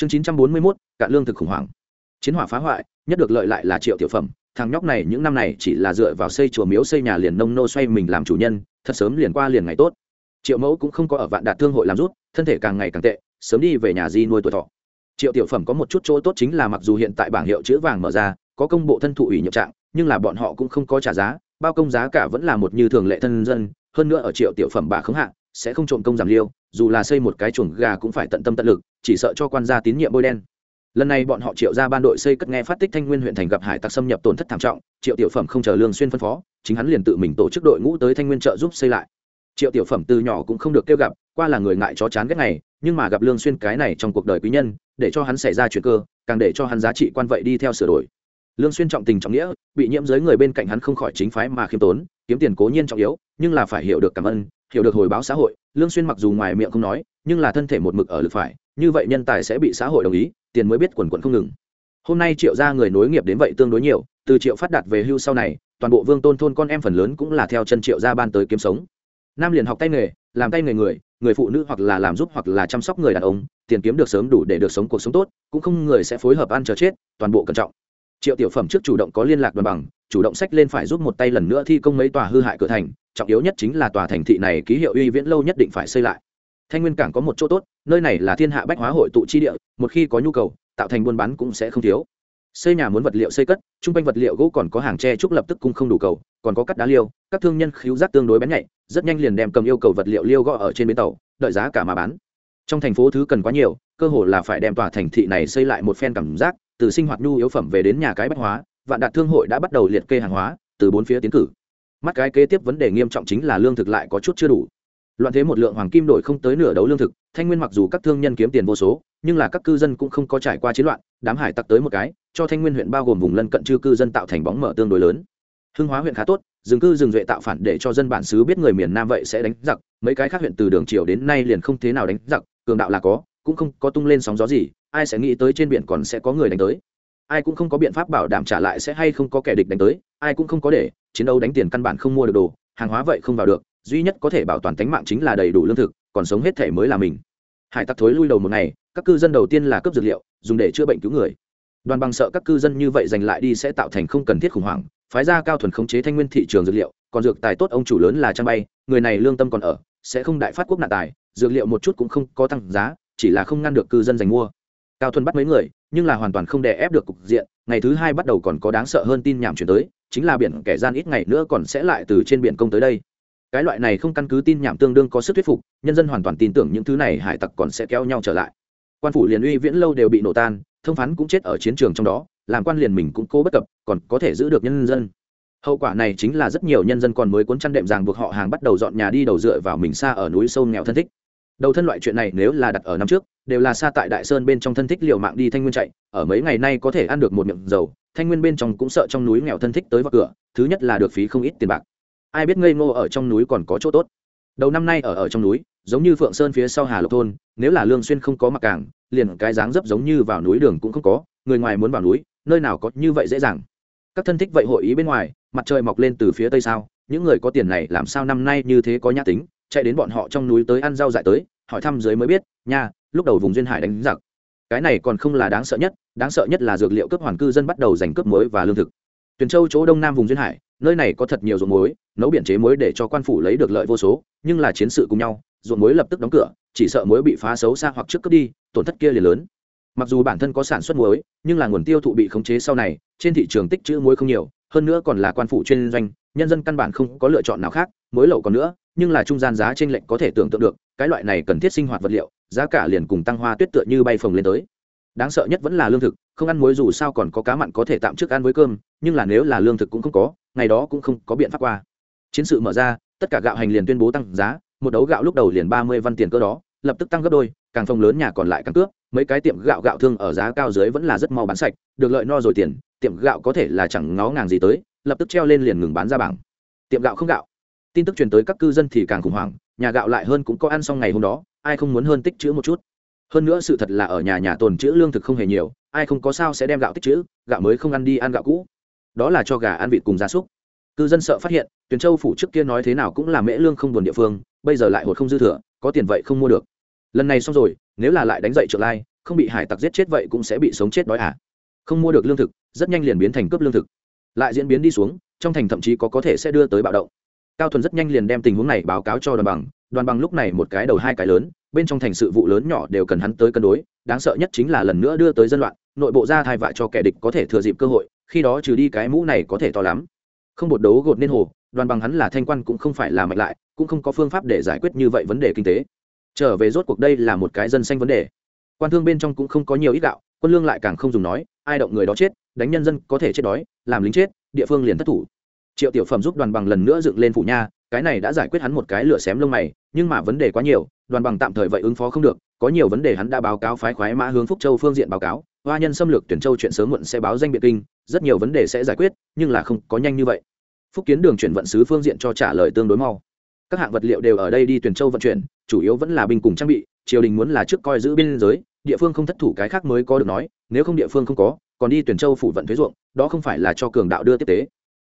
chương chín trăm bốn mươi mốt, cạn lương thực khủng hoảng. Chiến hỏa phá hoại, nhất được lợi lại là triệu tiểu phẩm. Thằng nhóc này những năm này chỉ là dựa vào xây chùa miếu xây nhà liền nông nô xoay mình làm chủ nhân, thật sớm liền qua liền ngày tốt. Triệu mẫu cũng không có ở vạn đạt thương hội làm rút, thân thể càng ngày càng tệ, sớm đi về nhà di nuôi tuổi thọ. Triệu tiểu phẩm có một chút chỗ tốt chính là mặc dù hiện tại bảng hiệu chữ vàng mở ra, có công bộ thân thụ ủy nhiệm trạng, nhưng là bọn họ cũng không có trả giá, bao công giá cả vẫn là một như thường lệ thân dân. Hơn nữa ở triệu tiểu phẩm bà khống hạ sẽ không trộm công giảm liêu, dù là xây một cái chuồng gà cũng phải tận tâm tận lực, chỉ sợ cho quan gia tín nhiệm bôi đen. Lần này bọn họ triệu ra ban đội xây cất nghe phát tích thanh nguyên huyện thành gặp hải tặc xâm nhập tổn thất thảm trọng, triệu tiểu phẩm không chờ lương xuyên phân phó, chính hắn liền tự mình tổ chức đội ngũ tới thanh nguyên trợ giúp xây lại. Triệu tiểu phẩm từ nhỏ cũng không được kêu gặp, qua là người ngại chó chán ghét này, nhưng mà gặp lương xuyên cái này trong cuộc đời quý nhân, để cho hắn xảy ra chuyện cơ, càng để cho hắn giá trị quan vậy đi theo sửa đổi. Lương xuyên trọng tình trọng nghĩa, bị nhiễm giới người bên cạnh hắn không khỏi chính phái mà khiêm tốn, kiếm tiền cố nhiên trọng yếu, nhưng là phải hiểu được cảm ơn hiểu được hồi báo xã hội, lương xuyên mặc dù ngoài miệng không nói, nhưng là thân thể một mực ở lực phải, như vậy nhân tài sẽ bị xã hội đồng ý, tiền mới biết quần quần không ngừng. Hôm nay triệu gia người nối nghiệp đến vậy tương đối nhiều, từ triệu phát đạt về hưu sau này, toàn bộ vương tôn thôn con em phần lớn cũng là theo chân triệu gia ban tới kiếm sống. Nam liền học tay nghề, làm tay nghề người người phụ nữ hoặc là làm giúp hoặc là chăm sóc người đàn ông, tiền kiếm được sớm đủ để được sống cuộc sống tốt, cũng không người sẽ phối hợp ăn chờ chết, toàn bộ cẩn trọng. Triệu tiểu phẩm trước chủ động có liên lạc đoàn bằng chủ động sách lên phải giúp một tay lần nữa thi công mấy tòa hư hại cửa thành, trọng yếu nhất chính là tòa thành thị này ký hiệu uy viễn lâu nhất định phải xây lại. Thanh nguyên cảng có một chỗ tốt, nơi này là thiên hạ bách hóa hội tụ chi địa, một khi có nhu cầu, tạo thành buôn bán cũng sẽ không thiếu. Xây nhà muốn vật liệu xây cất chung quanh vật liệu gỗ còn có hàng tre trúc lập tức cung không đủ cầu, còn có cắt đá liêu, các thương nhân khíu giác tương đối bén nhạy, rất nhanh liền đem cầm yêu cầu vật liệu liêu gõ ở trên bến tàu, đợi giá cả mà bán. Trong thành phố thứ cần quá nhiều, cơ hồ là phải đem tòa thành thị này xây lại một phen cảm giác, từ sinh hoạt nhu yếu phẩm về đến nhà cái bách hóa vạn đạt thương hội đã bắt đầu liệt kê hàng hóa, từ bốn phía tiến cử. Mắt cái kế tiếp vấn đề nghiêm trọng chính là lương thực lại có chút chưa đủ. Loạn thế một lượng hoàng kim đổi không tới nửa đấu lương thực, thanh nguyên mặc dù các thương nhân kiếm tiền vô số, nhưng là các cư dân cũng không có trải qua chiến loạn, đám hải tặc tới một cái, cho thanh nguyên huyện bao gồm vùng lân cận chư cư dân tạo thành bóng mở tương đối lớn. Hưng hóa huyện khá tốt, rừng cư rừng duệ tạo phản để cho dân bản xứ biết người miền nam vậy sẽ đánh giặc, mấy cái khác huyện từ đường triều đến nay liền không thế nào đánh giặc, cường đạo là có, cũng không có tung lên sóng gió gì, ai sẽ nghĩ tới trên biển còn sẽ có người đánh tới ai cũng không có biện pháp bảo đảm trả lại sẽ hay không có kẻ địch đánh tới, ai cũng không có để, chiến đấu đánh tiền căn bản không mua được đồ, hàng hóa vậy không vào được, duy nhất có thể bảo toàn tính mạng chính là đầy đủ lương thực, còn sống hết thể mới là mình. Hải tặc thối lui đầu một ngày, các cư dân đầu tiên là cấp dược liệu, dùng để chữa bệnh cứu người. Đoàn bằng sợ các cư dân như vậy giành lại đi sẽ tạo thành không cần thiết khủng hoảng, phái ra cao thuần khống chế thanh nguyên thị trường dược liệu, còn dược tài tốt ông chủ lớn là trang bay, người này lương tâm còn ở, sẽ không đại phát quốc nạn tài, dược liệu một chút cũng không có tăng giá, chỉ là không ngăn được cư dân giành mua. Cao thuần bắt mấy người nhưng là hoàn toàn không đè ép được cục diện, ngày thứ hai bắt đầu còn có đáng sợ hơn tin nhảm chuyển tới, chính là biển kẻ gian ít ngày nữa còn sẽ lại từ trên biển công tới đây. Cái loại này không căn cứ tin nhảm tương đương có sức thuyết phục, nhân dân hoàn toàn tin tưởng những thứ này hải tặc còn sẽ kéo nhau trở lại. Quan phủ liền uy viễn lâu đều bị nổ tan, thông phán cũng chết ở chiến trường trong đó, làm quan liền mình cũng cố bất cập, còn có thể giữ được nhân dân. Hậu quả này chính là rất nhiều nhân dân còn mới cuốn chăn đệm ràng buộc họ hàng bắt đầu dọn nhà đi đầu dựa vào mình xa ở núi sâu nghèo thân thích đầu thân loại chuyện này nếu là đặt ở năm trước, đều là xa tại đại sơn bên trong thân thích liều mạng đi thanh nguyên chạy, ở mấy ngày nay có thể ăn được một miệng dầu, thanh nguyên bên trong cũng sợ trong núi nghèo thân thích tới vào cửa, thứ nhất là được phí không ít tiền bạc. Ai biết ngây ngô ở trong núi còn có chỗ tốt. Đầu năm nay ở ở trong núi, giống như phượng sơn phía sau hà lộc thôn, nếu là lương xuyên không có mặc cảng, liền cái dáng dấp giống như vào núi đường cũng không có, người ngoài muốn vào núi, nơi nào có như vậy dễ dàng. Các thân thích vậy hội ý bên ngoài, mặt trời mọc lên từ phía tây sao, những người có tiền này làm sao năm nay như thế có nhã tính? Chạy đến bọn họ trong núi tới ăn rau dại tới, hỏi thăm dưới mới biết, nha, lúc đầu vùng duyên hải đánh giặc, cái này còn không là đáng sợ nhất, đáng sợ nhất là dược liệu cấp hoàn cư dân bắt đầu giành cướp muối và lương thực. Tuyền châu chỗ đông nam vùng duyên hải, nơi này có thật nhiều ruộng muối, nấu biển chế muối để cho quan phủ lấy được lợi vô số, nhưng là chiến sự cùng nhau, ruộng muối lập tức đóng cửa, chỉ sợ muối bị phá xấu xa hoặc trước cướp đi, tổn thất kia liền lớn. Mặc dù bản thân có sản xuất muối, nhưng là nguồn tiêu thụ bị khống chế sau này, trên thị trường tích trữ muối không nhiều, hơn nữa còn là quan phủ chuyên doanh, nhân dân căn bản không có lựa chọn nào khác, muối lậu còn nữa nhưng là trung gian giá trên lệnh có thể tưởng tượng được, cái loại này cần thiết sinh hoạt vật liệu, giá cả liền cùng tăng hoa tuyết tựa như bay phồng lên tới. Đáng sợ nhất vẫn là lương thực, không ăn muối dù sao còn có cá mặn có thể tạm trước ăn với cơm, nhưng là nếu là lương thực cũng không có, ngày đó cũng không có biện pháp qua. Chiến sự mở ra, tất cả gạo hành liền tuyên bố tăng giá, một đấu gạo lúc đầu liền ba mươi văn tiền cơ đó, lập tức tăng gấp đôi, càng phòng lớn nhà còn lại càng cướp, mấy cái tiệm gạo gạo thương ở giá cao dưới vẫn là rất mau bán sạch, được lợi no rồi tiền, tiệm gạo có thể là chẳng ngó ngàng gì tới, lập tức treo lên liền ngừng bán ra bảng. Tiệm gạo không gạo tin tức truyền tới các cư dân thì càng khủng hoảng, nhà gạo lại hơn cũng có ăn xong ngày hôm đó, ai không muốn hơn tích chữ một chút? Hơn nữa sự thật là ở nhà nhà tồn chữ lương thực không hề nhiều, ai không có sao sẽ đem gạo tích chữ, gạo mới không ăn đi ăn gạo cũ. Đó là cho gà ăn vịt cùng gia súc. Cư dân sợ phát hiện, tuyền châu phủ trước kia nói thế nào cũng là mễ lương không buồn địa phương, bây giờ lại hột không dư thừa, có tiền vậy không mua được. Lần này xong rồi, nếu là lại đánh dậy trượng lai, không bị hải tặc giết chết vậy cũng sẽ bị sống chết đói à. Không mua được lương thực, rất nhanh liền biến thành cướp lương thực. Lại diễn biến đi xuống, trong thành thậm chí có có thể sẽ đưa tới bạo động cao thuần rất nhanh liền đem tình huống này báo cáo cho đoàn bằng. Đoàn bằng lúc này một cái đầu hai cái lớn, bên trong thành sự vụ lớn nhỏ đều cần hắn tới cân đối. Đáng sợ nhất chính là lần nữa đưa tới dân loạn, nội bộ ra thai vạ cho kẻ địch có thể thừa dịp cơ hội, khi đó trừ đi cái mũ này có thể to lắm. Không bột đấu gột nên hồ, đoàn bằng hắn là thanh quan cũng không phải là mạnh lại, cũng không có phương pháp để giải quyết như vậy vấn đề kinh tế. Trở về rốt cuộc đây là một cái dân xanh vấn đề. Quan thương bên trong cũng không có nhiều ít gạo, quân lương lại càng không dùng nói, ai động người đó chết, đánh nhân dân có thể chết đói, làm lính chết, địa phương liền thất thủ triệu tiểu phẩm giúp đoàn bằng lần nữa dựng lên phủ nha, cái này đã giải quyết hắn một cái lửa xém lông mày, nhưng mà vấn đề quá nhiều, đoàn bằng tạm thời vậy ứng phó không được, có nhiều vấn đề hắn đã báo cáo phái khoái mã hướng phúc châu phương diện báo cáo, hoa nhân xâm lược tuyển châu chuyện sớm muộn sẽ báo danh biệt kinh, rất nhiều vấn đề sẽ giải quyết, nhưng là không có nhanh như vậy. Phúc kiến đường chuyển vận sứ phương diện cho trả lời tương đối mau. Các hạng vật liệu đều ở đây đi tuyển châu vận chuyển, chủ yếu vẫn là binh cùng trang bị, triều đình muốn là trước coi giữ biên giới, địa phương không thất thủ cái khác mới có được nói, nếu không địa phương không có, còn đi tuyển châu phủ vận thuế ruộng, đó không phải là cho cường đạo đưa tiếp tế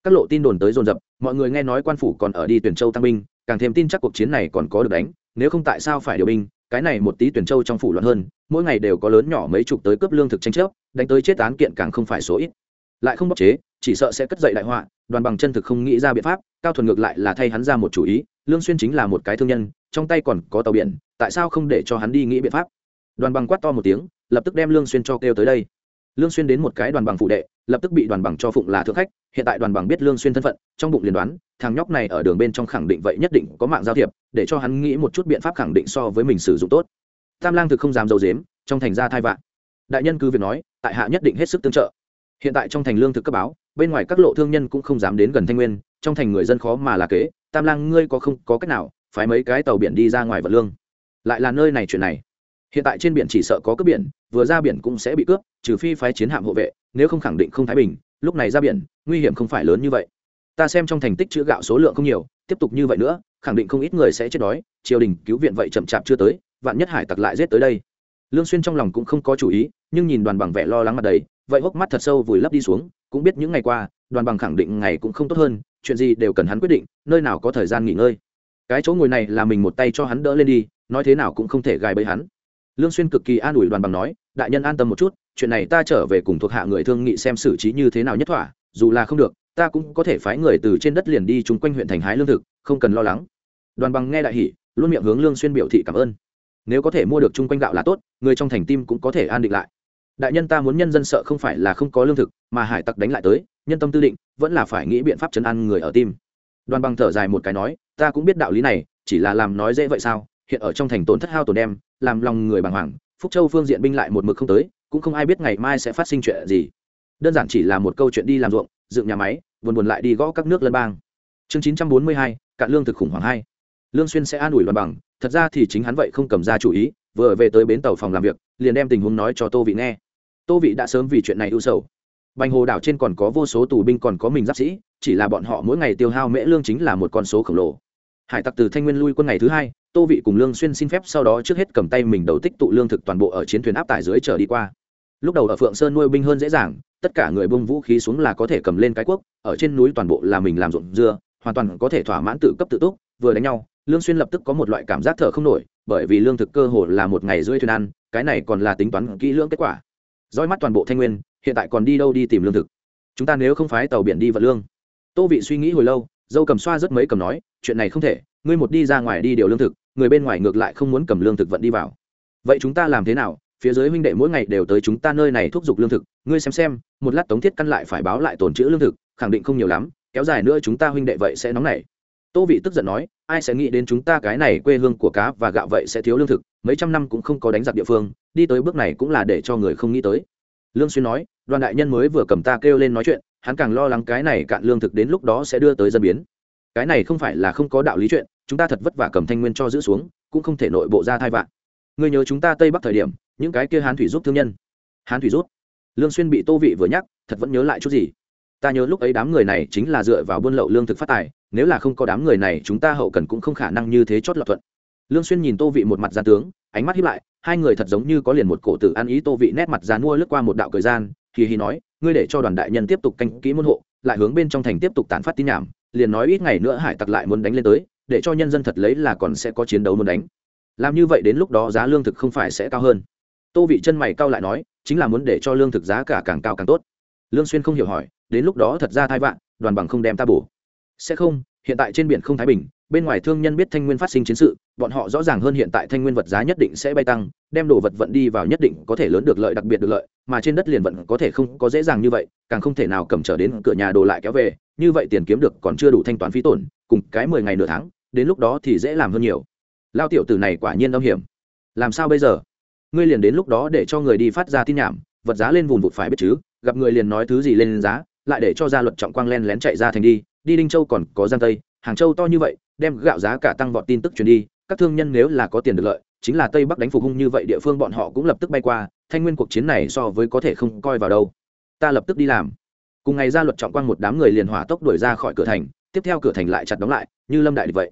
các lộ tin đồn tới dồn dập, mọi người nghe nói quan phủ còn ở đi tuyển châu tăng binh, càng thêm tin chắc cuộc chiến này còn có được đánh, nếu không tại sao phải điều binh, cái này một tí tuyển châu trong phủ loạn hơn, mỗi ngày đều có lớn nhỏ mấy chục tới cướp lương thực tranh chấp, đánh tới chết án kiện càng không phải số ít. Lại không bóc chế, chỉ sợ sẽ cất dậy đại họa, đoàn bằng chân thực không nghĩ ra biện pháp, cao thuần ngược lại là thay hắn ra một chủ ý, lương xuyên chính là một cái thương nhân, trong tay còn có tàu biển, tại sao không để cho hắn đi nghĩ biện pháp? Đoàn bằng quát to một tiếng, lập tức đem lương xuyên cho kêu tới đây. Lương xuyên đến một cái đoàn bằng phụ đệ lập tức bị đoàn bằng cho phụng là thượng khách, hiện tại đoàn bằng biết lương xuyên thân phận, trong bụng liền đoán, thằng nhóc này ở đường bên trong khẳng định vậy nhất định có mạng giao thiệp, để cho hắn nghĩ một chút biện pháp khẳng định so với mình sử dụng tốt. Tam lang thực không dám dầu dếm trong thành ra thai vạn. Đại nhân cứ việc nói, tại hạ nhất định hết sức tương trợ. Hiện tại trong thành lương thực cấp báo, bên ngoài các lộ thương nhân cũng không dám đến gần thanh nguyên, trong thành người dân khó mà là kế, tam lang ngươi có không, có cách nào phải mấy cái tàu biển đi ra ngoài vật lương? Lại là nơi này chuyện này. Hiện tại trên biển chỉ sợ có cướp biển, vừa ra biển cũng sẽ bị cướp, trừ phi phái chiến hạm hộ vệ nếu không khẳng định không thái bình, lúc này ra biển, nguy hiểm không phải lớn như vậy. Ta xem trong thành tích chữ gạo số lượng không nhiều, tiếp tục như vậy nữa, khẳng định không ít người sẽ chết đói, triều đình cứu viện vậy chậm chạp chưa tới, vạn nhất hải tặc lại giết tới đây. Lương xuyên trong lòng cũng không có chủ ý, nhưng nhìn đoàn bằng vẻ lo lắng mặt đầy, vậy hốc mắt thật sâu vùi lấp đi xuống, cũng biết những ngày qua, đoàn bằng khẳng định ngày cũng không tốt hơn, chuyện gì đều cần hắn quyết định, nơi nào có thời gian nghỉ ngơi. Cái chỗ ngồi này là mình một tay cho hắn đỡ lên đi, nói thế nào cũng không thể gài bẫy hắn. Lương xuyên cực kỳ an ủi đoàn bằng nói, đại nhân an tâm một chút chuyện này ta trở về cùng thuộc hạ người thương nghị xem xử trí như thế nào nhất thỏa, dù là không được, ta cũng có thể phái người từ trên đất liền đi chung quanh huyện thành hái lương thực, không cần lo lắng. Đoàn bằng nghe đại hỉ, luôn miệng hướng lương xuyên biểu thị cảm ơn. Nếu có thể mua được chung quanh gạo là tốt, người trong thành tim cũng có thể an định lại. Đại nhân ta muốn nhân dân sợ không phải là không có lương thực, mà hải tặc đánh lại tới, nhân tâm tư định, vẫn là phải nghĩ biện pháp chấn an người ở tim. Đoàn bằng thở dài một cái nói, ta cũng biết đạo lý này, chỉ là làm nói dễ vậy sao? Hiện ở trong thành tổn thất hao tổn đem, làm lòng người bàng hoàng, phúc châu phương diện binh lại một mực không tới cũng không ai biết ngày mai sẽ phát sinh chuyện gì. Đơn giản chỉ là một câu chuyện đi làm ruộng, dựng nhà máy, buồn buồn lại đi gõ các nước lân bang. Chương chín trăm bốn mươi hai, cạn lương thực khủng hoảng hai. Lương xuyên sẽ an ủi đoàn bằng, thật ra thì chính hắn vậy không cầm ra chủ ý, vừa về tới bến tàu phòng làm việc, liền đem tình huống nói cho tô vị nghe. Tô vị đã sớm vì chuyện này ưu sầu. Bành hồ đảo trên còn có vô số tù binh còn có mình giáp sĩ, chỉ là bọn họ mỗi ngày tiêu hao mễ lương chính là một con số khổng lồ. Hải tặc từ thanh nguyên lui quân ngày thứ hai, tô vị cùng lương xuyên xin phép sau đó trước hết cầm tay mình đầu tích tụ lương thực toàn bộ ở chiến thuyền áp tải dưới trở đi qua lúc đầu ở phượng sơn nuôi binh hơn dễ dàng, tất cả người bông vũ khí xuống là có thể cầm lên cái quốc, ở trên núi toàn bộ là mình làm ruộng dưa, hoàn toàn có thể thỏa mãn tự cấp tự túc, vừa đánh nhau, lương xuyên lập tức có một loại cảm giác thở không nổi, bởi vì lương thực cơ hồ là một ngày rưỡi thuyền ăn, cái này còn là tính toán kỹ lưỡng kết quả. Dõi mắt toàn bộ thanh nguyên, hiện tại còn đi đâu đi tìm lương thực? Chúng ta nếu không phái tàu biển đi vận lương. Tô vị suy nghĩ hồi lâu, dâu cầm xoa rất mấy cầm nói, chuyện này không thể, ngươi một đi ra ngoài đi điều lương thực, người bên ngoài ngược lại không muốn cầm lương thực vận đi vào. Vậy chúng ta làm thế nào? Phía dưới huynh đệ mỗi ngày đều tới chúng ta nơi này thúc giục lương thực, ngươi xem xem, một lát tống thiết căn lại phải báo lại tồn chữ lương thực, khẳng định không nhiều lắm, kéo dài nữa chúng ta huynh đệ vậy sẽ nóng nảy. Tô vị tức giận nói, ai sẽ nghĩ đến chúng ta cái này quê hương của cá và gạo vậy sẽ thiếu lương thực, mấy trăm năm cũng không có đánh giặc địa phương, đi tới bước này cũng là để cho người không nghĩ tới. Lương xuyên nói, đoàn đại nhân mới vừa cầm ta kêu lên nói chuyện, hắn càng lo lắng cái này cạn lương thực đến lúc đó sẽ đưa tới dân biến. Cái này không phải là không có đạo lý chuyện, chúng ta thật vất vả cầm thanh nguyên cho giữ xuống, cũng không thể nội bộ ra thai vạn. Ngươi nhớ chúng ta tây bắc thời điểm những cái kia hán thủy giúp thương nhân. Hán thủy rút lương xuyên bị tô vị vừa nhắc, thật vẫn nhớ lại chút gì. Ta nhớ lúc ấy đám người này chính là dựa vào buôn lậu lương thực phát tài, nếu là không có đám người này chúng ta hậu cần cũng không khả năng như thế chót lọt thuận. Lương xuyên nhìn tô vị một mặt gian tướng, ánh mắt hiếp lại, hai người thật giống như có liền một cổ tử ăn ý tô vị nét mặt dán mua lướt qua một đạo thời gian thì hi nói, ngươi để cho đoàn đại nhân tiếp tục canh kỹ môn hộ, lại hướng bên trong thành tiếp tục tán phát tin nhảm, liền nói ít ngày nữa hải tặc lại muốn đánh lên tới, để cho nhân dân thật lấy là còn sẽ có chiến đấu muốn đánh. Làm như vậy đến lúc đó giá lương thực không phải sẽ cao hơn tô vị chân mày cao lại nói, chính là muốn để cho lương thực giá cả càng cao càng tốt. Lương xuyên không hiểu hỏi, đến lúc đó thật ra thai vạn, đoàn bằng không đem ta bổ. Sẽ không, hiện tại trên biển không thái bình, bên ngoài thương nhân biết thanh nguyên phát sinh chiến sự, bọn họ rõ ràng hơn hiện tại thanh nguyên vật giá nhất định sẽ bay tăng, đem đồ vật vận đi vào nhất định có thể lớn được lợi, đặc biệt được lợi, mà trên đất liền vận có thể không có dễ dàng như vậy, càng không thể nào cầm trở đến cửa nhà đồ lại kéo về, như vậy tiền kiếm được còn chưa đủ thanh toán phí tổn, cùng cái mười ngày nửa tháng, đến lúc đó thì dễ làm hơn nhiều. Lao tiểu tử này quả nhiên âm hiểm. Làm sao bây giờ? Ngươi liền đến lúc đó để cho người đi phát ra tin nhảm, vật giá lên vùng vụt phải biết chứ, gặp người liền nói thứ gì lên giá, lại để cho gia luật trọng quang len lén chạy ra thành đi đi đinh châu còn có giang tây, hàng châu to như vậy, đem gạo giá cả tăng vọt tin tức truyền đi, các thương nhân nếu là có tiền được lợi, chính là tây bắc đánh phục hung như vậy địa phương bọn họ cũng lập tức bay qua, thanh nguyên cuộc chiến này so với có thể không coi vào đâu. Ta lập tức đi làm. Cùng ngày ra luật trọng quang một đám người liền hỏa tốc đuổi ra khỏi cửa thành, tiếp theo cửa thành lại chặt đóng lại, như lâm đại địch vậy.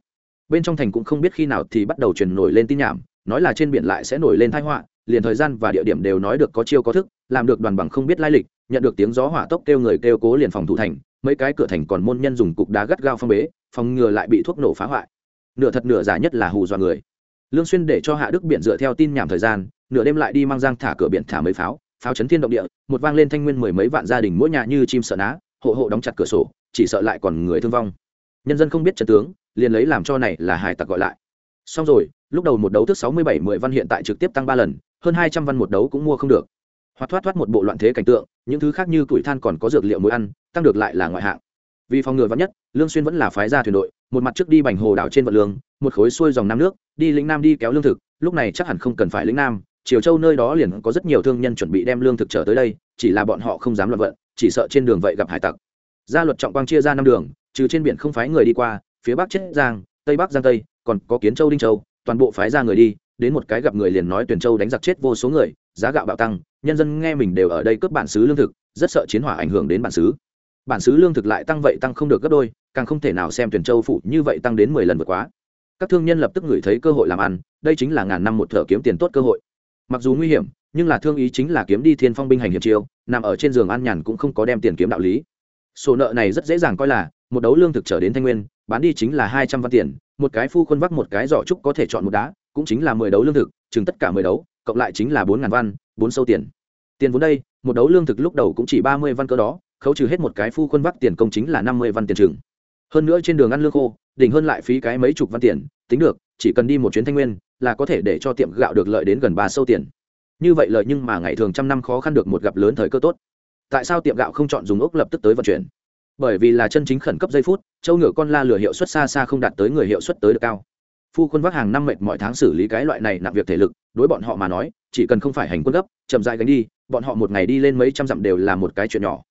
Bên trong thành cũng không biết khi nào thì bắt đầu truyền nổi lên tin nhảm, nói là trên biển lại sẽ nổi lên thái họa liền thời gian và địa điểm đều nói được có chiêu có thức, làm được đoàn bằng không biết lai lịch, nhận được tiếng gió hỏa tốc kêu người kêu cố liền phòng thủ thành, mấy cái cửa thành còn môn nhân dùng cục đá gắt gao phong bế, phòng ngừa lại bị thuốc nổ phá hoại. Nửa thật nửa giả nhất là hù dọa người. Lương xuyên để cho hạ đức biển dựa theo tin nhảm thời gian, nửa đêm lại đi mang giang thả cửa biển thả mấy pháo pháo chấn thiên động địa, một vang lên thanh nguyên mười mấy vạn gia đình mỗi nhà như chim sợ ná, hộ hộ đóng chặt cửa sổ, chỉ sợ lại còn người thương vong. Nhân dân không biết trận tướng, liền lấy làm cho này là hải tặc gọi lại. Xong rồi lúc đầu một đấu thức sáu mươi bảy mười văn hiện tại trực tiếp tăng ba lần, hơn hai trăm văn một đấu cũng mua không được. Hoạt thoát thoát một bộ loạn thế cảnh tượng, những thứ khác như tuổi than còn có dược liệu muối ăn, tăng được lại là ngoại hạng. Vì phòng ngừa vắn nhất, lương xuyên vẫn là phái ra thuyền đội, một mặt trước đi bành hồ đảo trên vận lương, một khối xuôi dòng nam nước, đi lĩnh nam đi kéo lương thực, lúc này chắc hẳn không cần phải lĩnh nam, triều châu nơi đó liền có rất nhiều thương nhân chuẩn bị đem lương thực trở tới đây, chỉ là bọn họ không dám luận vận, chỉ sợ trên đường vậy gặp hải tặc. Gia luật trọng quang chia ra năm đường, trừ trên biển không phái người đi qua, phía bắc chết giang, tây bắc giang tây, còn có kiến châu đinh châu toàn bộ phái ra người đi, đến một cái gặp người liền nói tuyển châu đánh giặc chết vô số người, giá gạo bạo tăng, nhân dân nghe mình đều ở đây cướp bản xứ lương thực, rất sợ chiến hỏa ảnh hưởng đến bản xứ. Bản xứ lương thực lại tăng vậy tăng không được gấp đôi, càng không thể nào xem tuyển châu phụ như vậy tăng đến mười lần vượt quá. Các thương nhân lập tức ngửi thấy cơ hội làm ăn, đây chính là ngàn năm một thợ kiếm tiền tốt cơ hội. Mặc dù nguy hiểm, nhưng là thương ý chính là kiếm đi thiên phong binh hành hiệp chiêu, nằm ở trên giường an nhàn cũng không có đem tiền kiếm đạo lý. Sổ nợ này rất dễ dàng coi là, một đấu lương thực trở đến thanh nguyên bán đi chính là hai trăm văn tiền, một cái phu quân vắc một cái giỏ trúc có thể chọn một đá, cũng chính là mười đấu lương thực, chừng tất cả mười đấu, cộng lại chính là bốn ngàn văn, bốn sâu tiền. Tiền vốn đây, một đấu lương thực lúc đầu cũng chỉ ba mươi văn cơ đó, khấu trừ hết một cái phu quân vắc tiền công chính là năm mươi văn tiền chừng. Hơn nữa trên đường ăn lương khô, đỉnh hơn lại phí cái mấy chục văn tiền, tính được, chỉ cần đi một chuyến thanh nguyên, là có thể để cho tiệm gạo được lợi đến gần ba sâu tiền. Như vậy lợi nhưng mà ngày thường trăm năm khó khăn được một gặp lớn thời cơ tốt. Tại sao tiệm gạo không chọn dùng ốc lập tức tới vận chuyển? Bởi vì là chân chính khẩn cấp giây phút, châu ngựa con la lửa hiệu suất xa xa không đạt tới người hiệu suất tới được cao. Phu quân vác hàng năm mệt mọi tháng xử lý cái loại này nặng việc thể lực, đối bọn họ mà nói, chỉ cần không phải hành quân gấp, chậm dại gánh đi, bọn họ một ngày đi lên mấy trăm dặm đều là một cái chuyện nhỏ.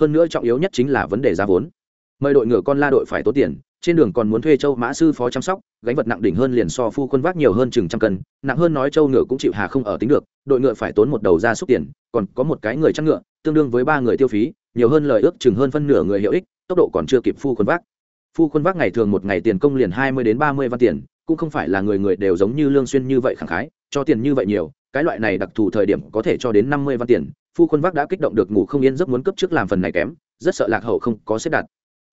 Hơn nữa trọng yếu nhất chính là vấn đề giá vốn. Mời đội ngựa con la đội phải tốn tiền, trên đường còn muốn thuê châu mã sư phó chăm sóc, gánh vật nặng đỉnh hơn liền so phu quân vác nhiều hơn chừng trăm cân, nặng hơn nói châu ngựa cũng chịu hà không ở tính được, đội ngựa phải tốn một đầu ra xúc tiền, còn có một cái người chăn ngựa, tương đương với ba người tiêu phí nhiều hơn lời ước chừng hơn phân nửa người hiệu ích, tốc độ còn chưa kịp phu quân vác. Phu quân vác ngày thường một ngày tiền công liền hai mươi đến ba mươi văn tiền, cũng không phải là người người đều giống như lương xuyên như vậy khẳng khái, cho tiền như vậy nhiều, cái loại này đặc thù thời điểm có thể cho đến năm mươi văn tiền, phu quân vác đã kích động được ngủ không yên giấc muốn cấp trước làm phần này kém, rất sợ lạc hậu không có xếp đặt.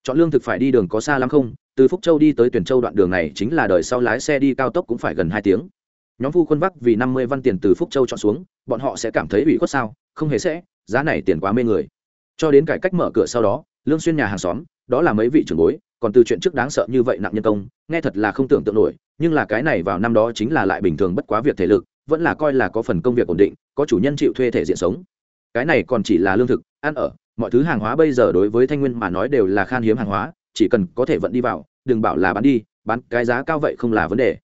Chọn lương thực phải đi đường có xa lắm không, từ phúc châu đi tới tuyển châu đoạn đường này chính là đời sau lái xe đi cao tốc cũng phải gần hai tiếng. Nhóm phu quân vác vì năm mươi văn tiền từ phúc châu chọn xuống, bọn họ sẽ cảm thấy ủy khuất sao, không hề sẽ, giá này tiền quá mê người cho đến cải cách mở cửa sau đó, lương xuyên nhà hàng xóm, đó là mấy vị trưởng bối, còn từ chuyện trước đáng sợ như vậy nặng nhân công, nghe thật là không tưởng tượng nổi, nhưng là cái này vào năm đó chính là lại bình thường bất quá việc thể lực, vẫn là coi là có phần công việc ổn định, có chủ nhân chịu thuê thể diện sống. Cái này còn chỉ là lương thực, ăn ở, mọi thứ hàng hóa bây giờ đối với thanh nguyên mà nói đều là khan hiếm hàng hóa, chỉ cần có thể vận đi vào, đừng bảo là bán đi, bán cái giá cao vậy không là vấn đề.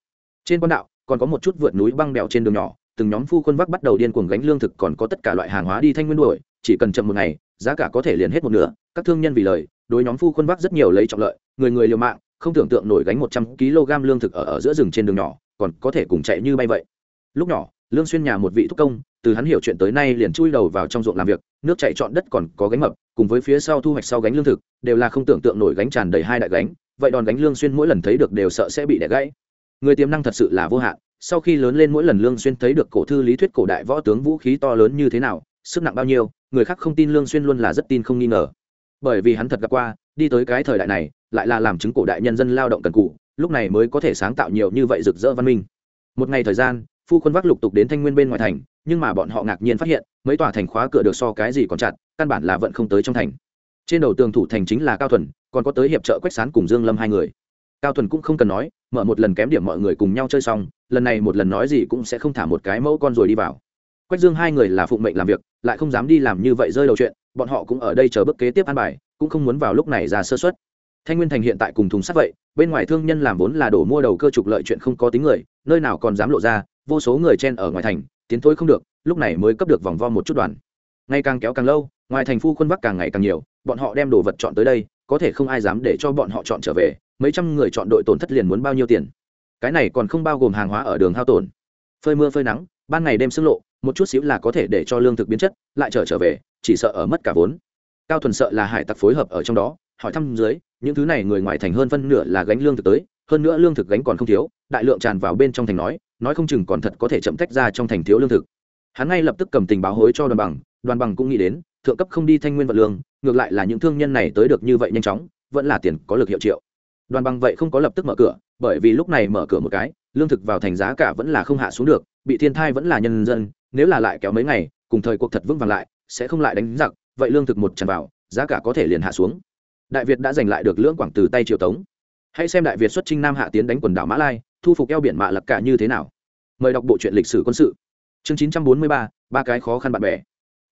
Trên quan đạo, còn có một chút vượt núi băng bèo trên đường nhỏ, từng nhóm phu quân vác bắt đầu điên cuồng gánh lương thực còn có tất cả loại hàng hóa đi thanh nguyên đuổi, chỉ cần chậm một ngày giá cả có thể liền hết một nửa các thương nhân vì lời đối nhóm phu quân vác rất nhiều lấy trọng lợi người người liều mạng không tưởng tượng nổi gánh một trăm kg lương thực ở, ở giữa rừng trên đường nhỏ còn có thể cùng chạy như bay vậy. Lúc nhỏ lương xuyên nhà một vị thúc công từ hắn hiểu chuyện tới nay liền chui đầu vào trong ruộng làm việc nước chạy trọn đất còn có gánh mập cùng với phía sau thu hoạch sau gánh lương thực đều là không tưởng tượng nổi gánh tràn đầy hai đại gánh vậy đòn gánh lương xuyên mỗi lần thấy được đều sợ sẽ bị đẻ gãy. Người tiềm năng thật sự là vô hạn sau khi lớn lên mỗi lần lương xuyên thấy được cổ thư lý thuyết cổ đại võ tướng vũ khí to lớn như thế nào sức nặng bao nhiêu người khác không tin lương xuyên luôn là rất tin không nghi ngờ. Bởi vì hắn thật gặp qua, đi tới cái thời đại này, lại là làm chứng cổ đại nhân dân lao động cần cù, lúc này mới có thể sáng tạo nhiều như vậy rực rỡ văn minh. Một ngày thời gian, phu quân vác lục tục đến thanh nguyên bên ngoài thành, nhưng mà bọn họ ngạc nhiên phát hiện, mấy tòa thành khóa cửa được so cái gì còn chặt, căn bản là vẫn không tới trong thành. Trên đầu tường thủ thành chính là cao thuần, còn có tới hiệp trợ quách sán cùng dương lâm hai người. Cao thuần cũng không cần nói, mở một lần kém điểm mọi người cùng nhau chơi xong, lần này một lần nói gì cũng sẽ không thả một cái mẫu con rồi đi vào. Quách dương hai người là phụng mệnh làm việc lại không dám đi làm như vậy rơi đầu chuyện, bọn họ cũng ở đây chờ bước kế tiếp an bài, cũng không muốn vào lúc này ra sơ xuất thanh nguyên thành hiện tại cùng thùng sắt vậy, bên ngoài thương nhân làm vốn là đổ mua đầu cơ trục lợi chuyện không có tính người, nơi nào còn dám lộ ra, vô số người chen ở ngoài thành, tiến thôi không được, lúc này mới cấp được vòng vo một chút đoàn. Ngày càng kéo càng lâu, ngoài thành phu quân bắc càng ngày càng nhiều, bọn họ đem đồ vật chọn tới đây, có thể không ai dám để cho bọn họ chọn trở về, mấy trăm người chọn đội tổn thất liền muốn bao nhiêu tiền. Cái này còn không bao gồm hàng hóa ở đường hao tổn. Phơi mưa phơi nắng, ban ngày đêm sưng lộ một chút xíu là có thể để cho lương thực biến chất, lại trở trở về, chỉ sợ ở mất cả vốn. Cao thuần sợ là hải tặc phối hợp ở trong đó, hỏi thăm dưới, những thứ này người ngoài thành hơn phân nửa là gánh lương thực tới, hơn nữa lương thực gánh còn không thiếu, đại lượng tràn vào bên trong thành nói nói không chừng còn thật có thể chậm tách ra trong thành thiếu lương thực. Hắn ngay lập tức cầm tình báo hối cho đoàn bằng đoàn bằng cũng nghĩ đến, thượng cấp không đi thanh nguyên vật lương, ngược lại là những thương nhân này tới được như vậy nhanh chóng, vẫn là tiền có lực hiệu triệu. Đoàn bằng vậy không có lập tức mở cửa, bởi vì lúc này mở cửa một cái, lương thực vào thành giá cả vẫn là không hạ xuống được, bị thiên thai vẫn là nhân dân nếu là lại kéo mấy ngày, cùng thời cuộc thật vững vàng lại, sẽ không lại đánh giặc, vậy lương thực một tràn vào, giá cả có thể liền hạ xuống. Đại việt đã giành lại được lưỡng quảng từ tay triều tống. Hãy xem đại việt xuất trinh nam hạ tiến đánh quần đảo mã lai, thu phục eo biển mạ lập cả như thế nào. Mời đọc bộ truyện lịch sử quân sự. Chương chín trăm bốn mươi ba ba cái khó khăn bạn bè.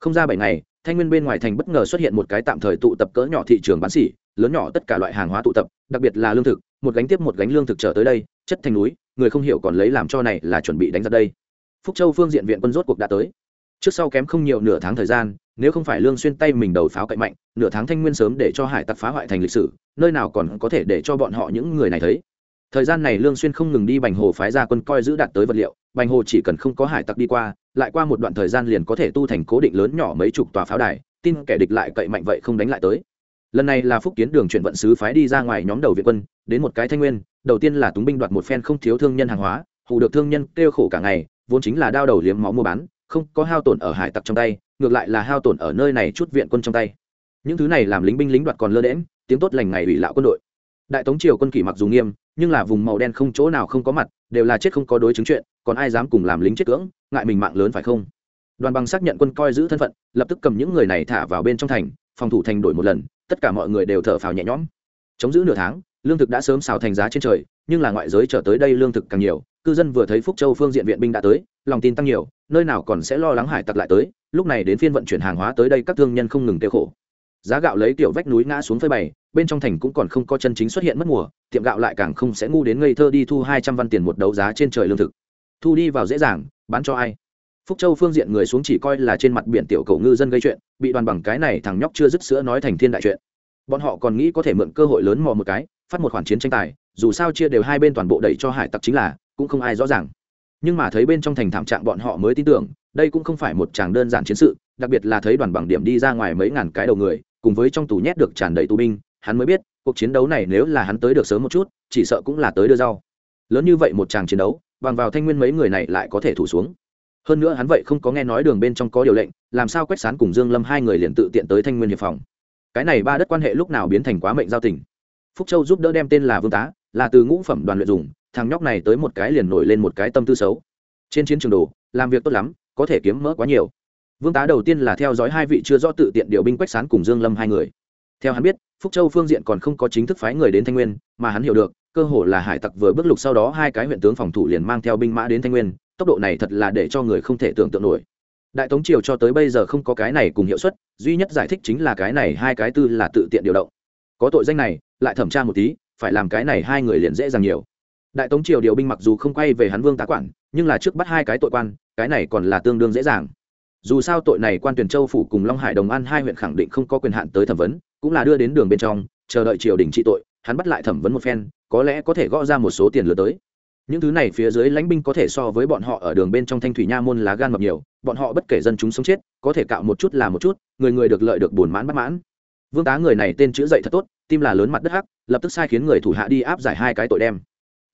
Không ra bảy ngày, thanh nguyên bên ngoài thành bất ngờ xuất hiện một cái tạm thời tụ tập cỡ nhỏ thị trường bán xỉ lớn nhỏ tất cả loại hàng hóa tụ tập, đặc biệt là lương thực, một gánh tiếp một gánh lương thực trở tới đây, chất thành núi, người không hiểu còn lấy làm cho này là chuẩn bị đánh ra đây phúc châu phương diện viện quân rốt cuộc đã tới. Trước sau kém không nhiều nửa tháng thời gian, nếu không phải lương xuyên tay mình đầu pháo cậy mạnh, nửa tháng thanh nguyên sớm để cho hải tặc phá hoại thành lịch sử, nơi nào còn có thể để cho bọn họ những người này thấy. Thời gian này lương xuyên không ngừng đi bành hồ phái ra quân coi giữ đạt tới vật liệu, bành hồ chỉ cần không có hải tặc đi qua, lại qua một đoạn thời gian liền có thể tu thành cố định lớn nhỏ mấy chục tòa pháo đài, tin kẻ địch lại cậy mạnh vậy không đánh lại tới. Lần này là phúc kiến đường chuyển vận sứ phái đi ra ngoài nhóm đầu viện quân, đến một cái thanh nguyên, đầu tiên là túng binh đoạt một phen không thiếu thương nhân hàng hóa, hù được thương nhân kêu khổ cả ngày vốn chính là đao đầu liếm máu mua bán, không có hao tổn ở hải tặc trong tay, ngược lại là hao tổn ở nơi này chút viện quân trong tay. Những thứ này làm lính binh lính đoạt còn lơ đễm tiếng tốt lành ngày ủy lạo quân đội. Đại tống triều quân kỷ mặc dù nghiêm, nhưng là vùng màu đen không chỗ nào không có mặt, đều là chết không có đối chứng chuyện, còn ai dám cùng làm lính chết cưỡng, ngại mình mạng lớn phải không? Đoàn bằng xác nhận quân coi giữ thân phận, lập tức cầm những người này thả vào bên trong thành, phòng thủ thành đổi một lần, tất cả mọi người đều thở phào nhẹ nhõm. Chống giữ nửa tháng, lương thực đã sớm xào thành giá trên trời, nhưng là ngoại giới trở tới đây lương thực càng nhiều cư dân vừa thấy phúc châu phương diện viện binh đã tới, lòng tin tăng nhiều, nơi nào còn sẽ lo lắng hải tặc lại tới, lúc này đến phiên vận chuyển hàng hóa tới đây các thương nhân không ngừng tiêu khổ. Giá gạo lấy tiểu vách núi ngã xuống phơi bày, bên trong thành cũng còn không có chân chính xuất hiện mất mùa, tiệm gạo lại càng không sẽ ngu đến ngây thơ đi thu hai trăm văn tiền một đấu giá trên trời lương thực. Thu đi vào dễ dàng, bán cho ai? Phúc châu phương diện người xuống chỉ coi là trên mặt biển tiểu cầu ngư dân gây chuyện, bị đoàn bằng cái này thằng nhóc chưa dứt sữa nói thành thiên đại chuyện. Bọn họ còn nghĩ có thể mượn cơ hội lớn mò một cái, phát một khoản chiến tranh tài, dù sao chia đều hai bên toàn bộ đẩy cho hải tặc chính là cũng không ai rõ ràng. Nhưng mà thấy bên trong thành thảm trạng bọn họ mới tin tưởng, đây cũng không phải một chàng đơn giản chiến sự, đặc biệt là thấy đoàn bằng điểm đi ra ngoài mấy ngàn cái đầu người, cùng với trong tù nhét được tràn đầy tù binh, hắn mới biết, cuộc chiến đấu này nếu là hắn tới được sớm một chút, chỉ sợ cũng là tới đưa rau. Lớn như vậy một chàng chiến đấu, bằng vào thanh nguyên mấy người này lại có thể thủ xuống. Hơn nữa hắn vậy không có nghe nói đường bên trong có điều lệnh, làm sao quách sán cùng dương lâm hai người liền tự tiện tới thanh nguyên hiệp phòng. Cái này ba đất quan hệ lúc nào biến thành quá mệnh giao tình. Phúc châu giúp đỡ đem tên là vương tá, là từ ngũ phẩm đoàn luyện dùng thằng nhóc này tới một cái liền nổi lên một cái tâm tư xấu. Trên chiến trường đồ, làm việc tốt lắm, có thể kiếm mỡ quá nhiều. Vương tá đầu tiên là theo dõi hai vị chưa rõ tự tiện điều binh quách sán cùng dương lâm hai người. Theo hắn biết, phúc châu phương diện còn không có chính thức phái người đến thanh nguyên, mà hắn hiểu được, cơ hồ là hải tặc vừa bước lục sau đó hai cái huyện tướng phòng thủ liền mang theo binh mã đến thanh nguyên, tốc độ này thật là để cho người không thể tưởng tượng nổi. Đại tống triều cho tới bây giờ không có cái này cùng hiệu suất, duy nhất giải thích chính là cái này hai cái tư là tự tiện điều động. Có tội danh này, lại thẩm tra một tí, phải làm cái này hai người liền dễ dàng nhiều đại tống triều điều binh mặc dù không quay về hắn vương tá quản, nhưng là trước bắt hai cái tội quan, cái này còn là tương đương dễ dàng. Dù sao tội này quan tuyển châu phủ cùng long hải đồng an hai huyện khẳng định không có quyền hạn tới thẩm vấn, cũng là đưa đến đường bên trong, chờ đợi triều đình trị tội, hắn bắt lại thẩm vấn một phen, có lẽ có thể gõ ra một số tiền lừa tới. Những thứ này phía dưới lãnh binh có thể so với bọn họ ở đường bên trong thanh thủy nha môn lá gan mập nhiều, bọn họ bất kể dân chúng sống chết, có thể cạo một chút là một chút, người người được lợi được buồn mãn bất mãn. Vương tá người này tên chữ dậy thật tốt, tim là lớn mặt đất hắc, lập tức sai khiến người thủ hạ đi áp giải hai cái tội đem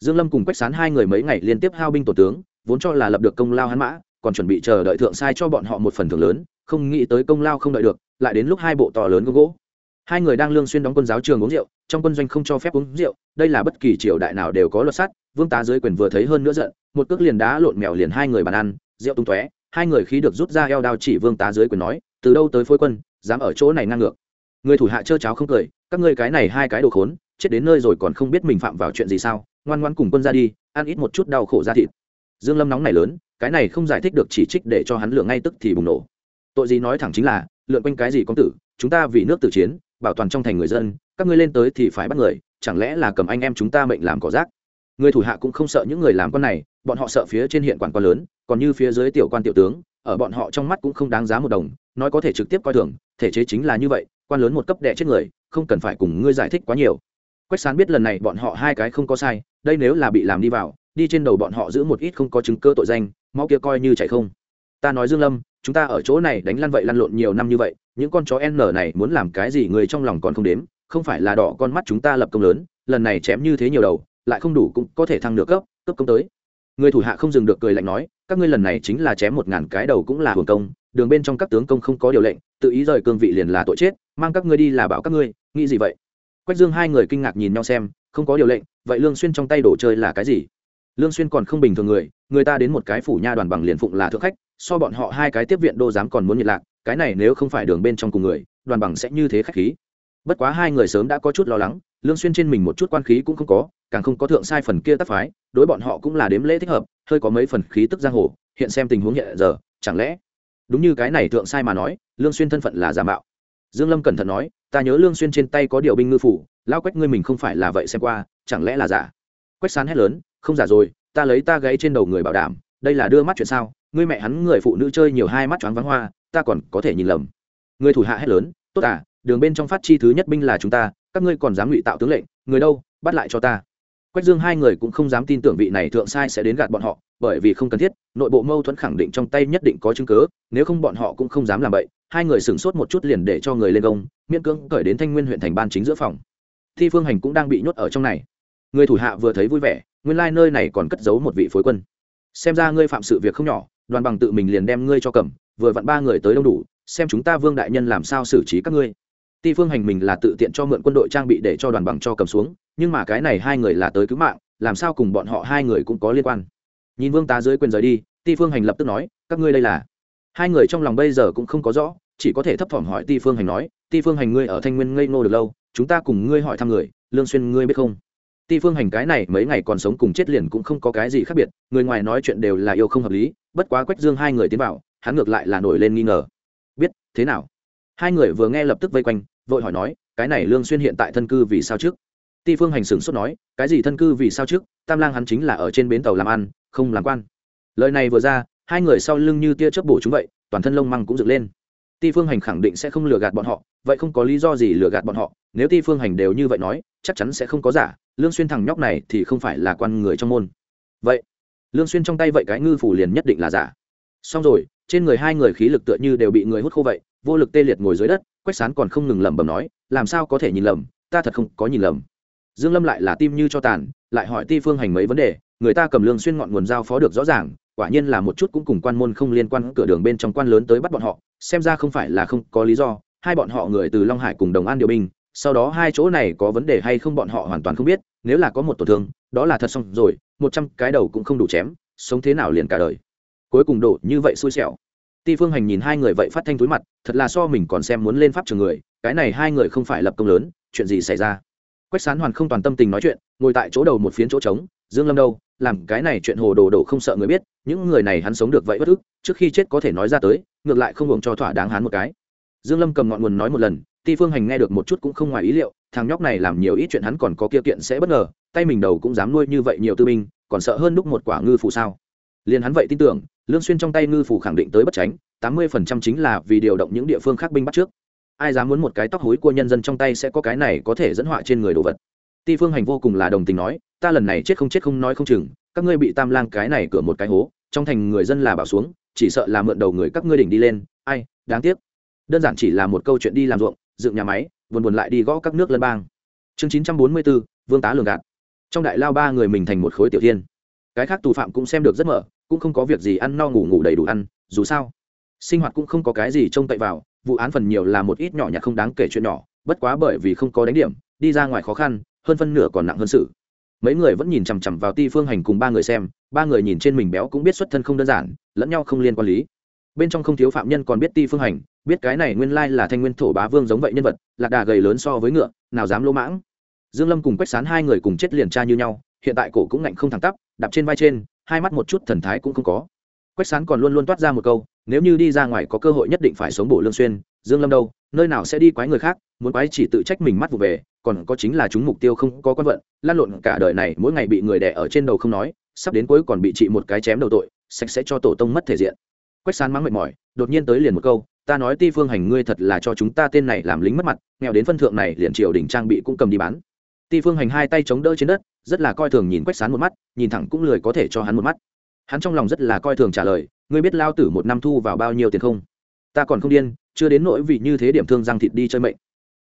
dương lâm cùng quách sán hai người mấy ngày liên tiếp hao binh tổ tướng, vốn cho là lập được công lao hắn mã, còn chuẩn bị chờ đợi thượng sai cho bọn họ một phần thưởng lớn, không nghĩ tới công lao không đợi được, lại đến lúc hai bộ to lớn gỗ hai người đang lương xuyên đóng quân giáo trường uống rượu, trong quân doanh không cho phép uống rượu, đây là bất kỳ triều đại nào đều có luật sắt, vương tá dưới quyền vừa thấy hơn nữa giận, một cước liền đá lộn mèo liền hai người bàn ăn, rượu tung tóe, hai người khí được rút ra eo đao chỉ vương tá dưới quyền nói, từ đâu tới phối quân, dám ở chỗ này ngang ngược. Người thủ hạ trơ cháo không cười, các ngươi cái này hai cái đồ khốn, chết đến nơi rồi còn không biết mình phạm vào chuyện gì sao? Ngoan ngoan cùng quân ra đi, ăn ít một chút đau khổ ra thịt. Dương lâm nóng này lớn, cái này không giải thích được chỉ trích để cho hắn lượng ngay tức thì bùng nổ. Tội gì nói thẳng chính là, lượn quanh cái gì công tử, chúng ta vì nước tử chiến, bảo toàn trong thành người dân, các ngươi lên tới thì phải bắt người, chẳng lẽ là cầm anh em chúng ta mệnh làm cỏ rác? Người thủ hạ cũng không sợ những người làm con này, bọn họ sợ phía trên hiện quản quan lớn, còn như phía dưới tiểu quan tiểu tướng, ở bọn họ trong mắt cũng không đáng giá một đồng, nói có thể trực tiếp coi thường, thể chế chính là như vậy, quan lớn một cấp đệ chết người, không cần phải cùng ngươi giải thích quá nhiều quách sán biết lần này bọn họ hai cái không có sai, đây nếu là bị làm đi vào, đi trên đầu bọn họ giữ một ít không có chứng cơ tội danh, máu kia coi như chạy không. Ta nói dương lâm, chúng ta ở chỗ này đánh lăn vậy lăn lộn nhiều năm như vậy, những con chó n này muốn làm cái gì người trong lòng còn không đếm, không phải là đỏ con mắt chúng ta lập công lớn, lần này chém như thế nhiều đầu, lại không đủ cũng có thể thăng được cấp cấp công tới. Người thủ hạ không dừng được cười lạnh nói, các ngươi lần này chính là chém một ngàn cái đầu cũng là hưởng công, đường bên trong các tướng công không có điều lệnh, tự ý rời cương vị liền là tội chết, mang các ngươi đi là bảo các ngươi, nghĩ gì vậy? Quách dương hai người kinh ngạc nhìn nhau xem, không có điều lệnh, vậy lương xuyên trong tay đồ chơi là cái gì? Lương xuyên còn không bình thường người người ta đến một cái phủ nha đoàn bằng liền phụng là thượng khách, so bọn họ hai cái tiếp viện đô giám còn muốn nhiệt lạc, cái này nếu không phải đường bên trong cùng người, đoàn bằng sẽ như thế khách khí. Bất quá hai người sớm đã có chút lo lắng, lương xuyên trên mình một chút quan khí cũng không có, càng không có thượng sai phần kia tác phái, đối bọn họ cũng là đếm lễ thích hợp, hơi có mấy phần khí tức giang hồ, hiện xem tình huống hiện giờ, chẳng lẽ, đúng như cái này thượng sai mà nói, lương xuyên thân phận là giả mạo dương lâm cẩn thận nói, ta nhớ lương xuyên trên tay có điều binh ngư phủ lao quách ngươi mình không phải là vậy xem qua, chẳng lẽ là giả? Quách sán hét lớn, không giả rồi, ta lấy ta gáy trên đầu người bảo đảm, đây là đưa mắt chuyện sao? Ngươi mẹ hắn người phụ nữ chơi nhiều hai mắt choáng vắng hoa, ta còn có thể nhìn lầm. Người thủ hạ hét lớn, tốt à đường bên trong phát chi thứ nhất binh là chúng ta, các ngươi còn dám ngụy tạo tướng lệnh, người đâu, bắt lại cho ta. Quách dương hai người cũng không dám tin tưởng vị này thượng sai sẽ đến gạt bọn họ, bởi vì không cần thiết, nội bộ mâu thuẫn khẳng định trong tay nhất định có chứng cứ, nếu không bọn họ cũng không dám làm vậy hai người sửng sốt một chút liền để cho người lên công miễn cưỡng cởi đến thanh nguyên huyện thành ban chính giữa phòng. Thi phương hành cũng đang bị nhốt ở trong này. Người thủ hạ vừa thấy vui vẻ, nguyên lai nơi này còn cất giấu một vị phối quân. Xem ra ngươi phạm sự việc không nhỏ, đoàn bằng tự mình liền đem ngươi cho cầm, vừa vặn ba người tới đông đủ, xem chúng ta vương đại nhân làm sao xử trí các ngươi. Ti phương hành mình là tự tiện cho mượn quân đội trang bị để cho đoàn bằng cho cầm xuống, nhưng mà cái này hai người là tới cứu mạng, làm sao cùng bọn họ hai người cũng có liên quan. Nhìn vương tá dưới quyền rời đi ti phương hành lập tức nói, các ngươi đây là? Hai người trong lòng bây giờ cũng không có rõ chỉ có thể thấp thỏm hỏi ti phương hành nói, ti phương hành, ngươi ở thanh nguyên ngây ngô được lâu, chúng ta cùng ngươi hỏi thăm người, lương xuyên, ngươi biết không? Ti phương hành cái này mấy ngày còn sống cùng chết liền cũng không có cái gì khác biệt, người ngoài nói chuyện đều là yêu không hợp lý, bất quá quách dương hai người tiến vào, hắn ngược lại là nổi lên nghi ngờ. Biết, thế nào? Hai người vừa nghe lập tức vây quanh, vội hỏi nói, cái này lương xuyên hiện tại thân cư vì sao trước? Ti phương hành sửng sốt nói, cái gì thân cư vì sao trước? Tam lang hắn chính là ở trên bến tàu làm ăn, không làm quan. Lời này vừa ra, hai người sau lưng như tia chớp bổ chúng vậy, toàn thân lông măng cũng dựng lên ti phương hành khẳng định sẽ không lừa gạt bọn họ, vậy không có lý do gì lừa gạt bọn họ, nếu ti phương hành đều như vậy nói, chắc chắn sẽ không có giả, lương xuyên thằng nhóc này thì không phải là quan người trong môn. Vậy, lương xuyên trong tay vậy cái ngư phủ liền nhất định là giả. Xong rồi, trên người hai người khí lực tựa như đều bị người hút khô vậy, vô lực tê liệt ngồi dưới đất, quách sán còn không ngừng lẩm bẩm nói, làm sao có thể nhìn lầm, ta thật không có nhìn lầm. Dương lâm lại là tim như cho tàn, lại hỏi ti phương hành mấy vấn đề, người ta cầm lương xuyên ngọn nguồn giao phó được rõ ràng, quả nhiên là một chút cũng cùng quan môn không liên quan, cửa đường bên trong quan lớn tới bắt bọn họ xem ra không phải là không có lý do, hai bọn họ người từ long hải cùng đồng an điều binh, sau đó hai chỗ này có vấn đề hay không bọn họ hoàn toàn không biết, nếu là có một tổn thương, đó là thật xong rồi, một trăm cái đầu cũng không đủ chém, sống thế nào liền cả đời. Cuối cùng đổ như vậy xui xẻo. Ti phương hành nhìn hai người vậy phát thanh túi mặt, thật là so mình còn xem muốn lên pháp trường người, cái này hai người không phải lập công lớn, chuyện gì xảy ra? Quách sán hoàn không toàn tâm tình nói chuyện, ngồi tại chỗ đầu một phiến chỗ trống, dương lâm đâu làm cái này chuyện hồ đồ đồ không sợ người biết, những người này hắn sống được vậy bất ức, trước khi chết có thể nói ra tới, ngược lại không hưởng cho thỏa đáng hắn một cái. Dương lâm cầm ngọn nguồn nói một lần, ti phương hành nghe được một chút cũng không ngoài ý liệu, thằng nhóc này làm nhiều ít chuyện hắn còn có kia kiện sẽ bất ngờ, tay mình đầu cũng dám nuôi như vậy nhiều tư binh, còn sợ hơn đúc một quả ngư phụ sao? Liền hắn vậy tin tưởng, lương xuyên trong tay ngư phủ khẳng định tới bất tránh, tám mươi phần trăm chính là vì điều động những địa phương khác binh bắt trước. Ai dám muốn một cái tóc hối của nhân dân trong tay sẽ có cái này có thể dẫn họa trên người đồ vật. Ti phương hành vô cùng là đồng tình nói ta lần này chết không chết không nói không chừng, các ngươi bị tam lang cái này cửa một cái hố, trong thành người dân là bảo xuống, chỉ sợ là mượn đầu người các ngươi đỉnh đi lên, ai, đáng tiếc. Đơn giản chỉ là một câu chuyện đi làm ruộng, dựng nhà máy, buồn buồn lại đi gõ các nước lân bang. Chương chín trăm bốn mươi bốn vương tá lường gạt. Trong đại lao ba người mình thành một khối tiểu thiên. Cái khác tù phạm cũng xem được rất mở, cũng không có việc gì ăn no ngủ ngủ đầy đủ ăn, dù sao, sinh hoạt cũng không có cái gì trông cậy vào, vụ án phần nhiều là một ít nhỏ nhặt không đáng kể chuyện nhỏ, bất quá bởi vì không có đánh điểm, đi ra ngoài khó khăn, hơn phân nửa còn nặng hơn sự mấy người vẫn nhìn chằm chằm vào ti phương hành cùng ba người xem, ba người nhìn trên mình béo cũng biết xuất thân không đơn giản, lẫn nhau không liên quan lý. Bên trong không thiếu phạm nhân còn biết ti phương hành, biết cái này nguyên lai là thanh nguyên thổ bá vương giống vậy nhân vật, lạc đà gầy lớn so với ngựa, nào dám lỗ mãng. Dương lâm cùng quách sán hai người cùng chết liền tra như nhau, hiện tại cổ cũng ngạnh không thẳng tắp, đạp trên vai trên, hai mắt một chút thần thái cũng không có. Quách sán còn luôn luôn toát ra một câu, nếu như đi ra ngoài có cơ hội nhất định phải sống bổ lương xuyên, dương lâm đâu, nơi nào sẽ đi quái người khác, muốn quái chỉ tự trách mình mắt vụ về còn có chính là chúng mục tiêu không có quan vận, lan lộn cả đời này mỗi ngày bị người đè ở trên đầu không nói, sắp đến cuối còn bị trị một cái chém đầu tội, sạch sẽ cho tổ tông mất thể diện. Quách sán mắng mệt mỏi, đột nhiên tới liền một câu, ta nói ti phương hành ngươi thật là cho chúng ta tên này làm lính mất mặt, nghèo đến phân thượng này liền triều đình trang bị cũng cầm đi bán. Ti phương hành hai tay chống đỡ trên đất, rất là coi thường nhìn quách sán một mắt, nhìn thẳng cũng lười có thể cho hắn một mắt. Hắn trong lòng rất là coi thường trả lời, ngươi biết lao tử một năm thu vào bao nhiêu tiền không? Ta còn không điên, chưa đến nỗi vì như thế điểm thương răng thịt đi chơi mệnh.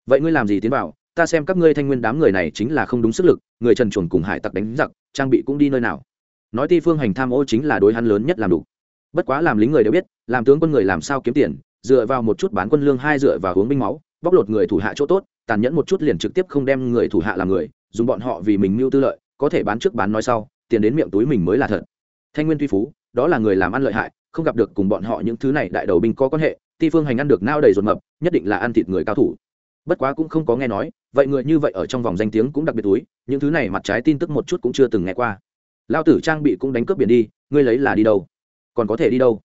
Vậy ngươi làm gì tiến vào? Ta xem các ngươi thanh nguyên đám người này chính là không đúng sức lực, người trần chuồn cùng hải tặc đánh giặc, trang bị cũng đi nơi nào. Nói ti phương hành tham ô chính là đối hắn lớn nhất làm đủ. Bất quá làm lính người đều biết, làm tướng quân người làm sao kiếm tiền, dựa vào một chút bán quân lương hai dựa vào uống binh máu, bóc lột người thủ hạ chỗ tốt, tàn nhẫn một chút liền trực tiếp không đem người thủ hạ làm người, dùng bọn họ vì mình mưu tư lợi, có thể bán trước bán nói sau, tiền đến miệng túi mình mới là thật. Thanh nguyên tuy phú, đó là người làm ăn lợi hại, không gặp được cùng bọn họ những thứ này đại đầu binh có quan hệ, ti phương hành ăn được nao đầy ruột mập, nhất định là ăn thịt người cao thủ. Bất quá cũng không có nghe nói vậy người như vậy ở trong vòng danh tiếng cũng đặc biệt túi, những thứ này mặt trái tin tức một chút cũng chưa từng nghe qua. Lao tử trang bị cũng đánh cướp biển đi, ngươi lấy là đi đâu? Còn có thể đi đâu?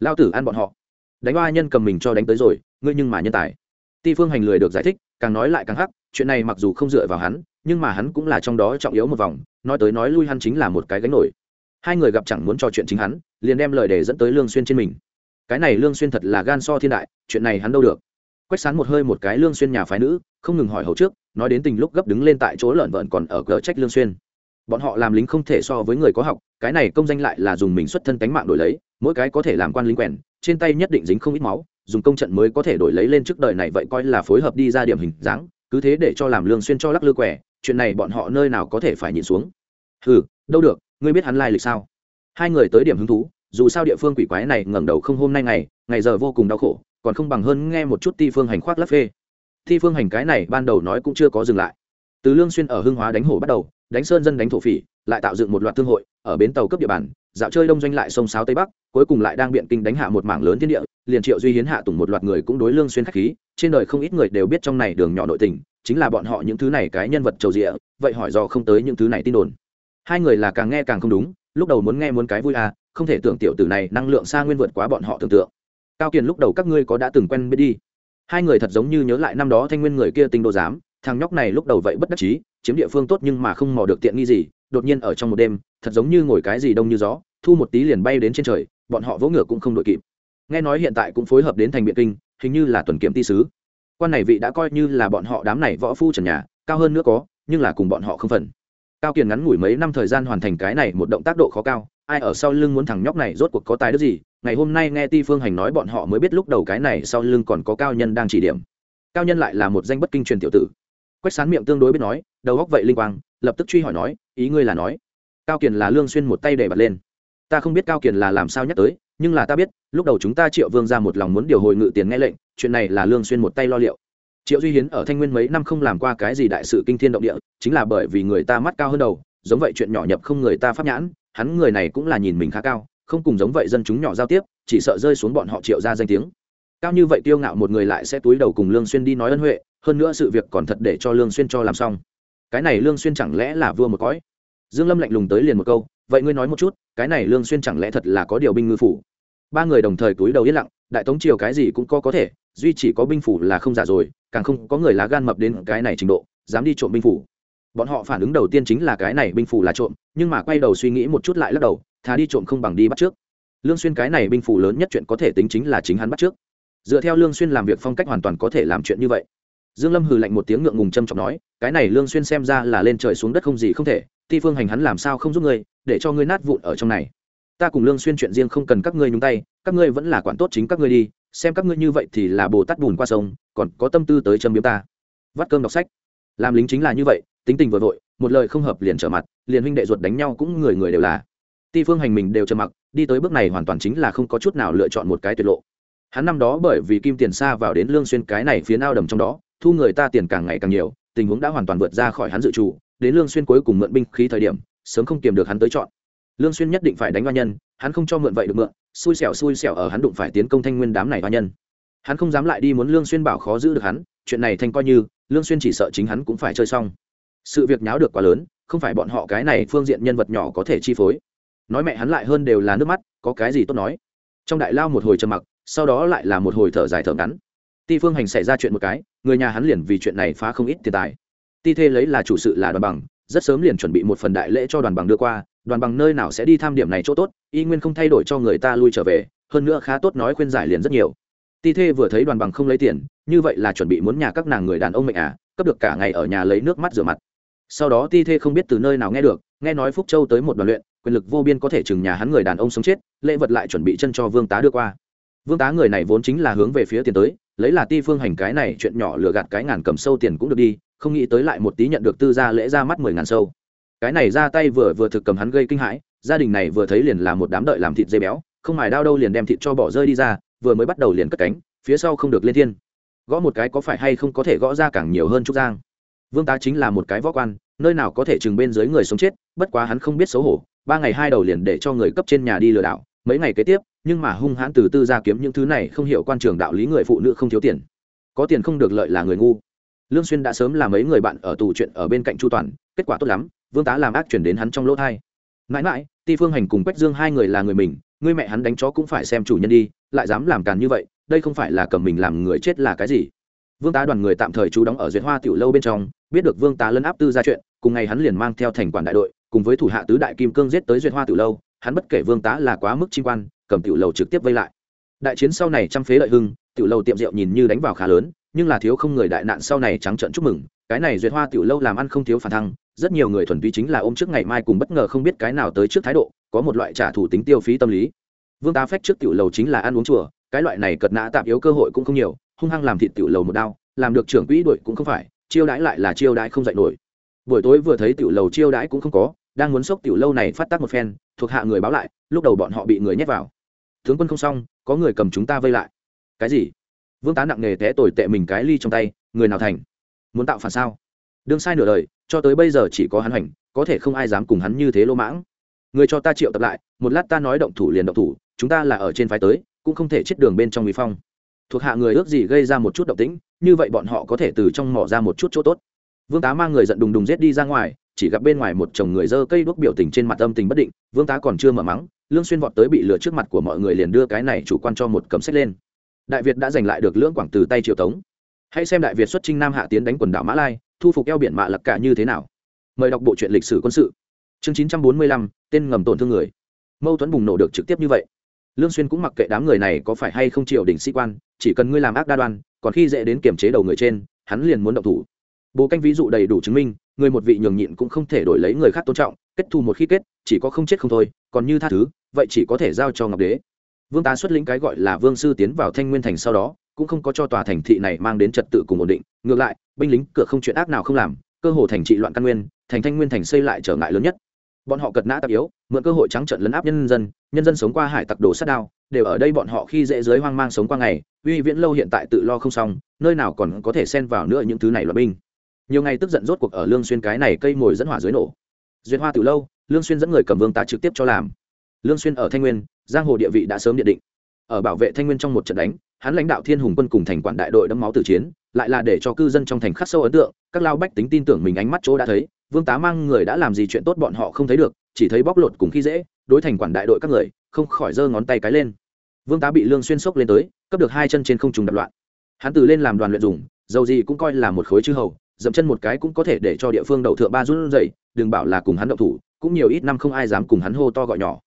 Lao tử ăn bọn họ. Đánh ba nhân cầm mình cho đánh tới rồi, ngươi nhưng mà nhân tài. Ti phương hành lười được giải thích, càng nói lại càng hắc, chuyện này mặc dù không dựa vào hắn, nhưng mà hắn cũng là trong đó trọng yếu một vòng, nói tới nói lui hắn chính là một cái gánh nổi. Hai người gặp chẳng muốn trò chuyện chính hắn, liền đem lời để dẫn tới lương xuyên trên mình. Cái này lương xuyên thật là gan so thiên đại, chuyện này hắn đâu được. Quét sán một hơi một cái lương xuyên nhà phái nữ không ngừng hỏi hậu trước, nói đến tình lúc gấp đứng lên tại chỗ lợn vợn còn ở cờ trách lương xuyên. Bọn họ làm lính không thể so với người có học, cái này công danh lại là dùng mình xuất thân cánh mạng đổi lấy, mỗi cái có thể làm quan lính quèn, trên tay nhất định dính không ít máu, dùng công trận mới có thể đổi lấy lên trước đời này vậy coi là phối hợp đi ra điểm hình dáng, cứ thế để cho làm lương xuyên cho lắc lư quẻ, chuyện này bọn họ nơi nào có thể phải nhịn xuống. Hừ, đâu được, ngươi biết hắn lai lịch sao? Hai người tới điểm hứng thú, dù sao địa phương quỷ quái này ngẩng đầu không hôm nay ngày ngày giờ vô cùng đau khổ, còn không bằng hơn nghe một chút ti phương hành khoác lắp phê thi phương hành cái này ban đầu nói cũng chưa có dừng lại. Từ lương xuyên ở hưng hóa đánh hổ bắt đầu, đánh sơn dân đánh thổ phỉ, lại tạo dựng một loạt thương hội, ở bến tàu cấp địa bàn, dạo chơi đông doanh lại sông sáo tây bắc, cuối cùng lại đang biện kinh đánh hạ một mảng lớn thiên địa, liền triệu duy hiến hạ tùng một loạt người cũng đối lương xuyên khách khí, trên đời không ít người đều biết trong này đường nhỏ nội tình, chính là bọn họ những thứ này cái nhân vật trầu dịa vậy hỏi do không tới những thứ này tin đồn. Hai người là càng nghe càng không đúng, lúc đầu muốn nghe muốn cái vui à không thể tưởng tiểu tử này năng lượng xa nguyên vượt quá bọn họ tưởng tượng. Cao kiền lúc đầu các ngươi có đã từng quen biết đi? Hai người thật giống như nhớ lại năm đó thanh nguyên người kia tinh đô giám, thằng nhóc này lúc đầu vậy bất đắc chí, chiếm địa phương tốt nhưng mà không mò được tiện nghi gì, đột nhiên ở trong một đêm, thật giống như ngồi cái gì đông như gió, thu một tí liền bay đến trên trời, bọn họ vỗ ngựa cũng không đội kịp. Nghe nói hiện tại cũng phối hợp đến thành biện kinh, hình như là tuần kiểm ti sứ. Quan này vị đã coi như là bọn họ đám này võ phu trần nhà, cao hơn nữa có, nhưng là cùng bọn họ không phần. Cao kiền ngắn ngủi mấy năm thời gian hoàn thành cái này một động tác độ khó cao ai ở sau lưng muốn thằng nhóc này rốt cuộc có tài đức gì? Ngày hôm nay nghe ti phương hành nói bọn họ mới biết lúc đầu cái này sau lưng còn có cao nhân đang chỉ điểm. Cao nhân lại là một danh bất kinh truyền tiểu tử. Quách sán miệng tương đối biết nói, đầu góc vậy linh quang, lập tức truy hỏi nói, ý ngươi là nói. Cao kiền là lương xuyên một tay để bật lên. Ta không biết cao kiền là làm sao nhắc tới, nhưng là ta biết, lúc đầu chúng ta triệu vương ra một lòng muốn điều hồi ngự tiền nghe lệnh, chuyện này là lương xuyên một tay lo liệu. Triệu duy hiến ở thanh nguyên mấy năm không làm qua cái gì đại sự kinh thiên động địa, chính là bởi vì người ta mắt cao hơn đầu, giống vậy chuyện nhỏ nhập không người ta pháp nhãn hắn người này cũng là nhìn mình khá cao, không cùng giống vậy dân chúng nhỏ giao tiếp, chỉ sợ rơi xuống bọn họ triệu ra danh tiếng. Cao như vậy tiêu ngạo một người lại sẽ túi đầu cùng lương xuyên đi nói ân huệ, hơn nữa sự việc còn thật để cho lương xuyên cho làm xong. Cái này lương xuyên chẳng lẽ là vua một cõi? Dương lâm lạnh lùng tới liền một câu, vậy ngươi nói một chút, cái này lương xuyên chẳng lẽ thật là có điều binh ngư phủ? Ba người đồng thời túi đầu yên lặng, đại tống triều cái gì cũng có có thể, duy chỉ có binh phủ là không giả rồi, càng không có người lá gan mập đến cái này trình độ, dám đi trộm binh phủ bọn họ phản ứng đầu tiên chính là cái này binh phủ là trộm, nhưng mà quay đầu suy nghĩ một chút lại lắc đầu, thà đi trộm không bằng đi bắt trước. Lương xuyên cái này binh phủ lớn nhất chuyện có thể tính chính là chính hắn bắt trước. Dựa theo lương xuyên làm việc phong cách hoàn toàn có thể làm chuyện như vậy. Dương lâm hừ lạnh một tiếng ngượng ngùng châm trọng nói, cái này lương xuyên xem ra là lên trời xuống đất không gì không thể, ti phương hành hắn làm sao không giúp ngươi, để cho ngươi nát vụn ở trong này. Ta cùng lương xuyên chuyện riêng không cần các ngươi nhúng tay, các ngươi vẫn là quản tốt chính các ngươi đi, xem các ngươi như vậy thì là bồ tát bùn qua sông, còn có tâm tư tới châm biếm ta. Vắt cơm đọc sách. Làm lính chính là như vậy tính tình vừa vội, một lời không hợp liền trở mặt, liền huynh đệ ruột đánh nhau cũng người người đều là. Ti phương hành mình đều trầm mặc, đi tới bước này hoàn toàn chính là không có chút nào lựa chọn một cái tuyệt lộ. Hắn năm đó bởi vì kim tiền xa vào đến lương xuyên cái này phía nao đầm trong đó, thu người ta tiền càng ngày càng nhiều, tình huống đã hoàn toàn vượt ra khỏi hắn dự trù, đến lương xuyên cuối cùng mượn binh khí thời điểm, sớm không kiềm được hắn tới chọn. Lương xuyên nhất định phải đánh hoa nhân, hắn không cho mượn vậy được mượn, xui xẻo xui xẻo ở hắn đụng phải tiến công thanh nguyên đám này hoa nhân. Hắn không dám lại đi muốn lương xuyên bảo khó giữ được hắn, chuyện này thành coi như, lương xuyên chỉ sợ chính hắn cũng phải chơi xong sự việc nháo được quá lớn, không phải bọn họ cái này phương diện nhân vật nhỏ có thể chi phối. Nói mẹ hắn lại hơn đều là nước mắt, có cái gì tốt nói. Trong đại lao một hồi trầm mặc, sau đó lại là một hồi thở dài thở ngắn. Ti phương hành xảy ra chuyện một cái, người nhà hắn liền vì chuyện này phá không ít tiền tài. Ti thê lấy là chủ sự là đoàn bằng, rất sớm liền chuẩn bị một phần đại lễ cho đoàn bằng đưa qua, đoàn bằng nơi nào sẽ đi tham điểm này chỗ tốt, y nguyên không thay đổi cho người ta lui trở về, hơn nữa khá tốt nói khuyên giải liền rất nhiều. Ti thê vừa thấy đoàn bằng không lấy tiền, như vậy là chuẩn bị muốn nhà các nàng người đàn ông mệnh à cấp được cả ngày ở nhà lấy nước mắt rửa mặt sau đó ti thê không biết từ nơi nào nghe được, nghe nói phúc châu tới một đoàn luyện, quyền lực vô biên có thể chừng nhà hắn người đàn ông sống chết, lễ vật lại chuẩn bị chân cho vương tá đưa qua. Vương tá người này vốn chính là hướng về phía tiền tới, lấy là ti phương hành cái này chuyện nhỏ lừa gạt cái ngàn cầm sâu tiền cũng được đi, không nghĩ tới lại một tí nhận được tư gia lễ ra mắt mười ngàn sâu. Cái này ra tay vừa vừa thực cầm hắn gây kinh hãi, gia đình này vừa thấy liền là một đám đợi làm thịt dây béo, không mài đao đâu liền đem thịt cho bỏ rơi đi ra, vừa mới bắt đầu liền cất cánh, phía sau không được lên thiên. Gõ một cái có phải hay không có thể gõ ra càng nhiều hơn trúc giang vương tá chính là một cái võ quan, nơi nào có thể chừng bên dưới người sống chết, bất quá hắn không biết xấu hổ, ba ngày hai đầu liền để cho người cấp trên nhà đi lừa đảo, mấy ngày kế tiếp, nhưng mà hung hãn từ tư ra kiếm những thứ này không hiểu quan trường đạo lý người phụ nữ không thiếu tiền. Có tiền không được lợi là người ngu. Lương xuyên đã sớm làm mấy người bạn ở tù chuyện ở bên cạnh chu toàn, kết quả tốt lắm, vương tá làm ác chuyển đến hắn trong lỗ thay. mãi mãi, ti phương hành cùng quách dương hai người là người mình ngươi mẹ hắn đánh chó cũng phải xem chủ nhân đi, lại dám làm càn như vậy, đây không phải là cầm mình làm người chết là cái gì? Vương tá đoàn người tạm thời trú đóng ở duyệt hoa tiểu lâu bên trong, biết được vương tá lấn áp tư ra chuyện, cùng ngày hắn liền mang theo thành quản đại đội, cùng với thủ hạ tứ đại kim cương giết tới duyệt hoa tiểu lâu, hắn bất kể vương tá là quá mức chim quan, cầm tiểu lầu trực tiếp vây lại. Đại chiến sau này trăm phế lợi hưng, tiểu lầu tiệm rượu nhìn như đánh vào khá lớn, nhưng là thiếu không người đại nạn sau này trắng trợn chúc mừng, cái này duyệt hoa tiểu lâu làm ăn không thiếu phản thăng, rất nhiều người thuần túy chính là ôm trước ngày mai cùng bất ngờ không biết cái nào tới trước thái độ, có một loại trả thủ tính tiêu phí tâm lý. Vương tá phách trước tiểu lầu chính là ăn uống chùa, cái loại này cật nã tạm yếu cơ hội cũng không nhiều hung hăng làm thịt tiểu lầu một đao, làm được trưởng quỹ đuổi cũng không phải, chiêu đãi lại là chiêu đãi không dạy nổi. Buổi tối vừa thấy tiểu lầu chiêu đãi cũng không có, đang muốn sốc tiểu lâu này phát tác một phen, thuộc hạ người báo lại, lúc đầu bọn họ bị người nhét vào. Tướng quân không xong, có người cầm chúng ta vây lại. Cái gì? Vương tá nặng nề té tồi tệ mình cái ly trong tay, người nào thành? Muốn tạo phản sao? Đương sai nửa đời, cho tới bây giờ chỉ có hắn hành có thể không ai dám cùng hắn như thế lô mãng. Người cho ta triệu tập lại, một lát ta nói động thủ liền động thủ, chúng ta là ở trên phái tới, cũng không thể chết đường bên trong nguy phong thuộc hạ người ước gì gây ra một chút động tĩnh như vậy bọn họ có thể từ trong mỏ ra một chút chỗ tốt. Vương tá mang người giận đùng đùng rết đi ra ngoài chỉ gặp bên ngoài một chồng người dơ cây đuốc biểu tình trên mặt âm tình bất định vương tá còn chưa mở mắng lương xuyên vọt tới bị lửa trước mặt của mọi người liền đưa cái này chủ quan cho một cấm sách lên. Đại việt đã giành lại được lưỡng quảng từ tay triều tống. Hãy xem đại việt xuất chinh nam hạ tiến đánh quần đảo mã lai thu phục eo biển mạ lặc cả như thế nào. Mời đọc bộ truyện lịch sử quân sự. Chương 945, tên ngầm tổn thương người. Mâu thuẫn bùng nổ được trực tiếp như vậy lương xuyên cũng mặc kệ đám người này có phải hay không triều đình sĩ quan, chỉ cần ngươi làm ác đa đoan, còn khi dễ đến kiểm chế đầu người trên, hắn liền muốn động thủ. Bố canh ví dụ đầy đủ chứng minh, người một vị nhường nhịn cũng không thể đổi lấy người khác tôn trọng, kết thù một khi kết, chỉ có không chết không thôi, còn như tha thứ, vậy chỉ có thể giao cho ngọc đế. Vương tá xuất lĩnh cái gọi là vương sư tiến vào thanh nguyên thành sau đó, cũng không có cho tòa thành thị này mang đến trật tự cùng ổn định, ngược lại, binh lính cửa không chuyện ác nào không làm, cơ hồ thành trị loạn căn nguyên, thành thanh nguyên thành xây lại trở ngại lớn nhất bọn họ cật nã tạp yếu, mượn cơ hội trắng trận lấn áp nhân dân nhân dân sống qua hải tặc đồ sát đao, đều ở đây bọn họ khi dễ giới hoang mang sống qua ngày, uy viễn lâu hiện tại tự lo không xong, nơi nào còn có thể xen vào nữa những thứ này là binh. Nhiều ngày tức giận rốt cuộc ở lương xuyên cái này cây ngồi dẫn hỏa dưới nổ. Duyệt hoa từ lâu, lương xuyên dẫn người cầm vương tá trực tiếp cho làm. Lương xuyên ở thanh nguyên, giang hồ địa vị đã sớm nhận định. Ở bảo vệ thanh nguyên trong một trận đánh, hắn lãnh đạo thiên hùng quân cùng thành quản đại đội đấm máu tử chiến, lại là để cho cư dân trong thành khắc sâu ấn tượng, các lao bách tính tin tưởng mình ánh mắt chỗ đã thấy vương tá mang người đã làm gì chuyện tốt bọn họ không thấy được, chỉ thấy bóc lột cùng khi dễ, đối thành quản đại đội các người, không khỏi giơ ngón tay cái lên. Vương tá bị lương xuyên sốc lên tới cấp được hai chân trên không trùng đập loạn. Hắn từ lên làm đoàn luyện dùng, dầu gì cũng coi là một khối chư hầu, dậm chân một cái cũng có thể để cho địa phương đầu thượng ba run rẩy, đừng bảo là cùng hắn động thủ, cũng nhiều ít năm không ai dám cùng hắn hô to gọi nhỏ.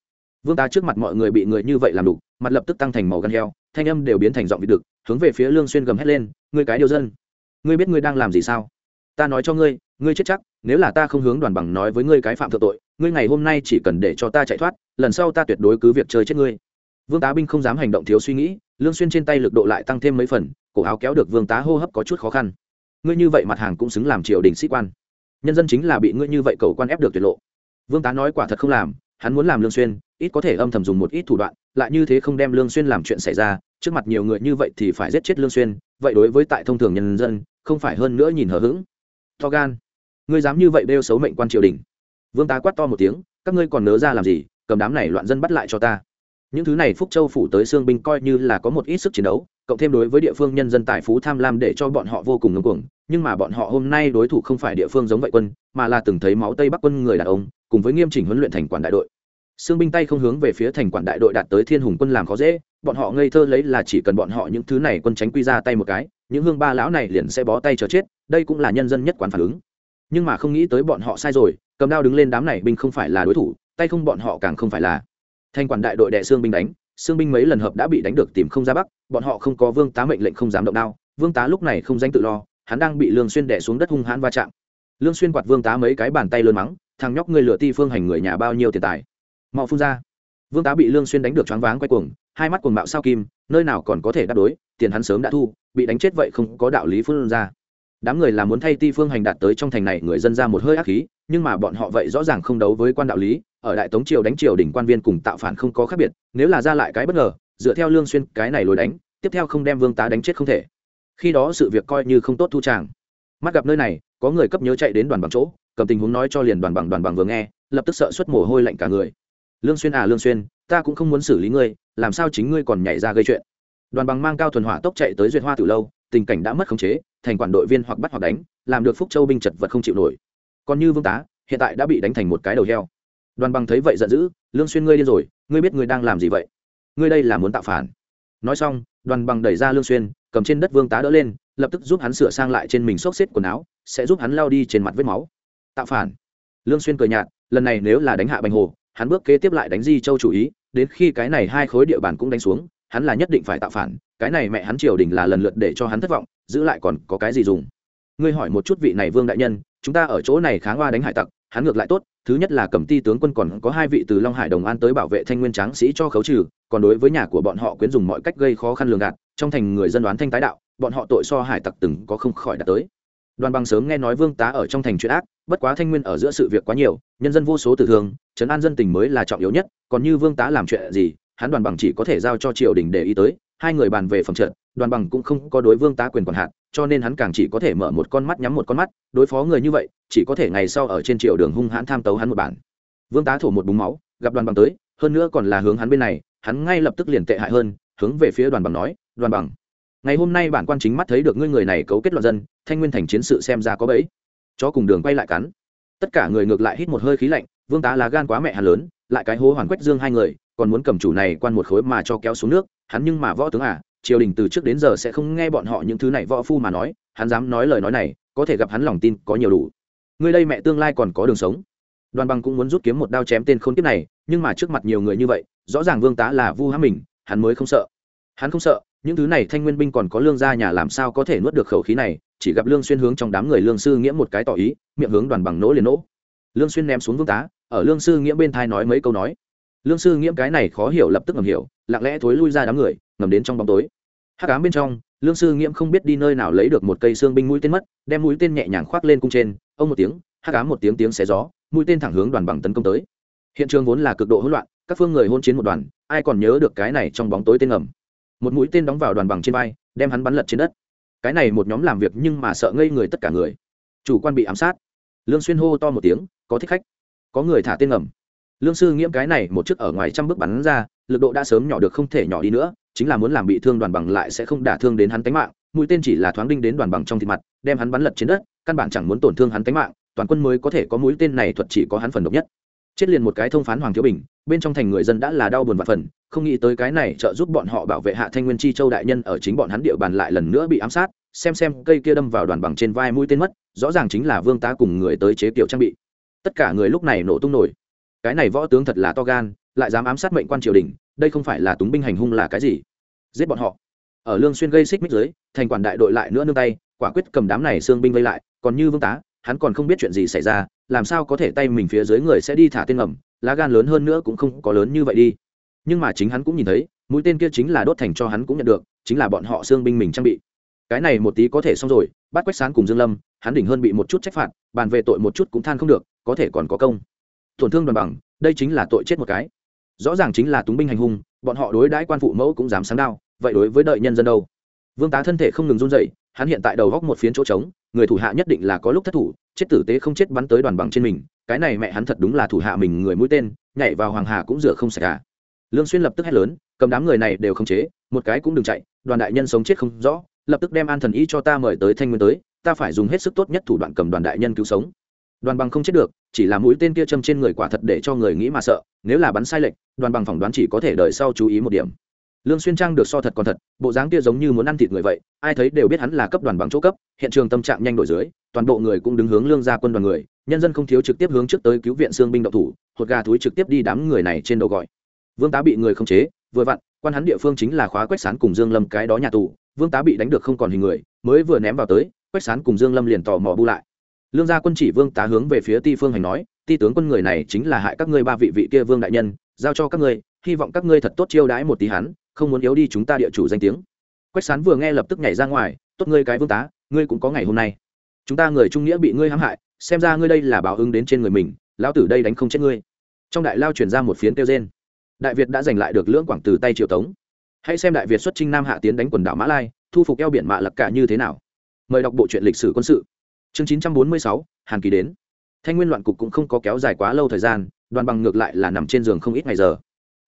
Vương tá trước mặt mọi người bị người như vậy làm đủ mặt lập tức tăng thành màu gan heo, thanh âm đều biến thành giọng vịt đực, hướng về phía lương xuyên gầm hét lên, ngươi cái điều dân! Ngươi biết ngươi đang làm gì sao? Ta nói cho ngươi ngươi chết chắc, nếu là ta không hướng đoàn bằng nói với ngươi cái phạm thượng tội, ngươi ngày hôm nay chỉ cần để cho ta chạy thoát, lần sau ta tuyệt đối cứ việc chơi chết ngươi. Vương tá binh không dám hành động thiếu suy nghĩ, lương xuyên trên tay lực độ lại tăng thêm mấy phần, cổ áo kéo được vương tá hô hấp có chút khó khăn. Ngươi như vậy mặt hàng cũng xứng làm triều đình sĩ quan. Nhân dân chính là bị ngươi như vậy cầu quan ép được tuyệt lộ. Vương tá nói quả thật không làm, hắn muốn làm lương xuyên, ít có thể âm thầm dùng một ít thủ đoạn, lại như thế không đem lương xuyên làm chuyện xảy ra, trước mặt nhiều người như vậy thì phải giết chết lương xuyên, vậy đối với tại thông thường nhân dân, không phải hơn nữa nhìn hờ hững. To gan ngươi dám như vậy đeo xấu mệnh quan triều đình. Vương tá quát to một tiếng, các ngươi còn nớ ra làm gì, cầm đám này loạn dân bắt lại cho ta. Những thứ này phúc châu phủ tới xương binh coi như là có một ít sức chiến đấu, cộng thêm đối với địa phương nhân dân tài phú tham lam để cho bọn họ vô cùng ngưng cuồng, nhưng mà bọn họ hôm nay đối thủ không phải địa phương giống vậy quân, mà là từng thấy máu tây bắc quân người đàn ông, cùng với nghiêm chỉnh huấn luyện thành quản đại đội. Xương binh tay không hướng về phía thành quản đại đội đạt tới thiên hùng quân làm khó dễ, bọn họ ngây thơ lấy là chỉ cần bọn họ những thứ này quân tránh quy ra tay một cái, những hương ba lão này liền sẽ bó tay chờ chết, đây cũng là nhân dân nhất quán phản ứng nhưng mà không nghĩ tới bọn họ sai rồi, cầm đao đứng lên đám này binh không phải là đối thủ, tay không bọn họ càng không phải là. Thanh quản đại đội đệ xương binh đánh, xương binh mấy lần hợp đã bị đánh được tìm không ra bắc, bọn họ không có vương tá mệnh lệnh không dám động đao, vương tá lúc này không danh tự lo, hắn đang bị lương xuyên đè xuống đất hung hãn va chạm. Lương xuyên quạt vương tá mấy cái bàn tay lớn mắng, thằng nhóc ngươi lừa ti phương hành người nhà bao nhiêu tiền tài? Mau phun ra. Vương tá bị lương xuyên đánh được choáng váng quay cuồng, hai mắt cuồng bạo sao kim, nơi nào còn có thể đáp đối, tiền hắn sớm đã thu, bị đánh chết vậy không có đạo lý phun ra đám người là muốn thay ti phương hành đạt tới trong thành này người dân ra một hơi ác khí, nhưng mà bọn họ vậy rõ ràng không đấu với quan đạo lý, ở đại tống triều đánh triều đỉnh quan viên cùng tạo phản không có khác biệt, nếu là ra lại cái bất ngờ, dựa theo lương xuyên cái này lối đánh, tiếp theo không đem vương tá đánh chết không thể. Khi đó sự việc coi như không tốt thu tràng. Mắt gặp nơi này, có người cấp nhớ chạy đến đoàn bằng chỗ, cầm tình huống nói cho liền đoàn bằng đoàn bằng vừa nghe, lập tức sợ xuất mồ hôi lạnh cả người. Lương xuyên à lương xuyên, ta cũng không muốn xử lý ngươi, làm sao chính ngươi còn nhảy ra gây chuyện. Đoàn bằng mang cao thuần hỏa tốc chạy tới duyệt hoa từ lâu tình cảnh đã mất khống chế, thành quản đội viên hoặc bắt hoặc đánh, làm được phúc châu binh chật vật không chịu nổi. Còn như vương tá, hiện tại đã bị đánh thành một cái đầu heo. Đoàn bằng thấy vậy giận dữ, lương xuyên ngươi điên rồi, ngươi biết ngươi đang làm gì vậy? Ngươi đây là muốn tạo phản. Nói xong, đoàn bằng đẩy ra lương xuyên, cầm trên đất vương tá đỡ lên, lập tức giúp hắn sửa sang lại trên mình xốc xếp quần áo, sẽ giúp hắn lao đi trên mặt vết máu. Tạo phản. Lương xuyên cười nhạt, lần này nếu là đánh hạ bành hồ, hắn bước kế tiếp lại đánh di châu chủ ý, đến khi cái này hai khối địa bàn cũng đánh xuống hắn là nhất định phải tạo phản, cái này mẹ hắn triều đình là lần lượt để cho hắn thất vọng, giữ lại còn có cái gì dùng? Ngươi hỏi một chút vị này vương đại nhân, chúng ta ở chỗ này kháng hoa đánh hải tặc, hắn ngược lại tốt, thứ nhất là cầm ti tướng quân còn có hai vị từ long hải đồng an tới bảo vệ thanh nguyên tráng sĩ cho khấu trừ, còn đối với nhà của bọn họ quyến dùng mọi cách gây khó khăn lường gạt, trong thành người dân đoán thanh tái đạo, bọn họ tội so hải tặc từng có không khỏi đạt tới. Đoàn bằng sớm nghe nói vương tá ở trong thành chuyện ác, bất quá thanh nguyên ở giữa sự việc quá nhiều, nhân dân vô số tử thương, trấn an dân tình mới là trọng yếu nhất, còn như vương tá làm chuyện gì hắn đoàn bằng chỉ có thể giao cho triều đình để ý tới, hai người bàn về phòng trận, đoàn bằng cũng không có đối vương tá quyền quản hạt, cho nên hắn càng chỉ có thể mở một con mắt nhắm một con mắt, đối phó người như vậy, chỉ có thể ngày sau ở trên triều đường hung hãn tham tấu hắn một bản. Vương tá thổ một búng máu, gặp đoàn bằng tới, hơn nữa còn là hướng hắn bên này, hắn ngay lập tức liền tệ hại hơn, hướng về phía đoàn bằng nói, đoàn bằng, ngày hôm nay bản quan chính mắt thấy được ngươi người này cấu kết loạn dân, thanh nguyên thành chiến sự xem ra có bẫy. Cho cùng đường quay lại cắn. Tất cả người ngược lại hít một hơi khí lạnh, vương tá là gan quá mẹ hà lớn, lại cái hố hoàn quách dương hai người còn muốn cầm chủ này quan một khối mà cho kéo xuống nước, hắn nhưng mà võ tướng à triều đình từ trước đến giờ sẽ không nghe bọn họ những thứ này võ phu mà nói, hắn dám nói lời nói này, có thể gặp hắn lòng tin có nhiều đủ. Ngươi đây mẹ tương lai còn có đường sống. Đoàn bằng cũng muốn rút kiếm một đao chém tên khốn kiếp này, nhưng mà trước mặt nhiều người như vậy, rõ ràng vương tá là vu hãm mình, hắn mới không sợ. Hắn không sợ, những thứ này thanh nguyên binh còn có lương gia nhà làm sao có thể nuốt được khẩu khí này, chỉ gặp lương xuyên hướng trong đám người lương sư nghĩa một cái tỏ ý, miệng hướng đoàn bằng nỗ liền nỗ. Lương xuyên ném xuống vương tá, ở lương sư nghĩa bên thai nói mấy câu nói lương sư nghiễm cái này khó hiểu lập tức ngầm hiểu, lặng lẽ thối lui ra đám người, ngầm đến trong bóng tối. Hắc ám bên trong, lương sư nghiễm không biết đi nơi nào lấy được một cây xương binh mũi tên mất, đem mũi tên nhẹ nhàng khoác lên cung trên, ông một tiếng, hắc ám một tiếng tiếng xé gió, mũi tên thẳng hướng đoàn bằng tấn công tới. Hiện trường vốn là cực độ hỗn loạn, các phương người hôn chiến một đoàn, ai còn nhớ được cái này trong bóng tối tên ngầm? Một mũi tên đóng vào đoàn bằng trên vai, đem hắn bắn lật trên đất. Cái này một nhóm làm việc nhưng mà sợ ngây người tất cả người. Chủ quan bị ám sát. Lương xuyên hô to một tiếng, có thích khách, có người thả tên ngầm lương sư nghiễm cái này một chiếc ở ngoài trăm bước bắn ra, lực độ đã sớm nhỏ được không thể nhỏ đi nữa, chính là muốn làm bị thương đoàn bằng lại sẽ không đả thương đến hắn tính mạng, mũi tên chỉ là thoáng đinh đến đoàn bằng trong thịt mặt, đem hắn bắn lật trên đất, căn bản chẳng muốn tổn thương hắn tính mạng, toàn quân mới có thể có mũi tên này thuật chỉ có hắn phần độc nhất. Chết liền một cái thông phán hoàng thiếu bình, bên trong thành người dân đã là đau buồn và phần, không nghĩ tới cái này trợ giúp bọn họ bảo vệ hạ thanh nguyên chi châu đại nhân ở chính bọn hắn địa bàn lại lần nữa bị ám sát, xem xem cây kia đâm vào đoàn bằng trên vai mũi tên mất, rõ ràng chính là vương tá cùng người tới chế kiểu trang bị. Tất cả người lúc này nổ tung nổi cái này võ tướng thật là to gan, lại dám ám sát mệnh quan triều đình, đây không phải là túng binh hành hung là cái gì? Giết bọn họ. Ở lương xuyên gây xích mích dưới, thành quản đại đội lại nữa nương tay, quả quyết cầm đám này xương binh vây lại, còn như vương tá, hắn còn không biết chuyện gì xảy ra, làm sao có thể tay mình phía dưới người sẽ đi thả tên ẩm lá gan lớn hơn nữa cũng không có lớn như vậy đi. Nhưng mà chính hắn cũng nhìn thấy, mũi tên kia chính là đốt thành cho hắn cũng nhận được, chính là bọn họ xương binh mình trang bị. Cái này một tí có thể xong rồi, bắt quách sán cùng dương lâm, hắn đỉnh hơn bị một chút trách phạt, bàn về tội một chút cũng than không được, có thể còn có công tổn thương đoàn bằng, đây chính là tội chết một cái. Rõ ràng chính là túng binh hành hung, bọn họ đối đãi quan phụ mẫu cũng dám sáng đao, vậy đối với đợi nhân dân đâu? Vương tá thân thể không ngừng run dậy hắn hiện tại đầu góc một phiến chỗ trống, người thủ hạ nhất định là có lúc thất thủ, chết tử tế không chết bắn tới đoàn bằng trên mình, cái này mẹ hắn thật đúng là thủ hạ mình người mũi tên, nhảy vào hoàng hà cũng rửa không sạch cả. Lương xuyên lập tức hét lớn, cầm đám người này đều không chế, một cái cũng đừng chạy, đoàn đại nhân sống chết không rõ, lập tức đem an thần y cho ta mời tới thanh nguyên tới, ta phải dùng hết sức tốt nhất thủ đoạn cầm đoàn đại nhân cứu sống. Đoàn bằng không chết được chỉ là mũi tên kia châm trên người quả thật để cho người nghĩ mà sợ, nếu là bắn sai lệch, đoàn bằng phỏng đoán chỉ có thể đợi sau chú ý một điểm. Lương xuyên trang được so thật còn thật, bộ dáng kia giống như muốn ăn thịt người vậy, ai thấy đều biết hắn là cấp đoàn bằng chỗ cấp, hiện trường tâm trạng nhanh đổi dưới, toàn bộ người cũng đứng hướng lương gia quân đoàn người, nhân dân không thiếu trực tiếp hướng trước tới cứu viện xương binh động thủ, hột gà túi trực tiếp đi đám người này trên đầu gọi. Vương tá bị người không chế, vừa vặn, quan hắn địa phương chính là khóa quách sán cùng dương lâm cái đó nhà tù, vương tá bị đánh được không còn hình người, mới vừa ném vào tới, quách sán cùng dương lâm liền tò mò bu lại lương gia quân chỉ vương tá hướng về phía ti phương hành nói, ti tướng quân người này chính là hại các ngươi ba vị vị kia vương đại nhân, giao cho các ngươi, hy vọng các ngươi thật tốt chiêu đãi một tí hắn, không muốn yếu đi chúng ta địa chủ danh tiếng. Quách sán vừa nghe lập tức nhảy ra ngoài, tốt ngươi cái vương tá, ngươi cũng có ngày hôm nay. Chúng ta người trung nghĩa bị ngươi hãm hại, xem ra ngươi đây là báo ứng đến trên người mình, lão tử đây đánh không chết ngươi. Trong đại lao chuyển ra một phiến kêu trên đại việt đã giành lại được lưỡng quảng từ tay triều tống. Hãy xem đại việt xuất trinh nam hạ tiến đánh quần đảo mã lai, thu phục eo biển mạ lặc cả như thế nào. Mời đọc bộ truyện lịch sử quân sự chương chín trăm bốn mươi sáu, hàn kỳ đến. Thanh nguyên loạn cục cũng không có kéo dài quá lâu thời gian, đoàn bằng ngược lại là nằm trên giường không ít ngày giờ.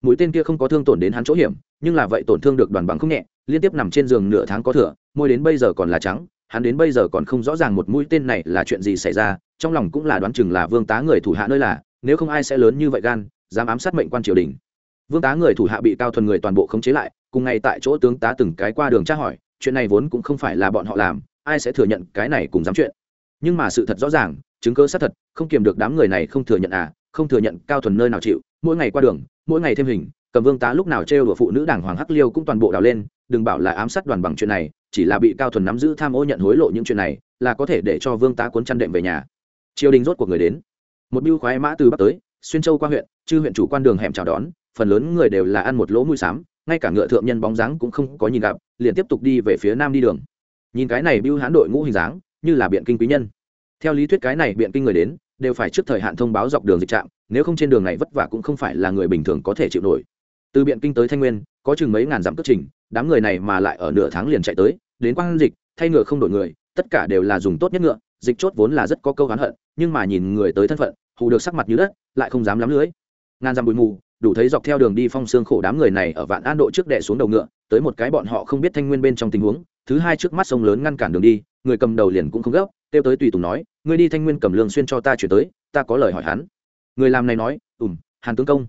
Mũi tên kia không có thương tổn đến hắn chỗ hiểm, nhưng là vậy tổn thương được đoàn bằng không nhẹ, liên tiếp nằm trên giường nửa tháng có thừa, môi đến bây giờ còn là trắng, hắn đến bây giờ còn không rõ ràng một mũi tên này là chuyện gì xảy ra, trong lòng cũng là đoán chừng là vương tá người thủ hạ nơi là, nếu không ai sẽ lớn như vậy gan, dám ám sát mệnh quan triều đình. Vương tá người thủ hạ bị cao thuần người toàn bộ khống chế lại, cùng ngay tại chỗ tướng tá từng cái qua đường tra hỏi, chuyện này vốn cũng không phải là bọn họ làm, ai sẽ thừa nhận cái này cùng dám chuyện nhưng mà sự thật rõ ràng, chứng cơ xác thật, không kiềm được đám người này không thừa nhận à không thừa nhận cao thuần nơi nào chịu, mỗi ngày qua đường, mỗi ngày thêm hình, cầm vương tá lúc nào trêu đùa phụ nữ đảng hoàng hắc liêu cũng toàn bộ đào lên, đừng bảo là ám sát đoàn bằng chuyện này, chỉ là bị cao thuần nắm giữ tham ô nhận hối lộ những chuyện này, là có thể để cho vương tá cuốn chăn đệm về nhà. Triều đình rốt cuộc người đến. Một biêu khoái mã từ bắc tới, xuyên châu qua huyện, chư huyện chủ quan đường hẻm chào đón, phần lớn người đều là ăn một lỗ mũi xám ngay cả ngựa thượng nhân bóng dáng cũng không có nhìn gặp, liền tiếp tục đi về phía nam đi đường. Nhìn cái này biêu hán đội ngũ hình dáng như là biện kinh quý nhân. Theo lý thuyết cái này biện kinh người đến, đều phải trước thời hạn thông báo dọc đường dịch trạm, nếu không trên đường này vất vả cũng không phải là người bình thường có thể chịu nổi. Từ biện kinh tới thanh nguyên, có chừng mấy ngàn dặm cất trình, đám người này mà lại ở nửa tháng liền chạy tới, đến quang dịch, thay ngựa không đổi người, tất cả đều là dùng tốt nhất ngựa, dịch chốt vốn là rất có câu hắn hận, nhưng mà nhìn người tới thân phận, hù được sắc mặt như đất, lại không dám lắm lưới. Ngàn dặm bụi mù, đủ thấy dọc theo đường đi phong xương khổ đám người này ở vạn an độ trước đệ xuống đầu ngựa, tới một cái bọn họ không biết thanh nguyên bên trong tình huống thứ hai trước mắt sông lớn ngăn cản đường đi, người cầm đầu liền cũng không gấp, kêu tới tùy tùng nói, ngươi đi thanh nguyên cầm lương xuyên cho ta chuyển tới, ta có lời hỏi hắn. Người làm này nói ủm hàn tướng công.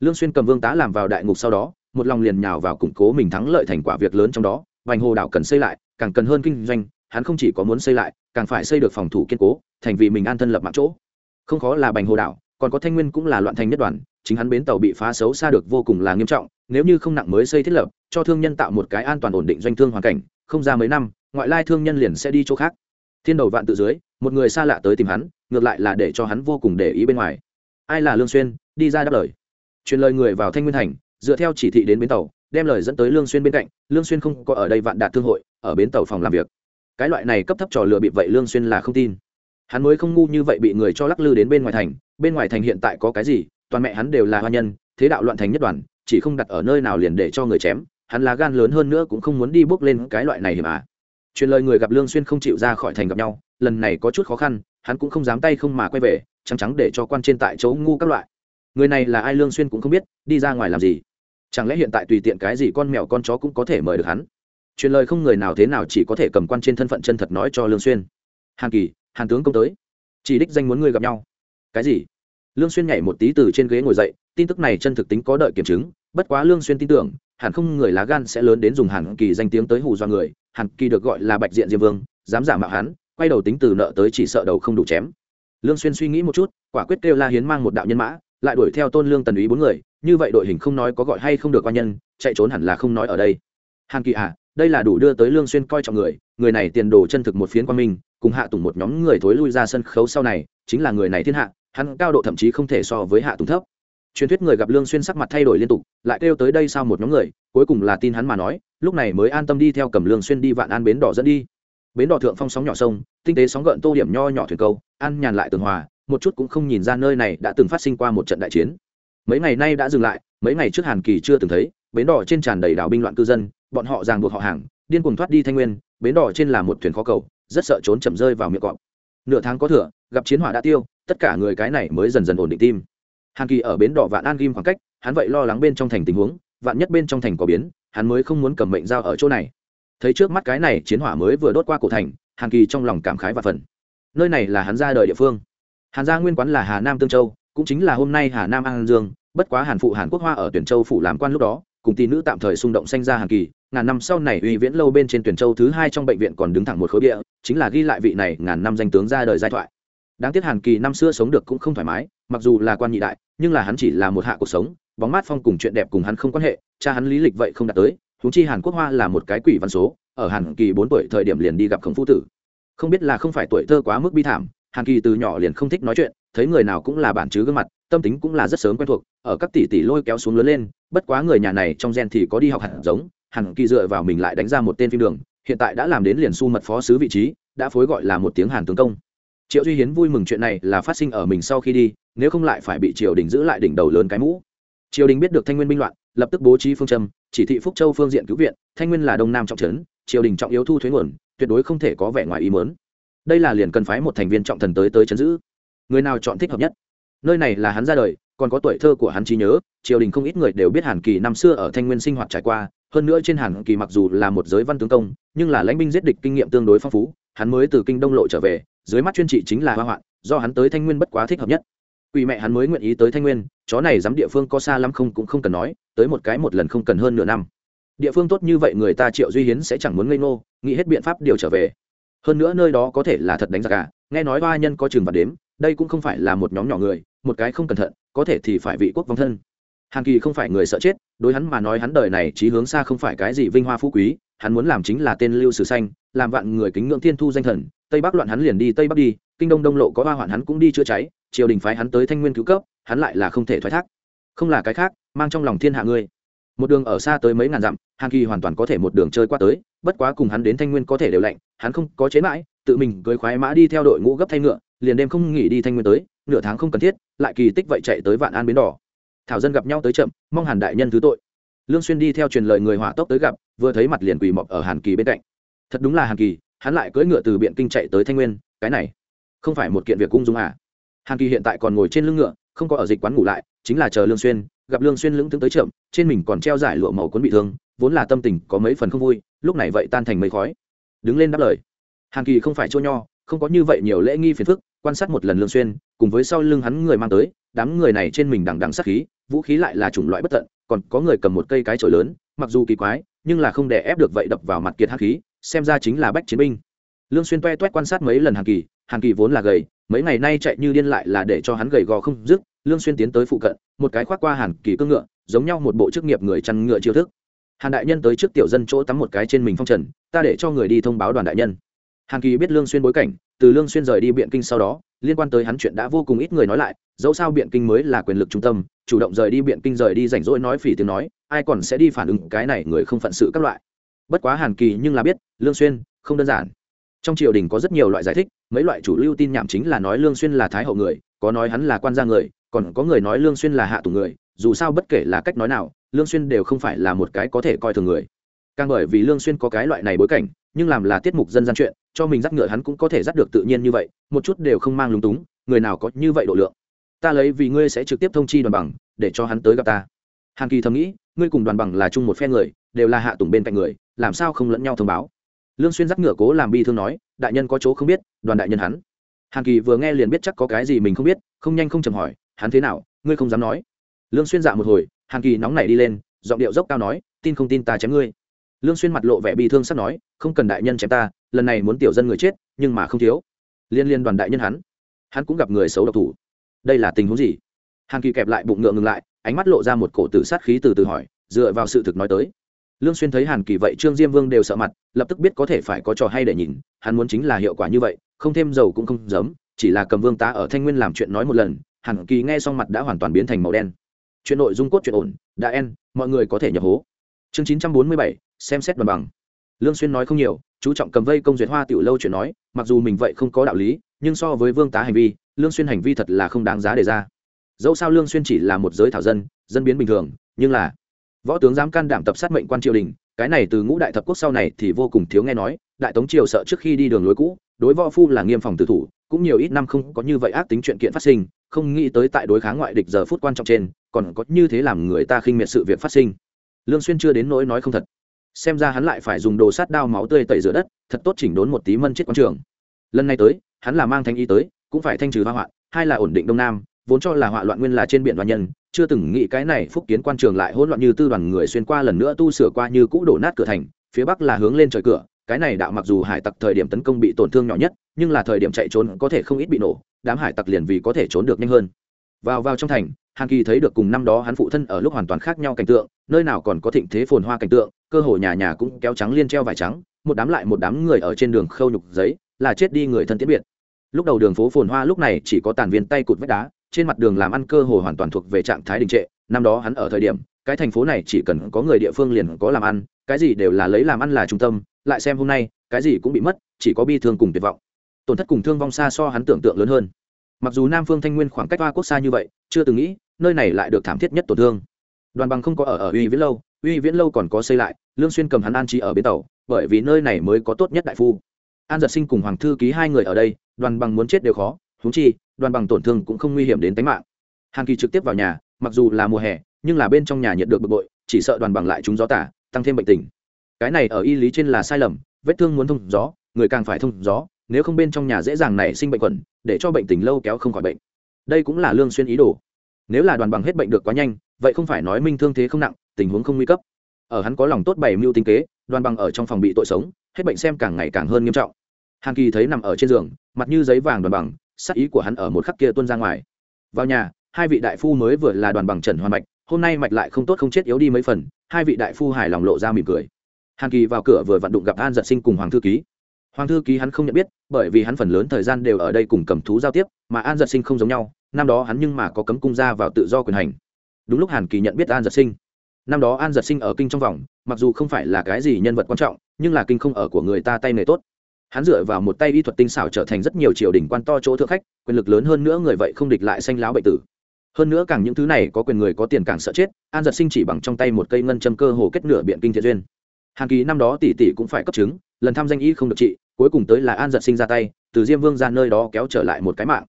Lương xuyên cầm vương tá làm vào đại ngục sau đó, một lòng liền nhào vào củng cố mình thắng lợi thành quả việc lớn trong đó, vành hồ đảo cần xây lại, càng cần hơn kinh doanh, hắn không chỉ có muốn xây lại, càng phải xây được phòng thủ kiên cố, thành vì mình an thân lập mạng chỗ. Không khó là bành hồ đảo, còn có thanh nguyên cũng là loạn thành nhất đoàn, chính hắn bến tàu bị phá xấu xa được vô cùng là nghiêm trọng nếu như không nặng mới xây thiết lập, cho thương nhân tạo một cái an toàn ổn định doanh thương hoàn cảnh, không ra mấy năm, ngoại lai thương nhân liền sẽ đi chỗ khác. Thiên đầu vạn tự dưới, một người xa lạ tới tìm hắn, ngược lại là để cho hắn vô cùng để ý bên ngoài. Ai là lương xuyên? Đi ra đáp lời. Truyền lời người vào thanh nguyên thành, dựa theo chỉ thị đến bến tàu, đem lời dẫn tới lương xuyên bên cạnh. Lương xuyên không có ở đây vạn đạt thương hội, ở bến tàu phòng làm việc. Cái loại này cấp thấp trò lừa bị vậy lương xuyên là không tin. Hắn mới không ngu như vậy bị người cho lắc lư đến bên ngoài thành. Bên ngoài thành hiện tại có cái gì, toàn mẹ hắn đều là hoa nhân, thế đạo loạn thành nhất đoàn chỉ không đặt ở nơi nào liền để cho người chém, hắn là gan lớn hơn nữa cũng không muốn đi bước lên cái loại này hiểm à. Truyền lời người gặp lương xuyên không chịu ra khỏi thành gặp nhau, lần này có chút khó khăn, hắn cũng không dám tay không mà quay về, trắng trắng để cho quan trên tại chỗ ngu các loại. Người này là ai lương xuyên cũng không biết, đi ra ngoài làm gì? Chẳng lẽ hiện tại tùy tiện cái gì con mèo con chó cũng có thể mời được hắn? Truyền lời không người nào thế nào chỉ có thể cầm quan trên thân phận chân thật nói cho lương xuyên. Hàn kỳ, hàn tướng công tới. Chỉ đích danh muốn người gặp nhau. Cái gì? Lương xuyên nhảy một tí từ trên ghế ngồi dậy tin tức này chân thực tính có đợi kiểm chứng, bất quá lương xuyên tin tưởng, hẳn không người lá gan sẽ lớn đến dùng hàn kỳ danh tiếng tới hù do người, hàn kỳ được gọi là bạch diện diêm vương, dám giả mạo hắn, quay đầu tính từ nợ tới chỉ sợ đầu không đủ chém. Lương xuyên suy nghĩ một chút, quả quyết kêu la hiến mang một đạo nhân mã, lại đuổi theo tôn lương tần úy bốn người, như vậy đội hình không nói có gọi hay không được quan nhân, chạy trốn hẳn là không nói ở đây. Hàn kỳ à đây là đủ đưa tới lương xuyên coi trọng người người này tiền đồ chân thực một phiến quan minh, cùng hạ tùng một nhóm người thối lui ra sân khấu sau này, chính là người này thiên hạ, hắn cao độ thậm chí không thể so với hạ tùng thấp truyền thuyết người gặp lương xuyên sắc mặt thay đổi liên tục, lại kêu tới đây sao một nhóm người, cuối cùng là tin hắn mà nói, lúc này mới an tâm đi theo cầm lương xuyên đi vạn an bến đỏ dẫn đi. Bến đỏ thượng phong sóng nhỏ sông, tinh tế sóng gợn tô điểm nho nhỏ thuyền câu, an nhàn lại tường hòa, một chút cũng không nhìn ra nơi này đã từng phát sinh qua một trận đại chiến. Mấy ngày nay đã dừng lại, mấy ngày trước hàn kỳ chưa từng thấy, bến đỏ trên tràn đầy đảo binh loạn cư dân, bọn họ ràng buộc họ hàng, điên cuồng thoát đi thanh nguyên, bến đỏ trên là một thuyền khó cầu, rất sợ trốn chậm rơi vào miệng cọp. Nửa tháng có thừa, gặp chiến hỏa đã tiêu, tất cả người cái này mới dần dần ổn định tim hàn kỳ ở bến đỏ vạn an ghim khoảng cách, hắn vậy lo lắng bên trong thành tình huống, vạn nhất bên trong thành có biến, hắn mới không muốn cầm mệnh dao ở chỗ này. Thấy trước mắt cái này chiến hỏa mới vừa đốt qua cổ thành, hàn kỳ trong lòng cảm khái và phần nơi này là hắn ra đời địa phương. Hàn gia nguyên quán là hà nam tương châu, cũng chính là hôm nay hà nam an dương, bất quá hàn phụ hàn quốc hoa ở tuyển châu phủ làm quan lúc đó, cùng tỷ nữ tạm thời xung động sanh ra hàn kỳ, ngàn năm sau này uy viễn lâu bên trên tuyển châu thứ hai trong bệnh viện còn đứng thẳng một khối địa chính là ghi lại vị này ngàn năm danh tướng ra đời giai thoại. Đáng tiếc hàn kỳ năm xưa sống được cũng không thoải mái mặc dù là quan nhị đại, nhưng là hắn chỉ là một hạ cuộc sống, bóng mát phong cùng chuyện đẹp cùng hắn không quan hệ, cha hắn lý lịch vậy không đạt tới húng chi hàn quốc hoa là một cái quỷ văn số, ở hàn kỳ bốn tuổi thời điểm liền đi gặp khổng phu tử. Không biết là không phải tuổi thơ quá mức bi thảm, hàn kỳ từ nhỏ liền không thích nói chuyện, thấy người nào cũng là bản chứ gương mặt, tâm tính cũng là rất sớm quen thuộc, ở các tỷ tỷ lôi kéo xuống lớn lên, bất quá người nhà này trong gen thì có đi học hẳn giống, hàn kỳ dựa vào mình lại đánh ra một tên phim đường, hiện tại đã làm đến liền su mật phó sứ vị trí, đã phối gọi là một tiếng hàn tướng công triệu duy hiến vui mừng chuyện này là phát sinh ở mình sau khi đi, nếu không lại phải bị triều đình giữ lại đỉnh đầu lớn cái mũ. Triều đình biết được thanh nguyên binh loạn, lập tức bố trí phương châm, chỉ thị phúc châu phương diện cứu viện, thanh nguyên là đông nam trọng trấn, triều đình trọng yếu thu thuế nguồn, tuyệt đối không thể có vẻ ngoài ý mớn đây là liền cần phái một thành viên trọng thần tới tới chấn giữ. Người nào chọn thích hợp nhất? Nơi này là hắn ra đời, còn có tuổi thơ của hắn trí nhớ, triều đình không ít người đều biết hàn kỳ năm xưa ở thanh nguyên sinh hoạt trải qua, hơn nữa trên hàn kỳ mặc dù là một giới văn tướng công, nhưng là lãnh binh giết địch kinh nghiệm tương đối phong phú, hắn mới từ kinh đông lộ trở về dưới mắt chuyên trị chính là hoa hoạn, do hắn tới thanh nguyên bất quá thích hợp nhất. Quỷ mẹ hắn mới nguyện ý tới thanh nguyên, chó này dám địa phương có xa lắm không cũng không cần nói, tới một cái một lần không cần hơn nửa năm. Địa phương tốt như vậy người ta triệu duy hiến sẽ chẳng muốn ngây ngô, nghĩ hết biện pháp điều trở về. Hơn nữa nơi đó có thể là thật đánh giặc cả à. nghe nói ba nhân có chừng và đếm, đây cũng không phải là một nhóm nhỏ người, một cái không cẩn thận, có thể thì phải vị quốc vong thân. Hàn kỳ không phải người sợ chết, đối hắn mà nói hắn đời này trí hướng xa không phải cái gì vinh hoa phú quý hắn muốn làm chính là tên lưu sử xanh làm vạn người kính ngưỡng thiên thu danh thần, tây bắc loạn hắn liền đi tây bắc đi, kinh đông đông lộ có hoa hoạn hắn cũng đi chữa cháy, triều đình phái hắn tới thanh nguyên cứu cấp, hắn lại là không thể thoái thác. Không là cái khác, mang trong lòng thiên hạ ngươi. Một đường ở xa tới mấy ngàn dặm hàn kỳ hoàn toàn có thể một đường chơi qua tới, bất quá cùng hắn đến thanh nguyên có thể đều lạnh, hắn không có chế mãi, tự mình cưới khoái mã đi theo đội ngũ gấp thay ngựa, liền đêm không nghỉ đi thanh nguyên tới, nửa tháng không cần thiết, lại kỳ tích vậy chạy tới vạn an bến đỏ. Thảo dân gặp nhau tới chậm, mong hàn đại nhân thứ tội lương xuyên đi theo truyền lời người hỏa tốc tới gặp, vừa thấy mặt liền quỳ mọc ở hàn kỳ bên cạnh. Thật đúng là hàn kỳ, hắn lại cưỡi ngựa từ biện kinh chạy tới thanh nguyên, cái này không phải một kiện việc cung dung à. Hàn kỳ hiện tại còn ngồi trên lưng ngựa, không có ở dịch quán ngủ lại, chính là chờ lương xuyên, gặp lương xuyên lững thững tới chậm, trên mình còn treo giải lụa màu cuốn bị thương, vốn là tâm tình có mấy phần không vui, lúc này vậy tan thành mây khói. Đứng lên đáp lời. Hàn kỳ không phải chỗ nho, không có như vậy nhiều lễ nghi phiền phức, quan sát một lần lương xuyên, cùng với sau lưng hắn người mang tới, đám người này trên mình đằng đằng sát khí, vũ khí lại là chủng loại bất tận còn có người cầm một cây cái chổi lớn, mặc dù kỳ quái, nhưng là không để ép được vậy đập vào mặt kiệt hắc khí, xem ra chính là bách chiến binh. Lương xuyên toe toét quan sát mấy lần hàn kỳ hàn kỳ vốn là gầy, mấy ngày nay chạy như điên lại là để cho hắn gầy gò không dứt, lương xuyên tiến tới phụ cận, một cái khoác qua hàn kỳ cương ngựa, giống nhau một bộ chức nghiệp người chăn ngựa chiêu thức. Hàn đại nhân tới trước tiểu dân chỗ tắm một cái trên mình phong trần, ta để cho người đi thông báo đoàn đại nhân. Hàn kỳ biết lương xuyên bối cảnh, từ lương xuyên rời đi biện kinh sau đó liên quan tới hắn chuyện đã vô cùng ít người nói lại, dẫu sao biện kinh mới là quyền lực trung tâm, chủ động rời đi biện kinh rời đi rảnh rỗi nói phỉ tiếng nói, ai còn sẽ đi phản ứng cái này người không phận sự các loại. Bất quá hàn kỳ nhưng là biết, lương xuyên, không đơn giản. Trong triều đình có rất nhiều loại giải thích, mấy loại chủ lưu tin nhảm chính là nói lương xuyên là thái hậu người, có nói hắn là quan gia người, còn có người nói lương xuyên là hạ tù người, dù sao bất kể là cách nói nào, lương xuyên đều không phải là một cái có thể coi thường người. Càng bởi vì lương xuyên có cái loại này bối cảnh nhưng làm là tiết mục dân gian chuyện, cho mình dắt ngựa hắn cũng có thể dắt được tự nhiên như vậy, một chút đều không mang lúng túng, người nào có như vậy độ lượng. Ta lấy vì ngươi sẽ trực tiếp thông chi đoàn bằng, để cho hắn tới gặp ta. Hàn kỳ thầm nghĩ, ngươi cùng đoàn bằng là chung một phe người, đều là hạ tùng bên cạnh người, làm sao không lẫn nhau thông báo? Lương xuyên dắt ngựa cố làm bi thương nói, đại nhân có chỗ không biết, đoàn đại nhân hắn. Hàn kỳ vừa nghe liền biết chắc có cái gì mình không biết, không nhanh không chậm hỏi, hắn thế nào, ngươi không dám nói. Lương xuyên dạ một hồi, hàn kỳ nóng nảy đi lên, giọng điệu dốc cao nói, tin không tin ta chém ngươi lương xuyên mặt lộ vẻ bi thương sắp nói không cần đại nhân chém ta lần này muốn tiểu dân người chết nhưng mà không thiếu. Liên liên đoàn đại nhân hắn hắn cũng gặp người xấu độc thủ. Đây là tình huống gì? Hàn kỳ kẹp lại bụng ngựa ngừng lại ánh mắt lộ ra một cổ tử sát khí từ từ hỏi dựa vào sự thực nói tới. Lương xuyên thấy hàn kỳ vậy trương diêm vương đều sợ mặt lập tức biết có thể phải có trò hay để nhìn hắn muốn chính là hiệu quả như vậy không thêm dầu cũng không giấm chỉ là cầm vương tá ở thanh nguyên làm chuyện nói một lần hàn kỳ nghe xong mặt đã hoàn toàn biến thành màu đen. Chuyện nội dung cốt chuyện ổn đã en mọi người có thể nhập hố. Chương 947, xem xét bằng bằng. Lương xuyên nói không nhiều, chú trọng cầm vây công duyệt hoa tiểu lâu chuyện nói, mặc dù mình vậy không có đạo lý, nhưng so với vương tá hành vi, lương xuyên hành vi thật là không đáng giá để ra. Dẫu sao lương xuyên chỉ là một giới thảo dân dân biến bình thường, nhưng là võ tướng dám can đảm tập sát mệnh quan triều đình, cái này từ ngũ đại thập quốc sau này thì vô cùng thiếu nghe nói, đại tống triều sợ trước khi đi đường lối cũ, đối võ phu là nghiêm phòng tử thủ, cũng nhiều ít năm không có như vậy ác tính chuyện kiện phát sinh, không nghĩ tới tại đối kháng ngoại địch giờ phút quan trọng trên, còn có như thế làm người ta khinh miệt sự việc phát sinh. Lương xuyên chưa đến nỗi nói không thật xem ra hắn lại phải dùng đồ sát đao máu tươi tẩy rửa đất, thật tốt chỉnh đốn một tí mân chết quan trường. Lần này tới, hắn là mang thanh y tới, cũng phải thanh trừ hoa hoạn, hai là ổn định đông nam, vốn cho là họa loạn nguyên là trên biển đoàn nhân, chưa từng nghĩ cái này phúc kiến quan trường lại hỗn loạn như tư đoàn người xuyên qua lần nữa tu sửa qua như cũ đổ nát cửa thành, phía bắc là hướng lên trời cửa, cái này đạo mặc dù hải tặc thời điểm tấn công bị tổn thương nhỏ nhất, nhưng là thời điểm chạy trốn có thể không ít bị nổ, đám hải tặc liền vì có thể trốn được nhanh hơn. Vào vào trong thành hàn kỳ thấy được cùng năm đó hắn phụ thân ở lúc hoàn toàn khác nhau cảnh tượng, nơi nào còn có thịnh thế phồn hoa cảnh tượng, cơ hồ nhà nhà cũng kéo trắng liên treo vải trắng, một đám lại một đám người ở trên đường khâu nhục giấy, là chết đi người thân tiễn biệt. Lúc đầu đường phố phồn hoa lúc này chỉ có tàn viên tay cụt vách đá, trên mặt đường làm ăn cơ hồ hoàn toàn thuộc về trạng thái đình trệ. Năm đó hắn ở thời điểm, cái thành phố này chỉ cần có người địa phương liền có làm ăn, cái gì đều là lấy làm ăn là trung tâm, lại xem hôm nay, cái gì cũng bị mất, chỉ có bi thương cùng tuyệt vọng. Tổn thất cùng thương vong xa so hắn tưởng tượng lớn hơn mặc dù nam phương thanh nguyên khoảng cách hoa quốc xa như vậy, chưa từng nghĩ, nơi này lại được thảm thiết nhất tổn thương. Đoàn bằng không có ở ở uy viễn lâu, uy viễn lâu còn có xây lại, lương xuyên cầm hắn an trí ở bến tàu, bởi vì nơi này mới có tốt nhất đại phu. An giật sinh cùng hoàng thư ký hai người ở đây, đoàn bằng muốn chết đều khó, huống chi, đoàn bằng tổn thương cũng không nguy hiểm đến tính mạng. Hàn kỳ trực tiếp vào nhà, mặc dù là mùa hè, nhưng là bên trong nhà nhiệt được bực bội, chỉ sợ đoàn bằng lại trúng gió tả, tăng thêm bệnh tình. Cái này ở y lý trên là sai lầm, vết thương muốn thông gió, người càng phải thông gió nếu không bên trong nhà dễ dàng nảy sinh bệnh quẩn để cho bệnh tình lâu kéo không khỏi bệnh. Đây cũng là lương xuyên ý đồ. Nếu là đoàn bằng hết bệnh được quá nhanh, vậy không phải nói minh thương thế không nặng, tình huống không nguy cấp. Ở hắn có lòng tốt bày mưu tinh kế, đoàn bằng ở trong phòng bị tội sống, hết bệnh xem càng ngày càng hơn nghiêm trọng. Hàn kỳ thấy nằm ở trên giường, mặt như giấy vàng đoàn bằng, sắc ý của hắn ở một khắc kia tuôn ra ngoài. Vào nhà, hai vị đại phu mới vừa là đoàn bằng trần hoàn mạch, hôm nay mạch lại không tốt không chết yếu đi mấy phần, hai vị đại phu hài lòng lộ ra mỉm cười. Hàn kỳ vào cửa vừa vặn đụng gặp an giật sinh cùng hoàng thư ký hoàng thư ký hắn không nhận biết, bởi vì hắn phần lớn thời gian đều ở đây cùng cầm thú giao tiếp, mà an giật sinh không giống nhau, năm đó hắn nhưng mà có cấm cung ra vào tự do quyền hành. Đúng lúc hàn kỳ nhận biết an giật sinh. Năm đó an giật sinh ở kinh trong vòng, mặc dù không phải là cái gì nhân vật quan trọng, nhưng là kinh không ở của người ta tay nghề tốt. Hắn dựa vào một tay y thuật tinh xảo trở thành rất nhiều triều đình quan to chỗ thượng khách, quyền lực lớn hơn nữa người vậy không địch lại xanh láo bệnh tử. Hơn nữa càng những thứ này có quyền người có tiền càng sợ chết, an giật sinh chỉ bằng trong tay một cây ngân châm cơ hồ kết nửa biện kinh thiện duyên. Hàn kỳ năm đó tỷ tỷ cũng phải cấp chứng, lần tham danh y không được trị cuối cùng tới là an giật sinh ra tay, từ diêm vương ra nơi đó kéo trở lại một cái mạng.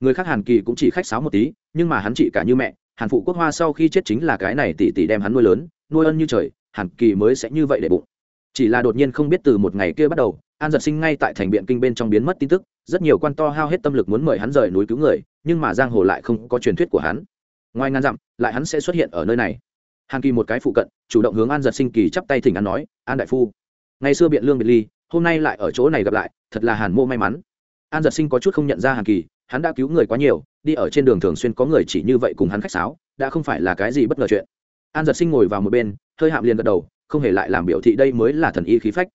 Người khác hàn kỳ cũng chỉ khách sáo một tí, nhưng mà hắn chị cả như mẹ, hàn phụ quốc hoa sau khi chết chính là cái này tỷ tỷ đem hắn nuôi lớn, nuôi ân như trời, hàn kỳ mới sẽ như vậy để bụng. Chỉ là đột nhiên không biết từ một ngày kia bắt đầu, an giật sinh ngay tại thành biện kinh bên trong biến mất tin tức, rất nhiều quan to hao hết tâm lực muốn mời hắn rời núi cứu người, nhưng mà giang hồ lại không có truyền thuyết của hắn. Ngoài ngàn dặm, lại hắn sẽ xuất hiện ở nơi này. Hàn kỳ một cái phụ cận, chủ động hướng an giật sinh kỳ chắp tay thỉnh an nói, an đại phu, ngày xưa biện lương biệt ly hôm nay lại ở chỗ này gặp lại, thật là hàn mô may mắn. An giật sinh có chút không nhận ra hàn kỳ, hắn đã cứu người quá nhiều, đi ở trên đường thường xuyên có người chỉ như vậy cùng hắn khách sáo, đã không phải là cái gì bất ngờ chuyện. An giật sinh ngồi vào một bên, hơi hạm liền gật đầu, không hề lại làm biểu thị đây mới là thần y khí phách.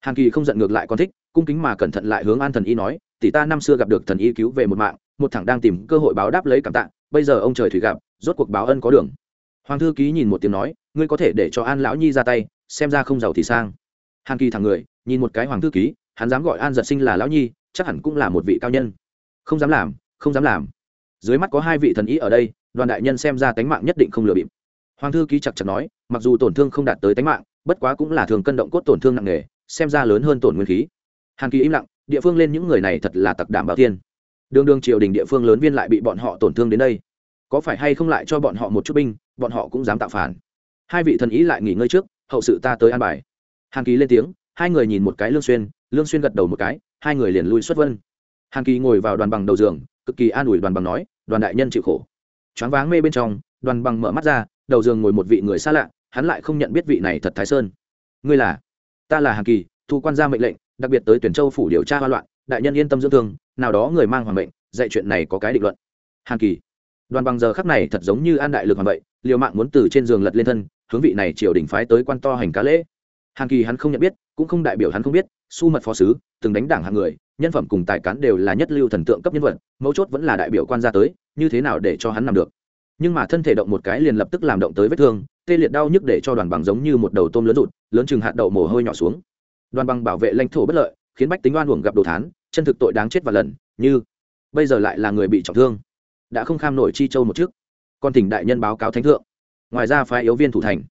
Hàn kỳ không giận ngược lại còn thích, cung kính mà cẩn thận lại hướng an thần y nói, tỷ ta năm xưa gặp được thần y cứu về một mạng, một thằng đang tìm cơ hội báo đáp lấy cảm tạ, bây giờ ông trời thủy gặp, rốt cuộc báo ân có đường. Hoàng thư ký nhìn một tiếng nói, ngươi có thể để cho an lão nhi ra tay, xem ra không giàu thì sang. Hàn kỳ thẳng người nhìn một cái hoàng thư ký, hắn dám gọi an giật sinh là lão nhi, chắc hẳn cũng là một vị cao nhân. Không dám làm, không dám làm. Dưới mắt có hai vị thần ý ở đây, đoàn đại nhân xem ra tánh mạng nhất định không lừa bịp. Hoàng thư ký chặt chặt nói, mặc dù tổn thương không đạt tới tánh mạng, bất quá cũng là thường cân động cốt tổn thương nặng nề, xem ra lớn hơn tổn nguyên khí. Hàn kỳ im lặng, địa phương lên những người này thật là tặc đảm bảo tiên đường đường triều đình địa phương lớn viên lại bị bọn họ tổn thương đến đây. Có phải hay không lại cho bọn họ một chút binh, bọn họ cũng dám tạo phản. Hai vị thần ý lại nghỉ ngơi trước, hậu sự ta tới an bài. Hàn kỳ lên tiếng hai người nhìn một cái lương xuyên lương xuyên gật đầu một cái, hai người liền lui xuất vân. Hàn kỳ ngồi vào đoàn bằng đầu giường, cực kỳ an ủi đoàn bằng nói, đoàn đại nhân chịu khổ. Choáng váng mê bên trong, đoàn bằng mở mắt ra, đầu giường ngồi một vị người xa lạ, hắn lại không nhận biết vị này thật thái sơn. Ngươi là? Ta là hàn kỳ, thu quan gia mệnh lệnh, đặc biệt tới tuyển châu phủ điều tra hoa loạn, đại nhân yên tâm dưỡng thương, nào đó người mang hoàng mệnh, dạy chuyện này có cái định luận. Hàn kỳ. Đoàn bằng giờ khắc này thật giống như an đại lực hoàng vậy, liều mạng muốn từ trên giường lật lên thân, hướng vị này triều đình phái tới quan to hành cá lễ hàn kỳ hắn không nhận biết, cũng không đại biểu hắn không biết, su mật phó sứ, từng đánh đảng hàng người, nhân phẩm cùng tài cán đều là nhất lưu thần tượng cấp nhân vật, mấu chốt vẫn là đại biểu quan gia tới, như thế nào để cho hắn nằm được. Nhưng mà thân thể động một cái liền lập tức làm động tới vết thương, tê liệt đau nhức để cho đoàn bằng giống như một đầu tôm lớn rụt, lớn chừng hạt đậu mồ hôi nhỏ xuống. Đoàn bằng bảo vệ lãnh thổ bất lợi, khiến bách tính oan uổng gặp đồ thán, chân thực tội đáng chết và lần, như bây giờ lại là người bị trọng thương, đã không kham nổi chi châu một trước. Còn tỉnh đại nhân báo cáo thánh thượng. Ngoài ra phái yếu viên thủ thành.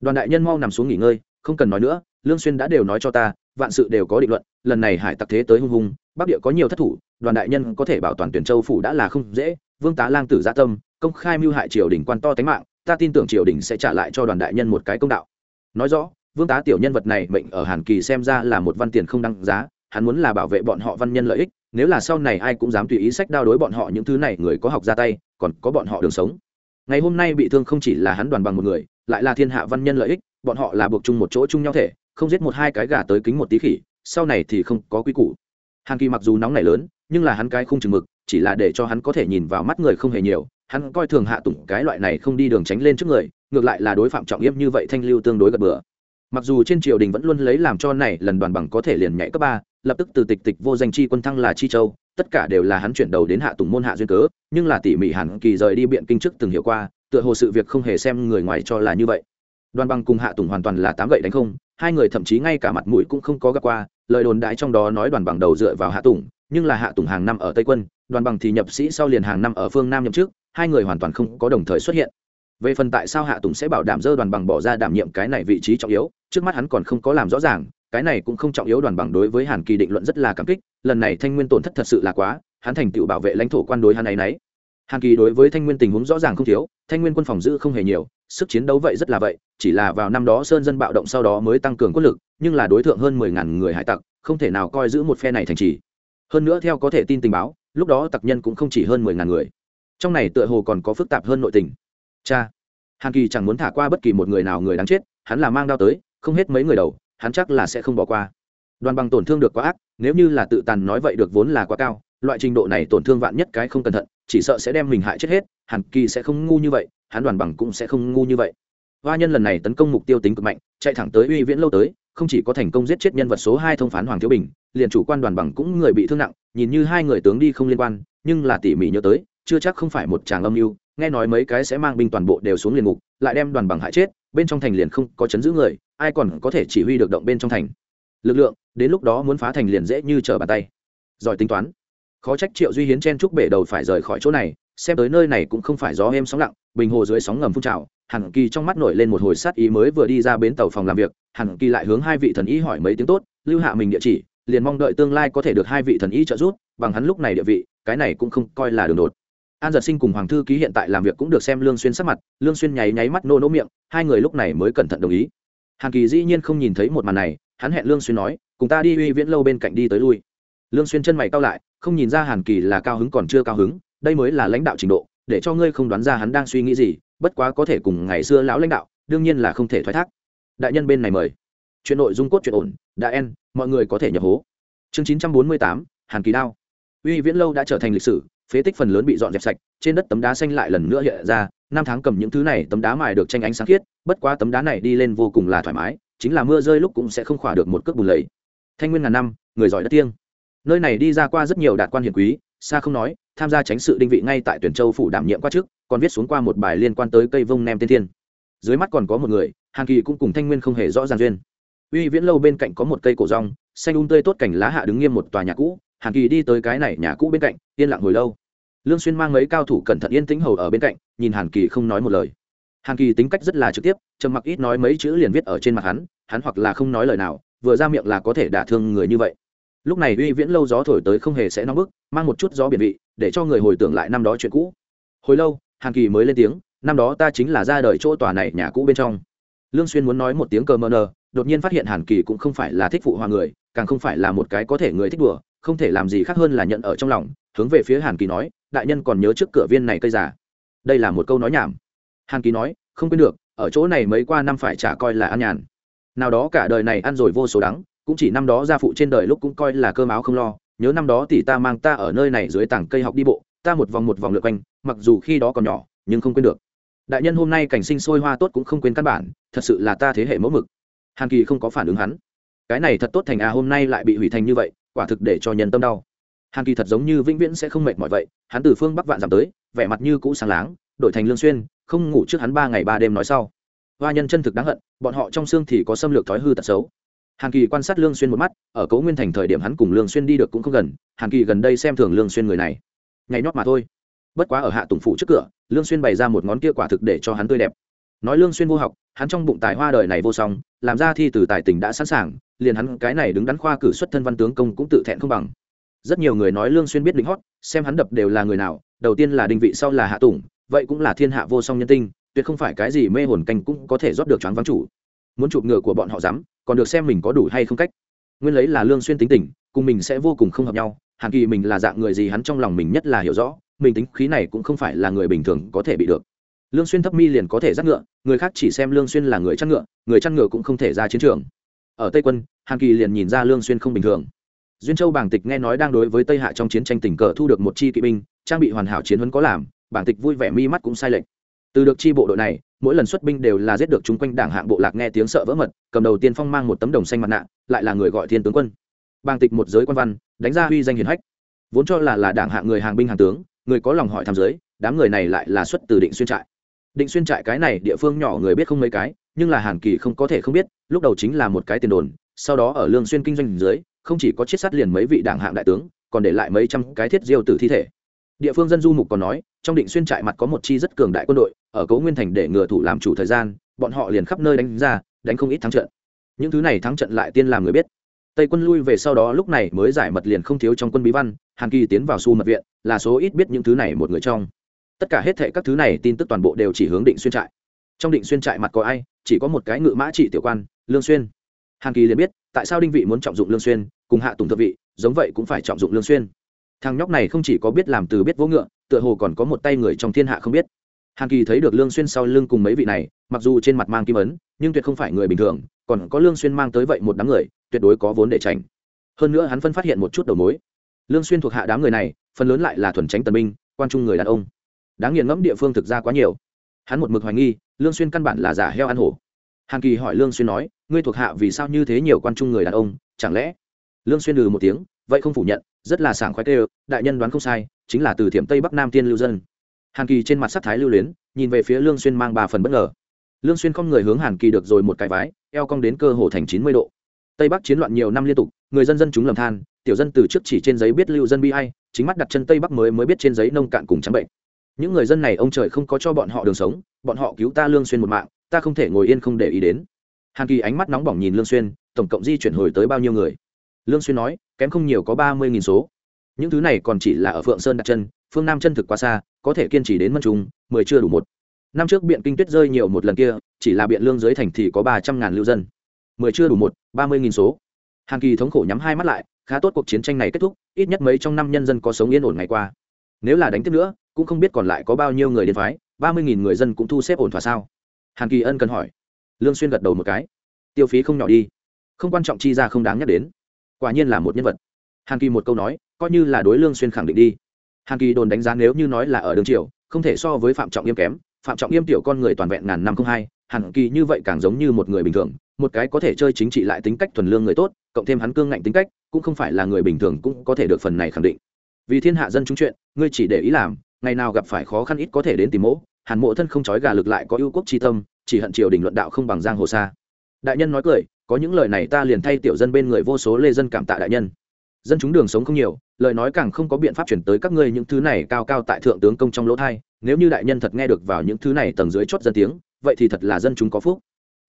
Đoàn đại nhân mau nằm xuống nghỉ ngơi không cần nói nữa, lương xuyên đã đều nói cho ta, vạn sự đều có định luận, lần này hải tặc thế tới hung hung, bắc địa có nhiều thất thủ, đoàn đại nhân có thể bảo toàn tuyển châu phủ đã là không dễ, vương tá lang tử gia tâm, công khai mưu hại triều đình quan to tánh mạng, ta tin tưởng triều đình sẽ trả lại cho đoàn đại nhân một cái công đạo. Nói rõ, vương tá tiểu nhân vật này mệnh ở hàn kỳ xem ra là một văn tiền không đăng giá, hắn muốn là bảo vệ bọn họ văn nhân lợi ích, nếu là sau này ai cũng dám tùy ý sách đao đối bọn họ những thứ này, người có học ra tay, còn có bọn họ đường sống. Ngày hôm nay bị thương không chỉ là hắn đoàn bằng một người lại là thiên hạ văn nhân lợi ích, bọn họ là buộc chung một chỗ chung nhau thể, không giết một hai cái gà tới kính một tí khỉ, sau này thì không có quy củ. Hàn kỳ mặc dù nóng này lớn, nhưng là hắn cái không chừng mực, chỉ là để cho hắn có thể nhìn vào mắt người không hề nhiều, hắn coi thường hạ tùng cái loại này không đi đường tránh lên trước người, ngược lại là đối phạm trọng yêm như vậy thanh lưu tương đối gật bừa. Mặc dù trên triều đình vẫn luôn lấy làm cho này lần đoàn bằng có thể liền nhảy cấp ba, lập tức từ tịch tịch vô danh chi quân thăng là chi châu, tất cả đều là hắn chuyển đầu đến hạ tùng môn hạ duyên cớ, nhưng là tỉ mỉ hẳn kỳ rời đi biện kinh chức từng hiểu qua tựa hồ sự việc không hề xem người ngoài cho là như vậy. Đoàn bằng cùng hạ tùng hoàn toàn là tám gậy đánh không, hai người thậm chí ngay cả mặt mũi cũng không có gặp qua, lời đồn đại trong đó nói đoàn bằng đầu dựa vào hạ tùng, nhưng là hạ tùng hàng năm ở tây quân đoàn bằng thì nhập sĩ sau liền hàng năm ở phương nam nhậm trước hai người hoàn toàn không có đồng thời xuất hiện. Về phần tại sao hạ tùng sẽ bảo đảm dơ đoàn bằng bỏ ra đảm nhiệm cái này vị trí trọng yếu, trước mắt hắn còn không có làm rõ ràng, cái này cũng không trọng yếu đoàn bằng đối với hàn kỳ định luận rất là cảm kích, lần này thanh nguyên tổn thất thật sự là quá, hắn thành tựu bảo vệ lãnh thổ quan đối hắn này nấy hàn kỳ đối với thanh nguyên tình huống rõ ràng không thiếu, thanh nguyên quân phòng giữ không hề nhiều, sức chiến đấu vậy rất là vậy, chỉ là vào năm đó sơn dân bạo động sau đó mới tăng cường quân lực, nhưng là đối tượng hơn mười ngàn người hải tặc, không thể nào coi giữ một phe này thành trì. Hơn nữa theo có thể tin tình báo, lúc đó tặc nhân cũng không chỉ hơn mười ngàn người. Trong này tựa hồ còn có phức tạp hơn nội tình. Cha, hàn kỳ chẳng muốn thả qua bất kỳ một người nào người đáng chết, hắn là mang đao tới, không hết mấy người đầu, hắn chắc là sẽ không bỏ qua. Đoàn bằng tổn thương được quá ác, nếu như là tự tàn nói vậy được vốn là quá cao loại trình độ này tổn thương vạn nhất cái không cẩn thận, chỉ sợ sẽ đem mình hại chết hết hàn kỳ sẽ không ngu như vậy, hắn đoàn bằng cũng sẽ không ngu như vậy. Hoa nhân lần này tấn công mục tiêu tính cực mạnh, chạy thẳng tới uy viễn lâu tới, không chỉ có thành công giết chết nhân vật số hai thông phán hoàng thiếu bình, liền chủ quan đoàn bằng cũng người bị thương nặng, nhìn như hai người tướng đi không liên quan, nhưng là tỉ mỉ nhớ tới, chưa chắc không phải một chàng âm mưu, nghe nói mấy cái sẽ mang binh toàn bộ đều xuống liền ngục, lại đem đoàn bằng hại chết, bên trong thành liền không có chấn giữ người, ai còn có thể chỉ huy được động bên trong thành. Lực lượng, đến lúc đó muốn phá thành liền dễ như trở bàn tay. Giỏi tính toán khó trách triệu duy hiến chen trúc bể đầu phải rời khỏi chỗ này, xem tới nơi này cũng không phải gió êm sóng lặng, bình hồ dưới sóng ngầm phun trào, hàn kỳ trong mắt nổi lên một hồi sát ý mới vừa đi ra bến tàu phòng làm việc, hàn kỳ lại hướng hai vị thần y hỏi mấy tiếng tốt, lưu hạ mình địa chỉ, liền mong đợi tương lai có thể được hai vị thần y trợ giúp, bằng hắn lúc này địa vị, cái này cũng không coi là đường đột. An giật sinh cùng hoàng thư ký hiện tại làm việc cũng được xem lương xuyên sắc mặt, lương xuyên nháy nháy mắt nô nỗ miệng, hai người lúc này mới cẩn thận đồng ý. Hàn kỳ dĩ nhiên không nhìn thấy một màn này, hắn hẹn lương xuyên nói, cùng ta đi uy viễn lâu bên cạnh đi tới lui. Lương xuyên chân mày cau lại không nhìn ra hàn kỳ là cao hứng còn chưa cao hứng đây mới là lãnh đạo trình độ để cho ngươi không đoán ra hắn đang suy nghĩ gì bất quá có thể cùng ngày xưa lão lãnh đạo đương nhiên là không thể thoái thác. Đại nhân bên này mời. Chuyện nội dung cốt chuyện ổn đã en mọi người có thể nhập hố. Chương 948, hàn kỳ đao. Uy viễn lâu đã trở thành lịch sử phế tích phần lớn bị dọn dẹp sạch trên đất tấm đá xanh lại lần nữa hiện ra năm tháng cầm những thứ này tấm đá mài được tranh ánh sáng khiết bất quá tấm đá này đi lên vô cùng là thoải mái chính là mưa rơi lúc cũng sẽ không khỏa được một cước bùn lầy. Thanh nguyên ngàn năm người giỏi đất tiêng nơi này đi ra qua rất nhiều đạt quan hiền quý, xa không nói, tham gia tránh sự đinh vị ngay tại tuyển châu phủ đảm nhiệm qua trước còn viết xuống qua một bài liên quan tới cây vông nem tiên thiên. Dưới mắt còn có một người, hàng kỳ cũng cùng thanh nguyên không hề rõ ràng duyên. Uy viễn lâu bên cạnh có một cây cổ rong, xanh un um tươi tốt cảnh lá hạ đứng nghiêm một tòa nhà cũ, hàng kỳ đi tới cái này nhà cũ bên cạnh, yên lặng hồi lâu. Lương xuyên mang mấy cao thủ cẩn thận yên tĩnh hầu ở bên cạnh, nhìn hàn kỳ không nói một lời. Hàn kỳ tính cách rất là trực tiếp, trầm mặc ít nói mấy chữ liền viết ở trên mặt hắn hắn hoặc là không nói lời nào, vừa ra miệng là có thể đả thương người như vậy lúc này uy viễn lâu gió thổi tới không hề sẽ nóng bức, mang một chút gió biển vị, để cho người hồi tưởng lại năm đó chuyện cũ. Hồi lâu, hàn kỳ mới lên tiếng, năm đó ta chính là ra đời chỗ tòa này nhà cũ bên trong. Lương xuyên muốn nói một tiếng cờ mờ nờ, đột nhiên phát hiện hàn kỳ cũng không phải là thích phụ hoa người, càng không phải là một cái có thể người thích đùa, không thể làm gì khác hơn là nhận ở trong lòng, hướng về phía hàn kỳ nói, đại nhân còn nhớ trước cửa viên này cây giả đây là một câu nói nhảm. Hàn kỳ nói, không quên được, ở chỗ này mấy qua năm phải trả coi là ăn nhàn. Nào đó cả đời này ăn rồi vô số đắng cũng chỉ năm đó gia phụ trên đời lúc cũng coi là cơm áo không lo, nhớ năm đó tỷ ta mang ta ở nơi này dưới tảng cây học đi bộ, ta một vòng một vòng lượt quanh, mặc dù khi đó còn nhỏ, nhưng không quên được. Đại nhân hôm nay cảnh sinh sôi hoa tốt cũng không quên căn bản, thật sự là ta thế hệ mẫu mực. Hàn kỳ không có phản ứng hắn. Cái này thật tốt thành à hôm nay lại bị hủy thành như vậy, quả thực để cho nhân tâm đau. Hàn kỳ thật giống như vĩnh viễn sẽ không mệt mỏi vậy, hắn từ phương bắc vạn giảm tới, vẻ mặt như cũ sáng láng, đổi thành lương xuyên, không ngủ trước hắn ba ngày ba đêm nói sau. Hoa nhân chân thực đáng hận, bọn họ trong xương thì có xâm lược thói hư tật xấu hàn kỳ quan sát lương xuyên một mắt, ở cố nguyên thành thời điểm hắn cùng lương xuyên đi được cũng không gần, hàn kỳ gần đây xem thường lương xuyên người này. Nhảy nhót mà thôi. Bất quá ở hạ tùng phủ trước cửa, lương xuyên bày ra một ngón kia quả thực để cho hắn tươi đẹp. Nói lương xuyên vô học, hắn trong bụng tài hoa đời này vô song, làm ra thi từ tài tình đã sẵn sàng, liền hắn cái này đứng đắn khoa cử xuất thân văn tướng công cũng tự thẹn không bằng. Rất nhiều người nói lương xuyên biết định hót, xem hắn đập đều là người nào, đầu tiên là đinh vị, sau là hạ tùng, vậy cũng là thiên hạ vô song nhân tinh, tuyệt không phải cái gì mê hồn canh cũng có thể rót được choáng vắng chủ muốn chụp ngựa của bọn họ dám, còn được xem mình có đủ hay không cách. Nguyên lấy là lương xuyên tính tình, cùng mình sẽ vô cùng không hợp nhau, hàn kỳ mình là dạng người gì hắn trong lòng mình nhất là hiểu rõ, mình tính khí này cũng không phải là người bình thường có thể bị được. Lương xuyên thấp mi liền có thể dắt ngựa, người khác chỉ xem lương xuyên là người chăn ngựa, người chăn ngựa cũng không thể ra chiến trường. Ở tây quân, hàn kỳ liền nhìn ra lương xuyên không bình thường. Duyên châu bảng tịch nghe nói đang đối với tây hạ trong chiến tranh tình cờ thu được một chi kỵ binh, trang bị hoàn hảo chiến huấn có làm, bảng tịch vui vẻ mi mắt cũng sai lệch. Từ được chi bộ đội này mỗi lần xuất binh đều là giết được chúng quanh đảng hạng bộ lạc nghe tiếng sợ vỡ mật, cầm đầu tiên phong mang một tấm đồng xanh mặt nạ, lại là người gọi thiên tướng quân. Bang tịch một giới quan văn, đánh ra uy danh hiển hách. Vốn cho là là đảng hạng người hàng binh hàng tướng, người có lòng hỏi tham giới, đám người này lại là xuất từ định xuyên trại. Định xuyên trại cái này địa phương nhỏ người biết không mấy cái, nhưng là hàn kỳ không có thể không biết, lúc đầu chính là một cái tiền đồn, sau đó ở lương xuyên kinh doanh dưới, không chỉ có chiết sát liền mấy vị đảng hạng đại tướng, còn để lại mấy trăm cái thiết diêu tử thi thể địa phương dân du mục còn nói, trong định xuyên trại mặt có một chi rất cường đại quân đội, ở cấu nguyên thành để ngừa thủ làm chủ thời gian, bọn họ liền khắp nơi đánh ra, đánh không ít thắng trận. Những thứ này thắng trận lại tiên làm người biết. Tây quân lui về sau đó lúc này mới giải mật liền không thiếu trong quân bí văn, hàn kỳ tiến vào su mật viện, là số ít biết những thứ này một người trong. Tất cả hết thệ các thứ này tin tức toàn bộ đều chỉ hướng định xuyên trại. Trong định xuyên trại mặt có ai? Chỉ có một cái ngự mã trị tiểu quan, lương xuyên. Hàn kỳ liền biết, tại sao đinh vị muốn trọng dụng lương xuyên, cùng hạ tùng thượng vị, giống vậy cũng phải trọng dụng lương xuyên thằng nhóc này không chỉ có biết làm từ biết vỗ ngựa, tựa hồ còn có một tay người trong thiên hạ không biết. Hàn kỳ thấy được lương xuyên sau lưng cùng mấy vị này, mặc dù trên mặt mang kim ấn, nhưng tuyệt không phải người bình thường, còn có lương xuyên mang tới vậy một đám người, tuyệt đối có vốn để tránh. Hơn nữa hắn phân phát hiện một chút đầu mối. Lương xuyên thuộc hạ đám người này, phần lớn lại là thuần tránh tần binh, quan trung người đàn ông. Đáng nghiền ngẫm địa phương thực ra quá nhiều. Hắn một mực hoài nghi, lương xuyên căn bản là giả heo ăn hổ. Hàn kỳ hỏi lương xuyên nói, ngươi thuộc hạ vì sao như thế nhiều quan trung người đàn ông, chẳng lẽ? Lương xuyên lừ một tiếng vậy không phủ nhận, rất là sảng khoái kêu, đại nhân đoán không sai, chính là từ thiểm tây bắc nam tiên lưu dân. Hàn kỳ trên mặt sắc thái lưu luyến, nhìn về phía lương xuyên mang ba phần bất ngờ. Lương xuyên không người hướng hàn kỳ được rồi một cái vái, eo cong đến cơ hồ thành chín mươi độ. Tây bắc chiến loạn nhiều năm liên tục, người dân dân chúng lầm than, tiểu dân từ trước chỉ trên giấy biết lưu dân bi ai, chính mắt đặt chân tây bắc mới mới biết trên giấy nông cạn cùng trắng bệnh. Những người dân này ông trời không có cho bọn họ đường sống, bọn họ cứu ta lương xuyên một mạng, ta không thể ngồi yên không để ý đến. Hàn kỳ ánh mắt nóng bỏng nhìn lương xuyên, tổng cộng di chuyển hồi tới bao nhiêu người? Lương xuyên nói, kém không nhiều có ba mươi nghìn số. Những thứ này còn chỉ là ở phượng sơn đặt chân, phương nam chân thực quá xa, có thể kiên trì đến mân trung, mười chưa đủ một. Năm trước biện kinh tuyết rơi nhiều một lần kia, chỉ là biện lương dưới thành thì có ba trăm ngàn lưu dân. Mười chưa đủ một, ba mươi nghìn số. Hàn kỳ thống khổ nhắm hai mắt lại, khá tốt cuộc chiến tranh này kết thúc, ít nhất mấy trong năm nhân dân có sống yên ổn ngày qua. Nếu là đánh tiếp nữa, cũng không biết còn lại có bao nhiêu người đến phái, ba mươi nghìn người dân cũng thu xếp ổn thỏa sao? Hàn kỳ ân cần hỏi. Lương xuyên gật đầu một cái. Tiêu phí không nhỏ đi. Không quan trọng chi ra không đáng nhắc đến quả nhiên là một nhân vật. Hàn kỳ một câu nói, coi như là đối lương xuyên khẳng định đi. Hàn kỳ đồn đánh giá nếu như nói là ở đường triều, không thể so với phạm trọng yêm kém. Phạm trọng yêm tiểu con người toàn vẹn ngàn năm không hai, hàn kỳ như vậy càng giống như một người bình thường, một cái có thể chơi chính trị lại tính cách thuần lương người tốt, cộng thêm hắn cương ngạnh tính cách, cũng không phải là người bình thường cũng có thể được phần này khẳng định. Vì thiên hạ dân chúng chuyện, ngươi chỉ để ý làm, ngày nào gặp phải khó khăn ít có thể đến tìm mỗ, hàn mộ thân không trói gà lực lại có ưu quốc tri tâm, chỉ hận triều đình luận đạo không bằng giang hồ xa. Đại nhân nói cười có những lời này ta liền thay tiểu dân bên người vô số lê dân cảm tạ đại nhân. Dân chúng đường sống không nhiều, lời nói càng không có biện pháp chuyển tới các ngươi những thứ này cao cao tại thượng tướng công trong lỗ thai, nếu như đại nhân thật nghe được vào những thứ này tầng dưới chót dân tiếng, vậy thì thật là dân chúng có phúc.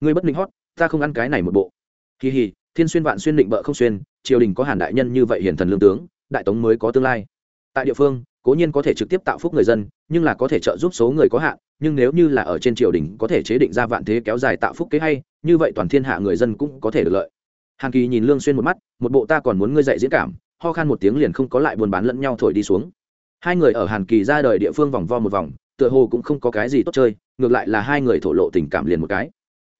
Ngươi bất minh hót, ta không ăn cái này một bộ. Kỳ hì, thiên xuyên vạn xuyên định bợ không xuyên, triều đình có hàn đại nhân như vậy hiển thần lương tướng, đại tống mới có tương lai. Tại địa phương, cố nhiên có thể trực tiếp tạo phúc người dân, nhưng là có thể trợ giúp số người có hạn nhưng nếu như là ở trên triều đình có thể chế định ra vạn thế kéo dài tạo phúc kế hay, như vậy toàn thiên hạ người dân cũng có thể được lợi. Hàn kỳ nhìn lương xuyên một mắt, một bộ ta còn muốn ngươi dạy diễn cảm, ho khan một tiếng liền không có lại buồn bán lẫn nhau thổi đi xuống. Hai người ở hàn kỳ ra đời địa phương vòng vo một vòng, tựa hồ cũng không có cái gì tốt chơi, ngược lại là hai người thổ lộ tình cảm liền một cái.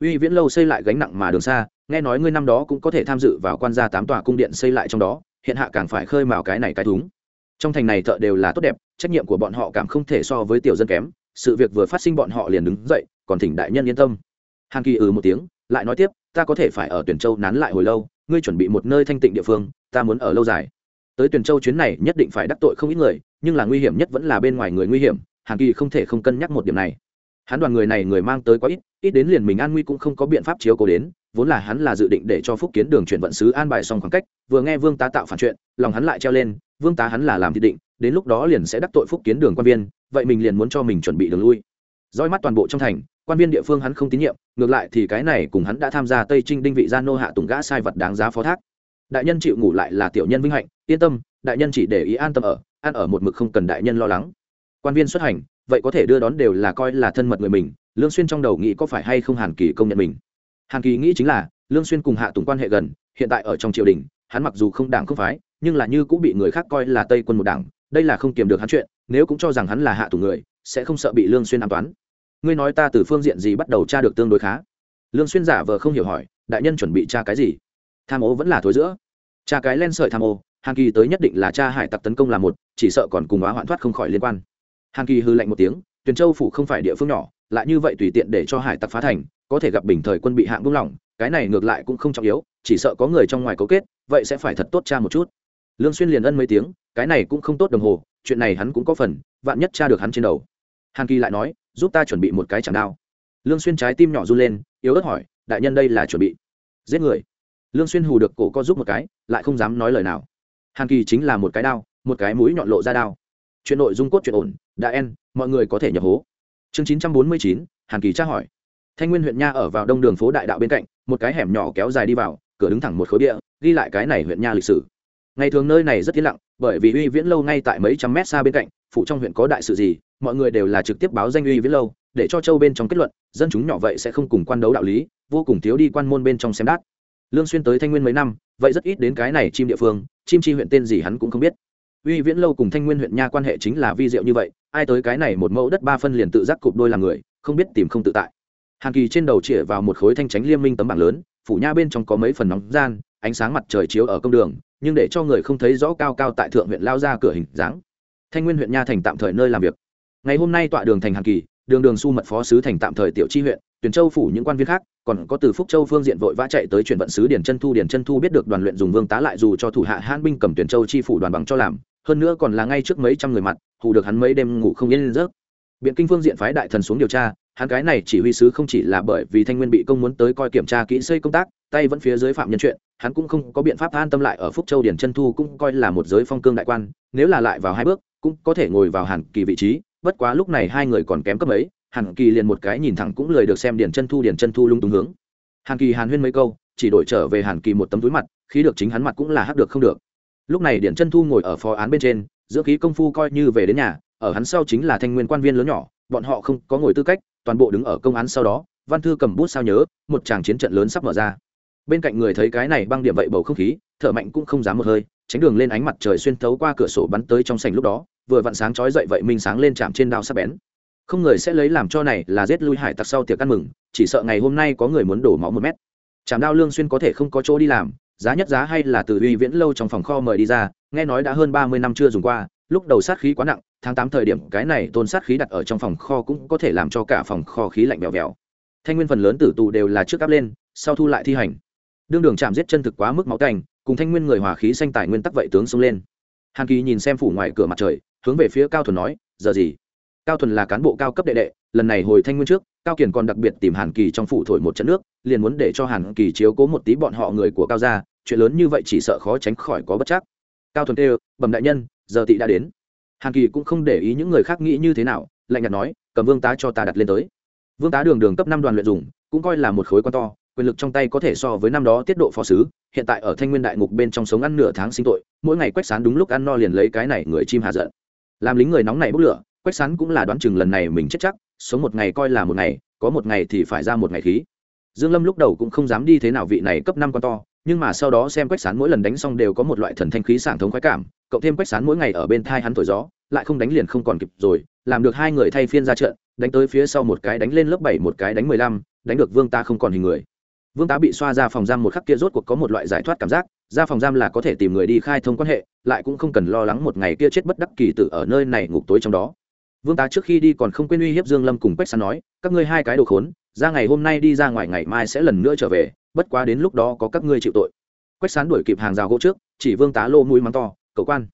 Uy viễn lâu xây lại gánh nặng mà đường xa, nghe nói ngươi năm đó cũng có thể tham dự vào quan gia tám tòa cung điện xây lại trong đó, hiện hạ càng phải khơi mào cái này cái thúng. Trong thành này thợ đều là tốt đẹp, trách nhiệm của bọn họ cảm không thể so với tiểu dân kém sự việc vừa phát sinh bọn họ liền đứng dậy, còn thỉnh đại nhân yên tâm. Hàn kỳ ừ một tiếng, lại nói tiếp, ta có thể phải ở tuyển châu nán lại hồi lâu, ngươi chuẩn bị một nơi thanh tịnh địa phương, ta muốn ở lâu dài. Tới tuyển châu chuyến này nhất định phải đắc tội không ít người, nhưng là nguy hiểm nhất vẫn là bên ngoài người nguy hiểm, hàn kỳ không thể không cân nhắc một điểm này. Hắn đoàn người này người mang tới quá ít ít đến liền mình an nguy cũng không có biện pháp chiếu cố đến, vốn là hắn là dự định để cho phúc kiến đường chuyển vận sứ an bài xong khoảng cách, vừa nghe vương tá tạo phản chuyện, lòng hắn lại treo lên, vương tá hắn là làm thị định đến lúc đó liền sẽ đắc tội phúc kiến đường quan viên, vậy mình liền muốn cho mình chuẩn bị đường lui. Roi mắt toàn bộ trong thành, quan viên địa phương hắn không tín nhiệm, ngược lại thì cái này cùng hắn đã tham gia tây trinh đinh vị gia nô hạ tùng gã sai vật đáng giá phó thác. Đại nhân chịu ngủ lại là tiểu nhân vinh hạnh, yên tâm, đại nhân chỉ để ý an tâm ở, ăn ở một mực không cần đại nhân lo lắng. Quan viên xuất hành, vậy có thể đưa đón đều là coi là thân mật người mình, lương xuyên trong đầu nghĩ có phải hay không hàn kỳ công nhận mình. Hàn kỳ nghĩ chính là, lương xuyên cùng hạ tùng quan hệ gần, hiện tại ở trong triều đình, hắn mặc dù không đảng không phái, nhưng là như cũng bị người khác coi là tây quân một đảng đây là không kiềm được hắn chuyện, nếu cũng cho rằng hắn là hạ thủ người, sẽ không sợ bị lương xuyên an toán. Ngươi nói ta từ phương diện gì bắt đầu tra được tương đối khá? Lương xuyên giả vờ không hiểu hỏi, đại nhân chuẩn bị tra cái gì? Tham ô vẫn là thối giữa. Tra cái len sợi tham ô, hàng kỳ tới nhất định là cha hải tặc tấn công là một, chỉ sợ còn cùng hóa hoạn thoát không khỏi liên quan. Hàng kỳ hư lạnh một tiếng, tuyền châu phủ không phải địa phương nhỏ, lại như vậy tùy tiện để cho hải tặc phá thành, có thể gặp bình thời quân bị hạng buông lỏng, cái này ngược lại cũng không trọng yếu, chỉ sợ có người trong ngoài cấu kết, vậy sẽ phải thật tốt cha một chút lương xuyên liền ân mấy tiếng cái này cũng không tốt đồng hồ chuyện này hắn cũng có phần vạn nhất tra được hắn trên đầu. Hàn kỳ lại nói giúp ta chuẩn bị một cái chẳng đao. Lương xuyên trái tim nhỏ run lên yếu ớt hỏi đại nhân đây là chuẩn bị. Giết người. Lương xuyên hù được cổ co giúp một cái lại không dám nói lời nào. Hàn kỳ chính là một cái đao một cái mũi nhọn lộ ra đao. Chuyện nội dung cốt chuyện ổn đã en mọi người có thể nhập hố. Chương 949, hàn kỳ tra hỏi. Thanh nguyên huyện nha ở vào đông đường phố đại đạo bên cạnh một cái hẻm nhỏ kéo dài đi vào cửa đứng thẳng một khối địa ghi lại cái này huyện nha lịch sử ngày thường nơi này rất yên lặng, bởi vì uy viễn lâu ngay tại mấy trăm mét xa bên cạnh phụ trong huyện có đại sự gì, mọi người đều là trực tiếp báo danh uy viễn lâu, để cho châu bên trong kết luận, dân chúng nhỏ vậy sẽ không cùng quan đấu đạo lý, vô cùng thiếu đi quan môn bên trong xem đát. Lương xuyên tới thanh nguyên mấy năm, vậy rất ít đến cái này chim địa phương, chim chi huyện tên gì hắn cũng không biết. Uy viễn lâu cùng thanh nguyên huyện nha quan hệ chính là vi diệu như vậy, ai tới cái này một mẫu đất ba phân liền tự giác cụp đôi làm người, không biết tìm không tự tại. Hàn kỳ trên đầu chĩa vào một khối thanh tránh liêm minh tấm bảng lớn, phủ nha bên trong có mấy phần nóng gian ánh sáng mặt trời chiếu ở công đường, nhưng để cho người không thấy rõ cao cao tại thượng huyện lao ra cửa hình dáng. Thanh nguyên huyện nha thành tạm thời nơi làm việc. Ngày hôm nay tọa đường thành hàn kỳ, đường đường su mật phó sứ thành tạm thời tiểu chi huyện, tuyển châu phủ những quan viên khác, còn có từ phúc châu phương diện vội vã chạy tới chuyển vận sứ điển chân thu. Điển chân thu biết được đoàn luyện dùng vương tá lại dù cho thủ hạ hãn binh cầm tuyển châu chi phủ đoàn bằng cho làm, hơn nữa còn là ngay trước mấy trăm người mặt, hù được hắn mấy đêm ngủ không yên giấc. Biện kinh phương diện phái đại thần xuống điều tra, hắn cái này chỉ huy sứ không chỉ là bởi vì thanh nguyên bị công muốn tới coi kiểm tra kỹ xây công tác, tay vẫn phía dưới phạm nhân chuyện hắn cũng không có biện pháp an tâm lại ở phúc châu điển chân thu cũng coi là một giới phong cương đại quan, nếu là lại vào hai bước, cũng có thể ngồi vào hàn kỳ vị trí, bất quá lúc này hai người còn kém cấp ấy hàn kỳ liền một cái nhìn thẳng cũng lười được xem điển chân thu điển chân thu lung tung hướng. Hàn kỳ hàn huyên mấy câu, chỉ đổi trở về hàn kỳ một tấm túi mặt, khí được chính hắn mặt cũng là hắc được không được. Lúc này điển chân thu ngồi ở phó án bên trên giữa khí công phu coi như về đến nhà, ở hắn sau chính là thanh nguyên quan viên lớn nhỏ, bọn họ không có ngồi tư cách, toàn bộ đứng ở công án sau đó, văn thư cầm bút sao nhớ, một tràng chiến trận lớn sắp mở ra bên cạnh người thấy cái này băng điểm vậy bầu không khí, thở mạnh cũng không dám một hơi, tránh đường lên ánh mặt trời xuyên thấu qua cửa sổ bắn tới trong sảnh lúc đó, vừa vặn sáng chói dậy vậy minh sáng lên chạm trên đao sắp bén. Không người sẽ lấy làm cho này là giết lui hải tặc sau tiệc ăn mừng, chỉ sợ ngày hôm nay có người muốn đổ máu một mét. Chạm đao lương xuyên có thể không có chỗ đi làm, giá nhất giá hay là từ uy viễn lâu trong phòng kho mời đi ra, nghe nói đã hơn ba mươi năm chưa dùng qua, lúc đầu sát khí quá nặng, tháng tám thời điểm cái này tôn sát khí đặt ở trong phòng kho cũng có thể làm cho cả phòng kho khí lạnh bèo bèo thanh nguyên phần lớn tử tù đều là trước áp lên, sau thu lại thi hành đương đường chạm giết chân thực quá mức máu canh, cùng thanh nguyên người hòa khí xanh tài nguyên tắc vậy tướng xông lên. Hàn kỳ nhìn xem phủ ngoài cửa mặt trời, hướng về phía cao thuần nói, giờ gì? Cao thuần là cán bộ cao cấp đệ đệ, lần này hồi thanh nguyên trước, cao kiển còn đặc biệt tìm hàn kỳ trong phủ thổi một trận nước, liền muốn để cho hàn kỳ chiếu cố một tí bọn họ người của cao gia, chuyện lớn như vậy chỉ sợ khó tránh khỏi có bất chắc. Cao thuần kêu, bẩm đại nhân, giờ tị đã đến. Hàn kỳ cũng không để ý những người khác nghĩ như thế nào, lạnh nhạt nói, cầm vương tá cho ta đặt lên tới. Vương tá đường đường cấp năm đoàn luyện dùng, cũng coi là một khối quan to quyền lực trong tay có thể so với năm đó tiết độ phó sứ, hiện tại ở thanh nguyên đại ngục bên trong sống ăn nửa tháng sinh tội, mỗi ngày quách sán đúng lúc ăn no liền lấy cái này người chim hạ giận. Làm lính người nóng này bốc lửa, quách sán cũng là đoán chừng lần này mình chết chắc, sống một ngày coi là một ngày, có một ngày thì phải ra một ngày khí. Dương lâm lúc đầu cũng không dám đi thế nào vị này cấp năm con to, nhưng mà sau đó xem quách sán mỗi lần đánh xong đều có một loại thần thanh khí sảng thống khoái cảm, cộng thêm quách sán mỗi ngày ở bên thai hắn thổi gió, lại không đánh liền không còn kịp rồi, làm được hai người thay phiên ra trận, đánh tới phía sau một cái đánh lên lớp bảy, một cái đánh mười lăm, đánh được vương ta không còn hình người vương tá bị xoa ra phòng giam một khắc kia rốt cuộc có một loại giải thoát cảm giác, ra phòng giam là có thể tìm người đi khai thông quan hệ, lại cũng không cần lo lắng một ngày kia chết bất đắc kỳ tử ở nơi này ngục tối trong đó. Vương tá trước khi đi còn không quên uy hiếp dương lâm cùng quách sán nói, các ngươi hai cái đồ khốn, ra ngày hôm nay đi ra ngoài ngày mai sẽ lần nữa trở về, bất quá đến lúc đó có các ngươi chịu tội. Quách sán đuổi kịp hàng rào gỗ trước, chỉ vương tá lô mũi mắng to, cậu quan,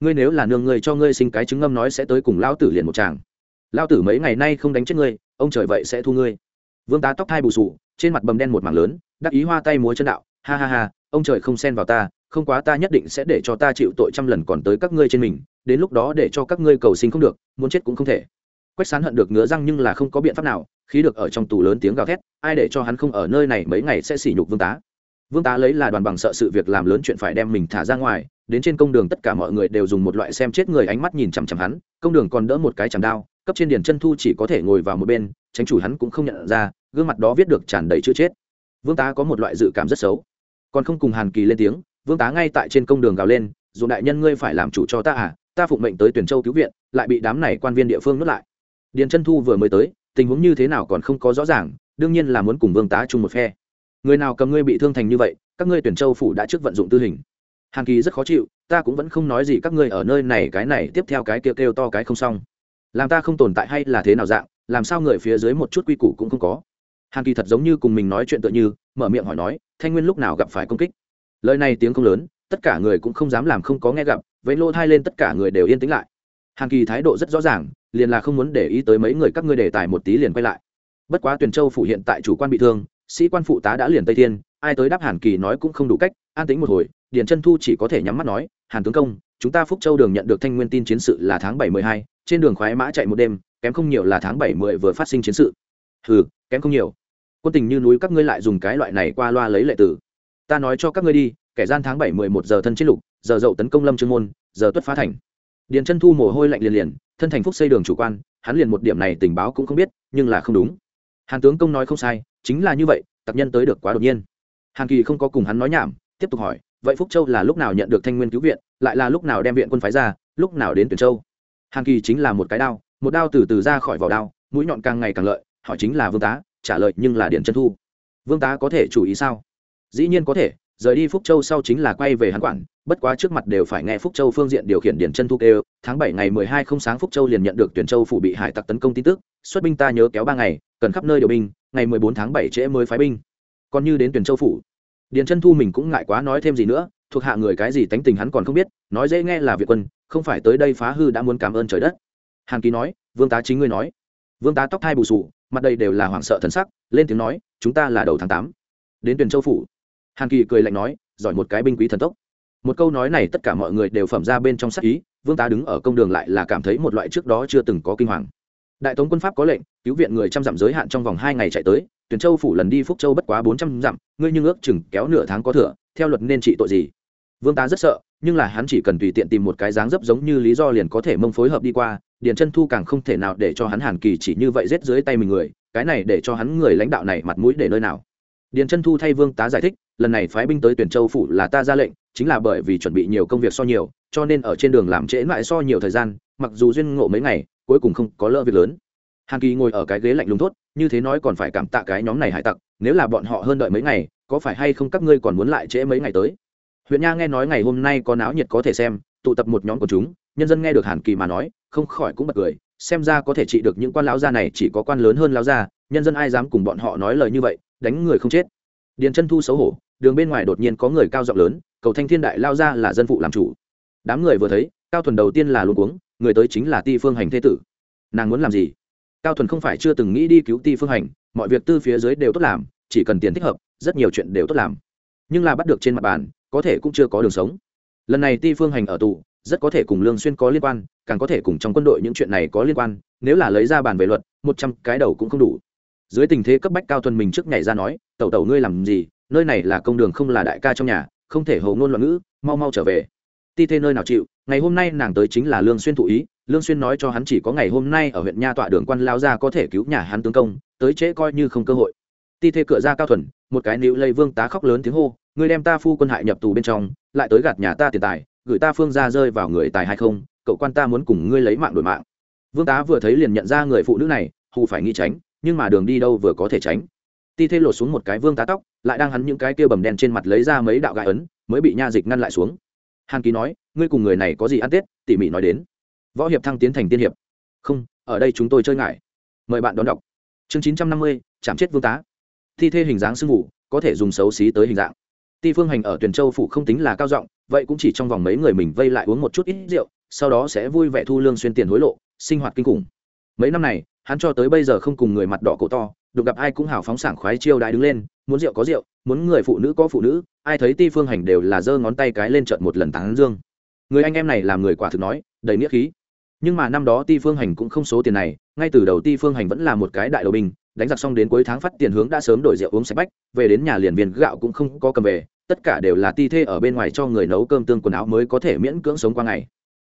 ngươi nếu là nương người cho ngươi sinh cái trứng ngâm nói sẽ tới cùng Lão tử liền một chàng Lão tử mấy ngày nay không đánh chết ngươi, ông trời vậy sẽ thu ngươi vương tá tóc thai bù sù, trên mặt bầm đen một mảng lớn, đắc ý hoa tay múa chân đạo, ha ha ha, ông trời không xen vào ta, không quá ta nhất định sẽ để cho ta chịu tội trăm lần còn tới các ngươi trên mình, đến lúc đó để cho các ngươi cầu sinh không được, muốn chết cũng không thể. Quách sán hận được ngứa răng nhưng là không có biện pháp nào, khí được ở trong tù lớn tiếng gào thét, ai để cho hắn không ở nơi này mấy ngày sẽ sỉ nhục vương tá? Vương tá lấy là đoàn bằng sợ sự việc làm lớn chuyện phải đem mình thả ra ngoài, đến trên công đường tất cả mọi người đều dùng một loại xem chết người ánh mắt nhìn chằm chằm hắn, công đường còn đỡ một cái chằm đao, cấp trên điển chân thu chỉ có thể ngồi vào một bên tránh chủ hắn cũng không nhận ra, gương mặt đó viết được tràn đầy chữ chết. Vương tá có một loại dự cảm rất xấu. Còn không cùng hàn kỳ lên tiếng, vương tá ngay tại trên công đường gào lên dù đại nhân ngươi phải làm chủ cho ta à ta phụng mệnh tới tuyển châu cứu viện, lại bị đám này quan viên địa phương nuốt lại. Điền chân thu vừa mới tới, tình huống như thế nào còn không có rõ ràng, đương nhiên là muốn cùng vương tá chung một phe. Người nào cầm ngươi bị thương thành như vậy, các ngươi tuyển châu phủ đã trước vận dụng tư hình. Hàn kỳ rất khó chịu, ta cũng vẫn không nói gì các ngươi ở nơi này, cái này, tiếp theo cái kêu kêu to cái không xong. Làm ta không tồn tại hay là thế nào dạng làm sao người phía dưới một chút quy củ cũng không có. Hàn kỳ thật giống như cùng mình nói chuyện tựa như, mở miệng hỏi nói, thanh nguyên lúc nào gặp phải công kích? Lời này tiếng không lớn, tất cả người cũng không dám làm không có nghe gặp vậy lô thai lên tất cả người đều yên tĩnh lại. Hàn kỳ thái độ rất rõ ràng, liền là không muốn để ý tới mấy người các ngươi đề tài một tí liền quay lại. Bất quá tuyền châu phủ hiện tại chủ quan bị thương, sĩ quan phụ tá đã liền tây thiên, ai tới đáp hàn kỳ nói cũng không đủ cách, an tính một hồi, điền chân thu chỉ có thể nhắm mắt nói, hàn tướng công, chúng ta phúc châu đường nhận được thanh nguyên tin chiến sự là tháng bảy mười hai, trên đường khoái mã chạy một đêm kém không nhiều là tháng bảy mười vừa phát sinh chiến sự. Hừ, kém không nhiều. Quân tình như núi các ngươi lại dùng cái loại này qua loa lấy lệ tử. Ta nói cho các ngươi đi, kẻ gian tháng bảy mười một giờ thân chiến lục, giờ dậu tấn công lâm trương môn, giờ tuất phá thành. Điền chân thu mồ hôi lạnh liền liền, thân thành phúc xây đường chủ quan, hắn liền một điểm này tình báo cũng không biết, nhưng là không đúng. Hàn tướng công nói không sai, chính là như vậy, tập nhân tới được quá đột nhiên. Hàn kỳ không có cùng hắn nói nhảm, tiếp tục hỏi, vậy phúc châu là lúc nào nhận được thanh nguyên cứu viện, lại là lúc nào đem viện quân phái ra, lúc nào đến tuyển châu? Hàn kỳ chính là một cái đao một đao từ từ ra khỏi vỏ đao, mũi nhọn càng ngày càng lợi họ chính là vương tá, trả lời nhưng là điện chân thu. Vương tá có thể chủ ý sao? Dĩ nhiên có thể, rời đi phúc châu sau chính là quay về hắn quản, bất quá trước mặt đều phải nghe phúc châu phương diện điều khiển điển chân thu kêu, tháng bảy ngày mười hai không sáng phúc châu liền nhận được tuyển châu phủ bị hải tặc tấn công tin tức, xuất binh ta nhớ kéo ba ngày, cần khắp nơi điều binh, ngày mười bốn tháng bảy trễ mới phái binh. Còn như đến tuyển châu phủ điển chân thu mình cũng ngại quá nói thêm gì nữa, thuộc hạ người cái gì tánh tình hắn còn không biết, nói dễ nghe là việt quân, không phải tới đây phá hư đã muốn cảm ơn trời đất hàn ký nói, vương tá chính ngươi nói. Vương tá tóc thai bù sù mặt đây đều là hoảng sợ thần sắc, lên tiếng nói, chúng ta là đầu tháng tám, đến tuyển châu phủ. Hàn kỳ cười lạnh nói, giỏi một cái binh quý thần tốc. Một câu nói này tất cả mọi người đều phẩm ra bên trong sắc ý, vương tá đứng ở công đường lại là cảm thấy một loại trước đó chưa từng có kinh hoàng. Đại tống quân pháp có lệnh, cứu viện người trăm dặm giới hạn trong vòng hai ngày chạy tới, tuyển châu phủ lần đi phúc châu bất quá bốn trăm dặm, ngươi nhưng ước chừng kéo nửa tháng có thừa, theo luật nên trị tội gì? Vương tá rất sợ, nhưng là hắn chỉ cần tùy tiện tìm một cái dáng dấp giống như lý do liền có thể mông phối hợp đi qua điền chân thu càng không thể nào để cho hắn hàn kỳ chỉ như vậy rết dưới tay mình người cái này để cho hắn người lãnh đạo này mặt mũi để nơi nào? Điền chân thu thay vương tá giải thích lần này phái binh tới tuyển châu phủ là ta ra lệnh chính là bởi vì chuẩn bị nhiều công việc so nhiều cho nên ở trên đường làm trễ lại so nhiều thời gian mặc dù duyên ngộ mấy ngày cuối cùng không có lỡ việc lớn. Hàn kỳ ngồi ở cái ghế lạnh lùng thốt, như thế nói còn phải cảm tạ cái nhóm này hải tặc nếu là bọn họ hơn đợi mấy ngày có phải hay không các ngươi còn muốn lại trễ mấy ngày tới? Huyện nha nghe nói ngày hôm nay có náo nhiệt có thể xem tụ tập một nhóm của chúng nhân dân nghe được hàn kỳ mà nói, không khỏi cũng bật cười, xem ra có thể trị được những quan lão gia này chỉ có quan lớn hơn lão gia, nhân dân ai dám cùng bọn họ nói lời như vậy, đánh người không chết. Điền chân thu xấu hổ, đường bên ngoài đột nhiên có người cao giọng lớn, cầu thanh thiên đại lao ra là dân phụ làm chủ. Đám người vừa thấy, cao thuần đầu tiên là luôn uống người tới chính là ti phương hành thế tử. Nàng muốn làm gì? Cao thuần không phải chưa từng nghĩ đi cứu ti phương hành, mọi việc tư phía dưới đều tốt làm, chỉ cần tiền thích hợp, rất nhiều chuyện đều tốt làm. Nhưng là bắt được trên mặt bàn, có thể cũng chưa có đường sống. Lần này ti phương hành ở tù rất có thể cùng lương xuyên có liên quan, càng có thể cùng trong quân đội những chuyện này có liên quan, nếu là lấy ra bàn về luật, một trăm cái đầu cũng không đủ. Dưới tình thế cấp bách cao thuần mình trước nhảy ra nói, tẩu tẩu ngươi làm gì? Nơi này là công đường không là đại ca trong nhà, không thể hầu ngôn loạn ngữ, mau mau trở về. Ti thế nơi nào chịu, ngày hôm nay nàng tới chính là lương xuyên thụ ý, lương xuyên nói cho hắn chỉ có ngày hôm nay ở huyện nha tọa đường quan lao ra có thể cứu nhà hắn tướng công, tới trễ coi như không cơ hội. Ti thế cựa ra cao thuần, một cái níu lây vương tá khóc lớn tiếng hô, ngươi đem ta phu quân hại nhập tù bên trong, lại tới gạt nhà ta tiền tài gửi ta phương ra rơi vào người tài hay không, cậu quan ta muốn cùng ngươi lấy mạng đổi mạng. Vương tá vừa thấy liền nhận ra người phụ nữ này, hù phải nghĩ tránh, nhưng mà đường đi đâu vừa có thể tránh. Ti thê lột xuống một cái vương tá tóc, lại đang hắn những cái kia bầm đen trên mặt lấy ra mấy đạo gai ấn, mới bị nha dịch ngăn lại xuống. Hàn ký nói, ngươi cùng người này có gì ăn tết? Tỉ mỉ nói đến. Võ hiệp thăng tiến thành tiên hiệp. Không, ở đây chúng tôi chơi ngại. Mời bạn đón đọc. Chương chín trăm năm mươi, chạm chết vương tá. Thi thê hình dáng sưng vụ có thể dùng xấu xí tới hình dạng. Ti phương hành ở tuyền châu phủ không tính là cao giọng vậy cũng chỉ trong vòng mấy người mình vây lại uống một chút ít rượu, sau đó sẽ vui vẻ thu lương xuyên tiền hối lộ, sinh hoạt kinh khủng. Mấy năm này, hắn cho tới bây giờ không cùng người mặt đỏ cổ to, được gặp ai cũng hào phóng sảng khoái chiêu đãi đứng lên, muốn rượu có rượu, muốn người phụ nữ có phụ nữ, ai thấy ti phương hành đều là giơ ngón tay cái lên trận một lần tán dương. Người anh em này làm người quả thực nói, đầy nghĩa khí. Nhưng mà năm đó ti phương hành cũng không số tiền này, ngay từ đầu ti phương hành vẫn là một cái đại đầu binh, đánh giặc xong đến cuối tháng phát tiền hướng đã sớm đổi rượu uống sạch bách, về đến nhà liền viên gạo cũng không có cầm về tất cả đều là ti thê ở bên ngoài cho người nấu cơm tương quần áo mới có thể miễn cưỡng sống qua ngày.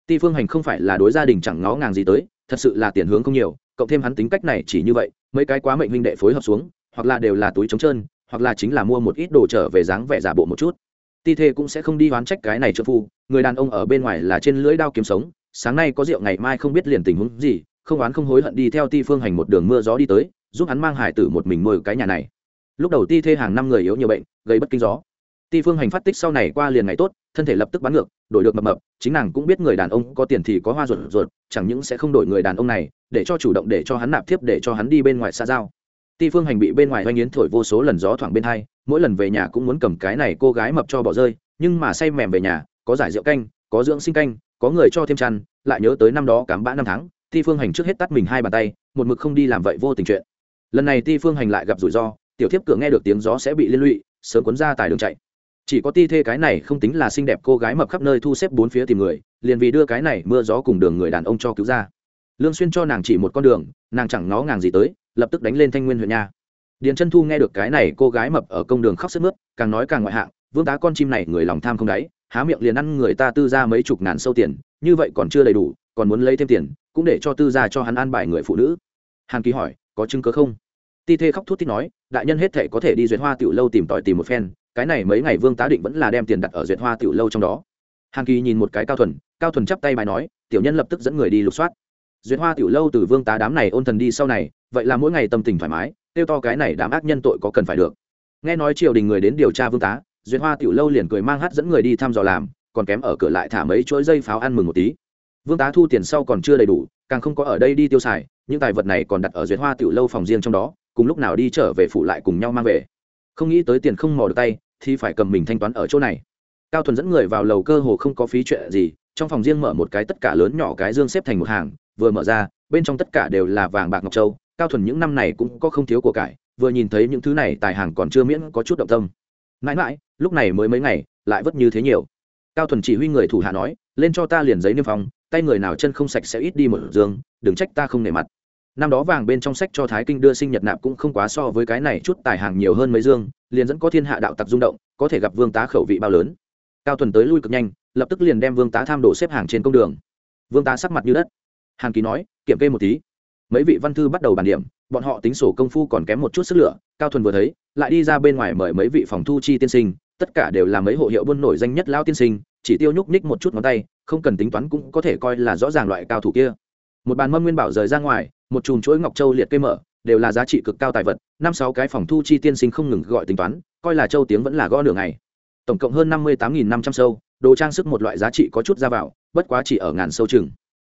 Ti phương hành không phải là đối gia đình chẳng ngó ngàng gì tới, thật sự là tiền hướng không nhiều, cộng thêm hắn tính cách này chỉ như vậy, mấy cái quá mệnh huynh đệ phối hợp xuống, hoặc là đều là túi trống trơn, hoặc là chính là mua một ít đồ trở về dáng vẻ giả bộ một chút. Ti thê cũng sẽ không đi oán trách cái này trợ phu, người đàn ông ở bên ngoài là trên lưỡi đao kiếm sống, sáng nay có rượu ngày mai không biết liền tình huống gì, không oán không hối hận đi theo ti phương hành một đường mưa gió đi tới, giúp hắn mang hải tử một mình nuôi cái nhà này. Lúc đầu ti thê hàng năm người yếu nhiều bệnh, gây bất kinh gió ti phương hành phát tích sau này qua liền ngày tốt, thân thể lập tức bắn ngược, đổi được mập mập, chính nàng cũng biết người đàn ông có tiền thì có hoa ruột ruột, chẳng những sẽ không đổi người đàn ông này, để cho chủ động để cho hắn nạp thiếp, để cho hắn đi bên ngoài xa giao. Ti phương hành bị bên ngoài oanh yến thổi vô số lần gió thoảng bên hai, mỗi lần về nhà cũng muốn cầm cái này cô gái mập cho bỏ rơi, nhưng mà say mềm về nhà, có giải rượu canh, có dưỡng sinh canh, có người cho thêm chăn, lại nhớ tới năm đó cám bã năm tháng, ti phương hành trước hết tắt mình hai bàn tay, một mực không đi làm vậy vô tình chuyện. Lần này ti phương hành lại gặp rủi ro, tiểu thiếp cửa nghe được tiếng gió sẽ bị liên lụy, sớm cuốn ra tài đường chạy chỉ có ti thê cái này không tính là xinh đẹp cô gái mập khắp nơi thu xếp bốn phía tìm người, liền vì đưa cái này mưa gió cùng đường người đàn ông cho cứu ra. Lương xuyên cho nàng chỉ một con đường, nàng chẳng ngó ngàng gì tới, lập tức đánh lên thanh nguyên huyện nha. Điền chân thu nghe được cái này cô gái mập ở công đường khóc sướt mướt, càng nói càng ngoại hạng, vương tá con chim này người lòng tham không đáy, há miệng liền ăn người ta tư ra mấy chục ngàn sâu tiền, như vậy còn chưa đầy đủ, còn muốn lấy thêm tiền, cũng để cho tư gia cho hắn an bài người phụ nữ. Hàn kỳ hỏi, có chứng cứ không? Ti thê khóc thút thít nói, đại nhân hết thể có thể đi duyệt hoa tiểu lâu tìm tòi tìm một phen cái này mấy ngày vương tá định vẫn là đem tiền đặt ở duyệt hoa tiểu lâu trong đó. Hàn kỳ nhìn một cái cao thuần cao thuần chắp tay bài nói, tiểu nhân lập tức dẫn người đi lục soát. Duyệt hoa tiểu lâu từ vương tá đám này ôn thần đi sau này, vậy là mỗi ngày tâm tình thoải mái, tiêu to cái này đám ác nhân tội có cần phải được. Nghe nói triều đình người đến điều tra vương tá, duyệt hoa tiểu lâu liền cười mang hát dẫn người đi thăm dò làm, còn kém ở cửa lại thả mấy chuỗi dây pháo ăn mừng một tí. Vương tá thu tiền sau còn chưa đầy đủ, càng không có ở đây đi tiêu xài, những tài vật này còn đặt ở duyệt hoa tiểu lâu phòng riêng trong đó, cùng lúc nào đi trở về phụ lại cùng nhau mang về. Không nghĩ tới tiền không mò được tay thì phải cầm mình thanh toán ở chỗ này. Cao thuần dẫn người vào lầu cơ hồ không có phí chuyện gì, trong phòng riêng mở một cái tất cả lớn nhỏ cái dương xếp thành một hàng, vừa mở ra, bên trong tất cả đều là vàng bạc ngọc châu. Cao thuần những năm này cũng có không thiếu của cải, vừa nhìn thấy những thứ này, tài hàng còn chưa miễn có chút động tâm. Mãi mãi, lúc này mới mấy ngày, lại vất như thế nhiều. Cao thuần chỉ huy người thủ hạ nói, lên cho ta liền giấy niêm phong, tay người nào chân không sạch sẽ ít đi một dương đừng trách ta không nể mặt năm đó vàng bên trong sách cho thái kinh đưa sinh nhật nạp cũng không quá so với cái này chút tài hàng nhiều hơn mấy dương, liền dẫn có thiên hạ đạo tặc rung động, có thể gặp vương tá khẩu vị bao lớn. Cao thuần tới lui cực nhanh, lập tức liền đem vương tá tham đồ xếp hàng trên công đường. Vương tá sắc mặt như đất. Hàn kỳ nói, kiểm kê một tí. Mấy vị văn thư bắt đầu bàn điểm, bọn họ tính sổ công phu còn kém một chút sức lửa, cao thuần vừa thấy, lại đi ra bên ngoài mời mấy vị phòng thu chi tiên sinh, tất cả đều là mấy hộ hiệu buôn nổi danh nhất lao tiên sinh, chỉ tiêu nhúc nhích một chút ngón tay, không cần tính toán cũng có thể coi là rõ ràng loại cao thủ kia. Một bàn mâm nguyên bảo rời ra ngoài một chùm chuỗi ngọc châu liệt cây mở, đều là giá trị cực cao tài vật, năm sáu cái phòng thu chi tiên sinh không ngừng gọi tính toán, coi là châu tiếng vẫn là gõ nửa ngày. Tổng cộng hơn năm mươi tám nghìn năm trăm sâu, đồ trang sức một loại giá trị có chút ra vào, bất quá chỉ ở ngàn sâu chừng.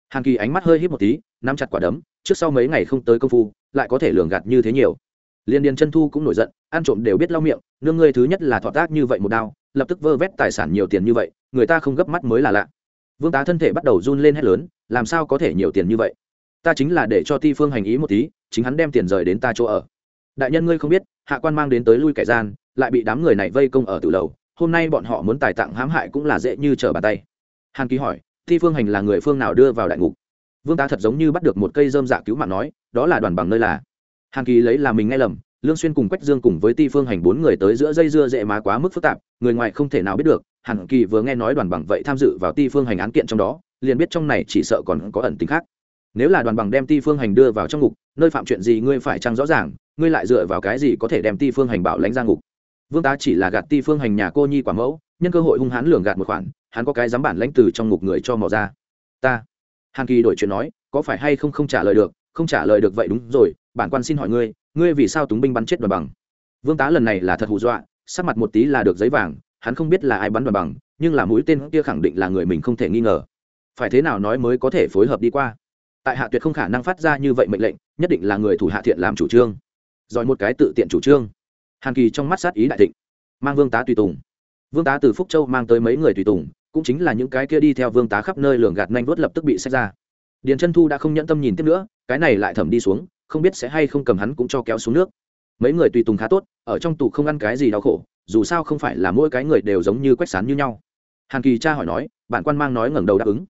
Hàn kỳ ánh mắt hơi hít một tí, nắm chặt quả đấm, trước sau mấy ngày không tới công phu, lại có thể lường gạt như thế nhiều. Liên điền chân thu cũng nổi giận, ăn trộm đều biết lau miệng, nương ngươi thứ nhất là thọ tác như vậy một đao, lập tức vơ vét tài sản nhiều tiền như vậy, người ta không gấp mắt mới là lạ. Vương tá thân thể bắt đầu run lên hết lớn, làm sao có thể nhiều tiền như vậy? Ta chính là để cho ti phương hành ý một tí, chính hắn đem tiền rời đến ta chỗ ở. Đại nhân ngươi không biết, hạ quan mang đến tới lui kẻ gian, lại bị đám người này vây công ở từ lầu, hôm nay bọn họ muốn tài tặng hãm hại cũng là dễ như trở bàn tay. Hàn ký hỏi, ti phương hành là người phương nào đưa vào đại ngục? Vương ta thật giống như bắt được một cây dơm dạ cứu mạng nói, đó là đoàn bằng nơi là. Hàn kỳ lấy là mình nghe lầm, lương xuyên cùng quách dương cùng với ti phương hành bốn người tới giữa dây dưa dễ má quá mức phức tạp, người ngoài không thể nào biết được, hàn kỳ vừa nghe nói đoàn bằng vậy tham dự vào ti phương hành án kiện trong đó, liền biết trong này chỉ sợ còn có ẩn tình khác nếu là đoàn bằng đem ti phương hành đưa vào trong ngục, nơi phạm chuyện gì ngươi phải chăng rõ ràng, ngươi lại dựa vào cái gì có thể đem ti phương hành bảo lãnh ra ngục? Vương tá chỉ là gạt ti phương hành nhà cô nhi quả mẫu, nhân cơ hội hung hãn lường gạt một khoản, hắn có cái dám bản lãnh từ trong ngục người cho mò ra. Ta. Hàn kỳ đổi chuyện nói, có phải hay không không trả lời được, không trả lời được vậy đúng rồi, bản quan xin hỏi ngươi ngươi vì sao túng binh bắn chết đoàn bằng? Vương tá lần này là thật hù dọa, sắc mặt một tí là được giấy vàng, hắn không biết là ai bắn đoàn bằng, nhưng là mũi tên kia khẳng định là người mình không thể nghi ngờ. Phải thế nào nói mới có thể phối hợp đi qua? Tại hạ tuyệt không khả năng phát ra như vậy mệnh lệnh, nhất định là người thủ hạ thiện làm chủ trương. Giỏi một cái tự tiện chủ trương. Hàn kỳ trong mắt sát ý đại thịnh. Mang vương tá tùy tùng. Vương tá từ phúc châu mang tới mấy người tùy tùng, cũng chính là những cái kia đi theo vương tá khắp nơi lường gạt nhanh vuốt lập tức bị xét ra. Điền chân thu đã không nhẫn tâm nhìn tiếp nữa, cái này lại thẩm đi xuống, không biết sẽ hay không cầm hắn cũng cho kéo xuống nước. Mấy người tùy tùng khá tốt, ở trong tù không ăn cái gì đau khổ, dù sao không phải là mỗi cái người đều giống như quách sán như nhau. Hàn kỳ cha hỏi nói bạn quan mang nói ngẩng đầu đáp ứng.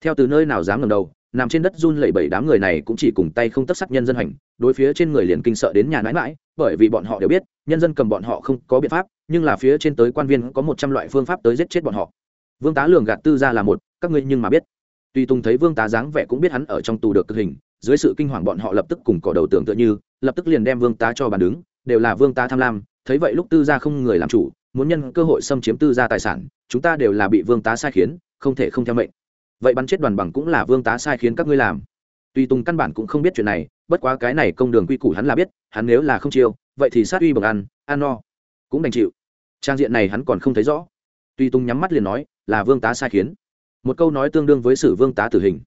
Theo từ nơi nào dám ngẩng đầu nằm trên đất run lẩy bẩy đám người này cũng chỉ cùng tay không tất sắc nhân dân hành, đối phía trên người liền kinh sợ đến nhà mãi mãi bởi vì bọn họ đều biết, nhân dân cầm bọn họ không có biện pháp, nhưng là phía trên tới quan viên có một trăm loại phương pháp tới giết chết bọn họ. Vương tá lường gạt tư ra là một, các ngươi nhưng mà biết. Tuy tùng thấy vương tá dáng vẻ cũng biết hắn ở trong tù được cực hình, dưới sự kinh hoàng bọn họ lập tức cùng cỏ đầu tưởng tựa như, lập tức liền đem vương tá cho bàn đứng, đều là vương tá tham lam, thấy vậy lúc tư gia không người làm chủ, muốn nhân cơ hội xâm chiếm tư gia tài sản, chúng ta đều là bị vương tá sai khiến, không thể không theo mệnh vậy bắn chết đoàn bằng cũng là vương tá sai khiến các ngươi làm. Tuy tùng căn bản cũng không biết chuyện này, bất quá cái này công đường quy củ hắn là biết, hắn nếu là không chiêu, vậy thì sát uy bằng ăn ăn no, cũng đành chịu. Trang diện này hắn còn không thấy rõ. Tuy tùng nhắm mắt liền nói, là vương tá sai khiến. Một câu nói tương đương với sử vương tá tử hình.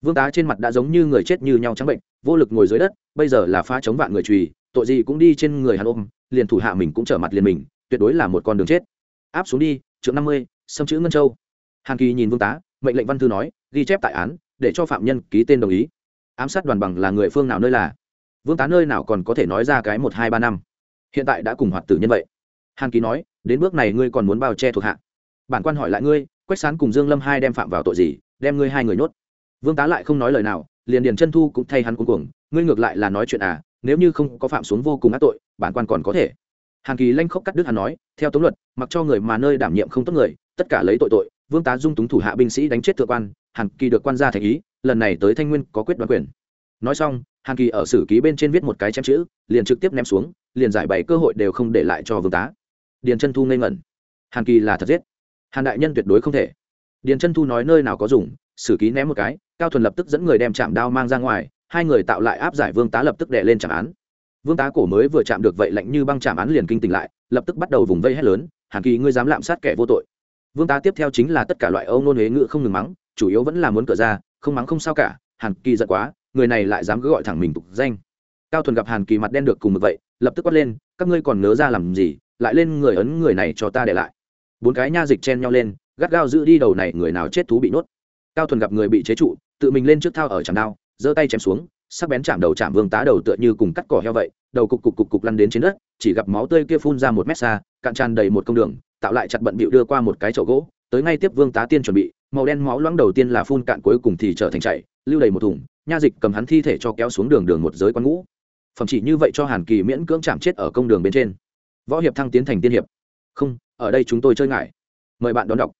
Vương tá trên mặt đã giống như người chết như nhau trắng bệnh, vô lực ngồi dưới đất, bây giờ là phá chống vạn người trùy tội gì cũng đi trên người hắn ôm, liền thủ hạ mình cũng trở mặt liền mình, tuyệt đối là một con đường chết. Áp xuống đi, trượng năm mươi, xâm chữ ngân châu. Hàn kỳ nhìn vương tá mệnh lệnh văn thư nói, ghi chép tại án, để cho phạm nhân ký tên đồng ý. Ám sát đoàn bằng là người phương nào nơi là? Vương tá nơi nào còn có thể nói ra cái một hai ba năm? Hiện tại đã cùng hoạt tử nhân vậy. Hàn ký nói, đến bước này ngươi còn muốn bao che thuộc hạ. Bản quan hỏi lại ngươi, quách sán cùng dương lâm hai đem phạm vào tội gì, đem ngươi hai người nhốt? Vương tá lại không nói lời nào, liền điền chân thu cũng thay hắn cuống cuồng, ngươi ngược lại là nói chuyện à nếu như không có phạm xuống vô cùng ác tội, bản quan còn có thể. Hàn kỳ lanh khốc cắt đứt hắn nói, theo tống luật, mặc cho người mà nơi đảm nhiệm không tốt người, tất cả lấy tội tội vương tá dung túng thủ hạ binh sĩ đánh chết thượng quan, hàn kỳ được quan gia thành ý, lần này tới thanh nguyên có quyết đoán quyền. Nói xong, hàn kỳ ở sử ký bên trên viết một cái chém chữ, liền trực tiếp ném xuống, liền giải bày cơ hội đều không để lại cho vương tá. Điền chân thu ngây ngẩn. Hàn kỳ là thật giết. Hàn đại nhân tuyệt đối không thể. Điền chân thu nói nơi nào có dùng, sử ký ném một cái, cao thuần lập tức dẫn người đem chạm đao mang ra ngoài, hai người tạo lại áp giải vương tá lập tức đè lên trạm án. Vương tá cổ mới vừa chạm được vậy lạnh như băng chạm án liền kinh tỉnh lại, lập tức bắt đầu vùng vây hét lớn, hàn kỳ, ngươi dám lạm sát kẻ vô tội vương tá tiếp theo chính là tất cả loại âu nôn huế ngữ không ngừng mắng, chủ yếu vẫn là muốn cửa ra, không mắng không sao cả, hàn kỳ giận quá, người này lại dám cứ gọi thẳng mình tục danh. Cao thuần gặp hàn kỳ mặt đen được cùng một vậy, lập tức quát lên, các ngươi còn nớ ra làm gì, lại lên người ấn người này cho ta để lại. Bốn cái nha dịch chen nhau lên, gắt gao giữ đi đầu này, người nào chết thú bị nuốt. Cao thuần gặp người bị chế trụ, tự mình lên trước thao ở chẳng đao, giơ tay chém xuống, sắc bén chạm đầu chạm vương tá đầu tựa như cùng cắt cỏ heo vậy, đầu cục cục cục cục lăn đến trên đất, chỉ gặp máu tươi kia phun ra một mét xa, cạn tràn đầy một công đường tạo lại chặt bận bịu đưa qua một cái chậu gỗ, tới ngay tiếp vương tá tiên chuẩn bị, màu đen máu loãng đầu tiên là phun cạn cuối cùng thì trở thành chảy, lưu đầy một thùng, nha dịch cầm hắn thi thể cho kéo xuống đường đường một giới quan ngũ. Phẩm chỉ như vậy cho hàn kỳ miễn cưỡng chạm chết ở công đường bên trên. Võ hiệp thăng tiến thành tiên hiệp. Không, ở đây chúng tôi chơi ngại. Mời bạn đón đọc.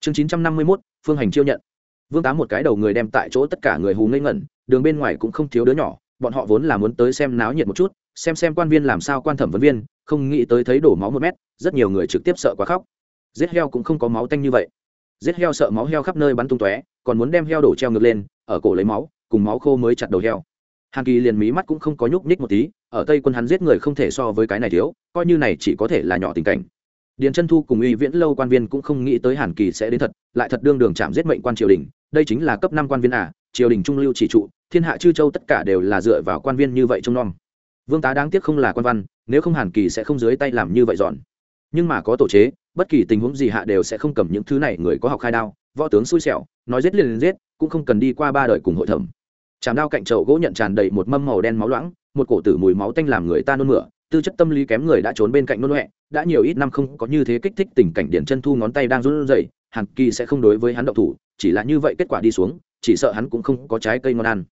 Chương chín trăm năm mươi mốt, phương hành chiêu nhận. Vương tá một cái đầu người đem tại chỗ tất cả người hù ngây ngẩn, đường bên ngoài cũng không thiếu đứa nhỏ, bọn họ vốn là muốn tới xem náo nhiệt một chút, xem xem quan viên làm sao, quan thẩm vấn viên, không nghĩ tới thấy đổ máu một mét rất nhiều người trực tiếp sợ quá khóc. Giết heo cũng không có máu tanh như vậy. Giết heo sợ máu heo khắp nơi bắn tung tóe, còn muốn đem heo đổ treo ngược lên, ở cổ lấy máu, cùng máu khô mới chặt đầu heo. Hàn kỳ liền mí mắt cũng không có nhúc nhích một tí, ở tây quân hắn giết người không thể so với cái này thiếu, coi như này chỉ có thể là nhỏ tình cảnh. Điền chân thu cùng uy viễn lâu quan viên cũng không nghĩ tới hàn kỳ sẽ đến thật, lại thật đương đường chạm giết mệnh quan triều đình, đây chính là cấp năm quan viên à triều đình trung lưu chỉ trụ, thiên hạ chư châu tất cả đều là dựa vào quan viên như vậy trông nom. Vương tá đáng tiếc không là quan văn, nếu không hàn kỳ sẽ không dưới tay làm như vậy dọn nhưng mà có tổ chế, bất kỳ tình huống gì hạ đều sẽ không cầm những thứ này, người có học khai đao, võ tướng xui xẻo, nói giết liền liền giết, cũng không cần đi qua ba đời cùng hội thẩm. Chạm đao cạnh chậu gỗ nhận tràn đầy một mâm màu đen máu loãng, một cổ tử mùi máu tanh làm người ta nôn mửa, tư chất tâm lý kém người đã trốn bên cạnh nôn huệ, đã nhiều ít năm không có như thế kích thích tình cảnh điển chân thu ngón tay đang run rẩy, hàn kỳ sẽ không đối với hắn động thủ, chỉ là như vậy kết quả đi xuống, chỉ sợ hắn cũng không có trái cây ngon ăn.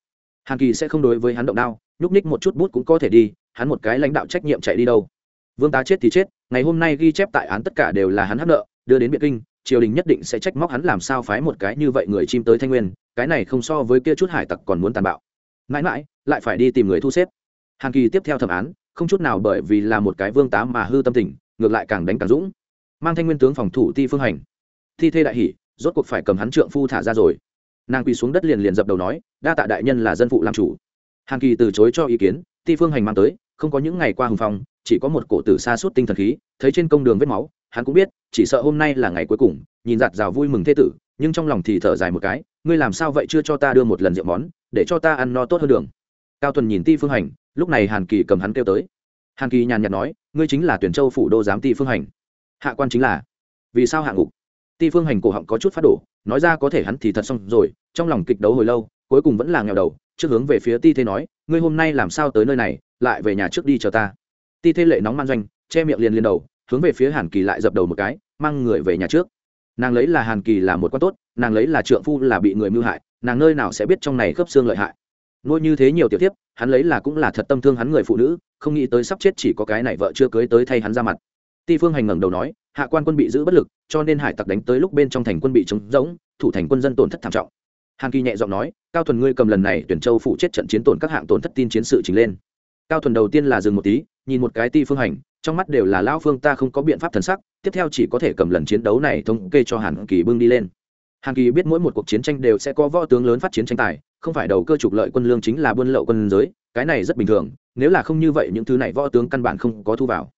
Hàn kỳ sẽ không đối với hắn động đao, nhúc ních một chút bút cũng có thể đi, hắn một cái lãnh đạo trách nhiệm chạy đi đâu. Vương tá chết thì chết ngày hôm nay ghi chép tại án tất cả đều là hắn hắc nợ, đưa đến biệt kinh, triều đình nhất định sẽ trách móc hắn làm sao phái một cái như vậy người chim tới thanh nguyên, cái này không so với kia chút hải tặc còn muốn tàn bạo. Mãi mãi, lại phải đi tìm người thu xếp. Hàn kỳ tiếp theo thẩm án, không chút nào bởi vì là một cái vương tá mà hư tâm tình, ngược lại càng đánh càng dũng. Mang thanh nguyên tướng phòng thủ ti phương hành. Thi thê đại hỷ rốt cuộc phải cầm hắn trượng phu thả ra rồi. Nàng quỳ xuống đất liền liền dập đầu nói, đa tạ đại nhân là dân phụ làm chủ. Hàn kỳ từ chối cho ý kiến, ti phương hành mang tới, không có những ngày qua hùng phong chỉ có một cổ tử xa suốt tinh thần khí, thấy trên công đường vết máu, hắn cũng biết, chỉ sợ hôm nay là ngày cuối cùng, nhìn giạt rào vui mừng thế tử, nhưng trong lòng thì thở dài một cái, ngươi làm sao vậy chưa cho ta đưa một lần rượu món, để cho ta ăn no tốt hơn đường. Cao tuần nhìn ti phương hành, lúc này hàn kỳ cầm hắn kêu tới. Hàn kỳ nhàn nhạt nói, ngươi chính là tuyển châu phủ đô giám ti phương hành. Hạ quan chính là. Vì sao hạ ngục? Ti phương hành cổ họng có chút phát đổ, nói ra có thể hắn thì thật xong rồi, trong lòng kịch đấu hồi lâu, cuối cùng vẫn là nghèo đầu, trước hướng về phía ti thế nói, ngươi hôm nay làm sao tới nơi này, lại về nhà trước đi chờ ta ti thế lệ nóng man doanh, che miệng liền liền đầu, hướng về phía hàn kỳ lại dập đầu một cái, mang người về nhà trước. Nàng lấy là hàn kỳ là một quan tốt, nàng lấy là trượng phu là bị người mưu hại, nàng nơi nào sẽ biết trong này khớp xương lợi hại. Nuôi như thế nhiều tiểu tiếp hắn lấy là cũng là thật tâm thương hắn người phụ nữ, không nghĩ tới sắp chết chỉ có cái này vợ chưa cưới tới thay hắn ra mặt. Ti phương hành ngẩng đầu nói, hạ quan quân bị giữ bất lực, cho nên hải tặc đánh tới lúc bên trong thành quân bị trống rỗng, thủ thành quân dân tổn thất thảm trọng. Hàn kỳ nhẹ giọng nói, cao thuần ngươi cầm lần này tuyển châu phụ chết trận chiến tổn các hạng tổn thất tin chiến sự chính lên cao thuần đầu tiên là dừng một tí, nhìn một cái ti phương hành, trong mắt đều là lão phương ta không có biện pháp thần sắc, tiếp theo chỉ có thể cầm lần chiến đấu này thống kê cho hàn kỳ bưng đi lên. Hàn kỳ biết mỗi một cuộc chiến tranh đều sẽ có võ tướng lớn phát chiến tranh tài, không phải đầu cơ trục lợi quân lương chính là buôn lậu quân giới, cái này rất bình thường, nếu là không như vậy những thứ này võ tướng căn bản không có thu vào.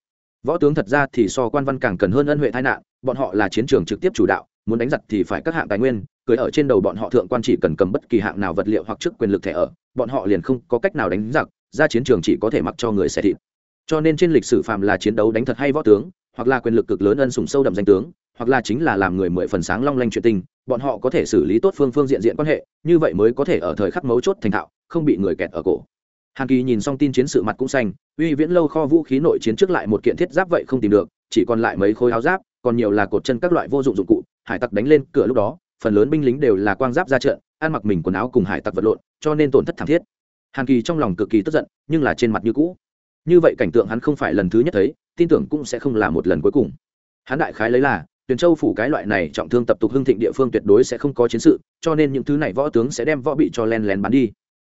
Võ tướng thật ra thì so quan văn càng cần hơn ân huệ tai nạn, bọn họ là chiến trường trực tiếp chủ đạo, muốn đánh giặc thì phải các hạng tài nguyên, cưới ở trên đầu bọn họ thượng quan chỉ cần cầm bất kỳ hạng nào vật liệu hoặc chức quyền lực thẻ ở, bọn họ liền không có cách nào đánh giặc ra chiến trường chỉ có thể mặc cho người xẻ thịt. Cho nên trên lịch sử phạm là chiến đấu đánh thật hay võ tướng, hoặc là quyền lực cực lớn ân sùng sâu đậm danh tướng, hoặc là chính là làm người mười phần sáng long lanh chuyện tình, bọn họ có thể xử lý tốt phương phương diện diện quan hệ, như vậy mới có thể ở thời khắc mấu chốt thành thạo, không bị người kẹt ở cổ. Hàn kỳ nhìn xong tin chiến sự mặt cũng xanh, uy viễn lâu kho vũ khí nội chiến trước lại một kiện thiết giáp vậy không tìm được, chỉ còn lại mấy khối áo giáp, còn nhiều là cột chân các loại vô dụng dụng cụ, hải tặc đánh lên cửa lúc đó, phần lớn binh lính đều là quang giáp ra trận, ăn mặc mình quần áo cùng hải tặc vật lộn, cho nên tổn thất thảm thiết hàn kỳ trong lòng cực kỳ tức giận, nhưng là trên mặt như cũ. Như vậy cảnh tượng hắn không phải lần thứ nhất thấy, tin tưởng cũng sẽ không là một lần cuối cùng. Hắn đại khái lấy là, tuyền châu phủ cái loại này trọng thương tập tục hưng thịnh địa phương tuyệt đối sẽ không có chiến sự, cho nên những thứ này võ tướng sẽ đem võ bị cho len lén bắn đi.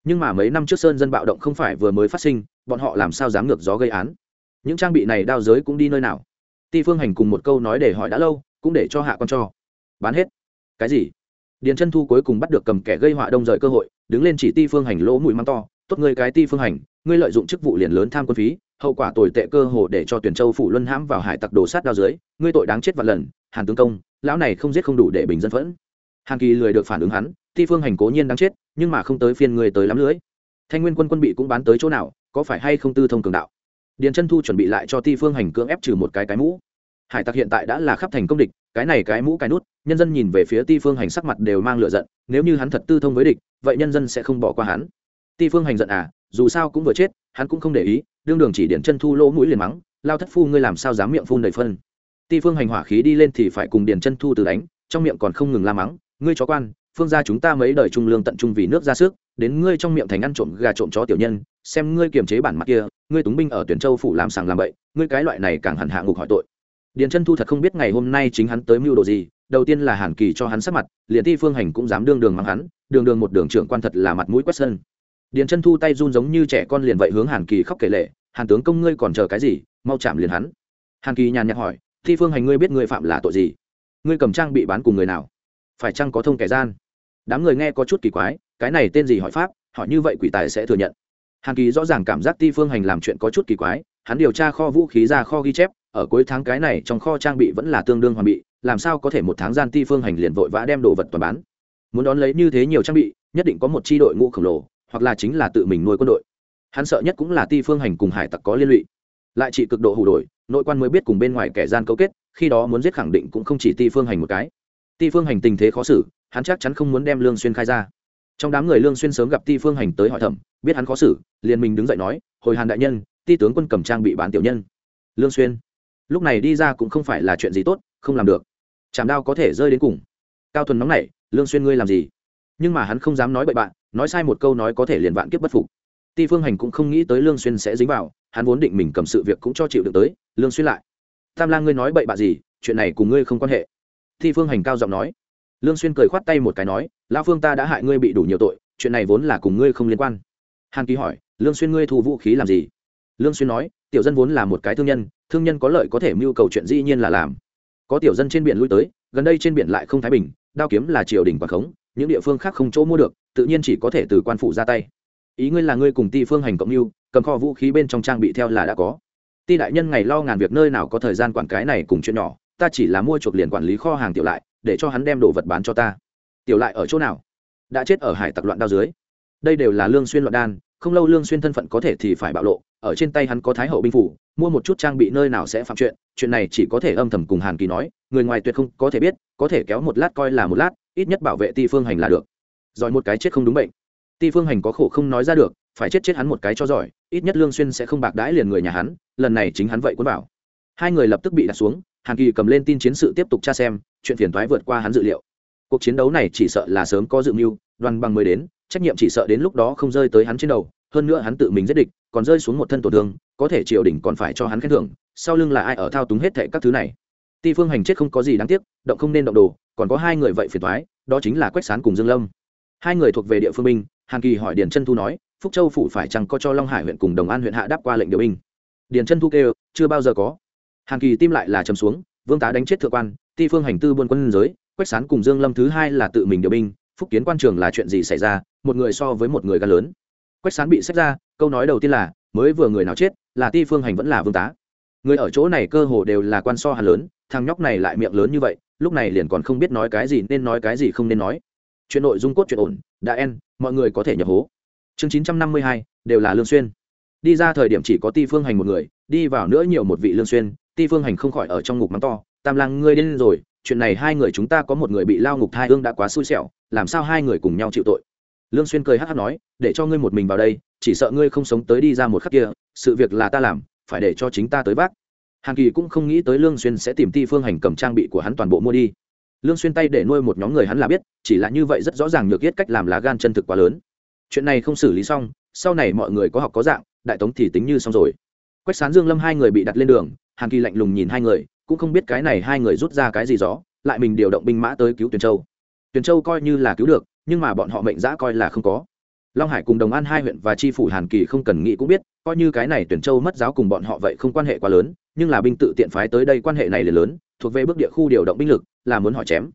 Nhưng mà mấy năm trước sơn dân bạo động không phải vừa mới phát sinh, bọn họ làm sao dám ngược gió gây án? Những trang bị này đao giới cũng đi nơi nào? Ti phương hành cùng một câu nói để hỏi đã lâu, cũng để cho hạ con cho. Bán hết. Cái gì? Điền chân thu cuối cùng bắt được cầm kẻ gây họa đông rời cơ hội, đứng lên chỉ ti phương hành lỗ mũi măng to, tốt ngươi cái ti phương hành, ngươi lợi dụng chức vụ liền lớn tham quân phí, hậu quả tồi tệ cơ hồ để cho tuyển châu phủ luân hãm vào hải tặc đồ sát đao dưới, ngươi tội đáng chết vạn lần, hàn tướng công, lão này không giết không đủ để bình dân phẫn. Hàn kỳ lười được phản ứng hắn, ti phương hành cố nhiên đáng chết, nhưng mà không tới phiên ngươi tới lắm lưới. Thanh nguyên quân quân bị cũng bán tới chỗ nào, có phải hay không tư thông cường đạo? Điền chân thu chuẩn bị lại cho ti phương hành cưỡng ép trừ một cái cái mũ. Hải tặc hiện tại đã là khắp thành công địch, cái này cái mũ cái nút nhân dân nhìn về phía ti phương hành sắc mặt đều mang lựa giận, nếu như hắn thật tư thông với địch, vậy nhân dân sẽ không bỏ qua hắn. Ti phương hành giận à dù sao cũng vừa chết, hắn cũng không để ý, đương đường chỉ điển chân thu lỗ mũi liền mắng, lao thất phu ngươi làm sao dám miệng phun đầy phân. Ti phương hành hỏa khí đi lên thì phải cùng điển chân thu từ đánh, trong miệng còn không ngừng la mắng, ngươi chó quan, phương gia chúng ta mấy đời trung lương tận trung vì nước ra sức, đến ngươi trong miệng thành ăn trộm gà trộm chó tiểu nhân, xem ngươi kiềm chế bản mặt kia, ngươi túng binh ở tuyển châu phủ làm sàng làm bậy, ngươi cái loại này càng hẳn hạ ngục hỏi tội. Điền chân thu thật không biết ngày hôm nay chính hắn tới mưu đồ gì đầu tiên là hàn kỳ cho hắn sát mặt, liền Thi phương hành cũng dám đương đường mắng hắn, đường đường một đường trưởng quan thật là mặt mũi quét sơn điền chân thu tay run giống như trẻ con liền vậy hướng hàn kỳ khóc kể lệ, hàn tướng công ngươi còn chờ cái gì, mau chạm liền hắn. Hàn kỳ nhàn nhạt hỏi, thi phương hành ngươi biết ngươi phạm là tội gì? Ngươi cầm trang bị bán cùng người nào? Phải chăng có thông kẻ gian? Đám người nghe có chút kỳ quái, cái này tên gì hỏi pháp, hỏi như vậy quỷ tài sẽ thừa nhận. Hàn kỳ rõ ràng cảm giác ti phương hành làm chuyện có chút kỳ quái, hắn điều tra kho vũ khí ra kho ghi chép, ở cuối tháng cái này trong kho trang bị vẫn là tương đương hoàn bị làm sao có thể một tháng gian ti phương hành liền vội vã đem đồ vật toàn bán? Muốn đón lấy như thế nhiều trang bị, nhất định có một c h i đội ngũ khổng lồ, hoặc là chính là tự mình nuôi quân đội. Hắn sợ nhất cũng là ti phương hành cùng hải tặc có liên lụy. Lại chỉ cực độ hủ đổi, nội quan mới biết cùng bên ngoài kẻ gian cấu kết, khi đó muốn giết khẳng định cũng không chỉ ti phương hành một cái. Ti phương hành tình thế khó xử, hắn chắc chắn không muốn đem lương xuyên khai ra. Trong đám người lương xuyên sớm gặp ti phương hành tới hỏi thẩm biết hắn khó xử, liền mình đứng dậy nói, hồi hàn đại nhân, ti tướng quân cầm trang bị bán tiểu nhân. Lương xuyên lúc này đi ra cũng không phải là chuyện gì tốt không làm được. Chạm đao có thể rơi đến cùng. Cao thuần nóng nảy, lương xuyên ngươi làm gì? Nhưng mà hắn không dám nói bậy bạn, nói sai một câu nói có thể liền vạn kiếp bất phục. Ti phương hành cũng không nghĩ tới lương xuyên sẽ dính vào, hắn vốn định mình cầm sự việc cũng cho chịu được tới, lương xuyên lại. Tam lang ngươi nói bậy bạ gì, chuyện này cùng ngươi không quan hệ. Ti phương hành cao giọng nói. Lương xuyên cười khoát tay một cái nói, lão phương ta đã hại ngươi bị đủ nhiều tội, chuyện này vốn là cùng ngươi không liên quan. Hàn ký hỏi, lương xuyên ngươi thu vũ khí làm gì? Lương xuyên nói, tiểu dân vốn là một cái thương nhân thương nhân có lợi có thể mưu cầu chuyện dĩ nhiên là làm có tiểu dân trên biển lui tới, gần đây trên biển lại không thái bình, đao kiếm là triều đình quảng khống, những địa phương khác không chỗ mua được, tự nhiên chỉ có thể từ quan phủ ra tay. Ý ngươi là ngươi cùng ti phương hành cộng mưu, cầm kho vũ khí bên trong trang bị theo là đã có. Ti đại nhân ngày lo ngàn việc nơi nào có thời gian quản cái này cùng chuyện nhỏ, ta chỉ là mua chuộc liền quản lý kho hàng tiểu lại, để cho hắn đem đồ vật bán cho ta. Tiểu lại ở chỗ nào? Đã chết ở hải tặc loạn đao dưới. Đây đều là lương xuyên loạn đan không lâu lương xuyên thân phận có thể thì phải bạo lộ, ở trên tay hắn có thái hậu binh phủ, mua một chút trang bị nơi nào sẽ phạm chuyện chuyện này chỉ có thể âm thầm cùng hàn kỳ nói, người ngoài tuyệt không có thể biết, có thể kéo một lát coi là một lát, ít nhất bảo vệ ti phương hành là được. Giỏi một cái chết không đúng bệnh. Ti phương hành có khổ không nói ra được, phải chết chết hắn một cái cho giỏi, ít nhất lương xuyên sẽ không bạc đãi liền người nhà hắn, lần này chính hắn vậy cuốn bảo hai người lập tức bị đặt xuống, hàn kỳ cầm lên tin chiến sự tiếp tục tra xem, chuyện phiền toái vượt qua hắn dự liệu. Cuộc chiến đấu này chỉ sợ là sớm có dự mưu, đoàn bằng mới đến trách nhiệm chỉ sợ đến lúc đó không rơi tới hắn trên đầu, hơn nữa hắn tự mình giết địch, còn rơi xuống một thân tổn thương, có thể triều đình còn phải cho hắn khen thưởng, sau lưng là ai ở thao túng hết thệ các thứ này. Ti phương hành chết không có gì đáng tiếc, động không nên động đồ, còn có hai người vậy phiền thoái đó chính là quách sán cùng dương lâm. Hai người thuộc về địa phương binh, hàn kỳ hỏi điền chân thu nói, phúc châu phủ phải chăng có cho long hải huyện cùng đồng an huyện hạ đáp qua lệnh điều binh? Điền chân thu kêu, chưa bao giờ có. Hàn kỳ tim lại là chầm xuống, vương tá đánh chết thượng quan, ti phương hành tư buôn quân giới, quách sán cùng dương lâm thứ hai là tự mình điều binh, phúc kiến quan trường là chuyện gì xảy ra một người so với một người gan lớn. Quách sán bị xét ra, câu nói đầu tiên là, mới vừa người nào chết, là ti phương hành vẫn là vương tá. Người ở chỗ này cơ hồ đều là quan so hà lớn, thằng nhóc này lại miệng lớn như vậy, lúc này liền còn không biết nói cái gì nên nói cái gì không nên nói. Chuyện nội dung cốt chuyện ổn, đã en, mọi người có thể nhập hố. Chương chín trăm năm mươi hai, đều là lương xuyên. Đi ra thời điểm chỉ có ti phương hành một người, đi vào nữa nhiều một vị lương xuyên, ti phương hành không khỏi ở trong ngục mắng to, tam lang, ngươi đến rồi, chuyện này hai người chúng ta có một người bị lao ngục thai ương đã quá xui xẻo, làm sao hai người cùng nhau chịu tội? Lương xuyên cười hắt hắt nói, để cho ngươi một mình vào đây, chỉ sợ ngươi không sống tới đi ra một khắc kia, sự việc là ta làm, phải để cho chính ta tới vác. Hàn kỳ cũng không nghĩ tới lương xuyên sẽ tìm ti phương hành cầm trang bị của hắn toàn bộ mua đi. Lương xuyên tay để nuôi một nhóm người hắn là biết, chỉ là như vậy rất rõ ràng nhược yết cách làm lá gan chân thực quá lớn. Chuyện này không xử lý xong, sau này mọi người có học có dạng, đại tống thì tính như xong rồi. Quách sán dương lâm hai người bị đặt lên đường, hàn kỳ lạnh lùng nhìn hai người, cũng không biết cái này hai người rút ra cái gì rõ, lại mình điều động binh mã tới cứu tuyền châu. Tuyền châu coi như là cứu được nhưng mà bọn họ mệnh giã coi là không có. Long hải cùng đồng an hai huyện và tri phủ hàn kỳ không cần nghĩ cũng biết, coi như cái này tuyển châu mất giáo cùng bọn họ vậy không quan hệ quá lớn, nhưng là binh tự tiện phái tới đây quan hệ này là lớn, thuộc về bước địa khu điều động binh lực, là muốn họ chém.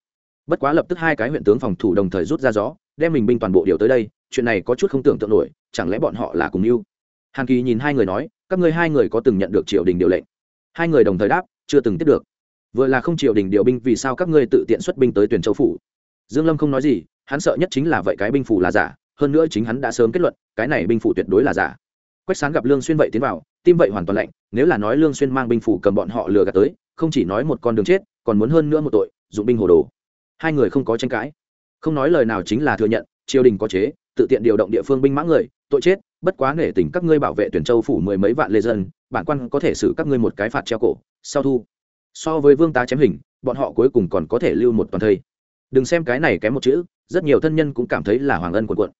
Bất quá lập tức hai cái huyện tướng phòng thủ đồng thời rút ra gió, đem mình binh toàn bộ điều tới đây, chuyện này có chút không tưởng tượng nổi, chẳng lẽ bọn họ là cùng mưu? Hàn kỳ nhìn hai người nói, các ngươi hai người có từng nhận được triều đình điều lệnh? Hai người đồng thời đáp, chưa từng tiếp được. Vừa là không triều đình điều binh vì sao các ngươi tự tiện xuất binh tới tuyển châu phủ? Dương lâm không nói gì hắn sợ nhất chính là vậy cái binh phủ là giả, hơn nữa chính hắn đã sớm kết luận, cái này binh phủ tuyệt đối là giả. Quách sáng gặp lương xuyên vậy tiến vào, tim vậy hoàn toàn lạnh, nếu là nói lương xuyên mang binh phủ cầm bọn họ lừa gạt tới, không chỉ nói một con đường chết, còn muốn hơn nữa một tội, dụng binh hồ đồ. Hai người không có tranh cãi. Không nói lời nào chính là thừa nhận, triều đình có chế, tự tiện điều động địa phương binh mã người, tội chết, bất quá nể tình các ngươi bảo vệ tuyển châu phủ mười mấy vạn lê dân, bản quan có thể xử các ngươi một cái phạt treo cổ, sau thu. So với vương tá chém hình, bọn họ cuối cùng còn có thể lưu một toàn thây đừng xem cái này kém một chữ, rất nhiều thân nhân cũng cảm thấy là hoàng ân quần quận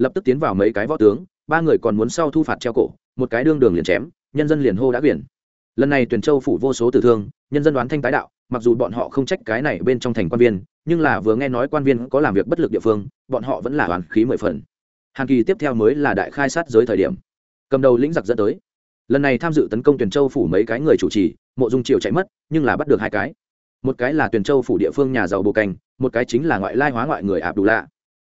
lập tức tiến vào mấy cái võ tướng, ba người còn muốn sau thu phạt treo cổ, một cái đương đường liền chém, nhân dân liền hô đã biển. Lần này tuyển châu phủ vô số tử thương, nhân dân đoán thanh tái đạo, mặc dù bọn họ không trách cái này bên trong thành quan viên, nhưng là vừa nghe nói quan viên có làm việc bất lực địa phương, bọn họ vẫn là hoàn khí mười phần. Hàn kỳ tiếp theo mới là đại khai sát giới thời điểm. Cầm đầu lĩnh giặc dẫn tới. Lần này tham dự tấn công tuyển châu phủ mấy cái người chủ trì, mộ dung triều chạy mất, nhưng là bắt được hai cái một cái là tuyển châu phủ địa phương nhà giàu bồ canh một cái chính là ngoại lai hóa ngoại người ạp đủ lạ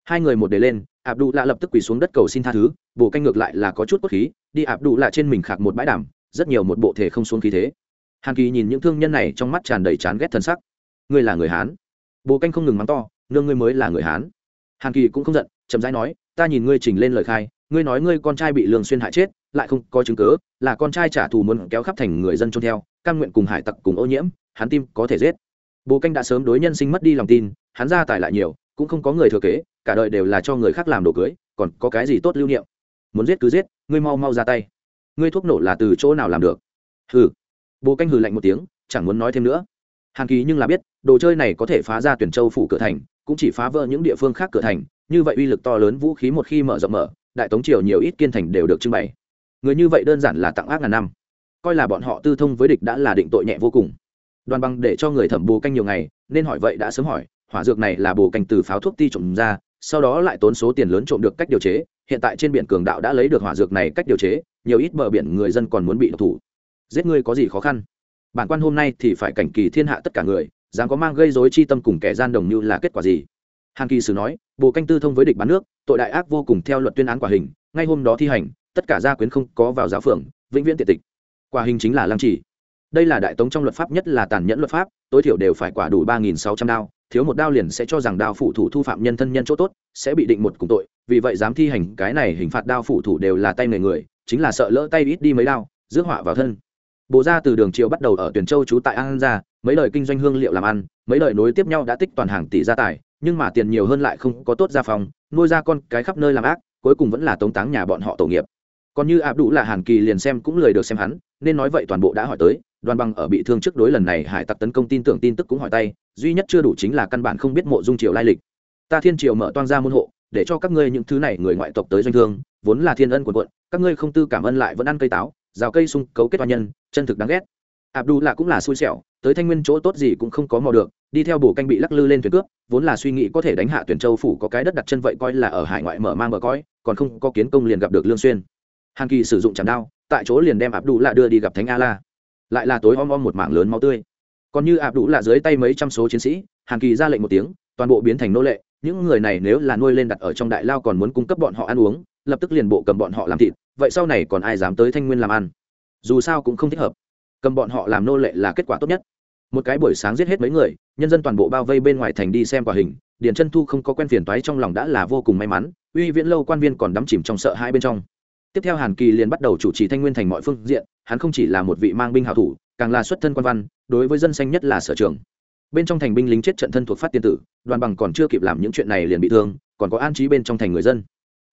hai người một đề lên ạp đủ lạ lập tức quỳ xuống đất cầu xin tha thứ, bồ canh ngược lại là có chút cốt khí, đi ạp đủ lạ trên mình khạc một bãi đảm rất nhiều một bộ thể không xuống khí thế. Hàn kỳ nhìn những thương nhân này trong mắt tràn đầy chán ghét thân sắc. Ngươi là người hán. Bồ canh không ngừng mắng to, nương ngươi mới là người hán. Hàn kỳ cũng không giận, chậm rãi nói, ta nhìn ngươi trình lên lời khai, ngươi nói ngươi con trai bị lường xuyên hại chết, lại không có chứng cứ, là con trai trả thù muốn kéo khắp thành người dân trôn theo căn nguyện cùng hải tặc cùng ô nhiễm hắn tim có thể giết. Bồ canh đã sớm đối nhân sinh mất đi lòng tin, hắn ra tài lại nhiều, cũng không có người thừa kế, cả đời đều là cho người khác làm đồ cưới, còn có cái gì tốt lưu niệm? Muốn giết cứ giết, ngươi mau mau ra tay. Ngươi thuốc nổ là từ chỗ nào làm được? Hừ. Bồ canh hừ lạnh một tiếng, chẳng muốn nói thêm nữa. Hàn kỳ nhưng là biết, đồ chơi này có thể phá ra tuyển châu phủ cửa thành, cũng chỉ phá vỡ những địa phương khác cửa thành, như vậy uy lực to lớn vũ khí một khi mở rộng mở, đại tống triều nhiều ít kiên thành đều được trưng bày. Người như vậy đơn giản là tặng ác ngàn năm. Coi là bọn họ tư thông với địch đã là định tội nhẹ vô cùng đoàn bằng để cho người thẩm bồ canh nhiều ngày, nên hỏi vậy đã sớm hỏi, hỏa dược này là bồ canh từ pháo thuốc ti trộm ra, sau đó lại tốn số tiền lớn trộm được cách điều chế, hiện tại trên biển cường đạo đã lấy được hỏa dược này cách điều chế, nhiều ít bờ biển người dân còn muốn bị độc thủ. Giết ngươi có gì khó khăn? Bản quan hôm nay thì phải cảnh kỳ thiên hạ tất cả người, dám có mang gây dối chi tâm cùng kẻ gian đồng như là kết quả gì? Hàn kỳ sử nói bồ canh tư thông với địch bán nước, tội đại ác vô cùng theo luật tuyên án quả hình, ngay hôm đó thi hành, tất cả gia quyến không có vào giáo phường, vĩnh viễn tiện tịch. Quả hình chính là lăng trì đây là đại tống trong luật pháp nhất là tàn nhẫn luật pháp, tối thiểu đều phải quả đủ ba nghìn sáu trăm đao, thiếu một đao liền sẽ cho rằng đao phủ thủ thu phạm nhân thân nhân chỗ tốt, sẽ bị định một cùng tội, vì vậy dám thi hành cái này hình phạt đao phủ thủ đều là tay người người, chính là sợ lỡ tay ít đi mấy đao, rước họa vào thân. Bộ ra từ đường triều bắt đầu ở tuyển châu trú tại an gia, mấy lời kinh doanh hương liệu làm ăn, mấy lời nối tiếp nhau đã tích toàn hàng tỷ gia tài, nhưng mà tiền nhiều hơn lại không có tốt gia phòng nuôi ra con cái khắp nơi làm ác, cuối cùng vẫn là tống táng nhà bọn họ tổ nghiệp còn như áp đủ là hàn kỳ liền xem cũng lời được xem hắn, nên nói vậy toàn bộ đã hỏi tới, đoàn bằng ở bị thương trước đối lần này hải tặc tấn công tin tưởng tin tức cũng hỏi tay, duy nhất chưa đủ chính là căn bản không biết mộ dung triều lai lịch. Ta thiên triều mở toang ra môn hộ, để cho các ngươi những thứ này người ngoại tộc tới doanh thương, vốn là thiên ân quần quận, các ngươi không tư cảm ơn lại vẫn ăn cây táo, rào cây sung, cấu kết hoa nhân, chân thực đáng ghét. Abdu là cũng là xui xẻo, tới thanh nguyên chỗ tốt gì cũng không có mò được, đi theo bổ canh bị lắc lư lên thuyền cướp, vốn là suy nghĩ có thể đánh hạ tuyển châu phủ có cái đất đặt chân vậy coi là ở hải ngoại mở mang bờ coi còn không có kiến công liền gặp được lương xuyên hàn kỳ sử dụng chạm đao, tại chỗ liền đem abdu lạ đưa đi gặp thánh a la lại là tối om om một mảng lớn máu tươi. Còn như abdu lạ dưới tay mấy trăm số chiến sĩ, hàn kỳ ra lệnh một tiếng, toàn bộ biến thành nô lệ. Những người này nếu là nuôi lên đặt ở trong đại lao còn muốn cung cấp bọn họ ăn uống, lập tức liền bộ cầm bọn họ làm thịt, vậy sau này còn ai dám tới thanh nguyên làm ăn? Dù sao cũng không thích hợp. Cầm bọn họ làm nô lệ là kết quả tốt nhất. Một cái buổi sáng giết hết mấy người, nhân dân toàn bộ bao vây bên ngoài thành đi xem quả hình, điền chân thu không có quen phiền toái trong lòng đã là vô cùng may mắn, uy viễn lâu quan viên còn đắm chìm trong sợ hai bên trong tiếp theo hàn kỳ liền bắt đầu chủ trì thanh nguyên thành mọi phương diện, hắn không chỉ là một vị mang binh hảo thủ, càng là xuất thân quan văn, đối với dân xanh nhất là sở trường. Bên trong thành binh lính chết trận thân thuộc phát tiên tử, đoàn bằng còn chưa kịp làm những chuyện này liền bị thương, còn có an trí bên trong thành người dân.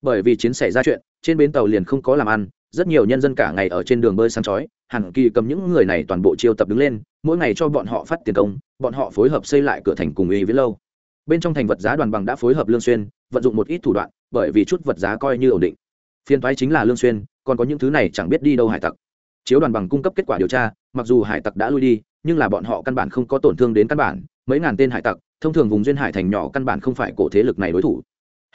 Bởi vì chiến xảy ra chuyện, trên bến tàu liền không có làm ăn, rất nhiều nhân dân cả ngày ở trên đường bơi sáng chói, hàn kỳ cầm những người này toàn bộ chiêu tập đứng lên, mỗi ngày cho bọn họ phát tiền công, bọn họ phối hợp xây lại cửa thành cùng y với lâu. Bên trong thành vật giá đoàn bằng đã phối hợp lương xuyên, vận dụng một ít thủ đoạn, bởi vì chút vật giá coi như ổn định phiên toái chính là lương xuyên, còn có những thứ này chẳng biết đi đâu hải tặc. Chiếu đoàn bằng cung cấp kết quả điều tra, mặc dù hải tặc đã lui đi, nhưng là bọn họ căn bản không có tổn thương đến căn bản, mấy ngàn tên hải tặc, thông thường vùng duyên hải thành nhỏ căn bản không phải cổ thế lực này đối thủ.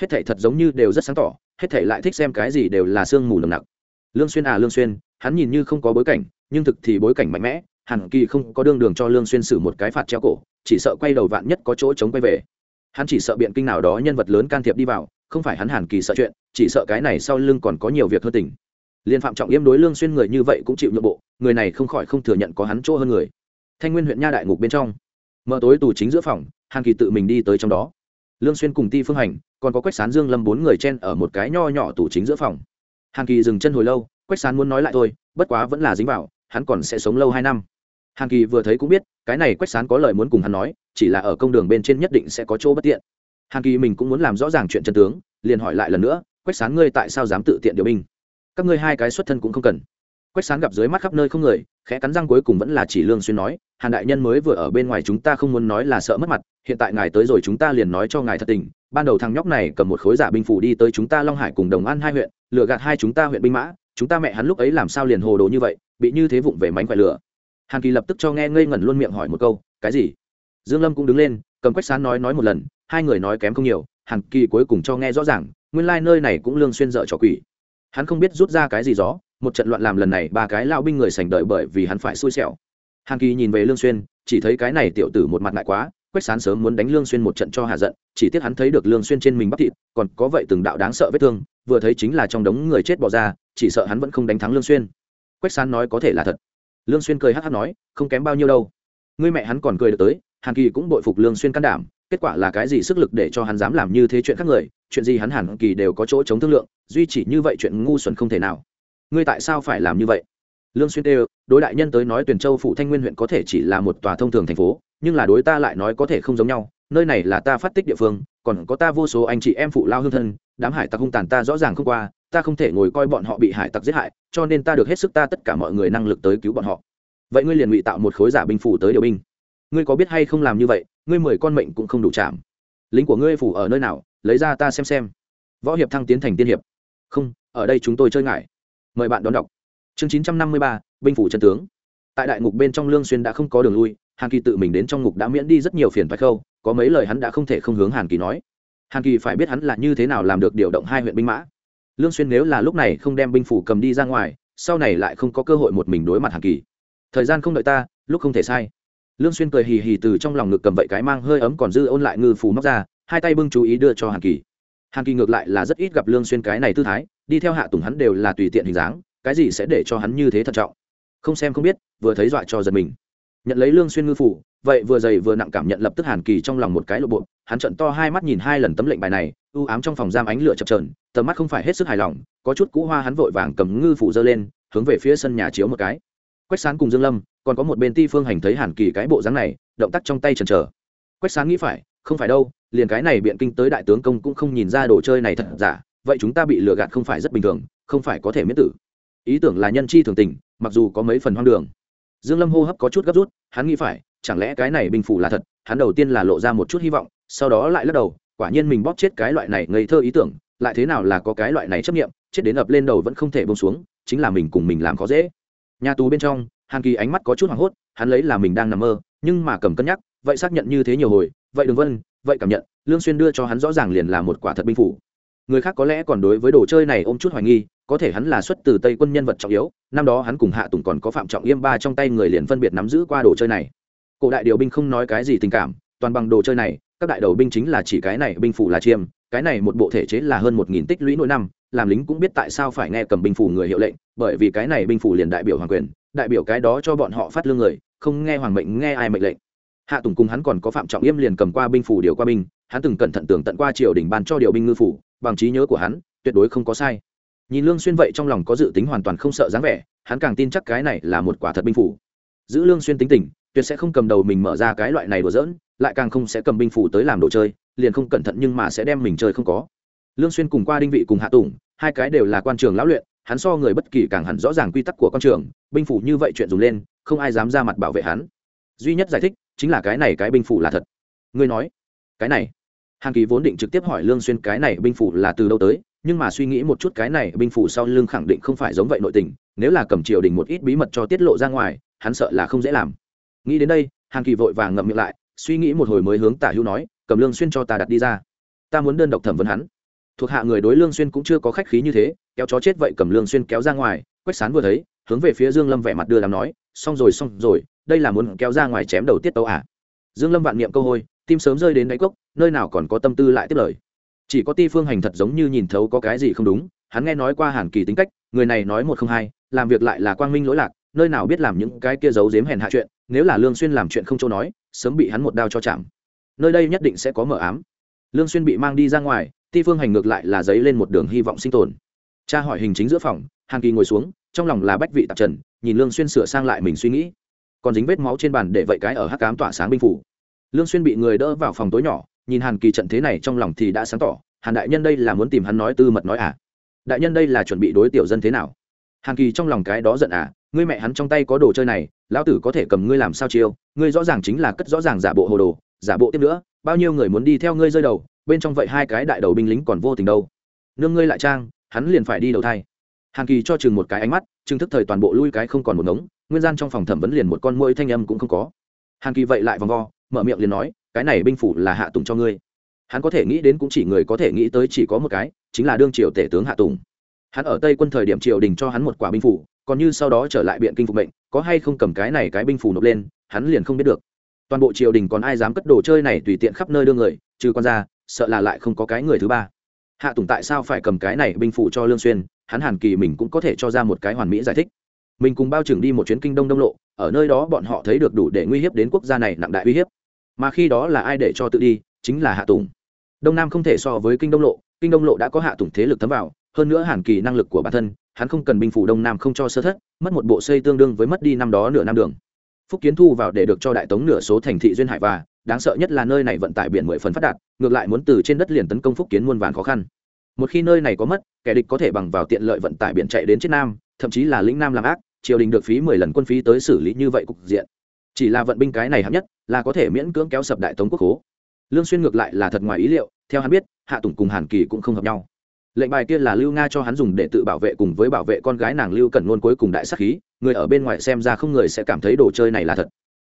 Hết thảy thật giống như đều rất sáng tỏ, hết thảy lại thích xem cái gì đều là sương mù nồng nặc. Lương xuyên à lương xuyên, hắn nhìn như không có bối cảnh, nhưng thực thì bối cảnh mạnh mẽ, hẳn kỳ không có đương đường cho lương xuyên xử một cái phạt treo cổ, chỉ sợ quay đầu vạn nhất có chỗ chống quay về. Hắn chỉ sợ biện kinh nào đó nhân vật lớn can thiệp đi vào không phải hắn hàn kỳ sợ chuyện, chỉ sợ cái này sau lưng còn có nhiều việc hơn tình. Liên phạm trọng yêm đối lương xuyên người như vậy cũng chịu nhượng bộ, người này không khỏi không thừa nhận có hắn chỗ hơn người. Thanh nguyên huyện nha đại ngục bên trong, mở tối tù chính giữa phòng, hàn kỳ tự mình đi tới trong đó. Lương xuyên cùng ti phương hành, còn có quách sán dương lâm bốn người chen ở một cái nho nhỏ tủ chính giữa phòng. Hàn kỳ dừng chân hồi lâu, quách sán muốn nói lại thôi, bất quá vẫn là dính vào, hắn còn sẽ sống lâu hai năm. Hàn kỳ vừa thấy cũng biết, cái này quách sán có lời muốn cùng hắn nói, chỉ là ở công đường bên trên nhất định sẽ có chỗ bất tiện hàn kỳ mình cũng muốn làm rõ ràng chuyện chân tướng, liền hỏi lại lần nữa, quách sán ngươi tại sao dám tự tiện điều binh? Các ngươi hai cái xuất thân cũng không cần. Quách sán gặp dưới mắt khắp nơi không người, khẽ cắn răng cuối cùng vẫn là chỉ lương xuyên nói, hàn đại nhân mới vừa ở bên ngoài chúng ta không muốn nói là sợ mất mặt, hiện tại ngài tới rồi chúng ta liền nói cho ngài thật tình, ban đầu thằng nhóc này cầm một khối giả binh phủ đi tới chúng ta long hải cùng đồng an hai huyện, lừa gạt hai chúng ta huyện binh mã, chúng ta mẹ hắn lúc ấy làm sao liền hồ đồ như vậy, bị như thế vụng về mánh khỏe lửa hàn kỳ lập tức cho nghe ngây ngẩn luôn miệng hỏi một câu, cái gì? Dương lâm cũng đứng lên, cầm quách sán nói nói một lần hai người nói kém không nhiều, hàn kỳ cuối cùng cho nghe rõ ràng, nguyên lai nơi này cũng lương xuyên dợ trò quỷ. Hắn không biết rút ra cái gì gió, một trận loạn làm lần này ba cái lao binh người sành đợi bởi vì hắn phải xui xẻo. Hàn kỳ nhìn về lương xuyên, chỉ thấy cái này tiểu tử một mặt ngại quá, quách sán sớm muốn đánh lương xuyên một trận cho hạ giận, chỉ tiếc hắn thấy được lương xuyên trên mình bắp thịt, còn có vậy từng đạo đáng sợ vết thương, vừa thấy chính là trong đống người chết bỏ ra, chỉ sợ hắn vẫn không đánh thắng lương xuyên. Quách sán nói có thể là thật. Lương xuyên cười hắc hắc nói, không kém bao nhiêu đâu. Ngươi mẹ hắn còn cười được tới, hàn kỳ cũng bội phục lương xuyên can đảm kết quả là cái gì sức lực để cho hắn dám làm như thế chuyện khác người, chuyện gì hắn hàn kỳ đều có chỗ chống thương lượng, duy chỉ như vậy chuyện ngu xuẩn không thể nào. Ngươi tại sao phải làm như vậy? Lương xuyên tê đối đại nhân tới nói tuyển châu phụ thanh nguyên huyện có thể chỉ là một tòa thông thường thành phố, nhưng là đối ta lại nói có thể không giống nhau, nơi này là ta phát tích địa phương, còn có ta vô số anh chị em phụ lao hương thân, đám hải tặc hung tàn ta rõ ràng không qua, ta không thể ngồi coi bọn họ bị hải tặc giết hại, cho nên ta được hết sức ta tất cả mọi người năng lực tới cứu bọn họ. Vậy ngươi liền ngụy tạo một khối giả binh phủ tới điều binh ngươi có biết hay không làm như vậy, ngươi mười con mệnh cũng không đủ chạm. Lính của ngươi phủ ở nơi nào, lấy ra ta xem xem. Võ hiệp thăng tiến thành tiên hiệp. Không, ở đây chúng tôi chơi ngại. Mời bạn đón đọc. Chương chín trăm năm mươi ba, binh phủ chân tướng. Tại đại ngục bên trong lương xuyên đã không có đường lui, hàn kỳ tự mình đến trong ngục đã miễn đi rất nhiều phiền phái khâu, có mấy lời hắn đã không thể không hướng hàn kỳ nói. Hàn kỳ phải biết hắn là như thế nào làm được điều động hai huyện binh mã. Lương xuyên nếu là lúc này không đem binh phủ cầm đi ra ngoài, sau này lại không có cơ hội một mình đối mặt hàn kỳ. Thời gian không đợi ta, lúc không thể sai lương xuyên cười hì hì từ trong lòng ngực cầm vậy cái mang hơi ấm còn dư ôn lại ngư phù móc ra, hai tay bưng chú ý đưa cho hàn kỳ. Hàn kỳ ngược lại là rất ít gặp lương xuyên cái này tư thái, đi theo hạ tùng hắn đều là tùy tiện hình dáng, cái gì sẽ để cho hắn như thế thận trọng? Không xem không biết, vừa thấy dọa cho giật mình. Nhận lấy lương xuyên ngư phủ vậy vừa dày vừa nặng cảm nhận lập tức hàn kỳ trong lòng một cái lộ bộ, hắn trợn to hai mắt nhìn hai lần tấm lệnh bài này, u ám trong phòng giam ánh lửa chập chờn, tầm mắt không phải hết sức hài lòng, có chút cũ hoa hắn vội vàng cầm ngư phủ dơ lên, hướng về phía sân nhà chiếu một cái quách sán cùng dương lâm, còn có một bên ti phương hành thấy hàn kỳ cái bộ dáng này, động tác trong tay chần chờ. Quách sán nghĩ phải, không phải đâu, liền cái này biện kinh tới đại tướng công cũng không nhìn ra đồ chơi này thật giả, vậy chúng ta bị lừa gạt không phải rất bình thường, không phải có thể miễn tử. Ý tưởng là nhân chi thường tình, mặc dù có mấy phần hoang đường. Dương lâm hô hấp có chút gấp rút, hắn nghĩ phải, chẳng lẽ cái này bình phủ là thật, hắn đầu tiên là lộ ra một chút hy vọng, sau đó lại lắc đầu, quả nhiên mình bóp chết cái loại này ngây thơ ý tưởng, lại thế nào là có cái loại này chấp nghiệm, chết đến ập lên đầu vẫn không thể bông xuống, chính là mình cùng mình làm khó dễ nhà tù bên trong, hàn kỳ ánh mắt có chút hoảng hốt, hắn lấy là mình đang nằm mơ, nhưng mà cầm cân nhắc, vậy xác nhận như thế nhiều hồi, vậy đường vân, vậy cảm nhận, lương xuyên đưa cho hắn rõ ràng liền là một quả thật binh phủ. Người khác có lẽ còn đối với đồ chơi này ôm chút hoài nghi, có thể hắn là xuất từ tây quân nhân vật trọng yếu, năm đó hắn cùng hạ tùng còn có phạm trọng yêm ba trong tay người liền phân biệt nắm giữ qua đồ chơi này. Cổ đại điều binh không nói cái gì tình cảm, toàn bằng đồ chơi này, các đại đầu binh chính là chỉ cái này, binh phủ là chiêm, cái này một bộ thể chế là hơn một nghìn tích lũy mỗi năm làm lính cũng biết tại sao phải nghe cầm binh phủ người hiệu lệnh, bởi vì cái này binh phủ liền đại biểu hoàng quyền, đại biểu cái đó cho bọn họ phát lương người, không nghe hoàng mệnh, nghe ai mệnh lệnh. Hạ tùng cùng hắn còn có phạm trọng yêm liền cầm qua binh phủ điều qua binh, hắn từng cẩn thận tưởng tận qua triều đình ban cho điều binh ngư phủ, bằng trí nhớ của hắn, tuyệt đối không có sai. Nhìn lương xuyên vậy trong lòng có dự tính hoàn toàn không sợ dáng vẻ, hắn càng tin chắc cái này là một quả thật binh phủ. Giữ lương xuyên tính tình, tuyệt sẽ không cầm đầu mình mở ra cái loại này đùa giỡn, lại càng không sẽ cầm binh phủ tới làm đồ chơi, liền không cẩn thận nhưng mà sẽ đem mình chơi không có lương xuyên cùng qua đinh vị cùng hạ tùng, hai cái đều là quan trường lão luyện, hắn so người bất kỳ càng hẳn rõ ràng quy tắc của quan trường, binh phủ như vậy chuyện dùng lên, không ai dám ra mặt bảo vệ hắn. Duy nhất giải thích chính là cái này cái binh phủ là thật. Ngươi nói, cái này. Hàn kỳ vốn định trực tiếp hỏi lương xuyên cái này binh phủ là từ đâu tới, nhưng mà suy nghĩ một chút cái này binh phủ sau lưng khẳng định không phải giống vậy nội tình, nếu là cầm triều đình một ít bí mật cho tiết lộ ra ngoài, hắn sợ là không dễ làm. Nghĩ đến đây hàn kỳ vội vàng ngậm miệng lại, suy nghĩ một hồi mới hướng tả hữu nói, cầm lương xuyên cho ta đặt đi ra. Ta muốn đơn độc thẩm vấn hắn thuộc hạ người đối lương xuyên cũng chưa có khách khí như thế, kéo chó chết vậy cầm lương xuyên kéo ra ngoài, quách sán vừa thấy, hướng về phía dương lâm vẻ mặt đưa làm nói, xong rồi xong rồi, đây là muốn kéo ra ngoài chém đầu tiết tấu à? Dương lâm vạn niệm câu hôi, tim sớm rơi đến đáy cốc, nơi nào còn có tâm tư lại tiếp lời? Chỉ có ti phương hành thật giống như nhìn thấu có cái gì không đúng, hắn nghe nói qua hàn kỳ tính cách, người này nói một không hai, làm việc lại là quang minh lỗi lạc, nơi nào biết làm những cái kia giấu giếm hèn hạ chuyện, nếu là lương xuyên làm chuyện không chỗ nói, sớm bị hắn một đao cho chạm. Nơi đây nhất định sẽ có mở ám. Lương xuyên bị mang đi ra ngoài ti phương hành ngược lại là dấy lên một đường hy vọng sinh tồn. Cha hỏi hình chính giữa phòng hàn kỳ ngồi xuống, trong lòng là bách vị tạp trần, nhìn lương xuyên sửa sang lại mình suy nghĩ. Còn dính vết máu trên bàn để vậy cái ở hắc ám tỏa sáng binh phủ. Lương xuyên bị người đỡ vào phòng tối nhỏ, nhìn hàn kỳ trận thế này trong lòng thì đã sáng tỏ, hàn đại nhân đây là muốn tìm hắn nói tư mật nói à? Đại nhân đây là chuẩn bị đối tiểu dân thế nào? Hàn kỳ trong lòng cái đó giận à ngươi mẹ hắn trong tay có đồ chơi này, lão tử có thể cầm ngươi làm sao chiêu? Ngươi rõ ràng chính là cất rõ ràng giả bộ hồ đồ, giả bộ tiếp nữa, bao nhiêu người muốn đi theo ngươi rơi đầu bên trong vậy hai cái đại đầu binh lính còn vô tình đâu. Nương ngươi lại trang, hắn liền phải đi đầu thai. Hàn kỳ cho chừng một cái ánh mắt, chừng thức thời toàn bộ lui cái không còn một ngống, nguyên gian trong phòng thẩm vấn liền một con môi thanh âm cũng không có. Hàn kỳ vậy lại vòng vo, mở miệng liền nói, cái này binh phủ là hạ tùng cho ngươi. Hắn có thể nghĩ đến cũng chỉ người có thể nghĩ tới chỉ có một cái, chính là đương triều tể tướng hạ tùng. Hắn ở tây quân thời điểm triều đình cho hắn một quả binh phủ, còn như sau đó trở lại biện kinh phục mệnh, có hay không cầm cái này cái binh phủ nộp lên, hắn liền không biết được. Toàn bộ triều đình còn ai dám cất đồ chơi này tùy tiện khắp nơi đưa người, trừ con ra sợ là lại không có cái người thứ ba. Hạ tùng tại sao phải cầm cái này binh phụ cho lương xuyên? Hắn hàn kỳ mình cũng có thể cho ra một cái hoàn mỹ giải thích. Mình cùng bao trưởng đi một chuyến kinh đông đông lộ, ở nơi đó bọn họ thấy được đủ để nguy hiếp đến quốc gia này nặng đại uy hiếp. Mà khi đó là ai để cho tự đi? Chính là hạ tùng. Đông nam không thể so với kinh đông lộ, kinh đông lộ đã có hạ tùng thế lực thấm vào, hơn nữa hàn kỳ năng lực của bản thân, hắn không cần binh phủ đông nam không cho sơ thất, mất một bộ xây tương đương với mất đi năm đó nửa năm đường phúc kiến thu vào để được cho đại tống nửa số thành thị duyên hải và, đáng sợ nhất là nơi này vận tải biển mười phần phát đạt, ngược lại muốn từ trên đất liền tấn công phúc kiến muôn vàn khó khăn. Một khi nơi này có mất, kẻ địch có thể bằng vào tiện lợi vận tải biển chạy đến chết nam, thậm chí là lĩnh nam làm ác, triều đình được phí mười lần quân phí tới xử lý như vậy cục diện. Chỉ là vận binh cái này hạng nhất, là có thể miễn cưỡng kéo sập đại tống quốc hố lương xuyên ngược lại là thật ngoài ý liệu, theo hắn biết, hạ tùng cùng hàn kỳ cũng không hợp nhau lệnh bài kia là lưu nga cho hắn dùng để tự bảo vệ cùng với bảo vệ con gái nàng lưu cẩn luôn cuối cùng đại sắc khí, người ở bên ngoài xem ra không người sẽ cảm thấy đồ chơi này là thật.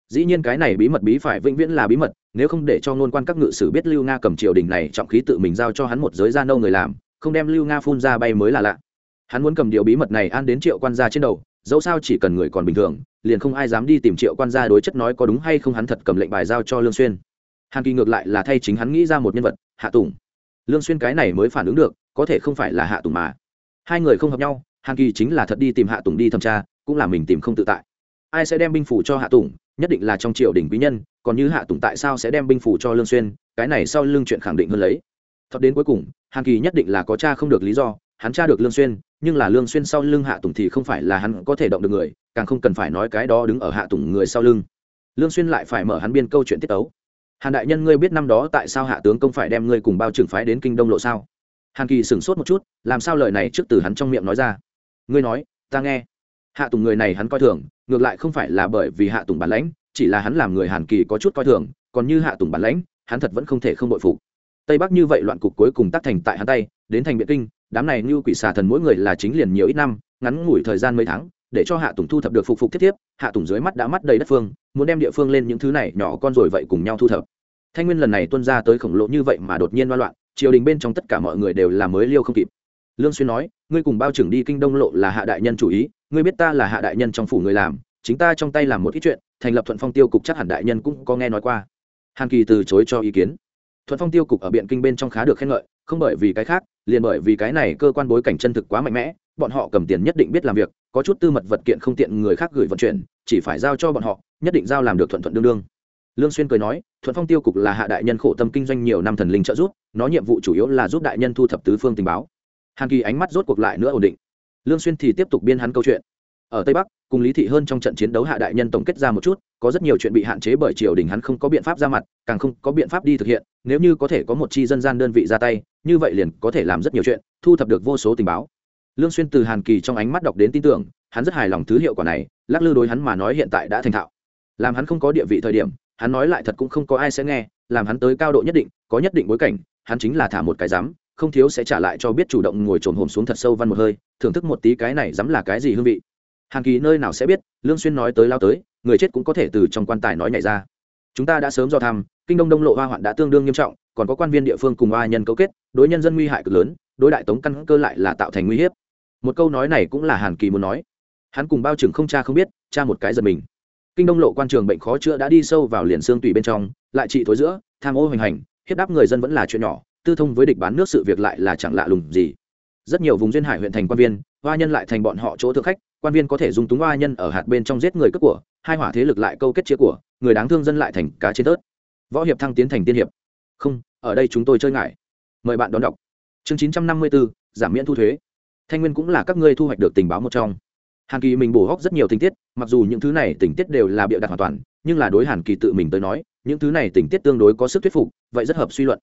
Dĩ nhiên cái này bí mật bí phải vĩnh viễn là bí mật, nếu không để cho ngôn quan các ngự sử biết lưu nga cầm triều đình này trọng khí tự mình giao cho hắn một giới gia nâu người làm, không đem lưu nga phun ra bay mới là lạ. Hắn muốn cầm điều bí mật này an đến triệu quan gia trên đầu, dẫu sao chỉ cần người còn bình thường, liền không ai dám đi tìm triệu quan gia đối chất nói có đúng hay không hắn thật cầm lệnh bài giao cho lương xuyên. Hàn kỳ ngược lại là thay chính hắn nghĩ ra một nhân vật, hạ tùng. Lương xuyên cái này mới phản ứng được có thể không phải là hạ tùng mà. Hai người không hợp nhau, hàn kỳ chính là thật đi tìm hạ tùng đi thẩm tra, cũng là mình tìm không tự tại. Ai sẽ đem binh phủ cho hạ tùng, nhất định là trong triều đình quý nhân, còn như hạ tùng tại sao sẽ đem binh phủ cho lương xuyên, cái này sau lương chuyện khẳng định hơn lấy. Thật đến cuối cùng, hàn kỳ nhất định là có cha không được lý do, hắn tra được lương xuyên, nhưng là lương xuyên sau lưng hạ tùng thì không phải là hắn có thể động được người, càng không cần phải nói cái đó đứng ở hạ tùng người sau lưng. Lương xuyên lại phải mở hắn biên câu chuyện tiết tấu. Hàn đại nhân, ngươi biết năm đó tại sao hạ tướng công phải đem ngươi cùng bao trưởng phái đến kinh đông lộ sao? Hàn kỳ sửng sốt một chút làm sao lời này trước từ hắn trong miệng nói ra ngươi nói ta nghe hạ tùng người này hắn coi thường ngược lại không phải là bởi vì hạ tùng bản lãnh chỉ là hắn làm người hàn kỳ có chút coi thường còn như hạ tùng bản lãnh hắn thật vẫn không thể không bội phục tây bắc như vậy loạn cục cuối cùng tác thành tại hắn tay đến thành biện kinh đám này như quỷ xà thần mỗi người là chính liền nhiều ít năm ngắn ngủi thời gian mấy tháng để cho hạ tùng thu thập được phục phục tiếp tiếp hạ tùng dưới mắt đã mắt đầy đất phương muốn đem địa phương lên những thứ này nhỏ con rồi vậy cùng nhau thu thập thanh nguyên lần này tuân ra tới khổng lồ như vậy mà đột nhiên loa loạn triều đình bên trong tất cả mọi người đều là mới liêu không kịp. Lương xuyên nói, ngươi cùng bao trưởng đi kinh đông lộ là hạ đại nhân chủ ý, ngươi biết ta là hạ đại nhân trong phủ người làm, chính ta trong tay làm một ít chuyện, thành lập thuận phong tiêu cục chắc hẳn đại nhân cũng có nghe nói qua. Hàn kỳ từ chối cho ý kiến. Thuận phong tiêu cục ở biện kinh bên trong khá được khen ngợi, không bởi vì cái khác, liền bởi vì cái này cơ quan bối cảnh chân thực quá mạnh mẽ, bọn họ cầm tiền nhất định biết làm việc, có chút tư mật vật kiện không tiện người khác gửi vận chuyển, chỉ phải giao cho bọn họ, nhất định giao làm được thuận thuận đương đương. Lương xuyên cười nói, thuận phong tiêu cục là hạ đại nhân khổ tâm kinh doanh nhiều năm thần linh trợ giúp nó nhiệm vụ chủ yếu là giúp đại nhân thu thập tứ phương tình báo. Hàn kỳ ánh mắt rốt cuộc lại nữa ổn định. Lương xuyên thì tiếp tục biên hắn câu chuyện. Ở tây bắc, cùng lý thị hơn trong trận chiến đấu hạ đại nhân tổng kết ra một chút, có rất nhiều chuyện bị hạn chế bởi triều đình hắn không có biện pháp ra mặt, càng không có biện pháp đi thực hiện, nếu như có thể có một chi dân gian đơn vị ra tay, như vậy liền có thể làm rất nhiều chuyện, thu thập được vô số tình báo. Lương xuyên từ hàn kỳ trong ánh mắt đọc đến tin tưởng, hắn rất hài lòng thứ hiệu quả này, lắc lư đối hắn mà nói hiện tại đã thành thạo. Làm hắn không có địa vị thời điểm hắn nói lại thật cũng không có ai sẽ nghe, làm hắn tới cao độ nhất định, có nhất định bối cảnh, hắn chính là thả một cái dám không thiếu sẽ trả lại cho biết chủ động ngồi trồn hồn xuống thật sâu văn một hơi, thưởng thức một tí cái này dám là cái gì hương vị. Hàn kỳ nơi nào sẽ biết, lương xuyên nói tới lao tới, người chết cũng có thể từ trong quan tài nói nhảy ra. Chúng ta đã sớm do tham kinh đông đông lộ hoa hoạn đã tương đương nghiêm trọng, còn có quan viên địa phương cùng hoa nhân cấu kết, đối nhân dân nguy hại cực lớn, đối đại tống căn cơ lại là tạo thành nguy hiểm một câu nói này cũng là hàn kỳ muốn nói. Hắn cùng bao trưởng không cha không biết, cha một cái giật mình kinh đông lộ quan trường bệnh khó chữa đã đi sâu vào liền xương tủy bên trong, lại trị thối giữa, tham ô hoành hành, hiếp đáp người dân vẫn là chuyện nhỏ, tư thông với địch bán nước sự việc lại là chẳng lạ lùng gì. Rất nhiều vùng duyên hải huyện thành quan viên, hoa nhân lại thành bọn họ chỗ thượng khách, quan viên có thể dùng túng hoa nhân ở hạt bên trong giết người cướp của, hai hỏa thế lực lại câu kết chia của, người đáng thương dân lại thành cá trên tớt. Võ hiệp thăng tiến thành tiên hiệp. Không, ở đây chúng tôi chơi ngại. Mời bạn đón đọc. Chương chín trăm năm mươi bốn, giảm miễn thu thuế. Thanh nguyên cũng là các ngươi thu hoạch được tình báo một trong hàn kỳ mình bổ hóc rất nhiều tình tiết, mặc dù những thứ này tình tiết đều là bịa đặt hoàn toàn, nhưng là đối hàn kỳ tự mình tới nói, những thứ này tình tiết tương đối có sức thuyết phục, vậy rất hợp suy luận.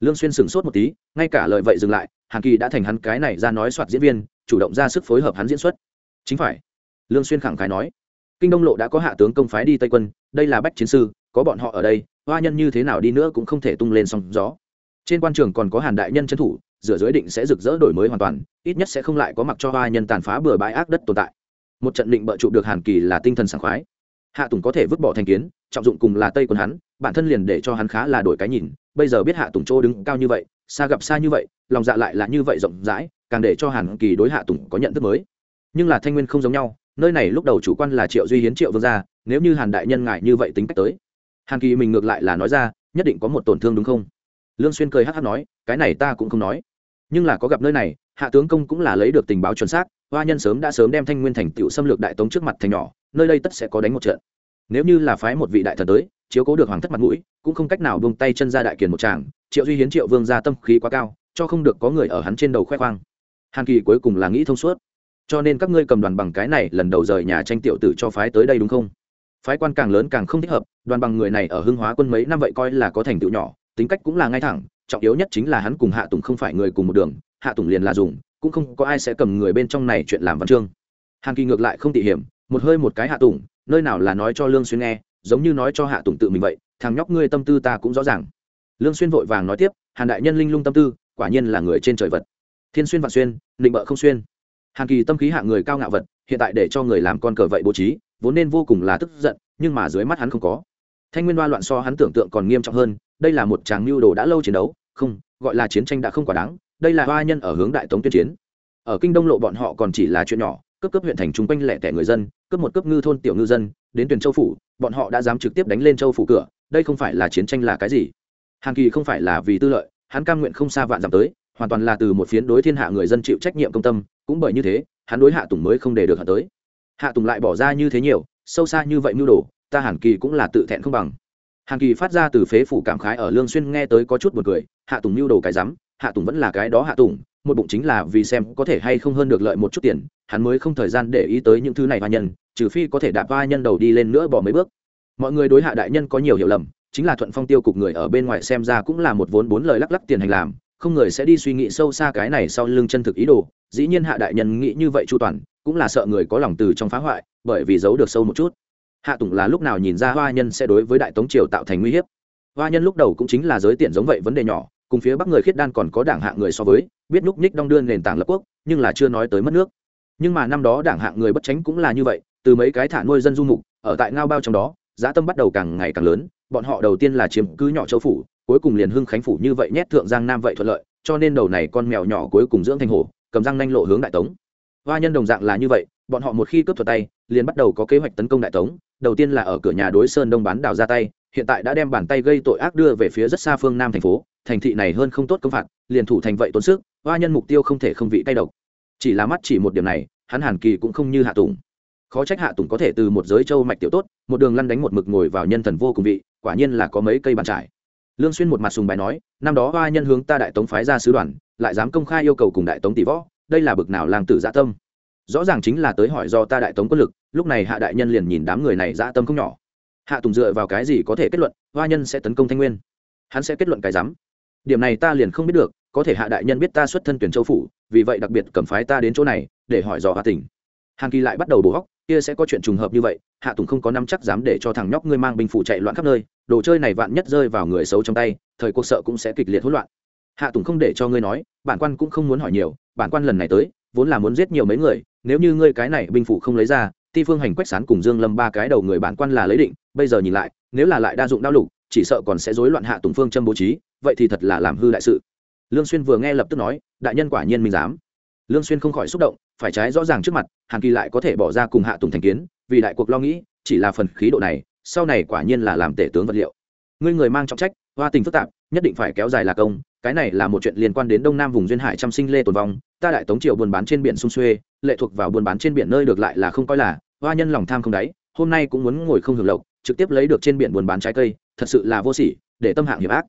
Lương xuyên sừng sốt một tí, ngay cả lời vậy dừng lại, hàn kỳ đã thành hắn cái này ra nói soạt diễn viên, chủ động ra sức phối hợp hắn diễn xuất. Chính phải. Lương xuyên khẳng khái nói, kinh đông lộ đã có hạ tướng công phái đi tây quân, đây là bách chiến sư, có bọn họ ở đây, hoa nhân như thế nào đi nữa cũng không thể tung lên sóng gió. Trên quan trường còn có hàn đại nhân trấn thủ, rửa dưới định sẽ rực rỡ đổi mới hoàn toàn, ít nhất sẽ không lại có mặc cho hoa nhân tàn phá bừa bãi ác đất tồn tại một trận định bợ trụ được hàn kỳ là tinh thần sảng khoái. Hạ tùng có thể vứt bỏ thành kiến, trọng dụng cùng là tây quân hắn, bản thân liền để cho hắn khá là đổi cái nhìn, bây giờ biết hạ tùng chỗ đứng cao như vậy, xa gặp xa như vậy, lòng dạ lại là như vậy rộng rãi, càng để cho hàn kỳ đối hạ tùng có nhận thức mới. Nhưng là thanh nguyên không giống nhau, nơi này lúc đầu chủ quan là triệu duy hiến, triệu vương gia, nếu như hàn đại nhân ngại như vậy tính cách tới. Hàn kỳ mình ngược lại là nói ra, nhất định có một tổn thương đúng không? Lương xuyên cười hắc hắc nói, cái này ta cũng không nói. Nhưng là có gặp nơi này hạ tướng công cũng là lấy được tình báo chuẩn xác, hoa nhân sớm đã sớm đem thanh nguyên thành tựu xâm lược đại tống trước mặt thành nhỏ, nơi đây tất sẽ có đánh một trận. Nếu như là phái một vị đại thần tới, chiếu cố được hoàng thất mặt mũi, cũng không cách nào buông tay chân ra đại kiền một tràng, triệu duy hiến triệu vương ra tâm khí quá cao, cho không được có người ở hắn trên đầu khoe khoang. Hàn kỳ cuối cùng là nghĩ thông suốt. Cho nên các ngươi cầm đoàn bằng cái này lần đầu rời nhà tranh tiểu tử cho phái tới đây đúng không? Phái quan càng lớn càng không thích hợp, đoàn bằng người này ở hưng hóa quân mấy năm vậy coi là có thành tựu nhỏ, tính cách cũng là ngay thẳng, trọng yếu nhất chính là hắn cùng hạ tùng không phải người cùng một đường hạ tùng liền là dùng, cũng không có ai sẽ cầm người bên trong này chuyện làm văn chương. Hàn kỳ ngược lại không tỉ hiểm, một hơi một cái hạ tùng, nơi nào là nói cho lương xuyên nghe, giống như nói cho hạ tùng tự mình vậy, thằng nhóc ngươi tâm tư ta cũng rõ ràng. Lương xuyên vội vàng nói tiếp, hàn đại nhân linh lung tâm tư, quả nhiên là người trên trời vật. Thiên xuyên vạn xuyên, định bợ không xuyên. Hàn kỳ tâm khí hạng người cao ngạo vật, hiện tại để cho người làm con cờ vậy bố trí, vốn nên vô cùng là tức giận, nhưng mà dưới mắt hắn không có. Thanh nguyên đoa loạn so hắn tưởng tượng còn nghiêm trọng hơn, đây là một tràng mưu đồ đã lâu chiến đấu, không, gọi là chiến tranh đã không quá đáng đây là hoa nhân ở hướng đại tống tuyên chiến. Ở kinh đông lộ bọn họ còn chỉ là chuyện nhỏ, cấp cấp huyện thành chung quanh lẻ tẻ người dân, cấp một cấp ngư thôn tiểu ngư dân, đến tuyển châu phủ, bọn họ đã dám trực tiếp đánh lên châu phủ cửa, đây không phải là chiến tranh là cái gì? Hàn kỳ không phải là vì tư lợi, hắn cam nguyện không xa vạn dặm tới, hoàn toàn là từ một phiến đối thiên hạ người dân chịu trách nhiệm công tâm, cũng bởi như thế, hắn đối hạ tùng mới không để được hạ tới. Hạ tùng lại bỏ ra như thế nhiều, sâu xa như vậy mưu đồ, ta hàn kỳ cũng là tự thẹn không bằng. Hàn kỳ phát ra từ phế phủ cảm khái ở lương xuyên nghe tới có chút buồn cười, hạ tùng mưu đồ cái rắm hạ tùng vẫn là cái đó hạ tùng, một bụng chính là vì xem có thể hay không hơn được lợi một chút tiền, hắn mới không thời gian để ý tới những thứ này hoa nhân, trừ phi có thể đạp hoa nhân đầu đi lên nữa bỏ mấy bước. Mọi người đối hạ đại nhân có nhiều hiểu lầm, chính là thuận phong tiêu cục người ở bên ngoài xem ra cũng là một vốn bốn lời lắc lắc tiền hành làm, không người sẽ đi suy nghĩ sâu xa cái này sau lưng chân thực ý đồ, dĩ nhiên hạ đại nhân nghĩ như vậy chu toàn, cũng là sợ người có lòng từ trong phá hoại, bởi vì giấu được sâu một chút. Hạ tùng là lúc nào nhìn ra hoa nhân sẽ đối với đại tống triều tạo thành nguy hiểm hoa nhân lúc đầu cũng chính là giới tiện giống vậy vấn đề nhỏ cùng phía bắc người khiết đan còn có đảng hạng người so với, biết núc ních đong đưa nền tảng lập quốc, nhưng là chưa nói tới mất nước. Nhưng mà năm đó đảng hạng người bất tránh cũng là như vậy, từ mấy cái thả nuôi dân du mục, ở tại ngao bao trong đó, giá tâm bắt đầu càng ngày càng lớn, bọn họ đầu tiên là chiếm cứ nhỏ châu phủ, cuối cùng liền hưng khánh phủ như vậy nhét thượng giang nam vậy thuận lợi, cho nên đầu này con mèo nhỏ cuối cùng dưỡng thành hổ, cầm răng nanh lộ hướng đại tống. Hoa nhân đồng dạng là như vậy, bọn họ một khi cướp thuật tay, liền bắt đầu có kế hoạch tấn công đại tống, đầu tiên là ở cửa nhà đối sơn đông bán đào ra tay, hiện tại đã đem bàn tay gây tội ác đưa về phía rất xa phương nam thành phố thành thị này hơn không tốt công phạt, liền thủ thành vậy tốn sức, hoa nhân mục tiêu không thể không vị tay độc. Chỉ là mắt chỉ một điểm này, hắn hàn kỳ cũng không như hạ tùng. Khó trách hạ tùng có thể từ một giới châu mạch tiểu tốt, một đường lăn đánh một mực ngồi vào nhân thần vô cùng vị, quả nhiên là có mấy cây bàn trải. Lương xuyên một mặt sùng bài nói, năm đó hoa nhân hướng ta đại tống phái ra sứ đoàn, lại dám công khai yêu cầu cùng đại tống tỷ võ, đây là bực nào làng tử dạ tâm. Rõ ràng chính là tới hỏi do ta đại tống quân lực, lúc này hạ đại nhân liền nhìn đám người này dạ tâm không nhỏ. Hạ tùng dựa vào cái gì có thể kết luận, hoa nhân sẽ tấn công thanh nguyên? Hắn sẽ kết luận cái dám điểm này ta liền không biết được, có thể hạ đại nhân biết ta xuất thân tuyển châu phủ, vì vậy đặc biệt cầm phái ta đến chỗ này, để hỏi dò hạ tỉnh. Hàn kỳ lại bắt đầu bổ góc, kia sẽ có chuyện trùng hợp như vậy, hạ tùng không có năm chắc dám để cho thằng nhóc ngươi mang binh phủ chạy loạn khắp nơi, đồ chơi này vạn nhất rơi vào người xấu trong tay, thời cuộc sợ cũng sẽ kịch liệt hỗn loạn. Hạ tùng không để cho ngươi nói, bản quan cũng không muốn hỏi nhiều, bản quan lần này tới, vốn là muốn giết nhiều mấy người, nếu như ngươi cái này binh phủ không lấy ra, ti phương hành quách sán cùng dương lâm ba cái đầu người bản quan là lấy định, bây giờ nhìn lại, nếu là lại đa dụng đao lục chỉ sợ còn sẽ rối loạn hạ tùng phương châm bố trí, vậy thì thật là làm hư đại sự. Lương xuyên vừa nghe lập tức nói, đại nhân quả nhiên minh dám lương xuyên không khỏi xúc động, phải trái rõ ràng trước mặt, hàn kỳ lại có thể bỏ ra cùng hạ tùng thành kiến, vì đại cuộc lo nghĩ, chỉ là phần khí độ này, sau này quả nhiên là làm tể tướng vật liệu. Ngươi người mang trọng trách, hoa tình phức tạp, nhất định phải kéo dài là công, cái này là một chuyện liên quan đến đông nam vùng duyên hải trăm sinh lê tồn vong, ta đại tống triều buôn bán trên biển sung xuê, lệ thuộc vào buôn bán trên biển nơi được lại là không coi là, hoa nhân lòng tham không đáy, hôm nay cũng muốn ngồi không hưởng lộc, trực tiếp lấy được trên biển buôn bán trái cây thật sự là vô sỉ, để tâm hạng hiểm ác.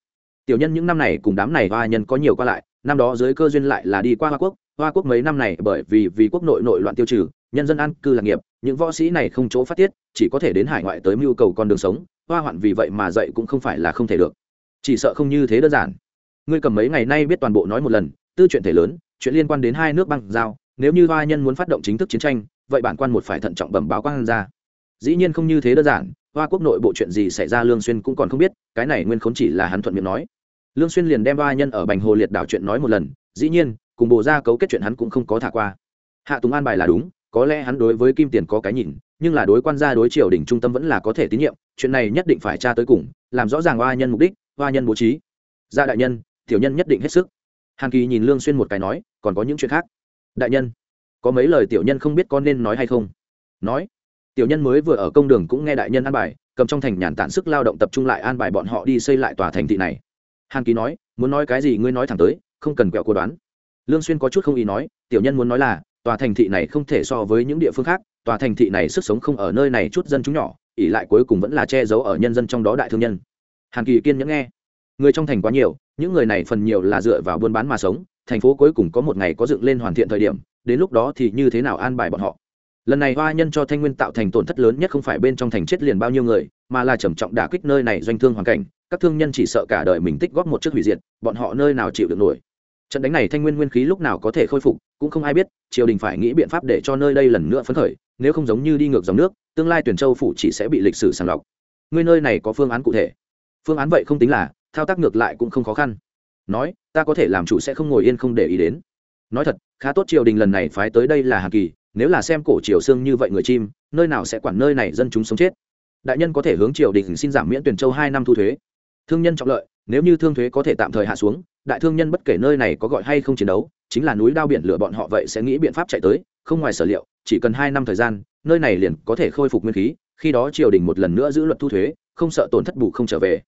Tiểu nhân những năm này cùng đám này hoa nhân có nhiều qua lại, năm đó dưới cơ duyên lại là đi qua hoa quốc hoa quốc mấy năm này bởi vì vì quốc nội nội loạn tiêu trừ, nhân dân an cư lạc nghiệp, những võ sĩ này không chỗ phát tiết, chỉ có thể đến hải ngoại tới mưu cầu con đường sống, hoa hoạn vì vậy mà dạy cũng không phải là không thể được. Chỉ sợ không như thế đơn giản. Ngươi cầm mấy ngày nay biết toàn bộ nói một lần, tư chuyện thể lớn, chuyện liên quan đến hai nước băng giao, nếu như hoa nhân muốn phát động chính thức chiến tranh, vậy bản quan một phải thận trọng bẩm báo quan ra dĩ nhiên không như thế đơn giản hoa quốc nội bộ chuyện gì xảy ra lương xuyên cũng còn không biết, cái này nguyên khốn chỉ là hắn thuận miệng nói. Lương xuyên liền đem ba nhân ở bành hồ liệt đảo chuyện nói một lần, dĩ nhiên, cùng bộ gia cấu kết chuyện hắn cũng không có thả qua. Hạ tùng an bài là đúng, có lẽ hắn đối với kim tiền có cái nhìn, nhưng là đối quan gia đối triều đình trung tâm vẫn là có thể tín nhiệm, chuyện này nhất định phải tra tới cùng, làm rõ ràng hoa nhân mục đích, hoa nhân bố trí. Gia đại nhân, tiểu nhân nhất định hết sức. Hàn kỳ nhìn lương xuyên một cái nói, còn có những chuyện khác. Đại nhân, có mấy lời tiểu nhân không biết có nên nói hay không? Nói tiểu nhân mới vừa ở công đường cũng nghe đại nhân an bài, cầm trong thành nhàn tản sức lao động tập trung lại an bài bọn họ đi xây lại tòa thành thị này. Hàn kỳ nói, muốn nói cái gì ngươi nói thẳng tới, không cần quẹo cô đoán. Lương xuyên có chút không ý nói, tiểu nhân muốn nói là, tòa thành thị này không thể so với những địa phương khác, tòa thành thị này sức sống không ở nơi này chút dân chúng nhỏ ỉ lại cuối cùng vẫn là che giấu ở nhân dân trong đó đại thương nhân. Hàn kỳ kiên nhẫn nghe, người trong thành quá nhiều, những người này phần nhiều là dựa vào buôn bán mà sống, thành phố cuối cùng có một ngày có dựng lên hoàn thiện thời điểm, đến lúc đó thì như thế nào an bài bọn họ? Lần này hoa nhân cho thanh nguyên tạo thành tổn thất lớn nhất không phải bên trong thành chết liền bao nhiêu người, mà là trầm trọng đả kích nơi này doanh thương hoàn cảnh, các thương nhân chỉ sợ cả đời mình tích góp một chiếc hủy diệt, bọn họ nơi nào chịu được nổi. Trận đánh này thanh nguyên nguyên khí lúc nào có thể khôi phục, cũng không ai biết, triều đình phải nghĩ biện pháp để cho nơi đây lần nữa phấn khởi, nếu không giống như đi ngược dòng nước, tương lai tuyển châu phủ chỉ sẽ bị lịch sử sàng lọc. Ngươi nơi này có phương án cụ thể? Phương án vậy không tính là, thao tác ngược lại cũng không khó khăn. Nói, ta có thể làm chủ sẽ không ngồi yên không để ý đến. Nói thật, khá tốt triều đình lần này phái tới đây là hà kỳ nếu là xem cổ triều xương như vậy người chim, nơi nào sẽ quản nơi này dân chúng sống chết? Đại nhân có thể hướng triều đình xin giảm miễn tuyển châu hai năm thu thuế. Thương nhân trọng lợi, nếu như thương thuế có thể tạm thời hạ xuống, đại thương nhân bất kể nơi này có gọi hay không chiến đấu, chính là núi đao biển lửa bọn họ vậy sẽ nghĩ biện pháp chạy tới, không ngoài sở liệu, chỉ cần hai năm thời gian, nơi này liền có thể khôi phục nguyên khí, khi đó triều đình một lần nữa giữ luật thu thuế, không sợ tổn thất bù không trở về.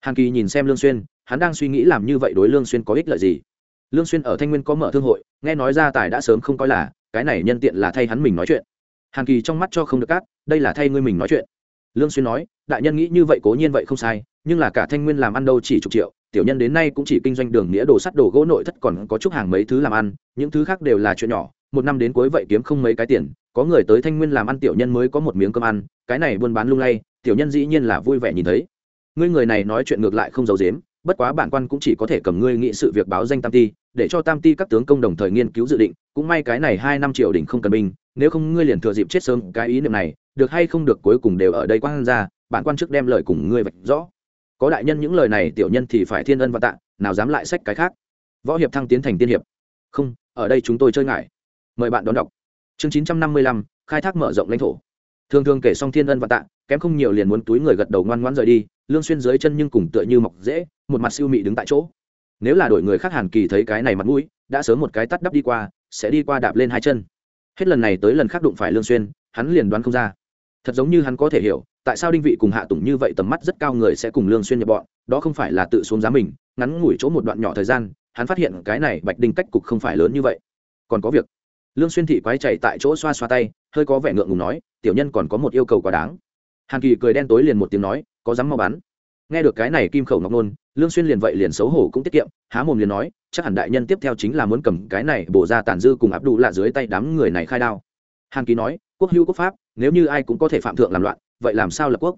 Hàn kỳ nhìn xem lương xuyên, hắn đang suy nghĩ làm như vậy đối lương xuyên có ích lợi gì. Lương xuyên ở thanh nguyên có mở thương hội, nghe nói gia tài đã sớm không coi là cái này nhân tiện là thay hắn mình nói chuyện. Hàn kỳ trong mắt cho không được cát, đây là thay ngươi mình nói chuyện. Lương xuyên nói, đại nhân nghĩ như vậy cố nhiên vậy không sai, nhưng là cả thanh nguyên làm ăn đâu chỉ chục triệu, tiểu nhân đến nay cũng chỉ kinh doanh đường nghĩa đồ sắt đồ gỗ nội thất còn có chút hàng mấy thứ làm ăn, những thứ khác đều là chuyện nhỏ, một năm đến cuối vậy kiếm không mấy cái tiền, có người tới thanh nguyên làm ăn tiểu nhân mới có một miếng cơm ăn, cái này buôn bán lung lay, tiểu nhân dĩ nhiên là vui vẻ nhìn thấy. Ngươi người này nói chuyện ngược lại không giấu giếm, bất quá bản quan cũng chỉ có thể cầm ngươi nghị sự việc báo danh tam ti, để cho tam ti các tướng công đồng thời nghiên cứu dự định cũng may cái này hai năm triệu đỉnh không cần binh, nếu không ngươi liền thừa dịp chết sớm, cái ý niệm này, được hay không được cuối cùng đều ở đây quan ra, bản quan trước đem lời cùng ngươi vạch rõ. Có đại nhân những lời này, tiểu nhân thì phải thiên ân và tạ, nào dám lại sách cái khác. Võ hiệp thăng tiến thành tiên hiệp. Không, ở đây chúng tôi chơi ngại. Mời bạn đón đọc. Chương chín trăm năm mươi lăm, khai thác mở rộng lãnh thổ. Thường thường kể xong thiên ân và tạ, kém không nhiều liền muốn túi người gật đầu ngoan ngoan rời đi, lương xuyên dưới chân nhưng cùng tựa như mọc dễ một mặt siêu mị đứng tại chỗ. Nếu là đổi người khác hàn kỳ thấy cái này mặt mũi, đã sớm một cái tắt đắp đi qua sẽ đi qua đạp lên hai chân. Hết lần này tới lần khác đụng phải lương xuyên, hắn liền đoán không ra. Thật giống như hắn có thể hiểu, tại sao đinh vị cùng hạ tùng như vậy tầm mắt rất cao người sẽ cùng lương xuyên nhập bọn, đó không phải là tự xuống giá mình, ngắn ngủi chỗ một đoạn nhỏ thời gian, hắn phát hiện cái này bạch đinh cách cục không phải lớn như vậy. Còn có việc. Lương xuyên thị quái chạy tại chỗ xoa xoa tay, hơi có vẻ ngượng ngùng nói, tiểu nhân còn có một yêu cầu quá đáng. Hàn kỳ cười đen tối liền một tiếng nói, có dám mau bắn. Nghe được cái này kim khẩu ngọc nôn lương xuyên liền vậy liền xấu hổ cũng tiết kiệm, há mồm liền nói, chắc hẳn đại nhân tiếp theo chính là muốn cầm cái này bổ ra tàn dư cùng áp đủ lạ dưới tay đám người này khai đao. Hàn kỳ nói, quốc hữu quốc pháp, nếu như ai cũng có thể phạm thượng làm loạn, vậy làm sao lập quốc?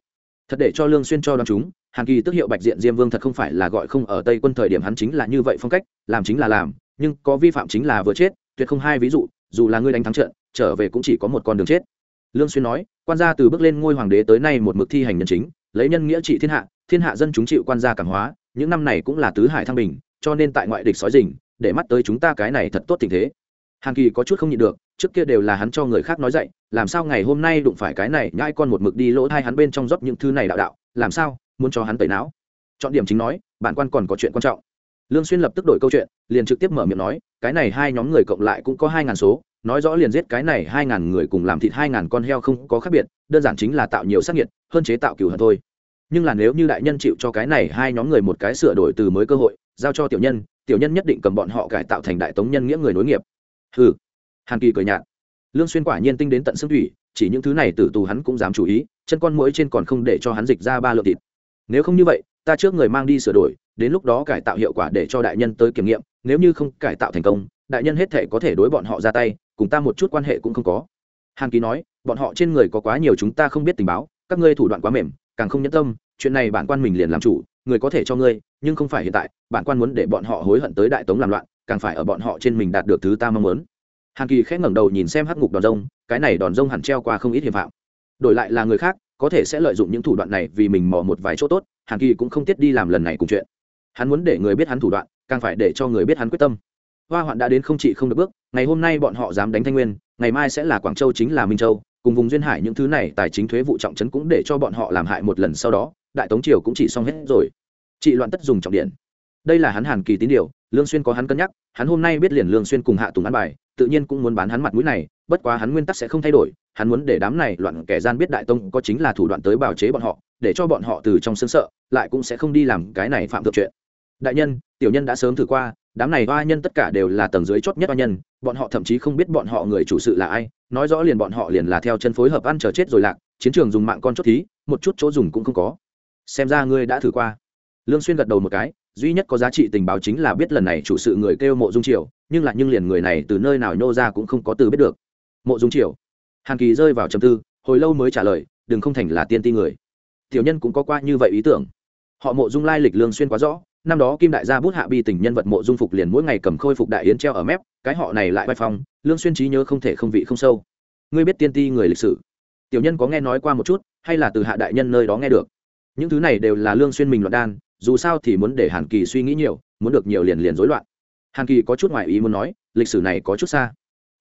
Thật để cho lương xuyên cho đoán chúng, hàn kỳ tức hiệu bạch diện diêm vương thật không phải là gọi không ở tây quân thời điểm hắn chính là như vậy phong cách, làm chính là làm, nhưng có vi phạm chính là vừa chết, tuyệt không hai ví dụ, dù là ngươi đánh thắng trận, trở về cũng chỉ có một con đường chết. Lương xuyên nói, quan gia từ bước lên ngôi hoàng đế tới nay một mực thi hành nhân chính, lấy nhân nghĩa trị thiên hạ thiên hạ dân chúng chịu quan gia cảm hóa những năm này cũng là tứ hải thăng bình, cho nên tại ngoại địch sói rình, để mắt tới chúng ta cái này thật tốt tình thế. Hàn kỳ có chút không nhịn được, trước kia đều là hắn cho người khác nói dạy, làm sao ngày hôm nay đụng phải cái này, nhãi con một mực đi lỗ thai hắn bên trong rót những thứ này đạo đạo, làm sao, muốn cho hắn tẩy não. Chọn điểm chính nói, bản quan còn có chuyện quan trọng. Lương xuyên lập tức đổi câu chuyện, liền trực tiếp mở miệng nói, cái này hai nhóm người cộng lại cũng có hai ngàn số, nói rõ liền giết cái này hai ngàn người cùng làm thịt hai ngàn con heo không có khác biệt, đơn giản chính là tạo nhiều sát nhiệt hơn chế tạo cửu hận thôi nhưng là nếu như đại nhân chịu cho cái này hai nhóm người một cái sửa đổi từ mới cơ hội, giao cho tiểu nhân tiểu nhân nhất định cầm bọn họ cải tạo thành đại tống nhân nghĩa người nối nghiệp. Hừ. Hàn kỳ cười nhạt. Lương xuyên quả nhiên tinh đến tận xương thủy, chỉ những thứ này tử tù hắn cũng dám chú ý, chân con mũi trên còn không để cho hắn dịch ra ba lượng thịt. Nếu không như vậy, ta trước người mang đi sửa đổi, đến lúc đó cải tạo hiệu quả để cho đại nhân tới kiểm nghiệm, nếu như không cải tạo thành công, đại nhân hết thể có thể đối bọn họ ra tay, cùng ta một chút quan hệ cũng không có. Hàn kỳ nói, bọn họ trên người có quá nhiều chúng ta không biết tình báo, các ngươi thủ đoạn quá mềm, càng không nhẫn tâm chuyện này bản quan mình liền làm chủ, người có thể cho ngươi, nhưng không phải hiện tại, bản quan muốn để bọn họ hối hận tới đại tống làm loạn, càng phải ở bọn họ trên mình đạt được thứ ta mong muốn. Hàn kỳ khẽ ngẩng đầu nhìn xem hắc ngục đòn rông, cái này đòn rông hẳn treo qua không ít hiểm phạm. Đổi lại là người khác, có thể sẽ lợi dụng những thủ đoạn này vì mình mò một vài chỗ tốt, hàn kỳ cũng không tiết đi làm lần này cùng chuyện. Hắn muốn để người biết hắn thủ đoạn, càng phải để cho người biết hắn quyết tâm. Hoa hoạn đã đến không trị không được bước, ngày hôm nay bọn họ dám đánh thanh nguyên, ngày mai sẽ là quảng châu chính là minh châu, cùng vùng duyên hải những thứ này tài chính thuế vụ trọng trấn cũng để cho bọn họ làm hại một lần sau đó đại tống triều cũng chỉ xong hết rồi. Chị loạn tất dùng trọng điện. Đây là hắn hàn kỳ tín điều, lương xuyên có hắn cân nhắc, hắn hôm nay biết liền lương xuyên cùng hạ tùng ăn bài, tự nhiên cũng muốn bán hắn mặt mũi này, bất quá hắn nguyên tắc sẽ không thay đổi, hắn muốn để đám này loạn kẻ gian biết đại tông có chính là thủ đoạn tới bào chế bọn họ, để cho bọn họ từ trong sương sợ, lại cũng sẽ không đi làm cái này phạm thượng chuyện. Đại nhân, tiểu nhân đã sớm thử qua, đám này oa nhân tất cả đều là tầng dưới chót nhất oa nhân, bọn họ thậm chí không biết bọn họ người chủ sự là ai, nói rõ liền bọn họ liền là theo chân phối hợp ăn chờ chết rồi lạc, chiến trường dùng mạng con chốt thí, một chút chỗ dùng cũng không có xem ra ngươi đã thử qua. Lương xuyên gật đầu một cái, duy nhất có giá trị tình báo chính là biết lần này chủ sự người kêu mộ dung triều, nhưng lại nhưng liền người này từ nơi nào nhô ra cũng không có từ biết được. Mộ dung triều. Hàn kỳ rơi vào trầm tư, hồi lâu mới trả lời, đừng không thành là tiên ti người. Tiểu nhân cũng có qua như vậy ý tưởng. Họ mộ dung lai lịch lương xuyên quá rõ, năm đó kim đại gia bút hạ bi tình nhân vật mộ dung phục liền mỗi ngày cầm khôi phục đại yến treo ở mép, cái họ này lại vai phong, lương xuyên trí nhớ không thể không vị không sâu. Ngươi biết tiên ti người lịch sử. Tiểu nhân có nghe nói qua một chút, hay là từ hạ đại nhân nơi đó nghe được? Những thứ này đều là lương xuyên mình loạn đan, dù sao thì muốn để hàn kỳ suy nghĩ nhiều, muốn được nhiều liền liền rối loạn. Hàn kỳ có chút ngoại ý muốn nói, lịch sử này có chút xa.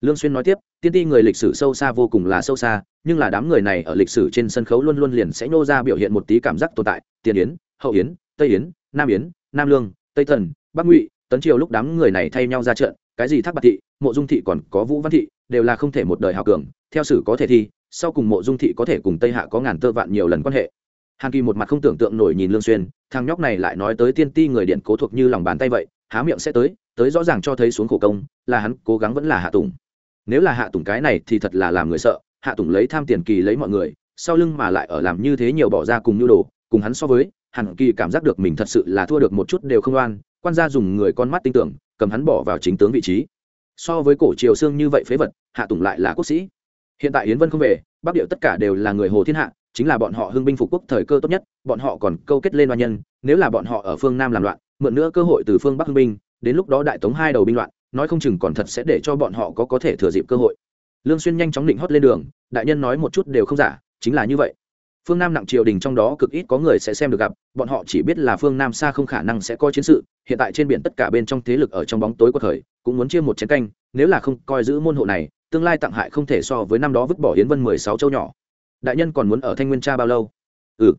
Lương xuyên nói tiếp, tiên ti người lịch sử sâu xa vô cùng là sâu xa, nhưng là đám người này ở lịch sử trên sân khấu luôn luôn liền sẽ nô ra biểu hiện một tí cảm giác tồn tại, tiền yến, hậu yến, tây yến, nam yến, nam lương, tây thần, bắc ngụy, tấn triều lúc đám người này thay nhau ra trận, cái gì thác bạc thị, mộ dung thị còn có vũ văn thị, đều là không thể một đời hào cường, theo sử có thể thi, sau cùng mộ dung thị có thể cùng tây hạ có ngàn tơ vạn nhiều lần quan hệ hàn kỳ một mặt không tưởng tượng nổi nhìn lương xuyên, thằng nhóc này lại nói tới tiên ti người điện cố thuộc như lòng bàn tay vậy, há miệng sẽ tới tới rõ ràng cho thấy xuống khổ công, là hắn cố gắng vẫn là hạ tùng. Nếu là hạ tùng cái này thì thật là làm người sợ, hạ tùng lấy tham tiền kỳ lấy mọi người, sau lưng mà lại ở làm như thế nhiều bỏ ra cùng nhu đồ, cùng hắn so với, hàn kỳ cảm giác được mình thật sự là thua được một chút đều không oan, quan gia dùng người con mắt tin tưởng, cầm hắn bỏ vào chính tướng vị trí. So với cổ triều xương như vậy phế vật, hạ tùng lại là quốc sĩ. Hiện tại yến vân không về, bắc điệu tất cả đều là người hồ thiên hạ chính là bọn họ hưng binh phục quốc thời cơ tốt nhất, bọn họ còn câu kết lên oan nhân, nếu là bọn họ ở phương nam làm loạn, mượn nữa cơ hội từ phương bắc hưng binh, đến lúc đó đại tống hai đầu binh loạn, nói không chừng còn thật sẽ để cho bọn họ có có thể thừa dịp cơ hội. Lương xuyên nhanh chóng định hót lên đường, đại nhân nói một chút đều không giả, chính là như vậy. Phương nam nặng triều đình trong đó cực ít có người sẽ xem được gặp, bọn họ chỉ biết là phương nam xa không khả năng sẽ có chiến sự, hiện tại trên biển tất cả bên trong thế lực ở trong bóng tối của thời, cũng muốn chia một chén canh, nếu là không coi giữ môn hộ này, tương lai tặng hại không thể so với năm đó vứt bỏ hiến vân mười sáu châu nhỏ đại nhân còn muốn ở thanh nguyên cha bao lâu? Ừ.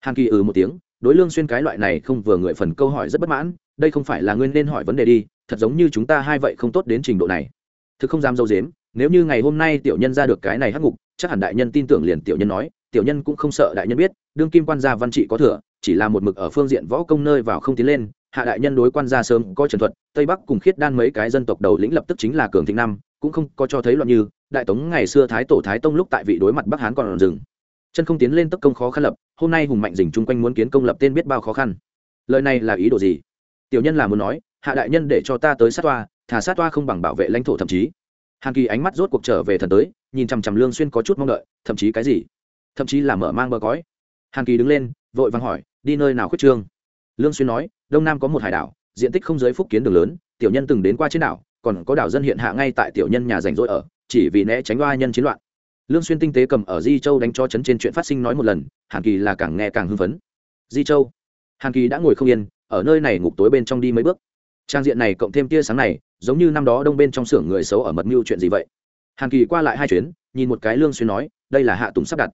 Hàn kỳ ừ một tiếng, đối lương xuyên cái loại này không vừa người phần câu hỏi rất bất mãn, đây không phải là nguyên nên hỏi vấn đề đi, thật giống như chúng ta hai vậy không tốt đến trình độ này. Thực không dám dâu dếm, nếu như ngày hôm nay tiểu nhân ra được cái này hắc ngục, chắc hẳn đại nhân tin tưởng liền tiểu nhân nói, tiểu nhân cũng không sợ đại nhân biết, đương kim quan gia văn trị có thừa, chỉ là một mực ở phương diện võ công nơi vào không tiến lên, hạ đại nhân đối quan gia sớm có trần thuật, tây bắc cùng khiết đan mấy cái dân tộc đầu lĩnh lập tức chính là cường thịnh năm, cũng không có cho thấy loạn như đại tống ngày xưa thái tổ thái tông lúc tại vị đối mặt bắc hán còn dừng. Chân không tiến lên tấp công khó khăn lập, hôm nay hùng mạnh dình chung quanh muốn kiến công lập tên biết bao khó khăn. Lời này là ý đồ gì? Tiểu nhân là muốn nói, hạ đại nhân để cho ta tới sát toa thả sát toa không bằng bảo vệ lãnh thổ thậm chí. Hàn kỳ ánh mắt rốt cuộc trở về thần tới, nhìn chằm chằm lương xuyên có chút mong đợi, thậm chí cái gì? Thậm chí là mở mang bờ cõi. Hàn kỳ đứng lên, vội vàng hỏi, đi nơi nào khuyết trương? Lương xuyên nói, đông nam có một hải đảo, diện tích không dưới phúc kiến đường lớn, tiểu nhân từng đến qua trên đảo, còn có đảo dân hiện hạ ngay tại tiểu nhân nhà rảnh rỗi ở chỉ vì né tránh oa nhân chiến loạn. Lương xuyên tinh tế cầm ở di châu đánh cho chấn trên chuyện phát sinh nói một lần, hàn kỳ là càng nghe càng hưng phấn. Di châu. Hàn kỳ đã ngồi không yên, ở nơi này ngục tối bên trong đi mấy bước. Trang diện này cộng thêm tia sáng này, giống như năm đó đông bên trong xưởng người xấu ở mật mưu chuyện gì vậy? Hàn kỳ qua lại hai chuyến, nhìn một cái lương xuyên nói, đây là hạ tùng sắp đặt.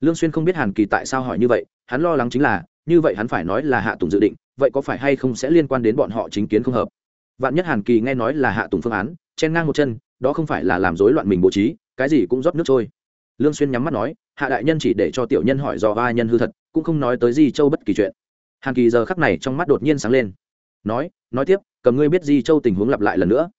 Lương xuyên không biết hàn kỳ tại sao hỏi như vậy, hắn lo lắng chính là, như vậy hắn phải nói là hạ tùng dự định, vậy có phải hay không sẽ liên quan đến bọn họ chính kiến không hợp? Vạn nhất hàn kỳ nghe nói là hạ tùng phương án, chen ngang một chân đó không phải là làm rối loạn mình bố trí, cái gì cũng rót nước trôi. Lương xuyên nhắm mắt nói, hạ đại nhân chỉ để cho tiểu nhân hỏi do ba nhân hư thật, cũng không nói tới di châu bất kỳ chuyện. Hàn kỳ giờ khắc này trong mắt đột nhiên sáng lên. Nói nói tiếp, cầm ngươi biết di châu tình huống lặp lại lần nữa.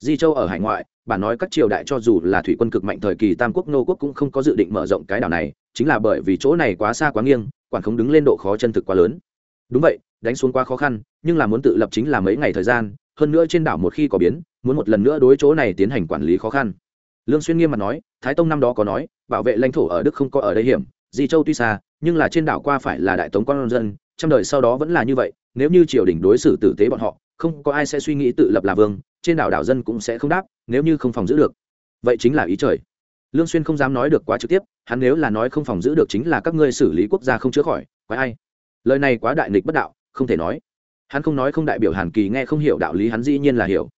Di châu ở hải ngoại bản nói các triều đại cho dù là thủy quân cực mạnh thời kỳ tam quốc nô quốc cũng không có dự định mở rộng cái đảo này, chính là bởi vì chỗ này quá xa quá nghiêng, quản không đứng lên độ khó chân thực quá lớn. Đúng vậy, đánh xuống quá khó khăn, nhưng là muốn tự lập chính là mấy ngày thời gian, hơn nữa trên đảo một khi có biến muốn một lần nữa đối chỗ này tiến hành quản lý khó khăn. Lương xuyên nghiêm mặt nói, thái tông năm đó có nói, bảo vệ lãnh thổ ở đức không có ở đây hiểm, di châu tuy xa, nhưng là trên đảo qua phải là đại tống quan dân, trăm đời sau đó vẫn là như vậy, nếu như triều đình đối xử tử tế bọn họ, không có ai sẽ suy nghĩ tự lập là vương, trên đảo đảo dân cũng sẽ không đáp, nếu như không phòng giữ được. Vậy chính là ý trời. Lương xuyên không dám nói được quá trực tiếp, hắn nếu là nói không phòng giữ được chính là các ngươi xử lý quốc gia không chữa khỏi, quái ai. Lời này quá đại nghịch bất đạo, không thể nói. Hắn không nói không đại biểu hàn kỳ nghe không hiểu đạo lý hắn dĩ nhiên là hiểu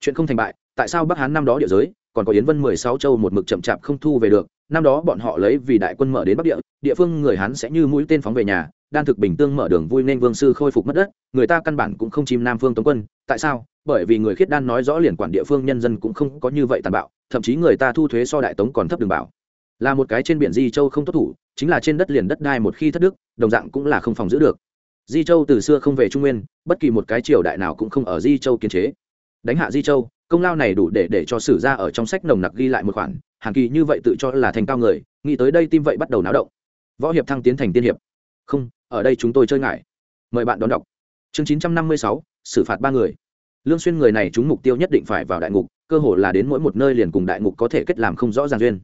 chuyện không thành bại, tại sao bắc hán năm đó địa giới, còn có yến vân mười sáu châu một mực chậm chạp không thu về được, năm đó bọn họ lấy vì đại quân mở đến bắc địa địa phương người hán sẽ như mũi tên phóng về nhà, đan thực bình tương mở đường vui nên vương sư khôi phục mất đất, người ta căn bản cũng không chìm nam phương tống quân, tại sao? Bởi vì người khiết đan nói rõ liền quản địa phương nhân dân cũng không có như vậy tàn bạo, thậm chí người ta thu thuế so đại tống còn thấp đường bảo. Là một cái trên biển di châu không tốt thủ, chính là trên đất liền đất đai một khi thất đức, đồng dạng cũng là không phòng giữ được. Di châu từ xưa không về trung nguyên, bất kỳ một cái triều đại nào cũng không ở di châu kiên chế đánh hạ di châu, công lao này đủ để để cho sử gia ở trong sách nồng nặc ghi lại một khoản, hàng kỳ như vậy tự cho là thành cao người, nghĩ tới đây tim vậy bắt đầu náo động. Võ hiệp thăng tiến thành tiên hiệp. Không, ở đây chúng tôi chơi ngại. Mời bạn đón đọc. Chương chín trăm năm mươi sáu, xử phạt ba người. Lương xuyên người này chúng mục tiêu nhất định phải vào đại ngục, cơ hồ là đến mỗi một nơi liền cùng đại ngục có thể kết làm không rõ ràng duyên.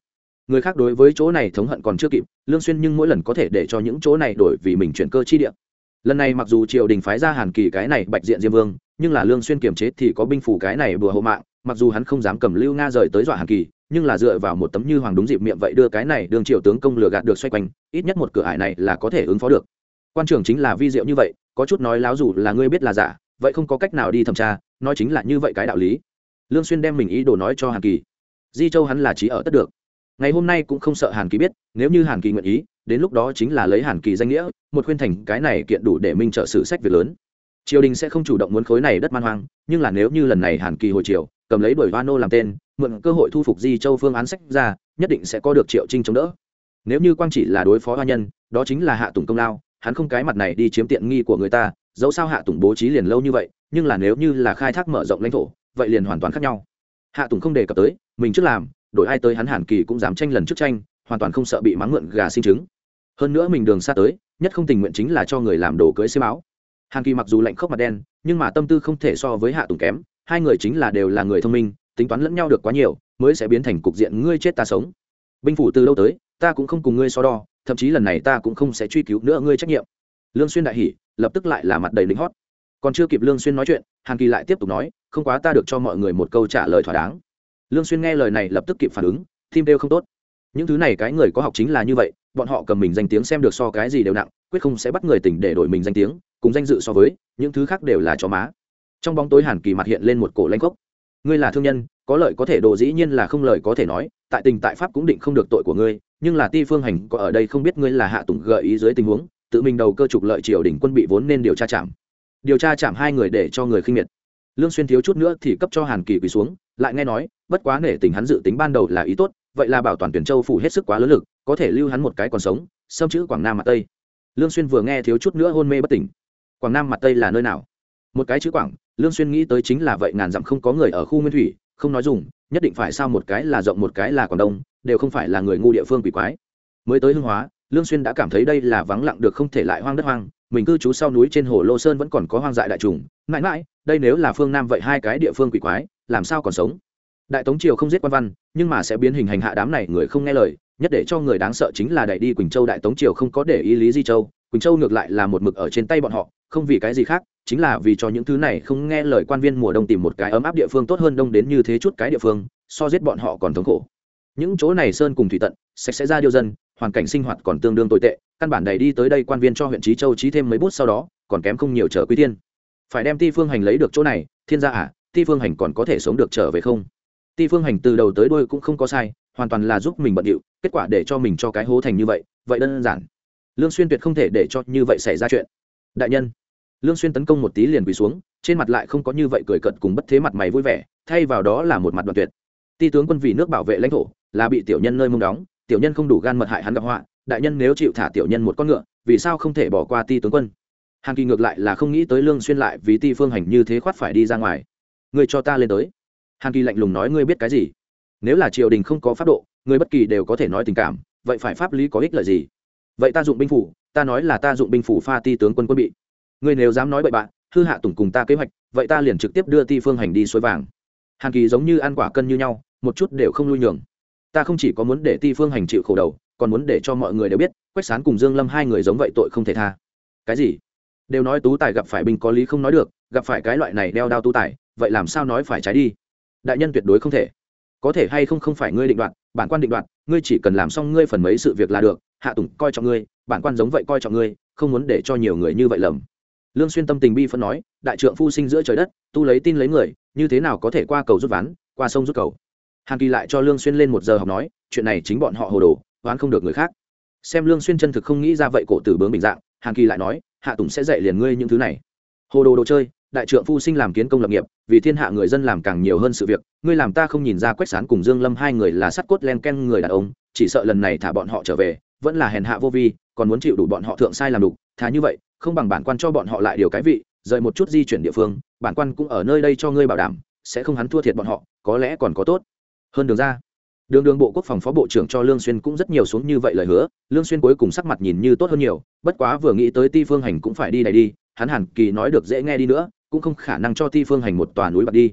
Người khác đối với chỗ này thống hận còn chưa kịp, lương xuyên nhưng mỗi lần có thể để cho những chỗ này đổi vì mình chuyển cơ chi địa lần này mặc dù triều đình phái ra hàn kỳ cái này bạch diện diêm vương, nhưng là lương xuyên kiềm chế thì có binh phủ cái này bừa hộ mạng, mặc dù hắn không dám cầm lưu nga rời tới dọa hàn kỳ, nhưng là dựa vào một tấm như hoàng đúng dịp miệng vậy đưa cái này đường triều tướng công lừa gạt được xoay quanh, ít nhất một cửa ải này là có thể ứng phó được. Quan trưởng chính là vi diệu như vậy, có chút nói láo dù là ngươi biết là giả, vậy không có cách nào đi thẩm tra, nói chính là như vậy cái đạo lý. Lương xuyên đem mình ý đồ nói cho hàn kỳ. Di châu hắn là trí ở tất được ngày hôm nay cũng không sợ hàn kỳ biết, nếu như hàn kỳ nguyện ý, đến lúc đó chính là lấy hàn kỳ danh nghĩa, một khuyên thành cái này kiện đủ để minh trợ sử sách việc lớn. Triều đình sẽ không chủ động muốn khối này đất man hoang, nhưng là nếu như lần này hàn kỳ hồi triều, cầm lấy đuổi vano làm tên, mượn cơ hội thu phục di châu phương án sách ra, nhất định sẽ có được triệu trinh chống đỡ. Nếu như quang chỉ là đối phó hoa nhân, đó chính là hạ tùng công lao, hắn không cái mặt này đi chiếm tiện nghi của người ta, dẫu sao hạ tùng bố trí liền lâu như vậy, nhưng là nếu như là khai thác mở rộng lãnh thổ, vậy liền hoàn toàn khác nhau. Hạ tùng không đề cập tới, mình trước làm đổi ai tới hắn hàn kỳ cũng dám tranh lần trước tranh, hoàn toàn không sợ bị mắng mượn gà sinh trứng. Hơn nữa mình đường xa tới, nhất không tình nguyện chính là cho người làm đồ cưới xế máu. hàn kỳ mặc dù lạnh khốc mặt đen, nhưng mà tâm tư không thể so với hạ tùng kém, hai người chính là đều là người thông minh, tính toán lẫn nhau được quá nhiều, mới sẽ biến thành cục diện ngươi chết ta sống. Binh phủ từ lâu tới, ta cũng không cùng ngươi so đo, thậm chí lần này ta cũng không sẽ truy cứu nữa ngươi trách nhiệm. Lương xuyên đại hỉ, lập tức lại là mặt đầy lính hót. Còn chưa kịp lương xuyên nói chuyện, hàn kỳ lại tiếp tục nói, không quá ta được cho mọi người một câu trả lời thỏa đáng lương xuyên nghe lời này lập tức kịp phản ứng, tim đều không tốt. Những thứ này cái người có học chính là như vậy, bọn họ cầm mình danh tiếng xem được so cái gì đều nặng, quyết không sẽ bắt người tỉnh để đổi mình danh tiếng, cùng danh dự so với, những thứ khác đều là chó má. Trong bóng tối hàn kỳ mặt hiện lên một cổ lanh cốc ngươi là thương nhân, có lợi có thể đồ dĩ nhiên là không lời có thể nói, tại tình tại pháp cũng định không được tội của ngươi, nhưng là ti phương hành có ở đây không biết ngươi là hạ tùng gợi ý dưới tình huống, tự mình đầu cơ trục lợi triều đình quân bị vốn nên điều tra chạm. Điều tra chạm hai người để cho người khinh miệt. Lương xuyên thiếu chút nữa thì cấp cho hàn kỳ quỳ xuống lại nghe nói, bất quá nể tình hắn dự tính ban đầu là ý tốt, vậy là bảo toàn tuyển châu phủ hết sức quá lớn lực, có thể lưu hắn một cái còn sống, xâm chữ quảng nam mặt tây. Lương xuyên vừa nghe thiếu chút nữa hôn mê bất tỉnh. Quảng nam mặt tây là nơi nào? Một cái chữ quảng, lương xuyên nghĩ tới chính là vậy ngàn dặm không có người ở khu nguyên thủy, không nói dùng, nhất định phải sao một cái là rộng một cái là quảng đông, đều không phải là người ngu địa phương quỷ quái. Mới tới hương hóa, lương xuyên đã cảm thấy đây là vắng lặng được không thể lại hoang đất hoang, mình cư trú sau núi trên hồ lô sơn vẫn còn có hoang dại đại trùng. Mãi mãi, đây nếu là phương nam vậy hai cái địa phương quỷ quái làm sao còn sống? Đại tống triều không giết quan văn, nhưng mà sẽ biến hình hành hạ đám này người không nghe lời, nhất để cho người đáng sợ chính là đẩy đi quỳnh châu đại tống triều không có để ý lý di châu, quỳnh châu ngược lại là một mực ở trên tay bọn họ, không vì cái gì khác, chính là vì cho những thứ này không nghe lời quan viên mùa đông tìm một cái ấm áp địa phương tốt hơn đông đến như thế chút cái địa phương, so giết bọn họ còn thống khổ. Những chỗ này sơn cùng thủy tận sạch sẽ ra điêu dân, hoàn cảnh sinh hoạt còn tương đương tồi tệ, căn bản đầy đi tới đây quan viên cho huyện trí châu trí thêm mấy bút sau đó, còn kém không nhiều trở quý tiên. Phải đem ti phương hành lấy được chỗ này, thiên gia à ti phương hành còn có thể sống được trở về không? Ti phương hành từ đầu tới đôi cũng không có sai, hoàn toàn là giúp mình bận điệu, kết quả để cho mình cho cái hố thành như vậy vậy đơn giản. Lương xuyên tuyệt không thể để cho như vậy xảy ra chuyện. Đại nhân, lương xuyên tấn công một tí liền quỳ xuống, trên mặt lại không có như vậy cười cợt cùng bất thế mặt mày vui vẻ, thay vào đó là một mặt đoạn tuyệt. Ti tướng quân vì nước bảo vệ lãnh thổ, là bị tiểu nhân nơi mông đóng, tiểu nhân không đủ gan mật hại hắn gặp họa, đại nhân nếu chịu thả tiểu nhân một con ngựa, vì sao không thể bỏ qua ti tướng quân? Hàn kỳ ngược lại là không nghĩ tới lương xuyên lại vì ti phương hành như thế khoát phải đi ra ngoài ngươi cho ta lên tới. Hàn kỳ lạnh lùng nói, ngươi biết cái gì? Nếu là triều đình không có pháp độ người bất kỳ đều có thể nói tình cảm, vậy phải pháp lý có ích lợi gì? Vậy ta dụng binh phủ, ta nói là ta dụng binh phủ pha ti tướng quân quân bị. Ngươi nếu dám nói bậy bạn, hư hạ tùng cùng ta kế hoạch, vậy ta liền trực tiếp đưa ti phương hành đi suối vàng. Hàn kỳ giống như ăn quả cân như nhau, một chút đều không lui nhường. Ta không chỉ có muốn để ti phương hành chịu khổ đầu, còn muốn để cho mọi người đều biết, quách sán cùng dương lâm hai người giống vậy tội không thể tha. Cái gì? Đều nói tú tài gặp phải binh có lý không nói được, gặp phải cái loại này đeo đao tú tài vậy làm sao nói phải trái đi? Đại nhân tuyệt đối không thể. Có thể hay không không phải ngươi định đoạt, bản quan định đoạt, ngươi chỉ cần làm xong ngươi phần mấy sự việc là được, hạ tùng coi trọng ngươi, bản quan giống vậy coi trọng ngươi, không muốn để cho nhiều người như vậy lầm. Lương xuyên tâm tình bi phân nói, đại trượng phu sinh giữa trời đất, tu lấy tin lấy người, như thế nào có thể qua cầu rút ván, qua sông rút cầu? Hàn kỳ lại cho lương xuyên lên một giờ học nói, chuyện này chính bọn họ hồ đồ, oán không được người khác. Xem lương xuyên chân thực không nghĩ ra vậy cổ tử bướng bình dạng, hàn kỳ lại nói, hạ tùng sẽ dạy liền ngươi những thứ này. Hồ đồ đồ chơi đại trượng phu sinh làm kiến công lập nghiệp, vì thiên hạ người dân làm càng nhiều hơn sự việc, ngươi làm ta không nhìn ra quách sán cùng dương lâm hai người là sắt cốt len ken người đàn ông, chỉ sợ lần này thả bọn họ trở về, vẫn là hèn hạ vô vi, còn muốn chịu đủ bọn họ thượng sai làm đủ thà như vậy, không bằng bản quan cho bọn họ lại điều cái vị, rời một chút di chuyển địa phương, bản quan cũng ở nơi đây cho ngươi bảo đảm, sẽ không hắn thua thiệt bọn họ, có lẽ còn có tốt. Hơn đường ra, đường đường bộ quốc phòng phó bộ trưởng cho lương xuyên cũng rất nhiều xuống như vậy lời hứa, lương xuyên cuối cùng sắc mặt nhìn như tốt hơn nhiều, bất quá vừa nghĩ tới ti phương hành cũng phải đi này đi, hắn hẳn kỳ nói được dễ nghe đi nữa cũng không khả năng cho ti phương hành một tòa núi bạc đi.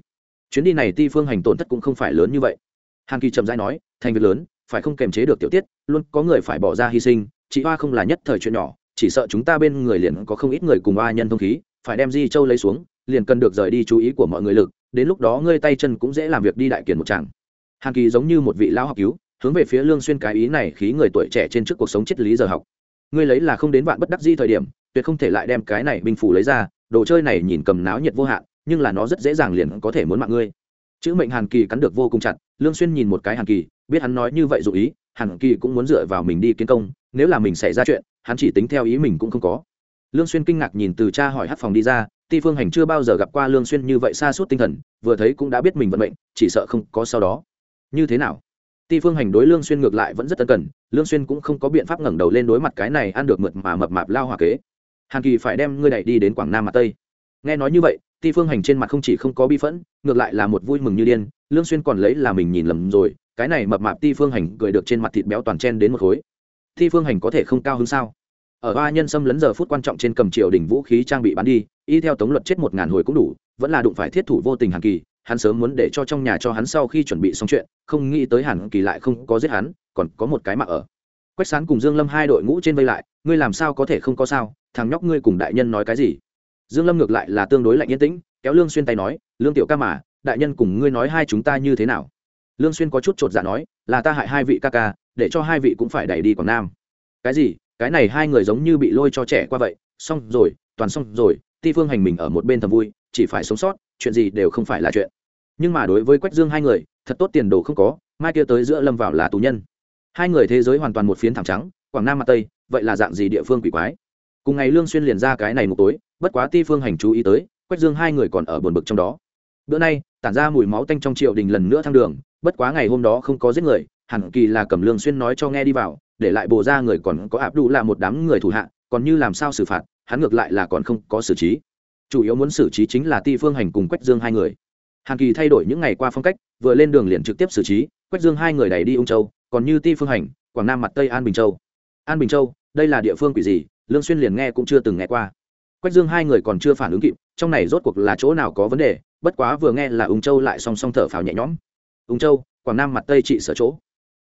Chuyến đi này ti phương hành tổn thất cũng không phải lớn như vậy. Hàn kỳ trầm rãi nói, thành việc lớn, phải không kềm chế được tiểu tiết, luôn có người phải bỏ ra hy sinh, chị hoa không là nhất thời chuyện nhỏ, chỉ sợ chúng ta bên người liền có không ít người cùng Hoa nhân thông khí, phải đem di châu lấy xuống, liền cần được rời đi chú ý của mọi người lực, đến lúc đó ngươi tay chân cũng dễ làm việc đi đại kiển một chàng hàn kỳ giống như một vị lão học cứu, hướng về phía lương xuyên cái ý này khí người tuổi trẻ trên trước cuộc sống triết lý giờ học. Ngươi lấy là không đến vạn bất đắc di thời điểm, tuyệt không thể lại đem cái này binh phủ lấy ra đồ chơi này nhìn cầm náo nhiệt vô hạn, nhưng là nó rất dễ dàng liền có thể muốn mạng ngươi. Chữ mệnh hàn kỳ cắn được vô cùng chặt, lương xuyên nhìn một cái hàn kỳ, biết hắn nói như vậy dụ ý, hàn kỳ cũng muốn dựa vào mình đi kiến công, nếu là mình xảy ra chuyện, hắn chỉ tính theo ý mình cũng không có. Lương xuyên kinh ngạc nhìn từ cha hỏi hát phòng đi ra, ti phương hành chưa bao giờ gặp qua lương xuyên như vậy xa suốt tinh thần, vừa thấy cũng đã biết mình vận mệnh, chỉ sợ không có sau đó. Như thế nào? Ti phương hành đối lương xuyên ngược lại vẫn rất tân cần, lương xuyên cũng không có biện pháp ngẩng đầu lên đối mặt cái này ăn được mượt mà mập mạp lao hòa kế hàn kỳ phải đem ngươi đẩy đi đến quảng nam mặt tây nghe nói như vậy ti phương hành trên mặt không chỉ không có bi phẫn ngược lại là một vui mừng như điên lương xuyên còn lấy là mình nhìn lầm rồi cái này mập mạp ti phương hành cười được trên mặt thịt béo toàn chen đến một khối ti phương hành có thể không cao hơn sao ở ba nhân xâm lấn giờ phút quan trọng trên cầm triều đỉnh vũ khí trang bị bán đi y theo tống luật chết một ngàn hồi cũng đủ vẫn là đụng phải thiết thủ vô tình hàn kỳ hắn sớm muốn để cho trong nhà cho hắn sau khi chuẩn bị xong chuyện không nghĩ tới hàn kỳ lại không có giết hắn còn có một cái mạng ở quách sán cùng dương lâm hai đội ngũ trên vây lại, ngươi làm sao có thể không có sao? Thằng nhóc ngươi cùng đại nhân nói cái gì? Dương lâm ngược lại là tương đối lạnh yên tĩnh, kéo lương xuyên tay nói, lương tiểu ca mà, đại nhân cùng ngươi nói hai chúng ta như thế nào? Lương xuyên có chút trột dạ nói, là ta hại hai vị ca ca, để cho hai vị cũng phải đẩy đi quảng nam. Cái gì? Cái này hai người giống như bị lôi cho trẻ qua vậy? Xong rồi, toàn xong rồi, ti phương hành mình ở một bên thầm vui, chỉ phải sống sót, chuyện gì đều không phải là chuyện. Nhưng mà đối với quách dương hai người, thật tốt tiền đồ không có, mai kia tới giữa lâm vào là tù nhân hai người thế giới hoàn toàn một phiến thảm trắng, quảng nam mặt tây, vậy là dạng gì địa phương quỷ quái? Cùng ngày lương xuyên liền ra cái này một tối, bất quá ti phương hành chú ý tới, quách dương hai người còn ở buồn bực trong đó. Bữa nay, tản ra mùi máu tanh trong triều đình lần nữa thăng đường, bất quá ngày hôm đó không có giết người, hẳn kỳ là cầm lương xuyên nói cho nghe đi vào, để lại bồ ra người còn có áp đủ là một đám người thủ hạ, còn như làm sao xử phạt, hắn ngược lại là còn không có xử trí. Chủ yếu muốn xử trí chính là ti phương hành cùng quách dương hai người. Hàn kỳ thay đổi những ngày qua phong cách, vừa lên đường liền trực tiếp xử trí, quách dương hai người đẩy đi ung châu còn như ti phương hành, quảng nam mặt tây an bình châu. An bình châu, đây là địa phương quỷ gì, lương xuyên liền nghe cũng chưa từng nghe qua. Quách dương hai người còn chưa phản ứng kịp, trong này rốt cuộc là chỗ nào có vấn đề, bất quá vừa nghe là ung châu lại song song thở phào nhẹ nhõm. Ung châu, quảng nam mặt tây trị sở chỗ.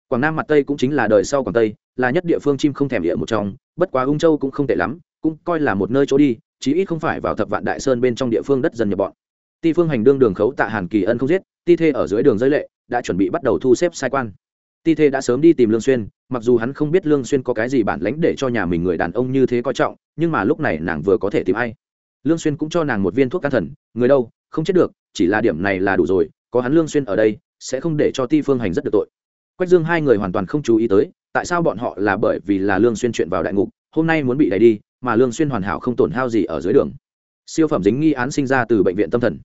Quảng nam mặt tây cũng chính là đời sau quảng tây, là nhất địa phương chim không thèm địa một trong, bất quá ung châu cũng không tệ lắm, cũng coi là một nơi chỗ đi, chí ít không phải vào thập vạn đại sơn bên trong địa phương đất dần nhập bọn. Ti phương hành đương đường khấu tạ hàn kỳ ân không giết, ti thê ở dưới đường giới lệ, đã chuẩn bị bắt đầu thu xếp sai quan ti thê đã sớm đi tìm lương xuyên mặc dù hắn không biết lương xuyên có cái gì bản lãnh để cho nhà mình người đàn ông như thế coi trọng nhưng mà lúc này nàng vừa có thể tìm ai? Lương xuyên cũng cho nàng một viên thuốc can thần người đâu không chết được chỉ là điểm này là đủ rồi có hắn lương xuyên ở đây sẽ không để cho ti phương hành rất được tội. Quách dương hai người hoàn toàn không chú ý tới tại sao bọn họ là bởi vì là lương xuyên chuyện vào đại ngục hôm nay muốn bị đẩy đi mà lương xuyên hoàn hảo không tổn hao gì ở dưới đường. Siêu phẩm dính nghi án sinh ra từ bệnh viện tâm thần.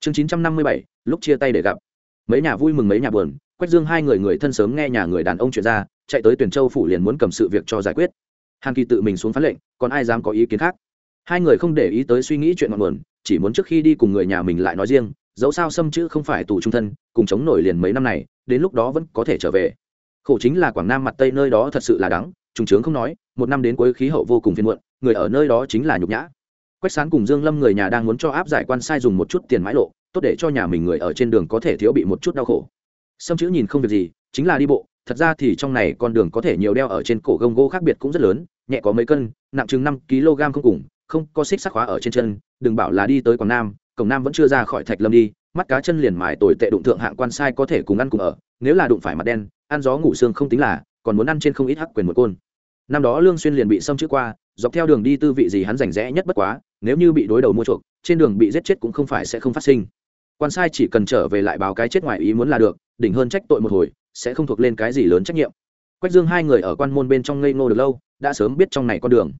Chương 957, lúc chia tay để gặp. Mấy nhà vui mừng mấy nhà buồn quách dương hai người người thân sớm nghe nhà người đàn ông chuyện ra, chạy tới tuyển châu phủ liền muốn cầm sự việc cho giải quyết. Hàn kỳ tự mình xuống phán lệnh, còn ai dám có ý kiến khác? Hai người không để ý tới suy nghĩ chuyện ngọn nguồn, chỉ muốn trước khi đi cùng người nhà mình lại nói riêng, dẫu sao xâm chữ không phải tù trung thân, cùng chống nổi liền mấy năm này, đến lúc đó vẫn có thể trở về. Khổ chính là quảng nam mặt tây nơi đó thật sự là đắng, trùng trướng không nói, một năm đến cuối khí hậu vô cùng phiền muộn, người ở nơi đó chính là nhục nhã. Quách sán cùng dương lâm người nhà đang muốn cho áp giải quan sai dùng một chút tiền mãi lộ, tốt để cho nhà mình người ở trên đường có thể thiếu bị một chút đau khổ xâm chữ nhìn không việc gì, chính là đi bộ. Thật ra thì trong này con đường có thể nhiều đeo ở trên cổ gông gỗ khác biệt cũng rất lớn, nhẹ có mấy cân, nặng chừng năm kg không cùng, không có xích sắc khóa ở trên chân, đừng bảo là đi tới quảng nam, cổng nam vẫn chưa ra khỏi thạch lâm đi, mắt cá chân liền mài tồi tệ đụng thượng hạng quan sai có thể cùng ăn cùng ở, nếu là đụng phải mặt đen, ăn gió ngủ xương không tính là, còn muốn ăn trên không ít hắc quyền một côn. Năm đó lương xuyên liền bị xâm chữ qua, dọc theo đường đi tư vị gì hắn rảnh rẽ nhất bất quá, nếu như bị đối đầu mua chuộc, trên đường bị giết chết cũng không phải sẽ không phát sinh quan sai chỉ cần trở về lại báo cái chết ngoài ý muốn là được, đỉnh hơn trách tội một hồi, sẽ không thuộc lên cái gì lớn trách nhiệm. Quách dương hai người ở quan môn bên trong ngây ngô được lâu, đã sớm biết trong này con đường.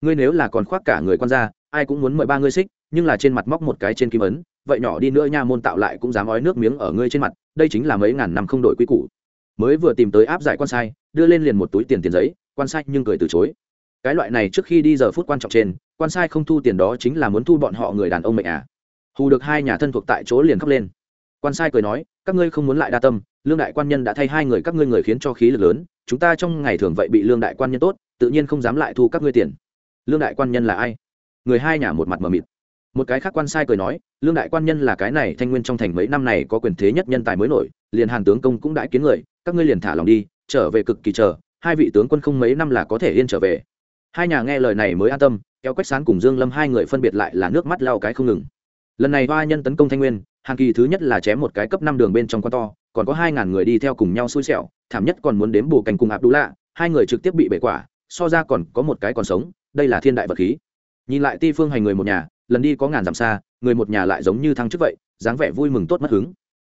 Ngươi nếu là còn khoác cả người quan gia, ai cũng muốn mời ba ngươi xích, nhưng là trên mặt móc một cái trên kim ấn, vậy nhỏ đi nữa nha môn tạo lại cũng dám ói nước miếng ở ngươi trên mặt, đây chính là mấy ngàn năm không đổi quy củ. Mới vừa tìm tới áp giải quan sai, đưa lên liền một túi tiền tiền giấy, quan sai nhưng cười từ chối. Cái loại này trước khi đi giờ phút quan trọng trên, quan sai không thu tiền đó chính là muốn thu bọn họ người đàn ông mệnh à hù được hai nhà thân thuộc tại chỗ liền khóc lên. Quan sai cười nói, các ngươi không muốn lại đa tâm, lương đại quan nhân đã thay hai người các ngươi người khiến cho khí lực lớn, chúng ta trong ngày thường vậy bị lương đại quan nhân tốt, tự nhiên không dám lại thu các ngươi tiền. Lương đại quan nhân là ai? Người hai nhà một mặt mờ mịt. Một cái khác quan sai cười nói, lương đại quan nhân là cái này, thanh nguyên trong thành mấy năm này có quyền thế nhất nhân tài mới nổi, liền hàn tướng công cũng đãi kiến người, các ngươi liền thả lòng đi, trở về cực kỳ chờ, hai vị tướng quân không mấy năm là có thể yên trở về. Hai nhà nghe lời này mới an tâm, kéo quách sán cùng dương lâm hai người phân biệt lại là nước mắt lau cái không ngừng lần này hoa nhân tấn công thanh nguyên hàn kỳ thứ nhất là chém một cái cấp năm đường bên trong con to, còn có hai ngàn người đi theo cùng nhau xui xẻo, thảm nhất còn muốn đếm bù cành cùng ạp đũ lạ hai người trực tiếp bị bể quả, so ra còn có một cái còn sống, đây là thiên đại vật khí. Nhìn lại ti phương hành người một nhà, lần đi có ngàn dặm xa, người một nhà lại giống như thăng chức vậy, dáng vẻ vui mừng tốt mất hứng.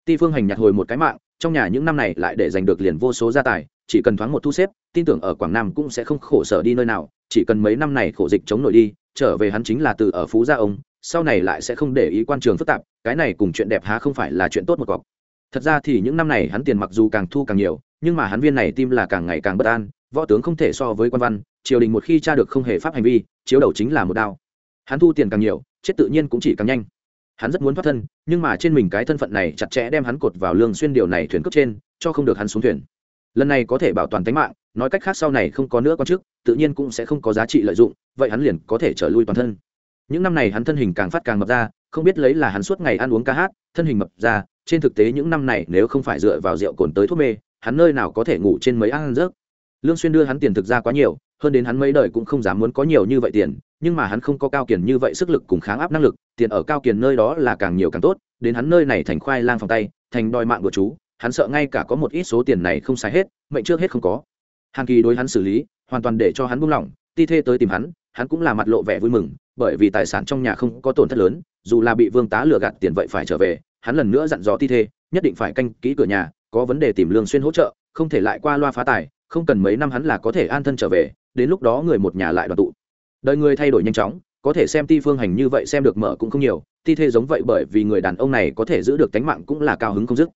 Ti phương hành nhặt hồi một cái mạng, trong nhà những năm này lại để giành được liền vô số gia tài, chỉ cần thoáng một thu xếp, tin tưởng ở quảng nam cũng sẽ không khổ sở đi nơi nào, chỉ cần mấy năm này khổ dịch chống nổi đi, trở về hắn chính là từ ở phú gia ông sau này lại sẽ không để ý quan trường phức tạp, cái này cùng chuyện đẹp há không phải là chuyện tốt một cọc. Thật ra thì những năm này hắn tiền mặc dù càng thu càng nhiều, nhưng mà hắn viên này tim là càng ngày càng bất an, võ tướng không thể so với quan văn, triều đình một khi tra được không hề pháp hành vi, chiếu đầu chính là một đao. Hắn thu tiền càng nhiều, chết tự nhiên cũng chỉ càng nhanh. Hắn rất muốn thoát thân, nhưng mà trên mình cái thân phận này chặt chẽ đem hắn cột vào lương xuyên điều này thuyền cấp trên, cho không được hắn xuống thuyền. Lần này có thể bảo toàn tính mạng, nói cách khác sau này không có nữa con trước, tự nhiên cũng sẽ không có giá trị lợi dụng, vậy hắn liền có thể trở lui toàn thân những năm này hắn thân hình càng phát càng mập ra, không biết lấy là hắn suốt ngày ăn uống ca hát, thân hình mập ra, trên thực tế những năm này nếu không phải dựa vào rượu cồn tới thuốc mê, hắn nơi nào có thể ngủ trên mấy ăn rớt lương xuyên đưa hắn tiền thực ra quá nhiều, hơn đến hắn mấy đời cũng không dám muốn có nhiều như vậy tiền, nhưng mà hắn không có cao kiền như vậy sức lực cùng kháng áp năng lực, tiền ở cao kiền nơi đó là càng nhiều càng tốt, đến hắn nơi này thành khoai lang phòng tay, thành đòi mạng của chú, hắn sợ ngay cả có một ít số tiền này không xài hết, mệnh trước hết không có. Hàng kỳ đối hắn xử lý, hoàn toàn để cho hắn buông lỏng, ti thê tới tìm hắn hắn cũng là mặt lộ vẻ vui mừng, bởi vì tài sản trong nhà không có tổn thất lớn, dù là bị vương tá lừa gạt tiền vậy phải trở về, hắn lần nữa dặn dò ti thê, nhất định phải canh kỹ cửa nhà, có vấn đề tìm lương xuyên hỗ trợ, không thể lại qua loa phá tài, không cần mấy năm hắn là có thể an thân trở về, đến lúc đó người một nhà lại đoàn tụ. Đời người thay đổi nhanh chóng, có thể xem ti phương hành như vậy xem được mở cũng không nhiều, ti thê giống vậy bởi vì người đàn ông này có thể giữ được tánh mạng cũng là cao hứng không dứt.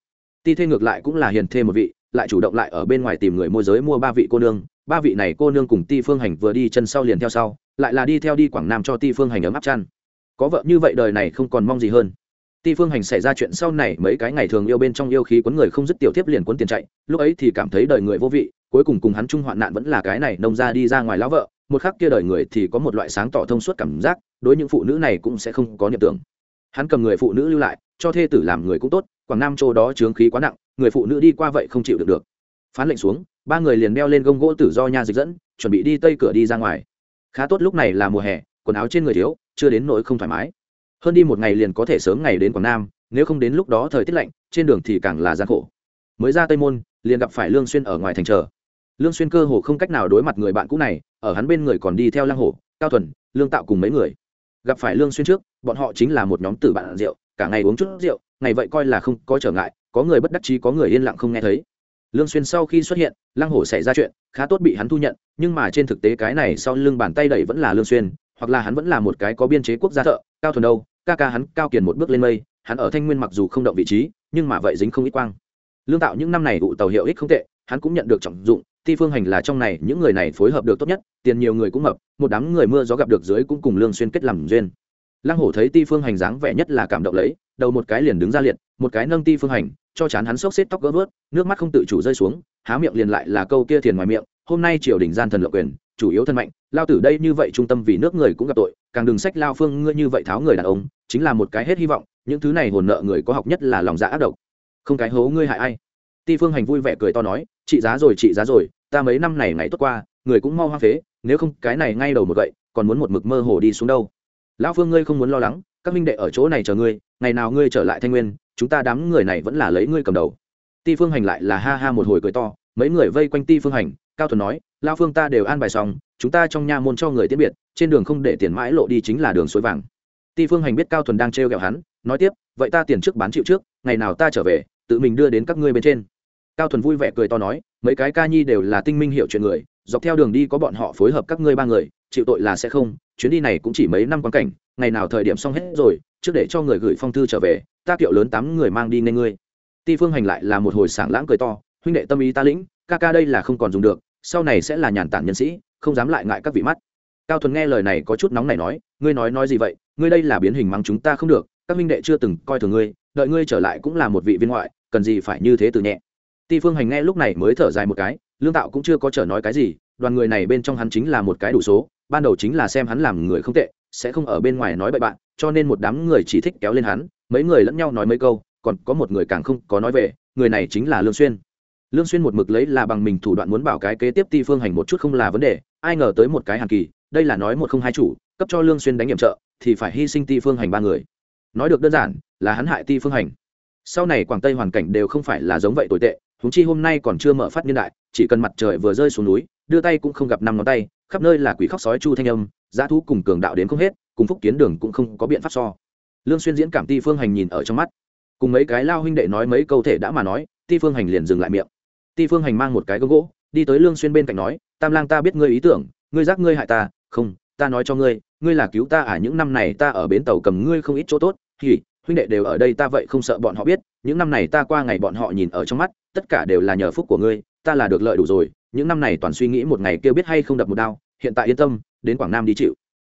Ti thê ngược lại cũng là hiền thê một vị, lại chủ động lại ở bên ngoài tìm người môi giới mua ba vị cô nương, ba vị này cô nương cùng ti phương hành vừa đi chân sau liền theo sau lại là đi theo đi quảng nam cho ti phương hành ấm áp chăn. Có vợ như vậy đời này không còn mong gì hơn. Ti phương hành xảy ra chuyện sau này, mấy cái ngày thường yêu bên trong yêu khí cuốn người không dứt tiểu tiếp liền cuốn tiền chạy, lúc ấy thì cảm thấy đời người vô vị, cuối cùng cùng hắn chung hoạn nạn vẫn là cái này, nông ra đi ra ngoài lão vợ, một khắc kia đời người thì có một loại sáng tỏ thông suốt cảm giác, đối những phụ nữ này cũng sẽ không có niệm tưởng. Hắn cầm người phụ nữ lưu lại, cho thê tử làm người cũng tốt, quảng nam châu đó chướng khí quá nặng, người phụ nữ đi qua vậy không chịu được được. Phán lệnh xuống, ba người liền đeo lên gông gỗ tử do nha dịch dẫn, chuẩn bị đi tây cửa đi ra ngoài khá tốt lúc này là mùa hè, quần áo trên người thiếu, chưa đến nỗi không thoải mái. Hơn đi một ngày liền có thể sớm ngày đến quảng nam, nếu không đến lúc đó thời tiết lạnh, trên đường thì càng là gian khổ. Mới ra tây môn, liền gặp phải lương xuyên ở ngoài thành chờ. Lương xuyên cơ hồ không cách nào đối mặt người bạn cũ này, ở hắn bên người còn đi theo lang hổ, cao thuần, lương tạo cùng mấy người. Gặp phải lương xuyên trước, bọn họ chính là một nhóm tử bạn rượu, cả ngày uống chút rượu, ngày vậy coi là không có trở ngại, có người bất đắc chí, có người yên lặng không nghe thấy lương xuyên sau khi xuất hiện, lăng hổ xảy ra chuyện, khá tốt bị hắn thu nhận, nhưng mà trên thực tế cái này sau lưng bàn tay đẩy vẫn là lương xuyên, hoặc là hắn vẫn là một cái có biên chế quốc gia thợ, cao thuần đâu, ca ca hắn cao kiền một bước lên mây, hắn ở thanh nguyên mặc dù không động vị trí, nhưng mà vậy dính không ít quang. Lương tạo những năm này ụ tàu hiệu ích không tệ, hắn cũng nhận được trọng dụng, ti phương hành là trong này những người này phối hợp được tốt nhất, tiền nhiều người cũng mập, một đám người mưa gió gặp được dưới cũng cùng lương xuyên kết làm duyên. Lăng hổ thấy ti phương hành dáng vẻ nhất là cảm động lấy đầu một cái liền đứng ra liệt, một cái nâng ti phương hành, cho chán hắn xốc xếp tóc gỡ vớt, nước mắt không tự chủ rơi xuống, há miệng liền lại là câu kia thiền ngoài miệng, hôm nay triều đình gian thần lộ quyền, chủ yếu thân mạnh, lao tử đây như vậy trung tâm vì nước người cũng gặp tội, càng đừng sách lao phương ngươi như vậy tháo người đàn ông, chính là một cái hết hy vọng, những thứ này hồn nợ người có học nhất là lòng dạ ác độc. Không cái hố ngươi hại ai? Ti phương hành vui vẻ cười to nói trị giá rồi trị giá rồi, ta mấy năm này ngày tốt qua, người cũng mau hoang phế, nếu không cái này ngay đầu một vậy còn muốn một mực mơ hồ đi xuống đâu. Lão phương ngươi không muốn lo lắng các minh đệ ở chỗ này chờ ngươi, ngày nào ngươi trở lại thanh nguyên, chúng ta đám người này vẫn là lấy ngươi cầm đầu. Ti phương hành lại là ha ha một hồi cười to, mấy người vây quanh ti phương hành, cao thuần nói lao phương ta đều an bài xong, chúng ta trong nha môn cho người tiễn biệt, trên đường không để tiền mãi lộ đi chính là đường suối vàng. Ti phương hành biết cao thuần đang trêu ghẹo hắn, nói tiếp, vậy ta tiền trước bán chịu trước, ngày nào ta trở về, tự mình đưa đến các ngươi bên trên. Cao thuần vui vẻ cười to nói, mấy cái ca nhi đều là tinh minh hiểu chuyện người, dọc theo đường đi có bọn họ phối hợp các ngươi ba người, chịu tội là sẽ không, chuyến đi này cũng chỉ mấy năm quan cảnh ngày nào thời điểm xong hết rồi, trước để cho người gửi phong thư trở về, ta kiệu lớn tám người mang đi nên ngươi. Ti phương hành lại là một hồi sảng lãng cười to, huynh đệ tâm ý ta lĩnh, ca ca đây là không còn dùng được, sau này sẽ là nhàn tản nhân sĩ, không dám lại ngại các vị mắt. Cao thuần nghe lời này có chút nóng này nói, ngươi nói nói gì vậy, ngươi đây là biến hình mắng chúng ta không được, các huynh đệ chưa từng coi thường ngươi, đợi ngươi trở lại cũng là một vị viên ngoại, cần gì phải như thế từ nhẹ. Ti phương hành nghe lúc này mới thở dài một cái, lương tạo cũng chưa có trở nói cái gì, đoàn người này bên trong hắn chính là một cái đủ số, ban đầu chính là xem hắn làm người không tệ sẽ không ở bên ngoài nói bậy bạn, cho nên một đám người chỉ thích kéo lên hắn, mấy người lẫn nhau nói mấy câu, còn có một người càng không có nói về, người này chính là lương xuyên. Lương xuyên một mực lấy là bằng mình thủ đoạn muốn bảo cái kế tiếp ti phương hành một chút không là vấn đề, ai ngờ tới một cái hàn kỳ, đây là nói một không hai chủ, cấp cho lương xuyên đánh nhiệm trợ, thì phải hy sinh ti phương hành ba người. Nói được đơn giản, là hắn hại ti phương hành. Sau này quảng tây hoàn cảnh đều không phải là giống vậy tồi tệ chúng chi hôm nay còn chưa mở phát niên đại, chỉ cần mặt trời vừa rơi xuống núi, đưa tay cũng không gặp năm ngón tay, khắp nơi là quỷ khóc sói chu thanh âm giá thú cùng cường đạo đến không hết, cùng phúc kiến đường cũng không có biện pháp so. Lương xuyên diễn cảm ti phương hành nhìn ở trong mắt. Cùng mấy cái lao huynh đệ nói mấy câu thể đã mà nói, ti phương hành liền dừng lại miệng. Ti phương hành mang một cái gấu gỗ, đi tới lương xuyên bên cạnh nói, tam lang ta biết ngươi ý tưởng, ngươi giác ngươi hại ta, không, ta nói cho ngươi ngươi là cứu ta à những năm này ta ở bến tàu cầm ngươi không ít chỗ tốt, thì, huynh đệ đều ở đây ta vậy không sợ bọn họ biết, những năm này ta qua ngày bọn họ nhìn ở trong mắt, tất cả đều là nhờ phúc của ngươi, ta là được lợi đủ rồi, những năm này toàn suy nghĩ một ngày kêu biết hay không đập một đao, hiện tại yên tâm đến quảng nam đi chịu.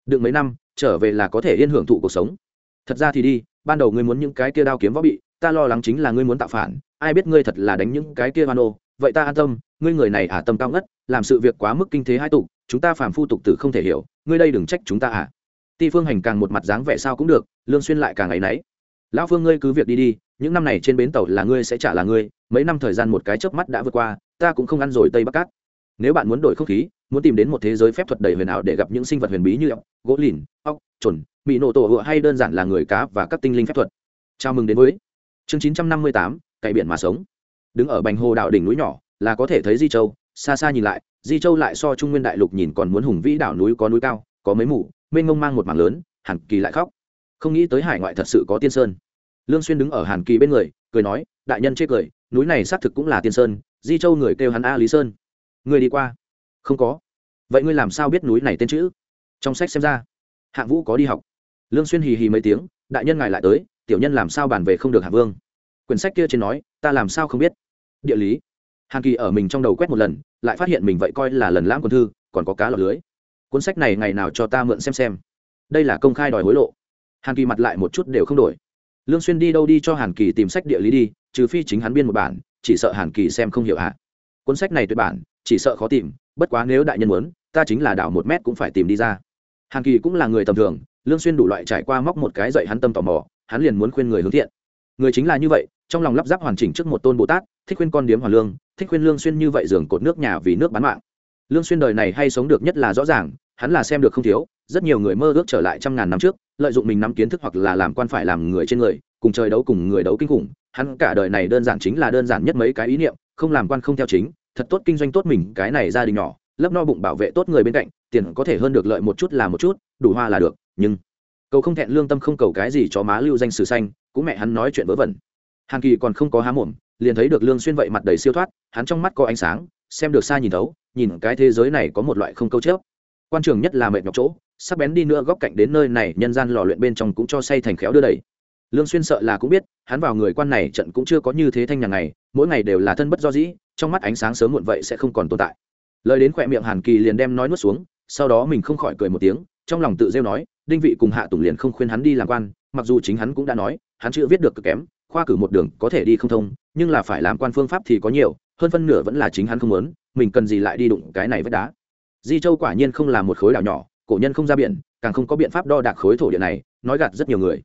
Đừng mấy năm, trở về là có thể yên hưởng thụ cuộc sống. Thật ra thì đi, ban đầu ngươi muốn những cái kia đao kiếm võ bị, ta lo lắng chính là ngươi muốn tạo phản, ai biết ngươi thật là đánh những cái kia van ô. Vậy ta an tâm, ngươi người này ả tâm cao ngất, làm sự việc quá mức kinh thế hai tục, chúng ta phàm phu tục tử không thể hiểu, ngươi đây đừng trách chúng ta à. Ti phương hành càng một mặt dáng vẻ sao cũng được, lương xuyên lại càng ngày nấy. Lão phương ngươi cứ việc đi đi, những năm này trên bến tàu là ngươi sẽ trả là ngươi, mấy năm thời gian một cái chớp mắt đã vượt qua, ta cũng không ăn rồi tây bắc cát. Nếu bạn muốn đổi không khí muốn tìm đến một thế giới phép thuật đầy huyền ảo để gặp những sinh vật huyền bí như ốc gỗ lìn ốc trồn bị nổ tổ hựa hay đơn giản là người cá và các tinh linh phép thuật. Chào mừng đến với chương 958, cày biển mà sống. Đứng ở bành hồ đảo đỉnh núi nhỏ là có thể thấy di châu. Xa xa nhìn lại di châu lại so trung nguyên đại lục nhìn còn muốn hùng vĩ đảo núi có núi cao có mấy mủ mênh ngông mang một mảng lớn hàn kỳ lại khóc. Không nghĩ tới hải ngoại thật sự có tiên sơn. Lương xuyên đứng ở hàn kỳ bên người cười nói đại nhân chê cười núi này xác thực cũng là tiên sơn di châu người kêu hắn a lý sơn. Người đi qua không có. Vậy ngươi làm sao biết núi này tên chữ? Trong sách xem ra, hạng vũ có đi học. Lương xuyên hì hì mấy tiếng, đại nhân ngài lại tới, tiểu nhân làm sao bàn về không được hạ vương? Quyển sách kia trên nói, ta làm sao không biết? Địa lý. Hàn kỳ ở mình trong đầu quét một lần, lại phát hiện mình vậy coi là lần lãng quân thư, còn có cá lọc lưới. Cuốn sách này ngày nào cho ta mượn xem xem. Đây là công khai đòi hối lộ. Hàn kỳ mặt lại một chút đều không đổi. Lương xuyên đi đâu đi cho hàn kỳ tìm sách địa lý đi, trừ phi chính hắn biên một bản, chỉ sợ hàn kỳ xem không hiểu hạ cuốn sách này tuyệt bản, chỉ sợ khó tìm bất quá nếu đại nhân muốn, ta chính là đảo một mét cũng phải tìm đi ra. Hàn kỳ cũng là người tầm thường, lương xuyên đủ loại trải qua móc một cái dậy hắn tâm tò mò, hắn liền muốn khuyên người hướng thiện. Người chính là như vậy, trong lòng lắp ráp hoàn chỉnh trước một tôn bồ tát, thích khuyên con điếm hoàn lương, thích khuyên lương xuyên như vậy giường cột nước nhà vì nước bán mạng. Lương xuyên đời này hay sống được nhất là rõ ràng, hắn là xem được không thiếu, rất nhiều người mơ ước trở lại trăm ngàn năm trước, lợi dụng mình nắm kiến thức hoặc là làm quan phải làm người trên người, cùng trời đấu cùng người đấu kinh khủng, hắn cả đời này đơn giản chính là đơn giản nhất mấy cái ý niệm, không làm quan không theo chính thật tốt kinh doanh tốt mình, cái này gia đình nhỏ lấp no bụng bảo vệ tốt người bên cạnh, tiền có thể hơn được lợi một chút là một chút, đủ hoa là được, nhưng cầu không thẹn lương tâm không cầu cái gì cho má lưu danh sử xanh, cũng mẹ hắn nói chuyện vớ vẩn. Hàn kỳ còn không có há mồm, liền thấy được lương xuyên vậy mặt đầy siêu thoát, hắn trong mắt có ánh sáng, xem được xa nhìn thấu, nhìn cái thế giới này có một loại không câu chớp. Quan trường nhất là mệt nhọc chỗ, sắc bén đi nữa góc cạnh đến nơi này, nhân gian lò luyện bên trong cũng cho say thành khéo đưa đẩy lương xuyên sợ là cũng biết, hắn vào người quan này trận cũng chưa có như thế thanh nhàn này mỗi ngày đều là thân bất do dĩ trong mắt ánh sáng sớm muộn vậy sẽ không còn tồn tại. Lời đến khỏe miệng hàn kỳ liền đem nói nuốt xuống, sau đó mình không khỏi cười một tiếng, trong lòng tự rêu nói, đinh vị cùng hạ tùng liền không khuyên hắn đi làm quan, mặc dù chính hắn cũng đã nói, hắn chưa viết được cực kém, khoa cử một đường có thể đi không thông, nhưng là phải làm quan phương pháp thì có nhiều, hơn phân nửa vẫn là chính hắn không muốn, mình cần gì lại đi đụng cái này với đá. Di châu quả nhiên không là một khối đảo nhỏ, cổ nhân không ra biển, càng không có biện pháp đo đạc khối thổ địa này, nói gạt rất nhiều người.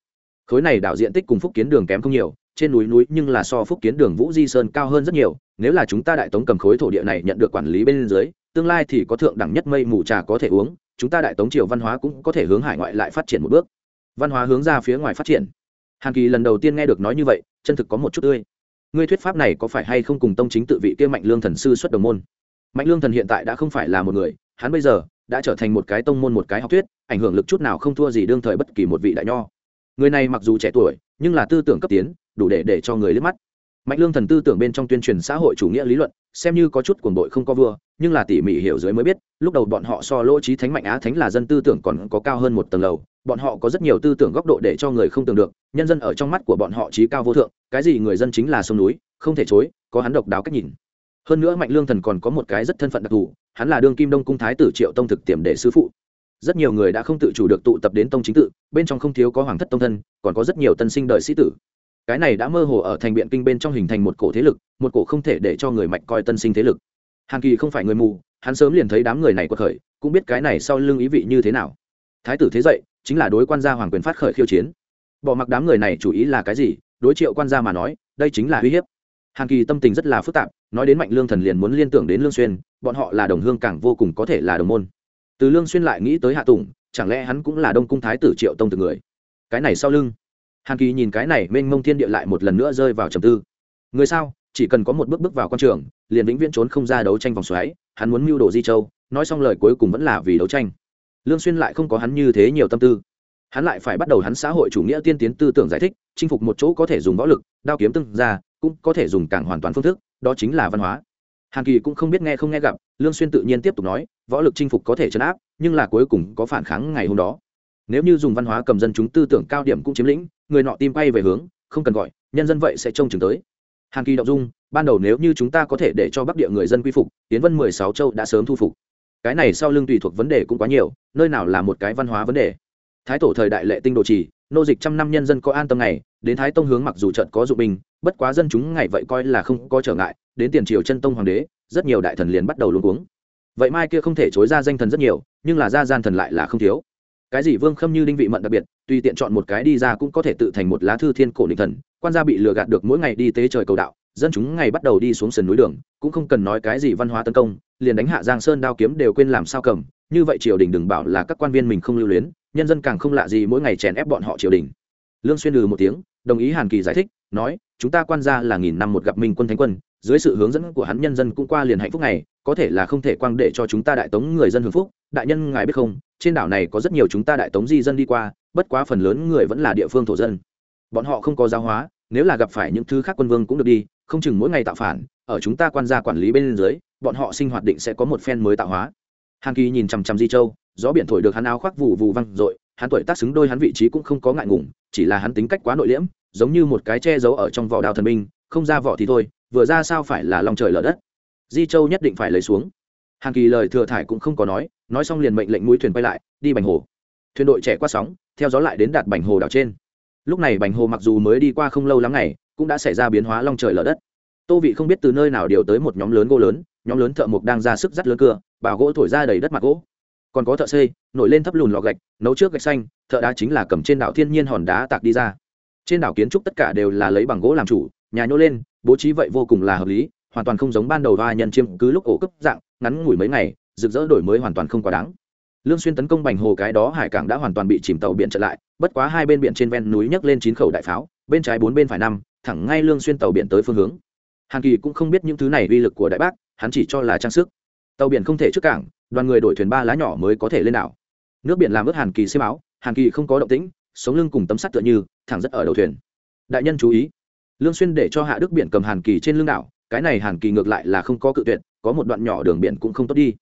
Khối này đảo diện tích cùng phúc kiến đường kém không nhiều trên núi núi nhưng là so phúc kiến đường vũ di sơn cao hơn rất nhiều, nếu là chúng ta đại tống cầm khối thổ địa này nhận được quản lý bên dưới, tương lai thì có thượng đẳng nhất mây mù trà có thể uống, chúng ta đại tống triều văn hóa cũng có thể hướng hải ngoại lại phát triển một bước. Văn hóa hướng ra phía ngoài phát triển. Hàn kỳ lần đầu tiên nghe được nói như vậy, chân thực có một chút tươi. Ngươi thuyết pháp này có phải hay không cùng tông chính tự vị kia mạnh lương thần sư xuất đồng môn? Mạnh lương thần hiện tại đã không phải là một người, hắn bây giờ đã trở thành một cái tông môn một cái học thuyết, ảnh hưởng lực chút nào không thua gì đương thời bất kỳ một vị đại nho. Người này mặc dù trẻ tuổi nhưng là tư tưởng cấp tiến, đủ để để cho người liếc mắt. Mạnh lương thần tư tưởng bên trong tuyên truyền xã hội chủ nghĩa lý luận, xem như có chút cuồng bội không có vua, nhưng là tỉ mỉ hiểu dưới mới biết, lúc đầu bọn họ so lỗ trí thánh mạnh á thánh là dân tư tưởng còn có cao hơn một tầng lầu, bọn họ có rất nhiều tư tưởng góc độ để cho người không tưởng được, nhân dân ở trong mắt của bọn họ trí cao vô thượng, cái gì người dân chính là sông núi, không thể chối, có hắn độc đáo cách nhìn. Hơn nữa mạnh lương thần còn có một cái rất thân phận đặc thù, hắn là đương kim đông cung thái tử triệu tông thực tiềm để sư phụ rất nhiều người đã không tự chủ được tụ tập đến tông chính tự, bên trong không thiếu có hoàng thất tông thân, còn có rất nhiều tân sinh đời sĩ tử. Cái này đã mơ hồ ở thành biện kinh bên trong hình thành một cổ thế lực, một cổ không thể để cho người mạnh coi tân sinh thế lực. Hàn kỳ không phải người mù, hắn sớm liền thấy đám người này quật khởi, cũng biết cái này sau lưng ý vị như thế nào. Thái tử thế dậy, chính là đối quan gia hoàng quyền phát khởi khiêu chiến. Bỏ mặc đám người này chủ ý là cái gì? Đối triệu quan gia mà nói, đây chính là uy hiếp. Hàn kỳ tâm tình rất là phức tạp, nói đến mạnh lương thần liền muốn liên tưởng đến lương xuyên, bọn họ là đồng hương càng vô cùng có thể là đồng môn từ lương xuyên lại nghĩ tới hạ tùng, chẳng lẽ hắn cũng là đông cung thái tử triệu tông từ người? Cái này sau lưng. Hàn kỳ nhìn cái này mênh mông thiên địa lại một lần nữa rơi vào trầm tư. Người sao? Chỉ cần có một bước bước vào quan trường, liền vĩnh viễn trốn không ra đấu tranh vòng xoáy, hắn muốn mưu đồ di châu, nói xong lời cuối cùng vẫn là vì đấu tranh. Lương xuyên lại không có hắn như thế nhiều tâm tư. Hắn lại phải bắt đầu hắn xã hội chủ nghĩa tiên tiến tư tưởng giải thích, chinh phục một chỗ có thể dùng võ lực, đao kiếm tương ra cũng có thể dùng càng hoàn toàn phương thức, đó chính là văn hóa hàn kỳ cũng không biết nghe không nghe gặp, lương xuyên tự nhiên tiếp tục nói, võ lực chinh phục có thể chấn áp, nhưng là cuối cùng có phản kháng ngày hôm đó. Nếu như dùng văn hóa cầm dân chúng tư tưởng cao điểm cũng chiếm lĩnh, người nọ tim bay về hướng, không cần gọi, nhân dân vậy sẽ trông chừng tới. Hàn kỳ động dung, ban đầu nếu như chúng ta có thể để cho bắc địa người dân quy phục, tiến vân mười sáu châu đã sớm thu phục. Cái này sau lưng tùy thuộc vấn đề cũng quá nhiều, nơi nào là một cái văn hóa vấn đề. Thái tổ thời đại lệ tinh đồ trì, nô dịch trăm năm nhân dân có an tâm này đến thái tông hướng mặc dù trận có dụng binh, bất quá dân chúng ngày vậy coi là không có trở ngại, đến tiền triều chân tông hoàng đế, rất nhiều đại thần liền bắt đầu luống cuống. Vậy mai kia không thể chối ra danh thần rất nhiều, nhưng là ra gian thần lại là không thiếu. Cái gì vương khâm như đinh vị mận đặc biệt, tùy tiện chọn một cái đi ra cũng có thể tự thành một lá thư thiên cổ định thần, quan gia bị lừa gạt được mỗi ngày đi tế trời cầu đạo, dân chúng ngày bắt đầu đi xuống sườn núi đường, cũng không cần nói cái gì văn hóa tấn công, liền đánh hạ giang sơn đao kiếm đều quên làm sao cầm, như vậy triều đình đừng bảo là các quan viên mình không lưu luyến, nhân dân càng không lạ gì mỗi ngày chèn ép bọn họ triều đình. Lương xuyên lừ một tiếng đồng ý hàn kỳ giải thích, nói, chúng ta quan gia là nghìn năm một gặp minh quân thánh quân, dưới sự hướng dẫn của hắn nhân dân cũng qua liền hạnh phúc này, có thể là không thể quang để cho chúng ta đại tống người dân hưởng phúc, đại nhân ngài biết không, trên đảo này có rất nhiều chúng ta đại tống di dân đi qua, bất quá phần lớn người vẫn là địa phương thổ dân. Bọn họ không có giáo hóa, nếu là gặp phải những thứ khác quân vương cũng được đi, không chừng mỗi ngày tạo phản, ở chúng ta quan gia quản lý bên dưới, bọn họ sinh hoạt định sẽ có một phen mới tạo hóa. Hàn kỳ nhìn chằm chằm di châu, gió biển thổi được hắn áo khoác vụ vù văng r hắn tuổi tác xứng đôi hắn vị trí cũng không có ngại ngùng, chỉ là hắn tính cách quá nội liễm, giống như một cái che giấu ở trong vỏ đào thần minh không ra vỏ thì thôi, vừa ra sao phải là lòng trời lở đất. Di châu nhất định phải lấy xuống. Hàng kỳ lời thừa thải cũng không có nói nói xong liền mệnh lệnh mũi thuyền quay lại, đi bành hồ. Thuyền đội trẻ qua sóng, theo gió lại đến đạt bành hồ đảo trên. Lúc này bành hồ mặc dù mới đi qua không lâu lắm ngày, cũng đã xảy ra biến hóa long trời lở đất. Tô vị không biết từ nơi nào điều tới một nhóm lớn gỗ lớn, nhóm lớn thợ mộc đang ra sức dắt lớn cưa bảo gỗ thổi ra đầy đất mặt gỗ còn có thợ xây, nổi lên thấp lùn lò gạch, nấu trước gạch xanh, thợ đá chính là cầm trên đảo thiên nhiên hòn đá tạc đi ra. Trên đảo kiến trúc tất cả đều là lấy bằng gỗ làm chủ, nhà nhô lên, bố trí vậy vô cùng là hợp lý, hoàn toàn không giống ban đầu va nhân chiêm cứ lúc ổ cấp dạng, ngắn ngủi mấy ngày, rực rỡ đổi mới hoàn toàn không quá đáng. Lương xuyên tấn công bành hồ cái đó hải cảng đã hoàn toàn bị chìm tàu biển trở lại, bất quá hai bên biển trên ven núi nhấc lên chín khẩu đại pháo, bên trái bốn bên phải năm, thẳng ngay lương xuyên tàu biển tới phương hướng. Hàn kỳ cũng không biết những thứ này uy lực của đại bác, hắn chỉ cho là trang sức. Tàu biển không thể trước cảng đoàn người đổi thuyền ba lá nhỏ mới có thể lên đảo. Nước biển làm ướt hàn kỳ xiêm áo, hàn kỳ không có động tĩnh, sống lưng cùng tấm sắt tựa như, thẳng rất ở đầu thuyền. Đại nhân chú ý, lương xuyên để cho hạ đức biển cầm hàn kỳ trên lưng đảo, cái này hàn kỳ ngược lại là không có cự tuyệt, có một đoạn nhỏ đường biển cũng không tốt đi.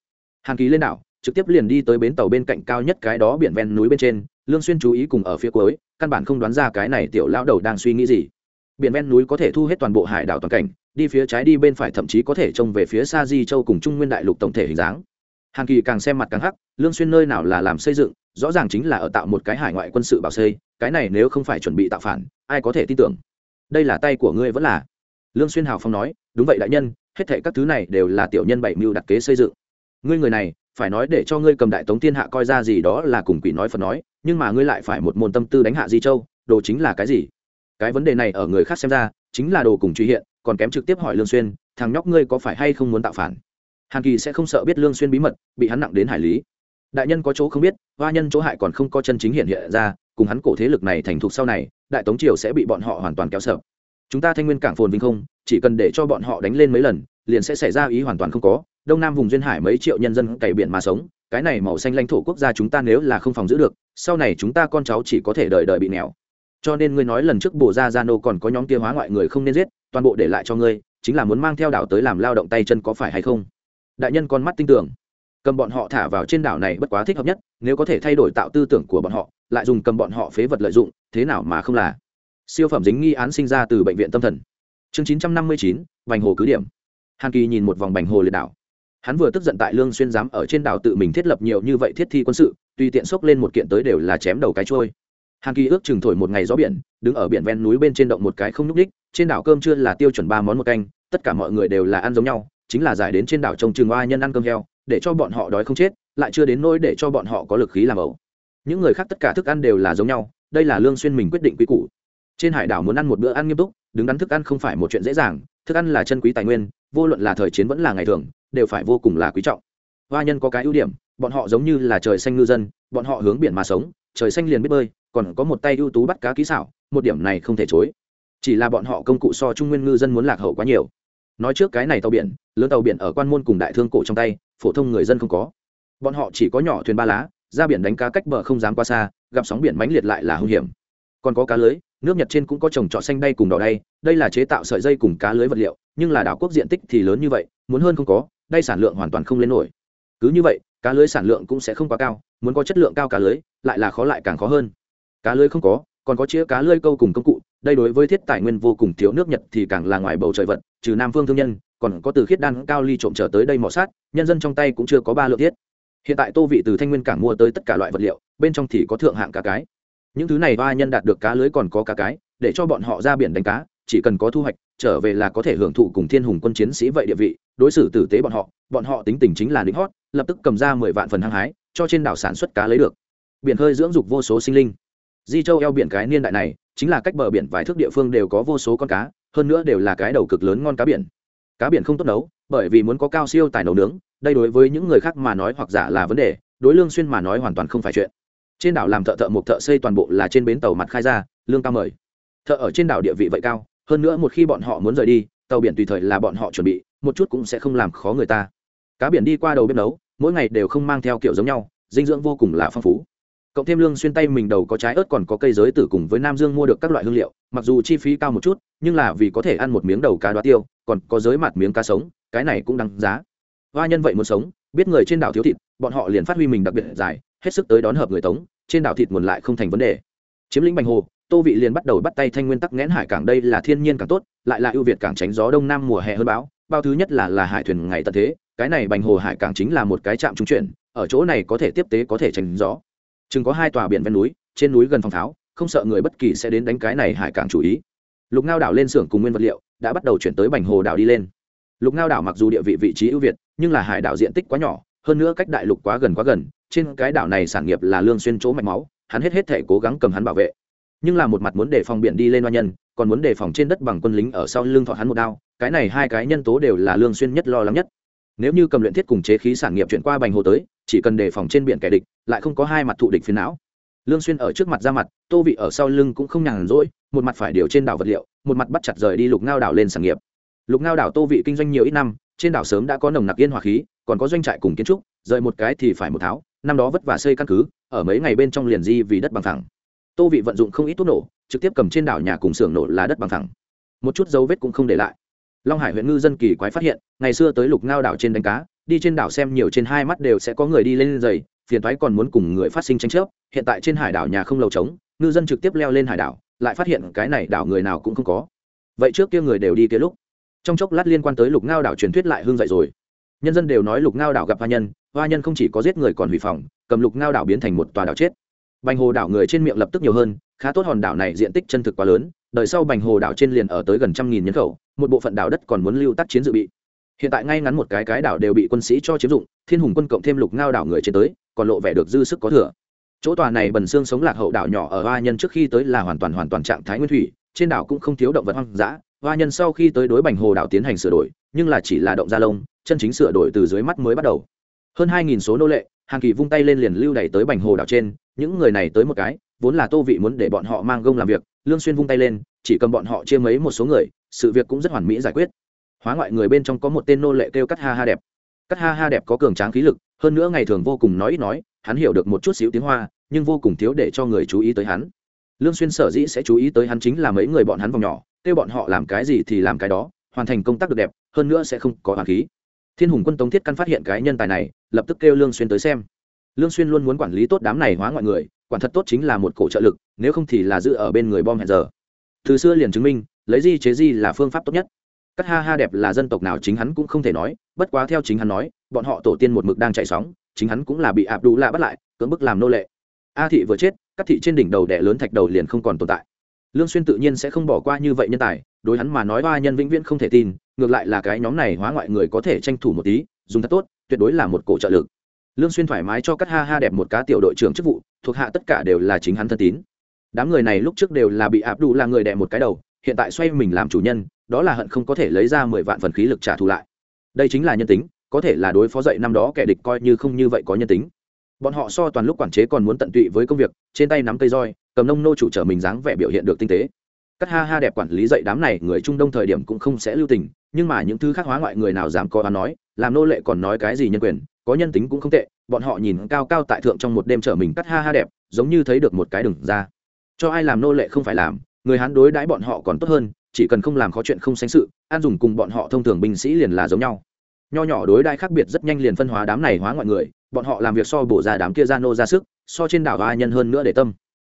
Hàn kỳ lên đảo, trực tiếp liền đi tới bến tàu bên cạnh cao nhất cái đó biển ven núi bên trên, lương xuyên chú ý cùng ở phía cuối, căn bản không đoán ra cái này tiểu lão đầu đang suy nghĩ gì. Biển ven núi có thể thu hết toàn bộ hải đảo toàn cảnh, đi phía trái đi bên phải thậm chí có thể trông về phía xa di châu cùng trung nguyên đại lục tổng thể hình dáng hàn kỳ càng xem mặt càng hắc, lương xuyên nơi nào là làm xây dựng, rõ ràng chính là ở tạo một cái hải ngoại quân sự bảo xây, cái này nếu không phải chuẩn bị tạo phản, ai có thể tin tưởng? Đây là tay của ngươi vẫn là. Lương xuyên hào phong nói, đúng vậy đại nhân, hết thảy các thứ này đều là tiểu nhân bảy mưu đặt kế xây dựng. Ngươi người này, phải nói để cho ngươi cầm đại tống thiên hạ coi ra gì đó là cùng quỷ nói phần nói, nhưng mà ngươi lại phải một môn tâm tư đánh hạ di châu, đồ chính là cái gì? Cái vấn đề này ở người khác xem ra, chính là đồ cùng truy hiện, còn kém trực tiếp hỏi lương xuyên, thằng nhóc ngươi có phải hay không muốn tạo phản? Hàn kỳ sẽ không sợ biết lương xuyên bí mật bị hắn nặng đến hải lý đại nhân có chỗ không biết hoa nhân chỗ hại còn không có chân chính hiện hiện ra cùng hắn cổ thế lực này thành thục sau này đại tống triều sẽ bị bọn họ hoàn toàn kéo sợ chúng ta thanh nguyên cảng phồn vinh không chỉ cần để cho bọn họ đánh lên mấy lần liền sẽ xảy ra ý hoàn toàn không có đông nam vùng duyên hải mấy triệu nhân dân cày biển mà sống cái này màu xanh lãnh thổ quốc gia chúng ta nếu là không phòng giữ được sau này chúng ta con cháu chỉ có thể đợi đợi bị nghèo cho nên ngươi nói lần trước bồ ra gia nô còn có nhóm kia hóa ngoại người không nên giết toàn bộ để lại cho ngươi chính là muốn mang theo đảo tới làm lao động tay chân có phải hay không đại nhân con mắt tin tưởng cầm bọn họ thả vào trên đảo này bất quá thích hợp nhất, nếu có thể thay đổi tạo tư tưởng của bọn họ, lại dùng cầm bọn họ phế vật lợi dụng, thế nào mà không là? Siêu phẩm dính nghi án sinh ra từ bệnh viện tâm thần. Chương chín trăm năm mươi chín, bành hồ cứ điểm. Hàn kỳ nhìn một vòng bành hồ liệt đảo. Hắn vừa tức giận tại lương xuyên dám ở trên đảo tự mình thiết lập nhiều như vậy thiết thi quân sự, tùy tiện xốc lên một kiện tới đều là chém đầu cái trôi. Hàn kỳ ước chừng thổi một ngày gió biển, đứng ở biển ven núi bên trên động một cái không nhúc đích trên đảo cơm chưa là tiêu chuẩn ba món một canh, tất cả mọi người đều là ăn giống nhau chính là giải đến trên đảo trông trường oa nhân ăn cơm heo, để cho bọn họ đói không chết, lại chưa đến nỗi để cho bọn họ có lực khí làm ẩu. Những người khác tất cả thức ăn đều là giống nhau, đây là lương xuyên mình quyết định quý củ. Trên hải đảo muốn ăn một bữa ăn nghiêm túc, đứng đắn thức ăn không phải một chuyện dễ dàng, thức ăn là chân quý tài nguyên, vô luận là thời chiến vẫn là ngày thường, đều phải vô cùng là quý trọng. Hoa nhân có cái ưu điểm, bọn họ giống như là trời xanh ngư dân, bọn họ hướng biển mà sống, trời xanh liền biết bơi, còn có một tay ưu tú bắt cá kỹ xảo, một điểm này không thể chối. Chỉ là bọn họ công cụ so trung nguyên ngư dân muốn lạc hậu quá nhiều nói trước cái này tàu biển, lớn tàu biển ở quan môn cùng đại thương cổ trong tay, phổ thông người dân không có. Bọn họ chỉ có nhỏ thuyền ba lá, ra biển đánh cá cách bờ không dám qua xa, gặp sóng biển mãnh liệt lại là hung hiểm. Còn có cá lưới, nước nhật trên cũng có trồng trọt xanh đay cùng đỏ đay, đây là chế tạo sợi dây cùng cá lưới vật liệu, nhưng là đảo quốc diện tích thì lớn như vậy, muốn hơn không có đây sản lượng hoàn toàn không lên nổi. Cứ như vậy, cá lưới sản lượng cũng sẽ không quá cao, muốn có chất lượng cao cá lưới, lại là khó lại càng khó hơn. Cá lưới không có, còn có chĩa cá lưới câu cùng công cụ đây đối với thiết tài nguyên vô cùng thiếu nước nhật thì càng là ngoài bầu trời vật, trừ nam phương thương nhân, còn có từ khiết đan cao ly trộm trở tới đây mỏ sát, nhân dân trong tay cũng chưa có ba lượng thiết. Hiện tại tô vị từ thanh nguyên cảng mua tới tất cả loại vật liệu, bên trong thì có thượng hạng cá cái. Những thứ này ba nhân đạt được cá lưới còn có cá cái, để cho bọn họ ra biển đánh cá, chỉ cần có thu hoạch, trở về là có thể hưởng thụ cùng thiên hùng quân chiến sĩ vậy địa vị, đối xử tử tế bọn họ bọn họ tính tình chính là lính hót, lập tức cầm ra mười vạn phần hăng hái, cho trên đảo sản xuất cá lấy được. Biển hơi dưỡng dục vô số sinh linh di châu eo biển cái niên đại này, chính là cách bờ biển vài thước địa phương đều có vô số con cá, hơn nữa đều là cái đầu cực lớn ngon cá biển. Cá biển không tốt nấu, bởi vì muốn có cao siêu tài nấu nướng, đây đối với những người khác mà nói hoặc giả là vấn đề, đối lương xuyên mà nói hoàn toàn không phải chuyện. Trên đảo làm thợ thợ một thợ xây toàn bộ là trên bến tàu mặt khai ra, lương cao mời. Thợ ở trên đảo địa vị vậy cao, hơn nữa một khi bọn họ muốn rời đi, tàu biển tùy thời là bọn họ chuẩn bị, một chút cũng sẽ không làm khó người ta. Cá biển đi qua đầu bếp nấu, mỗi ngày đều không mang theo kiểu giống nhau, dinh dưỡng vô cùng là phong phú cộng thêm lương xuyên tay mình đầu có trái ớt còn có cây giới tử cùng với nam dương mua được các loại hương liệu, mặc dù chi phí cao một chút, nhưng là vì có thể ăn một miếng đầu cá đoá tiêu, còn có giới mặt miếng cá sống, cái này cũng đáng giá. Hoa nhân vậy muốn sống, biết người trên đảo thiếu thịt, bọn họ liền phát huy mình đặc biệt dài, hết sức tới đón hợp người tống, trên đảo thịt nguồn lại không thành vấn đề. Chiếm lĩnh bành hồ, tô vị liền bắt đầu bắt tay thanh nguyên tắc nghẽn hải cảng đây là thiên nhiên càng tốt, lại là ưu việt cảng tránh gió đông nam mùa hè hơn bão, bao thứ nhất là là hải thuyền ngày tận thế, cái này bành hồ hải cảng chính là một cái trạm trung chuyển, ở chỗ này có thể tiếp tế có thể tránh gió chừng có hai tòa biển ven núi, trên núi gần phòng pháo không sợ người bất kỳ sẽ đến đánh cái này hải cảng chủ ý. Lục ngao đảo lên xưởng cùng nguyên vật liệu, đã bắt đầu chuyển tới bành hồ đảo đi lên. Lục ngao đảo mặc dù địa vị vị trí ưu việt, nhưng là hải đảo diện tích quá nhỏ, hơn nữa cách đại lục quá gần quá gần, trên cái đảo này sản nghiệp là lương xuyên chỗ mạch máu, hắn hết hết thể cố gắng cầm hắn bảo vệ. Nhưng là một mặt muốn đề phòng biển đi lên oan nhân, còn muốn đề phòng trên đất bằng quân lính ở sau lưng thọ hắn một đao, cái này hai cái nhân tố đều là lương xuyên nhất lo lắng nhất nếu như cầm luyện thiết cùng chế khí sản nghiệp chuyển qua bành hồ tới, chỉ cần đề phòng trên biển kẻ địch, lại không có hai mặt thụ địch phiền não. Lương xuyên ở trước mặt ra mặt, tô vị ở sau lưng cũng không nhàn rỗi, một mặt phải điều trên đảo vật liệu, một mặt bắt chặt rời đi lục ngao đảo lên sản nghiệp. Lục ngao đảo tô vị kinh doanh nhiều ít năm, trên đảo sớm đã có nồng nặc yên hỏa khí, còn có doanh trại cùng kiến trúc, rời một cái thì phải một tháo, năm đó vất vả xây căn cứ, ở mấy ngày bên trong liền di vì đất bằng thẳng tô vị vận dụng không ít thuốc nổ, trực tiếp cầm trên đảo nhà cùng xưởng nổ là đất bằng thẳng một chút dấu vết cũng không để lại long hải huyện ngư dân kỳ quái phát hiện, ngày xưa tới lục ngao đảo trên đánh cá, đi trên đảo xem nhiều trên hai mắt đều sẽ có người đi lên giày, phiền thoái còn muốn cùng người phát sinh tranh chấp. Hiện tại trên hải đảo nhà không lầu trống, ngư dân trực tiếp leo lên hải đảo, lại phát hiện cái này đảo người nào cũng không có. Vậy trước kia người đều đi kia lúc. Trong chốc lát liên quan tới lục ngao đảo truyền thuyết lại hương dậy rồi. Nhân dân đều nói lục ngao đảo gặp hoa nhân hoa nhân không chỉ có giết người còn hủy phòng, cầm lục ngao đảo biến thành một tòa đảo chết. Bành hồ đảo người trên miệng lập tức nhiều hơn, khá tốt hòn đảo này diện tích chân thực quá lớn đời sau bành hồ đảo trên liền ở tới gần trăm nghìn nhân khẩu, một bộ phận đảo đất còn muốn lưu tác chiến dự bị. Hiện tại ngay ngắn một cái cái đảo đều bị quân sĩ cho chiếm dụng, thiên hùng quân cộng thêm lục ngao đảo người trên tới, còn lộ vẻ được dư sức có thừa. Chỗ tòa này bần xương sống lạc hậu đảo nhỏ ở hoa nhân trước khi tới là hoàn toàn hoàn toàn trạng thái nguyên thủy, trên đảo cũng không thiếu động vật hoang dã. Hoa nhân sau khi tới đối bành hồ đảo tiến hành sửa đổi, nhưng là chỉ là động gia lông, chân chính sửa đổi từ dưới mắt mới bắt đầu. Hơn hai nghìn số nô lệ, hàng kỳ vung tay lên liền lưu đẩy tới bành hồ đảo trên, những người này tới một cái, vốn là tô vị muốn để bọn họ mang gông làm việc lương xuyên vung tay lên, chỉ cầm bọn họ chia mấy một số người, sự việc cũng rất hoàn mỹ giải quyết. Hóa ngoại người bên trong có một tên nô lệ kêu cắt ha ha đẹp. Cắt ha ha đẹp có cường tráng khí lực, hơn nữa ngày thường vô cùng nói ít nói, hắn hiểu được một chút xíu tiếng hoa, nhưng vô cùng thiếu để cho người chú ý tới hắn. Lương xuyên sở dĩ sẽ chú ý tới hắn chính là mấy người bọn hắn vòng nhỏ, kêu bọn họ làm cái gì thì làm cái đó, hoàn thành công tác được đẹp, hơn nữa sẽ không có hoàn khí. Thiên hùng quân tống thiết căn phát hiện cái nhân tài này, lập tức kêu lương xuyên tới xem. Lương xuyên luôn muốn quản lý tốt đám này hóa ngoại người quản thật tốt chính là một cổ trợ lực, nếu không thì là giữ ở bên người bom hẹn giờ. Từ xưa liền chứng minh, lấy di chế di là phương pháp tốt nhất. Cắt ha ha đẹp là dân tộc nào chính hắn cũng không thể nói, bất quá theo chính hắn nói, bọn họ tổ tiên một mực đang chạy sóng, chính hắn cũng là bị áp đủ lạ bắt lại, cưỡng bức làm nô lệ. A thị vừa chết, các thị trên đỉnh đầu đẻ lớn thạch đầu liền không còn tồn tại. Lương xuyên tự nhiên sẽ không bỏ qua như vậy nhân tài, đối hắn mà nói ba nhân vĩnh viễn không thể tin, ngược lại là cái nhóm này hóa ngoại người có thể tranh thủ một tí, dùng thật tốt, tuyệt đối là một cổ trợ lực lương xuyên thoải mái cho cắt ha ha đẹp một cá tiểu đội trưởng chức vụ, thuộc hạ tất cả đều là chính hắn thân tín. Đám người này lúc trước đều là bị áp đủ là người đẻ một cái đầu, hiện tại xoay mình làm chủ nhân, đó là hận không có thể lấy ra mười vạn phần khí lực trả thù lại. Đây chính là nhân tính, có thể là đối phó dậy năm đó kẻ địch coi như không như vậy có nhân tính. Bọn họ so toàn lúc quản chế còn muốn tận tụy với công việc, trên tay nắm cây roi, cầm nông nô chủ trở mình dáng vẻ biểu hiện được tinh tế. Cắt ha ha đẹp quản lý dạy đám này, người trung đông thời điểm cũng không sẽ lưu tình, nhưng mà những thứ khác hóa ngoại người nào dám có hắn nói, làm nô lệ còn nói cái gì nhân quyền có nhân tính cũng không tệ, bọn họ nhìn cao cao tại thượng trong một đêm trở mình cắt ha ha đẹp, giống như thấy được một cái đừng ra. Cho ai làm nô lệ không phải làm, người hắn đối đãi bọn họ còn tốt hơn, chỉ cần không làm khó chuyện không sánh sự, an dùng cùng bọn họ thông thường binh sĩ liền là giống nhau. Nho nhỏ đối đãi khác biệt rất nhanh liền phân hóa đám này hóa ngoại người, bọn họ làm việc so bổ ra đám kia ra nô ra sức, so trên đảo hoa nhân hơn nữa để tâm.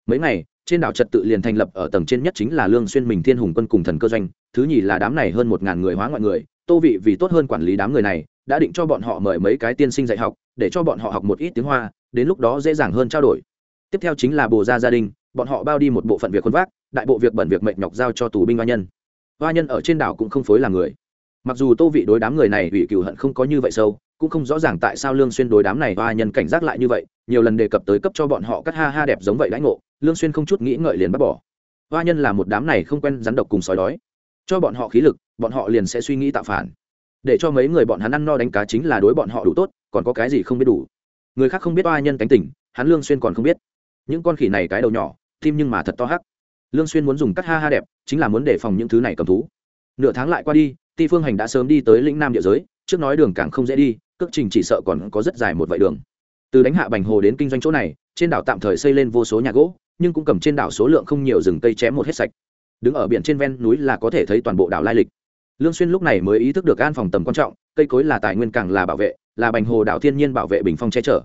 Mấy ngày, trên đảo trật tự liền thành lập ở tầng trên nhất chính là lương xuyên mình thiên hùng quân cùng thần cơ doanh, thứ nhì là đám này hơn một ngàn người hóa ngoại người tô vị vì tốt hơn quản lý đám người này, đã định cho bọn họ mời mấy cái tiên sinh dạy học, để cho bọn họ học một ít tiếng hoa, đến lúc đó dễ dàng hơn trao đổi. Tiếp theo chính là bồ gia gia đình, bọn họ bao đi một bộ phận việc khuôn vác, đại bộ việc bẩn việc mệnh nhọc giao cho tù binh hoa nhân. Hoa nhân ở trên đảo cũng không phối là người. Mặc dù tô vị đối đám người này ủy cựu hận không có như vậy sâu, cũng không rõ ràng tại sao lương xuyên đối đám này hoa nhân cảnh giác lại như vậy, nhiều lần đề cập tới cấp cho bọn họ cắt ha ha đẹp giống vậy lãnh ngộ, lương xuyên không chút nghĩ ngợi liền bắt bỏ. Hoa nhân là một đám này không quen rắn độc cùng sói đói cho bọn họ khí lực, bọn họ liền sẽ suy nghĩ tạo phản. Để cho mấy người bọn hắn ăn no đánh cá chính là đối bọn họ đủ tốt, còn có cái gì không biết đủ. Người khác không biết oa nhân cánh tỉnh hắn lương xuyên còn không biết. Những con khỉ này cái đầu nhỏ, tim nhưng mà thật to hắc. Lương xuyên muốn dùng cắt ha ha đẹp, chính là muốn đề phòng những thứ này cầm thú. Nửa tháng lại qua đi, ti phương hành đã sớm đi tới lĩnh nam địa giới, trước nói đường càng không dễ đi, cước trình chỉ sợ còn có rất dài một vậy đường. Từ đánh hạ bành hồ đến kinh doanh chỗ này, trên đảo tạm thời xây lên vô số nhà gỗ, nhưng cũng cầm trên đảo số lượng không nhiều, rừng cây chém một hết sạch đứng ở biển trên ven núi là có thể thấy toàn bộ đảo lai lịch. Lương xuyên lúc này mới ý thức được an phòng tầm quan trọng, cây cối là tài nguyên càng là bảo vệ, là bành hồ đảo thiên nhiên bảo vệ bình phong che chở.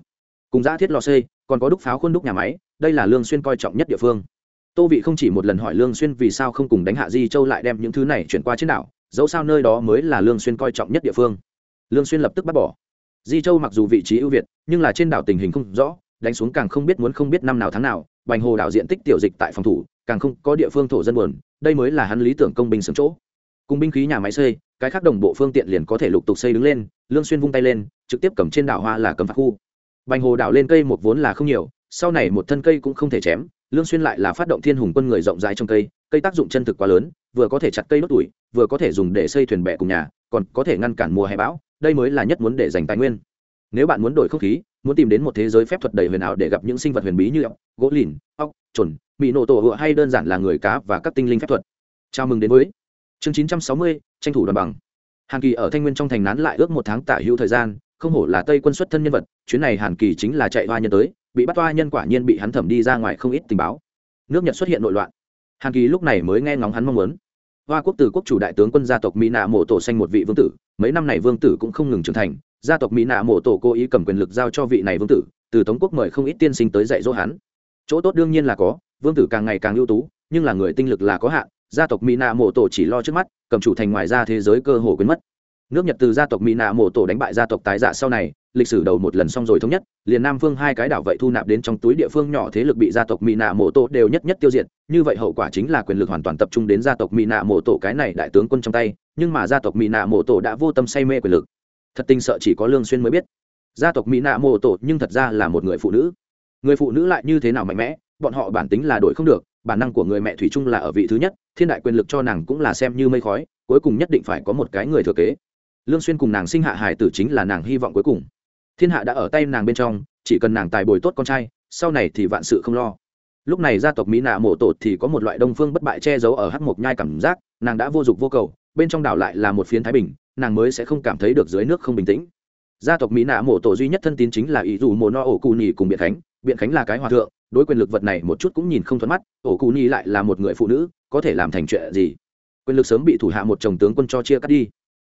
Cùng giã thiết lò xây còn có đúc pháo khuôn đúc nhà máy, đây là lương xuyên coi trọng nhất địa phương. Tô vị không chỉ một lần hỏi lương xuyên vì sao không cùng đánh hạ di châu lại đem những thứ này chuyển qua trên đảo, dẫu sao nơi đó mới là lương xuyên coi trọng nhất địa phương. Lương xuyên lập tức bắt bỏ. Di châu mặc dù vị trí ưu việt, nhưng là trên đảo tình hình không rõ, đánh xuống càng không biết muốn không biết năm nào tháng nào, bành hồ đảo diện tích tiểu dịch tại phòng thủ, càng không có địa phương thổ dân buồn đây mới là hắn lý tưởng công binh sướng chỗ. Cùng binh khí nhà máy xây, cái khác đồng bộ phương tiện liền có thể lục tục xây đứng lên, lương xuyên vung tay lên, trực tiếp cầm trên đảo hoa là cầm phạt khu. Bành hồ đảo lên cây một vốn là không nhiều, sau này một thân cây cũng không thể chém, lương xuyên lại là phát động thiên hùng quân người rộng rãi trong cây cây tác dụng chân thực quá lớn, vừa có thể chặt cây đốt tuổi, vừa có thể dùng để xây thuyền bè cùng nhà, còn có thể ngăn cản mùa hè bão, đây mới là nhất muốn để dành tài nguyên. Nếu bạn muốn đổi không khí, muốn tìm đến một thế giới phép thuật đầy huyền ảo để gặp những sinh vật huyền bí như ốc, gỗ lìn, ốc chuẩn bị nổ tổ hựa hay đơn giản là người cá và các tinh linh phép thuật. Chào mừng đến với chương 960, tranh thủ đoàn bằng. Hàn kỳ ở thanh nguyên trong thành nán lại ước một tháng tả hữu thời gian không hổ là tây quân xuất thân nhân vật chuyến này hàn kỳ chính là chạy hoa nhân tới bị bắt toa nhân quả nhiên bị hắn thẩm đi ra ngoài không ít tình báo. Nước nhật xuất hiện nội loạn. Hàn kỳ lúc này mới nghe ngóng hắn mong muốn. Hoa quốc từ quốc chủ đại tướng quân gia tộc mỹ nạ mộ tổ sanh một vị vương tử mấy năm này vương tử cũng không ngừng trưởng thành gia tộc mỹ nạ mộ tổ cố ý cầm quyền lực giao cho vị này vương tử từ tống quốc mời không ít tiên sinh tới dạy dỗ hắn. Chỗ tốt đương nhiên là có vương tử càng ngày càng ưu tú, nhưng là người tinh lực là có hạn, gia tộc mỹ nạ mộ tổ chỉ lo trước mắt, cầm chủ thành ngoài ra thế giới cơ hồ quên mất. Nước nhật từ gia tộc mỹ nạ mộ tổ đánh bại gia tộc tái giả sau này, lịch sử đầu một lần xong rồi thống nhất, liền nam phương hai cái đảo vậy thu nạp đến trong túi địa phương nhỏ thế lực bị gia tộc mỹ nạ mộ tổ đều nhất nhất tiêu diệt, như vậy hậu quả chính là quyền lực hoàn toàn tập trung đến gia tộc mỹ nạ mộ tổ cái này đại tướng quân trong tay, nhưng mà gia tộc mỹ nạ mộ tổ đã vô tâm say mê quyền lực. Thật tình sợ chỉ có lương xuyên mới biết. Gia tộc mỹ nạ mộ tổ nhưng thật ra là một người phụ nữ. Người phụ nữ lại như thế nào mạnh mẽ? Bọn họ bản tính là đổi không được, bản năng của người mẹ thủy chung là ở vị thứ nhất, thiên đại quyền lực cho nàng cũng là xem như mây khói, cuối cùng nhất định phải có một cái người thừa kế. Lương xuyên cùng nàng sinh hạ hài tử chính là nàng hy vọng cuối cùng. Thiên hạ đã ở tay nàng bên trong, chỉ cần nàng tài bồi tốt con trai, sau này thì vạn sự không lo. Lúc này gia tộc mỹ nạ mổ tổ thì có một loại đông phương bất bại che giấu ở hắc mộc nhai cảm giác, nàng đã vô dụng vô cầu, bên trong đảo lại là một phiến thái bình, nàng mới sẽ không cảm thấy được dưới nước không bình tĩnh. Gia tộc mỹ nạ mổ tổ duy nhất thân tín chính là ý dù mồ no ổ cù nhì cùng biện khánh biện khánh là cái hòa thượng đối quyền lực vật này một chút cũng nhìn không thuận mắt, ổ cụ nhi lại là một người phụ nữ, có thể làm thành chuyện gì? Quyền lực sớm bị thủ hạ một chồng tướng quân cho chia cắt đi.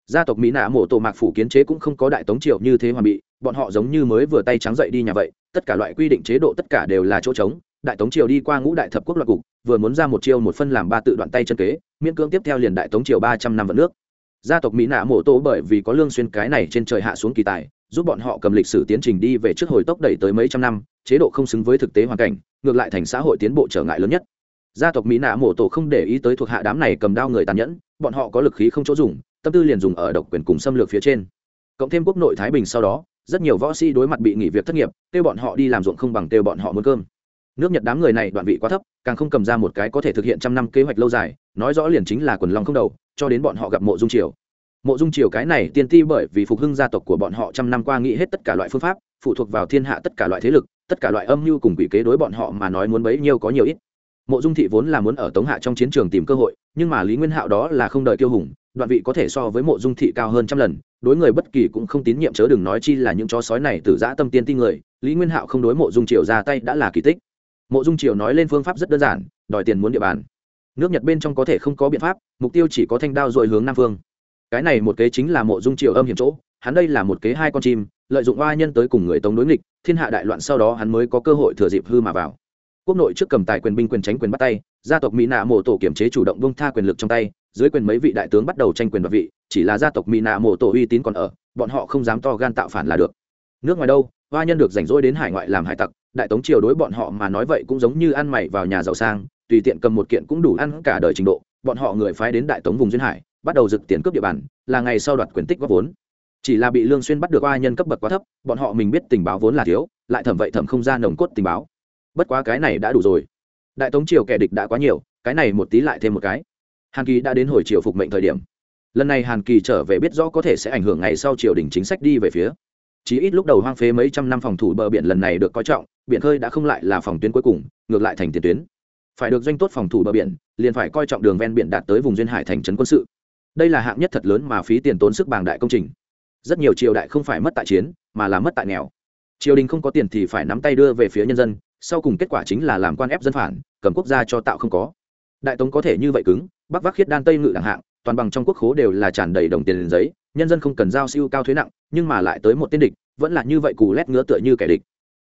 Gia tộc mỹ nạ mổ tổ mạc phủ kiến chế cũng không có đại tống triều như thế hoàn bị, bọn họ giống như mới vừa tay trắng dậy đi nhà vậy, tất cả loại quy định chế độ tất cả đều là chỗ trống, đại tống triều đi qua ngũ đại thập quốc loạt cục, vừa muốn ra một chiêu một phân làm ba tự đoạn tay chân kế, miễn cưỡng tiếp theo liền đại tống triều ba trăm năm vận nước gia tộc mỹ nạ mộ tổ bởi vì có lương xuyên cái này trên trời hạ xuống kỳ tài, giúp bọn họ cầm lịch sử tiến trình đi về trước hồi tốc đẩy tới mấy trăm năm, chế độ không xứng với thực tế hoàn cảnh, ngược lại thành xã hội tiến bộ trở ngại lớn nhất. Gia tộc mỹ nạ mộ tổ không để ý tới thuộc hạ đám này cầm đao người tàn nhẫn, bọn họ có lực khí không chỗ dùng, tâm tư liền dùng ở độc quyền cùng xâm lược phía trên. Cộng thêm quốc nội thái bình sau đó, rất nhiều võ sĩ đối mặt bị nghỉ việc thất nghiệp, kêu bọn họ đi làm ruộng không bằng kêu bọn họ muốn cơm. Nước nhật đám người này đoạn vị quá thấp, càng không cầm ra một cái có thể thực hiện trăm năm kế hoạch lâu dài, nói rõ liền chính là quần long không đầu cho đến bọn họ gặp mộ dung triều. Mộ dung triều cái này tiên ti bởi vì phục hưng gia tộc của bọn họ trăm năm qua nghĩ hết tất cả loại phương pháp, phụ thuộc vào thiên hạ tất cả loại thế lực, tất cả loại âm mưu cùng quỷ kế đối bọn họ mà nói muốn bấy nhiêu có nhiều ít. Mộ dung thị vốn là muốn ở tống hạ trong chiến trường tìm cơ hội, nhưng mà lý nguyên hạo đó là không đợi kiêu hùng, đoạn vị có thể so với mộ dung thị cao hơn trăm lần, đối người bất kỳ cũng không tín nhiệm chớ đừng nói chi là những chó sói này từ giã tâm tiên ti người, lý nguyên hạo không đối mộ dung triều ra tay đã là kỳ tích. Mộ dung triều nói lên phương pháp rất đơn giản, đòi tiền muốn địa bàn nước nhật bên trong có thể không có biện pháp, mục tiêu chỉ có thanh đao dội hướng nam phương. Cái này một kế chính là mộ dung triều âm hiểm chỗ, hắn đây là một kế hai con chim, lợi dụng oa nhân tới cùng người tống đối nghịch, thiên hạ đại loạn sau đó hắn mới có cơ hội thừa dịp hư mà vào. Quốc nội trước cầm tài quyền binh quyền tránh quyền bắt tay, gia tộc mỹ nạ mộ tổ kiểm chế chủ động bông tha quyền lực trong tay, dưới quyền mấy vị đại tướng bắt đầu tranh quyền đoạt vị, chỉ là gia tộc mỹ nạ mộ tổ uy tín còn ở, bọn họ không dám to gan tạo phản là được. Nước ngoài đâu hoa nhân được rảnh rỗi đến hải ngoại làm hải tặc, đại tống triều đối bọn họ mà nói vậy cũng giống như ăn mày vào nhà giàu sang tùy tiện cầm một kiện cũng đủ ăn cả đời trình độ, bọn họ người phái đến đại tống vùng duyên hải, bắt đầu rực tiền cướp địa bàn, là ngày sau đoạt quyền tích góp vốn. Chỉ là bị lương xuyên bắt được oa nhân cấp bậc quá thấp, bọn họ mình biết tình báo vốn là thiếu, lại thẩm vậy thẩm không ra nồng cốt tình báo. Bất quá cái này đã đủ rồi. Đại tống triều kẻ địch đã quá nhiều, cái này một tí lại thêm một cái. Hàn kỳ đã đến hồi triều phục mệnh thời điểm. Lần này hàn kỳ trở về biết rõ có thể sẽ ảnh hưởng ngày sau triều đình chính sách đi về phía. Chỉ ít lúc đầu hoang phế mấy trăm năm phòng thủ bờ biển lần này được coi trọng, biển khơi đã không lại là phòng tuyến cuối cùng, ngược lại thành tiền tuyến phải được doanh tốt phòng thủ bờ biển, liền phải coi trọng đường ven biển đạt tới vùng duyên hải thành trấn quân sự. Đây là hạng nhất thật lớn mà phí tiền tốn sức bàng đại công trình. Rất nhiều triều đại không phải mất tại chiến, mà là mất tại nghèo. Triều đình không có tiền thì phải nắm tay đưa về phía nhân dân, sau cùng kết quả chính là làm quan ép dân phản, cầm quốc gia cho tạo không có. Đại tống có thể như vậy cứng, bắc vác khiết đan tây ngự đẳng hạng, toàn bằng trong quốc khố đều là tràn đầy đồng tiền giấy, nhân dân không cần giao siêu cao thuế nặng, nhưng mà lại tới một tên địch, vẫn là như vậy cù lét ngứa tựa như kẻ địch.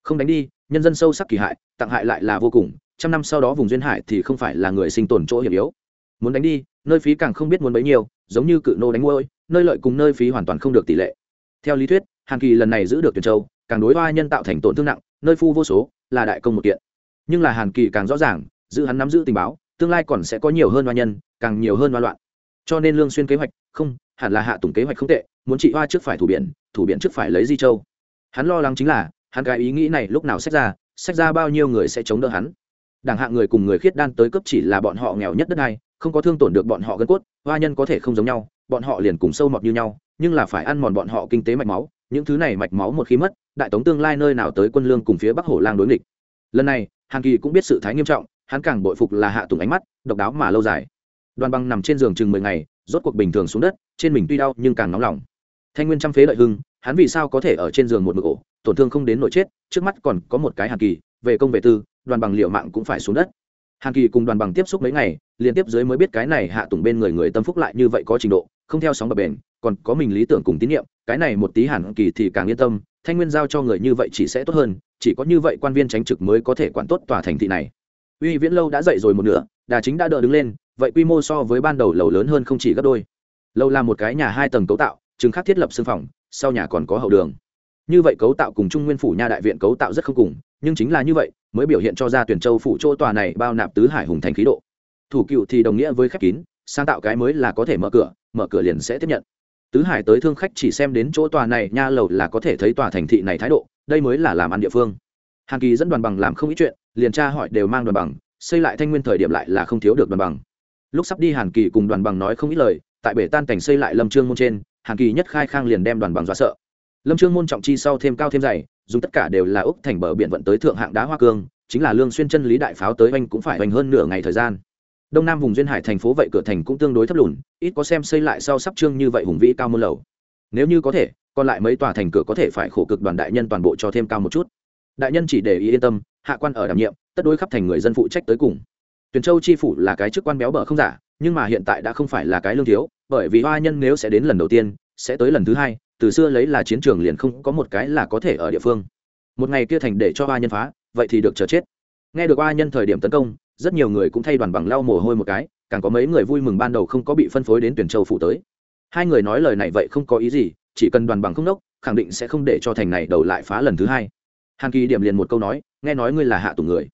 Không đánh đi, nhân dân sâu sắc kỳ hại, tặng hại lại là vô cùng trăm năm sau đó vùng duyên hải thì không phải là người sinh tồn chỗ hiểm yếu. Muốn đánh đi, nơi phí càng không biết muốn bấy nhiêu, giống như cự nô đánh ngôi nơi lợi cùng nơi phí hoàn toàn không được tỷ lệ. Theo lý thuyết, hàn kỳ lần này giữ được tuyển châu, càng đối hoa nhân tạo thành tổn thương nặng, nơi phu vô số, là đại công một kiện. Nhưng là hàn kỳ càng rõ ràng, giữ hắn nắm giữ tình báo, tương lai còn sẽ có nhiều hơn hoa nhân, càng nhiều hơn hoa loạn. Cho nên lương xuyên kế hoạch, không, hẳn là hạ tùng kế hoạch không tệ, muốn trị hoa trước phải thủ biển thủ biển trước phải lấy di châu. Hắn lo lắng chính là, hắn cái ý nghĩ này lúc nào xét ra xét ra bao nhiêu người sẽ chống đỡ hắn đảng hạng người cùng người khiết đan tới cấp chỉ là bọn họ nghèo nhất đất này không có thương tổn được bọn họ gân cốt, hoa nhân có thể không giống nhau, bọn họ liền cùng sâu mọt như nhau, nhưng là phải ăn mòn bọn họ kinh tế mạch máu, những thứ này mạch máu một khi mất, đại tống tương lai nơi nào tới quân lương cùng phía bắc hổ lang đối nghịch. Lần này, hàn kỳ cũng biết sự thái nghiêm trọng, hắn càng bội phục là hạ tùng ánh mắt, độc đáo mà lâu dài. Đoàn băng nằm trên giường chừng mười ngày, rốt cuộc bình thường xuống đất, trên mình tuy đau nhưng càng nóng lòng. Thanh nguyên trăm phế lợi hưng, hắn vì sao có thể ở trên giường một mực ổ, tổn thương không đến nỗi chết, trước mắt còn có một cái hàn kỳ, về công về tư đoàn bằng liệu mạng cũng phải xuống đất. Hàn kỳ cùng đoàn bằng tiếp xúc mấy ngày, liên tiếp dưới mới biết cái này hạ tùng bên người người tâm phúc lại như vậy có trình độ, không theo sóng bờ bền, còn có mình lý tưởng cùng tín nhiệm cái này một tí hàn kỳ thì càng yên tâm, thanh nguyên giao cho người như vậy chỉ sẽ tốt hơn, chỉ có như vậy quan viên tránh trực mới có thể quản tốt tòa thành thị này. Uy viễn lâu đã dậy rồi một nửa, đà chính đã đỡ đứng lên, vậy quy mô so với ban đầu lầu lớn hơn không chỉ gấp đôi. Lâu là một cái nhà hai tầng cấu tạo chứng khác thiết lập xương phòng, sau nhà còn có hậu đường. Như vậy cấu tạo cùng trung nguyên phủ nha đại viện cấu tạo rất không cùng nhưng chính là như vậy, mới biểu hiện cho ra tuyển châu phủ chỗ tòa này bao nạp tứ hải hùng thành khí độ. Thủ cựu thì đồng nghĩa với khép kín, sáng tạo cái mới là có thể mở cửa mở cửa liền sẽ tiếp nhận. Tứ hải tới thương khách chỉ xem đến chỗ tòa này nha lầu là có thể thấy tòa thành thị này thái độ, đây mới là làm ăn địa phương. Hàn kỳ dẫn đoàn bằng làm không ít chuyện, liền tra hỏi đều mang đoàn bằng, xây lại thanh nguyên thời điểm lại là không thiếu được đoàn bằng. Lúc sắp đi hàn kỳ cùng đoàn bằng nói không ít lời, tại bể tan cảnh xây lại lâm trương môn trên, hàn kỳ nhất khai khang liền đem đoàn bằng dọa sợ. Lâm trương môn trọng chi sau thêm cao thêm dày dùng tất cả đều là úc thành bờ biển vận tới thượng hạng đá hoa cương, chính là lương xuyên chân lý đại pháo tới anh cũng phải hoành hơn nửa ngày thời gian. Đông nam vùng duyên hải thành phố vậy cửa thành cũng tương đối thấp lùn, ít có xem xây lại sau sắp trương như vậy hùng vĩ cao môn lầu. Nếu như có thể, còn lại mấy tòa thành cửa có thể phải khổ cực đoàn đại nhân toàn bộ cho thêm cao một chút. Đại nhân chỉ để ý yên tâm, hạ quan ở đảm nhiệm, tất đối khắp thành người dân phụ trách tới cùng. Tuyền châu chi phủ là cái chức quan béo bở không giả, nhưng mà hiện tại đã không phải là cái lương thiếu, bởi vì hoa nhân nếu sẽ đến lần đầu tiên, sẽ tới lần thứ hai từ xưa lấy là chiến trường liền không có một cái là có thể ở địa phương. Một ngày kia thành để cho ba nhân phá, vậy thì được chờ chết. Nghe được ba nhân thời điểm tấn công, rất nhiều người cũng thay đoàn bằng lau mồ hôi một cái, càng có mấy người vui mừng ban đầu không có bị phân phối đến tuyển châu phủ tới. Hai người nói lời này vậy không có ý gì, chỉ cần đoàn bằng không đốc, khẳng định sẽ không để cho thành này đầu lại phá lần thứ hai. Hàn kỳ điểm liền một câu nói, nghe nói ngươi là hạ tùng người.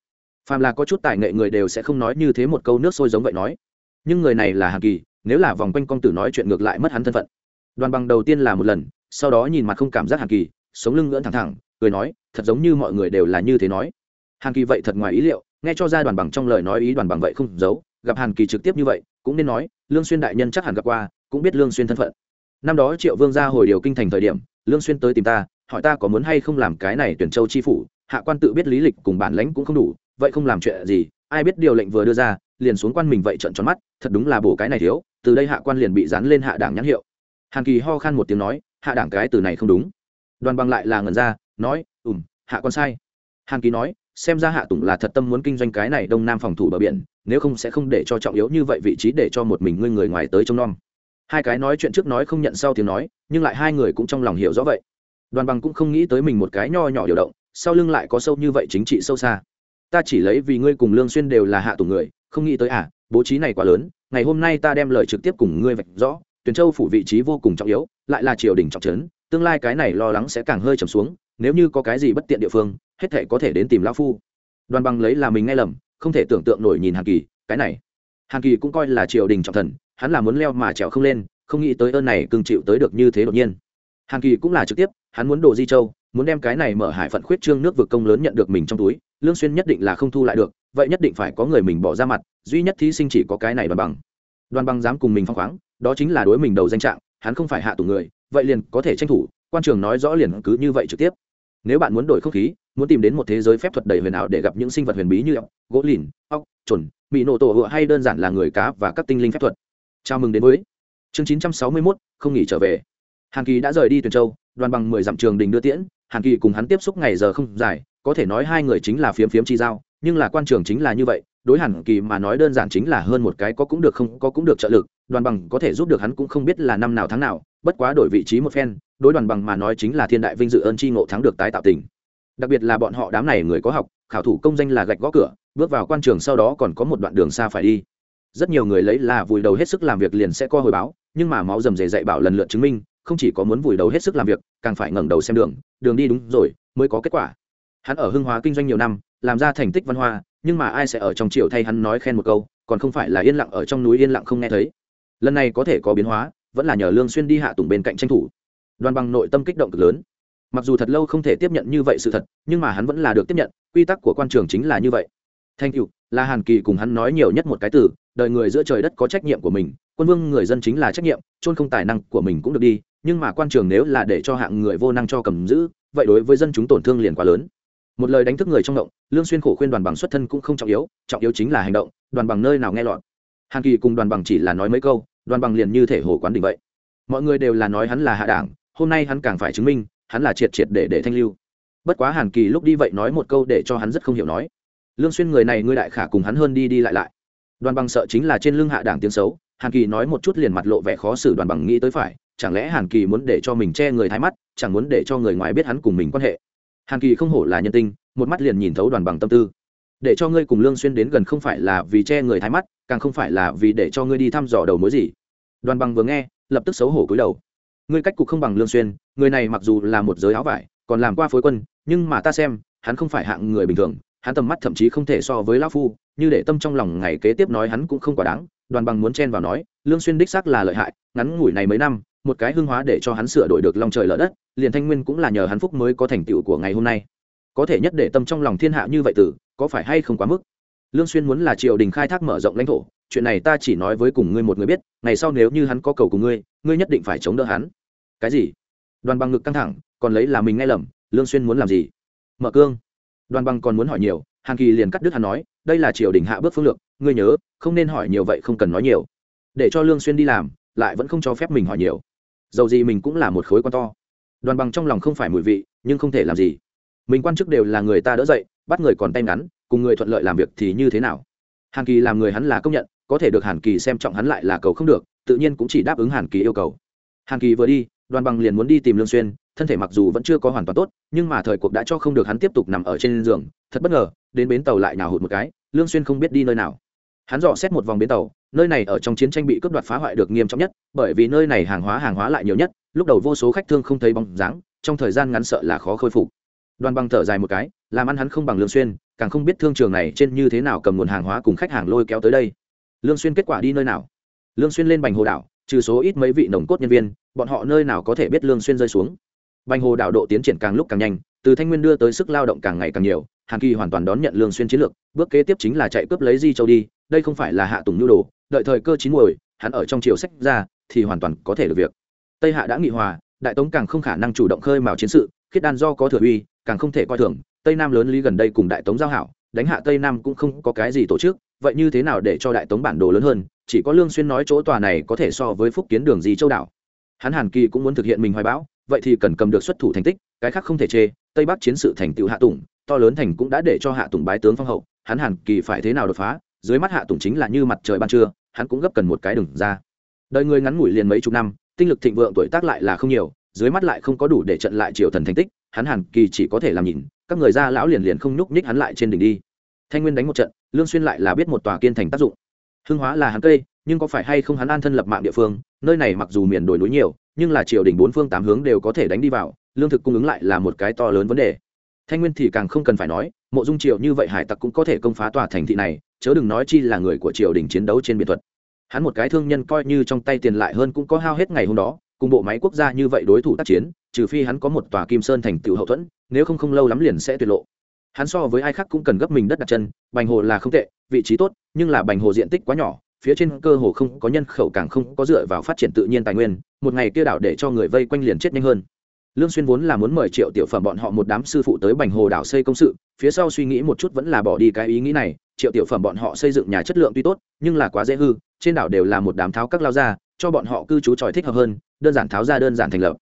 Phàm là có chút tài nghệ người đều sẽ không nói như thế một câu nước sôi giống vậy nói. Nhưng người này là hàn kỳ, nếu là vòng quanh công tử nói chuyện ngược lại mất hắn thân phận đoàn bằng đầu tiên là một lần, sau đó nhìn mặt không cảm giác hàn kỳ, sống lưng ngưỡng thẳng thẳng, cười nói, thật giống như mọi người đều là như thế nói. Hàn kỳ vậy thật ngoài ý liệu, nghe cho ra đoàn bằng trong lời nói ý đoàn bằng vậy không giấu, gặp hàn kỳ trực tiếp như vậy, cũng nên nói, lương xuyên đại nhân chắc hẳn gặp qua, cũng biết lương xuyên thân phận. Năm đó triệu vương ra hồi điều kinh thành thời điểm, lương xuyên tới tìm ta, hỏi ta có muốn hay không làm cái này tuyển châu chi phủ, hạ quan tự biết lý lịch cùng bản lãnh cũng không đủ, vậy không làm chuyện gì, ai biết điều lệnh vừa đưa ra, liền xuống quan mình vậy trợn tròn mắt, thật đúng là bổ cái này thiếu, từ đây hạ quan liền bị dán lên hạ đảng nhãn hiệu hàn kỳ ho khan một tiếng nói, hạ đảng cái từ này không đúng. Đoàn bằng lại là ngẩn ra, nói ùm hạ con sai. Hàn kỳ nói, xem ra hạ tùng là thật tâm muốn kinh doanh cái này đông nam phòng thủ bờ biển, nếu không sẽ không để cho trọng yếu như vậy vị trí để cho một mình ngươi người ngoài tới trông nom. Hai cái nói chuyện trước nói không nhận sau tiếng nói, nhưng lại hai người cũng trong lòng hiểu rõ vậy. Đoàn bằng cũng không nghĩ tới mình một cái nho nhỏ điều động, sau lưng lại có sâu như vậy chính trị sâu xa. Ta chỉ lấy vì ngươi cùng lương xuyên đều là hạ tùng người, không nghĩ tới à bố trí này quá lớn, ngày hôm nay ta đem lời trực tiếp cùng ngươi vạch rõ tuyển châu phủ vị trí vô cùng trọng yếu, lại là triều đình trọng trấn, tương lai cái này lo lắng sẽ càng hơi trầm xuống, nếu như có cái gì bất tiện địa phương, hết thể có thể đến tìm lão phu. Đoàn bằng lấy là mình nghe lầm, không thể tưởng tượng nổi nhìn hàn kỳ, cái này. Hàn kỳ cũng coi là triều đình trọng thần, hắn là muốn leo mà trèo không lên, không nghĩ tới ơn này cưng chịu tới được như thế đột nhiên. Hàn kỳ cũng là trực tiếp, hắn muốn đồ di châu, muốn đem cái này mở hải phận khuyết trương nước vực công lớn nhận được mình trong túi, lương xuyên nhất định là không thu lại được, vậy nhất định phải có người mình bỏ ra mặt, duy nhất thí sinh chỉ có cái này đoàn bằng. Đoàn bằng dám cùng mình phong khoáng đó chính là đối mình đầu danh trạng, hắn không phải hạ tù người, vậy liền có thể tranh thủ, quan trường nói rõ liền cứ như vậy trực tiếp. Nếu bạn muốn đổi không khí, muốn tìm đến một thế giới phép thuật đầy huyền ảo để gặp những sinh vật huyền bí như ốc, gỗ lìn, ốc trồn bị nổ tổ hựa hay đơn giản là người cá và các tinh linh phép thuật. Chào mừng đến với chương chín trăm sáu mươi mốt, không nghỉ trở về. Hàn kỳ đã rời đi tuyền châu, đoàn bằng mười dặm trường đình đưa tiễn, hàn kỳ cùng hắn tiếp xúc ngày giờ không dài, có thể nói hai người chính là phiếm phiếm chi giao, nhưng là quan trường chính là như vậy đối hàn kỳ mà nói đơn giản chính là hơn một cái có cũng được không có cũng được trợ lực, đoàn bằng có thể giúp được hắn cũng không biết là năm nào tháng nào, bất quá đổi vị trí một phen, đối đoàn bằng mà nói chính là thiên đại vinh dự ơn tri ngộ thắng được tái tạo tình. Đặc biệt là bọn họ đám này người có học, khảo thủ công danh là gạch gõ cửa, bước vào quan trường sau đó còn có một đoạn đường xa phải đi. Rất nhiều người lấy là vùi đầu hết sức làm việc liền sẽ co hồi báo, nhưng mà máu dầm dề dạy bảo lần lượt chứng minh, không chỉ có muốn vùi đầu hết sức làm việc, càng phải ngẩng đầu xem đường đường đi đúng rồi, mới có kết quả hắn ở hưng hóa kinh doanh nhiều năm, làm ra thành tích văn hoa, nhưng mà ai sẽ ở trong triều thay hắn nói khen một câu, còn không phải là yên lặng ở trong núi yên lặng không nghe thấy. Lần này có thể có biến hóa, vẫn là nhờ lương xuyên đi hạ tùng bên cạnh tranh thủ. Đoàn bằng nội tâm kích động cực lớn. Mặc dù thật lâu không thể tiếp nhận như vậy sự thật, nhưng mà hắn vẫn là được tiếp nhận, quy tắc của quan trường chính là như vậy. Thanh you là hàn kỳ cùng hắn nói nhiều nhất một cái từ, đời người giữa trời đất có trách nhiệm của mình, quân vương người dân chính là trách nhiệm trôn không tài năng của mình cũng được đi, nhưng mà quan trường nếu là để cho hạng người vô năng cho cầm giữ, vậy đối với dân chúng tổn thương liền quá lớn một lời đánh thức người trong động, lương xuyên khổ khuyên đoàn bằng xuất thân cũng không trọng yếu trọng yếu chính là hành động, đoàn bằng nơi nào nghe lọt. Hàn kỳ cùng đoàn bằng chỉ là nói mấy câu, đoàn bằng liền như thể hồ quán đỉnh vậy. Mọi người đều là nói hắn là hạ đảng, hôm nay hắn càng phải chứng minh, hắn là triệt triệt để để thanh lưu. Bất quá hàn kỳ lúc đi vậy nói một câu để cho hắn rất không hiểu nói. Lương xuyên người này ngươi đại khả cùng hắn hơn đi đi lại lại. Đoàn bằng sợ chính là trên lưng hạ đảng tiếng xấu, hàn kỳ nói một chút liền mặt lộ vẻ khó xử đoàn bằng nghĩ tới phải, chẳng lẽ hàn kỳ muốn để cho mình che người thái mắt, chẳng muốn để cho người ngoài biết hắn cùng mình quan hệ hàn kỳ không hổ là nhân tinh, một mắt liền nhìn thấu đoàn bằng tâm tư. Để cho ngươi cùng lương xuyên đến gần không phải là vì che người thái mắt, càng không phải là vì để cho ngươi đi thăm dò đầu mối gì. Đoàn bằng vừa nghe, lập tức xấu hổ cúi đầu. Ngươi cách cục không bằng lương xuyên, người này mặc dù là một giới áo vải, còn làm qua phối quân, nhưng mà ta xem, hắn không phải hạng người bình thường, hắn tầm mắt thậm chí không thể so với lão phu, như để tâm trong lòng ngày kế tiếp nói hắn cũng không quá đáng. Đoàn bằng muốn chen vào nói, lương xuyên đích xác là lợi hại, ngắn ngủi này mấy năm một cái hương hóa để cho hắn sửa đổi được long trời lở đất, liền thanh nguyên cũng là nhờ hắn phúc mới có thành tựu của ngày hôm nay. Có thể nhất để tâm trong lòng thiên hạ như vậy tử, có phải hay không quá mức? Lương xuyên muốn là triều đình khai thác mở rộng lãnh thổ, chuyện này ta chỉ nói với cùng ngươi một người biết, ngày sau nếu như hắn có cầu cùng ngươi ngươi nhất định phải chống đỡ hắn. Cái gì? Đoàn bằng ngực căng thẳng, còn lấy là mình nghe lầm, lương xuyên muốn làm gì? Mở cương. Đoàn bằng còn muốn hỏi nhiều, hàn kỳ liền cắt đứt hắn nói, đây là triều đình hạ bước phương lược, ngươi nhớ, không nên hỏi nhiều vậy không cần nói nhiều. Để cho lương xuyên đi làm, lại vẫn không cho phép mình hỏi nhiều dầu gì mình cũng là một khối quan to. Đoàn bằng trong lòng không phải mùi vị, nhưng không thể làm gì. Mình quan chức đều là người ta đỡ dậy, bắt người còn tay ngắn, cùng người thuận lợi làm việc thì như thế nào? Hàn kỳ làm người hắn là công nhận, có thể được hàn kỳ xem trọng hắn lại là cầu không được, tự nhiên cũng chỉ đáp ứng hàn kỳ yêu cầu. Hàn kỳ vừa đi, đoàn bằng liền muốn đi tìm lương xuyên, thân thể mặc dù vẫn chưa có hoàn toàn tốt, nhưng mà thời cuộc đã cho không được hắn tiếp tục nằm ở trên giường. Thật bất ngờ, đến bến tàu lại nào hụt một cái, lương xuyên không biết đi nơi nào. Hắn dò xét một vòng bến tàu nơi này ở trong chiến tranh bị cướp đoạt phá hoại được nghiêm trọng nhất, bởi vì nơi này hàng hóa hàng hóa lại nhiều nhất, lúc đầu vô số khách thương không thấy bóng dáng, trong thời gian ngắn sợ là khó khôi phục. Đoàn bằng thở dài một cái, làm ăn hắn không bằng lương xuyên, càng không biết thương trường này trên như thế nào cầm nguồn hàng hóa cùng khách hàng lôi kéo tới đây. Lương xuyên kết quả đi nơi nào? Lương xuyên lên bành hồ đảo, trừ số ít mấy vị nồng cốt nhân viên, bọn họ nơi nào có thể biết lương xuyên rơi xuống? Bành hồ đảo độ tiến triển càng lúc càng nhanh, từ thanh nguyên đưa tới sức lao động càng ngày càng nhiều hàn kỳ hoàn toàn đón nhận lương xuyên chiến lược, bước kế tiếp chính là chạy cướp lấy di châu đi, đây không phải là hạ tùng nhu đồ, đợi thời cơ chín muồi, hắn ở trong triều sách ra, thì hoàn toàn có thể được việc. Tây hạ đã nghị hòa, đại tống càng không khả năng chủ động khơi mào chiến sự, khiết đan do có thừa uy, càng không thể coi thường, tây nam lớn lý gần đây cùng đại tống giao hảo, đánh hạ tây nam cũng không có cái gì tổ chức, vậy như thế nào để cho đại tống bản đồ lớn hơn, chỉ có lương xuyên nói chỗ tòa này có thể so với phúc kiến đường gì châu đảo. Hắn hàn kỳ cũng muốn thực hiện mình hoài bão, vậy thì cần cầm được xuất thủ thành tích, cái khác không thể chê, tây bắc chiến sự thành tựu hạ tùng to lớn thành cũng đã để cho hạ tùng bái tướng phong hậu, hắn hàn kỳ phải thế nào đột phá, dưới mắt hạ tùng chính là như mặt trời ban trưa, hắn cũng gấp cần một cái đừng ra. Đời người ngắn ngủi liền mấy chục năm, tinh lực thịnh vượng tuổi tác lại là không nhiều, dưới mắt lại không có đủ để trận lại triều thần thành tích, hắn hàn kỳ chỉ có thể làm nhìn, các người ra lão liền liền không nhúc nhích hắn lại trên đỉnh đi. Thanh nguyên đánh một trận, lương xuyên lại là biết một tòa kiên thành tác dụng. Hương hóa là hắn cây, nhưng có phải hay không hắn an thân lập mạng địa phương, nơi này mặc dù miền đồi núi nhiều, nhưng là triều đình bốn phương tám hướng đều có thể đánh đi vào, lương thực cung ứng lại là một cái to lớn vấn đề thanh nguyên thì càng không cần phải nói, mộ dung triều như vậy hải tặc cũng có thể công phá tòa thành thị này, chớ đừng nói chi là người của triều đình chiến đấu trên biển thuật. Hắn một cái thương nhân coi như trong tay tiền lại hơn cũng có hao hết ngày hôm đó, cùng bộ máy quốc gia như vậy đối thủ tác chiến, trừ phi hắn có một tòa kim sơn thành tựu hậu thuẫn, nếu không không lâu lắm liền sẽ tuyệt lộ. Hắn so với ai khác cũng cần gấp mình đất đặt chân, bành hồ là không tệ, vị trí tốt, nhưng là bành hồ diện tích quá nhỏ, phía trên cơ hồ không có nhân khẩu càng không có dựa vào phát triển tự nhiên tài nguyên, một ngày kia đảo để cho người vây quanh liền chết nhanh hơn lương xuyên vốn là muốn mời triệu tiểu phẩm bọn họ một đám sư phụ tới bành hồ đảo xây công sự, phía sau suy nghĩ một chút vẫn là bỏ đi cái ý nghĩ này, triệu tiểu phẩm bọn họ xây dựng nhà chất lượng tuy tốt, nhưng là quá dễ hư, trên đảo đều là một đám tháo các lao ra, cho bọn họ cư trú tròi thích hợp hơn, đơn giản tháo ra đơn giản thành lập.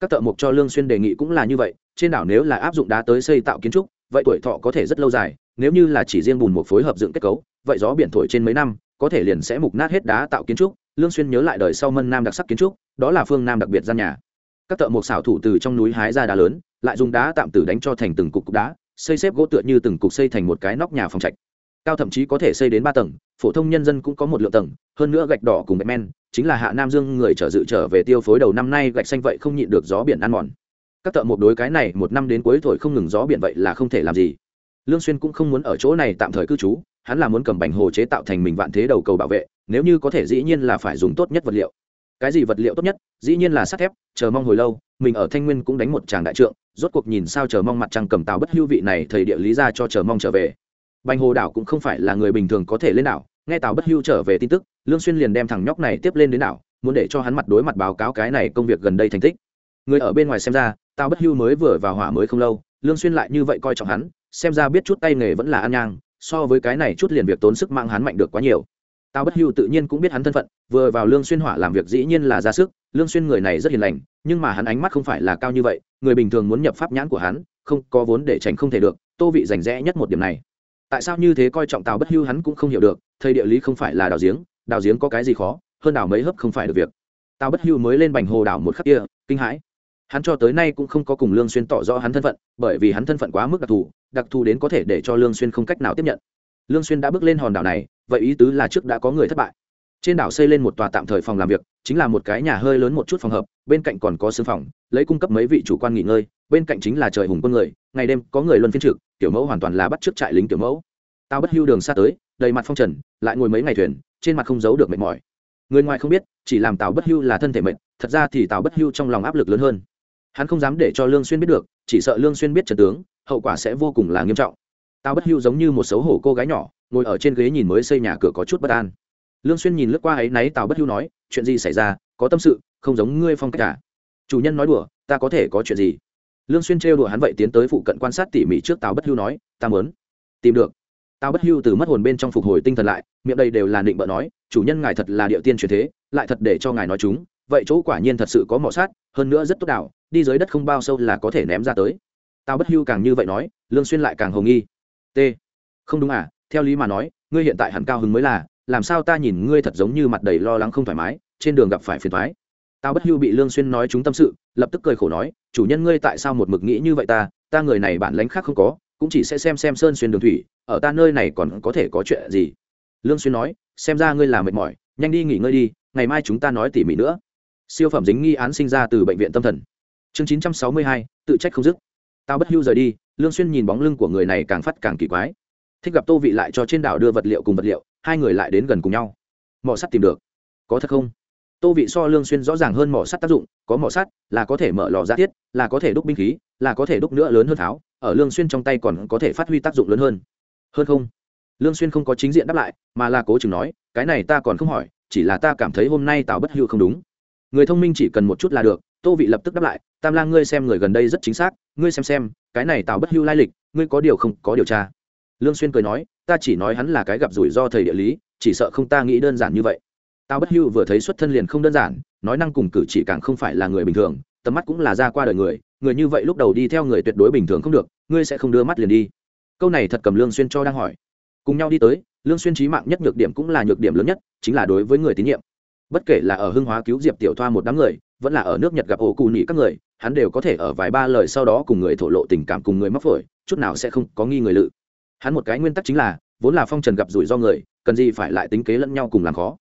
Các thợ mộc cho lương xuyên đề nghị cũng là như vậy, trên đảo nếu là áp dụng đá tới xây tạo kiến trúc, vậy tuổi thọ có thể rất lâu dài, nếu như là chỉ riêng bùn một phối hợp dựng kết cấu, vậy gió biển thổi trên mấy năm, có thể liền sẽ mục nát hết đá tạo kiến trúc. Lương xuyên nhớ lại đời sau mân nam đặc sắc kiến trúc, đó là phương nam đặc biệt gian nhà các thợ mộc xảo thủ từ trong núi hái ra đá lớn lại dùng đá tạm tử đánh cho thành từng cục, cục đá xây xếp gỗ tựa như từng cục xây thành một cái nóc nhà phòng trạch. Cao thậm chí có thể xây đến ba tầng phổ thông nhân dân cũng có một lượng tầng hơn nữa gạch đỏ cùng gạch men chính là hạ nam dương người trở dự trở về tiêu phối đầu năm nay gạch xanh vậy không nhịn được gió biển ăn mòn. Các thợ một đối cái này một năm đến cuối thổi không ngừng gió biển vậy là không thể làm gì. Lương xuyên cũng không muốn ở chỗ này tạm thời cư trú hắn là muốn cầm bành hồ chế tạo thành mình vạn thế đầu cầu bảo vệ nếu như có thể dĩ nhiên là phải dùng tốt nhất vật liệu cái gì vật liệu tốt nhất? Dĩ nhiên là sắt thép, chờ mong hồi lâu, mình ở thanh nguyên cũng đánh một tràng đại trượng, rốt cuộc nhìn sao chờ mong mặt trăng cầm tàu bất hưu vị này thầy địa lý ra cho chờ mong trở về. Bành hồ đảo cũng không phải là người bình thường có thể lên đảo, nghe tàu bất hưu trở về tin tức, lương xuyên liền đem thằng nhóc này tiếp lên đến đảo, muốn để cho hắn mặt đối mặt báo cáo cái này công việc gần đây thành tích. Người ở bên ngoài xem ra, tàu bất hưu mới vừa vào hỏa mới không lâu, lương xuyên lại như vậy coi trọng hắn, xem ra biết chút tay nghề vẫn là ăn nhang so với cái này chút liền việc tốn sức mang hắn mạnh được quá nhiều tao bất hưu tự nhiên cũng biết hắn thân phận, vừa vào lương xuyên hỏa làm việc dĩ nhiên là ra sức, lương xuyên người này rất hiền lành, nhưng mà hắn ánh mắt không phải là cao như vậy, người bình thường muốn nhập pháp nhãn của hắn, không, có vốn để tránh không thể được, tô vị rành rẽ nhất một điểm này. Tại sao như thế coi trọng tào bất hưu hắn cũng không hiểu được, thầy địa lý không phải là đào giếng đào giếng có cái gì khó, hơn đào mấy hấp không phải được việc. Tào bất hưu mới lên bành hồ đảo một khắc kia, kinh hãi. Hắn cho tới nay cũng không có cùng lương xuyên tỏ rõ hắn thân phận, bởi vì hắn thân phận quá mức đặc thù đặc thù đến có thể để cho lương xuyên không cách nào tiếp nhận lương xuyên đã bước lên hòn đảo này, vậy ý tứ là trước đã có người thất bại. Trên đảo xây lên một tòa tạm thời phòng làm việc, chính là một cái nhà hơi lớn một chút phòng hợp, bên cạnh còn có sương phòng, lấy cung cấp mấy vị chủ quan nghỉ ngơi, bên cạnh chính là trời hùng quân người, ngày đêm có người luân phiên trực, tiểu mẫu hoàn toàn là bắt trước trại lính tiểu mẫu. Tao bất hưu đường xa tới, đầy mặt phong trần, lại ngồi mấy ngày thuyền, trên mặt không giấu được mệt mỏi. Người ngoài không biết, chỉ làm tào bất hưu là thân thể mệt, thật ra thì tào bất hưu trong lòng áp lực lớn hơn. Hắn không dám để cho lương xuyên biết được, chỉ sợ lương xuyên biết trần tướng, hậu quả sẽ vô cùng là nghiêm trọng tào bất hưu giống như một xấu hổ cô gái nhỏ, ngồi ở trên ghế nhìn mới xây nhà cửa có chút bất an. Lương xuyên nhìn lướt qua ấy náy tào bất hưu nói, chuyện gì xảy ra? Có tâm sự, không giống ngươi phong cách cả chủ nhân nói đùa, ta có thể có chuyện gì? Lương xuyên trêu đùa hắn vậy tiến tới phụ cận quan sát tỉ mỉ trước tào bất hưu nói, ta muốn tìm được. Tào bất hưu từ mất hồn bên trong phục hồi tinh thần lại, miệng đây đều là định bợ nói, chủ nhân ngài thật là địa tiên truyền thế, lại thật để cho ngài nói chúng, vậy chỗ quả nhiên thật sự có mỏ sát, hơn nữa rất tốt đảo, đi dưới đất không bao sâu là có thể ném ra tới. Tào bất hưu càng như vậy nói, lương xuyên lại càng hồng nghi t. Không đúng à theo lý mà nói ngươi hiện tại hẳn cao hứng mới là làm sao ta nhìn ngươi thật giống như mặt đầy lo lắng không thoải mái trên đường gặp phải phiền toái. Tao bất hưu bị lương xuyên nói chúng tâm sự lập tức cười khổ nói chủ nhân ngươi tại sao một mực nghĩ như vậy ta ta người này bản lãnh khác không có cũng chỉ sẽ xem xem sơn xuyên đường thủy ở ta nơi này còn có thể có chuyện gì. Lương xuyên nói xem ra ngươi là mệt mỏi nhanh đi nghỉ ngơi đi ngày mai chúng ta nói tỉ mỉ nữa. Siêu phẩm dính nghi án sinh ra từ bệnh viện tâm thần. Chương 962, tự trách không dứt tao bất hưu rời đi, lương xuyên nhìn bóng lưng của người này càng phát càng kỳ quái. Thích gặp tô vị lại cho trên đảo đưa vật liệu cùng vật liệu, hai người lại đến gần cùng nhau. Mỏ sắt tìm được. Có thật không? Tô vị so lương xuyên rõ ràng hơn mỏ sắt tác dụng, có mỏ sắt là có thể mở lò ra thiết, là có thể đúc binh khí, là có thể đúc nữa lớn hơn tháo, ở lương xuyên trong tay còn có thể phát huy tác dụng lớn hơn. Hơn không? Lương xuyên không có chính diện đáp lại, mà là cố chừng nói, cái này ta còn không hỏi, chỉ là ta cảm thấy hôm nay tào bất hưu không đúng. Người thông minh chỉ cần một chút là được tô vị lập tức đáp lại, tam lang, ngươi xem người gần đây rất chính xác, ngươi xem xem, cái này tào bất hưu lai lịch, ngươi có điều không có điều tra. Lương xuyên cười nói, ta chỉ nói hắn là cái gặp rủi ro thầy địa lý, chỉ sợ không ta nghĩ đơn giản như vậy. Tào bất hưu vừa thấy xuất thân liền không đơn giản, nói năng cùng cử chỉ càng không phải là người bình thường, tầm mắt cũng là ra qua đời người người như vậy lúc đầu đi theo người tuyệt đối bình thường không được, ngươi sẽ không đưa mắt liền đi. Câu này thật cầm lương xuyên cho đang hỏi. Cùng nhau đi tới, lương xuyên trí mạng nhất nhược điểm cũng là nhược điểm lớn nhất, chính là đối với người tín nhiệm. Bất kể là ở hưng hóa cứu diệp tiểu thoa một đám người vẫn là ở nước nhật gặp ổ cù nhị các người, hắn đều có thể ở vài ba lời sau đó cùng người thổ lộ tình cảm cùng người mắc phổi, chút nào sẽ không có nghi người lự. Hắn một cái nguyên tắc chính là, vốn là phong trần gặp rủi do người, cần gì phải lại tính kế lẫn nhau cùng làm khó.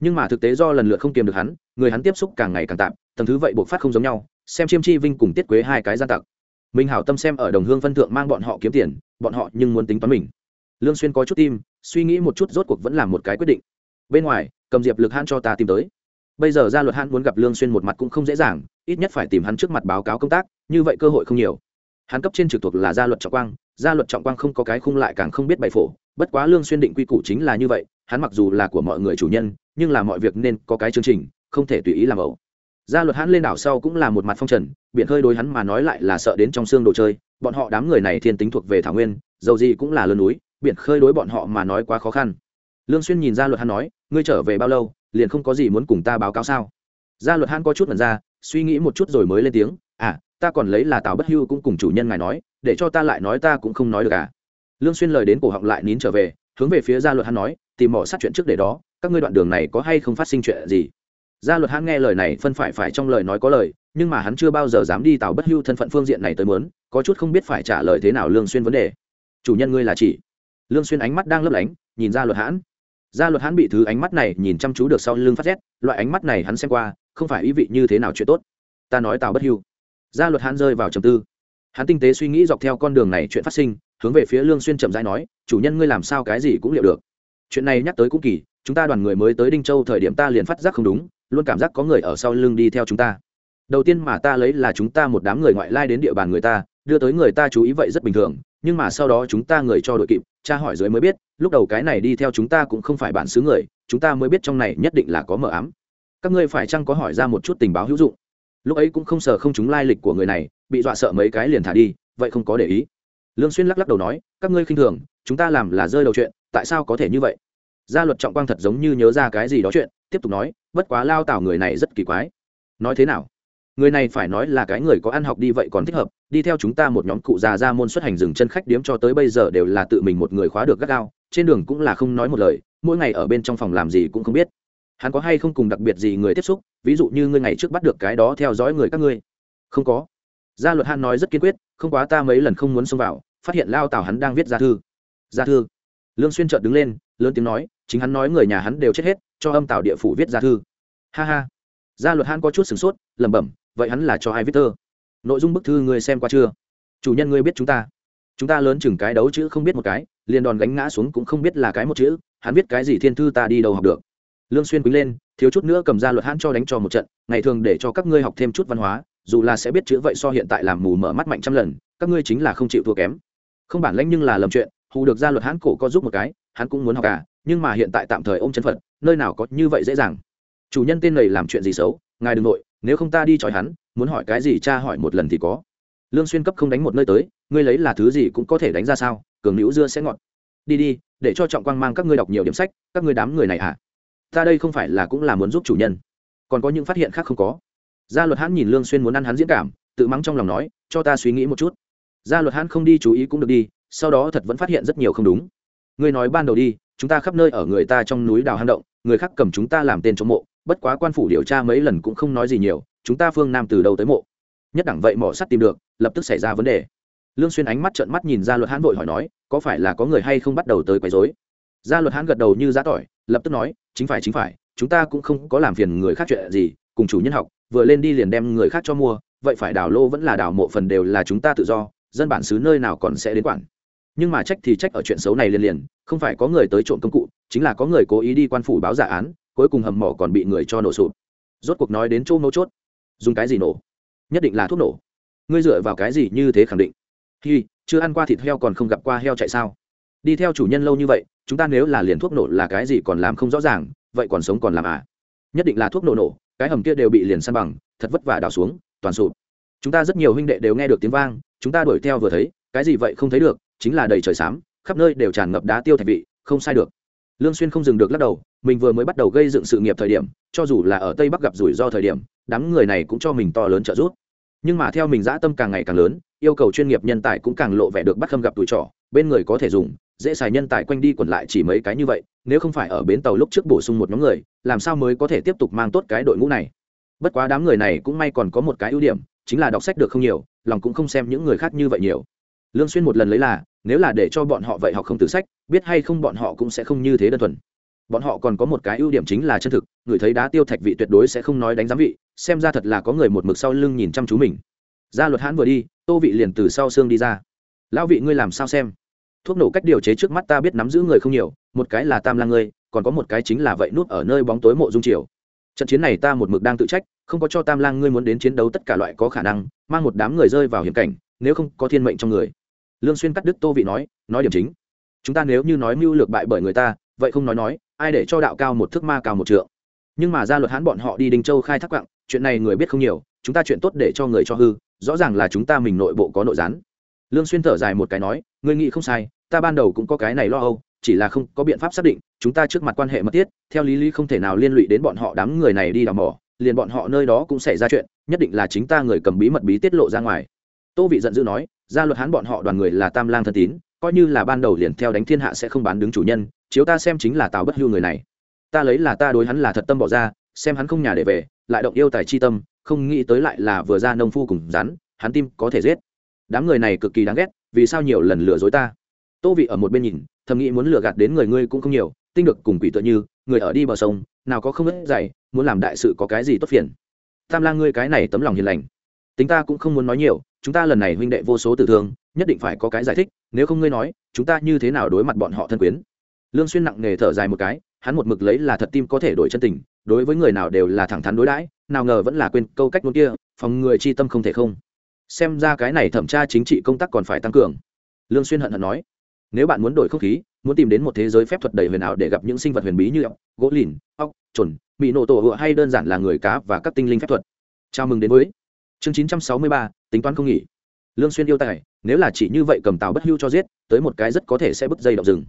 Nhưng mà thực tế do lần lượt không kiềm được hắn, người hắn tiếp xúc càng ngày càng tạm, tầng thứ vậy buộc phát không giống nhau, xem chiêm chi vinh cùng tiết quế hai cái gian tặc. Minh hảo tâm xem ở đồng hương phân thượng mang bọn họ kiếm tiền, bọn họ nhưng muốn tính toán mình. Lương xuyên có chút tim suy nghĩ một chút rốt cuộc vẫn làm một cái quyết định. Bên ngoài, cầm diệp lực hãn cho ta tìm tới bây giờ gia luật hắn muốn gặp lương xuyên một mặt cũng không dễ dàng, ít nhất phải tìm hắn trước mặt báo cáo công tác, như vậy cơ hội không nhiều. Hắn cấp trên trực thuộc là gia luật trọng quang, gia luật trọng quang không có cái khung lại càng không biết bày phổ, bất quá lương xuyên định quy củ chính là như vậy, hắn mặc dù là của mọi người chủ nhân, nhưng là mọi việc nên có cái chương trình, không thể tùy ý làm ẩu. Gia luật hắn lên đảo sau cũng là một mặt phong trần, biển khơi đối hắn mà nói lại là sợ đến trong xương đồ chơi, bọn họ đám người này thiên tính thuộc về thảo nguyên, dầu gì cũng là lớn núi, biển khơi đối bọn họ mà nói quá khó khăn. Lương xuyên nhìn gia luật hắn nói, ngươi trở về bao lâu? Liền không có gì muốn cùng ta báo cáo sao? Gia luật hãn có chút mật ra, suy nghĩ một chút rồi mới lên tiếng à ta còn lấy là tào bất hưu cũng cùng chủ nhân ngài nói, để cho ta lại nói ta cũng không nói được à. Lương xuyên lời đến cổ họng lại nín trở về, hướng về phía gia luật hãn nói, tìm mỏ sát chuyện trước để đó, các ngươi đoạn đường này có hay không phát sinh chuyện gì? Gia luật hãn nghe lời này phân phải phải trong lời nói có lời, nhưng mà hắn chưa bao giờ dám đi tào bất hưu thân phận phương diện này tới muốn, có chút không biết phải trả lời thế nào lương xuyên vấn đề. Chủ nhân ngươi là chỉ? Lương xuyên ánh mắt đang lấp lánh, nhìn gia luật hãn gia luật hãn bị thứ ánh mắt này nhìn chăm chú được sau lưng phát rét, loại ánh mắt này hắn xem qua, không phải ý vị như thế nào chuyện tốt. Ta nói tào bất hưu. Gia luật hãn rơi vào trầm tư. Hắn tinh tế suy nghĩ dọc theo con đường này chuyện phát sinh, hướng về phía lương xuyên chậm rãi nói, chủ nhân ngươi làm sao cái gì cũng liệu được. Chuyện này nhắc tới cũng kỳ, chúng ta đoàn người mới tới đinh châu thời điểm ta liền phát giác không đúng, luôn cảm giác có người ở sau lưng đi theo chúng ta. Đầu tiên mà ta lấy là chúng ta một đám người ngoại lai đến địa bàn người ta, đưa tới người ta chú ý vậy rất bình thường nhưng mà sau đó chúng ta người cho đội kịp, cha hỏi dưới mới biết, lúc đầu cái này đi theo chúng ta cũng không phải bản xứ người, chúng ta mới biết trong này nhất định là có mờ ám. Các ngươi phải chăng có hỏi ra một chút tình báo hữu dụng? Lúc ấy cũng không sợ không chúng lai lịch của người này, bị dọa sợ mấy cái liền thả đi, vậy không có để ý. Lương xuyên lắc lắc đầu nói, các ngươi khinh thường, chúng ta làm là rơi đầu chuyện, tại sao có thể như vậy? Gia luật trọng quang thật giống như nhớ ra cái gì đó chuyện, tiếp tục nói, bất quá lao tảo người này rất kỳ quái. Nói thế nào? Người này phải nói là cái người có ăn học đi vậy còn thích hợp, đi theo chúng ta một nhóm cụ già ra môn xuất hành dừng chân khách điếm cho tới bây giờ đều là tự mình một người khóa được gắt gao, trên đường cũng là không nói một lời, mỗi ngày ở bên trong phòng làm gì cũng không biết. Hắn có hay không cùng đặc biệt gì người tiếp xúc, ví dụ như ngươi ngày trước bắt được cái đó theo dõi người các ngươi? Không có. Gia luật hắn nói rất kiên quyết, không quá ta mấy lần không muốn xông vào, phát hiện lao tào hắn đang viết ra thư. Ra thư. Lương xuyên chợt đứng lên, lớn tiếng nói, chính hắn nói người nhà hắn đều chết hết, cho âm tào địa phủ viết ra thư. Ha ha. Gia luật hắn có chút sửng sốt, lẩm bẩm vậy hắn là cho ai viết thơ? Nội dung bức thư ngươi xem qua chưa? Chủ nhân ngươi biết chúng ta. Chúng ta lớn chừng cái đấu chữ không biết một cái, liền đòn gánh ngã xuống cũng không biết là cái một chữ, hắn viết cái gì thiên thư ta đi đầu học được. Lương xuyên quý lên, thiếu chút nữa cầm ra luật hãn cho đánh cho một trận, ngày thường để cho các ngươi học thêm chút văn hóa, dù là sẽ biết chữ vậy so hiện tại làm mù mở mắt mạnh trăm lần, các ngươi chính là không chịu thua kém. Không bản lãnh nhưng là lầm chuyện, hù được ra luật hãn cổ có giúp một cái, hắn cũng muốn học cả nhưng mà hiện tại tạm thời ôm chân phật, nơi nào có như vậy dễ dàng. Chủ nhân tên này làm chuyện gì xấu, ngài đừng nội nếu không ta đi chọi hắn, muốn hỏi cái gì cha hỏi một lần thì có. Lương xuyên cấp không đánh một nơi tới, ngươi lấy là thứ gì cũng có thể đánh ra sao, cường liễu dưa sẽ ngọt. Đi đi, để cho trọng quang mang các ngươi đọc nhiều điểm sách, các ngươi đám người này à ta đây không phải là cũng là muốn giúp chủ nhân. Còn có những phát hiện khác không có. Gia luật hãn nhìn lương xuyên muốn ăn hắn diễn cảm, tự mắng trong lòng nói, cho ta suy nghĩ một chút. Gia luật hãn không đi chú ý cũng được đi, sau đó thật vẫn phát hiện rất nhiều không đúng. Ngươi nói ban đầu đi, chúng ta khắp nơi ở người ta trong núi đào hang động, người khác cầm chúng ta làm tên chống mộ bất quá quan phủ điều tra mấy lần cũng không nói gì nhiều, chúng ta phương nam từ đâu tới mộ? Nhất đẳng vậy mỏ sắt tìm được, lập tức xảy ra vấn đề. Lương xuyên ánh mắt trợn mắt nhìn ra luật hãn vội hỏi nói, có phải là có người hay không bắt đầu tới quấy rối? Gia luật hãn gật đầu như giá tỏi, lập tức nói, chính phải chính phải, chúng ta cũng không có làm phiền người khác chuyện gì, cùng chủ nhân học, vừa lên đi liền đem người khác cho mua, vậy phải đào lô vẫn là đào mộ phần đều là chúng ta tự do, dân bản xứ nơi nào còn sẽ đến quản. Nhưng mà trách thì trách ở chuyện xấu này liền liền, không phải có người tới trộm công cụ, chính là có người cố ý đi quan phủ báo giả án cuối cùng hầm mỏ còn bị người cho nổ sụp. Rốt cuộc nói đến chỗ mấu chốt. Dùng cái gì nổ? Nhất định là thuốc nổ. Ngươi dựa vào cái gì như thế khẳng định? Khi chưa ăn qua thịt heo còn không gặp qua heo chạy sao? Đi theo chủ nhân lâu như vậy, chúng ta nếu là liền thuốc nổ là cái gì còn làm không rõ ràng, vậy còn sống còn làm à? Nhất định là thuốc nổ nổ, cái hầm kia đều bị liền săn bằng, thật vất vả đào xuống, toàn sụp. Chúng ta rất nhiều huynh đệ đều nghe được tiếng vang, chúng ta đuổi theo vừa thấy, cái gì vậy không thấy được, chính là đầy trời xám, khắp nơi đều tràn ngập đá tiêu thạch vị, không sai được lương xuyên không dừng được lắc đầu, mình vừa mới bắt đầu gây dựng sự nghiệp thời điểm, cho dù là ở tây bắc gặp rủi ro thời điểm, đám người này cũng cho mình to lớn trợ giúp. Nhưng mà theo mình dã tâm càng ngày càng lớn, yêu cầu chuyên nghiệp nhân tài cũng càng lộ vẻ được bắt khâm gặp tuổi trọ, bên người có thể dùng, dễ xài nhân tài quanh đi quẩn lại chỉ mấy cái như vậy, nếu không phải ở bến tàu lúc trước bổ sung một nhóm người, làm sao mới có thể tiếp tục mang tốt cái đội ngũ này? Bất quá đám người này cũng may còn có một cái ưu điểm, chính là đọc sách được không nhiều, lòng cũng không xem những người khác như vậy nhiều lương xuyên một lần lấy là, nếu là để cho bọn họ vậy học không từ sách, biết hay không bọn họ cũng sẽ không như thế đơn thuần. Bọn họ còn có một cái ưu điểm chính là chân thực, người thấy đá tiêu thạch vị tuyệt đối sẽ không nói đánh giám vị, xem ra thật là có người một mực sau lưng nhìn chăm chú mình. Gia luật hãn vừa đi, tô vị liền từ sau xương đi ra. Lão vị ngươi làm sao xem? Thuốc nổ cách điều chế trước mắt ta biết nắm giữ người không nhiều, một cái là tam lang ngươi, còn có một cái chính là vậy nút ở nơi bóng tối mộ dung triều. Trận chiến này ta một mực đang tự trách, không có cho tam lang ngươi muốn đến chiến đấu tất cả loại có khả năng, mang một đám người rơi vào hiểm cảnh, nếu không có thiên mệnh trong người lương xuyên cắt đứt tô vị nói nói điểm chính. Chúng ta nếu như nói mưu lược bại bởi người ta, vậy không nói nói, ai để cho đạo cao một thước ma cao một trượng? Nhưng mà gia luật hán bọn họ đi đinh châu khai thác quặng chuyện này người biết không nhiều, chúng ta chuyện tốt để cho người cho hư, rõ ràng là chúng ta mình nội bộ có nội gián. Lương xuyên thở dài một cái nói, ngươi nghĩ không sai, ta ban đầu cũng có cái này lo âu, chỉ là không có biện pháp xác định, chúng ta trước mặt quan hệ mật thiết, theo lý lý không thể nào liên lụy đến bọn họ đám người này đi đào mỏ, liền bọn họ nơi đó cũng xảy ra chuyện, nhất định là chính ta người cầm bí mật bí tiết lộ ra ngoài. Tô vị giận dữ nói gia luật hán bọn họ đoàn người là tam lang thân tín, coi như là ban đầu liền theo đánh thiên hạ sẽ không bán đứng chủ nhân, chiếu ta xem chính là tào bất hưu người này. Ta lấy là ta đối hắn là thật tâm bỏ ra, xem hắn không nhà để về, lại động yêu tài chi tâm, không nghĩ tới lại là vừa ra nông phu cùng rắn, hắn tim có thể giết. Đám người này cực kỳ đáng ghét, vì sao nhiều lần lừa dối ta? Tô vị ở một bên nhìn, thầm nghĩ muốn lừa gạt đến người ngươi cũng không nhiều, tinh được cùng quỷ tựa như, người ở đi bờ sông, nào có không ít dày, muốn làm đại sự có cái gì tốt phiền. Tam lang ngươi cái này tấm lòng hiền lành tính ta cũng không muốn nói nhiều, chúng ta lần này huynh đệ vô số tử thương, nhất định phải có cái giải thích, nếu không ngươi nói, chúng ta như thế nào đối mặt bọn họ thân quyến? Lương xuyên nặng nề thở dài một cái, hắn một mực lấy là thật tim có thể đổi chân tình, đối với người nào đều là thẳng thắn đối đãi, nào ngờ vẫn là quên câu cách ngôn kia, phòng người chi tâm không thể không. Xem ra cái này thẩm tra chính trị công tác còn phải tăng cường. Lương xuyên hận hận nói, nếu bạn muốn đổi không khí, muốn tìm đến một thế giới phép thuật đầy huyền ảo để gặp những sinh vật huyền bí như ốc, gỗ lìn, ốc chuẩn bị nổ tổ hựa hay đơn giản là người cá và các tinh linh phép thuật. Chào mừng đến với chương 963, tính toán không nghỉ. Lương xuyên yêu tài nếu là chỉ như vậy cầm tàu bất hưu cho giết tới một cái rất có thể sẽ bứt dây động rừng.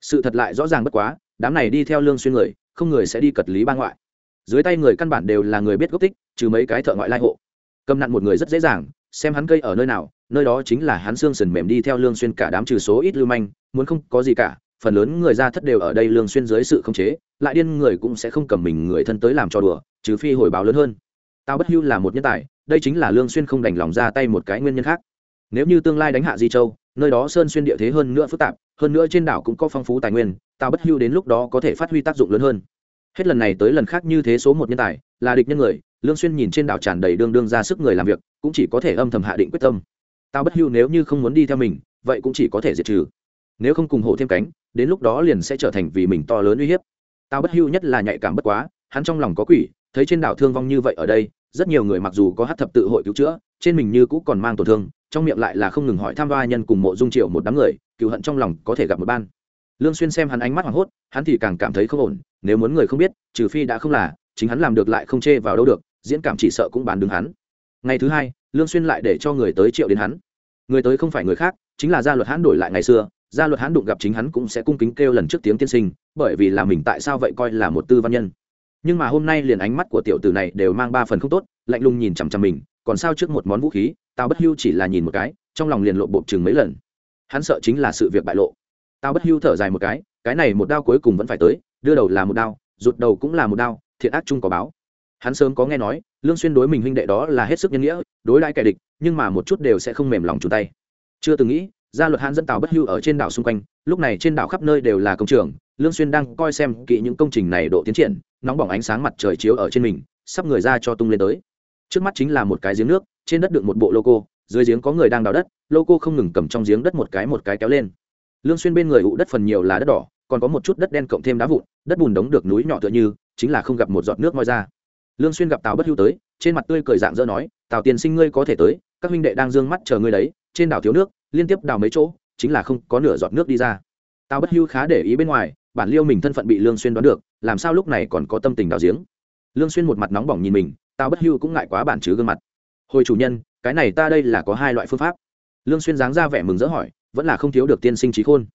Sự thật lại rõ ràng bất quá đám này đi theo lương xuyên người không người sẽ đi cật lý ba ngoại. Dưới tay người căn bản đều là người biết gốc tích trừ mấy cái thợ ngoại lai hộ. Cầm nặn một người rất dễ dàng xem hắn cây ở nơi nào nơi đó chính là hắn xương sườn mềm đi theo lương xuyên cả đám trừ số ít lưu manh muốn không có gì cả phần lớn người ra thất đều ở đây lương xuyên dưới sự không chế lại điên người cũng sẽ không cầm mình người thân tới làm cho đùa trừ phi hồi báo lớn hơn. Tao bất hưu là một nhân tài đây chính là lương xuyên không đành lòng ra tay một cái nguyên nhân khác. Nếu như tương lai đánh hạ di châu, nơi đó sơn xuyên địa thế hơn nữa phức tạp, hơn nữa trên đảo cũng có phong phú tài nguyên tao bất hưu đến lúc đó có thể phát huy tác dụng lớn hơn. Hết lần này tới lần khác như thế số một nhân tài, là địch nhân người, lương xuyên nhìn trên đảo tràn đầy đương đương ra sức người làm việc, cũng chỉ có thể âm thầm hạ định quyết tâm. Tao bất hưu nếu như không muốn đi theo mình, vậy cũng chỉ có thể diệt trừ. Nếu không cùng hộ thêm cánh, đến lúc đó liền sẽ trở thành vì mình to lớn uy hiếp. Tao bất hưu nhất là nhạy cảm bất quá, hắn trong lòng có quỷ, thấy trên đảo thương vong như vậy ở đây rất nhiều người mặc dù có hát thập tự hội cứu chữa, trên mình như cũ còn mang tổn thương, trong miệng lại là không ngừng hỏi tham va nhân cùng mộ dung triệu một đám người cựu hận trong lòng có thể gặp một ban. Lương xuyên xem hắn ánh mắt hoảng hốt, hắn thì càng cảm thấy không ổn, nếu muốn người không biết, trừ phi đã không là, chính hắn làm được lại không chê vào đâu được, diễn cảm chỉ sợ cũng bán đứng hắn. Ngày thứ hai, lương xuyên lại để cho người tới triệu đến hắn. Người tới không phải người khác, chính là gia luật hãn đổi lại ngày xưa, gia luật hãn đụng gặp chính hắn cũng sẽ cung kính kêu lần trước tiếng tiên sinh, bởi vì là mình tại sao vậy coi là một tư văn nhân nhưng mà hôm nay liền ánh mắt của tiểu tử này đều mang ba phần không tốt, lạnh lùng nhìn chằm chằm mình, còn sao trước một món vũ khí tao bất hưu chỉ là nhìn một cái, trong lòng liền lộ bộ chừng mấy lần. Hắn sợ chính là sự việc bại lộ. Tao bất hưu thở dài một cái cái này một đao cuối cùng vẫn phải tới, đưa đầu là một đao, rụt đầu cũng là một đao, thiện ác chung có báo. Hắn sớm có nghe nói, lương xuyên đối mình huynh đệ đó là hết sức nhân nghĩa, đối đãi kẻ địch, nhưng mà một chút đều sẽ không mềm lòng chủ tay. Chưa từng nghĩ, gia luật hãn dẫn tàu bất hưu ở trên đảo xung quanh, lúc này trên đảo khắp nơi đều là công trường lương xuyên đang coi xem kỹ những công trình này độ tiến triển, nóng bỏng ánh sáng mặt trời chiếu ở trên mình, sắp người ra cho tung lên tới. Trước mắt chính là một cái giếng nước, trên đất đựng một bộ logo dưới giếng có người đang đào đất logo không ngừng cầm trong giếng đất một cái một cái kéo lên. Lương xuyên bên người ụ đất phần nhiều là đất đỏ, còn có một chút đất đen cộng thêm đá vụn, đất bùn đống được núi nhỏ tựa như, chính là không gặp một giọt nước moi ra. Lương xuyên gặp tào bất hưu tới, trên mặt tươi cười dạng dỡ nói, tào tiền sinh ngươi có thể tới, các huynh đệ đang dương mắt chờ ngươi đấy, trên đảo thiếu nước, liên tiếp đào mấy chỗ, chính là không có nửa giọt nước đi ra. Tào bất hưu khá để ý bên ngoài bản liêu mình thân phận bị lương xuyên đoán được làm sao lúc này còn có tâm tình đào giếng lương xuyên một mặt nóng bỏng nhìn mình tao bất hưu cũng ngại quá bản chứ gương mặt hồi chủ nhân cái này ta đây là có hai loại phương pháp lương xuyên dáng ra vẻ mừng rỡ hỏi vẫn là không thiếu được tiên sinh trí khôn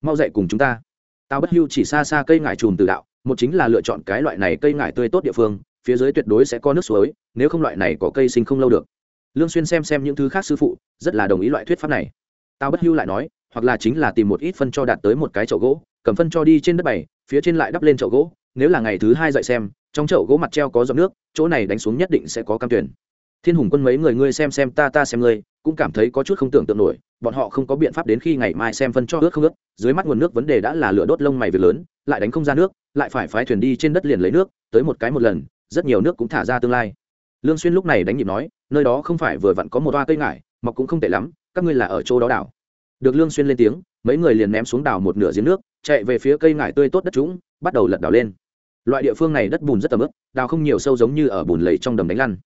mau dậy cùng chúng ta tao bất hưu chỉ xa xa cây ngải trùm từ đạo một chính là lựa chọn cái loại này cây ngải tươi tốt địa phương phía dưới tuyệt đối sẽ có nước suối nếu không loại này có cây sinh không lâu được lương xuyên xem xem những thứ khác sư phụ rất là đồng ý loại thuyết pháp này tao bất hưu lại nói hoặc là chính là tìm một ít phân cho đạt tới một cái chậu gỗ, cầm phân cho đi trên đất bày, phía trên lại đắp lên chậu gỗ, nếu là ngày thứ hai dậy xem, trong chậu gỗ mặt treo có giọt nước, chỗ này đánh xuống nhất định sẽ có cam tuyển. Thiên hùng quân mấy người ngươi xem xem ta ta xem ngươi, cũng cảm thấy có chút không tưởng tượng nổi, bọn họ không có biện pháp đến khi ngày mai xem phân cho ướt không ướt, dưới mắt nguồn nước vấn đề đã là lửa đốt lông mày việc lớn, lại đánh không ra nước, lại phải phái thuyền đi trên đất liền lấy nước, tới một cái một lần, rất nhiều nước cũng thả ra tương lai. Lương xuyên lúc này đánh nhịp nói, nơi đó không phải vừa vặn có một toa cây ngải, mọc cũng không tệ lắm, các ngươi là ở chỗ đó đảo được lương xuyên lên tiếng, mấy người liền ném xuống đào một nửa giếng nước, chạy về phía cây ngải tươi tốt đất trũng, bắt đầu lật đào lên. Loại địa phương này đất bùn rất tầm ướp đào không nhiều sâu giống như ở bùn lầy trong đầm đánh lăn.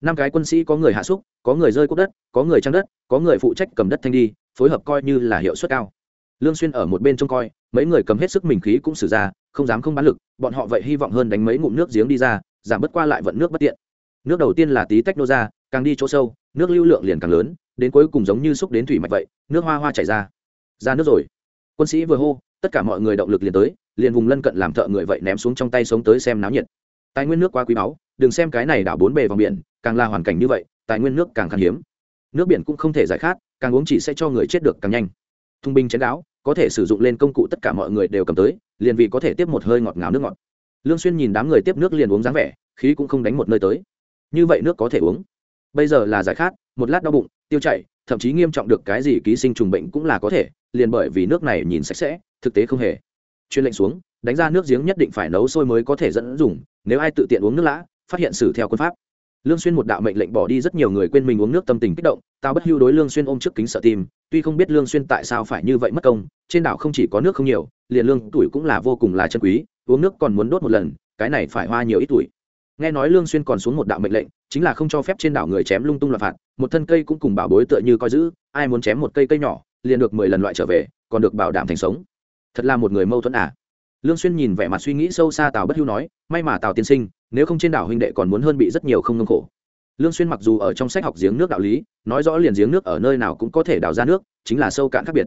Năm cái quân sĩ có người hạ xúc có người rơi cốt đất, có người trang đất, có người phụ trách cầm đất thanh đi, phối hợp coi như là hiệu suất cao. Lương xuyên ở một bên trông coi, mấy người cầm hết sức mình khí cũng sử ra, không dám không bán lực, bọn họ vậy hy vọng hơn đánh mấy ngụm nước giếng đi ra, giảm bớt qua lại vận nước bất tiện. Nước đầu tiên là tí tách nô ra, càng đi chỗ sâu, nước lưu lượng liền càng lớn đến cuối cùng giống như xúc đến thủy mạch vậy, nước hoa hoa chảy ra. Ra nước rồi. Quân sĩ vừa hô, tất cả mọi người động lực liền tới, liền vùng lân cận làm thợ người vậy ném xuống trong tay sống tới xem náo nhiệt. Tài nguyên nước quá quý báu, đừng xem cái này đảo bốn bề vòng biển, càng là hoàn cảnh như vậy, tài nguyên nước càng khan hiếm. Nước biển cũng không thể giải khát, càng uống chỉ sẽ cho người chết được càng nhanh. Thung binh chén đáo, có thể sử dụng lên công cụ tất cả mọi người đều cầm tới, liền vì có thể tiếp một hơi ngọt ngào nước ngọt. Lương xuyên nhìn đám người tiếp nước liền uống dáng vẻ, khí cũng không đánh một nơi tới. Như vậy nước có thể uống. Bây giờ là giải khát một lát đau bụng, tiêu chảy, thậm chí nghiêm trọng được cái gì ký sinh trùng bệnh cũng là có thể, liền bởi vì nước này nhìn sạch sẽ, thực tế không hề. Chuyên lệnh xuống, đánh ra nước giếng nhất định phải nấu sôi mới có thể dẫn dùng, nếu ai tự tiện uống nước lã, phát hiện xử theo quân pháp. Lương xuyên một đạo mệnh lệnh bỏ đi rất nhiều người quên mình uống nước tâm tình kích động, tao bất hưu đối lương xuyên ôm trước kính sợ tim, tuy không biết lương xuyên tại sao phải như vậy mất công, trên đảo không chỉ có nước không nhiều, liền lương tuổi cũng là vô cùng là chân quý, uống nước còn muốn đốt một lần, cái này phải hoa nhiều ít tuổi. Nghe nói lương xuyên còn xuống một đạo mệnh lệnh chính là không cho phép trên đảo người chém lung tung loạn phạt, một thân cây cũng cùng bảo bối tựa như coi giữ, ai muốn chém một cây cây nhỏ, liền được mười lần loại trở về, còn được bảo đảm thành sống. Thật là một người mâu thuẫn à. Lương xuyên nhìn vẻ mặt suy nghĩ sâu xa tào bất hưu nói, may mà tào tiên sinh, nếu không trên đảo huynh đệ còn muốn hơn bị rất nhiều không ngông khổ. Lương xuyên mặc dù ở trong sách học giếng nước đạo lý, nói rõ liền giếng nước ở nơi nào cũng có thể đào ra nước, chính là sâu cạn khác biệt.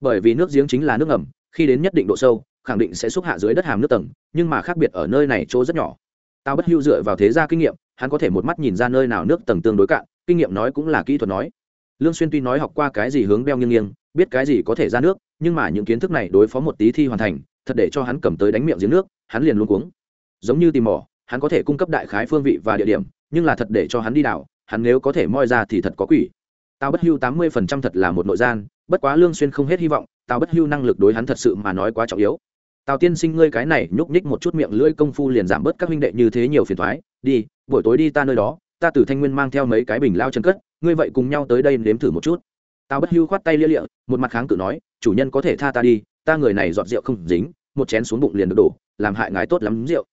Bởi vì nước giếng chính là nước ngầm, khi đến nhất định độ sâu, khẳng định sẽ xúc hạ dưới đất hàm nước tầng, nhưng mà khác biệt ở nơi này chỗ rất nhỏ tao bất hưu dựa vào thế gia kinh nghiệm, hắn có thể một mắt nhìn ra nơi nào nước tầng tương đối cạn, kinh nghiệm nói cũng là kỹ thuật nói. Lương xuyên tuy nói học qua cái gì hướng beo nghiêng nghiêng, biết cái gì có thể ra nước, nhưng mà những kiến thức này đối phó một tí thi hoàn thành, thật để cho hắn cầm tới đánh miệng giếng nước, hắn liền luôn cuống. Giống như tìm mỏ, hắn có thể cung cấp đại khái phương vị và địa điểm, nhưng là thật để cho hắn đi đảo, hắn nếu có thể moi ra thì thật có quỷ. Tao bất hưu tám mươi phần trăm thật là một nội gian, bất quá lương xuyên không hết hy vọng, tao bất hưu năng lực đối hắn thật sự mà nói quá trọng yếu tào tiên sinh, ngươi cái này nhúc nhích một chút miệng lưỡi công phu liền giảm bớt các huynh đệ như thế nhiều phiền thoái. Đi, buổi tối đi ta nơi đó, ta từ thanh nguyên mang theo mấy cái bình lao chân cất, ngươi vậy cùng nhau tới đây nếm thử một chút. Tào bất hưu khoát tay lia lịa, một mặt kháng cự nói, chủ nhân có thể tha ta đi, ta người này dọn rượu không dính, một chén xuống bụng liền được đổ, làm hại ngái tốt lắm rượu.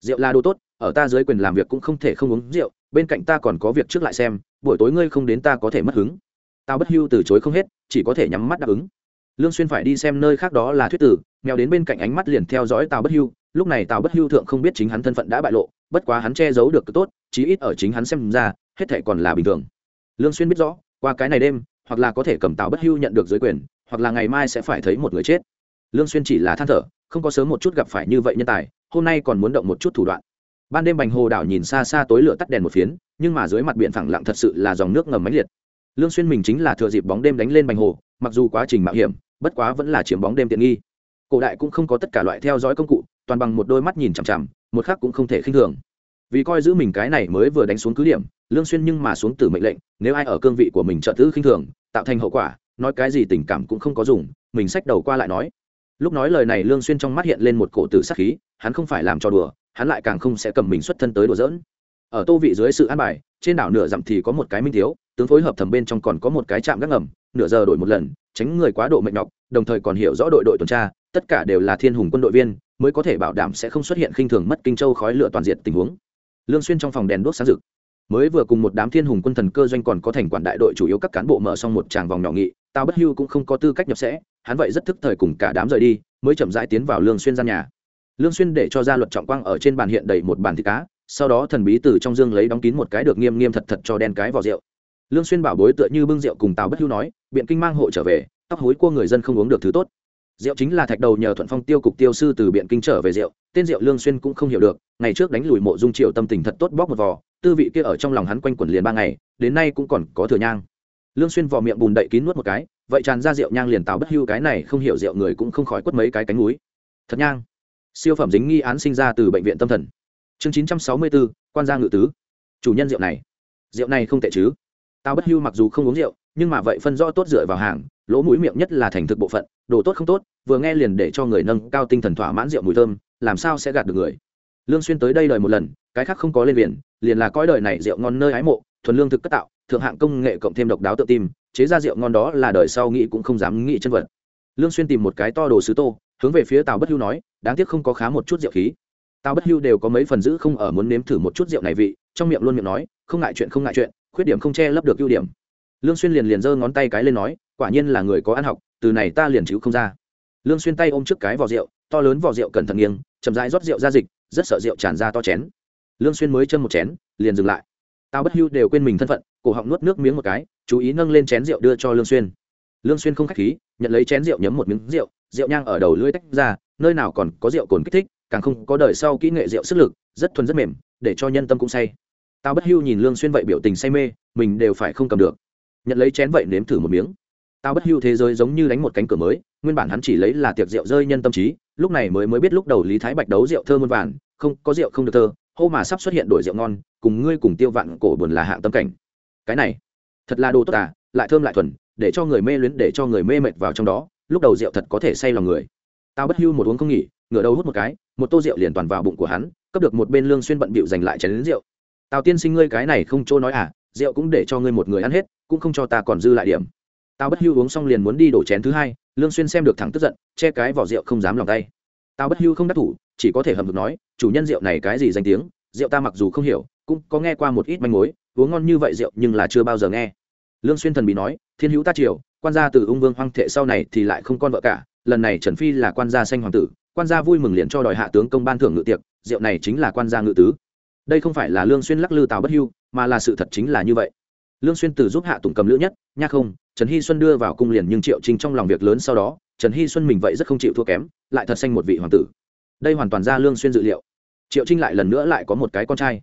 Rượu là đồ tốt, ở ta dưới quyền làm việc cũng không thể không uống rượu, bên cạnh ta còn có việc trước lại xem, buổi tối ngươi không đến ta có thể mất hứng. Tao bất hưu từ chối không hết, chỉ có thể nhắm mắt đáp ứng. Lương xuyên phải đi xem nơi khác đó là thuyết tử mèo đến bên cạnh ánh mắt liền theo dõi tào bất hưu. Lúc này tào bất hưu thượng không biết chính hắn thân phận đã bại lộ, bất quá hắn che giấu được tốt, chí ít ở chính hắn xem ra, hết thảy còn là bình thường. Lương xuyên biết rõ, qua cái này đêm, hoặc là có thể cầm tào bất hưu nhận được dưới quyền, hoặc là ngày mai sẽ phải thấy một người chết. Lương xuyên chỉ là than thở, không có sớm một chút gặp phải như vậy nhân tài, hôm nay còn muốn động một chút thủ đoạn. Ban đêm bành hồ đảo nhìn xa xa tối lửa tắt đèn một phiến, nhưng mà dưới mặt biển phẳng lặng thật sự là dòng nước ngầm mãnh liệt. Lương xuyên mình chính là thừa dịp bóng đêm đánh lên bành hồ, mặc dù quá trình mạo hiểm, bất quá vẫn là chiếm bóng đêm tiện nghi cổ đại cũng không có tất cả loại theo dõi công cụ, toàn bằng một đôi mắt nhìn chằm chằm, một khác cũng không thể khinh thường. Vì coi giữ mình cái này mới vừa đánh xuống cứ điểm, lương xuyên nhưng mà xuống từ mệnh lệnh, nếu ai ở cương vị của mình trợ tứ khinh thường, tạo thành hậu quả, nói cái gì tình cảm cũng không có dùng, mình xách đầu qua lại nói. Lúc nói lời này lương xuyên trong mắt hiện lên một cổ tử sát khí, hắn không phải làm cho đùa, hắn lại càng không sẽ cầm mình xuất thân tới đùa giỡn. Ở tô vị dưới sự an bài, trên đảo nửa dặm thì có một cái minh thiếu, tướng phối hợp thẩm bên trong còn có một cái trạm gác ngầm nửa giờ đổi một lần, tránh người quá độ mệt nhọc, đồng thời còn hiểu rõ đội đội tuần tra, tất cả đều là thiên hùng quân đội viên, mới có thể bảo đảm sẽ không xuất hiện khinh thường mất kinh châu khói lửa toàn diện tình huống. Lương xuyên trong phòng đèn đốt sáng rực. Mới vừa cùng một đám thiên hùng quân thần cơ doanh còn có thành quản đại đội chủ yếu các cán bộ mở xong một tràng vòng nhỏ nghị tao bất hưu cũng không có tư cách nhập sẽ, hắn vậy rất thức thời cùng cả đám rời đi, mới chậm rãi tiến vào lương xuyên gian nhà. Lương xuyên để cho gia luật trọng quang ở trên bàn hiện đầy một bàn thịt cá, sau đó thần bí từ trong dương lấy đóng kín một cái được nghiêm nghiêm thật thật cho đen cái vào rượu. Lương xuyên bảo bối tựa như bưng rượu cùng tào bất hưu nói biện kinh mang hộ trở về tóc hối cua người dân không uống được thứ tốt. Rượu chính là thạch đầu nhờ thuận phong tiêu cục tiêu sư từ biện kinh trở về rượu tên rượu lương xuyên cũng không hiểu được ngày trước đánh lùi mộ dung triệu tâm tình thật tốt bóc một vò tư vị kia ở trong lòng hắn quanh quẩn liền ba ngày đến nay cũng còn có thừa nhang. Lương xuyên vò miệng bùn đậy kín nuốt một cái vậy tràn ra rượu nhang liền tào bất hưu cái này không hiểu rượu người cũng không khỏi quất mấy cái cánh núi. Thật nhang. Siêu phẩm dính nghi án sinh ra từ bệnh viện tâm thần. Chương 964, quan gia ngự tứ. Chủ nhân rượu này. Rượu này không tệ chứ. Tao bất hưu mặc dù không uống rượu nhưng mà vậy phân rõ tốt dựa vào hàng, lỗ mũi miệng nhất là thành thực bộ phận, đồ tốt không tốt, vừa nghe liền để cho người nâng cao tinh thần thỏa mãn rượu mùi thơm, làm sao sẽ gạt được người. Lương xuyên tới đây đời một lần, cái khác không có lên biển, liền là coi đời này rượu ngon nơi ái mộ, thuần lương thực cất tạo, thượng hạng công nghệ cộng thêm độc đáo tự tìm chế ra rượu ngon đó là đời sau nghĩ cũng không dám nghĩ chân vật. Lương xuyên tìm một cái to đồ sứ tô, hướng về phía tào bất hưu nói, đáng tiếc không có khá một chút rượu khí. Tào bất hưu đều có mấy phần giữ không ở muốn nếm thử một chút rượu này vị, trong miệng luôn miệng nói, không ngại chuyện, không ngại chuyện, khuyết điểm không che lấp được ưu điểm lương xuyên liền liền giơ ngón tay cái lên nói, quả nhiên là người có ăn học, từ này ta liền chịu không ra. Lương xuyên tay ôm trước cái vò rượu, to lớn vò rượu cẩn thận nghiêng, chậm rãi rót rượu ra dịch, rất sợ rượu tràn ra to chén. Lương xuyên mới chân một chén, liền dừng lại. Tao bất hưu đều quên mình thân phận, cổ họng nuốt nước miếng một cái, chú ý nâng lên chén rượu đưa cho lương xuyên. Lương xuyên không khách khí, nhận lấy chén rượu nhấm một miếng rượu rượu nhang ở đầu lưỡi tách ra, nơi nào còn có rượu cồn kích thích, càng không có đời sau kỹ nghệ rượu sức lực, rất thuần rất mềm, để cho nhân tâm cũng say. Tao bất hưu nhìn lương xuyên vậy biểu tình say mê, mình đều phải không cầm được nhận lấy chén vậy nếm thử một miếng. Tao bất hưu thế giới giống như đánh một cánh cửa mới, nguyên bản hắn chỉ lấy là tiệc rượu rơi nhân tâm trí, lúc này mới mới biết lúc đầu lý thái bạch đấu rượu thơ muôn vàn, không, có rượu không được thơ, hô mà sắp xuất hiện đổi rượu ngon, cùng ngươi cùng tiêu vạn cổ buồn là hạng tâm cảnh. Cái này, thật là đồ tốt à lại thơm lại thuần, để cho người mê luyến, để cho người mê mệt vào trong đó, lúc đầu rượu thật có thể say lòng người. Tao bất hưu một uống không nghỉ, ngửa đầu hút một cái, một tô rượu liền toàn vào bụng của hắn cấp được một bên lương xuyên bận bịu giành lại chén đến rượu. Tào tiên sinh ngươi cái này không chỗ nói à rượu cũng để cho ngươi một người ăn hết, cũng không cho ta còn dư lại điểm. Tao bất hưu uống xong liền muốn đi đổ chén thứ hai, lương xuyên xem được thẳng tức giận, che cái vỏ rượu không dám lòng tay. Tao bất hưu không đắc thủ, chỉ có thể hầm được nói, chủ nhân rượu này cái gì danh tiếng, rượu ta mặc dù không hiểu, cũng có nghe qua một ít manh mối, uống ngon như vậy rượu nhưng là chưa bao giờ nghe. Lương xuyên thần bị nói, thiên hữu ta triều, quan gia từ ung vương hoang thệ sau này thì lại không con vợ cả, lần này trần phi là quan gia xanh hoàng tử, quan gia vui mừng liền cho đòi hạ tướng công ban thưởng ngự tiệc, rượu này chính là quan gia ngự tứ. Đây không phải là lương xuyên lắc lư tào bất hưu mà là sự thật chính là như vậy. Lương xuyên từ giúp hạ tùng cầm lữ nhất, nha không, trần hy xuân đưa vào cung liền nhưng triệu trinh trong lòng việc lớn sau đó, trần hy xuân mình vậy rất không chịu thua kém, lại thật xanh một vị hoàng tử. Đây hoàn toàn ra lương xuyên dự liệu. Triệu trinh lại lần nữa lại có một cái con trai.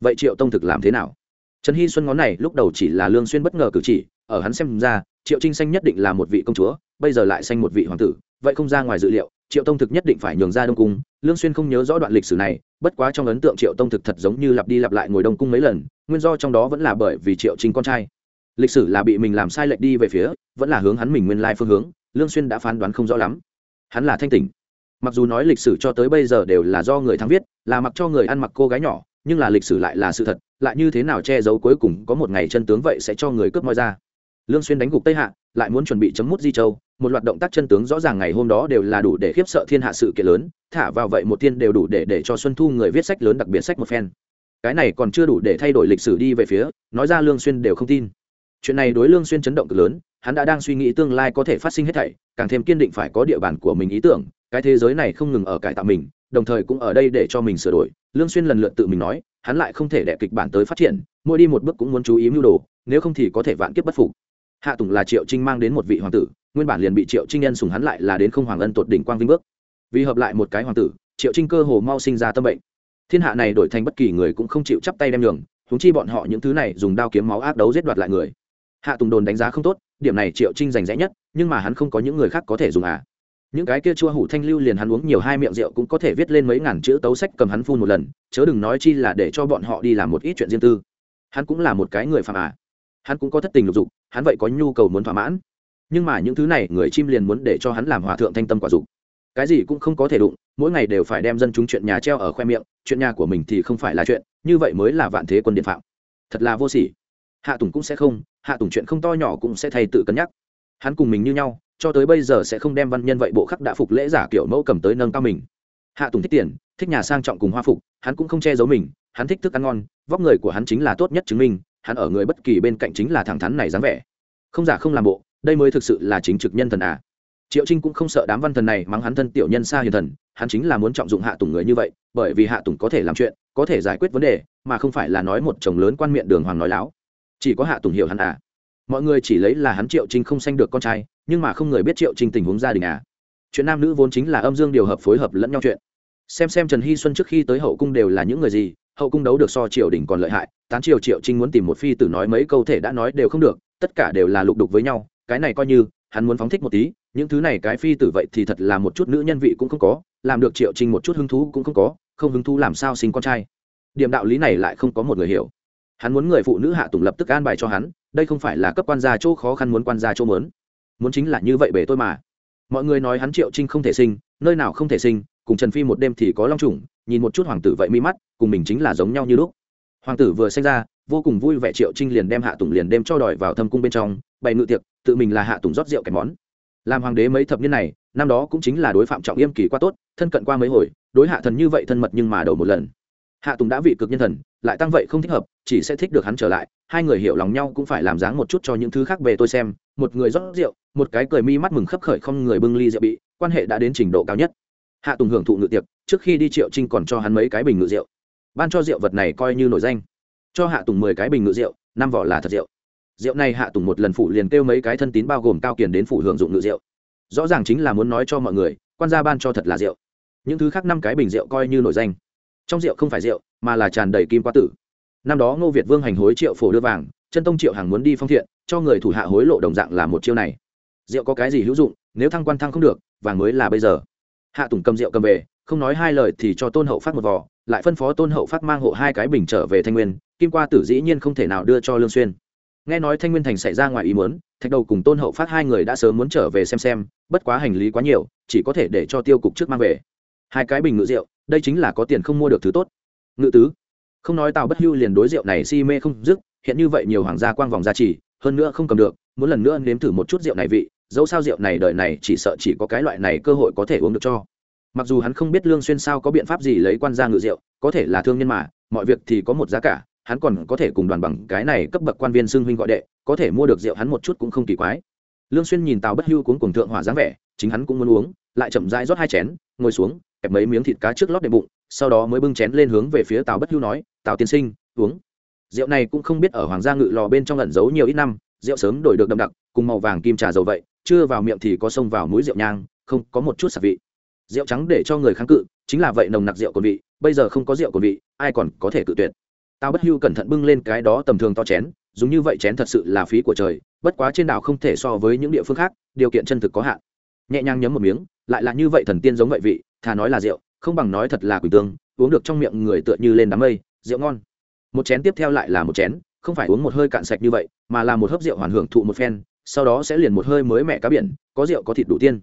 Vậy triệu tông thực làm thế nào? Trần hy xuân ngón này lúc đầu chỉ là lương xuyên bất ngờ cử chỉ, ở hắn xem ra, triệu trinh xanh nhất định là một vị công chúa, bây giờ lại xanh một vị hoàng tử, vậy không ra ngoài dự liệu triệu tông thực nhất định phải nhường ra đông cung, lương xuyên không nhớ rõ đoạn lịch sử này, bất quá trong ấn tượng triệu tông thực thật giống như lặp đi lặp lại ngồi đông cung mấy lần, nguyên do trong đó vẫn là bởi vì triệu trinh con trai. Lịch sử là bị mình làm sai lệch đi về phía, vẫn là hướng hắn mình nguyên lai phương hướng, lương xuyên đã phán đoán không rõ lắm. Hắn là thanh tỉnh. Mặc dù nói lịch sử cho tới bây giờ đều là do người thắng viết, là mặc cho người ăn mặc cô gái nhỏ, nhưng là lịch sử lại là sự thật, lại như thế nào che giấu cuối cùng có một ngày chân tướng vậy sẽ cho người cướp moi ra. Lương xuyên đánh gục tây hạ, lại muốn chuẩn bị chấm mút di châu một loạt động tác chân tướng rõ ràng ngày hôm đó đều là đủ để khiếp sợ thiên hạ sự kiện lớn, thả vào vậy một thiên đều đủ để để cho xuân thu người viết sách lớn đặc biệt sách một phen. Cái này còn chưa đủ để thay đổi lịch sử đi về phía, nói ra lương xuyên đều không tin. Chuyện này đối lương xuyên chấn động cực lớn, hắn đã đang suy nghĩ tương lai có thể phát sinh hết thảy, càng thêm kiên định phải có địa bàn của mình ý tưởng, cái thế giới này không ngừng ở cải tạo mình, đồng thời cũng ở đây để cho mình sửa đổi. Lương xuyên lần lượt tự mình nói, hắn lại không thể đẻ kịch bản tới phát triển, mỗi đi một bước cũng muốn chú ý mưu đồ, nếu không thì có thể vạn kiếp bất phục. Hạ tùng là triệu trinh mang đến một vị hoàng tử nguyên bản liền bị triệu trinh nhân sùng hắn lại là đến không hoàng ân tột đỉnh quang vinh bước. Vì hợp lại một cái hoàng tử, triệu trinh cơ hồ mau sinh ra tâm bệnh. Thiên hạ này đổi thành bất kỳ người cũng không chịu chắp tay đem đường thúng chi bọn họ những thứ này dùng đao kiếm máu ác đấu giết đoạt lại người. Hạ tùng đồn đánh giá không tốt, điểm này triệu trinh giành rẽ nhất, nhưng mà hắn không có những người khác có thể dùng à. Những cái kia chua hủ thanh lưu liền hắn uống nhiều hai miệng rượu cũng có thể viết lên mấy ngàn chữ tấu sách cầm hắn phun một lần, chớ đừng nói chi là để cho bọn họ đi làm một ít chuyện riêng tư. Hắn cũng là một cái người phạm à. Hắn cũng có thất tình lục dục, hắn vậy có nhu cầu muốn thỏa mãn nhưng mà những thứ này, người chim liền muốn để cho hắn làm hòa thượng thanh tâm quả dục. Cái gì cũng không có thể đụng, mỗi ngày đều phải đem dân chúng chuyện nhà treo ở khoe miệng, chuyện nhà của mình thì không phải là chuyện, như vậy mới là vạn thế quân điện phạm. Thật là vô sỉ. Hạ tùng cũng sẽ không, hạ tùng chuyện không to nhỏ cũng sẽ thay tự cân nhắc. Hắn cùng mình như nhau, cho tới bây giờ sẽ không đem văn nhân vậy bộ khắc đã phục lễ giả kiểu mẫu cầm tới nâng cao mình. Hạ tùng thích tiền, thích nhà sang trọng cùng hoa phục, hắn cũng không che giấu mình, hắn thích thức ăn ngon, vóc người của hắn chính là tốt nhất chứng minh, hắn ở người bất kỳ bên cạnh chính là thẳng thắn này dáng vẻ. Không giả không làm bộ đây mới thực sự là chính trực nhân thần à. Triệu trinh cũng không sợ đám văn thần này mắng hắn thân tiểu nhân xa hiền thần, hắn chính là muốn trọng dụng hạ tùng người như vậy, bởi vì hạ tùng có thể làm chuyện, có thể giải quyết vấn đề, mà không phải là nói một chồng lớn quan miệng đường hoàng nói láo. Chỉ có hạ tùng hiểu hắn à. Mọi người chỉ lấy là hắn triệu trinh không sanh được con trai, nhưng mà không người biết triệu trinh tình huống gia đình à. Chuyện nam nữ vốn chính là âm dương điều hợp phối hợp lẫn nhau chuyện. Xem xem trần hy xuân trước khi tới hậu cung đều là những người gì, hậu cung đấu được so triều đình còn lợi hại, tán triều triệu trinh muốn tìm một phi tử nói mấy câu thể đã nói đều không được, tất cả đều là lục đục với nhau cái này coi như, hắn muốn phóng thích một tí, những thứ này cái phi tử vậy thì thật là một chút nữ nhân vị cũng không có, làm được triệu trinh một chút hứng thú cũng không có, không hứng thú làm sao sinh con trai. Điểm đạo lý này lại không có một người hiểu. Hắn muốn người phụ nữ hạ tùng lập tức an bài cho hắn, đây không phải là cấp quan gia chỗ khó khăn muốn quan gia chỗ mớn muốn chính là như vậy bể tôi mà. Mọi người nói hắn triệu trinh không thể sinh, nơi nào không thể sinh, cùng trần phi một đêm thì có long trùng, nhìn một chút hoàng tử vậy mi mắt, cùng mình chính là giống nhau như lúc. Hoàng tử vừa sinh ra vô cùng vui vẻ triệu trinh liền đem hạ tùng liền đem cho đòi vào thâm cung bên trong bày ngự tiệc tự mình là hạ tùng rót rượu kẻ món làm hoàng đế mấy thập niên này năm đó cũng chính là đối phạm trọng yêm kỳ qua tốt thân cận qua mấy hồi đối hạ thần như vậy thân mật nhưng mà đầu một lần hạ tùng đã vị cực nhân thần lại tăng vậy không thích hợp chỉ sẽ thích được hắn trở lại hai người hiểu lòng nhau cũng phải làm dáng một chút cho những thứ khác về tôi xem một người rót rượu một cái cười mi mắt mừng khấp khởi không người bưng ly rượu bị quan hệ đã đến trình độ cao nhất hạ tùng hưởng thụ ngự tiệc trước khi đi triệu trinh còn cho hắn mấy cái bình ngự rượu ban cho rượu vật này coi như nổi danh cho hạ tùng mười cái bình ngự rượu, năm vỏ là thật rượu. Rượu này hạ tùng một lần phủ liền kêu mấy cái thân tín bao gồm cao kiền đến phủ hưởng dụng ngự rượu. Rõ ràng chính là muốn nói cho mọi người, quan gia ban cho thật là rượu. Những thứ khác năm cái bình rượu coi như nổi danh. Trong rượu không phải rượu, mà là tràn đầy kim quá tử. Năm đó ngô việt vương hành hối triệu phổ đưa vàng, chân tông triệu hàng muốn đi phong thiện, cho người thủ hạ hối lộ đồng dạng là một chiêu này. Rượu có cái gì hữu dụng, nếu thăng quan thăng không được, vàng mới là bây giờ. Hạ tùng cầm rượu cầm về không nói hai lời thì cho tôn hậu phát một vò, lại phân phó tôn hậu phát mang hộ hai cái bình trở về thanh nguyên, kim qua tử dĩ nhiên không thể nào đưa cho lương xuyên. Nghe nói thanh nguyên thành xảy ra ngoài ý muốn, thạch đầu cùng tôn hậu phát hai người đã sớm muốn trở về xem xem, bất quá hành lý quá nhiều, chỉ có thể để cho tiêu cục trước mang về. Hai cái bình ngự rượu, đây chính là có tiền không mua được thứ tốt. Ngự tứ, không nói tào bất hưu liền đối rượu này si mê không dứt, hiện như vậy nhiều hoàng gia quang vòng gia trì, hơn nữa không cầm được, muốn lần nữa nếm thử một chút rượu này vị, dẫu sao rượu này đời này chỉ sợ chỉ có cái loại này cơ hội có thể uống được cho mặc dù hắn không biết lương xuyên sao có biện pháp gì lấy quan gia ngự rượu có thể là thương nhân mà, mọi việc thì có một giá cả, hắn còn có thể cùng đoàn bằng cái này cấp bậc quan viên xưng huynh gọi đệ, có thể mua được rượu hắn một chút cũng không kỳ quái. Lương xuyên nhìn tào bất hưu cuống cuồng thượng hỏa dáng vẻ, chính hắn cũng muốn uống, lại chậm rãi rót hai chén, ngồi xuống, kẹp mấy miếng thịt cá trước lót đệm bụng, sau đó mới bưng chén lên hướng về phía tào bất hưu nói, tào tiên sinh, uống. Rượu này cũng không biết ở hoàng gia ngự lò bên trong ẩn giấu nhiều ít năm, rượu sớm đổi được đậm đặc, cùng màu vàng kim trà dầu vậy, chưa vào miệng thì có sông vào mũi rượu nhang, không có một chút sạc vị rượu trắng để cho người kháng cự, chính là vậy nồng nặc rượu cồn vị, bây giờ không có rượu cồn vị, ai còn có thể cự tuyệt. Tao bất hưu cẩn thận bưng lên cái đó tầm thường to chén, dùng như vậy chén thật sự là phí của trời, bất quá trên đảo không thể so với những địa phương khác, điều kiện chân thực có hạn. Nhẹ nhàng nhấm một miếng, lại là như vậy thần tiên giống vậy vị, thà nói là rượu, không bằng nói thật là quỳnh tương, uống được trong miệng người tựa như lên đám mây, rượu ngon. Một chén tiếp theo lại là một chén, không phải uống một hơi cạn sạch như vậy, mà là một hớp rượu hoàn hưởng thụ một phen, sau đó sẽ liền một hơi mới mẹ cá biển, có rượu có thịt đủ tiên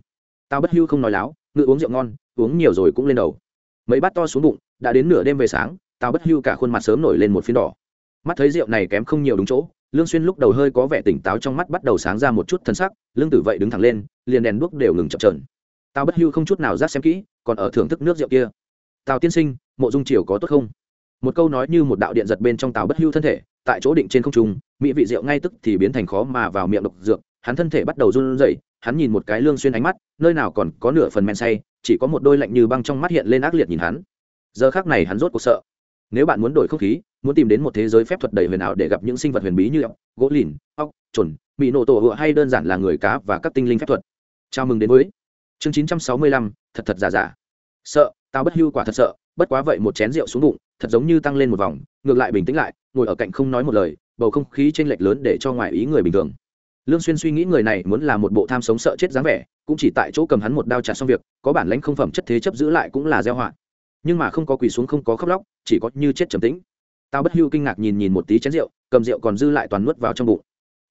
tao bất hưu không nói láo, ngự uống rượu ngon, uống nhiều rồi cũng lên đầu. Mấy bát to xuống bụng, đã đến nửa đêm về sáng, tao bất hưu cả khuôn mặt sớm nổi lên một phiến đỏ. Mắt thấy rượu này kém không nhiều đúng chỗ, lương xuyên lúc đầu hơi có vẻ tỉnh táo trong mắt bắt đầu sáng ra một chút thần sắc, lương tử vậy đứng thẳng lên, liền đèn đuốc đều ngừng chậm chờn. Tao bất hưu không chút nào giác xem kỹ, còn ở thưởng thức nước rượu kia. Tào tiên sinh, mộ dung triều có tốt không? Một câu nói như một đạo điện giật bên trong tàu bất hưu thân thể, tại chỗ định trên không trung, mỹ vị rượu ngay tức thì biến thành khó mà vào miệng độc dược hắn thân thể bắt đầu run rẩy hắn nhìn một cái lương xuyên ánh mắt nơi nào còn có nửa phần men say chỉ có một đôi lạnh như băng trong mắt hiện lên ác liệt nhìn hắn. Giờ khắc này hắn rốt cuộc sợ. Nếu bạn muốn đổi không khí muốn tìm đến một thế giới phép thuật đầy huyền ảo để gặp những sinh vật huyền bí như ốc gỗ lìn ốc chuẩn mỹ nổ tổ hựa hay đơn giản là người cá và các tinh linh phép thuật. Chào mừng đến với chương 965, thật thật giả giả. Sợ tao bất hưu quả thật sợ bất quá vậy một chén rượu xuống bụng thật giống như tăng lên một vòng ngược lại bình tĩnh lại ngồi ở cạnh không nói một lời bầu không khí chênh lệch lớn để cho ngoài ý người bình thường lương xuyên suy nghĩ người này muốn là một bộ tham sống sợ chết dáng vẻ, cũng chỉ tại chỗ cầm hắn một đao trả xong việc, có bản lãnh không phẩm chất thế chấp giữ lại cũng là gieo họa. Nhưng mà không có quỳ xuống không có khóc lóc, chỉ có như chết trầm tĩnh. Tao bất hưu kinh ngạc nhìn nhìn một tí chén rượu, cầm rượu còn dư lại toàn nuốt vào trong bụng.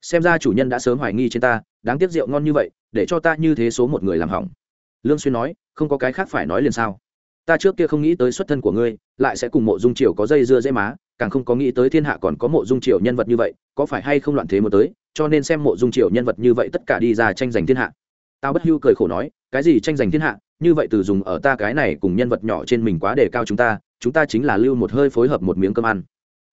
Xem ra chủ nhân đã sớm hoài nghi trên ta, đáng tiếc rượu ngon như vậy, để cho ta như thế số một người làm hỏng. Lương xuyên nói, không có cái khác phải nói liền sao. Ta trước kia không nghĩ tới xuất thân của ngươi, lại sẽ cùng mộ dung triều có dây dưa dễ má càng không có nghĩ tới thiên hạ còn có mộ dung triều nhân vật như vậy, có phải hay không loạn thế một tới, cho nên xem mộ dung triều nhân vật như vậy tất cả đi ra tranh giành thiên hạ. Tao bất hưu cười khổ nói, cái gì tranh giành thiên hạ? Như vậy từ dùng ở ta cái này cùng nhân vật nhỏ trên mình quá đề cao chúng ta chúng ta chính là lưu một hơi phối hợp một miếng cơm ăn.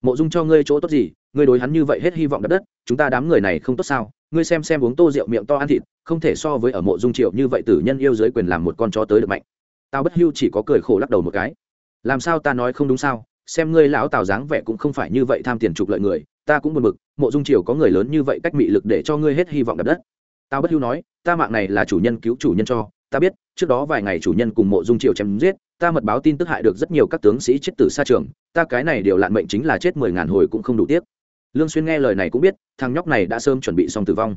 Mộ dung cho ngươi chỗ tốt gì? Ngươi đối hắn như vậy hết hy vọng đất đất, chúng ta đám người này không tốt sao? Ngươi xem xem uống tô rượu miệng to ăn thịt, không thể so với ở mộ dung triệu như vậy tử nhân yêu giới quyền làm một con chó tới được mạnh. Tao bất hưu chỉ có cười khổ lắc đầu một cái. Làm sao ta nói không đúng sao? Xem ngươi lão tào dáng vẻ cũng không phải như vậy tham tiền trục lợi người, ta cũng buồn bực, mộ dung triều có người lớn như vậy cách mị lực để cho ngươi hết hy vọng đập đất. Tao bất hưu nói, ta mạng này là chủ nhân cứu chủ nhân cho, ta biết, trước đó vài ngày chủ nhân cùng mộ dung triều chém giết, ta mật báo tin tức hại được rất nhiều các tướng sĩ chết tử xa trường, ta cái này điều lạn mệnh chính là chết mười ngàn hồi cũng không đủ tiếc. Lương xuyên nghe lời này cũng biết, thằng nhóc này đã sớm chuẩn bị xong tử vong.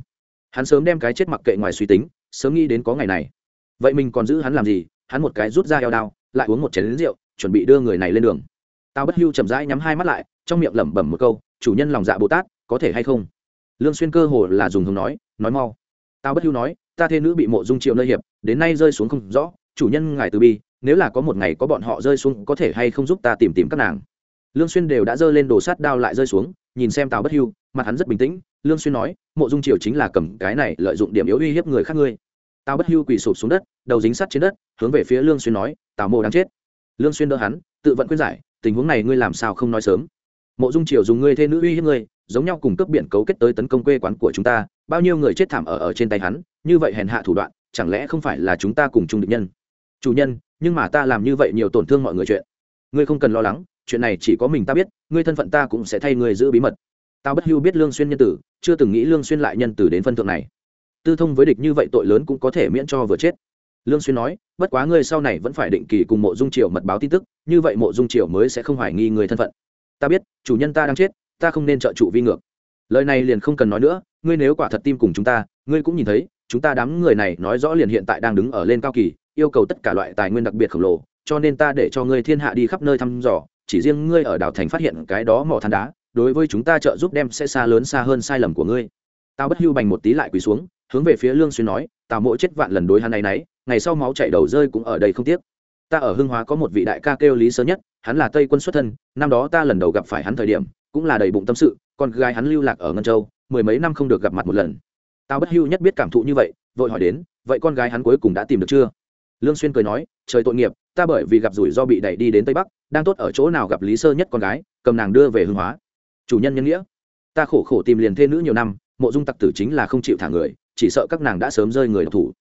Hắn sớm đem cái chết mặc kệ ngoài suy tính, sớm nghĩ đến có ngày này. Vậy mình còn giữ hắn làm gì? Hắn một cái rút ra eo đao, lại uống một chén rượu, chuẩn bị đưa người này lên đường tao bất hưu chậm rãi nhắm hai mắt lại, trong miệng lẩm bẩm một câu, chủ nhân lòng dạ bồ tát, có thể hay không? Lương xuyên cơ hồ là dùng hùng nói nói mau. Tao bất hưu nói, ta thê nữ bị mộ dung triệu nơi hiệp, đến nay rơi xuống không rõ, chủ nhân ngài từ bi, nếu là có một ngày có bọn họ rơi xuống, có thể hay không giúp ta tìm tìm các nàng? Lương xuyên đều đã rơi lên đồ sát đao lại rơi xuống, nhìn xem tào bất hưu, mặt hắn rất bình tĩnh. Lương xuyên nói, mộ dung triều chính là cầm cái này lợi dụng điểm yếu uy hiếp người khác ngươi. Tào bất hưu quỳ sụp xuống đất, đầu dính sắt trên đất, hướng về phía lương xuyên nói, tào mộ đang chết. Lương xuyên đỡ hắn, tự vận khuyên giải tình huống này ngươi làm sao không nói sớm? Mộ dung triều dùng ngươi thê nữ uy hiếp ngươi, giống nhau cùng cướp biển cấu kết tới tấn công quê quán của chúng ta, bao nhiêu người chết thảm ở ở trên tay hắn, như vậy hèn hạ thủ đoạn, chẳng lẽ không phải là chúng ta cùng chung địch nhân? Chủ nhân, nhưng mà ta làm như vậy nhiều tổn thương mọi người chuyện. Ngươi không cần lo lắng, chuyện này chỉ có mình ta biết, ngươi thân phận ta cũng sẽ thay ngươi giữ bí mật. Tao bất hưu biết lương xuyên nhân tử, chưa từng nghĩ lương xuyên lại nhân tử đến phân thượng này. Tư thông với địch như vậy tội lớn cũng có thể miễn cho vừa chết lương xuyên nói, bất quá ngươi sau này vẫn phải định kỳ cùng mộ dung triều mật báo tin tức, như vậy mộ dung triều mới sẽ không hoài nghi người thân phận. Ta biết, chủ nhân ta đang chết, ta không nên trợ trụ vi ngược. Lời này liền không cần nói nữa, ngươi nếu quả thật tim cùng chúng ta, ngươi cũng nhìn thấy, chúng ta đám người này nói rõ liền hiện tại đang đứng ở lên cao kỳ, yêu cầu tất cả loại tài nguyên đặc biệt khổng lồ, cho nên ta để cho ngươi thiên hạ đi khắp nơi thăm dò, chỉ riêng ngươi ở đảo thành phát hiện cái đó mỏ than đá, đối với chúng ta trợ giúp đem sẽ xa lớn xa hơn sai lầm của ngươi. Tao bất hưu bành một tí lại quỳ xuống, hướng về phía lương xuyên nói, tào mộ chết vạn lần đối hắn này nấy ngày sau máu chảy đầu rơi cũng ở đây không tiếc. Ta ở hưng hóa có một vị đại ca kêu lý sơ nhất, hắn là tây quân xuất thân, năm đó ta lần đầu gặp phải hắn thời điểm, cũng là đầy bụng tâm sự, con gái hắn lưu lạc ở ngân châu, mười mấy năm không được gặp mặt một lần. Tao bất hưu nhất biết cảm thụ như vậy, vội hỏi đến, vậy con gái hắn cuối cùng đã tìm được chưa? Lương xuyên cười nói, trời tội nghiệp, ta bởi vì gặp rủi ro bị đẩy đi đến tây bắc, đang tốt ở chỗ nào gặp lý sơ nhất con gái, cầm nàng đưa về hưng hóa. Chủ nhân nhân nghĩa. Ta khổ khổ tìm liền thê nữ nhiều năm, mộ dung tặc tử chính là không chịu thả người, chỉ sợ các nàng đã sớm rơi người độc thủ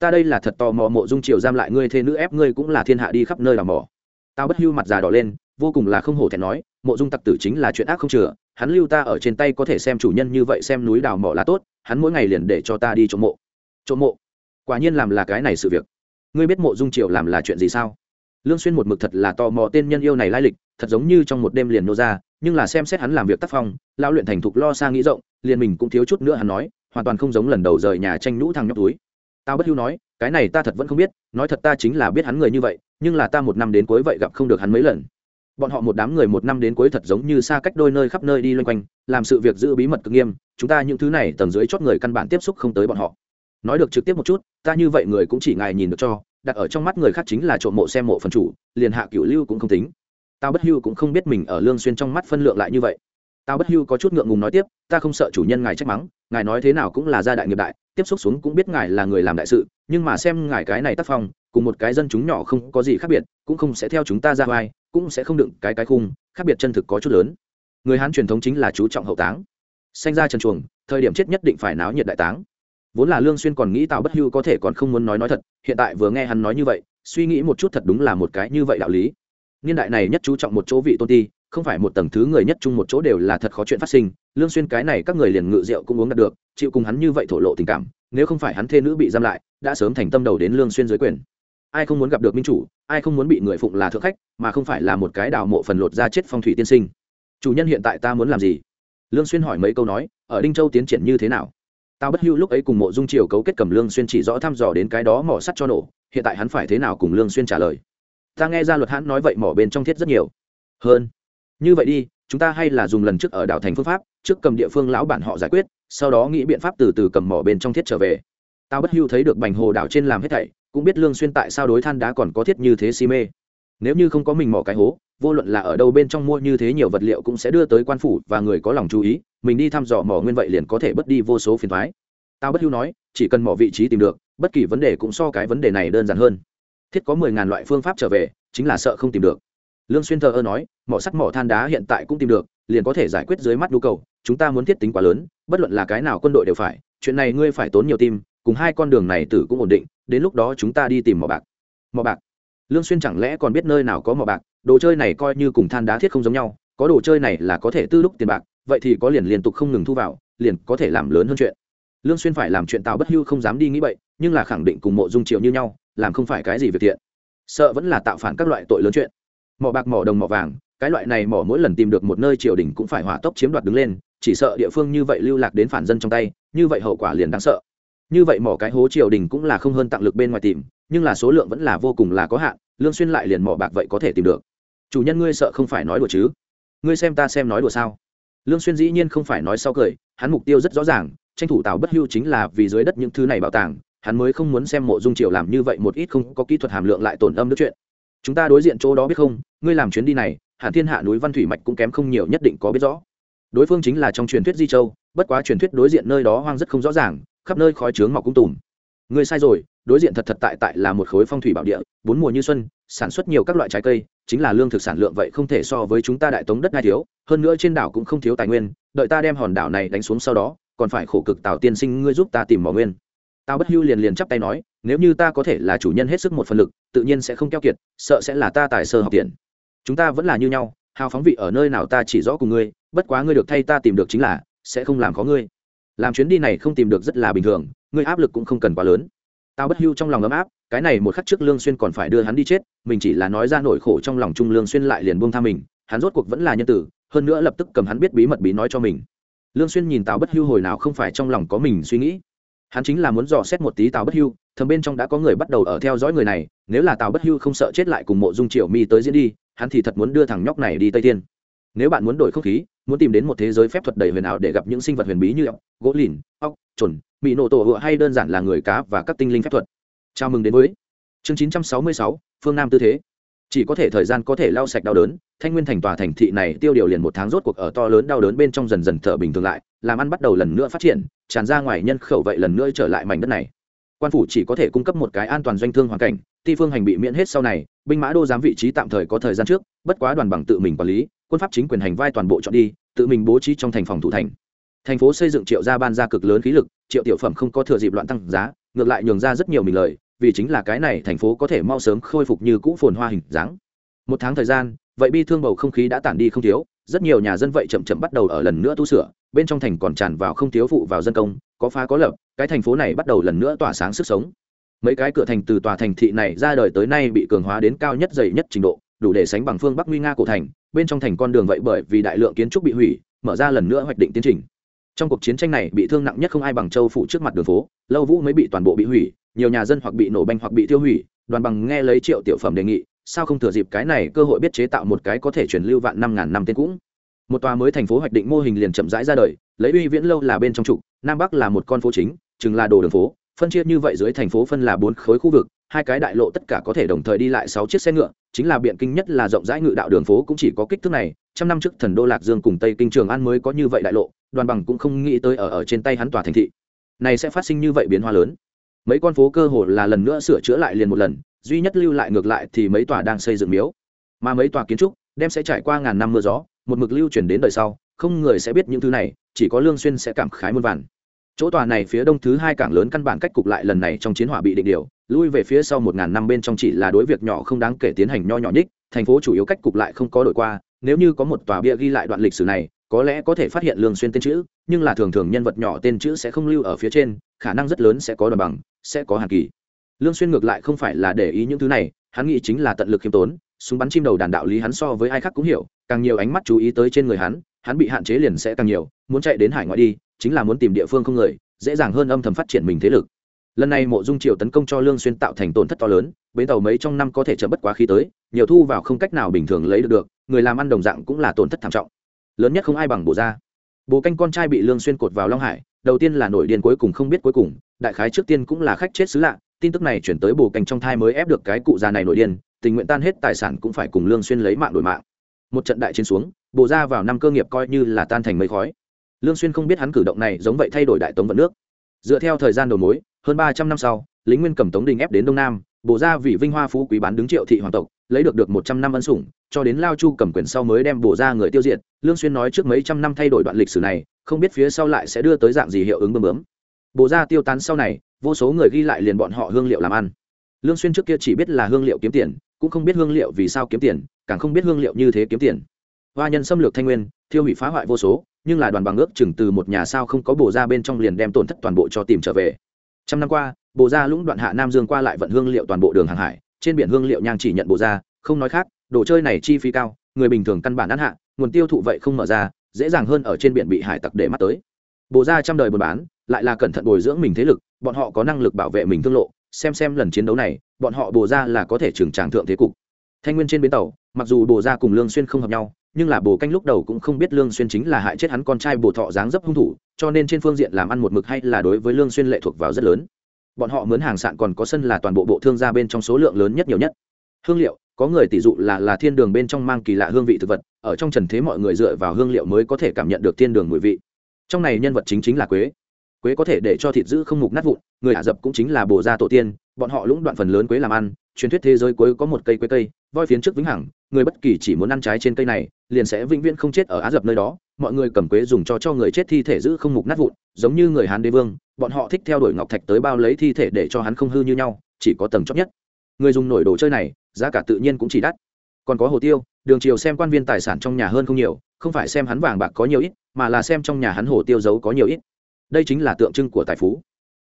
ta đây là thật tò mò mộ dung triều giam lại ngươi thê nữ ép ngươi cũng là thiên hạ đi khắp nơi làm mỏ. Tao bất hưu mặt già đỏ lên, vô cùng là không hổ thẹn nói, mộ dung tặc tử chính là chuyện ác không chừa, hắn lưu ta ở trên tay có thể xem chủ nhân như vậy xem núi đào mỏ là tốt, hắn mỗi ngày liền để cho ta đi trộm mộ. Trộm mộ? Quả nhiên làm là cái này sự việc. Ngươi biết mộ dung triều làm là chuyện gì sao? Lương xuyên một mực thật là tò mò tên nhân yêu này lai lịch, thật giống như trong một đêm liền nô ra, nhưng là xem xét hắn làm việc tác phong lao luyện thành thục lo xa nghĩ rộng, liền mình cũng thiếu chút nữa hắn nói, hoàn toàn không giống lần đầu rời nhà tranh nhũ thằng nhóc túi tao bất hưu nói, cái này ta thật vẫn không biết, nói thật ta chính là biết hắn người như vậy, nhưng là ta một năm đến cuối vậy gặp không được hắn mấy lần. Bọn họ một đám người một năm đến cuối thật giống như xa cách đôi nơi khắp nơi đi loanh quanh, làm sự việc giữ bí mật cực nghiêm, chúng ta những thứ này tầng dưới chót người căn bản tiếp xúc không tới bọn họ. Nói được trực tiếp một chút, ta như vậy người cũng chỉ ngài nhìn được cho, đặt ở trong mắt người khác chính là trộm mộ xem mộ phần chủ, liền hạ cửu lưu cũng không tính. Tao bất hưu cũng không biết mình ở lương xuyên trong mắt phân lượng lại như vậy. Tao bất hưu có chút ngượng ngùng nói tiếp, ta không sợ chủ nhân ngài trách mắng, ngài nói thế nào cũng là gia đại nghiệp đại tiếp xúc xuống cũng biết ngài là người làm đại sự, nhưng mà xem ngài cái này tác phong, cùng một cái dân chúng nhỏ không có gì khác biệt, cũng không sẽ theo chúng ta ra vai, cũng sẽ không đựng cái cái khung, khác biệt chân thực có chút lớn. Người hán truyền thống chính là chú trọng hậu táng. Sanh ra trần chuồng, thời điểm chết nhất định phải náo nhiệt đại táng. Vốn là lương xuyên còn nghĩ tào bất hưu có thể còn không muốn nói nói thật, hiện tại vừa nghe hắn nói như vậy, suy nghĩ một chút thật đúng là một cái như vậy đạo lý. Niên đại này nhất chú trọng một chỗ vị tôn ti không phải một tầng thứ người nhất chung một chỗ đều là thật khó chuyện phát sinh, lương xuyên cái này các người liền ngự rượu cũng uống đạt được, chịu cùng hắn như vậy thổ lộ tình cảm, nếu không phải hắn thê nữ bị giam lại, đã sớm thành tâm đầu đến lương xuyên dưới quyền. Ai không muốn gặp được minh chủ, ai không muốn bị người phụng là thượng khách, mà không phải là một cái đào mộ phần lột ra chết phong thủy tiên sinh. Chủ nhân hiện tại ta muốn làm gì? Lương xuyên hỏi mấy câu nói, ở đinh châu tiến triển như thế nào? Tao bất hưu lúc ấy cùng mộ dung triều cấu kết cầm lương xuyên chỉ rõ thăm dò đến cái đó mỏ sắt cho nổ, hiện tại hắn phải thế nào cùng lương xuyên trả lời? Ta nghe ra luật hắn nói vậy mỏ bên trong thiết rất nhiều. Hơn như vậy đi, chúng ta hay là dùng lần trước ở đảo thành phương pháp, trước cầm địa phương lão bản họ giải quyết, sau đó nghĩ biện pháp từ từ cầm mỏ bên trong thiết trở về. Tao bất hưu thấy được bành hồ đảo trên làm hết thảy, cũng biết lương xuyên tại sao đối than đá còn có thiết như thế si mê. Nếu như không có mình mỏ cái hố, vô luận là ở đâu bên trong mua như thế nhiều vật liệu cũng sẽ đưa tới quan phủ và người có lòng chú ý, mình đi thăm dò mỏ nguyên vậy liền có thể bất đi vô số phiền toái. Tao bất hưu nói, chỉ cần mỏ vị trí tìm được, bất kỳ vấn đề cũng so cái vấn đề này đơn giản hơn. Thiết có mười ngàn loại phương pháp trở về, chính là sợ không tìm được. Lương xuyên thờ ơ nói mỏ sắt mỏ than đá hiện tại cũng tìm được, liền có thể giải quyết dưới mắt nhu cầu. Chúng ta muốn thiết tính quá lớn, bất luận là cái nào quân đội đều phải, chuyện này ngươi phải tốn nhiều tim, cùng hai con đường này tử cũng ổn định, đến lúc đó chúng ta đi tìm mỏ bạc. Mỏ bạc? Lương xuyên chẳng lẽ còn biết nơi nào có mỏ bạc? Đồ chơi này coi như cùng than đá thiết không giống nhau, có đồ chơi này là có thể tư lúc tiền bạc, vậy thì có liền liên tục không ngừng thu vào, liền có thể làm lớn hơn chuyện. Lương xuyên phải làm chuyện tào bất hưu không dám đi nghĩ vậy nhưng là khẳng định cùng mộ dung triệu như nhau, làm không phải cái gì việc thiện. Sợ vẫn là tạo phản các loại tội lớn chuyện. Mỏ bạc, mỏ đồng, mỏ vàng cái loại này mỏ mỗi lần tìm được một nơi triều đình cũng phải hỏa tốc chiếm đoạt đứng lên, chỉ sợ địa phương như vậy lưu lạc đến phản dân trong tay, như vậy hậu quả liền đáng sợ. Như vậy mỏ cái hố triều đình cũng là không hơn tặng lực bên ngoài tìm, nhưng là số lượng vẫn là vô cùng là có hạn, lương xuyên lại liền mỏ bạc vậy có thể tìm được. Chủ nhân ngươi sợ không phải nói đùa chứ? Ngươi xem ta xem nói đùa sao? Lương xuyên dĩ nhiên không phải nói sau cười, hắn mục tiêu rất rõ ràng, tranh thủ tào bất hưu chính là vì dưới đất những thứ này bảo tàng, hắn mới không muốn xem mộ dung triều làm như vậy một ít không có kỹ thuật hàm lượng lại tổn âm nước chuyện. Chúng ta đối diện chỗ đó biết không, ngươi làm chuyến đi này hàn thiên hạ núi văn thủy mạch cũng kém không nhiều nhất định có biết rõ. Đối phương chính là trong truyền thuyết di châu, bất quá truyền thuyết đối diện nơi đó hoang rất không rõ ràng, khắp nơi khói trướng mọc cung tùm. Ngươi sai rồi, đối diện thật thật tại tại là một khối phong thủy bảo địa, bốn mùa như xuân, sản xuất nhiều các loại trái cây, chính là lương thực sản lượng vậy không thể so với chúng ta đại tống đất ngay thiếu, hơn nữa trên đảo cũng không thiếu tài nguyên, đợi ta đem hòn đảo này đánh xuống sau đó, còn phải khổ cực tào tiên sinh ngươi giúp ta tìm mỏ nguyên. Tao bất hưu liền liền chắp tay nói, nếu như ta có thể là chủ nhân hết sức một phần lực, tự nhiên sẽ không keo kiệt, sợ sẽ là ta tài sơ học tiền chúng ta vẫn là như nhau, hào phóng vị ở nơi nào ta chỉ rõ cùng ngươi, bất quá ngươi được thay ta tìm được chính là, sẽ không làm khó ngươi. Làm chuyến đi này không tìm được rất là bình thường, ngươi áp lực cũng không cần quá lớn. Tao bất hưu trong lòng ấm áp, cái này một khắc trước lương xuyên còn phải đưa hắn đi chết, mình chỉ là nói ra nỗi khổ trong lòng trung lương xuyên lại liền buông tha mình, hắn rốt cuộc vẫn là nhân tử, hơn nữa lập tức cầm hắn biết bí mật bí nói cho mình. Lương xuyên nhìn tào bất hưu hồi nào không phải trong lòng có mình suy nghĩ. Hắn chính là muốn dò xét một tí tào bất hưu, thầm bên trong đã có người bắt đầu ở theo dõi người này, nếu là tào bất hưu không sợ chết lại cùng mộ dung triệu mi tới diễn đi hắn thì thật muốn đưa thằng nhóc này đi tây thiên. Nếu bạn muốn đổi không khí muốn tìm đến một thế giới phép thuật đầy huyền ảo để gặp những sinh vật huyền bí như ốc gỗ lìn ốc chuẩn bị nổ tổ hựa hay đơn giản là người cá và các tinh linh phép thuật. Chào mừng đến với chương 966, phương nam tư thế. Chỉ có thể thời gian có thể lau sạch đau đớn thanh nguyên thành tòa thành thị này tiêu điều liền một tháng rốt cuộc ở to lớn đau đớn bên trong dần dần thở bình thường lại làm ăn bắt đầu lần nữa phát triển tràn ra ngoài nhân khẩu vậy lần nữa trở lại mảnh đất này. Quan phủ chỉ có thể cung cấp một cái an toàn doanh thương hoàn cảnh ti phương hành bị miễn hết sau này, binh mã đô giám vị trí tạm thời có thời gian trước, bất quá đoàn bằng tự mình quản lý, quân pháp chính quyền hành vai toàn bộ chọn đi, tự mình bố trí trong thành phòng thủ thành. Thành phố xây dựng triệu gia ban ra cực lớn khí lực, triệu tiểu phẩm không có thừa dịp loạn tăng giá, ngược lại nhường ra rất nhiều mình lời, vì chính là cái này thành phố có thể mau sớm khôi phục như cũ phồn hoa hình dáng. Một tháng thời gian, vậy bi thương bầu không khí đã tản đi không thiếu, rất nhiều nhà dân vậy chậm chậm bắt đầu ở lần nữa tu sửa, bên trong thành còn tràn vào không thiếu phụ vào dân công, có phá có lập, cái thành phố này bắt đầu lần nữa tỏa sáng sức sống mấy cái cửa thành từ tòa thành thị này ra đời tới nay bị cường hóa đến cao nhất dày nhất trình độ, đủ để sánh bằng phương bắc nguy nga cổ thành, bên trong thành con đường vậy bởi vì đại lượng kiến trúc bị hủy, mở ra lần nữa hoạch định tiến trình. Trong cuộc chiến tranh này bị thương nặng nhất không ai bằng châu phụ trước mặt đường phố, lâu vũ mới bị toàn bộ bị hủy, nhiều nhà dân hoặc bị nổ banh hoặc bị tiêu hủy, đoàn bằng nghe lấy triệu tiểu phẩm đề nghị, sao không thừa dịp cái này cơ hội biết chế tạo một cái có thể truyền lưu vạn năm ngàn năm tên cũng. Một tòa mới thành phố hoạch định mô hình liền chậm rãi ra đời, lấy uy viễn lâu là bên trong trục, nam bắc là một con phố chính chừng là đồ đường phố phân chia như vậy dưới thành phố phân là bốn khối khu vực, hai cái đại lộ tất cả có thể đồng thời đi lại sáu chiếc xe ngựa, chính là biện kinh nhất là rộng rãi ngự đạo đường phố cũng chỉ có kích thước này. Trăm năm trước thần đô lạc dương cùng tây kinh trường an mới có như vậy đại lộ, đoàn bằng cũng không nghĩ tới ở ở trên tay hắn tòa thành thị. Này sẽ phát sinh như vậy biến hóa lớn. Mấy con phố cơ hồ là lần nữa sửa chữa lại liền một lần, duy nhất lưu lại ngược lại thì mấy tòa đang xây dựng miếu. Mà mấy tòa kiến trúc đem sẽ trải qua ngàn năm mưa gió, một mực lưu chuyển đến đời sau, không người sẽ biết những thứ này, chỉ có lương xuyên sẽ cảm khái muôn vàn chỗ tòa này phía đông thứ hai cảng lớn căn bản cách cục lại lần này trong chiến hỏa bị định điều, lui về phía sau một ngàn năm bên trong chỉ là đối việc nhỏ không đáng kể tiến hành nho nhỏ nhích, thành phố chủ yếu cách cục lại không có đổi qua. Nếu như có một tòa bia ghi lại đoạn lịch sử này, có lẽ có thể phát hiện lương xuyên tên chữ, nhưng là thường thường nhân vật nhỏ tên chữ sẽ không lưu ở phía trên, khả năng rất lớn sẽ có đòn bằng, sẽ có hàn kỳ. Lương xuyên ngược lại không phải là để ý những thứ này, hắn nghĩ chính là tận lực khiêm tốn, súng bắn chim đầu đàn đạo lý hắn so với ai khác cũng hiểu, càng nhiều ánh mắt chú ý tới trên người hắn hắn bị hạn chế liền sẽ càng nhiều, muốn chạy đến hải ngoại đi chính là muốn tìm địa phương không người, dễ dàng hơn âm thầm phát triển mình thế lực. Lần này mộ dung triều tấn công cho lương xuyên tạo thành tổn thất to lớn, bến tàu mấy trong năm có thể chậm bất quá khí tới, nhiều thu vào không cách nào bình thường lấy được được, người làm ăn đồng dạng cũng là tổn thất thảm trọng. Lớn nhất không ai bằng bổ ra. Bố canh con trai bị lương xuyên cột vào long hải, đầu tiên là nổi điên cuối cùng không biết cuối cùng, đại khái trước tiên cũng là khách chết xứ lạ, tin tức này chuyển tới bồ canh trong thai mới ép được cái cụ già này nổi điên, tình nguyện tan hết tài sản cũng phải cùng lương xuyên lấy mạng đổi mạng. Một trận đại chiến xuống bồ ra vào năm cơ nghiệp coi như là tan thành mây khói lương xuyên không biết hắn cử động này giống vậy thay đổi đại tống vận nước. Dựa theo thời gian đầu mối, hơn ba trăm năm sau, lính nguyên cầm tống đình ép đến đông nam, bổ ra vì vinh hoa phú quý bán đứng triệu thị hoàng tộc, lấy được được một trăm năm ân sủng, cho đến lao chu cầm quyền sau mới đem bổ ra người tiêu diệt. Lương xuyên nói trước mấy trăm năm thay đổi đoạn lịch sử này, không biết phía sau lại sẽ đưa tới dạng gì hiệu ứng bơm bướm. Bổ ra tiêu tán sau này, vô số người ghi lại liền bọn họ hương liệu làm ăn. Lương xuyên trước kia chỉ biết là hương liệu kiếm tiền, cũng không biết hương liệu vì sao kiếm tiền, càng không biết hương liệu như thế kiếm tiền. Hoa nhân xâm lược thanh nguyên, thiêu hủy phá hoại vô số nhưng là đoàn bằng ước chừng từ một nhà sao không có bổ ra bên trong liền đem tổn thất toàn bộ cho tìm trở về. Trăm năm qua bộ ra lũng đoạn hạ nam dương qua lại vận hương liệu toàn bộ đường hàng hải, trên biển hương liệu nhang chỉ nhận bộ ra, không nói khác, đồ chơi này chi phí cao, người bình thường căn bản ăn hạ, nguồn tiêu thụ vậy không mở ra, dễ dàng hơn ở trên biển bị hải tặc để mắt tới. Bộ ra trăm đời buôn bán, lại là cẩn thận bồi dưỡng mình thế lực, bọn họ có năng lực bảo vệ mình thương lộ, xem xem lần chiến đấu này, bọn họ bồ ra là có thể trừng tràng thượng thế cục. Thanh nguyên trên bến tàu, mặc dù bồ ra cùng lương xuyên không hợp nhau nhưng là bồ canh lúc đầu cũng không biết lương xuyên chính là hại chết hắn con trai bồ thọ dáng dấp hung thủ, cho nên trên phương diện làm ăn một mực hay là đối với lương xuyên lệ thuộc vào rất lớn. Bọn họ mướn hàng sạn còn có sân là toàn bộ bộ thương gia bên trong số lượng lớn nhất nhiều nhất. Hương liệu, có người tỷ dụ là là thiên đường bên trong mang kỳ lạ hương vị thực vật, ở trong trần thế mọi người dựa vào hương liệu mới có thể cảm nhận được thiên đường mùi vị. Trong này nhân vật chính chính là quế. Quế có thể để cho thịt giữ không mục nát vụn, người ả rập cũng chính là bồ gia tổ tiên bọn họ lũng đoạn phần lớn quế làm ăn, truyền thuyết thế giới cuối có một cây quế cây, voi phiến trước vĩnh hằng, người bất kỳ chỉ muốn ăn trái trên cây này, liền sẽ vĩnh viễn không chết ở á dập nơi đó. Mọi người cầm quế dùng cho cho người chết thi thể giữ không mục nát vụn, giống như người hán đế vương, bọn họ thích theo đuổi ngọc thạch tới bao lấy thi thể để cho hắn không hư như nhau, chỉ có tầng chót nhất. Người dùng nổi đồ chơi này, giá cả tự nhiên cũng chỉ đắt. Còn có hồ tiêu, đường chiều xem quan viên tài sản trong nhà hơn không nhiều, không phải xem hắn vàng bạc có nhiều ít, mà là xem trong nhà hắn hồ tiêu giấu có nhiều ít. Đây chính là tượng trưng của tài phú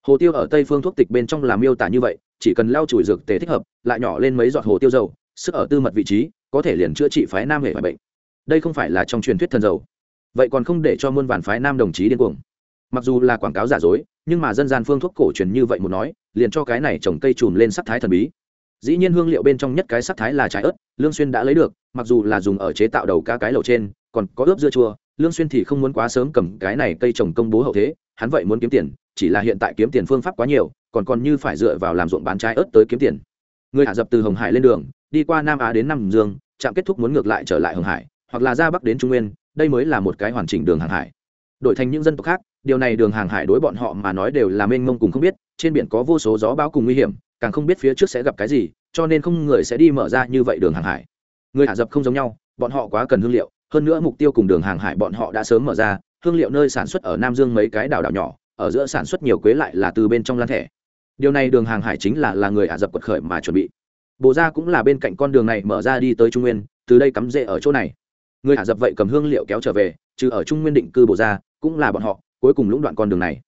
hồ tiêu ở tây phương thuốc tịch bên trong làm miêu tả như vậy, chỉ cần lau chùi dược tề thích hợp, lại nhỏ lên mấy giọt hồ tiêu dầu, sức ở tư mật vị trí, có thể liền chữa trị phái nam hệ hoại bệnh. Đây không phải là trong truyền thuyết thần dầu. Vậy còn không để cho muôn vàn phái nam đồng chí điên cuồng. Mặc dù là quảng cáo giả dối, nhưng mà dân gian phương thuốc cổ truyền như vậy một nói, liền cho cái này trồng cây chùm lên sắc thái thần bí. Dĩ nhiên hương liệu bên trong nhất cái sắc thái là trái ớt, lương xuyên đã lấy được, mặc dù là dùng ở chế tạo đầu cá cái lầu trên, còn có ướp dưa chua, lương xuyên thì không muốn quá sớm cầm cái này cây trồng công bố hậu thế, hắn vậy muốn kiếm tiền chỉ là hiện tại kiếm tiền phương pháp quá nhiều, còn còn như phải dựa vào làm ruộng bán trái ớt tới kiếm tiền. Người hạ dập từ hồng hải lên đường, đi qua nam á đến nam dương trạm kết thúc muốn ngược lại trở lại hồng hải, hoặc là ra bắc đến trung nguyên, đây mới là một cái hoàn chỉnh đường hàng hải. Đổi thành những dân tộc khác, điều này đường hàng hải đối bọn họ mà nói đều là mênh mông cùng không biết, trên biển có vô số gió bão cùng nguy hiểm, càng không biết phía trước sẽ gặp cái gì, cho nên không người sẽ đi mở ra như vậy đường hàng hải. Người ả rập không giống nhau, bọn họ quá cần hương liệu, hơn nữa mục tiêu cùng đường hàng hải bọn họ đã sớm mở ra, hương liệu nơi sản xuất ở nam dương mấy cái đảo đảo nhỏ ở giữa sản xuất nhiều quế lại là từ bên trong lan thẻ. Điều này đường hàng hải chính là là người ả rập quật khởi mà chuẩn bị. Bồ ra cũng là bên cạnh con đường này mở ra đi tới trung nguyên, từ đây cắm rễ ở chỗ này. Người ả rập vậy cầm hương liệu kéo trở về, trừ ở trung nguyên định cư bồ ra cũng là bọn họ, cuối cùng lũng đoạn con đường này.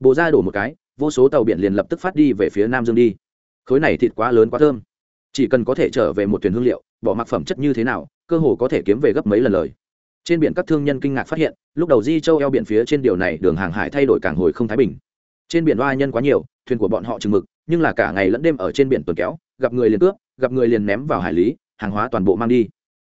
Bồ ra đổ một cái, vô số tàu biển liền lập tức phát đi về phía nam dương đi. Khối này thịt quá lớn quá thơm. Chỉ cần có thể trở về một thuyền hương liệu, bỏ mặc phẩm chất như thế nào, cơ hồ có thể kiếm về gấp mấy lần lời trên biển các thương nhân kinh ngạc phát hiện, lúc đầu di châu eo biển phía trên điều này đường hàng hải thay đổi càng hồi không thái bình. Trên biển oa nhân quá nhiều, thuyền của bọn họ chừng mực, nhưng là cả ngày lẫn đêm ở trên biển tuần kéo, gặp người liền cướp, gặp người liền ném vào hải lý, hàng hóa toàn bộ mang đi.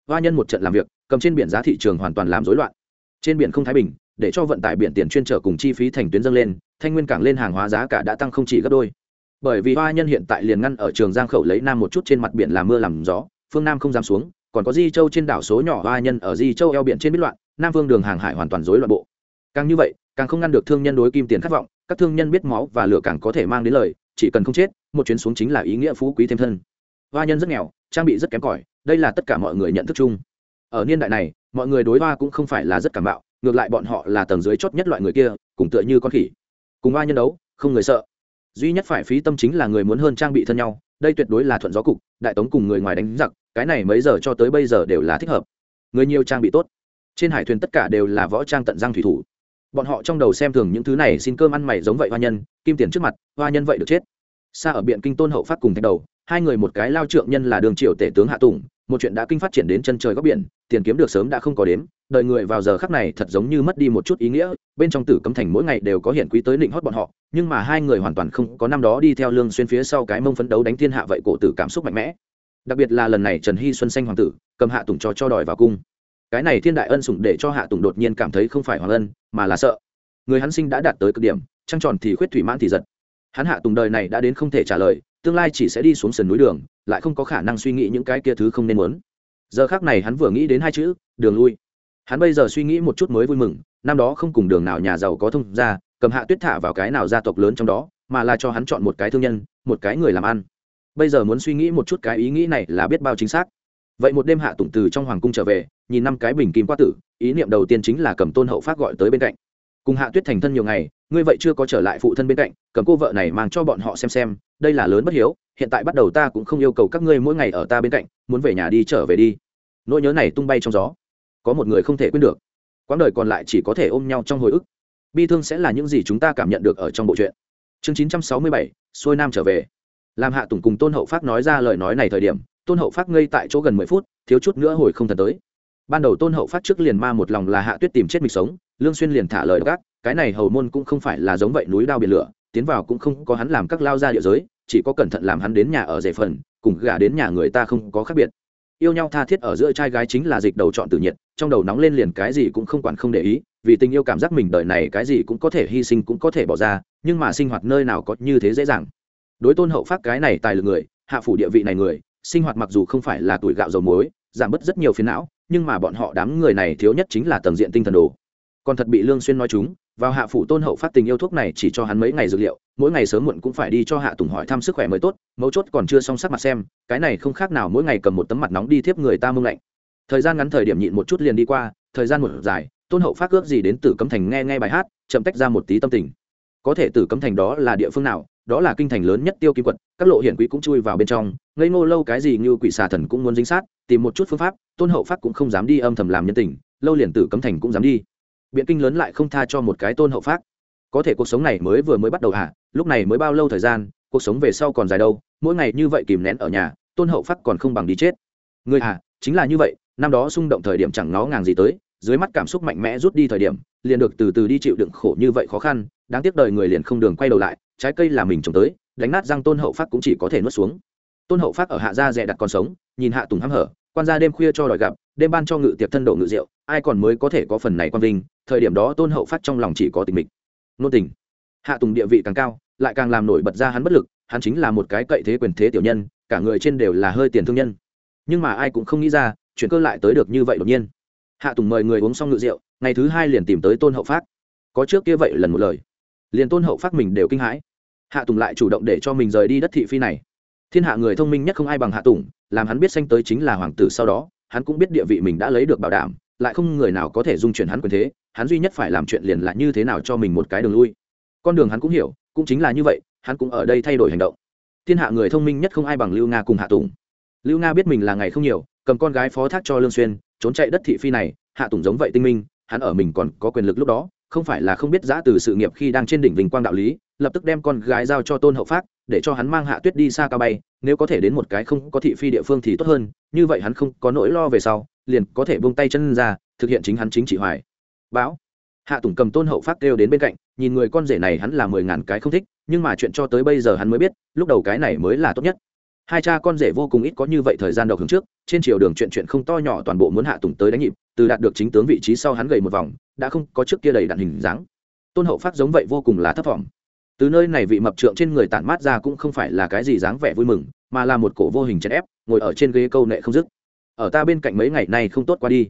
Oa nhân một trận làm việc, cầm trên biển giá thị trường hoàn toàn làm rối loạn. Trên biển không thái bình, để cho vận tải biển tiền chuyên trở cùng chi phí thành tuyến dâng lên, thanh nguyên cảng lên hàng hóa giá cả đã tăng không chỉ gấp đôi. Bởi vì hoa nhân hiện tại liền ngăn ở trường giang khẩu lấy nam một chút trên mặt biển làm mưa làm gió, phương nam không dám xuống còn có di châu trên đảo số nhỏ hoa nhân ở di châu eo biển trên biết loạn, nam phương đường hàng hải hoàn toàn rối loạn bộ. Càng như vậy, càng không ngăn được thương nhân đối kim tiền khát vọng, các thương nhân biết máu và lửa càng có thể mang đến lời, chỉ cần không chết, một chuyến xuống chính là ý nghĩa phú quý thêm thân. Hoa nhân rất nghèo, trang bị rất kém cỏi, đây là tất cả mọi người nhận thức chung. Ở niên đại này, mọi người đối hoa cũng không phải là rất cảm bạo, ngược lại bọn họ là tầng dưới chót nhất loại người kia, cùng tựa như con khỉ. Cùng hoa nhân đấu, không người sợ. Duy nhất phải phí tâm chính là người muốn hơn trang bị thân nhau đây tuyệt đối là thuận gió cục, đại tống cùng người ngoài đánh giặc, cái này mấy giờ cho tới bây giờ đều là thích hợp. Người nhiều trang bị tốt. Trên hải thuyền tất cả đều là võ trang tận giang thủy thủ. Bọn họ trong đầu xem thường những thứ này xin cơm ăn mày giống vậy hoa nhân, kim tiền trước mặt, hoa nhân vậy được chết. Xa ở biện kinh tôn hậu phát cùng thạch đầu, hai người một cái lao trượng nhân là đường triều tể tướng hạ tùng, một chuyện đã kinh phát triển đến chân trời góc biển, tiền kiếm được sớm đã không có đếm đợi người vào giờ khắc này thật giống như mất đi một chút ý nghĩa, bên trong tử cấm thành mỗi ngày đều có hiện quý tới định hót bọn họ, nhưng mà hai người hoàn toàn không có năm đó đi theo lương xuyên phía sau cái mông phấn đấu đánh thiên hạ vậy cổ tử cảm xúc mạnh mẽ. Đặc biệt là lần này trần hy xuân xanh hoàng tử, cầm hạ tùng cho cho đòi vào cung. Cái này thiên đại ân sủng để cho hạ tùng đột nhiên cảm thấy không phải hoàng ân, mà là sợ. Người hắn sinh đã đạt tới cực điểm, trăng tròn thì khuyết thủy mãn thì giật. Hắn hạ tùng đời này đã đến không thể trả lời, tương lai chỉ sẽ đi xuống sườn núi đường, lại không có khả năng suy nghĩ những cái kia thứ không nên muốn. Giờ khác này hắn vừa nghĩ đến hai chữ, đường lui hắn bây giờ suy nghĩ một chút mới vui mừng, năm đó không cùng đường nào nhà giàu có thông ra cầm hạ tuyết thả vào cái nào gia tộc lớn trong đó, mà là cho hắn chọn một cái thương nhân, một cái người làm ăn. Bây giờ muốn suy nghĩ một chút cái ý nghĩ này là biết bao chính xác. Vậy một đêm hạ tụng từ trong hoàng cung trở về, nhìn năm cái bình kim qua tử, ý niệm đầu tiên chính là cầm tôn hậu phát gọi tới bên cạnh. Cùng hạ tuyết thành thân nhiều ngày, ngươi vậy chưa có trở lại phụ thân bên cạnh, cầm cô vợ này mang cho bọn họ xem xem, đây là lớn bất hiếu, hiện tại bắt đầu ta cũng không yêu cầu các ngươi mỗi ngày ở ta bên cạnh, muốn về nhà đi trở về đi. Nỗi nhớ này tung bay trong gió có một người không thể quên được. Quãng đời còn lại chỉ có thể ôm nhau trong hồi ức. Bi thương sẽ là những gì chúng ta cảm nhận được ở trong bộ truyện. Chương chín trăm sáu mươi bảy, xuôi nam trở về. Làm hạ tùng cùng tôn hậu phát nói ra lời nói này thời điểm, tôn hậu phát ngây tại chỗ gần mười phút, thiếu chút nữa hồi không thần tới. Ban đầu tôn hậu phát trước liền ma một lòng là hạ tuyết tìm chết mình sống, lương xuyên liền thả lời gác cái này hầu môn cũng không phải là giống vậy núi đao biển lửa, tiến vào cũng không có hắn làm các lao ra địa giới, chỉ có cẩn thận làm hắn đến nhà ở rể phần, cùng gả đến nhà người ta không có khác biệt yêu nhau tha thiết ở giữa trai gái chính là dịch đầu chọn tự nhiệt, trong đầu nóng lên liền cái gì cũng không quản không để ý, vì tình yêu cảm giác mình đời này cái gì cũng có thể hy sinh cũng có thể bỏ ra, nhưng mà sinh hoạt nơi nào có như thế dễ dàng. Đối tôn hậu phát cái này tài lực người, hạ phủ địa vị này người, sinh hoạt mặc dù không phải là tuổi gạo dầu muối, giảm bớt rất nhiều phiền não, nhưng mà bọn họ đám người này thiếu nhất chính là tầng diện tinh thần đồ. Còn thật bị lương xuyên nói chúng, vào hạ phủ tôn hậu phát tình yêu thuốc này chỉ cho hắn mấy ngày dược liệu mỗi ngày sớm muộn cũng phải đi cho hạ tùng hỏi thăm sức khỏe mới tốt, mấu chốt còn chưa xong sắc mặt xem, cái này không khác nào mỗi ngày cầm một tấm mặt nóng đi tiếp người ta mông lạnh. Thời gian ngắn thời điểm nhịn một chút liền đi qua, thời gian một dài, tôn hậu phát ước gì đến tử cấm thành nghe nghe bài hát, chậm tách ra một tí tâm tình. Có thể tử cấm thành đó là địa phương nào, đó là kinh thành lớn nhất tiêu kim quật các lộ hiển quý cũng chui vào bên trong, ngây ngô lâu cái gì như quỷ xà thần cũng muốn dính sát, tìm một chút phương pháp, tôn hậu phát cũng không dám đi âm thầm làm nhân tình, lâu liền tử cấm thành cũng dám đi. Biện kinh lớn lại không tha cho một cái tôn hậu phát có thể cuộc sống này mới vừa mới bắt đầu hả lúc này mới bao lâu thời gian, cuộc sống về sau còn dài đâu, mỗi ngày như vậy kìm nén ở nhà, tôn hậu phát còn không bằng đi chết. Người hả chính là như vậy, năm đó xung động thời điểm chẳng nó ngàng gì tới, dưới mắt cảm xúc mạnh mẽ rút đi thời điểm, liền được từ từ đi chịu đựng khổ như vậy khó khăn, đáng tiếc đời người liền không đường quay đầu lại, trái cây là mình trồng tới, đánh nát răng tôn hậu phát cũng chỉ có thể nuốt xuống. Tôn hậu phát ở hạ gia dè đặt còn sống, nhìn hạ tùng hăm hở, quan gia đêm khuya cho đòi gặp, đêm ban cho ngự tiệp thân độ ngự rượu, ai còn mới có thể có phần này quan vinh, thời điểm đó tôn hậu phát trong lòng chỉ có tình mình nôn tình. Hạ tùng địa vị càng cao, lại càng làm nổi bật ra hắn bất lực, hắn chính là một cái cậy thế quyền thế tiểu nhân, cả người trên đều là hơi tiền thương nhân. Nhưng mà ai cũng không nghĩ ra, chuyện cơ lại tới được như vậy đột nhiên. Hạ tùng mời người uống xong ngự rượu, ngày thứ hai liền tìm tới tôn hậu phát. Có trước kia vậy lần một lời. Liền tôn hậu phát mình đều kinh hãi. Hạ tùng lại chủ động để cho mình rời đi đất thị phi này. Thiên hạ người thông minh nhất không ai bằng hạ tùng, làm hắn biết sanh tới chính là hoàng tử sau đó, hắn cũng biết địa vị mình đã lấy được bảo đảm, lại không người nào có thể dung chuyển hắn quyền thế hắn duy nhất phải làm chuyện liền là như thế nào cho mình một cái đường lui. Con đường hắn cũng hiểu, cũng chính là như vậy, hắn cũng ở đây thay đổi hành động. Thiên hạ người thông minh nhất không ai bằng lưu nga cùng hạ tùng. Lưu nga biết mình là ngày không nhiều, cầm con gái phó thác cho lương xuyên, trốn chạy đất thị phi này, hạ tùng giống vậy tinh minh, hắn ở mình còn có quyền lực lúc đó, không phải là không biết giã từ sự nghiệp khi đang trên đỉnh vinh quang đạo lý, lập tức đem con gái giao cho tôn hậu phát để cho hắn mang hạ tuyết đi xa cao bay, nếu có thể đến một cái không có thị phi địa phương thì tốt hơn, như vậy hắn không có nỗi lo về sau, liền có thể buông tay chân ra, thực hiện chính hắn chính trị hoài báo hạ tùng cầm tôn hậu phát kêu đến bên cạnh, nhìn người con rể này hắn là mười ngàn cái không thích, nhưng mà chuyện cho tới bây giờ hắn mới biết, lúc đầu cái này mới là tốt nhất. Hai cha con rể vô cùng ít có như vậy thời gian đầu hướng trước, trên chiều đường chuyện chuyện không to nhỏ toàn bộ muốn hạ tùng tới đánh nhịp, từ đạt được chính tướng vị trí sau hắn gầy một vòng, đã không có trước kia đầy đạn hình dáng. Tôn hậu phát giống vậy vô cùng là thấp thỏm từ nơi này vị mập trượng trên người tản mát ra cũng không phải là cái gì dáng vẻ vui mừng, mà là một cổ vô hình chèn ép, ngồi ở trên ghế câu nệ không dứt. Ở ta bên cạnh mấy ngày nay không tốt qua đi.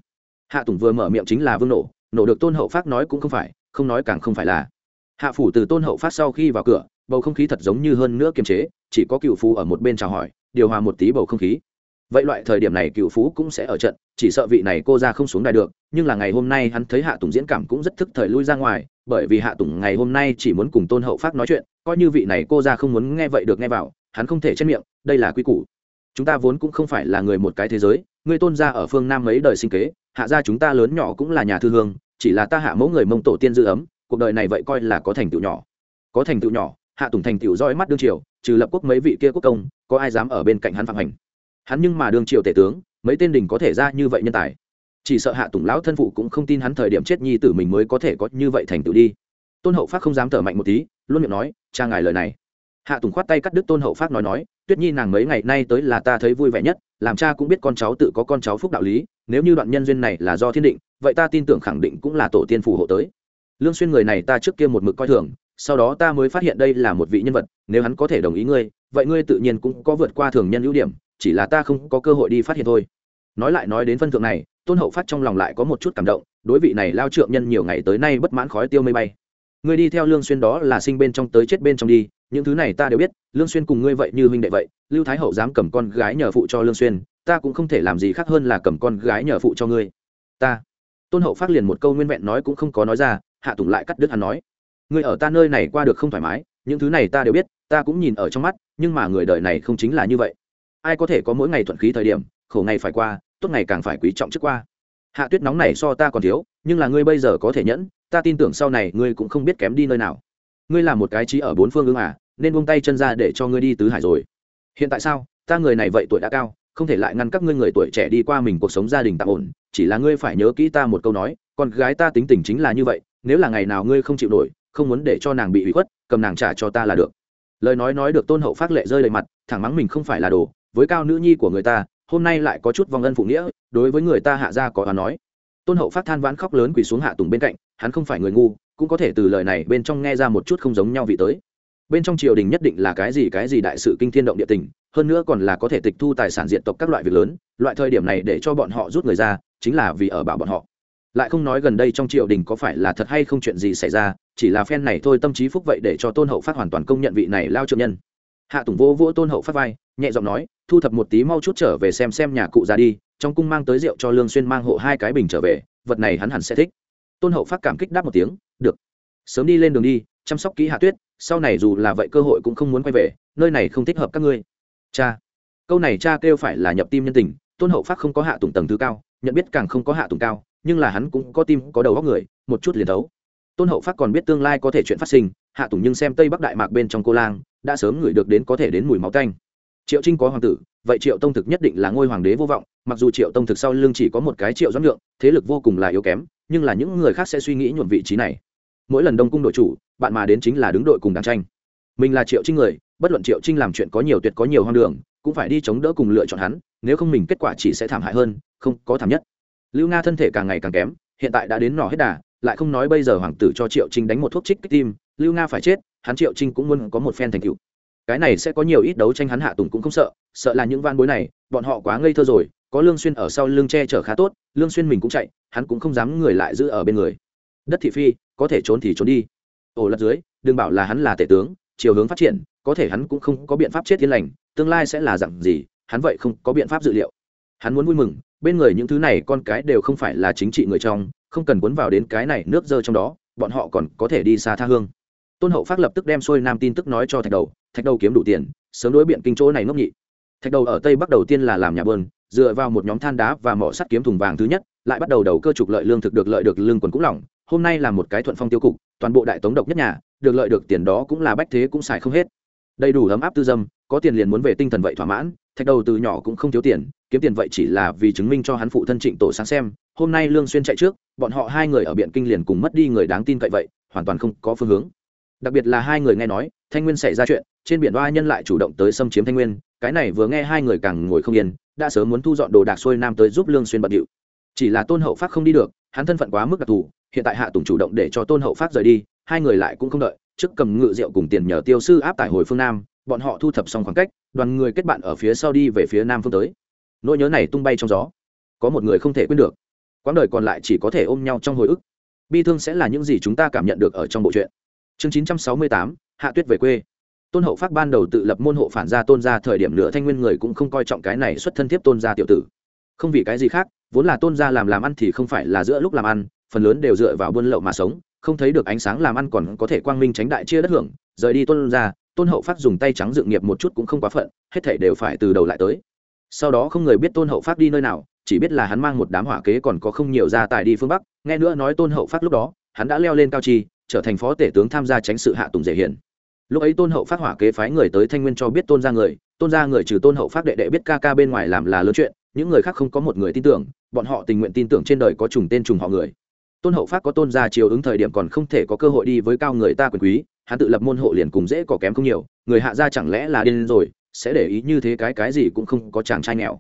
Hạ tùng vừa mở miệng chính là vương nổ nổ được tôn hậu phát nói cũng không phải, không nói càng không phải là. Hạ phủ từ tôn hậu phát sau khi vào cửa, bầu không khí thật giống như hơn nữa kiềm chế, chỉ có cựu phú ở một bên chào hỏi, điều hòa một tí bầu không khí. Vậy loại thời điểm này cựu phú cũng sẽ ở trận, chỉ sợ vị này cô ra không xuống đài được, nhưng là ngày hôm nay hắn thấy hạ tùng diễn cảm cũng rất thức thời lui ra ngoài, bởi vì hạ tùng ngày hôm nay chỉ muốn cùng tôn hậu phát nói chuyện, coi như vị này cô ra không muốn nghe vậy được nghe vào, hắn không thể chết miệng, đây là quy củ. Chúng ta vốn cũng không phải là người một cái thế giới ngươi tôn gia ở phương nam mấy đời sinh kế, hạ gia chúng ta lớn nhỏ cũng là nhà thư hương, chỉ là ta hạ mẫu người mông tổ tiên dư ấm, cuộc đời này vậy coi là có thành tựu nhỏ. Có thành tựu nhỏ, hạ tùng thành tựu roi mắt đương triều, trừ lập quốc mấy vị kia quốc công, có ai dám ở bên cạnh hắn phạm hành? Hắn nhưng mà đương triều tể tướng, mấy tên đình có thể ra như vậy nhân tài. Chỉ sợ hạ tùng lão thân phụ cũng không tin hắn thời điểm chết nhi tử mình mới có thể có như vậy thành tựu đi. Tôn hậu phát không dám thở mạnh một tí, luôn miệng nói, cha ngài lời này. Hạ tùng khoát tay cắt đứt tôn hậu phát nói nói tuyết nhi nàng mấy ngày nay tới là ta thấy vui vẻ nhất, làm cha cũng biết con cháu tự có con cháu phúc đạo lý, nếu như đoạn nhân duyên này là do thiên định, vậy ta tin tưởng khẳng định cũng là tổ tiên phù hộ tới. Lương xuyên người này ta trước kia một mực coi thường, sau đó ta mới phát hiện đây là một vị nhân vật, nếu hắn có thể đồng ý ngươi, vậy ngươi tự nhiên cũng có vượt qua thường nhân ưu điểm, chỉ là ta không có cơ hội đi phát hiện thôi. Nói lại nói đến phân thượng này, tôn hậu phát trong lòng lại có một chút cảm động, đối vị này lao trượng nhân nhiều ngày tới nay bất mãn khói tiêu mây bay. Ngươi đi theo lương xuyên đó là sinh bên trong tới chết bên trong đi những thứ này ta đều biết, lương xuyên cùng ngươi vậy như huynh đệ vậy, lưu thái hậu dám cầm con gái nhờ phụ cho lương xuyên, ta cũng không thể làm gì khác hơn là cầm con gái nhờ phụ cho ngươi. Ta. Tôn hậu phát liền một câu nguyên vẹn nói cũng không có nói ra, hạ tùng lại cắt đứt hắn nói. Ngươi ở ta nơi này qua được không thoải mái, những thứ này ta đều biết, ta cũng nhìn ở trong mắt, nhưng mà người đời này không chính là như vậy. Ai có thể có mỗi ngày thuận khí thời điểm, khổ ngày phải qua, tốt ngày càng phải quý trọng trước qua. Hạ tuyết nóng này so ta còn thiếu, nhưng là ngươi bây giờ có thể nhẫn, ta tin tưởng sau này ngươi cũng không biết kém đi nơi nào ngươi là một cái trí ở bốn phương ương à nên buông tay chân ra để cho ngươi đi tứ hải rồi. Hiện tại sao? Ta người này vậy tuổi đã cao, không thể lại ngăn các ngươi người tuổi trẻ đi qua mình cuộc sống gia đình tạm ổn, chỉ là ngươi phải nhớ kỹ ta một câu nói, con gái ta tính tình chính là như vậy, nếu là ngày nào ngươi không chịu nổi, không muốn để cho nàng bị hủy khuất, cầm nàng trả cho ta là được. Lời nói nói được tôn hậu phát lệ rơi đầy mặt, thẳng mắng mình không phải là đồ, với cao nữ nhi của người ta, hôm nay lại có chút vong ân phụ nghĩa, đối với người ta hạ ra có đoán nói. Tôn hậu phát than vãn khóc lớn quỳ xuống hạ tùng bên cạnh, hắn không phải người ngu cũng có thể từ lời này bên trong nghe ra một chút không giống nhau vị tới. Bên trong triều đình nhất định là cái gì cái gì đại sự kinh thiên động địa tình, hơn nữa còn là có thể tịch thu tài sản diện tộc các loại việc lớn, loại thời điểm này để cho bọn họ rút người ra, chính là vì ở bảo bọn họ. Lại không nói gần đây trong triều đình có phải là thật hay không chuyện gì xảy ra, chỉ là phen này thôi tâm trí phúc vậy để cho tôn hậu phát hoàn toàn công nhận vị này lao trượng nhân. Hạ tùng vô vỗ tôn hậu phát vai, nhẹ giọng nói, thu thập một tí mau chút trở về xem xem nhà cụ ra đi, trong cung mang tới rượu cho lương xuyên mang hộ hai cái bình trở về, vật này hắn hẳn sẽ thích. Tôn hậu phát cảm kích đáp một tiếng được. Sớm đi lên đường đi, chăm sóc kỹ hạ tuyết, sau này dù là vậy cơ hội cũng không muốn quay về, nơi này không thích hợp các ngươi. Cha. Câu này cha kêu phải là nhập tim nhân tình, tôn hậu phát không có hạ tùng tầng thứ cao, nhận biết càng không có hạ tùng cao, nhưng là hắn cũng có tim, có đầu góc người, một chút liền thấu. Tôn hậu phát còn biết tương lai có thể chuyện phát sinh, hạ tùng nhưng xem tây bắc đại mạc bên trong cô lang, đã sớm ngửi được đến có thể đến mùi máu tanh. Triệu trinh có hoàng tử, vậy triệu tông thực nhất định là ngôi hoàng đế vô vọng, mặc dù triệu tông thực sau lưng chỉ có một cái triệu doãn lượng thế lực vô cùng là yếu kém, nhưng là những người khác sẽ suy nghĩ nhuộm vị trí này mỗi lần đông cung đội chủ, bạn mà đến chính là đứng đội cùng đàn tranh. Mình là triệu trinh người, bất luận triệu trinh làm chuyện có nhiều tuyệt có nhiều hoang đường, cũng phải đi chống đỡ cùng lựa chọn hắn, nếu không mình kết quả chỉ sẽ thảm hại hơn, không có thảm nhất. Lưu nga thân thể càng ngày càng kém, hiện tại đã đến nỏ hết đà, lại không nói bây giờ hoàng tử cho triệu trinh đánh một thuốc trích kích tim, lưu nga phải chết, hắn triệu trinh cũng muốn có một phen thành tựu. Cái này sẽ có nhiều ít đấu tranh hắn hạ tùng cũng không sợ sợ là những van bối này, bọn họ quá ngây thơ rồi, có lương xuyên ở sau lưng che chở khá tốt, lương xuyên mình cũng chạy, hắn cũng không dám người lại giữ ở bên người. Đất thị phi có thể trốn thì trốn đi. Ổ lật dưới, đừng bảo là hắn là tể tướng, chiều hướng phát triển, có thể hắn cũng không có biện pháp chết thiên lành, tương lai sẽ là dạng gì, hắn vậy không có biện pháp dự liệu. Hắn muốn vui mừng, bên người những thứ này con cái đều không phải là chính trị người trong, không cần cuốn vào đến cái này nước dơ trong đó, bọn họ còn có thể đi xa tha hương. Tôn hậu phát lập tức đem xuôi nam tin tức nói cho thạch đầu thạch đầu kiếm đủ tiền, sớm đối biện kinh chỗ này ngốc nhị. Thạch đầu ở tây bắc đầu tiên là làm nhà bơn, dựa vào một nhóm than đá và mỏ sắt kiếm thùng vàng thứ nhất lại bắt đầu đầu cơ trục lợi lương thực được lợi được lương quần cũng lỏng. Hôm nay là một cái thuận phong tiêu cục, toàn bộ đại tống độc nhất nhà, được lợi được tiền đó cũng là bách thế cũng xài không hết. Đầy đủ ấm áp tư dâm, có tiền liền muốn về tinh thần vậy thỏa mãn, thạch đầu từ nhỏ cũng không thiếu tiền, kiếm tiền vậy chỉ là vì chứng minh cho hắn phụ thân trịnh tổ sáng xem. Hôm nay lương xuyên chạy trước, bọn họ hai người ở biện kinh liền cùng mất đi người đáng tin cậy vậy, hoàn toàn không có phương hướng. Đặc biệt là hai người nghe nói, thanh nguyên xảy ra chuyện, trên biển đoa nhân lại chủ động tới xâm chiếm thanh nguyên, cái này vừa nghe hai người càng ngồi không yên, đã sớm muốn thu dọn đồ đạc xuôi nam tới giúp lương xuyên bận điệu chỉ là tôn hậu phát không đi được hắn thân phận quá mức đặc thù hiện tại hạ tùng chủ động để cho tôn hậu phát rời đi hai người lại cũng không đợi trước cầm ngự rượu cùng tiền nhờ tiêu sư áp tải hồi phương nam bọn họ thu thập xong khoảng cách đoàn người kết bạn ở phía sau đi về phía nam phương tới. Nỗi nhớ này tung bay trong gió. Có một người không thể quên được. Quãng đời còn lại chỉ có thể ôm nhau trong hồi ức. Bi thương sẽ là những gì chúng ta cảm nhận được ở trong bộ truyện. Chương 968, hạ tuyết về quê. Tôn hậu phát ban đầu tự lập môn hộ phản gia tôn gia thời điểm nửa thanh nguyên người cũng không coi trọng cái này xuất thân thiếp tôn gia tiểu tử. Không vì cái gì khác vốn là tôn gia làm làm ăn thì không phải là giữa lúc làm ăn, phần lớn đều dựa vào buôn lậu mà sống, không thấy được ánh sáng làm ăn còn có thể quang minh tránh đại chia đất hưởng, rời đi tôn gia, tôn hậu phát dùng tay trắng dự nghiệp một chút cũng không quá phận, hết thảy đều phải từ đầu lại tới. Sau đó không người biết tôn hậu phát đi nơi nào, chỉ biết là hắn mang một đám hỏa kế còn có không nhiều gia tài đi phương bắc, nghe nữa nói tôn hậu phát lúc đó, hắn đã leo lên cao chi, trở thành phó tể tướng tham gia tránh sự hạ tùng dễ hiển. Lúc ấy tôn hậu phát hỏa kế phái người tới thanh nguyên cho biết tôn ra người, tôn ra người trừ tôn hậu phát đệ đệ biết ca ca bên ngoài làm là lớn chuyện, những người khác không có một người tin tưởng bọn họ tình nguyện tin tưởng trên đời có trùng tên trùng họ người. Tôn hậu phát có tôn gia chiều ứng thời điểm còn không thể có cơ hội đi với cao người ta quyền quý, hắn tự lập môn hộ liền cùng dễ có kém không nhiều, người hạ gia chẳng lẽ là điên rồi, sẽ để ý như thế cái cái gì cũng không có chàng trai nghèo.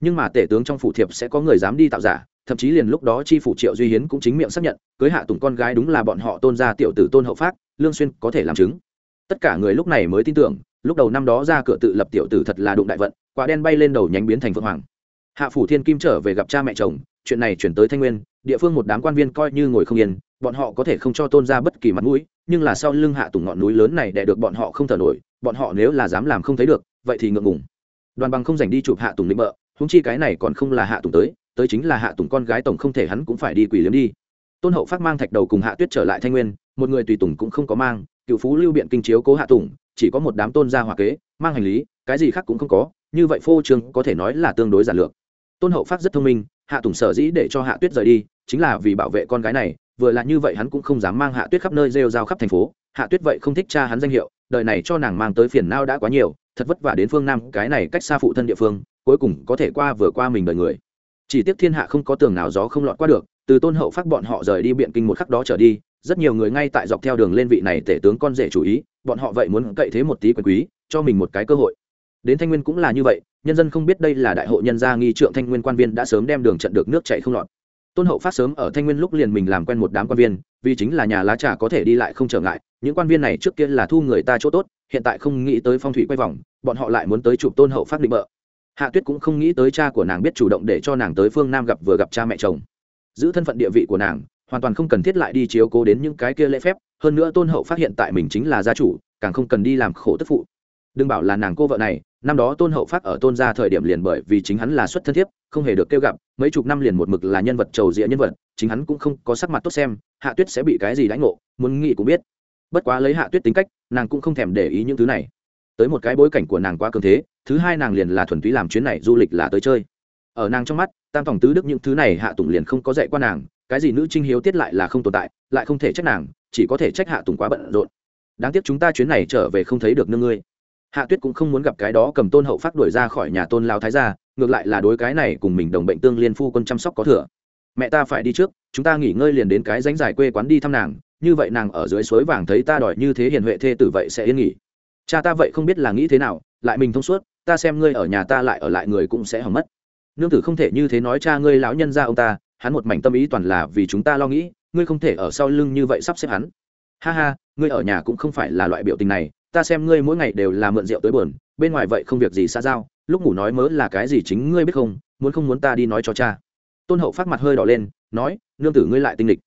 Nhưng mà tể tướng trong phủ thiệp sẽ có người dám đi tạo giả, thậm chí liền lúc đó chi phủ triệu duy hiến cũng chính miệng xác nhận, cưới hạ tùng con gái đúng là bọn họ tôn gia tiểu tử tôn hậu phát, lương xuyên có thể làm chứng. Tất cả người lúc này mới tin tưởng, lúc đầu năm đó ra cửa tự lập tiểu tử thật là đụng đại vận, quả đen bay lên đầu nhánh biến thành phượng hoàng hạ phủ thiên kim trở về gặp cha mẹ chồng, chuyện này chuyển tới thanh nguyên, địa phương một đám quan viên coi như ngồi không yên, bọn họ có thể không cho tôn ra bất kỳ mặt mũi, nhưng là sau lưng hạ tùng ngọn núi lớn này để được bọn họ không thở nổi, bọn họ nếu là dám làm không thấy được, vậy thì ngượng ngùng. Đoàn bằng không dành đi chụp hạ tùng định bợ húng chi cái này còn không là hạ tùng tới tới chính là hạ tùng con gái tổng không thể hắn cũng phải đi quỷ liếm đi. Tôn hậu phát mang thạch đầu cùng hạ tuyết trở lại thanh nguyên, một người tùy tùng cũng không có mang, cựu phú lưu biện kinh chiếu cố hạ tùng, chỉ có một đám tôn gia hòa kế, mang hành lý, cái gì khác cũng không có, như vậy phô trương có thể nói là tương đối giản lược tôn hậu phát rất thông minh, hạ tùng sở dĩ để cho hạ tuyết rời đi, chính là vì bảo vệ con gái này, vừa là như vậy hắn cũng không dám mang hạ tuyết khắp nơi rêu rao khắp thành phố. Hạ tuyết vậy không thích cha hắn danh hiệu, đời này cho nàng mang tới phiền nao đã quá nhiều, thật vất vả đến phương nam, cái này cách xa phụ thân địa phương, cuối cùng có thể qua vừa qua mình đời người. Chỉ tiếc thiên hạ không có tường nào gió không lọt qua được, từ tôn hậu phát bọn họ rời đi biện kinh một khắc đó trở đi, rất nhiều người ngay tại dọc theo đường lên vị này tể tướng con rể chủ ý, bọn họ vậy muốn cậy thế một tí quyền quý, cho mình một cái cơ hội. Đến thanh nguyên cũng là như vậy nhân dân không biết đây là đại hội nhân gia nghi trượng thanh nguyên quan viên đã sớm đem đường trận được nước chạy không lọt. Tôn hậu phát sớm ở thanh nguyên lúc liền mình làm quen một đám quan viên, vì chính là nhà lá trà có thể đi lại không trở ngại, những quan viên này trước kia là thu người ta chỗ tốt, hiện tại không nghĩ tới phong thủy quay vòng, bọn họ lại muốn tới chụp tôn hậu phát định bợ. Hạ tuyết cũng không nghĩ tới cha của nàng biết chủ động để cho nàng tới phương nam gặp vừa gặp cha mẹ chồng. Giữ thân phận địa vị của nàng, hoàn toàn không cần thiết lại đi chiếu cố đến những cái kia lễ phép, hơn nữa tôn hậu phát hiện tại mình chính là gia chủ, càng không cần đi làm khổ tức phụ đừng bảo là nàng cô vợ này, năm đó tôn hậu phát ở tôn gia thời điểm liền bởi vì chính hắn là xuất thân thiếp, không hề được kêu gặp, mấy chục năm liền một mực là nhân vật trầu rịa nhân vật, chính hắn cũng không có sắc mặt tốt xem, hạ tuyết sẽ bị cái gì đánh ngộ, muốn nghĩ cũng biết. Bất quá lấy hạ tuyết tính cách, nàng cũng không thèm để ý những thứ này. Tới một cái bối cảnh của nàng quá cường thế, thứ hai nàng liền là thuần túy làm chuyến này du lịch là tới chơi. Ở nàng trong mắt, tam phòng tứ đức những thứ này hạ tùng liền không có dạy qua nàng, cái gì nữ trinh hiếu tiết lại là không tồn tại, lại không thể trách nàng, chỉ có thể trách hạ tùng quá bận rộn. Đáng tiếc chúng ta chuyến này trở về không thấy được nương ngươi hạ tuyết cũng không muốn gặp cái đó cầm tôn hậu phát đuổi ra khỏi nhà tôn lao thái gia, ngược lại là đối cái này cùng mình đồng bệnh tương liên phu quân chăm sóc có thừa. Mẹ ta phải đi trước, chúng ta nghỉ ngơi liền đến cái ránh dài quê quán đi thăm nàng, như vậy nàng ở dưới suối vàng thấy ta đòi như thế hiền huệ thê tử vậy sẽ yên nghỉ. Cha ta vậy không biết là nghĩ thế nào, lại mình thông suốt, ta xem ngươi ở nhà ta lại ở lại người cũng sẽ hỏng mất. Nương tử không thể như thế nói cha ngươi lão nhân ra ông ta, hắn một mảnh tâm ý toàn là vì chúng ta lo nghĩ, ngươi không thể ở sau lưng như vậy sắp xếp hắn. Ha ha, ngươi ở nhà cũng không phải là loại biểu tình này ta xem ngươi mỗi ngày đều là mượn rượu tới buồn, bên ngoài vậy không việc gì xa giao, lúc ngủ nói mớ là cái gì chính ngươi biết không, muốn không muốn ta đi nói cho cha. Tôn hậu phát mặt hơi đỏ lên, nói, nương tử ngươi lại tinh lịch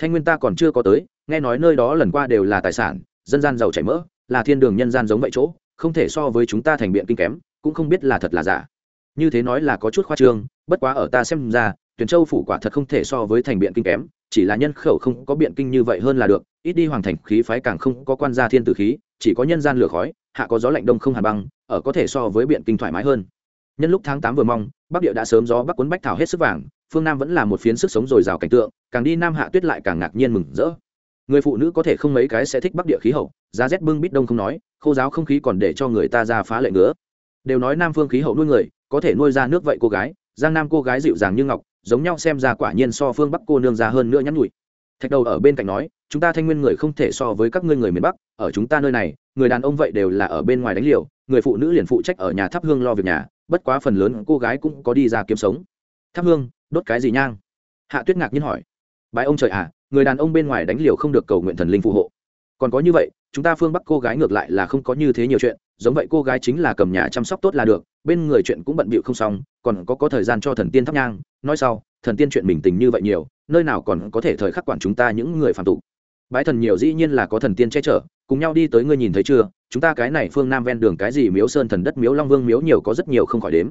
thanh nguyên ta còn chưa có tới, nghe nói nơi đó lần qua đều là tài sản, dân gian giàu chảy mỡ, là thiên đường nhân gian giống vậy chỗ, không thể so với chúng ta thành biện kinh kém, cũng không biết là thật là giả. Như thế nói là có chút khoa trương, bất quá ở ta xem ra tuyển châu phủ quả thật không thể so với thành biện kinh kém, chỉ là nhân khẩu không có biện kinh như vậy hơn là được, ít đi hoàng thành khí phái càng không có quan gia thiên tử khí chỉ có nhân gian lửa khói, hạ có gió lạnh đông không hàn băng, ở có thể so với biện kinh thoải mái hơn. Nhân lúc tháng tám vừa mong, bắc địa đã sớm gió bắc cuốn bách thảo hết sức vàng, phương nam vẫn là một phiến sức sống dồi dào cảnh tượng, càng đi nam hạ tuyết lại càng ngạc nhiên mừng rỡ. Người phụ nữ có thể không mấy cái sẽ thích bắc địa khí hậu, giá rét bưng bít đông không nói, khô giáo không khí còn để cho người ta ra phá lệ ngứa. Đều nói nam phương khí hậu nuôi người, có thể nuôi ra nước vậy cô gái, giang nam cô gái dịu dàng như ngọc, giống nhau xem ra quả nhiên so phương bắc cô nương ra hơn nữa nhắn nhủi. Thạch đầu ở bên cạnh nói chúng ta thanh nguyên người không thể so với các ngươi người miền bắc, ở chúng ta nơi này, người đàn ông vậy đều là ở bên ngoài đánh liều, người phụ nữ liền phụ trách ở nhà thắp hương lo việc nhà, bất quá phần lớn cô gái cũng có đi ra kiếm sống. Thắp hương, đốt cái gì nhang? Hạ tuyết ngạc nhiên hỏi. Bài ông trời à người đàn ông bên ngoài đánh liều không được cầu nguyện thần linh phù hộ. Còn có như vậy, chúng ta phương bắc cô gái ngược lại là không có như thế nhiều chuyện, giống vậy cô gái chính là cầm nhà chăm sóc tốt là được, bên người chuyện cũng bận bịu không xong, còn có có thời gian cho thần tiên thắp nhang. Nói sau, thần tiên chuyện mình tình như vậy nhiều, nơi nào còn có thể thời khắc quản chúng ta những người phạm tục? Bái thần nhiều dĩ nhiên là có thần tiên che chở, cùng nhau đi tới ngươi nhìn thấy chưa? Chúng ta cái này phương nam ven đường cái gì miếu sơn thần đất, miếu long vương, miếu nhiều có rất nhiều không khỏi đếm.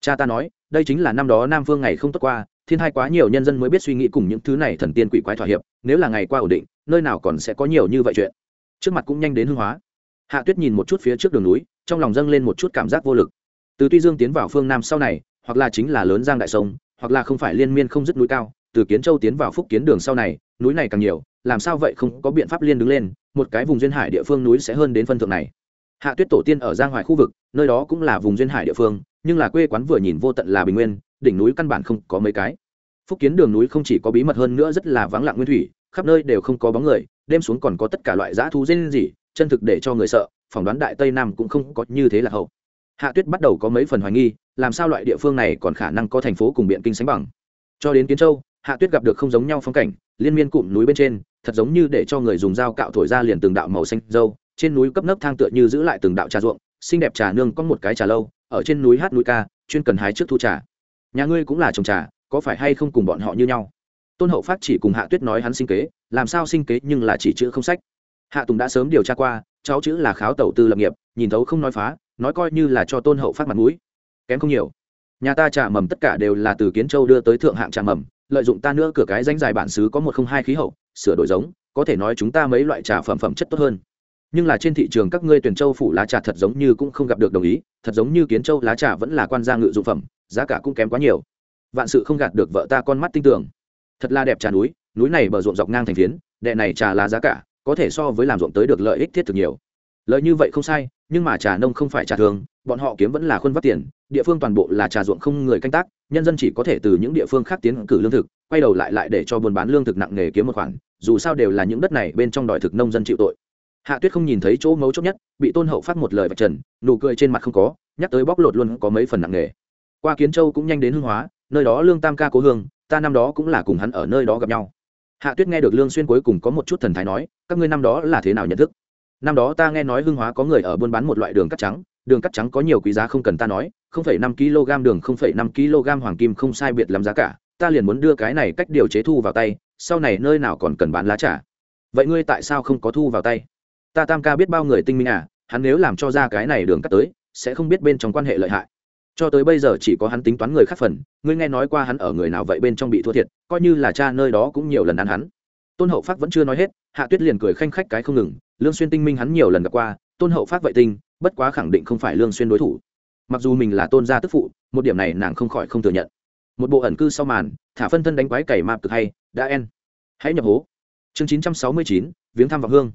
Cha ta nói, đây chính là năm đó nam phương ngày không tốt qua, thiên hai quá nhiều nhân dân mới biết suy nghĩ cùng những thứ này thần tiên quỷ quái thỏa hiệp, nếu là ngày qua ổn định, nơi nào còn sẽ có nhiều như vậy chuyện. Trước mặt cũng nhanh đến hương hóa. Hạ tuyết nhìn một chút phía trước đường núi, trong lòng dâng lên một chút cảm giác vô lực. Từ tuy dương tiến vào phương nam sau này, hoặc là chính là lớn giang đại sông, hoặc là không phải liên miên không dứt núi cao, từ kiến châu tiến vào phúc kiến đường sau này núi này càng nhiều, làm sao vậy không có biện pháp liên đứng lên, một cái vùng duyên hải địa phương núi sẽ hơn đến phân thượng này. Hạ tuyết tổ tiên ở giang hoài khu vực, nơi đó cũng là vùng duyên hải địa phương, nhưng là quê quán vừa nhìn vô tận là bình nguyên, đỉnh núi căn bản không có mấy cái. Phúc kiến đường núi không chỉ có bí mật hơn nữa rất là vắng lặng nguyên thủy, khắp nơi đều không có bóng người, đêm xuống còn có tất cả loại dã thú dên gì chân thực để cho người sợ, phỏng đoán đại tây nam cũng không có như thế là hậu. Hạ tuyết bắt đầu có mấy phần hoài nghi, làm sao loại địa phương này còn khả năng có thành phố cùng biện kinh sánh bằng. Cho đến kiến châu hạ tuyết gặp được không giống nhau phong cảnh, liên miên cụm núi bên trên, thật giống như để cho người dùng dao cạo thổi ra liền từng đạo màu xanh dâu, trên núi cấp nấc thang tựa như giữ lại từng đạo trà ruộng, xinh đẹp trà nương có một cái trà lâu, ở trên núi hát núi ca, chuyên cần hái trước thu trà. Nhà ngươi cũng là trồng trà, có phải hay không cùng bọn họ như nhau? Tôn hậu phát chỉ cùng hạ tuyết nói hắn sinh kế, làm sao sinh kế nhưng là chỉ chữ không sách. Hạ tùng đã sớm điều tra qua, cháu chữ là kháo tẩu tư lập nghiệp, nhìn thấu không nói phá, nói coi như là cho tôn hậu phát mặt mũi. Kém không nhiều. Nhà ta trà mầm tất cả đều là từ kiến châu đưa tới thượng hạng trà mầm lợi dụng ta nữa cửa cái danh dài bản xứ có một không hai khí hậu, sửa đổi giống, có thể nói chúng ta mấy loại trà phẩm phẩm chất tốt hơn. Nhưng là trên thị trường các ngươi tuyển châu phủ lá trà thật giống như cũng không gặp được đồng ý, thật giống như kiến châu lá trà vẫn là quan gia ngự dụng phẩm, giá cả cũng kém quá nhiều. Vạn sự không gạt được vợ ta con mắt tin tưởng thật là đẹp trà núi núi này bờ ruộng dọc ngang thành phiến, đệ này trà lá giá cả, có thể so với làm ruộng tới được lợi ích thiết thực nhiều. Lợi như vậy không sai nhưng mà trà nông không phải trà thường, bọn họ kiếm vẫn là khuôn vắt tiền, địa phương toàn bộ là trà ruộng không người canh tác, nhân dân chỉ có thể từ những địa phương khác tiến cử lương thực, quay đầu lại lại để cho buôn bán lương thực nặng nghề kiếm một khoản, dù sao đều là những đất này bên trong đòi thực nông dân chịu tội. Hạ tuyết không nhìn thấy chỗ mấu chốt nhất, bị tôn hậu phát một lời vạch trần, nụ cười trên mặt không có, nhắc tới bóc lột luôn có mấy phần nặng nghề. Qua kiến châu cũng nhanh đến hương hóa, nơi đó lương tam ca cố hương, ta năm đó cũng là cùng hắn ở nơi đó gặp nhau. Hạ tuyết nghe được lương xuyên cuối cùng có một chút thần thái nói, các ngươi năm đó là thế nào nhận thức? Năm đó ta nghe nói hương hóa có người ở buôn bán một loại đường cắt trắng, đường cắt trắng có nhiều quý giá không cần ta nói, không phẩy năm kg đường, không phẩy năm kg hoàng kim không sai biệt làm giá cả, ta liền muốn đưa cái này cách điều chế thu vào tay, sau này nơi nào còn cần bán lá trà. Vậy ngươi tại sao không có thu vào tay? Ta tam ca biết bao người tinh minh à hắn nếu làm cho ra cái này đường cắt tới, sẽ không biết bên trong quan hệ lợi hại. Cho tới bây giờ chỉ có hắn tính toán người khác phần, ngươi nghe nói qua hắn ở người nào vậy bên trong bị thua thiệt, coi như là cha nơi đó cũng nhiều lần ăn hắn. Tôn hậu phát vẫn chưa nói hết hạ tuyết liền cười khanh khách cái không ngừng lương xuyên tinh minh hắn nhiều lần gặp qua tôn hậu phát vậy tinh bất quá khẳng định không phải lương xuyên đối thủ. Mặc dù mình là tôn gia tức phụ một điểm này nàng không khỏi không thừa nhận. Một bộ ẩn cư sau màn thả phân thân đánh quái cày mạp cực hay đã en. Hãy nhập hố. Chương 969, viếng thăm vọng hương.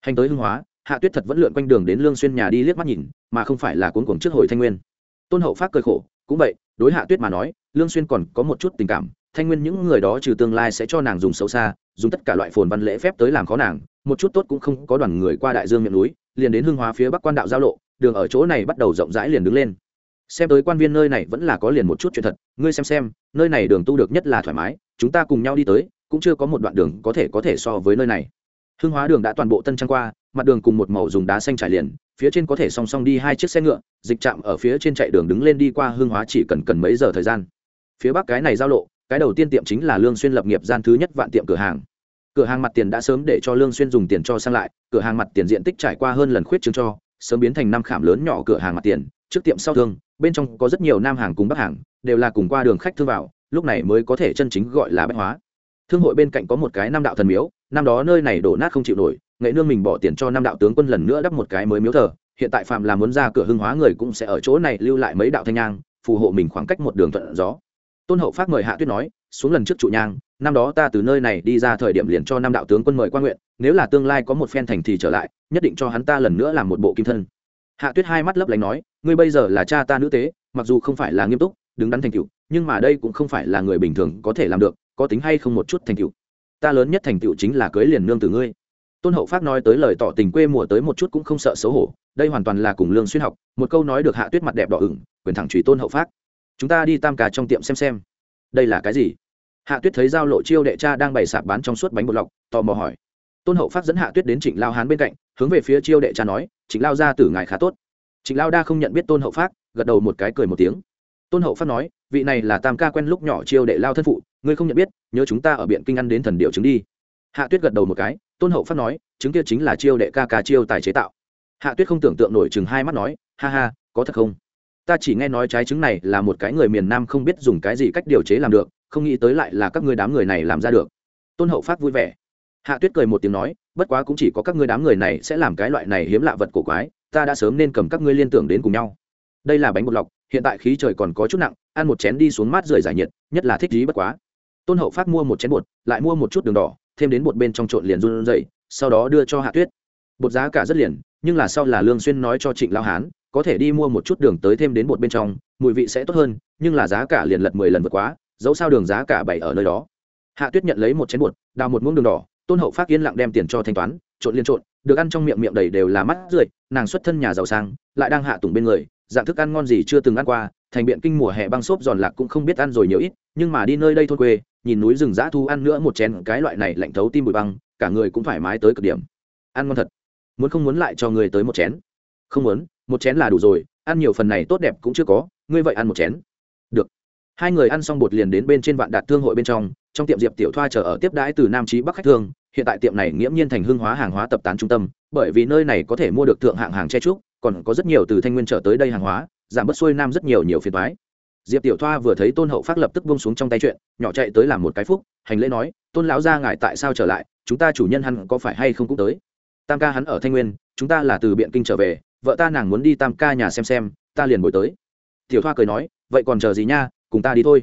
Hành tới hương hóa hạ tuyết thật vẫn lượn quanh đường đến lương xuyên nhà đi liếc mắt nhìn mà không phải là cuốn cuồng trước hồi thanh nguyên. Tôn hậu phát cười khổ cũng vậy đối hạ tuyết mà nói lương xuyên còn có một chút tình cảm thanh nguyên những người đó trừ tương lai sẽ cho nàng dùng xấu xa, dùng tất cả loại phồn văn lễ phép tới làm khó nàng, một chút tốt cũng không có đoàn người qua đại dương miệng núi, liền đến hương hóa phía bắc quan đạo giao lộ, đường ở chỗ này bắt đầu rộng rãi liền đứng lên. Xem tới quan viên nơi này vẫn là có liền một chút chuyện thật, ngươi xem xem, nơi này đường tu được nhất là thoải mái, chúng ta cùng nhau đi tới, cũng chưa có một đoạn đường có thể có thể so với nơi này. Hương hóa đường đã toàn bộ tân trang qua, mặt đường cùng một màu dùng đá xanh trải liền, phía trên có thể song song đi hai chiếc xe ngựa, dịch chạm ở phía trên chạy đường đứng lên đi qua hương hóa chỉ cần cần mấy giờ thời gian. Phía bắc cái này giao lộ cái đầu tiên tiệm chính là lương xuyên lập nghiệp gian thứ nhất vạn tiệm cửa hàng. Cửa hàng mặt tiền đã sớm để cho lương xuyên dùng tiền cho sang lại, cửa hàng mặt tiền diện tích trải qua hơn lần khuyết trương cho, sớm biến thành năm khảm lớn nhỏ cửa hàng mặt tiền. Trước tiệm sau thương, bên trong có rất nhiều nam hàng cùng bắc hàng, đều là cùng qua đường khách thương vào, lúc này mới có thể chân chính gọi là bách hóa. Thương hội bên cạnh có một cái nam đạo thần miếu, năm đó nơi này đổ nát không chịu nổi, nghệ nương mình bỏ tiền cho nam đạo tướng quân lần nữa đắp một cái mới miếu thờ. Hiện tại phạm là muốn ra cửa hưng hóa người cũng sẽ ở chỗ này lưu lại mấy đạo thanh nhang, phù hộ mình khoảng cách một đường thuận gió tôn hậu phát mời hạ tuyết nói, xuống lần trước trụ nhang, năm đó ta từ nơi này đi ra thời điểm liền cho năm đạo tướng quân mời quan nguyện, nếu là tương lai có một phen thành thì trở lại, nhất định cho hắn ta lần nữa làm một bộ kim thân. Hạ tuyết hai mắt lấp lánh nói, ngươi bây giờ là cha ta nữ tế, mặc dù không phải là nghiêm túc, đứng đắn thành tựu, nhưng mà đây cũng không phải là người bình thường có thể làm được, có tính hay không một chút thành tựu. Ta lớn nhất thành tựu chính là cưới liền nương từ ngươi. Tôn hậu phát nói tới lời tỏ tình quê mùa tới một chút cũng không sợ xấu hổ, đây hoàn toàn là cùng lương xuyên học, một câu nói được hạ tuyết mặt đẹp đỏ ửng, quyền thẳng chùy tôn hậu phát chúng ta đi tam cà trong tiệm xem xem. Đây là cái gì? Hạ tuyết thấy giao lộ chiêu đệ cha đang bày sạp bán trong suốt bánh bột lọc, tò mò hỏi. Tôn hậu phát dẫn hạ tuyết đến trịnh lao hán bên cạnh, hướng về phía chiêu đệ cha nói, trịnh lao ra tử ngài khá tốt. Trịnh lao đa không nhận biết tôn hậu phát, gật đầu một cái cười một tiếng. Tôn hậu phát nói, vị này là tam ca quen lúc nhỏ chiêu đệ lao thân phụ, ngươi không nhận biết, nhớ chúng ta ở biện kinh ăn đến thần điệu trứng đi. Hạ tuyết gật đầu một cái, tôn hậu phát nói, trứng kia chính là chiêu đệ ca ca chiêu tài chế tạo. Hạ tuyết không tưởng tượng nổi chừng hai mắt nói, ha ha, có thật không? Ta chỉ nghe nói trái trứng này là một cái người miền nam không biết dùng cái gì cách điều chế làm được, không nghĩ tới lại là các ngươi đám người này làm ra được. Tôn hậu phát vui vẻ. Hạ tuyết cười một tiếng nói, bất quá cũng chỉ có các ngươi đám người này sẽ làm cái loại này hiếm lạ vật cổ quái, ta đã sớm nên cầm các ngươi liên tưởng đến cùng nhau. Đây là bánh bột lọc, hiện tại khí trời còn có chút nặng, ăn một chén đi xuống mát rời giải nhiệt, nhất là thích trí bất quá. Tôn hậu phát mua một chén bột, lại mua một chút đường đỏ, thêm đến bột bên trong trộn liền run dậy sau đó đưa cho hạ tuyết. Bột giá cả rất liền, nhưng là sau là lương xuyên nói cho trịnh lao hán có thể đi mua một chút đường tới thêm đến bột bên trong, mùi vị sẽ tốt hơn, nhưng là giá cả liền lật mười lần vượt quá, dẫu sao đường giá cả bảy ở nơi đó. Hạ tuyết nhận lấy một chén bột, đào một muỗng đường đỏ, tôn hậu phát yên lặng đem tiền cho thanh toán, trộn liên trộn, được ăn trong miệng miệng đầy đều là mắt rưỡi nàng xuất thân nhà giàu sang, lại đang hạ tùng bên người, dạng thức ăn ngon gì chưa từng ăn qua, thành biện kinh mùa hè băng xốp giòn lạc cũng không biết ăn rồi nhiều ít, nhưng mà đi nơi đây thôn quê, nhìn núi rừng dã thu ăn nữa một chén cái loại này lạnh thấu tim bụi băng, cả người cũng thoải mái tới cực điểm. Ăn ngon thật, muốn không muốn lại cho người tới một chén? Không muốn một chén là đủ rồi, ăn nhiều phần này tốt đẹp cũng chưa có, ngươi vậy ăn một chén. Được. Hai người ăn xong bột liền đến bên trên vạn đạt thương hội bên trong trong tiệm diệp tiểu thoa chờ ở tiếp đãi từ nam trí bắc khách thương, hiện tại tiệm này nghiễm nhiên thành hương hóa hàng hóa tập tán trung tâm, bởi vì nơi này có thể mua được thượng hạng hàng che trúc, còn có rất nhiều từ thanh nguyên trở tới đây hàng hóa, giảm bớt xuôi nam rất nhiều nhiều phiền thoái diệp tiểu thoa vừa thấy tôn hậu phát lập tức bông xuống trong tay chuyện, nhỏ chạy tới làm một cái phúc, hành lễ nói, tôn lão ra ngài tại sao trở lại? Chúng ta chủ nhân hắn có phải hay không cũng tới? Tam ca hắn ở thanh nguyên, chúng ta là từ biện kinh trở về vợ ta nàng muốn đi tam ca nhà xem xem, ta liền bồi tới. Tiểu thoa cười nói, vậy còn chờ gì nha, cùng ta đi thôi.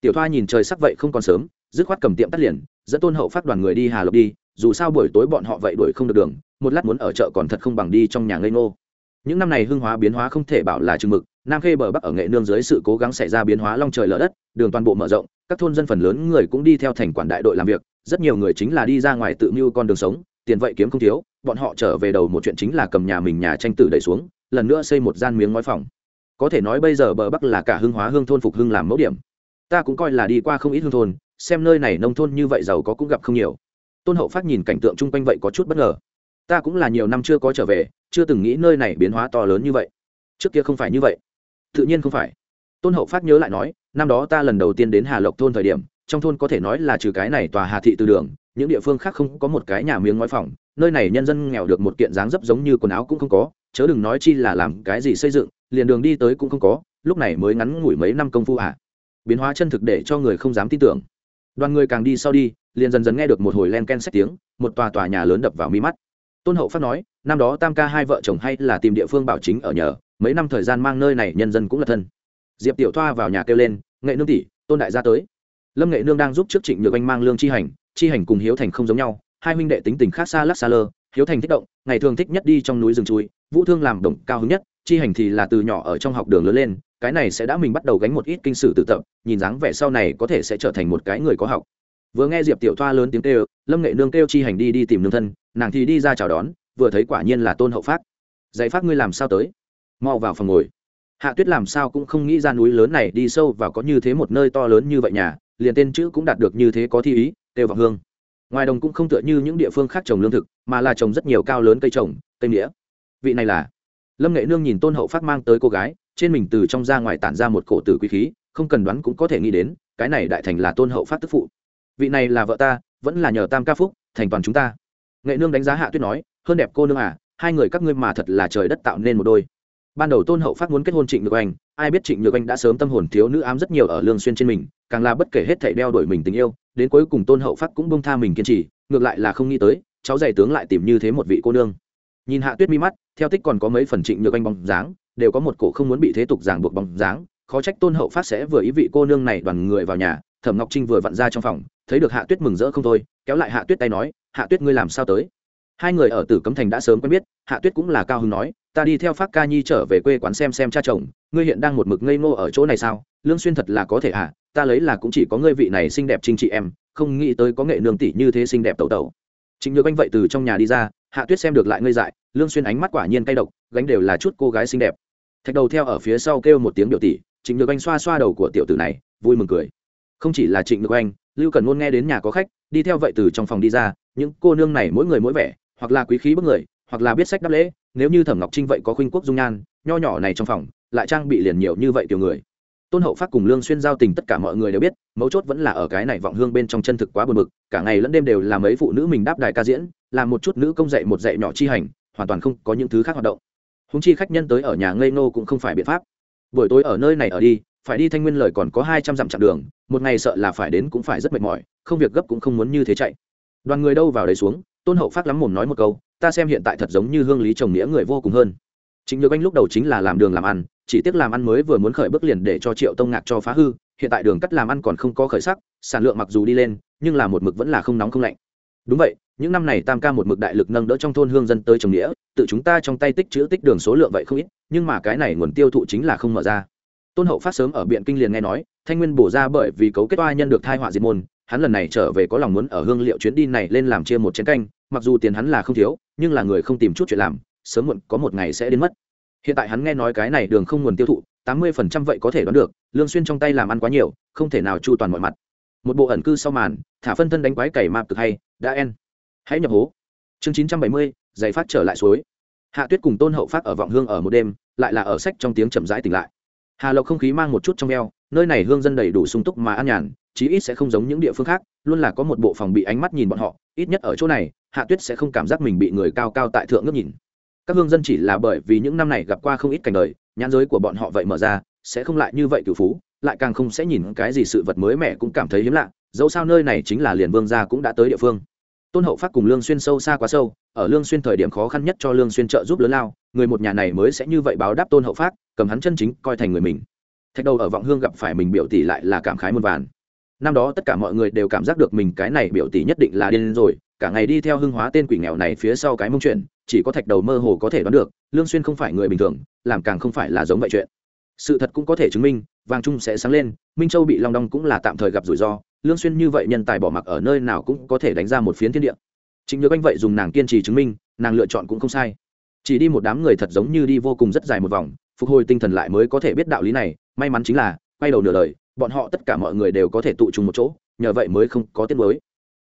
Tiểu thoa nhìn trời sắc vậy không còn sớm, dứt khoát cầm tiệm tắt liền, dẫn tôn hậu phát đoàn người đi hà lộc đi, dù sao buổi tối bọn họ vậy đuổi không được đường, một lát muốn ở chợ còn thật không bằng đi trong nhà ngây ngô. Những năm này hưng hóa biến hóa không thể bảo là chừng mực, nam khê bờ bắc ở nghệ nương dưới sự cố gắng xảy ra biến hóa long trời lở đất, đường toàn bộ mở rộng, các thôn dân phần lớn người cũng đi theo thành quản đại đội làm việc, rất nhiều người chính là đi ra ngoài tự mưu con đường sống, tiền vậy kiếm không thiếu bọn họ trở về đầu một chuyện chính là cầm nhà mình nhà tranh tử đẩy xuống, lần nữa xây một gian miếng ngói phòng. Có thể nói bây giờ bờ bắc là cả hưng hóa hương thôn phục hưng làm mẫu điểm. Ta cũng coi là đi qua không ít hương thôn, xem nơi này nông thôn như vậy giàu có cũng gặp không nhiều. Tôn hậu phát nhìn cảnh tượng chung quanh vậy có chút bất ngờ. Ta cũng là nhiều năm chưa có trở về, chưa từng nghĩ nơi này biến hóa to lớn như vậy. Trước kia không phải như vậy. Tự nhiên không phải. Tôn hậu phát nhớ lại nói, năm đó ta lần đầu tiên đến hà lộc thôn thời điểm trong thôn có thể nói là trừ cái này tòa hà thị từ đường, những địa phương khác không có một cái nhà miếng ngói phòng, nơi này nhân dân nghèo được một kiện dáng dấp giống như quần áo cũng không có, chớ đừng nói chi là làm cái gì xây dựng, liền đường đi tới cũng không có, lúc này mới ngắn ngủi mấy năm công phu à. biến hóa chân thực để cho người không dám tin tưởng. Đoàn người càng đi sau đi, liền dần dần nghe được một hồi len ken xét tiếng, một tòa tòa nhà lớn đập vào mi mắt. Tôn hậu phát nói, năm đó tam ca hai vợ chồng hay là tìm địa phương bảo chính ở nhờ, mấy năm thời gian mang nơi này nhân dân cũng là thân. Diệp tiểu thoa vào nhà kêu lên, nghệ nương tỷ, tôn đại gia tới lâm nghệ nương đang giúp trước trịnh nhược anh mang lương chi hành chi hành cùng hiếu thành không giống nhau, hai huynh đệ tính tình khác xa lắc xa lơ, hiếu thành thích động, ngày thường thích nhất đi trong núi rừng chui, vũ thương làm động cao hứng nhất, chi hành thì là từ nhỏ ở trong học đường lớn lên, cái này sẽ đã mình bắt đầu gánh một ít kinh sử tự tập, nhìn dáng vẻ sau này có thể sẽ trở thành một cái người có học. Vừa nghe diệp tiểu thoa lớn tiếng kêu, lâm nghệ nương kêu chi hành đi đi tìm nương thân, nàng thì đi ra chào đón, vừa thấy quả nhiên là tôn hậu phát dạy phát ngươi làm sao tới? Mau vào phòng ngồi. Hạ tuyết làm sao cũng không nghĩ ra núi lớn này đi sâu và có như thế một nơi to lớn như vậy nhà liền tên chữ cũng đạt được như thế có thi ý, têu vào hương. Ngoài đồng cũng không tựa như những địa phương khác trồng lương thực, mà là trồng rất nhiều cao lớn cây trồng, cây nghĩa vị này là lâm nghệ nương nhìn tôn hậu phát mang tới cô gái, trên mình từ trong ra ngoài tản ra một cổ tử quý khí, không cần đoán cũng có thể nghĩ đến, cái này đại thành là tôn hậu phát tức phụ. Vị này là vợ ta, vẫn là nhờ tam ca phúc, thành toàn chúng ta. Nghệ nương đánh giá hạ tuyết nói, hơn đẹp cô nương à hai người các ngươi mà thật là trời đất tạo nên một đôi. Ban đầu tôn hậu phát muốn kết hôn trịnh được anh ai biết trịnh nhược anh đã sớm tâm hồn thiếu nữ ám rất nhiều ở lương xuyên trên mình, càng là bất kể hết thảy đeo đuổi mình tình yêu, đến cuối cùng tôn hậu phát cũng bông tha mình kiên trì, ngược lại là không nghĩ tới, cháu dày tướng lại tìm như thế một vị cô nương. Nhìn hạ tuyết mi mắt, theo tích còn có mấy phần trịnh nhược anh bóng dáng, đều có một cổ không muốn bị thế tục giảng buộc bóng dáng, khó trách tôn hậu phát sẽ vừa ý vị cô nương này đoàn người vào nhà, thẩm ngọc trinh vừa vặn ra trong phòng, thấy được hạ tuyết mừng rỡ không thôi, kéo lại hạ tuyết tay nói, hạ tuyết ngươi làm sao tới? Hai người ở tử cấm thành đã sớm quen biết, hạ tuyết cũng là cao hưng nói, ta đi theo phát ca nhi trở về quê quán xem xem cha chồng, ngươi hiện đang một mực ngây ngô ở chỗ này sao? Lương xuyên thật là có thể à ta lấy là cũng chỉ có ngươi vị này xinh đẹp trinh chị em, không nghĩ tới có nghệ nương tỷ như thế xinh đẹp tẩu tẩu. Chính nhược anh vậy từ trong nhà đi ra, hạ tuyết xem được lại ngây dại, lương xuyên ánh mắt quả nhiên cay độc, gánh đều là chút cô gái xinh đẹp. Thạch đầu theo ở phía sau kêu một tiếng biểu tỷ, trịnh nhược anh xoa xoa đầu của tiểu tử này, vui mừng cười. Không chỉ là trịnh nhược anh, lưu cần ngôn nghe đến nhà có khách, đi theo vậy từ trong phòng đi ra, những cô nương này mỗi người mỗi vẻ hoặc là quý khí bức người, hoặc là biết sách đáp lễ, nếu như thẩm ngọc trinh vậy có khuynh quốc dung nhan, nho nhỏ này trong phòng, lại trang bị liền nhiều như vậy tiểu người. Tôn hậu phát cùng lương xuyên giao tình tất cả mọi người đều biết, mấu chốt vẫn là ở cái này vọng hương bên trong chân thực quá buồn bực, cả ngày lẫn đêm đều là mấy phụ nữ mình đáp đài ca diễn, làm một chút nữ công dạy một dạy nhỏ chi hành, hoàn toàn không có những thứ khác hoạt động. Húng chi khách nhân tới ở nhà ngây nô cũng không phải biện pháp. Buổi tối ở nơi này ở đi, phải đi thanh nguyên lời còn có hai trăm dặm chặng đường, một ngày sợ là phải đến cũng phải rất mệt mỏi, không việc gấp cũng không muốn như thế chạy. Đoàn người đâu vào đấy xuống tôn hậu phát lắm mồm nói một câu, ta xem hiện tại thật giống như hương lý chồng nghĩa người vô cùng hơn. Chính nhược anh lúc đầu chính là làm đường làm ăn, chỉ tiếc làm ăn mới vừa muốn khởi bước liền để cho triệu tông ngạc cho phá hư, hiện tại đường cắt làm ăn còn không có khởi sắc, sản lượng mặc dù đi lên, nhưng là một mực vẫn là không nóng không lạnh. Đúng vậy, những năm này tam ca một mực đại lực nâng đỡ trong thôn hương dân tới trồng nghĩa, tự chúng ta trong tay tích chữ tích đường số lượng vậy không ít, nhưng mà cái này nguồn tiêu thụ chính là không mở ra. Tôn hậu phát sớm ở biện kinh liền nghe nói, thanh nguyên bổ ra bởi vì cấu kết oa nhân được thai họa diệt môn hắn lần này trở về có lòng muốn ở hương liệu chuyến đi này lên làm chia một chén canh, mặc dù tiền hắn là không thiếu, nhưng là người không tìm chút chuyện làm, sớm muộn có một ngày sẽ đến mất. Hiện tại hắn nghe nói cái này đường không nguồn tiêu thụ, tám mươi phần trăm vậy có thể đoán được, lương xuyên trong tay làm ăn quá nhiều, không thể nào chu toàn mọi mặt. Một bộ ẩn cư sau màn, thả phân thân đánh quái cày mạp cực hay, đã en. Hãy nhập hố. Chương chín trăm bảy mươi, giày phát trở lại suối. Hạ tuyết cùng tôn hậu phát ở vọng hương ở một đêm, lại là ở sách trong tiếng chậm rãi tỉnh lại. Hà lộc không khí mang một chút trong veo nơi này hương dân đầy đủ sung túc mà an nhàn chí ít sẽ không giống những địa phương khác, luôn là có một bộ phòng bị ánh mắt nhìn bọn họ, ít nhất ở chỗ này, hạ tuyết sẽ không cảm giác mình bị người cao cao tại thượng ngước nhìn. Các hương dân chỉ là bởi vì những năm này gặp qua không ít cảnh đời, nhãn giới của bọn họ vậy mở ra, sẽ không lại như vậy tiểu phú, lại càng không sẽ nhìn cái gì sự vật mới mẻ cũng cảm thấy hiếm lạ, dẫu sao nơi này chính là liền vương gia cũng đã tới địa phương. Tôn hậu phát cùng lương xuyên sâu xa quá sâu, ở lương xuyên thời điểm khó khăn nhất cho lương xuyên trợ giúp lớn lao, người một nhà này mới sẽ như vậy báo đáp tôn hậu phát, cầm hắn chân chính coi thành người mình. Thạch đầu ở vọng hương gặp phải mình biểu tỷ lại là cảm khái muôn vàn năm đó tất cả mọi người đều cảm giác được mình cái này biểu tỷ nhất định là điên rồi, cả ngày đi theo hưng hóa tên quỷ nghèo này phía sau cái mông chuyện, chỉ có thạch đầu mơ hồ có thể đoán được, lương xuyên không phải người bình thường, làm càng không phải là giống vậy chuyện. Sự thật cũng có thể chứng minh, vàng trung sẽ sáng lên, minh châu bị long đong cũng là tạm thời gặp rủi ro, lương xuyên như vậy nhân tài bỏ mặc ở nơi nào cũng có thể đánh ra một phiến thiên địa. Chính nhược anh vậy dùng nàng kiên trì chứng minh, nàng lựa chọn cũng không sai. Chỉ đi một đám người thật giống như đi vô cùng rất dài một vòng, phục hồi tinh thần lại mới có thể biết đạo lý này, may mắn chính là, quay đầu nửa đời bọn họ tất cả mọi người đều có thể tụ trùng một chỗ, nhờ vậy mới không có tiết mới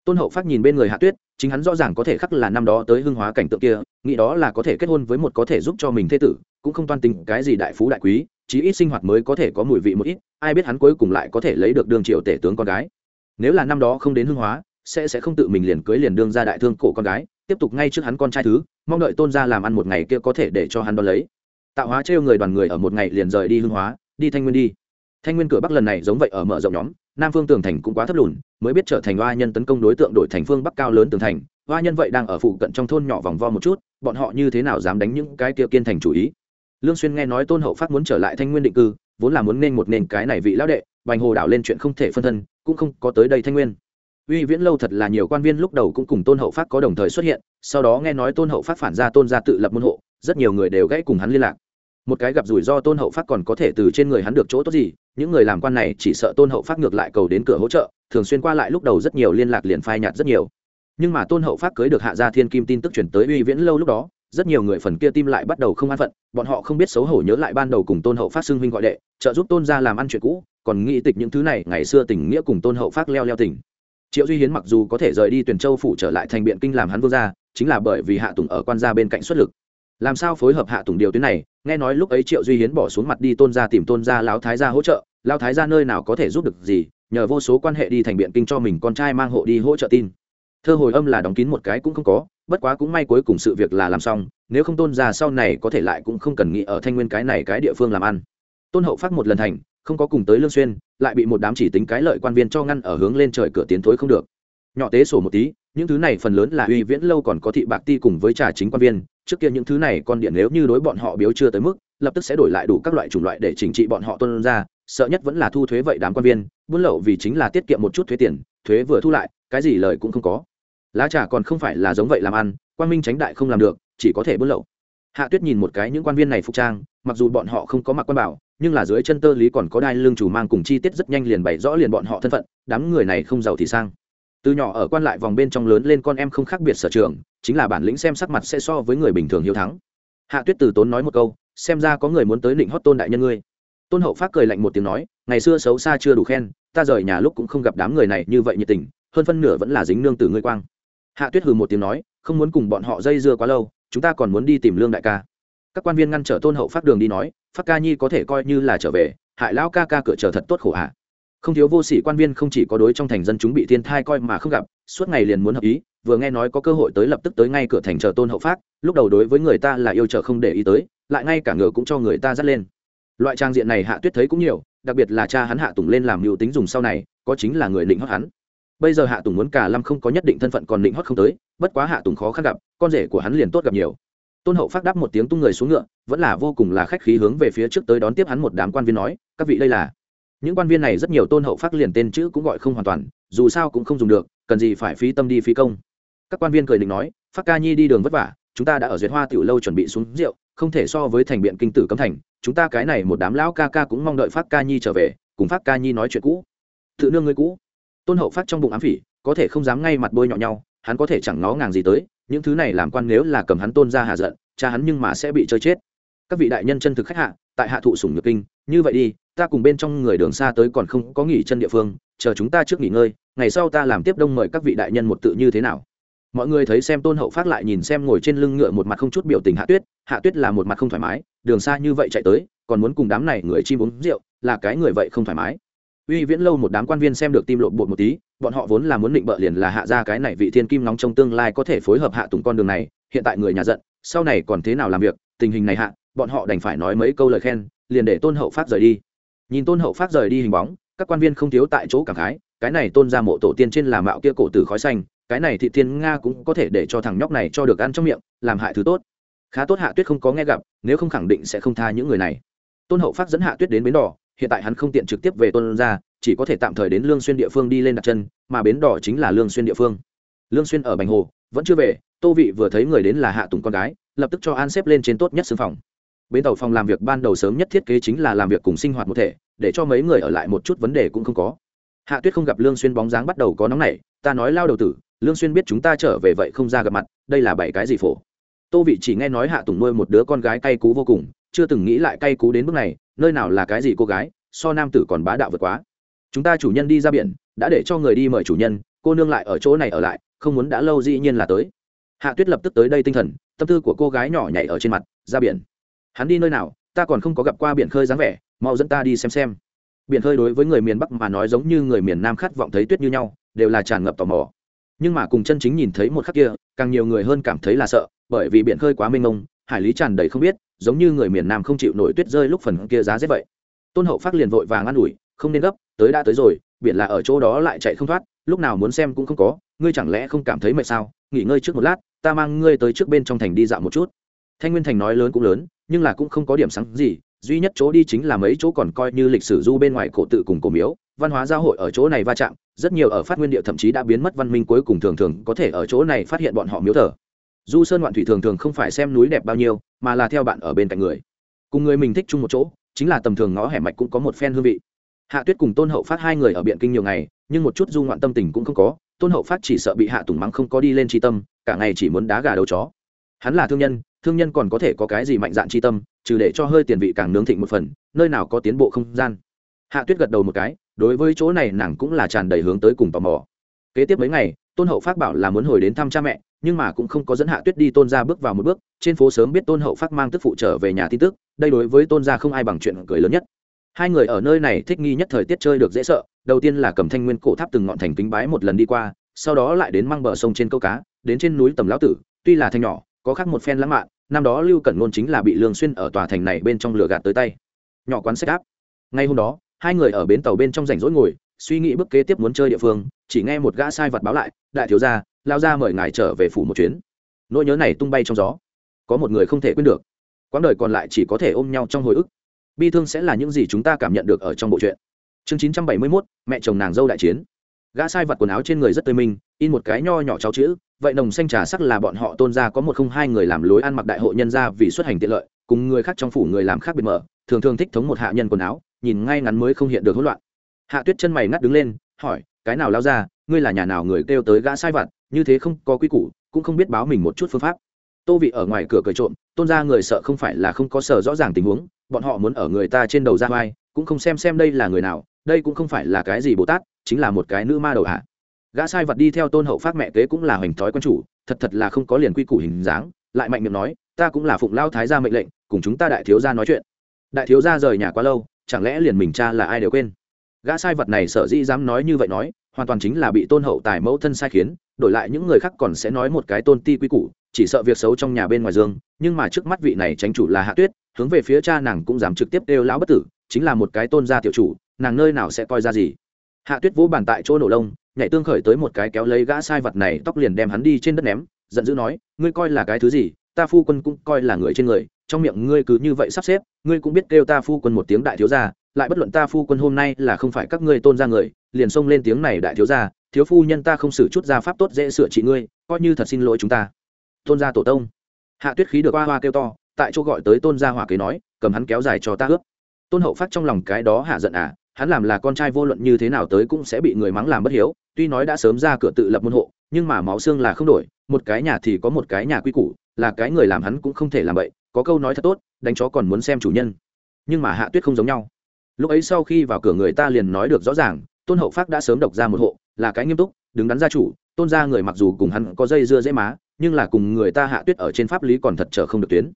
tôn hậu phát nhìn bên người hạ tuyết, chính hắn rõ ràng có thể khắc là năm đó tới hưng hóa cảnh tượng kia, nghĩ đó là có thể kết hôn với một có thể giúp cho mình thế tử, cũng không toan tính cái gì đại phú đại quý, chí ít sinh hoạt mới có thể có mùi vị một ít, ai biết hắn cuối cùng lại có thể lấy được đường triệu tể tướng con gái. Nếu là năm đó không đến hưng hóa, sẽ sẽ không tự mình liền cưới liền đương ra đại thương cổ con gái, tiếp tục ngay trước hắn con trai thứ, mong đợi tôn ra làm ăn một ngày kia có thể để cho hắn đo lấy. Tạo hóa trêu người đoàn người ở một ngày liền rời đi hưng hóa, đi thanh nguyên đi thanh nguyên cửa bắc lần này giống vậy ở mở rộng nhóm, nam phương tường thành cũng quá thấp lùn, mới biết trở thành hoa nhân tấn công đối tượng đổi thành phương bắc cao lớn tường thành. Hoa nhân vậy đang ở phụ cận trong thôn nhỏ vòng vo một chút, bọn họ như thế nào dám đánh những cái kia kiên thành chủ ý? Lương xuyên nghe nói tôn hậu phát muốn trở lại thanh nguyên định cư, vốn là muốn nên một nền cái này vị lão đệ, bành hồ đảo lên chuyện không thể phân thân, cũng không có tới đây thanh nguyên. Uy viễn lâu thật là nhiều quan viên lúc đầu cũng cùng tôn hậu phát có đồng thời xuất hiện, sau đó nghe nói tôn hậu phát phản ra tôn gia tự lập môn hộ, rất nhiều người đều gãy cùng hắn liên lạc một cái gặp rủi ro tôn hậu phát còn có thể từ trên người hắn được chỗ tốt gì, những người làm quan này chỉ sợ tôn hậu phát ngược lại cầu đến cửa hỗ trợ, thường xuyên qua lại lúc đầu rất nhiều liên lạc liền phai nhạt rất nhiều. Nhưng mà tôn hậu phát cưới được hạ gia thiên kim tin tức chuyển tới uy viễn lâu lúc đó, rất nhiều người phần kia tim lại bắt đầu không an phận, bọn họ không biết xấu hổ nhớ lại ban đầu cùng tôn hậu phát xưng huynh gọi đệ, trợ giúp tôn gia làm ăn chuyện cũ, còn nghĩ tịch những thứ này, ngày xưa tình nghĩa cùng tôn hậu phát leo leo tỉnh triệu duy hiến mặc dù có thể rời đi tuyển châu phủ trở lại thành biện kinh làm hắn vương gia, chính là bởi vì hạ tùng ở quan gia bên cạnh xuất lực làm sao phối hợp hạ tùng điều tuyến này? Nghe nói lúc ấy triệu duy hiến bỏ xuống mặt đi tôn gia tìm tôn gia lão thái gia hỗ trợ. Lão thái gia nơi nào có thể giúp được gì? Nhờ vô số quan hệ đi thành biện kinh cho mình con trai mang hộ đi hỗ trợ tin. Thơ hồi âm là đóng kín một cái cũng không có, bất quá cũng may cuối cùng sự việc là làm xong. Nếu không tôn gia sau này có thể lại cũng không cần nghĩ ở thanh nguyên cái này cái địa phương làm ăn. Tôn hậu phát một lần thành, không có cùng tới lương xuyên, lại bị một đám chỉ tính cái lợi quan viên cho ngăn ở hướng lên trời cửa tiến thối không được nhỏ tế sổ một tí, những thứ này phần lớn là uy viễn lâu còn có thị bạc ti cùng với trà chính quan viên, trước kia những thứ này con điện nếu như đối bọn họ biếu chưa tới mức, lập tức sẽ đổi lại đủ các loại chủng loại để chỉnh trị bọn họ tuân ra, sợ nhất vẫn là thu thuế vậy đám quan viên, buôn lậu vì chính là tiết kiệm một chút thuế tiền, thuế vừa thu lại, cái gì lời cũng không có. Lá trà còn không phải là giống vậy làm ăn quan minh tránh đại không làm được, chỉ có thể buôn lậu. Hạ tuyết nhìn một cái những quan viên này phục trang, mặc dù bọn họ không có mặc quan bảo, nhưng là dưới chân tơ lý còn có đai lương chủ mang cùng chi tiết rất nhanh liền bày rõ liền bọn họ thân phận, đám người này không giàu thì sang từ nhỏ ở quan lại vòng bên trong lớn lên con em không khác biệt sở trường, chính là bản lĩnh xem sắc mặt sẽ so với người bình thường hiếu thắng. Hạ tuyết từ tốn nói một câu, xem ra có người muốn tới định hót tôn đại nhân ngươi. Tôn hậu phát cười lạnh một tiếng nói, ngày xưa xấu xa chưa đủ khen, ta rời nhà lúc cũng không gặp đám người này như vậy nhiệt tình, hơn phân nửa vẫn là dính nương từ ngươi quang. Hạ tuyết hừ một tiếng nói, không muốn cùng bọn họ dây dưa quá lâu, chúng ta còn muốn đi tìm lương đại ca. Các quan viên ngăn trở tôn hậu phát đường đi nói, phát ca nhi có thể coi như là trở về, hại lão ca ca cửa chờ thật tốt khổ hạ không thiếu vô sĩ quan viên không chỉ có đối trong thành dân chúng bị thiên thai coi mà không gặp, suốt ngày liền muốn hợp ý, vừa nghe nói có cơ hội tới lập tức tới ngay cửa thành chờ tôn hậu phát lúc đầu đối với người ta là yêu chờ không để ý tới, lại ngay cả ngựa cũng cho người ta dắt lên. Loại trang diện này hạ tuyết thấy cũng nhiều, đặc biệt là cha hắn hạ tùng lên làm mưu tính dùng sau này, có chính là người định hót hắn. Bây giờ hạ tùng muốn cả lâm không có nhất định thân phận còn định hót không tới, bất quá hạ tùng khó khăn gặp, con rể của hắn liền tốt gặp nhiều. Tôn hậu phát đáp một tiếng tung người xuống ngựa, vẫn là vô cùng là khách khí hướng về phía trước tới đón tiếp hắn một đám quan viên nói, các vị đây là những quan viên này rất nhiều tôn hậu phát liền tên chữ cũng gọi không hoàn toàn, dù sao cũng không dùng được, cần gì phải phí tâm đi phí công. Các quan viên cười định nói phát ca nhi đi đường vất vả, chúng ta đã ở duyệt hoa tiểu lâu chuẩn bị xuống rượu, không thể so với thành biện kinh tử cấm thành, chúng ta cái này một đám lão ca ca cũng mong đợi phát ca nhi trở về, cùng phát ca nhi nói chuyện cũ. Tự nương người cũ. Tôn hậu phát trong bụng ám phỉ, có thể không dám ngay mặt bôi nhọ nhau, hắn có thể chẳng nó ngàng gì tới, những thứ này làm quan nếu là cầm hắn tôn ra hà giận, cha hắn nhưng mà sẽ bị chơi chết. Các vị đại nhân chân thực khách hạ, tại hạ thụ sủng nhược kinh, như vậy đi ta cùng bên trong người đường xa tới còn không có nghỉ chân địa phương, chờ chúng ta trước nghỉ ngơi, ngày sau ta làm tiếp đông mời các vị đại nhân một tự như thế nào. Mọi người thấy xem tôn hậu phát lại nhìn xem ngồi trên lưng ngựa một mặt không chút biểu tình hạ tuyết hạ tuyết là một mặt không thoải mái, đường xa như vậy chạy tới, còn muốn cùng đám này người chim uống rượu, là cái người vậy không thoải mái. Uy viễn lâu một đám quan viên xem được tim lộn bột một tí, bọn họ vốn là muốn định bợ liền là hạ ra cái này vị thiên kim nóng trong tương lai có thể phối hợp hạ tùng con đường này, hiện tại người nhà giận, sau này còn thế nào làm việc, tình hình này hạ, bọn họ đành phải nói mấy câu lời khen, liền để tôn hậu phát rời đi nhìn tôn hậu phát rời đi hình bóng, các quan viên không thiếu tại chỗ cảm khái, cái này tôn ra mộ tổ tiên trên là mạo kia cổ tử khói xanh, cái này thị thiên nga cũng có thể để cho thằng nhóc này cho được ăn trong miệng, làm hại thứ tốt. Khá tốt hạ tuyết không có nghe gặp, nếu không khẳng định sẽ không tha những người này. Tôn hậu phát dẫn hạ tuyết đến bến đỏ, hiện tại hắn không tiện trực tiếp về tôn ra chỉ có thể tạm thời đến lương xuyên địa phương đi lên đặt chân, mà bến đỏ chính là lương xuyên địa phương. Lương xuyên ở bành hồ, vẫn chưa về, tô vị vừa thấy người đến là hạ tùng con gái, lập tức cho an xếp lên trên tốt nhất xương phòng bến tàu phòng làm việc ban đầu sớm nhất thiết kế chính là làm việc cùng sinh hoạt một thể, để cho mấy người ở lại một chút vấn đề cũng không có. Hạ tuyết không gặp lương xuyên bóng dáng bắt đầu có nóng nảy, ta nói lao đầu tử, lương xuyên biết chúng ta trở về vậy không ra gặp mặt, đây là bảy cái gì phổ? Tô vị chỉ nghe nói hạ tùng nuôi một đứa con gái cay cú vô cùng, chưa từng nghĩ lại cay cú đến bước này, nơi nào là cái gì cô gái, so nam tử còn bá đạo vượt quá. Chúng ta chủ nhân đi ra biển, đã để cho người đi mời chủ nhân, cô nương lại ở chỗ này ở lại, không muốn đã lâu dĩ nhiên là tới. Hạ tuyết lập tức tới đây tinh thần, tâm tư của cô gái nhỏ nhảy ở trên mặt, ra biển hắn đi nơi nào, ta còn không có gặp qua biển khơi dáng vẻ, mau dẫn ta đi xem xem. Biển khơi đối với người miền bắc mà nói giống như người miền nam khát vọng thấy tuyết như nhau, đều là tràn ngập tò mò. Nhưng mà cùng chân chính nhìn thấy một khắc kia, càng nhiều người hơn cảm thấy là sợ, bởi vì biển khơi quá mênh mông, hải lý tràn đầy không biết, giống như người miền nam không chịu nổi tuyết rơi lúc phần kia giá rét vậy. Tôn hậu phát liền vội vàng an ủi, không nên gấp, tới đã tới rồi, biển là ở chỗ đó lại chạy không thoát, lúc nào muốn xem cũng không có, ngươi chẳng lẽ không cảm thấy mệt sao? Nghỉ ngơi trước một lát, ta mang ngươi tới trước bên trong thành đi dạo một chút thanh nguyên thành nói lớn cũng lớn, nhưng là cũng không có điểm sáng gì, duy nhất chỗ đi chính là mấy chỗ còn coi như lịch sử du bên ngoài cổ tự cùng cổ miếu, văn hóa giao hội ở chỗ này va chạm, rất nhiều ở phát nguyên địa thậm chí đã biến mất văn minh cuối cùng thường thường có thể ở chỗ này phát hiện bọn họ miếu thờ. Du sơn ngoạn thủy thường thường không phải xem núi đẹp bao nhiêu, mà là theo bạn ở bên cạnh người. Cùng người mình thích chung một chỗ, chính là tầm thường ngõ hẻm mạch cũng có một phen hương vị. Hạ tuyết cùng tôn hậu phát hai người ở biện kinh nhiều ngày, nhưng một chút du ngoạn tâm tình cũng không có, tôn hậu phát chỉ sợ bị hạ tùng mắng không có đi lên tri tâm, cả ngày chỉ muốn đá gà đầu chó. Hắn là thương nhân thương nhân còn có thể có cái gì mạnh dạn chi tâm, trừ để cho hơi tiền vị càng nướng thịnh một phần, nơi nào có tiến bộ không gian. Hạ tuyết gật đầu một cái, đối với chỗ này nàng cũng là tràn đầy hướng tới cùng tò mò. Kế tiếp mấy ngày, tôn hậu phát bảo là muốn hồi đến thăm cha mẹ, nhưng mà cũng không có dẫn hạ tuyết đi tôn ra bước vào một bước, trên phố sớm biết tôn hậu phát mang tức phụ trở về nhà tin tức, đây đối với tôn gia không ai bằng chuyện cười lớn nhất. Hai người ở nơi này thích nghi nhất thời tiết chơi được dễ sợ, đầu tiên là cầm thanh nguyên cổ tháp từng ngọn thành kính bái một lần đi qua, sau đó lại đến mang bờ sông trên câu cá, đến trên núi tầm lão tử, tuy là thanh nhỏ có khác một phen lãng mạn năm đó lưu cẩn ngôn chính là bị lương xuyên ở tòa thành này bên trong lửa gạt tới tay. Nhỏ quán sách áp. Ngay hôm đó hai người ở bến tàu bên trong rảnh rỗi ngồi suy nghĩ bước kế tiếp muốn chơi địa phương chỉ nghe một gã sai vật báo lại đại thiếu gia lao ra mời ngài trở về phủ một chuyến. Nỗi nhớ này tung bay trong gió. Có một người không thể quên được. Quãng đời còn lại chỉ có thể ôm nhau trong hồi ức. Bi thương sẽ là những gì chúng ta cảm nhận được ở trong bộ truyện. Chương chín trăm bảy mươi 971, mẹ chồng nàng dâu đại chiến. Gã sai vật quần áo trên người rất tươi minh in một cái nho nhỏ cháu chữ vậy nồng xanh trà sắc là bọn họ tôn ra có một không hai người làm lối ăn mặc đại hội nhân ra vì xuất hành tiện lợi, cùng người khác trong phủ người làm khác biệt mở, thường thường thích thống một hạ nhân quần áo, nhìn ngay ngắn mới không hiện được hỗn loạn. Hạ tuyết chân mày ngắt đứng lên, hỏi, cái nào lao ra, ngươi là nhà nào người kêu tới gã sai vặt, như thế không có quy củ, cũng không biết báo mình một chút phương pháp. Tô vị ở ngoài cửa cười trộm, tôn ra người sợ không phải là không có sở rõ ràng tình huống, bọn họ muốn ở người ta trên đầu ra vai, cũng không xem xem đây là người nào, đây cũng không phải là cái gì bồ tát, chính là một cái nữ ma đầu hạ gã sai vật đi theo tôn hậu phát mẹ kế cũng là hoành thói quân chủ, thật thật là không có liền quy củ hình dáng, lại mạnh miệng nói, ta cũng là phụng lao thái gia mệnh lệnh, cùng chúng ta đại thiếu gia nói chuyện. Đại thiếu gia rời nhà quá lâu, chẳng lẽ liền mình cha là ai đều quên? Gã sai vật này sợ dĩ dám nói như vậy nói, hoàn toàn chính là bị tôn hậu tài mẫu thân sai khiến, đổi lại những người khác còn sẽ nói một cái tôn ti quy củ, chỉ sợ việc xấu trong nhà bên ngoài dương, nhưng mà trước mắt vị này tránh chủ là hạ tuyết, hướng về phía cha nàng cũng dám trực tiếp đều lão bất tử, chính là một cái tôn gia tiểu chủ, nàng nơi nào sẽ coi ra gì? Hạ tuyết vỗ bàn tại chỗ nổ lông nhảy tương khởi tới một cái kéo lấy gã sai vật này, tóc liền đem hắn đi trên đất ném, giận dữ nói, ngươi coi là cái thứ gì? Ta phu quân cũng coi là người trên người, trong miệng ngươi cứ như vậy sắp xếp, ngươi cũng biết kêu ta phu quân một tiếng đại thiếu gia, lại bất luận ta phu quân hôm nay là không phải các ngươi tôn ra người, liền xông lên tiếng này đại thiếu gia, thiếu phu nhân ta không xử chút gia pháp tốt dễ sửa trị ngươi, coi như thật xin lỗi chúng ta. Tôn gia tổ tông. Hạ tuyết khí được hoa hoa kêu to, tại chỗ gọi tới tôn gia hỏa kế nói, cầm hắn kéo dài cho ta ướp tôn hậu phát trong lòng cái đó hạ giận à hắn làm là con trai vô luận như thế nào tới cũng sẽ bị người mắng làm bất hiếu, tuy nói đã sớm ra cửa tự lập môn hộ, nhưng mà máu xương là không đổi, một cái nhà thì có một cái nhà quy củ, là cái người làm hắn cũng không thể làm vậy có câu nói thật tốt, đánh chó còn muốn xem chủ nhân. Nhưng mà hạ tuyết không giống nhau. Lúc ấy sau khi vào cửa người ta liền nói được rõ ràng, tôn hậu phát đã sớm độc ra một hộ, là cái nghiêm túc, đứng đắn gia chủ, tôn gia người mặc dù cùng hắn có dây dưa dễ má, nhưng là cùng người ta hạ tuyết ở trên pháp lý còn thật trở không được tuyến.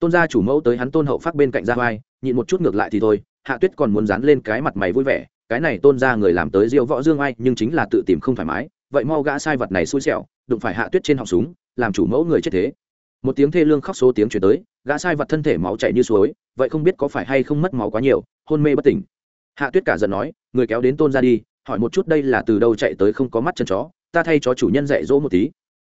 Tôn gia chủ mẫu tới hắn tôn hậu phát bên cạnh gia vai, nhịn một chút ngược lại thì thôi hạ tuyết còn muốn dán lên cái mặt mày vui vẻ, cái này tôn gia người làm tới diêu võ dương ai, nhưng chính là tự tìm không thoải mái, vậy mau gã sai vật này xui xẻo, đụng phải hạ tuyết trên họng súng, làm chủ mẫu người chết thế. Một tiếng thê lương khóc số tiếng chuyển tới, gã sai vật thân thể máu chảy như suối, vậy không biết có phải hay không mất máu quá nhiều, hôn mê bất tỉnh. Hạ tuyết cả giận nói, người kéo đến tôn ra đi, hỏi một chút đây là từ đâu chạy tới không có mắt chân chó, ta thay cho chủ nhân dạy dỗ một tí.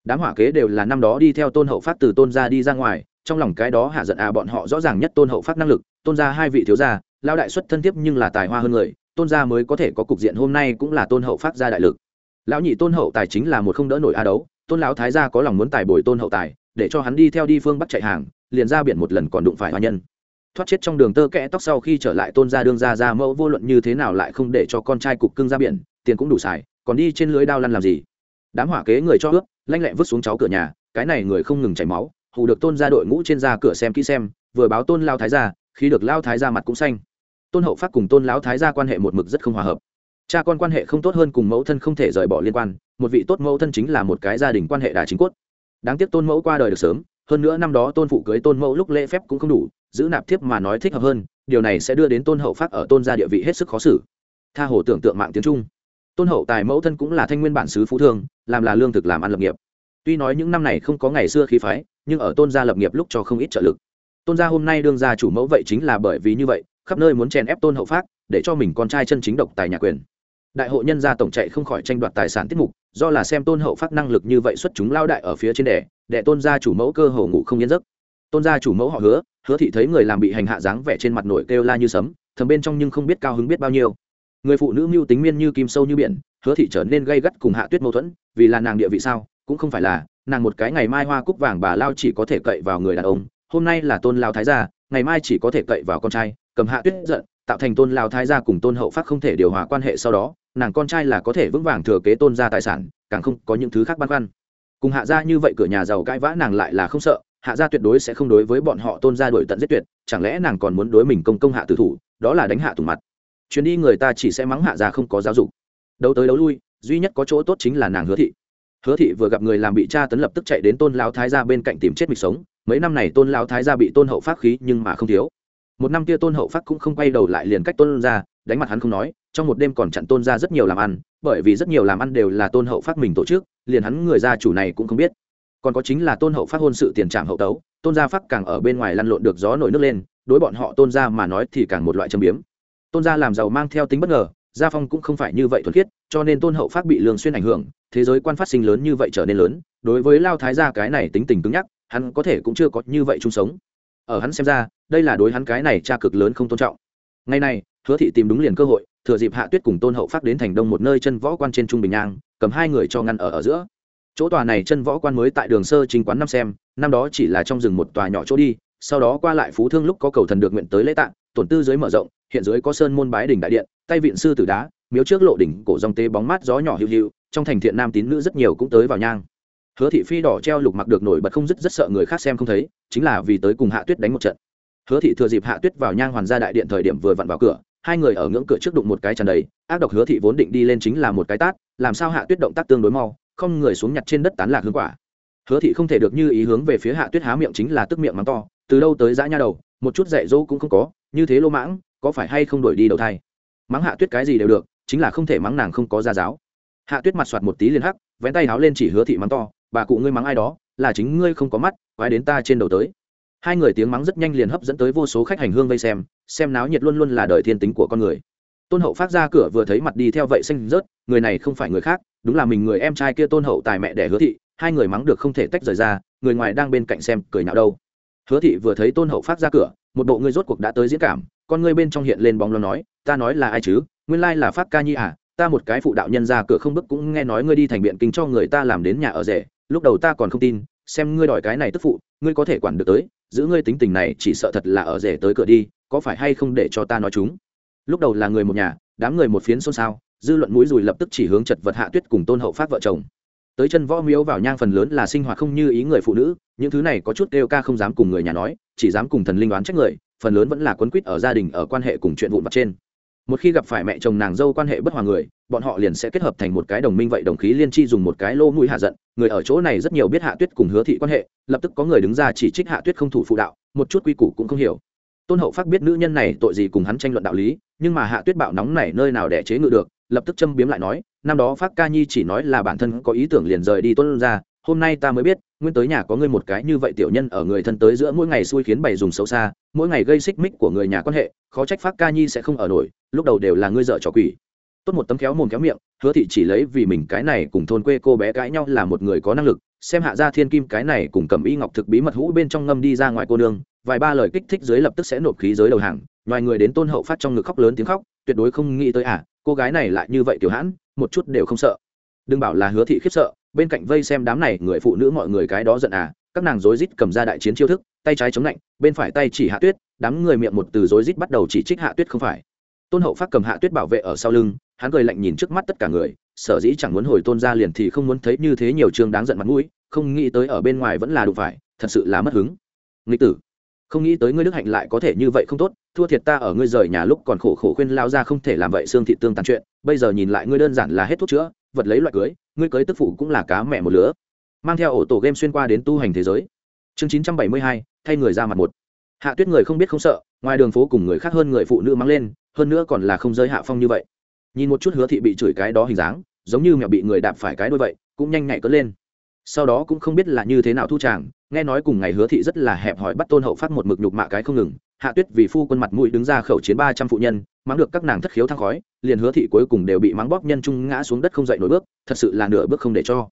Đám hỏa kế đều là năm đó đi theo tôn hậu phát từ tôn ra đi ra ngoài, trong lòng cái đó hạ giận à bọn họ rõ ràng nhất tôn hậu phát năng lực tôn gia hai vị thiếu gia lao đại xuất thân tiếp nhưng là tài hoa hơn người, tôn gia mới có thể có cục diện hôm nay cũng là tôn hậu phát ra đại lực. Lão nhị tôn hậu tài chính là một không đỡ nổi a đấu, tôn lão thái gia có lòng muốn tài bồi tôn hậu tài, để cho hắn đi theo đi phương bắc chạy hàng, liền ra biển một lần còn đụng phải hoa nhân. Thoát chết trong đường tơ kẽ tóc sau khi trở lại tôn gia đương gia ra mẫu vô luận như thế nào lại không để cho con trai cục cưng ra biển, tiền cũng đủ xài, còn đi trên lưới đao lăn làm gì? Đám hỏa kế người cho ướp, lanh lẹ vứt xuống cháu cửa nhà, cái này người không ngừng chảy máu, hù được tôn gia đội ngũ trên ra cửa xem kỹ xem, vừa báo tôn lao thái gia khi được lao thái gia mặt cũng xanh. Tôn hậu phát cùng tôn lão thái gia quan hệ một mực rất không hòa hợp. Cha con quan hệ không tốt hơn cùng mẫu thân không thể rời bỏ liên quan, một vị tốt mẫu thân chính là một cái gia đình quan hệ đà chính cốt. Đáng tiếc tôn mẫu qua đời được sớm, hơn nữa năm đó tôn phụ cưới tôn mẫu lúc lễ phép cũng không đủ, giữ nạp thiếp mà nói thích hợp hơn, điều này sẽ đưa đến tôn hậu phát ở tôn gia địa vị hết sức khó xử. Tha hồ tưởng tượng mạng tiếng trung. Tôn hậu tài mẫu thân cũng là thanh nguyên bản xứ phú thương, làm là lương thực làm ăn lập nghiệp. Tuy nói những năm này không có ngày xưa khí phái, nhưng ở tôn gia lập nghiệp lúc cho không ít trợ lực tôn gia hôm nay đương gia chủ mẫu vậy chính là bởi vì như vậy, khắp nơi muốn chèn ép tôn hậu phát để cho mình con trai chân chính độc tài nhà quyền. Đại hội nhân gia tổng chạy không khỏi tranh đoạt tài sản tiết mục, do là xem tôn hậu phát năng lực như vậy xuất chúng lao đại ở phía trên đẻ để tôn gia chủ mẫu cơ hồ ngủ không yên giấc. Tôn gia chủ mẫu họ hứa hứa thị thấy người làm bị hành hạ dáng vẻ trên mặt nổi kêu la như sấm, thầm bên trong nhưng không biết cao hứng biết bao nhiêu. Người phụ nữ mưu tính miên như kim sâu như biển, hứa thị trở nên gây gắt cùng hạ tuyết mâu thuẫn, vì là nàng địa vị sao, cũng không phải là, nàng một cái ngày mai hoa cúc vàng bà lao chỉ có thể cậy vào người đàn ông hôm nay là tôn lao thái gia, ngày mai chỉ có thể cậy vào con trai, cầm hạ tuyết giận, tạo thành tôn lao thái gia cùng tôn hậu phát không thể điều hòa quan hệ sau đó, nàng con trai là có thể vững vàng thừa kế tôn gia tài sản, càng không có những thứ khác băn khoăn. Cùng hạ gia như vậy cửa nhà giàu cãi vã nàng lại là không sợ, hạ gia tuyệt đối sẽ không đối với bọn họ tôn gia đổi tận giết tuyệt, chẳng lẽ nàng còn muốn đối mình công công hạ tử thủ, đó là đánh hạ tủ mặt. Chuyến đi người ta chỉ sẽ mắng hạ gia không có giáo dục. Đấu tới đấu lui, duy nhất có chỗ tốt chính là nàng hứa thị. Hứa thị vừa gặp người làm bị tra tấn lập tức chạy đến tôn lao thái gia bên cạnh tìm chết mình sống mấy năm này tôn lão thái gia bị tôn hậu phát khí nhưng mà không thiếu. Một năm kia tôn hậu phát cũng không quay đầu lại liền cách tôn ra đánh mặt hắn không nói, trong một đêm còn chặn tôn ra rất nhiều làm ăn, bởi vì rất nhiều làm ăn đều là tôn hậu phát mình tổ chức, liền hắn người gia chủ này cũng không biết. Còn có chính là tôn hậu phát hôn sự tiền trạm hậu tấu, tôn gia phát càng ở bên ngoài lăn lộn được gió nổi nước lên, đối bọn họ tôn gia mà nói thì càng một loại châm biếm. Tôn gia làm giàu mang theo tính bất ngờ, gia phong cũng không phải như vậy thuần khiết, cho nên tôn hậu phát bị lương xuyên ảnh hưởng, thế giới quan phát sinh lớn như vậy trở nên lớn, đối với lao thái gia cái này tính tình cứng nhắc hắn có thể cũng chưa có như vậy chung sống. Ở hắn xem ra, đây là đối hắn cái này cha cực lớn không tôn trọng. Ngày này hứa thị tìm đúng liền cơ hội, thừa dịp hạ tuyết cùng tôn hậu phát đến thành đông một nơi chân võ quan trên trung bình nhang cầm hai người cho ngăn ở ở giữa. Chỗ tòa này chân võ quan mới tại đường sơ chính quán năm xem, năm đó chỉ là trong rừng một tòa nhỏ chỗ đi, sau đó qua lại phú thương lúc có cầu thần được nguyện tới lễ tạng, tổn tư dưới mở rộng, hiện dưới có sơn môn bái đỉnh đại điện, tay viện sư tử đá, miếu trước lộ đỉnh, cổ dòng tê bóng mát gió nhỏ hữu hiu, trong thành thiện nam tín nữ rất nhiều cũng tới vào nhang hứa thị phi đỏ treo lục mặc được nổi bật không dứt rất sợ người khác xem không thấy, chính là vì tới cùng hạ tuyết đánh một trận. Hứa thị thừa dịp hạ tuyết vào nhang hoàn gia đại điện thời điểm vừa vặn vào cửa, hai người ở ngưỡng cửa trước đụng một cái tràn đầy, ác độc hứa thị vốn định đi lên chính là một cái tát, làm sao hạ tuyết động tác tương đối mau, không người xuống nhặt trên đất tán lạc hương quả. Hứa thị không thể được như ý hướng về phía hạ tuyết há miệng chính là tức miệng mắng to, từ đâu tới dã nha đầu, một chút dạy dỗ cũng không có, như thế lô mãng, có phải hay không đổi đi đầu thai? Mắng hạ tuyết cái gì đều được, chính là không thể mắng nàng không có gia giáo. Hạ tuyết mặt soạt một tí liền hắc, vén tay háo lên chỉ hứa thị mắng to bà cụ ngươi mắng ai đó, là chính ngươi không có mắt, quái đến ta trên đầu tới. Hai người tiếng mắng rất nhanh liền hấp dẫn tới vô số khách hành hương vây xem xem náo nhiệt luôn luôn là đời thiên tính của con người. Tôn hậu phát ra cửa vừa thấy mặt đi theo vậy xanh rớt, người này không phải người khác, đúng là mình người em trai kia tôn hậu tài mẹ đẻ hứa thị, hai người mắng được không thể tách rời ra, người ngoài đang bên cạnh xem cười nào đâu. Hứa thị vừa thấy tôn hậu phát ra cửa, một bộ ngươi rốt cuộc đã tới diễn cảm, con ngươi bên trong hiện lên bóng lo nói, ta nói là ai chứ? Nguyên lai là phát ca nhi à ta một cái phụ đạo nhân ra cửa không bức cũng nghe nói ngươi đi thành biện kinh cho người ta làm đến nhà ở rể lúc đầu ta còn không tin, xem ngươi đòi cái này tức phụ, ngươi có thể quản được tới, giữ ngươi tính tình này chỉ sợ thật là ở rể tới cửa đi, có phải hay không để cho ta nói chúng? Lúc đầu là người một nhà, đám người một phiến xôn xao, dư luận mũi dùi lập tức chỉ hướng chật vật hạ tuyết cùng tôn hậu phát vợ chồng. Tới chân võ miếu vào nhang phần lớn là sinh hoạt không như ý người phụ nữ, những thứ này có chút kêu ca không dám cùng người nhà nói, chỉ dám cùng thần linh đoán trách người, phần lớn vẫn là quấn quýt ở gia đình ở quan hệ cùng chuyện vụn vặt trên một khi gặp phải mẹ chồng nàng dâu quan hệ bất hòa người, bọn họ liền sẽ kết hợp thành một cái đồng minh vậy đồng khí liên tri dùng một cái lô mũi hạ giận. Người ở chỗ này rất nhiều biết hạ tuyết cùng hứa thị quan hệ, lập tức có người đứng ra chỉ trích hạ tuyết không thủ phụ đạo, một chút quy củ cũng không hiểu. Tôn hậu phát biết nữ nhân này tội gì cùng hắn tranh luận đạo lý, nhưng mà hạ tuyết bạo nóng này nơi nào để chế ngự được, lập tức châm biếm lại nói, năm đó phát ca nhi chỉ nói là bản thân có ý tưởng liền rời đi tôn ra hôm nay ta mới biết, nguyên tới nhà có ngươi một cái như vậy tiểu nhân ở người thân tới giữa mỗi ngày xui khiến bày dùng xấu xa, mỗi ngày gây xích mích của người nhà quan hệ, khó trách phát ca nhi sẽ không ở nổi, lúc đầu đều là ngươi dợ trò quỷ. Tốt một tấm khéo mồm khéo miệng, hứa thị chỉ lấy vì mình cái này cùng thôn quê cô bé cãi nhau là một người có năng lực, xem hạ gia thiên kim cái này cùng cầm y ngọc thực bí mật hũ bên trong ngâm đi ra ngoài cô nương, vài ba lời kích thích dưới lập tức sẽ nộp khí giới đầu hàng, ngoài người đến tôn hậu phát trong ngực khóc lớn tiếng khóc, tuyệt đối không nghĩ tới à cô gái này lại như vậy tiểu hãn, một chút đều không sợ. Đừng bảo là hứa thị khiếp sợ bên cạnh vây xem đám này, người phụ nữ mọi người cái đó giận à các nàng rối rít cầm ra đại chiến chiêu thức, tay trái chống lạnh, bên phải tay chỉ hạ tuyết, đám người miệng một từ rối rít bắt đầu chỉ trích hạ tuyết không phải. Tôn hậu phát cầm hạ tuyết bảo vệ ở sau lưng, hắn cười lạnh nhìn trước mắt tất cả người, sở dĩ chẳng muốn hồi tôn ra liền thì không muốn thấy như thế nhiều chương đáng giận mặt mũi, không nghĩ tới ở bên ngoài vẫn là đủ phải, thật sự là mất hứng. Nghịch tử, không nghĩ tới ngươi đức hạnh lại có thể như vậy không tốt, thua thiệt ta ở ngươi rời nhà lúc còn khổ khổ khuyên lao ra không thể làm vậy xương thị tương tàn chuyện, bây giờ nhìn lại ngươi đơn giản là hết thuốc chữa vật lấy loại cưới, ngươi cưới tức phụ cũng là cá mẹ một lứa. Mang theo ổ tổ game xuyên qua đến tu hành thế giới. Chương chín trăm bảy mươi hai, thay người ra mặt một. Hạ tuyết người không biết không sợ, ngoài đường phố cùng người khác hơn người phụ nữ mang lên, hơn nữa còn là không rơi hạ phong như vậy. Nhìn một chút hứa thị bị chửi cái đó hình dáng, giống như mẹo bị người đạp phải cái đôi vậy, cũng nhanh nhạy cất lên. Sau đó cũng không biết là như thế nào thu tràng nghe nói cùng ngày hứa thị rất là hẹp hòi bắt tôn hậu phát một mực nhục mạ cái không ngừng hạ tuyết vì phu quân mặt mũi đứng ra khẩu chiến ba trăm phụ nhân, mắng được các nàng thất khiếu thang khói, liền hứa thị cuối cùng đều bị mắng bóp nhân trung ngã xuống đất không dậy nổi bước, thật sự là nửa bước không để cho.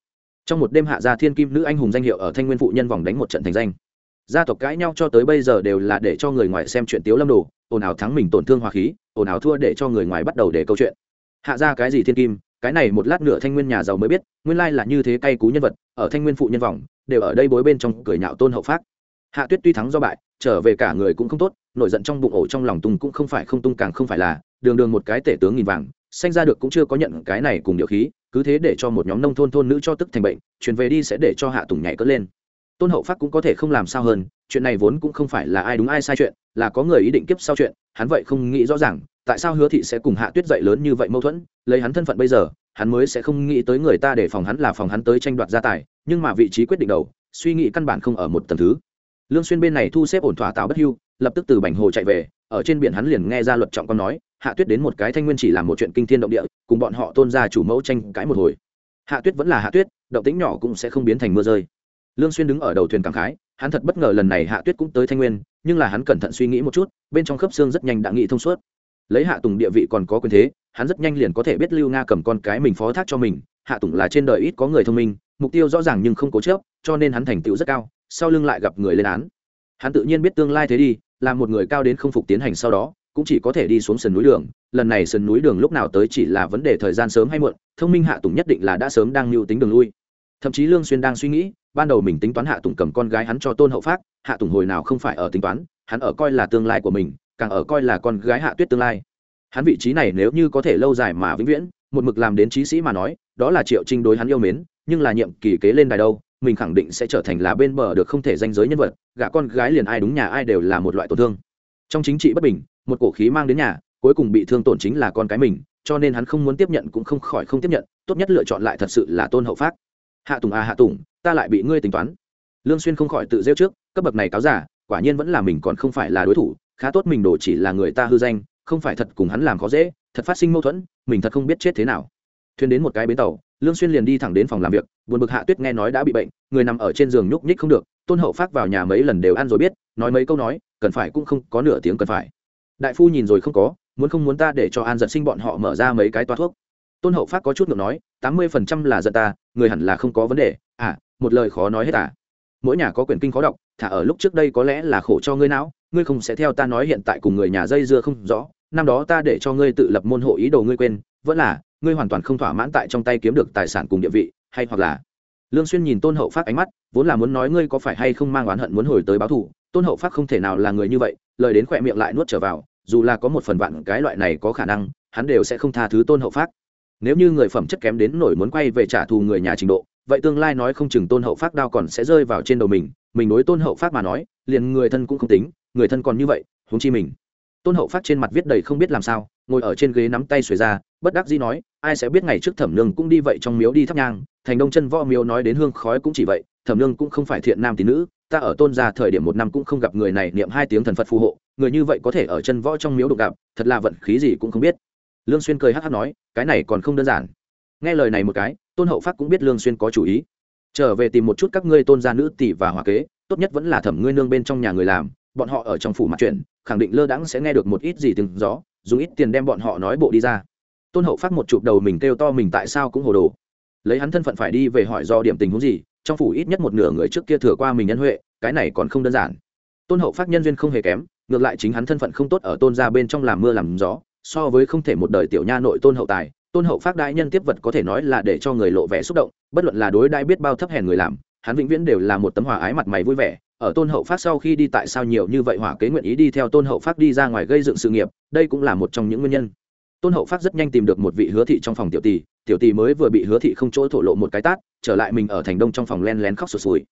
Trong một đêm hạ gia thiên kim nữ anh hùng danh hiệu ở thanh nguyên phụ nhân vòng đánh một trận thành danh. Gia tộc cãi nhau cho tới bây giờ đều là để cho người ngoài xem chuyện tiếu lâm đồ, ồn ào thắng mình tổn thương hòa khí, ồn ào thua để cho người ngoài bắt đầu để câu chuyện. Hạ ra cái gì thiên kim, cái này một lát nửa thanh nguyên nhà giàu mới biết, nguyên lai là như thế cay cú nhân vật, ở thanh nguyên phụ nhân vòng, đều ở đây bối bên trong cười nhạo tôn hậu phát hạ tuyết tuy thắng do bại, trở về cả người cũng không tốt nổi giận trong bụng ổ trong lòng tung cũng không phải không tung càng không phải là, đường đường một cái tể tướng nghìn vàng, sanh ra được cũng chưa có nhận cái này cùng điệu khí, cứ thế để cho một nhóm nông thôn thôn nữ cho tức thành bệnh, truyền về đi sẽ để cho hạ tùng nhảy cất lên. Tôn hậu phát cũng có thể không làm sao hơn, chuyện này vốn cũng không phải là ai đúng ai sai chuyện, là có người ý định kiếp sau chuyện, hắn vậy không nghĩ rõ ràng, tại sao hứa thị sẽ cùng hạ tuyết dậy lớn như vậy mâu thuẫn, lấy hắn thân phận bây giờ, hắn mới sẽ không nghĩ tới người ta để phòng hắn là phòng hắn tới tranh đoạt gia tài, nhưng mà vị trí quyết định đầu, suy nghĩ căn bản không ở một tầng thứ. Lương xuyên bên này thu xếp ổn thỏa tạo bất hưu lập tức từ bành hồ chạy về, ở trên biển hắn liền nghe ra luật trọng con nói, hạ tuyết đến một cái thanh nguyên chỉ làm một chuyện kinh thiên động địa, cùng bọn họ tôn ra chủ mẫu tranh cãi một hồi. Hạ tuyết vẫn là hạ tuyết, động tĩnh nhỏ cũng sẽ không biến thành mưa rơi. Lương xuyên đứng ở đầu thuyền cảm khái, hắn thật bất ngờ lần này hạ tuyết cũng tới thanh nguyên, nhưng là hắn cẩn thận suy nghĩ một chút, bên trong khớp xương rất nhanh đã nghĩ thông suốt. Lấy hạ tùng địa vị còn có quyền thế, hắn rất nhanh liền có thể biết lưu nga cầm con cái mình phó thác cho mình, hạ tùng là trên đời ít có người thông minh, mục tiêu rõ ràng nhưng không cố chấp, cho nên hắn thành tựu rất cao, sau lưng lại gặp người lên án. Hắn tự nhiên biết tương lai thế đi là một người cao đến không phục tiến hành sau đó, cũng chỉ có thể đi xuống sườn núi đường. Lần này sườn núi đường lúc nào tới chỉ là vấn đề thời gian sớm hay muộn, thông minh hạ tùng nhất định là đã sớm đang mưu tính đường lui. Thậm chí lương xuyên đang suy nghĩ, ban đầu mình tính toán hạ tùng cầm con gái hắn cho tôn hậu phát, hạ tùng hồi nào không phải ở tính toán, hắn ở coi là tương lai của mình, càng ở coi là con gái hạ tuyết tương lai. Hắn vị trí này nếu như có thể lâu dài mà vĩnh viễn, một mực làm đến trí sĩ mà nói, đó là triệu trinh đối hắn yêu mến, nhưng là nhiệm kỳ kế lên đài đâu mình khẳng định sẽ trở thành là bên bờ được không thể danh giới nhân vật, gả con gái liền ai đúng nhà ai đều là một loại tổn thương. Trong chính trị bất bình, một cổ khí mang đến nhà, cuối cùng bị thương tổn chính là con cái mình, cho nên hắn không muốn tiếp nhận cũng không khỏi không tiếp nhận, tốt nhất lựa chọn lại thật sự là tôn hậu phát hạ tùng à hạ tùng, ta lại bị ngươi tính toán. Lương xuyên không khỏi tự rêu trước, cấp bậc này cáo giả, quả nhiên vẫn là mình còn không phải là đối thủ, khá tốt mình đổ chỉ là người ta hư danh, không phải thật cùng hắn làm khó dễ, thật phát sinh mâu thuẫn, mình thật không biết chết thế nào. Thuyền đến một cái bến tàu lương xuyên liền đi thẳng đến phòng làm việc, buồn bực hạ tuyết nghe nói đã bị bệnh, người nằm ở trên giường nhúc nhích không được, tôn hậu phát vào nhà mấy lần đều ăn rồi biết, nói mấy câu nói, cần phải cũng không có nửa tiếng cần phải. Đại phu nhìn rồi không có, muốn không muốn ta để cho an giật sinh bọn họ mở ra mấy cái toa thuốc. Tôn hậu phát có chút ngược nói, tám mươi phần trăm là giận ta, người hẳn là không có vấn đề. À một lời khó nói hết à. Mỗi nhà có quyển kinh khó đọc, thả ở lúc trước đây có lẽ là khổ cho ngươi não, ngươi không sẽ theo ta nói hiện tại cùng người nhà dây dưa không rõ. Năm đó ta để cho ngươi tự lập môn hộ ý đồ ngươi quên, vẫn là ngươi hoàn toàn không thỏa mãn tại trong tay kiếm được tài sản cùng địa vị, hay hoặc là lương xuyên nhìn tôn hậu phát ánh mắt, vốn là muốn nói ngươi có phải hay không mang oán hận muốn hồi tới báo thù, tôn hậu phát không thể nào là người như vậy, lời đến khỏe miệng lại nuốt trở vào, dù là có một phần vạn cái loại này có khả năng, hắn đều sẽ không tha thứ tôn hậu phát. Nếu như người phẩm chất kém đến nổi muốn quay về trả thù người nhà trình độ, vậy tương lai nói không chừng tôn hậu phát đao còn sẽ rơi vào trên đầu mình mình đối tôn hậu phát mà nói, liền người thân cũng không tính, người thân còn như vậy, huống chi mình. Tôn hậu phát trên mặt viết đầy không biết làm sao ngồi ở trên ghế nắm tay xuề ra, bất đắc dĩ nói, ai sẽ biết ngày trước thẩm nương cũng đi vậy trong miếu đi thắp nhang, thành đông chân võ miếu nói đến hương khói cũng chỉ vậy, thẩm nương cũng không phải thiện nam tín nữ, ta ở tôn gia thời điểm một năm cũng không gặp người này, niệm hai tiếng thần phật phù hộ, người như vậy có thể ở chân võ trong miếu đụng gặp, thật là vận khí gì cũng không biết. Lương xuyên cười hắc hắc nói, cái này còn không đơn giản. Nghe lời này một cái, tôn hậu phát cũng biết lương xuyên có chủ ý. Trở về tìm một chút các ngươi tôn gia nữ tỷ và hòa kế, tốt nhất vẫn là thẩm ngươi nương bên trong nhà người làm, bọn họ ở trong phủ mặt chuyện khẳng định lơ đãng sẽ nghe được một ít gì từng gió dùng ít tiền đem bọn họ nói bộ đi ra. Tôn hậu phát một chụp đầu mình kêu to mình tại sao cũng hồ đồ. Lấy hắn thân phận phải đi về hỏi do điểm tình huống gì, trong phủ ít nhất một nửa người trước kia thừa qua mình nhân huệ, cái này còn không đơn giản. Tôn hậu phát nhân duyên không hề kém, ngược lại chính hắn thân phận không tốt ở tôn gia bên trong làm mưa làm gió, so với không thể một đời tiểu nha nội tôn hậu tài, tôn hậu phát đại nhân tiếp vật có thể nói là để cho người lộ vẻ xúc động, bất luận là đối đại biết bao thấp hèn người làm hắn vĩnh viễn đều là một tấm hòa ái mặt mày vui vẻ, ở tôn hậu phát sau khi đi tại sao nhiều như vậy hỏa kế nguyện ý đi theo tôn hậu phát đi ra ngoài gây dựng sự nghiệp, đây cũng là một trong những nguyên nhân. Tôn hậu phát rất nhanh tìm được một vị hứa thị trong phòng tiểu tỷ tiểu tỷ mới vừa bị hứa thị không chỗ thổ lộ một cái tát, trở lại mình ở thành đông trong phòng len lén khóc sụt sùi.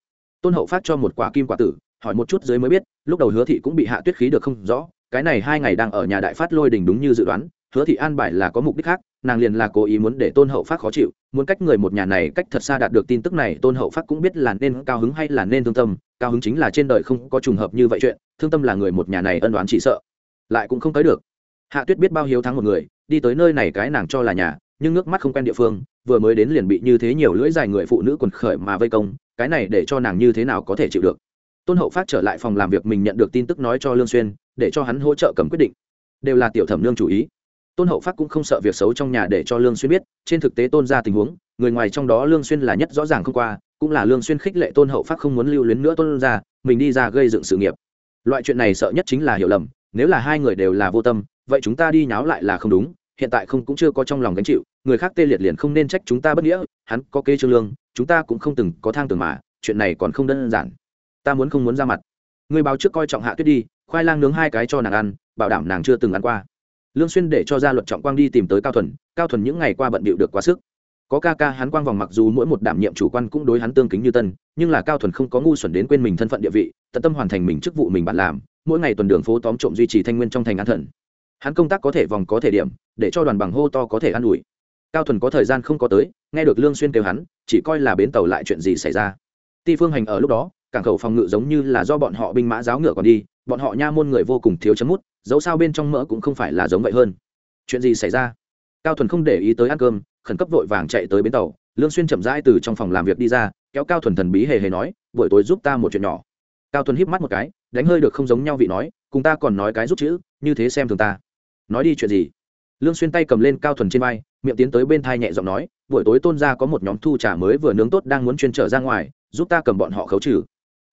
Tôn hậu phát cho một quả kim quả tử, hỏi một chút dưới mới biết, lúc đầu hứa thị cũng bị hạ tuyết khí được không rõ, cái này hai ngày đang ở nhà đại phát lôi đình đúng như dự đoán hứa thị an bài là có mục đích khác, nàng liền là cố ý muốn để tôn hậu phát khó chịu, muốn cách người một nhà này cách thật xa đạt được tin tức này, tôn hậu phát cũng biết là nên cao hứng hay là nên thương tâm, cao hứng chính là trên đời không có trùng hợp như vậy chuyện, thương tâm là người một nhà này ân đoán chỉ sợ, lại cũng không tới được. Hạ tuyết biết bao hiếu thắng một người, đi tới nơi này cái nàng cho là nhà, nhưng nước mắt không quen địa phương, vừa mới đến liền bị như thế nhiều lưỡi dài người phụ nữ quần khởi mà vây công, cái này để cho nàng như thế nào có thể chịu được. Tôn hậu phát trở lại phòng làm việc mình nhận được tin tức nói cho lương xuyên, để cho hắn hỗ trợ cầm quyết định. Đều là tiểu thẩm lương chủ ý tôn hậu phát cũng không sợ việc xấu trong nhà để cho lương xuyên biết, trên thực tế tôn ra tình huống, người ngoài trong đó lương xuyên là nhất rõ ràng không qua, cũng là lương xuyên khích lệ tôn hậu phát không muốn lưu luyến nữa tôn ra, mình đi ra gây dựng sự nghiệp. Loại chuyện này sợ nhất chính là hiểu lầm, nếu là hai người đều là vô tâm, vậy chúng ta đi nháo lại là không đúng, hiện tại không cũng chưa có trong lòng gánh chịu, người khác tê liệt liền không nên trách chúng ta bất nghĩa, hắn có kê trương lương, chúng ta cũng không từng có thang tường mà, chuyện này còn không đơn giản. Ta muốn không muốn ra mặt. Người báo trước coi trọng hạ tuyết đi, khoai lang nướng hai cái cho nàng ăn, bảo đảm nàng chưa từng ăn qua lương xuyên để cho gia luật trọng quang đi tìm tới cao thuần cao thuần những ngày qua bận bịu được quá sức. Có ca ca hắn quang vòng mặc dù mỗi một đảm nhiệm chủ quan cũng đối hắn tương kính như tân, nhưng là cao thuần không có ngu xuẩn đến quên mình thân phận địa vị, tận tâm hoàn thành mình chức vụ mình bạn làm, mỗi ngày tuần đường phố tóm trộm duy trì thanh nguyên trong thành an thần. Hắn công tác có thể vòng có thể điểm, để cho đoàn bằng hô to có thể ăn ủi. Cao thuần có thời gian không có tới, nghe được lương xuyên kêu hắn, chỉ coi là bến tàu lại chuyện gì xảy ra. Ti phương hành ở lúc đó, cảng khẩu phòng ngự giống như là do bọn họ binh mã giáo ngựa còn đi, bọn họ nha môn người vô cùng thiếu chấm mút dẫu sao bên trong mỡ cũng không phải là giống vậy hơn. Chuyện gì xảy ra? Cao thuần không để ý tới ăn cơm, khẩn cấp vội vàng chạy tới bến tàu. Lương xuyên chậm rãi từ trong phòng làm việc đi ra, kéo cao thuần thần bí hề hề nói, buổi tối giúp ta một chuyện nhỏ. Cao thuần híp mắt một cái, đánh hơi được không giống nhau vị nói, cùng ta còn nói cái giúp chữ, như thế xem thường ta. Nói đi chuyện gì? Lương xuyên tay cầm lên cao thuần trên vai, miệng tiến tới bên thai nhẹ giọng nói, buổi tối tôn gia có một nhóm thu trà mới vừa nướng tốt đang muốn chuyên trở ra ngoài, giúp ta cầm bọn họ khấu trừ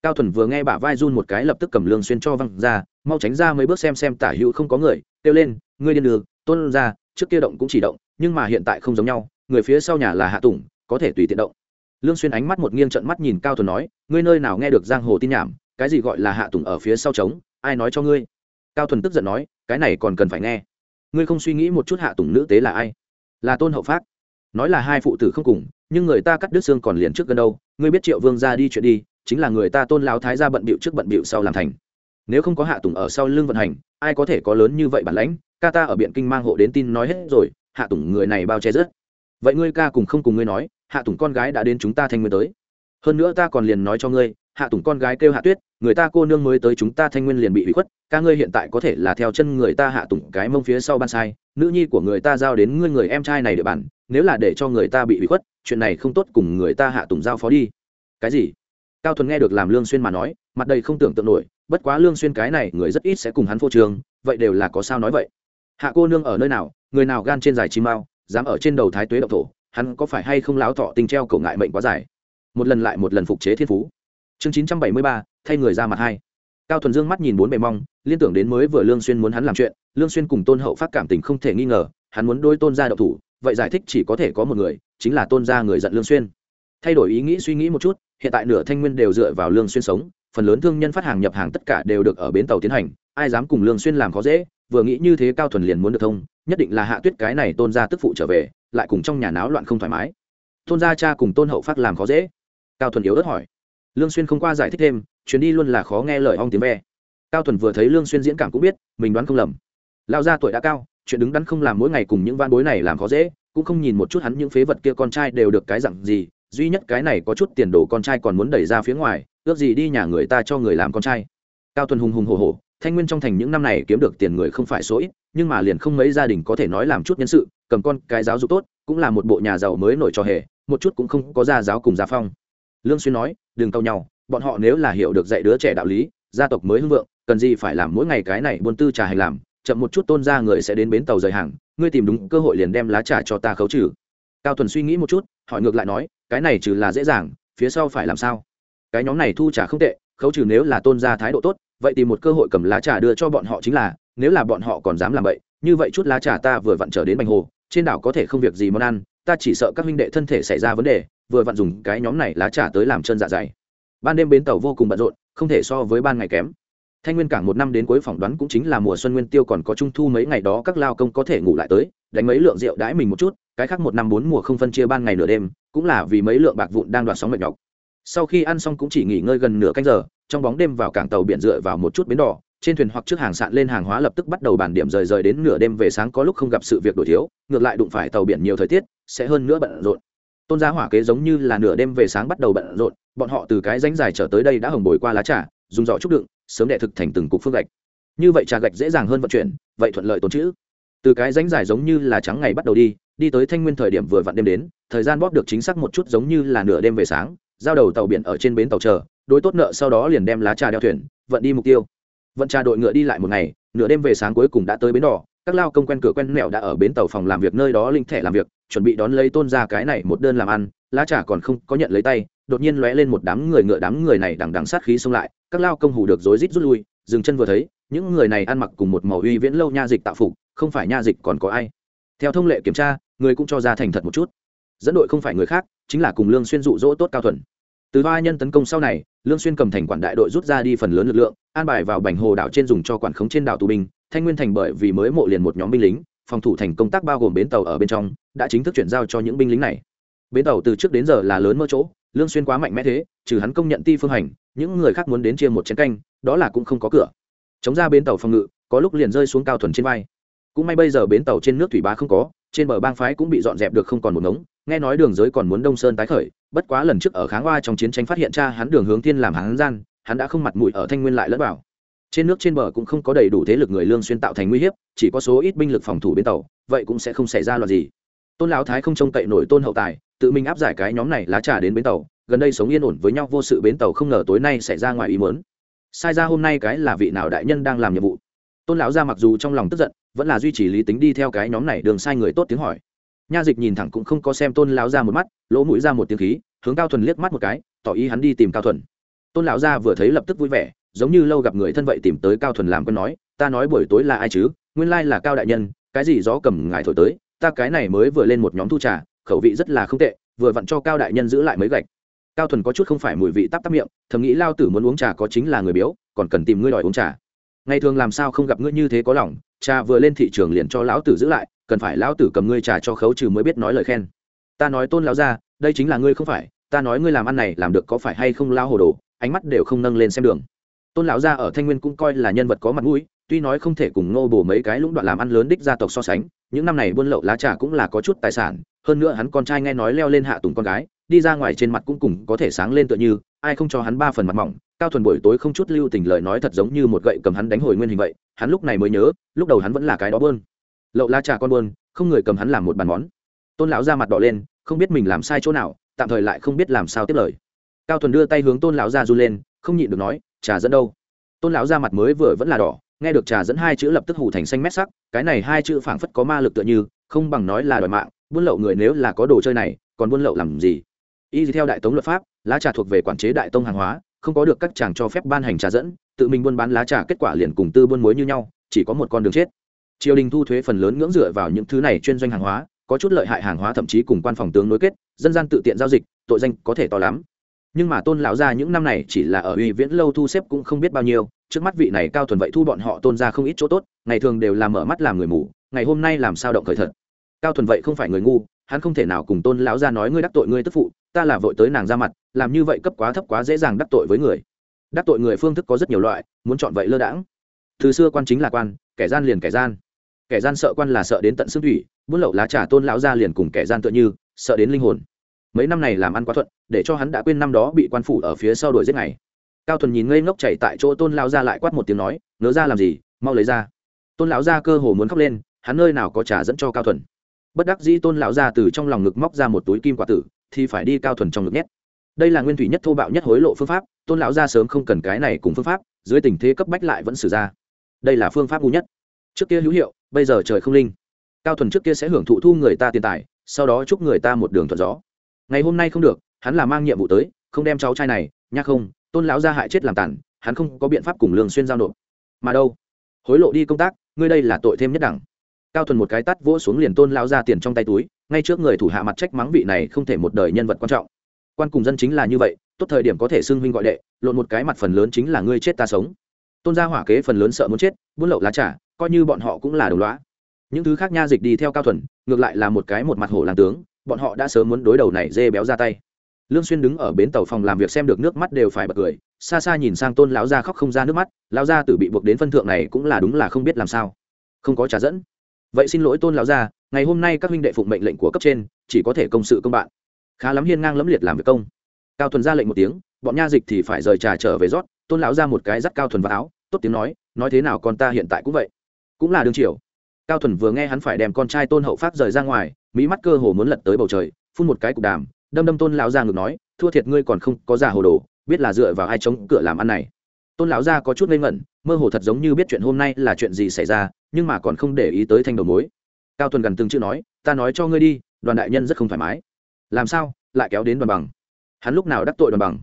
cao thuần vừa nghe bả vai run một cái lập tức cầm lương xuyên cho văng ra, mau tránh ra mấy bước xem xem tả hữu không có người, kêu lên, ngươi điên đường tôn gia trước kia động cũng chỉ động, nhưng mà hiện tại không giống nhau, người phía sau nhà là hạ tùng, có thể tùy tiện động. Lương xuyên ánh mắt một nghiêng trận mắt nhìn cao thuần nói, ngươi nơi nào nghe được giang hồ tin nhảm, cái gì gọi là hạ tùng ở phía sau trống, ai nói cho ngươi? Cao thuần tức giận nói, cái này còn cần phải nghe. Ngươi không suy nghĩ một chút hạ tùng nữ tế là ai? Là tôn hậu phát nói là hai phụ tử không cùng, nhưng người ta cắt đứt xương còn liền trước gần đâu, ngươi biết triệu vương ra đi chuyện đi chính là người ta tôn lão thái ra bận bịu trước bận bịu sau làm thành. Nếu không có hạ tùng ở sau lưng vận hành, ai có thể có lớn như vậy bản lãnh? Ca ta ở biện kinh mang hộ đến tin nói hết rồi, hạ tùng người này bao che rớt. Vậy ngươi ca cùng không cùng ngươi nói, hạ tùng con gái đã đến chúng ta thanh nguyên tới. Hơn nữa ta còn liền nói cho ngươi, hạ tùng con gái kêu hạ tuyết, người ta cô nương mới tới chúng ta thanh nguyên liền bị hủy khuất, ca ngươi hiện tại có thể là theo chân người ta hạ tùng cái mông phía sau ban sai, nữ nhi của người ta giao đến ngươi người em trai này địa bàn, nếu là để cho người ta bị hủy khuất, chuyện này không tốt cùng người ta hạ tùng giao phó đi. Cái gì? Cao thuần nghe được làm lương xuyên mà nói, mặt đầy không tưởng tượng nổi, bất quá lương xuyên cái này người rất ít sẽ cùng hắn phô trường vậy đều là có sao nói vậy. Hạ cô nương ở nơi nào, người nào gan trên dài chim mao, dám ở trên đầu thái tuế độc thổ, hắn có phải hay không láo thọ tình treo cổ ngại mệnh quá dài? Một lần lại một lần phục chế thiên phú. Chương chín trăm bảy mươi ba, thay người ra mặt hai. Cao thuần dương mắt nhìn bốn bề mong, liên tưởng đến mới vừa lương xuyên muốn hắn làm chuyện, lương xuyên cùng tôn hậu phát cảm tình không thể nghi ngờ, hắn muốn đôi tôn gia độc thủ, vậy giải thích chỉ có thể có một người, chính là tôn gia người giận lương xuyên. Thay đổi ý nghĩ suy nghĩ một chút hiện tại nửa thanh nguyên đều dựa vào lương xuyên sống, phần lớn thương nhân phát hàng nhập hàng tất cả đều được ở bến tàu tiến hành, ai dám cùng lương xuyên làm khó dễ, vừa nghĩ như thế cao thuần liền muốn được thông, nhất định là hạ tuyết cái này tôn gia tức phụ trở về, lại cùng trong nhà náo loạn không thoải mái. Tôn gia cha cùng tôn hậu phát làm khó dễ. Cao thuần yếu ớt hỏi. Lương xuyên không qua giải thích thêm, chuyến đi luôn là khó nghe lời ong tiếng ve. Cao thuần vừa thấy lương xuyên diễn cảm cũng biết, mình đoán không lầm. Lão gia tuổi đã cao, chuyện đứng đắn không làm mỗi ngày cùng những van bối này làm khó dễ, cũng không nhìn một chút hắn những phế vật kia con trai đều được cái dạng gì duy nhất cái này có chút tiền đồ con trai còn muốn đẩy ra phía ngoài, ước gì đi nhà người ta cho người làm con trai. Cao tuần hùng hùng hổ hổ, thanh nguyên trong thành những năm này kiếm được tiền người không phải số ít, nhưng mà liền không mấy gia đình có thể nói làm chút nhân sự, cầm con cái giáo dục tốt, cũng là một bộ nhà giàu mới nổi trò hề, một chút cũng không có gia giáo cùng gia phong. Lương xuyên nói, đừng cau nhau, bọn họ nếu là hiểu được dạy đứa trẻ đạo lý, gia tộc mới hưng vượng, cần gì phải làm mỗi ngày cái này buôn tư trà hành làm, chậm một chút tôn gia người sẽ đến bến tàu rời hàng, ngươi tìm đúng cơ hội liền đem lá trà cho ta khấu trừ. Cao tuần suy nghĩ một chút, hỏi ngược lại nói cái này trừ là dễ dàng, phía sau phải làm sao? Cái nhóm này thu trả không tệ, khấu trừ nếu là tôn ra thái độ tốt, vậy tìm một cơ hội cầm lá trà đưa cho bọn họ chính là, nếu là bọn họ còn dám làm vậy, như vậy chút lá trà ta vừa vặn trở đến bành hồ, trên đảo có thể không việc gì món ăn, ta chỉ sợ các huynh đệ thân thể xảy ra vấn đề, vừa vặn dùng cái nhóm này lá trà tới làm chân dạ dày. Ban đêm bến tàu vô cùng bận rộn, không thể so với ban ngày kém. Thanh nguyên cảng một năm đến cuối phỏng đoán cũng chính là mùa xuân nguyên tiêu còn có trung thu mấy ngày đó các lao công có thể ngủ lại tới, đánh mấy lượng rượu đãi mình một chút, cái khác một năm bốn mùa không phân chia ban ngày nửa đêm cũng là vì mấy lượng bạc vụn đang đoạt sóng mệt nhọc. Sau khi ăn xong cũng chỉ nghỉ ngơi gần nửa canh giờ, trong bóng đêm vào cảng tàu biển dựa vào một chút bến đỏ, trên thuyền hoặc trước hàng sạn lên hàng hóa lập tức bắt đầu bản điểm rời rời đến nửa đêm về sáng có lúc không gặp sự việc đổi thiếu, ngược lại đụng phải tàu biển nhiều thời tiết, sẽ hơn nữa bận rộn. Tôn giá hỏa kế giống như là nửa đêm về sáng bắt đầu bận rộn, bọn họ từ cái ránh dài trở tới đây đã hồng bồi qua lá trà, dùng giỏ trúc đựng, sớm đệ thực thành từng cục phương gạch. Như vậy trà gạch dễ dàng hơn vận chuyển, vậy thuận lợi tồn chữ từ cái ránh dài giống như là trắng ngày bắt đầu đi đi tới thanh nguyên thời điểm vừa vặn đêm đến, thời gian bóp được chính xác một chút giống như là nửa đêm về sáng, giao đầu tàu biển ở trên bến tàu chờ, đối tốt nợ sau đó liền đem lá trà đeo thuyền, vận đi mục tiêu. Vận trà đội ngựa đi lại một ngày, nửa đêm về sáng cuối cùng đã tới bến đỏ, các lao công quen cửa quen mẹo đã ở bến tàu phòng làm việc nơi đó linh thẻ làm việc, chuẩn bị đón lấy tôn ra cái này một đơn làm ăn, lá trà còn không có nhận lấy tay, đột nhiên lóe lên một đám người ngựa đám người này đằng đằng sát khí xông lại, các lao công hủ được rối rít rút lui, dừng chân vừa thấy, những người này ăn mặc cùng một màu uy viễn lâu nha dịch tạo phục, không phải nha dịch còn có ai. Theo thông lệ kiểm tra người cũng cho ra thành thật một chút. Dẫn đội không phải người khác, chính là cùng lương xuyên dụ dỗ tốt cao thuần. Từ ba nhân tấn công sau này, lương xuyên cầm thành quản đại đội rút ra đi phần lớn lực lượng, an bài vào bành hồ đảo trên dùng cho quản khống trên đảo tù binh, thanh nguyên thành bởi vì mới mộ liền một nhóm binh lính, phòng thủ thành công tác bao gồm bến tàu ở bên trong, đã chính thức chuyển giao cho những binh lính này. Bến tàu từ trước đến giờ là lớn mơ chỗ, lương xuyên quá mạnh mẽ thế, trừ hắn công nhận ti phương hành, những người khác muốn đến chia một chén canh, đó là cũng không có cửa. Chống ra bến tàu phòng ngự, có lúc liền rơi xuống cao thuần trên vai. Cũng may bây giờ bến tàu trên nước thủy bá không có trên bờ bang phái cũng bị dọn dẹp được không còn một ngống, nghe nói đường giới còn muốn đông sơn tái khởi, bất quá lần trước ở kháng hoa trong chiến tranh phát hiện cha hắn đường hướng tiên làm hắn gian, hắn đã không mặt mũi ở thanh nguyên lại lẫn vào. Trên nước trên bờ cũng không có đầy đủ thế lực người lương xuyên tạo thành nguy hiểm chỉ có số ít binh lực phòng thủ bến tàu, vậy cũng sẽ không xảy ra loạn gì. Tôn lão thái không trông cậy nổi tôn hậu tài, tự mình áp giải cái nhóm này lá trà đến bến tàu, gần đây sống yên ổn với nhau, vô sự bến tàu không ngờ tối nay xảy ra ngoài ý muốn. Sai ra hôm nay cái là vị nào đại nhân đang làm nhiệm vụ? Tôn lão gia mặc dù trong lòng tức giận, vẫn là duy trì lý tính đi theo cái nhóm này đường sai người tốt tiếng hỏi. Nha dịch nhìn thẳng cũng không có xem tôn lão gia một mắt, lỗ mũi ra một tiếng khí, hướng cao thuần liếc mắt một cái, tỏ ý hắn đi tìm cao thuần. Tôn lão gia vừa thấy lập tức vui vẻ, giống như lâu gặp người thân vậy tìm tới cao thuần làm quân nói, ta nói buổi tối là ai chứ? Nguyên lai là cao đại nhân, cái gì gió cầm ngài thổi tới, ta cái này mới vừa lên một nhóm thu trà, khẩu vị rất là không tệ, vừa vặn cho cao đại nhân giữ lại mấy gạch. Cao thuần có chút không phải mùi vị tắp tắp miệng, thầm nghĩ lao tử muốn uống trà có chính là người biếu, còn cần tìm ngươi đòi uống trà ngày thường làm sao không gặp ngươi như thế có lòng, cha vừa lên thị trường liền cho lão tử giữ lại, cần phải lão tử cầm ngươi trà cho khấu trừ mới biết nói lời khen. Ta nói tôn lão ra đây chính là ngươi không phải, ta nói ngươi làm ăn này làm được có phải hay không lao hồ đồ, ánh mắt đều không nâng lên xem đường. Tôn lão gia ở thanh nguyên cũng coi là nhân vật có mặt mũi, tuy nói không thể cùng ngô bổ mấy cái lũng đoạn làm ăn lớn đích gia tộc so sánh, những năm này buôn lậu lá trà cũng là có chút tài sản, hơn nữa hắn con trai nghe nói leo lên hạ tùng con gái, đi ra ngoài trên mặt cũng cùng có thể sáng lên tựa như, ai không cho hắn ba phần mặt mỏng cao thuần buổi tối không chút lưu tình lời nói thật giống như một gậy cầm hắn đánh hồi nguyên hình vậy, hắn lúc này mới nhớ, lúc đầu hắn vẫn là cái đó bơn lậu la trà con bơn không người cầm hắn làm một bàn món. Tôn lão ra mặt đỏ lên, không biết mình làm sai chỗ nào, tạm thời lại không biết làm sao tiếp lời. Cao thuần đưa tay hướng tôn lão ra run lên, không nhịn được nói, trà dẫn đâu? Tôn lão ra mặt mới vừa vẫn là đỏ, nghe được trà dẫn hai chữ lập tức hủ thành xanh mét sắc, cái này hai chữ phảng phất có ma lực tựa như, không bằng nói là đòi mạng, buôn lậu người nếu là có đồ chơi này, còn buôn lậu làm gì? Y theo đại tống luật pháp, lá trà thuộc về quản chế đại tông hàng hóa không có được các chàng cho phép ban hành trà dẫn, tự mình buôn bán lá trà, kết quả liền cùng tư buôn muối như nhau, chỉ có một con đường chết. Triều đình thu thuế phần lớn ngưỡng dựa vào những thứ này chuyên doanh hàng hóa, có chút lợi hại hàng hóa thậm chí cùng quan phòng tướng nối kết, dân gian tự tiện giao dịch, tội danh có thể to lắm. Nhưng mà tôn lão gia những năm này chỉ là ở uy viễn lâu thu xếp cũng không biết bao nhiêu, trước mắt vị này cao thuần vậy thu bọn họ tôn ra không ít chỗ tốt, ngày thường đều làm mở mắt làm người mù, ngày hôm nay làm sao động khởi thật. Cao thuần vậy không phải người ngu hắn không thể nào cùng tôn lão gia nói ngươi đắc tội ngươi tức phụ, ta là vội tới nàng ra mặt, làm như vậy cấp quá thấp quá dễ dàng đắc tội với người. Đắc tội người phương thức có rất nhiều loại, muốn chọn vậy lơ đãng. Từ xưa quan chính là quan, kẻ gian liền kẻ gian. Kẻ gian sợ quan là sợ đến tận xương thủy, buôn lậu lá trà tôn lão gia liền cùng kẻ gian tựa như, sợ đến linh hồn. Mấy năm này làm ăn quá thuận, để cho hắn đã quên năm đó bị quan phủ ở phía sau đuổi giết ngày. Cao thuần nhìn ngây ngốc chảy tại chỗ tôn lão ra lại quát một tiếng nói nỡ ra làm gì, mau lấy ra. Tôn lão ra cơ hồ muốn khóc lên, hắn nơi nào có trả dẫn cho cao thuần bất đắc dĩ tôn lão ra từ trong lòng ngực móc ra một túi kim quả tử, thì phải đi cao thuần trong ngực nhét. Đây là nguyên thủy nhất thô bạo nhất hối lộ phương pháp, tôn lão ra sớm không cần cái này cùng phương pháp, dưới tình thế cấp bách lại vẫn xử ra. Đây là phương pháp ngu nhất. Trước kia hữu hiệu, bây giờ trời không linh. Cao thuần trước kia sẽ hưởng thụ thu người ta tiền tài, sau đó chúc người ta một đường thuận gió. Ngày hôm nay không được, hắn là mang nhiệm vụ tới, không đem cháu trai này, nhá không, tôn lão gia hại chết làm tàn, hắn không có biện pháp cùng lương xuyên giao nộp. Mà đâu? Hối lộ đi công tác, ngươi đây là tội thêm nhất đẳng cao thuần một cái tát vỗ xuống liền tôn lão gia tiền trong tay túi, ngay trước người thủ hạ mặt trách mắng vị này không thể một đời nhân vật quan trọng. Quan cùng dân chính là như vậy, tốt thời điểm có thể xưng huynh gọi đệ, lộn một cái mặt phần lớn chính là ngươi chết ta sống. Tôn gia hỏa kế phần lớn sợ muốn chết, buôn lậu lá trả coi như bọn họ cũng là đồng loá những thứ khác nha dịch đi theo cao thuần, ngược lại là một cái một mặt hổ làm tướng, bọn họ đã sớm muốn đối đầu này dê béo ra tay. Lương xuyên đứng ở bến tàu phòng làm việc xem được nước mắt đều phải bật cười, xa xa nhìn sang tôn lão gia khóc không ra nước mắt, lão gia tử bị buộc đến phân thượng này cũng là đúng là không biết làm sao. Không có trả dẫn vậy xin lỗi tôn lão gia, ngày hôm nay các huynh đệ phụng mệnh lệnh của cấp trên, chỉ có thể công sự công bạn. Khá lắm hiên ngang lẫm liệt làm việc công. Cao thuần ra lệnh một tiếng, bọn nha dịch thì phải rời trà trở về rót. Tôn lão ra một cái dắt cao thuần vào áo, tốt tiếng nói nói thế nào con ta hiện tại cũng vậy. Cũng là đương triều. Cao thuần vừa nghe hắn phải đem con trai tôn hậu pháp rời ra ngoài mỹ mắt cơ hồ muốn lật tới bầu trời, phun một cái cục đàm, đâm đâm tôn lão gia ngược nói, thua thiệt ngươi còn không có giả hồ đồ, biết là dựa vào ai chống cửa làm ăn này tôn lão gia có chút ngây ngẩn, mơ hồ thật giống như biết chuyện hôm nay là chuyện gì xảy ra, nhưng mà còn không để ý tới thanh đầu mối. Cao tuần gần từng chữ nói, ta nói cho ngươi đi, đoàn đại nhân rất không thoải mái. Làm sao? Lại kéo đến đoàn bằng? Hắn lúc nào đắc tội đoàn bằng?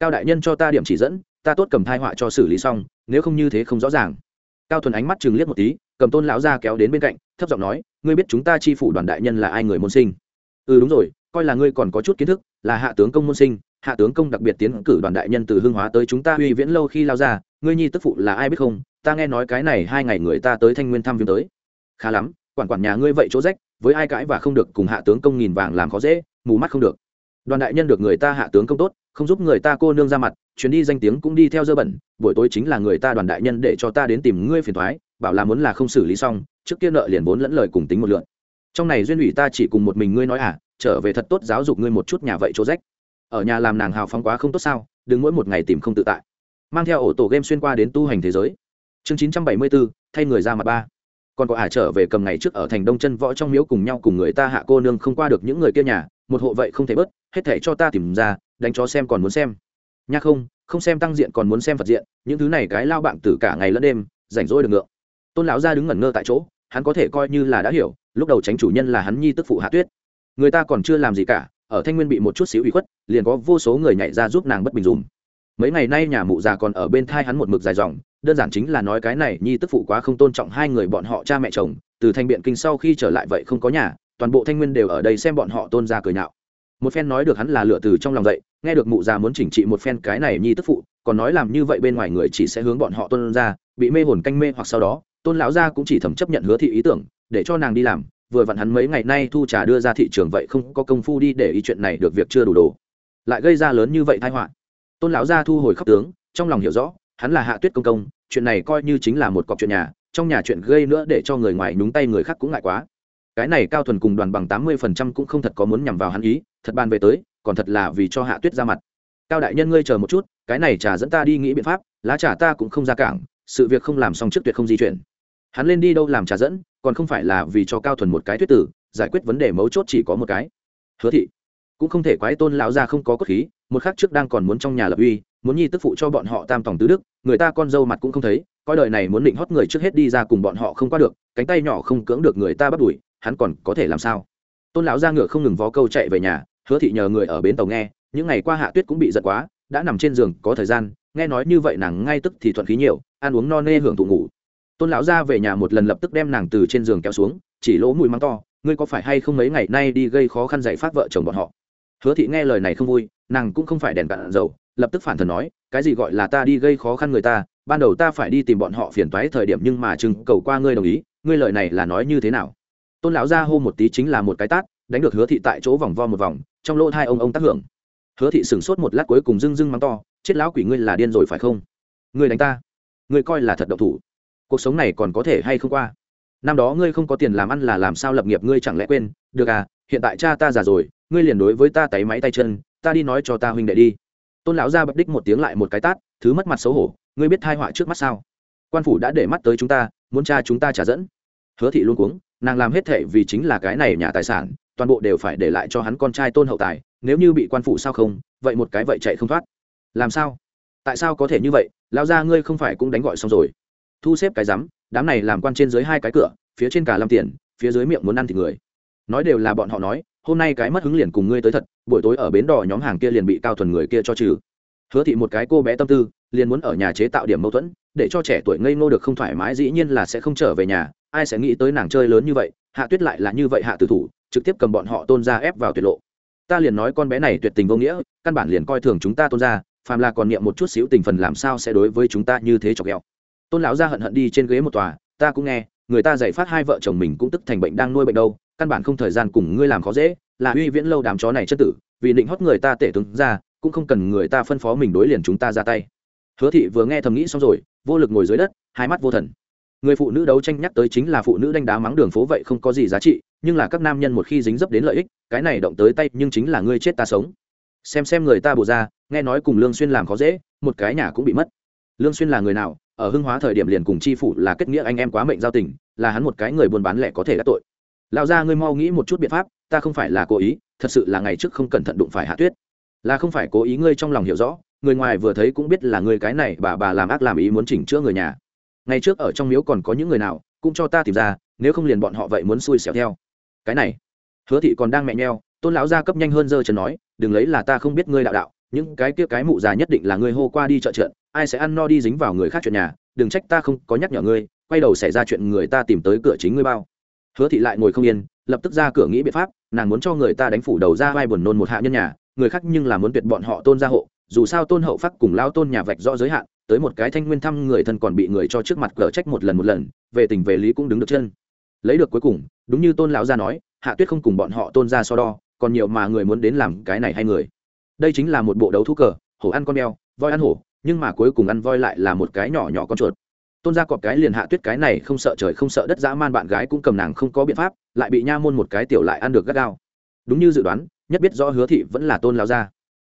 Cao đại nhân cho ta điểm chỉ dẫn, ta tốt cầm thai họa cho xử lý xong, nếu không như thế không rõ ràng. Cao thuần ánh mắt chừng liếc một tí, cầm tôn lão gia kéo đến bên cạnh, thấp giọng nói, ngươi biết chúng ta chi phủ đoàn đại nhân là ai người môn sinh? Ừ đúng rồi, coi là ngươi còn có chút kiến thức, là hạ tướng công môn sinh hạ tướng công đặc biệt tiến cử đoàn đại nhân từ hương hóa tới chúng ta uy viễn lâu khi lao ra, ngươi nhi tức phụ là ai biết không? Ta nghe nói cái này hai ngày người ta tới thanh nguyên thăm viếng tới. Khá lắm, quản quản nhà ngươi vậy chỗ rách, với ai cãi và không được, cùng hạ tướng công nghìn vàng làm khó dễ, mù mắt không được. Đoàn đại nhân được người ta hạ tướng công tốt, không giúp người ta cô nương ra mặt, chuyến đi danh tiếng cũng đi theo dơ bẩn, buổi tối chính là người ta đoàn đại nhân để cho ta đến tìm ngươi phiền thoái bảo là muốn là không xử lý xong, trước kia nợ liền vốn lẫn lời cùng tính một lượn. Trong này duyên ủy ta chỉ cùng một mình ngươi nói à trở về thật tốt giáo dục ngươi một chút nhà vậy chỗ rách ở nhà làm nàng hào phóng quá không tốt sao, đừng mỗi một ngày tìm không tự tại. Mang theo ổ tổ game xuyên qua đến tu hành thế giới. Chương chín trăm bảy mươi bốn thay người ra mặt ba. Còn có ả trở về cầm ngày trước ở thành đông chân võ trong miếu cùng nhau cùng người ta hạ cô nương không qua được những người kia nhà, một hộ vậy không thể bớt, hết thể cho ta tìm ra, đánh cho xem còn muốn xem. Nha không không xem tăng diện còn muốn xem phật diện, những thứ này cái lao bạn từ cả ngày lẫn đêm, rảnh rỗi được ngượng tôn lão ra đứng ngẩn ngơ tại chỗ, hắn có thể coi như là đã hiểu, lúc đầu tránh chủ nhân là hắn nhi tức phụ hạ tuyết. Người ta còn chưa làm gì cả ở thanh nguyên bị một chút xíu ủy khuất, liền có vô số người nhảy ra giúp nàng bất bình dùm mấy ngày nay nhà mụ già còn ở bên thai hắn một mực dài dòng, đơn giản chính là nói cái này, nhi tức phụ quá không tôn trọng hai người bọn họ cha mẹ chồng, từ thanh biện kinh sau khi trở lại vậy không có nhà, toàn bộ thanh nguyên đều ở đây xem bọn họ tôn ra cười nhạo. Một phen nói được hắn là lựa từ trong lòng dậy, nghe được mụ già muốn chỉnh trị một phen cái này nhi tức phụ, còn nói làm như vậy bên ngoài người chỉ sẽ hướng bọn họ tôn ra bị mê hồn canh mê hoặc sau đó, tôn lão gia cũng chỉ thầm chấp nhận hứa thị ý tưởng, để cho nàng đi làm vừa vặn hắn mấy ngày nay thu trà đưa ra thị trường vậy không có công phu đi để ý chuyện này được việc chưa đủ đồ. Lại gây ra lớn như vậy tai họa. Tôn lão gia thu hồi khóc tướng, trong lòng hiểu rõ, hắn là hạ tuyết công công, chuyện này coi như chính là một cọc chuyện nhà, trong nhà chuyện gây nữa để cho người ngoài nhúng tay người khác cũng ngại quá. Cái này cao thuần cùng đoàn bằng tám mươi phần trăm cũng không thật có muốn nhằm vào hắn ý, thật bàn về tới, còn thật là vì cho hạ tuyết ra mặt. Cao đại nhân ngươi chờ một chút, cái này trà dẫn ta đi nghĩ biện pháp, lá trà ta cũng không ra cảng, sự việc không làm xong trước tuyệt không di chuyển hắn lên đi đâu làm trà dẫn, còn không phải là vì cho cao thuần một cái thuyết tử, giải quyết vấn đề mấu chốt chỉ có một cái. Hứa thị, cũng không thể quái tôn lão ra không có cốt khí, một khắc trước đang còn muốn trong nhà lập uy, muốn nhi tức phụ cho bọn họ tam tòng tứ đức, người ta con dâu mặt cũng không thấy, coi đời này muốn định hót người trước hết đi ra cùng bọn họ không qua được, cánh tay nhỏ không cưỡng được người ta bắt đuổi, hắn còn có thể làm sao? Tôn lão ra ngựa không ngừng vó câu chạy về nhà, hứa thị nhờ người ở bến tàu nghe, những ngày qua hạ tuyết cũng bị giận quá, đã nằm trên giường, có thời gian, nghe nói như vậy nàng ngay tức thì thuận khí nhiều, ăn uống no nê hưởng thụ ngủ tôn lão ra về nhà một lần lập tức đem nàng từ trên giường kéo xuống, chỉ lỗ mùi mắng to, ngươi có phải hay không mấy ngày nay đi gây khó khăn dạy phát vợ chồng bọn họ? Hứa thị nghe lời này không vui, nàng cũng không phải đèn cạn dầu, lập tức phản thần nói, cái gì gọi là ta đi gây khó khăn người ta, ban đầu ta phải đi tìm bọn họ phiền toái thời điểm nhưng mà chừng cầu qua ngươi đồng ý, ngươi lời này là nói như thế nào? Tôn lão ra hô một tí chính là một cái tát, đánh được hứa thị tại chỗ vòng vo một vòng, trong lỗ hai ông ông tác hưởng. Hứa thị sửng sốt một lát cuối cùng dưng dưng mắng to, chết lão quỷ ngươi là điên rồi phải không? Ngươi đánh ta, ngươi coi là thật độc thủ cuộc sống này còn có thể hay không qua? Năm đó ngươi không có tiền làm ăn là làm sao lập nghiệp ngươi chẳng lẽ quên? Được à hiện tại cha ta già rồi, ngươi liền đối với ta tay máy tay chân, ta đi nói cho ta huynh đệ đi. Tôn lão ra bập đích một tiếng lại một cái tát, thứ mất mặt xấu hổ, ngươi biết thai họa trước mắt sao? Quan phủ đã để mắt tới chúng ta, muốn cha chúng ta trả dẫn. Hứa thị luôn cuống, nàng làm hết thệ vì chính là cái này nhà tài sản, toàn bộ đều phải để lại cho hắn con trai tôn hậu tài, nếu như bị quan phủ sao không, vậy một cái vậy chạy không thoát. Làm sao? Tại sao có thể như vậy? Lão gia ngươi không phải cũng đánh gọi xong rồi thu xếp cái rắm, đám này làm quan trên dưới hai cái cửa, phía trên cả lâm tiền phía dưới miệng muốn ăn thì người. Nói đều là bọn họ nói, hôm nay cái mất hứng liền cùng ngươi tới thật, buổi tối ở bến đò nhóm hàng kia liền bị cao thuần người kia cho trừ. Hứa thị một cái cô bé tâm tư, liền muốn ở nhà chế tạo điểm mâu thuẫn, để cho trẻ tuổi ngây ngô được không thoải mái dĩ nhiên là sẽ không trở về nhà, ai sẽ nghĩ tới nàng chơi lớn như vậy, hạ tuyết lại là như vậy hạ tử thủ, trực tiếp cầm bọn họ tôn ra ép vào tuyệt lộ. Ta liền nói con bé này tuyệt tình vô nghĩa, căn bản liền coi thường chúng ta tôn ra, phàm là còn niệm một chút xíu tình phần làm sao sẽ đối với chúng ta như thế chọc ghẹo tôn lão ra hận hận đi trên ghế một tòa, ta cũng nghe, người ta giải phát hai vợ chồng mình cũng tức thành bệnh đang nuôi bệnh đâu, căn bản không thời gian cùng ngươi làm khó dễ, là uy viễn lâu đám chó này chất tử, vì định hót người ta tể tướng ra, cũng không cần người ta phân phó mình đối liền chúng ta ra tay. Hứa thị vừa nghe thầm nghĩ xong rồi, vô lực ngồi dưới đất, hai mắt vô thần. Người phụ nữ đấu tranh nhắc tới chính là phụ nữ đánh đá mắng đường phố vậy không có gì giá trị, nhưng là các nam nhân một khi dính dấp đến lợi ích, cái này động tới tay nhưng chính là ngươi chết ta sống. Xem xem người ta bổ ra, nghe nói cùng lương xuyên làm khó dễ, một cái nhà cũng bị mất. Lương xuyên là người nào ở hưng hóa thời điểm liền cùng chi phủ là kết nghĩa anh em quá mệnh giao tình, là hắn một cái người buôn bán lẻ có thể đắc tội. Lão gia ngươi mau nghĩ một chút biện pháp, ta không phải là cố ý, thật sự là ngày trước không cẩn thận đụng phải hạ tuyết. Là không phải cố ý ngươi trong lòng hiểu rõ, người ngoài vừa thấy cũng biết là ngươi cái này bà bà làm ác làm ý muốn chỉnh chữa người nhà. Ngày trước ở trong miếu còn có những người nào, cũng cho ta tìm ra, nếu không liền bọn họ vậy muốn xui xẻo theo. Cái này, hứa thị còn đang mẹ nheo, tôn lão gia cấp nhanh hơn dơ chân nói, đừng lấy là ta không biết ngươi đạo đạo, những cái kia cái mụ già nhất định là ngươi hô qua đi chợ trận ai sẽ ăn no đi dính vào người khác chuyện nhà, đừng trách ta không có nhắc nhở ngươi, quay đầu xảy ra chuyện người ta tìm tới cửa chính ngươi bao. Hứa thị lại ngồi không yên, lập tức ra cửa nghĩ biện pháp, nàng muốn cho người ta đánh phủ đầu ra vai buồn nôn một hạ nhân nhà, người khác nhưng là muốn tuyệt bọn họ tôn gia hộ, dù sao tôn hậu phát cùng lao tôn nhà vạch rõ giới hạn, tới một cái thanh nguyên thăm người thân còn bị người cho trước mặt cờ trách một lần một lần, về tình về lý cũng đứng được chân. Lấy được cuối cùng, đúng như tôn lão gia nói, hạ tuyết không cùng bọn họ tôn gia so đo, còn nhiều mà người muốn đến làm cái này hay người. Đây chính là một bộ đấu thú cờ, hổ ăn con mèo, voi ăn hổ nhưng mà cuối cùng ăn voi lại là một cái nhỏ nhỏ con chuột. Tôn gia cọp cái liền hạ tuyết cái này không sợ trời không sợ đất dã man bạn gái cũng cầm nàng không có biện pháp, lại bị nha môn một cái tiểu lại ăn được gắt gao. Đúng như dự đoán, nhất biết rõ hứa thị vẫn là tôn lao gia.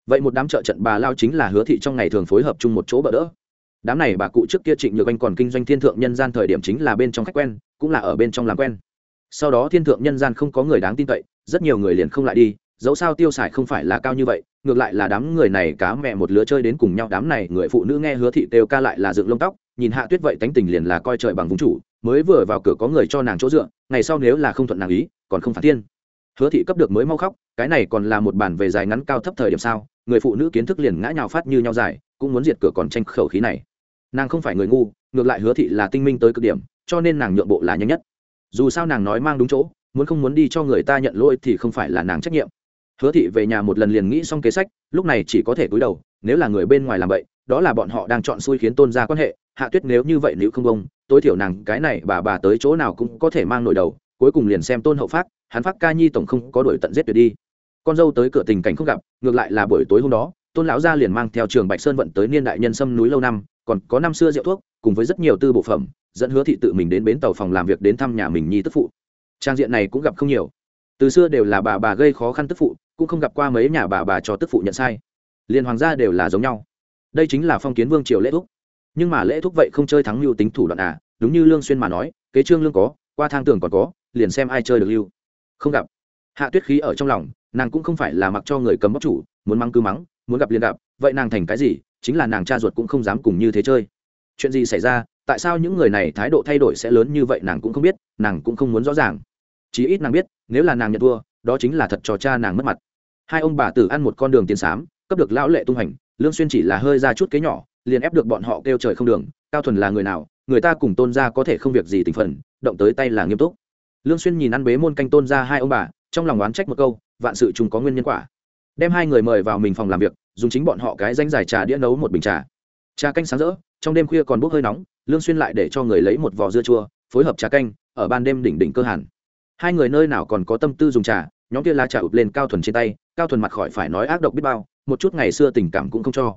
Vậy một đám trợ trận bà lao chính là hứa thị trong ngày thường phối hợp chung một chỗ bỡ đỡ. Đám này bà cụ trước kia trịnh nhược anh còn kinh doanh thiên thượng nhân gian thời điểm chính là bên trong khách quen, cũng là ở bên trong làm quen. Sau đó thiên thượng nhân gian không có người đáng tin cậy, rất nhiều người liền không lại đi dẫu sao tiêu xài không phải là cao như vậy, ngược lại là đám người này cá mẹ một lứa chơi đến cùng nhau, đám này người phụ nữ nghe hứa thị đều ca lại là dựng lông tóc, nhìn hạ tuyết vậy tánh tình liền là coi trời bằng vúng chủ, mới vừa vào cửa có người cho nàng chỗ dựa, ngày sau nếu là không thuận nàng ý, còn không phản tiên. hứa thị cấp được mới mau khóc, cái này còn là một bản về dài ngắn cao thấp thời điểm sao, người phụ nữ kiến thức liền ngã nhào phát như nhau dài, cũng muốn diệt cửa còn tranh khẩu khí này. Nàng không phải người ngu, ngược lại hứa thị là tinh minh tới cực điểm, cho nên nàng nhượng bộ là nhanh nhất. Dù sao nàng nói mang đúng chỗ, muốn không muốn đi cho người ta nhận lỗi thì không phải là nàng trách nhiệm hứa thị về nhà một lần liền nghĩ xong kế sách, lúc này chỉ có thể cúi đầu, nếu là người bên ngoài làm vậy, đó là bọn họ đang chọn xui khiến tôn ra quan hệ, hạ tuyết nếu như vậy nếu không bông, tối thiểu nàng cái này bà bà tới chỗ nào cũng có thể mang nổi đầu, cuối cùng liền xem tôn hậu phát hắn phát ca nhi tổng không có đổi tận giết tuyệt đi. Con dâu tới cửa tình cảnh không gặp, ngược lại là buổi tối hôm đó, tôn lão gia liền mang theo trường bạch sơn vận tới niên đại nhân sâm núi lâu năm, còn có năm xưa rượu thuốc, cùng với rất nhiều tư bộ phẩm, dẫn hứa thị tự mình đến bến tàu phòng làm việc đến thăm nhà mình nhi tức phụ. Trang diện này cũng gặp không nhiều. Từ xưa đều là bà bà gây khó khăn tức phụ cũng không gặp qua mấy nhà bà bà cho tức phụ nhận sai. Liền hoàng gia đều là giống nhau. Đây chính là phong kiến vương triều lễ thúc. Nhưng mà lễ thúc vậy không chơi thắng lưu tính thủ đoạn à đúng như lương xuyên mà nói, kế trương lương có, qua thang tường còn có, liền xem ai chơi được lưu. Không gặp. Hạ tuyết khí ở trong lòng, nàng cũng không phải là mặc cho người cấm bóc chủ, muốn mắng cứ mắng, muốn gặp liền gặp, vậy nàng thành cái gì, chính là nàng cha ruột cũng không dám cùng như thế chơi. Chuyện gì xảy ra, tại sao những người này thái độ thay đổi sẽ lớn như vậy nàng cũng không biết, nàng cũng không muốn rõ ràng. Chí ít nàng biết, nếu là nàng nhận thua, đó chính là thật cho cha nàng mất mặt hai ông bà tử ăn một con đường tiền xám cấp được lão lệ tung hành lương xuyên chỉ là hơi ra chút kế nhỏ, liền ép được bọn họ kêu trời không đường, cao thuần là người nào, người ta cùng tôn gia có thể không việc gì tình phần, động tới tay là nghiêm túc. Lương xuyên nhìn ăn bế môn canh tôn gia hai ông bà, trong lòng oán trách một câu, vạn sự chúng có nguyên nhân quả. Đem hai người mời vào mình phòng làm việc, dùng chính bọn họ cái danh giải trà đĩa nấu một bình trà. Trà canh sáng rỡ, trong đêm khuya còn bốc hơi nóng, lương xuyên lại để cho người lấy một vò dưa chua, phối hợp trà canh, ở ban đêm đỉnh đỉnh cơ hàn. Hai người nơi nào còn có tâm tư dùng trà nhóm kia lá trà ụp lên cao thuần trên tay, cao thuần mặt khỏi phải nói ác độc biết bao, một chút ngày xưa tình cảm cũng không cho.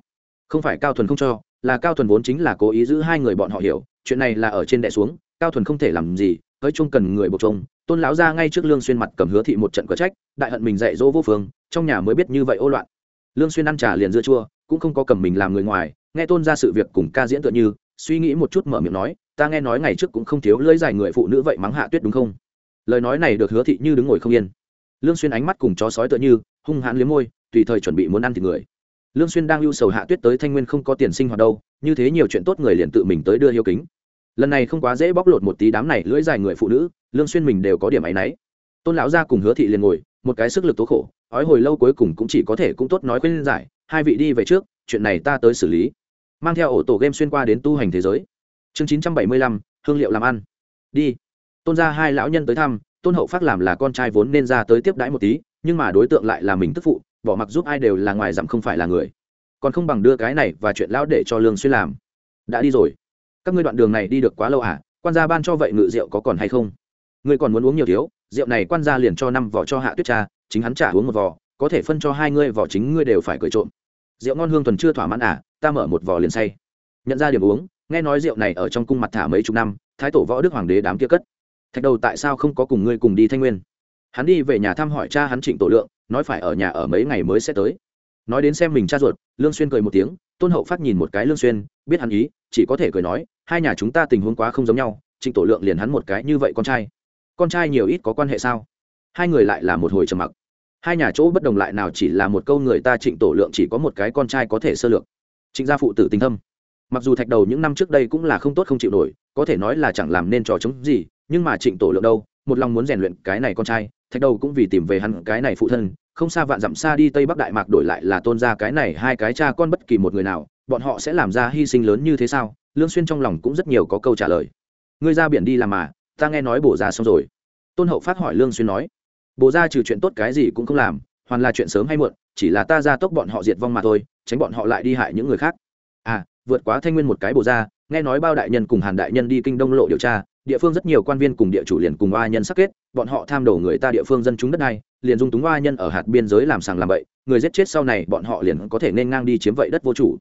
Không phải cao thuần không cho, là cao thuần vốn chính là cố ý giữ hai người bọn họ hiểu, chuyện này là ở trên đệ xuống, cao thuần không thể làm gì hỡi chung cần người buộc trông. Tôn lão ra ngay trước lương xuyên mặt cầm hứa thị một trận cờ trách, đại hận mình dạy dỗ vô phương, trong nhà mới biết như vậy ô loạn. Lương xuyên ăn trà liền dưa chua, cũng không có cầm mình làm người ngoài, nghe tôn ra sự việc cùng ca diễn tựa như, suy nghĩ một chút mở miệng nói, ta nghe nói ngày trước cũng không thiếu lưỡi dài người phụ nữ vậy mắng hạ tuyết đúng không? Lời nói này được hứa thị như đứng ngồi không yên lương xuyên ánh mắt cùng chó sói tựa như hung hãn liếm môi tùy thời chuẩn bị muốn ăn thịt người. Lương xuyên đang ưu sầu hạ tuyết tới thanh nguyên không có tiền sinh hoạt đâu như thế nhiều chuyện tốt người liền tự mình tới đưa hiếu kính. Lần này không quá dễ bóc lột một tí đám này lưỡi dài người phụ nữ lương xuyên mình đều có điểm ấy nấy tôn lão gia cùng hứa thị liền ngồi một cái sức lực tố khổ ói hồi lâu cuối cùng cũng chỉ có thể cũng tốt nói khuyên giải hai vị đi về trước chuyện này ta tới xử lý. Mang theo ổ tổ game xuyên qua đến tu hành thế giới. Chương 975, hương liệu làm ăn. Đi. Tôn gia hai lão nhân tới thăm tôn hậu phát làm là con trai vốn nên ra tới tiếp đãi một tí, nhưng mà đối tượng lại là mình tức phụ, bỏ mặc giúp ai đều là ngoài dặm không phải là người. Còn không bằng đưa cái này và chuyện lão để cho lương xuyên làm. Đã đi rồi. Các ngươi đoạn đường này đi được quá lâu à? Quan gia ban cho vậy ngự rượu có còn hay không? Ngươi còn muốn uống nhiều thiếu, rượu này quan gia liền cho năm vỏ cho hạ tuyết cha, chính hắn trả uống một vỏ, có thể phân cho hai ngươi vỏ chính ngươi đều phải cười trộm. Rượu ngon hương thuần chưa thỏa mãn à? Ta mở một vỏ liền say. Nhận ra điểm uống, nghe nói rượu này ở trong cung mặt thả mấy chục năm, thái tổ võ đức hoàng đế đám kia cất thạch đầu tại sao không có cùng ngươi cùng đi thanh nguyên? Hắn đi về nhà thăm hỏi cha hắn trịnh tổ lượng, nói phải ở nhà ở mấy ngày mới sẽ tới. Nói đến xem mình cha ruột, lương xuyên cười một tiếng, tôn hậu phát nhìn một cái lương xuyên, biết hắn ý, chỉ có thể cười nói, hai nhà chúng ta tình huống quá không giống nhau, trịnh tổ lượng liền hắn một cái như vậy con trai. Con trai nhiều ít có quan hệ sao? Hai người lại là một hồi trầm mặc. Hai nhà chỗ bất đồng lại nào chỉ là một câu người ta trịnh tổ lượng chỉ có một cái con trai có thể sơ lược. Trịnh gia phụ tử tình thâm. Mặc dù thạch đầu những năm trước đây cũng là không tốt không chịu nổi, có thể nói là chẳng làm nên trò chống gì nhưng mà trịnh tổ lượng đâu? Một lòng muốn rèn luyện cái này con trai, thạch đầu cũng vì tìm về hắn cái này phụ thân, không xa vạn dặm xa đi tây bắc đại mạc đổi lại là tôn ra cái này hai cái cha con bất kỳ một người nào, bọn họ sẽ làm ra hy sinh lớn như thế sao? Lương xuyên trong lòng cũng rất nhiều có câu trả lời. Ngươi ra biển đi làm mà, ta nghe nói bổ ra xong rồi. Tôn hậu phát hỏi lương xuyên nói. Bổ ra trừ chuyện tốt cái gì cũng không làm, hoàn là chuyện sớm hay muộn, chỉ là ta ra tốc bọn họ diệt vong mà thôi, tránh bọn họ lại đi hại những người khác. À vượt quá thanh nguyên một cái bổ ra nghe nói bao đại nhân cùng hàn đại nhân đi kinh đông lộ điều tra địa phương rất nhiều quan viên cùng địa chủ liền cùng oa nhân sắc kết, bọn họ tham đổ người ta địa phương dân chúng đất này liền dung túng oa nhân ở hạt biên giới làm sàng làm bậy, người giết chết sau này bọn họ liền có thể nên ngang đi chiếm vậy đất vô chủ.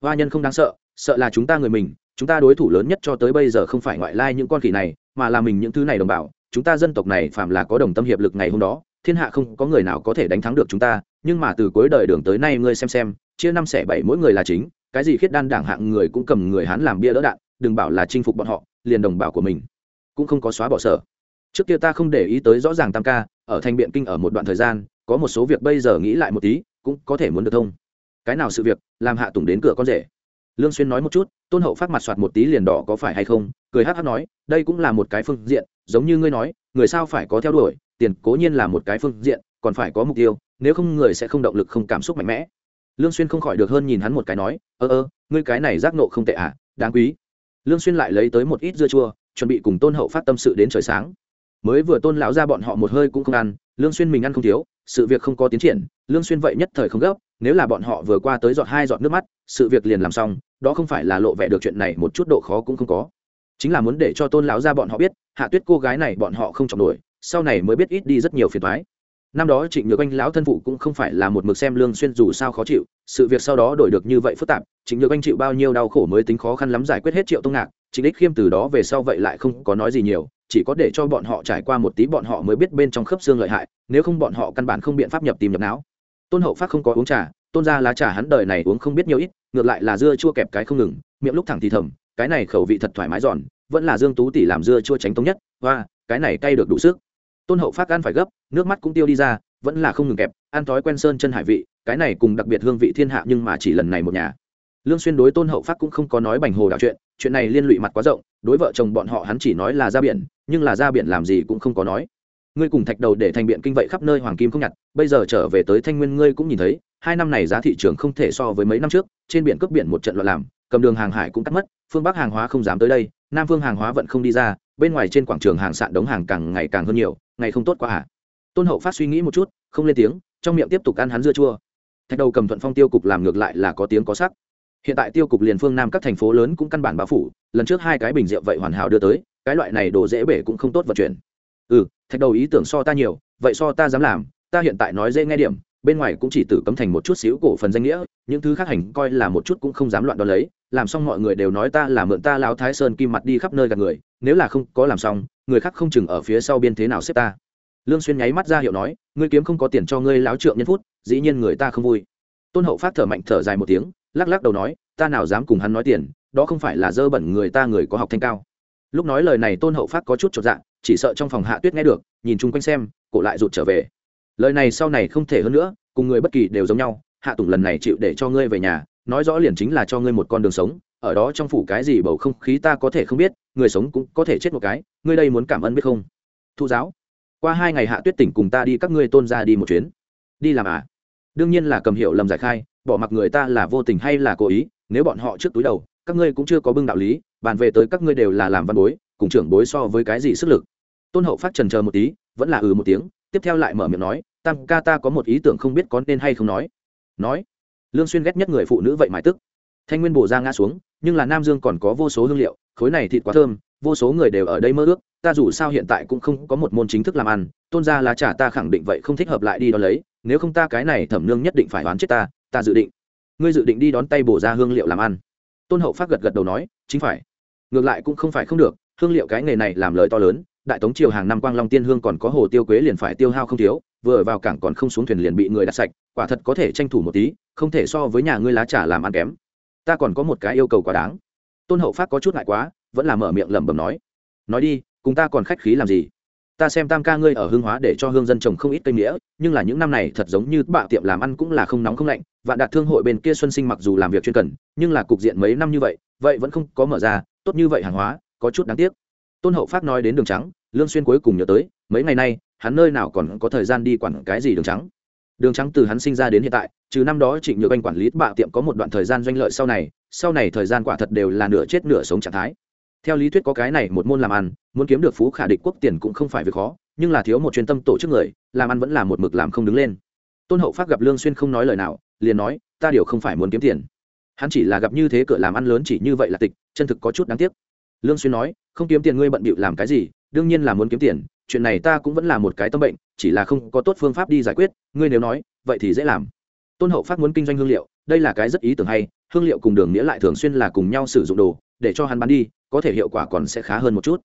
Oa nhân không đáng sợ sợ là chúng ta người mình, chúng ta đối thủ lớn nhất cho tới bây giờ không phải ngoại lai những con khỉ này, mà là mình những thứ này đồng bào, chúng ta dân tộc này phạm là có đồng tâm hiệp lực ngày hôm đó, thiên hạ không có người nào có thể đánh thắng được chúng ta, nhưng mà từ cuối đời đường tới nay ngươi xem xem, chia năm xẻ bảy mỗi người là chính, cái gì khiết đan đảng hạng người cũng cầm người hán làm bia đỡ đạn, đừng bảo là chinh phục bọn họ liền đồng bào của mình cũng không có xóa bỏ sở. Trước kia ta không để ý tới rõ ràng tam ca, ở thành biện kinh ở một đoạn thời gian, có một số việc bây giờ nghĩ lại một tí, cũng có thể muốn được thông. Cái nào sự việc, làm hạ tùng đến cửa con rể? Lương xuyên nói một chút, tôn hậu phát mặt soạt một tí liền đỏ có phải hay không, cười hắc hắc nói, đây cũng là một cái phương diện, giống như ngươi nói, người sao phải có theo đuổi, tiền cố nhiên là một cái phương diện, còn phải có mục tiêu, nếu không người sẽ không động lực, không cảm xúc mạnh mẽ. Lương xuyên không khỏi được hơn nhìn hắn một cái nói, ơ ơ, ngươi cái này giác nộ không tệ à đáng quý lương xuyên lại lấy tới một ít dưa chua, chuẩn bị cùng tôn hậu phát tâm sự đến trời sáng. Mới vừa tôn lão ra bọn họ một hơi cũng không ăn, lương xuyên mình ăn không thiếu, sự việc không có tiến triển, lương xuyên vậy nhất thời không gấp, nếu là bọn họ vừa qua tới giọt hai giọt nước mắt, sự việc liền làm xong, đó không phải là lộ vẻ được chuyện này một chút độ khó cũng không có. Chính là muốn để cho tôn lão ra bọn họ biết, hạ tuyết cô gái này bọn họ không chọn nổi, sau này mới biết ít đi rất nhiều phiền toái năm đó trịnh nhược anh lão thân phụ cũng không phải là một mực xem lương xuyên dù sao khó chịu, sự việc sau đó đổi được như vậy phức tạp, trịnh nhược anh chịu bao nhiêu đau khổ mới tính khó khăn lắm giải quyết hết triệu tông ngạc, trịnh đích khiêm từ đó về sau vậy lại không có nói gì nhiều, chỉ có để cho bọn họ trải qua một tí bọn họ mới biết bên trong khớp xương lợi hại, nếu không bọn họ căn bản không biện pháp nhập tìm nhập não. Tôn hậu phát không có uống trà, tôn gia lá trà hắn đời này uống không biết nhiều ít, ngược lại là dưa chua kẹp cái không ngừng, miệng lúc thẳng thì thầm, cái này khẩu vị thật thoải mái giòn, vẫn là dương tú tỷ làm dưa chua tránh tống nhất và cái này cay được đủ sức tôn hậu phát ăn phải gấp, nước mắt cũng tiêu đi ra, vẫn là không ngừng kẹp, ăn thói quen sơn chân hải vị, cái này cùng đặc biệt hương vị thiên hạ nhưng mà chỉ lần này một nhà. Lương xuyên đối tôn hậu phát cũng không có nói bành hồ đạo chuyện chuyện này liên lụy mặt quá rộng, đối vợ chồng bọn họ hắn chỉ nói là ra biển, nhưng là ra biển làm gì cũng không có nói. Ngươi cùng thạch đầu để thành biện kinh vậy khắp nơi hoàng kim không nhặt, bây giờ trở về tới thanh nguyên ngươi cũng nhìn thấy, hai năm này giá thị trường không thể so với mấy năm trước, trên biển cướp biển một trận loạn làm, cầm đường hàng hải cũng cắt mất, phương bắc hàng hóa không dám tới đây, nam phương hàng hóa vẫn không đi ra, bên ngoài trên quảng trường hàng sạn đống hàng càng ngày càng hơn nhiều ngày không tốt quá à? Tôn hậu phát suy nghĩ một chút, không lên tiếng, trong miệng tiếp tục ăn hắn dưa chua. Thạch đầu cầm thuận phong tiêu cục làm ngược lại là có tiếng có sắc. Hiện tại tiêu cục liền phương nam các thành phố lớn cũng căn bản bao phủ, lần trước hai cái bình rượu vậy hoàn hảo đưa tới, cái loại này đồ dễ bể cũng không tốt vận chuyển. Ừ thạch đầu ý tưởng so ta nhiều, vậy so ta dám làm, ta hiện tại nói dễ nghe điểm, bên ngoài cũng chỉ tử cấm thành một chút xíu cổ phần danh nghĩa, những thứ khác hành coi là một chút cũng không dám loạn đo lấy, làm xong mọi người đều nói ta là mượn ta lao thái sơn kim mặt đi khắp nơi gặp người, nếu là không có làm xong người khác không chừng ở phía sau biên thế nào xếp ta. Lương xuyên nháy mắt ra hiệu nói, ngươi kiếm không có tiền cho ngươi láo trượng nhân phút, dĩ nhiên người ta không vui. Tôn hậu phát thở mạnh thở dài một tiếng, lắc lắc đầu nói, ta nào dám cùng hắn nói tiền, đó không phải là dơ bẩn người ta người có học thanh cao. Lúc nói lời này tôn hậu phát có chút chột dạ chỉ sợ trong phòng hạ tuyết nghe được, nhìn chung quanh xem, cổ lại rụt trở về. Lời này sau này không thể hơn nữa, cùng người bất kỳ đều giống nhau, hạ tùng lần này chịu để cho ngươi về nhà, nói rõ liền chính là cho ngươi một con đường sống ở đó trong phủ cái gì bầu không khí ta có thể không biết, người sống cũng có thể chết một cái, ngươi đây muốn cảm ơn biết không? Thu giáo, qua hai ngày hạ tuyết tỉnh cùng ta đi các ngươi tôn ra đi một chuyến. Đi làm à? Đương nhiên là cầm hiệu lầm giải khai, bỏ mặc người ta là vô tình hay là cố ý, nếu bọn họ trước túi đầu, các ngươi cũng chưa có bưng đạo lý, bàn về tới các ngươi đều là làm văn bối, cùng trưởng bối so với cái gì sức lực. Tôn hậu phát trần chờ một tí, vẫn là ừ một tiếng, tiếp theo lại mở miệng nói, tam ca ta có một ý tưởng không biết có nên hay không nói. Nói, lương xuyên ghét nhất người phụ nữ vậy mãi tức. Thanh nguyên bổ ra ngã xuống nhưng là nam dương còn có vô số hương liệu, khối này thịt quá thơm, vô số người đều ở đây mơ ước, ta dù sao hiện tại cũng không có một môn chính thức làm ăn, tôn gia lá trà ta khẳng định vậy không thích hợp lại đi đón lấy, nếu không ta cái này thẩm nương nhất định phải đoán chết ta ta dự định, ngươi dự định đi đón tay bổ ra hương liệu làm ăn. Tôn hậu phát gật gật đầu nói, chính phải. Ngược lại cũng không phải không được, hương liệu cái nghề này làm lời to lớn, đại tống triều hàng năm quang long tiên hương còn có hồ tiêu quế liền phải tiêu hao không thiếu, vừa vào cảng còn không xuống thuyền liền bị người đặt sạch, quả thật có thể tranh thủ một tí, không thể so với nhà ngươi lá trà làm ăn kém ta còn có một cái yêu cầu quá đáng. Tôn hậu phát có chút ngại quá, vẫn là mở miệng lẩm bẩm nói. Nói đi, cùng ta còn khách khí làm gì? Ta xem tam ca ngươi ở hương hóa để cho hương dân trồng không ít cây nghĩa nhưng là những năm này thật giống như bạ tiệm làm ăn cũng là không nóng không lạnh, vạn đạt thương hội bên kia xuân sinh mặc dù làm việc chuyên cần, nhưng là cục diện mấy năm như vậy vậy vẫn không có mở ra, tốt như vậy hàng hóa, có chút đáng tiếc. Tôn hậu phát nói đến đường trắng, lương xuyên cuối cùng nhớ tới, mấy ngày nay, hắn nơi nào còn có thời gian đi quản cái gì đường trắng? Đường trắng từ hắn sinh ra đến hiện tại, trừ năm đó trịnh nhược anh quản lý bạ tiệm có một đoạn thời gian doanh lợi sau này sau này thời gian quả thật đều là nửa chết nửa sống trạng thái. Theo lý thuyết có cái này một môn làm ăn, muốn kiếm được phú khả địch quốc tiền cũng không phải việc khó, nhưng là thiếu một chuyên tâm tổ chức người, làm ăn vẫn là một mực làm không đứng lên. Tôn hậu phát gặp lương xuyên không nói lời nào, liền nói, ta điều không phải muốn kiếm tiền. Hắn chỉ là gặp như thế cửa làm ăn lớn chỉ như vậy là tịch, chân thực có chút đáng tiếc. Lương xuyên nói, không kiếm tiền ngươi bận bịu làm cái gì, đương nhiên là muốn kiếm tiền chuyện này ta cũng vẫn là một cái tâm bệnh, chỉ là không có tốt phương pháp đi giải quyết, ngươi nếu nói, vậy thì dễ làm. Tôn hậu phát muốn kinh doanh hương liệu, đây là cái rất ý tưởng hay, hương liệu cùng đường nghĩa lại thường xuyên là cùng nhau sử dụng đồ, để cho hắn bán đi, có thể hiệu quả còn sẽ khá hơn một chút.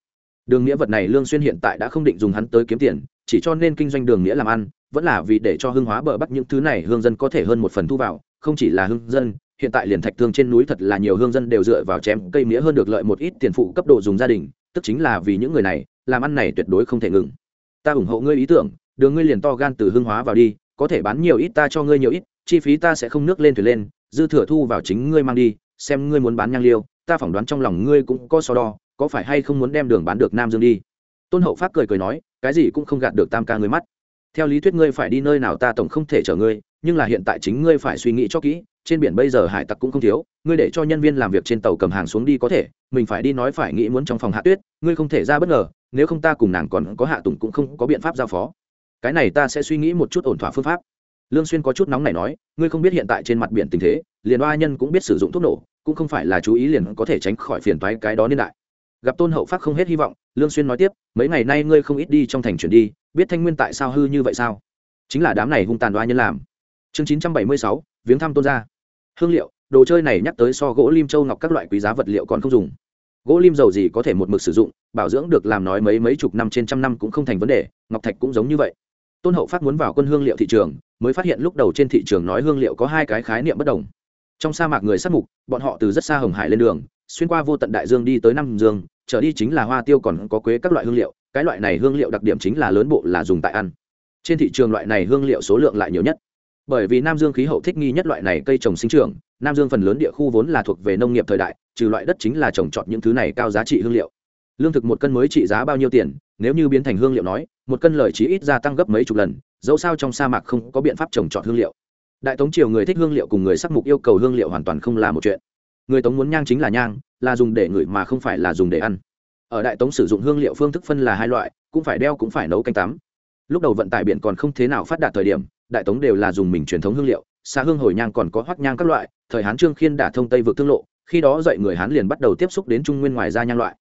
Đường nghĩa vật này lương xuyên hiện tại đã không định dùng hắn tới kiếm tiền, chỉ cho nên kinh doanh đường nghĩa làm ăn, vẫn là vì để cho hương hóa bờ bắc những thứ này hương dân có thể hơn một phần thu vào, không chỉ là hương dân, hiện tại liền thạch thương trên núi thật là nhiều hương dân đều dựa vào chém cây mía hơn được lợi một ít tiền phụ cấp độ dùng gia đình tức chính là vì những người này, làm ăn này tuyệt đối không thể ngừng. Ta ủng hộ ngươi ý tưởng, đường ngươi liền to gan từ hương hóa vào đi, có thể bán nhiều ít ta cho ngươi nhiều ít, chi phí ta sẽ không nước lên thuyền lên, dư thừa thu vào chính ngươi mang đi, xem ngươi muốn bán nhang liêu, ta phỏng đoán trong lòng ngươi cũng có so đo, có phải hay không muốn đem đường bán được nam dương đi? Tôn hậu pháp cười cười nói, cái gì cũng không gạt được tam ca ngươi mắt. Theo lý thuyết ngươi phải đi nơi nào ta tổng không thể chở ngươi, nhưng là hiện tại chính ngươi phải suy nghĩ cho kỹ trên biển bây giờ hải tặc cũng không thiếu ngươi để cho nhân viên làm việc trên tàu cầm hàng xuống đi có thể mình phải đi nói phải nghĩ muốn trong phòng hạ tuyết ngươi không thể ra bất ngờ nếu không ta cùng nàng còn có hạ tùng cũng không có biện pháp giao phó. Cái này ta sẽ suy nghĩ một chút ổn thỏa phương pháp. Lương xuyên có chút nóng này nói ngươi không biết hiện tại trên mặt biển tình thế liền oa nhân cũng biết sử dụng thuốc nổ cũng không phải là chú ý liền có thể tránh khỏi phiền toái cái đó nên đại. Gặp tôn hậu phát không hết hy vọng lương xuyên nói tiếp mấy ngày nay ngươi không ít đi trong thành chuyển đi biết thanh nguyên tại sao hư như vậy sao? Chính là đám này hung tàn oa nhân làm. Chương 976, viếng thăm tôn gia. Hương liệu, đồ chơi này nhắc tới so gỗ lim, châu ngọc các loại quý giá vật liệu còn không dùng. Gỗ lim dầu gì có thể một mực sử dụng, bảo dưỡng được làm nói mấy mấy chục năm trên trăm năm cũng không thành vấn đề, ngọc thạch cũng giống như vậy. Tôn hậu phát muốn vào quân hương liệu thị trường, mới phát hiện lúc đầu trên thị trường nói hương liệu có hai cái khái niệm bất đồng. Trong sa mạc người sát mục, bọn họ từ rất xa hồng hải lên đường, xuyên qua vô tận đại dương đi tới nam dương, trở đi chính là hoa tiêu còn có quế các loại hương liệu, cái loại này hương liệu đặc điểm chính là lớn bộ là dùng tại ăn. Trên thị trường loại này hương liệu số lượng lại nhiều nhất bởi vì nam dương khí hậu thích nghi nhất loại này cây trồng sinh trưởng, nam dương phần lớn địa khu vốn là thuộc về nông nghiệp thời đại, trừ loại đất chính là trồng trọt những thứ này cao giá trị hương liệu. Lương thực một cân mới trị giá bao nhiêu tiền, nếu như biến thành hương liệu nói, một cân lời chí ít gia tăng gấp mấy chục lần, dẫu sao trong sa mạc không có biện pháp trồng trọt hương liệu. Đại tống triều người thích hương liệu cùng người sắc mục yêu cầu hương liệu hoàn toàn không là một chuyện. Người tống muốn nhang chính là nhang, là dùng để ngửi mà không phải là dùng để ăn. Ở đại tống sử dụng hương liệu phương thức phân là hai loại, cũng phải đeo cũng phải nấu canh tắm. Lúc đầu vận tải biển còn không thế nào phát đạt thời điểm đại tống đều là dùng mình truyền thống hương liệu xa hương hồi nhang còn có hoắc nhang các loại, thời hán trương khiên đả thông tây vực thương lộ, khi đó dậy người hán liền bắt đầu tiếp xúc đến trung nguyên ngoài ra nhang loại.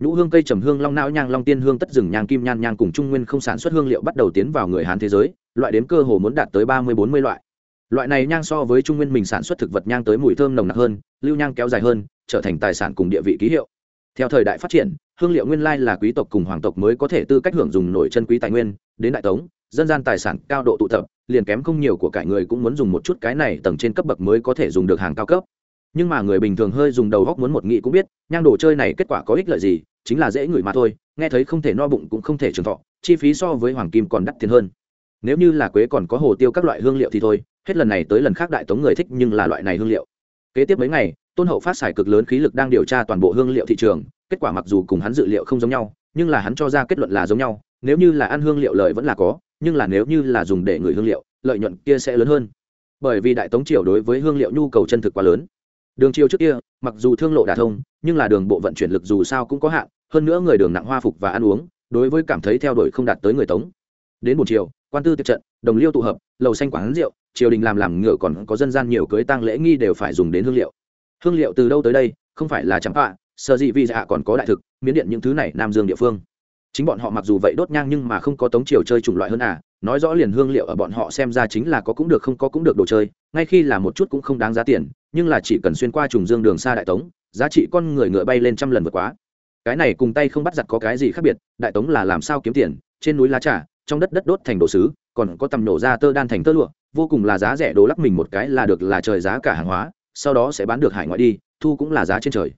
Nhũ hương cây trầm hương long não nhang long tiên hương tất rừng nhang kim nhan nhang cùng trung nguyên không sản xuất hương liệu bắt đầu tiến vào người hán thế giới, loại đếm cơ hồ muốn đạt tới ba mươi bốn mươi loại. Loại này nhang so với trung nguyên mình sản xuất thực vật nhang tới mùi thơm nồng nặc hơn, lưu nhang kéo dài hơn, trở thành tài sản cùng địa vị ký hiệu. Theo thời đại phát triển, hương liệu nguyên lai là quý tộc cùng hoàng tộc mới có thể tư cách hưởng dùng nổi chân quý tài nguyên, đến đại tống, dân gian tài sản cao độ tụ tập liền kém không nhiều của cải người cũng muốn dùng một chút cái này tầng trên cấp bậc mới có thể dùng được hàng cao cấp. Nhưng mà người bình thường hơi dùng đầu góc muốn một nghị cũng biết, nhang đồ chơi này kết quả có ích lợi gì, chính là dễ ngửi mà thôi, nghe thấy không thể no bụng cũng không thể trường thọ, chi phí so với hoàng kim còn đắt tiền hơn. Nếu như là quế còn có hồ tiêu các loại hương liệu thì thôi, hết lần này tới lần khác đại tống người thích nhưng là loại này hương liệu. Kế tiếp mấy ngày, tôn hậu phát xài cực lớn khí lực đang điều tra toàn bộ hương liệu thị trường, kết quả mặc dù cùng hắn dự liệu không giống nhau, nhưng là hắn cho ra kết luận là giống nhau, nếu như là ăn hương liệu lợi vẫn là có nhưng là nếu như là dùng để người hương liệu, lợi nhuận kia sẽ lớn hơn. Bởi vì đại tống triều đối với hương liệu nhu cầu chân thực quá lớn. Đường triều trước kia, mặc dù thương lộ đà thông, nhưng là đường bộ vận chuyển lực dù sao cũng có hạn, hơn nữa người đường nặng hoa phục và ăn uống, đối với cảm thấy theo đuổi không đạt tới người tống. Đến một chiều, quan tư tiệc trận, đồng liêu tụ hợp, lầu xanh quán rượu, triều đình làm làm ngựa còn có dân gian nhiều cưới tăng lễ nghi đều phải dùng đến hương liệu. Hương liệu từ đâu tới đây, không phải là chẳng họa sợ dị vì dạ còn có đại thực, miến điện những thứ này nam dương địa phương chính bọn họ mặc dù vậy đốt nhang nhưng mà không có tống triều chơi chủng loại hơn à nói rõ liền hương liệu ở bọn họ xem ra chính là có cũng được không có cũng được đồ chơi, ngay khi là một chút cũng không đáng giá tiền, nhưng là chỉ cần xuyên qua trùng dương đường xa đại tống, giá trị con người ngựa bay lên trăm lần vượt quá. Cái này cùng tay không bắt giặt có cái gì khác biệt, đại tống là làm sao kiếm tiền, trên núi lá trà, trong đất đất đốt thành đồ sứ, còn có tầm nổ ra tơ đan thành tơ lụa, vô cùng là giá rẻ đồ lắc mình một cái là được là trời giá cả hàng hóa, sau đó sẽ bán được hải ngoại đi, thu cũng là giá trên trời.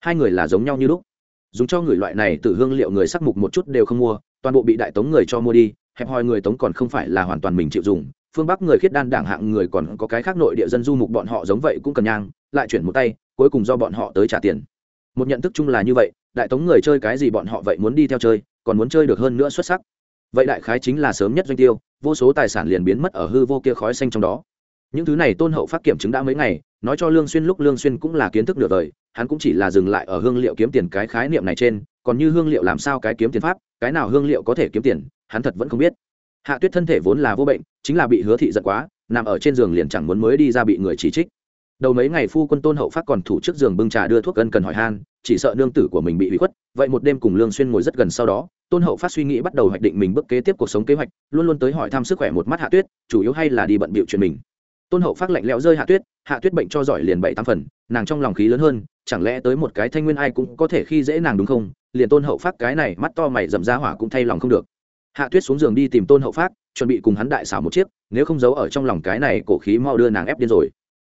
Hai người là giống nhau như lúc dùng cho người loại này từ hương liệu người sắc mục một chút đều không mua, toàn bộ bị đại tống người cho mua đi, hẹp hòi người tống còn không phải là hoàn toàn mình chịu dùng, phương bắc người khiết đan đảng hạng người còn có cái khác nội địa dân du mục bọn họ giống vậy cũng cần nhang, lại chuyển một tay, cuối cùng do bọn họ tới trả tiền. Một nhận thức chung là như vậy, đại tống người chơi cái gì bọn họ vậy muốn đi theo chơi, còn muốn chơi được hơn nữa xuất sắc. Vậy đại khái chính là sớm nhất doanh tiêu, vô số tài sản liền biến mất ở hư vô kia khói xanh trong đó những thứ này tôn hậu phát kiểm chứng đã mấy ngày, nói cho lương xuyên lúc lương xuyên cũng là kiến thức nửa đời, hắn cũng chỉ là dừng lại ở hương liệu kiếm tiền cái khái niệm này trên, còn như hương liệu làm sao cái kiếm tiền pháp, cái nào hương liệu có thể kiếm tiền, hắn thật vẫn không biết. Hạ tuyết thân thể vốn là vô bệnh, chính là bị hứa thị giận quá, nằm ở trên giường liền chẳng muốn mới đi ra bị người chỉ trích. Đầu mấy ngày phu quân tôn hậu phát còn thủ trước giường bưng trà đưa thuốc gần cần hỏi han, chỉ sợ nương tử của mình bị hủy khuất, vậy một đêm cùng lương xuyên ngồi rất gần sau đó, tôn hậu phát suy nghĩ bắt đầu hoạch định mình bước kế tiếp cuộc sống kế hoạch, luôn luôn tới hỏi thăm sức khỏe một mắt hạ tuyết, chủ yếu hay là đi bận bịu chuyện mình tôn hậu phát lạnh lẽo rơi hạ tuyết hạ tuyết bệnh cho giỏi liền bảy tám phần, nàng trong lòng khí lớn hơn, chẳng lẽ tới một cái thanh nguyên ai cũng có thể khi dễ nàng đúng không? Liền tôn hậu phát cái này mắt to mày dậm ra hỏa cũng thay lòng không được. Hạ tuyết xuống giường đi tìm tôn hậu phát chuẩn bị cùng hắn đại xảo một chiếc, nếu không giấu ở trong lòng cái này cổ khí mau đưa nàng ép điên rồi.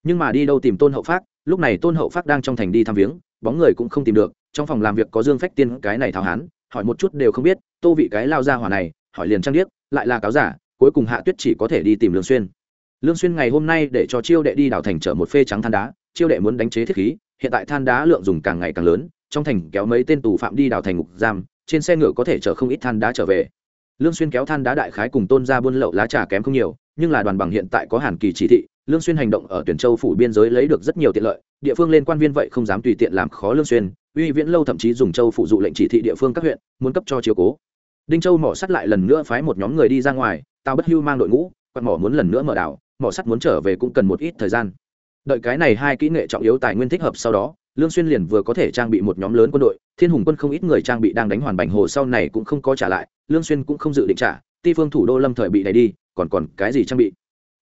Nhưng mà đi đâu tìm tôn hậu phát lúc này tôn hậu phát đang trong thành đi thăm viếng, bóng người cũng không tìm được, trong phòng làm việc có dương phách tiên cái này thảo hán, hỏi một chút đều không biết, tô vị cái lao ra hỏa này, hỏi liền trang điếc, lại là cáo giả, cuối cùng hạ tuyết chỉ có thể đi tìm lương xuyên lương xuyên ngày hôm nay để cho chiêu đệ đi đào thành chở một phê trắng than đá, chiêu đệ muốn đánh chế thiết khí, hiện tại than đá lượng dùng càng ngày càng lớn, trong thành kéo mấy tên tù phạm đi đào thành ngục giam, trên xe ngựa có thể chở không ít than đá trở về. Lương xuyên kéo than đá đại khái cùng tôn gia buôn lậu lá trà kém không nhiều, nhưng là đoàn bằng hiện tại có hàn kỳ chỉ thị, lương xuyên hành động ở tuyển châu phủ biên giới lấy được rất nhiều tiện lợi, địa phương lên quan viên vậy không dám tùy tiện làm khó lương xuyên, uy viễn lâu thậm chí dùng châu phụ dụ lệnh chỉ thị địa phương các huyện, muốn cấp cho chiếu cố. Đinh châu mỏ sắt lại lần nữa phái một nhóm người đi ra ngoài tao bất hưu mang đội ngũ quan mỏ muốn lần nữa mở đảo mỏ sắt muốn trở về cũng cần một ít thời gian. Đợi cái này hai kỹ nghệ trọng yếu tài nguyên thích hợp sau đó, lương xuyên liền vừa có thể trang bị một nhóm lớn quân đội, thiên hùng quân không ít người trang bị đang đánh hoàn bành hồ sau này cũng không có trả lại, lương xuyên cũng không dự định trả, ti phương thủ đô lâm thời bị đẩy đi, còn còn cái gì trang bị?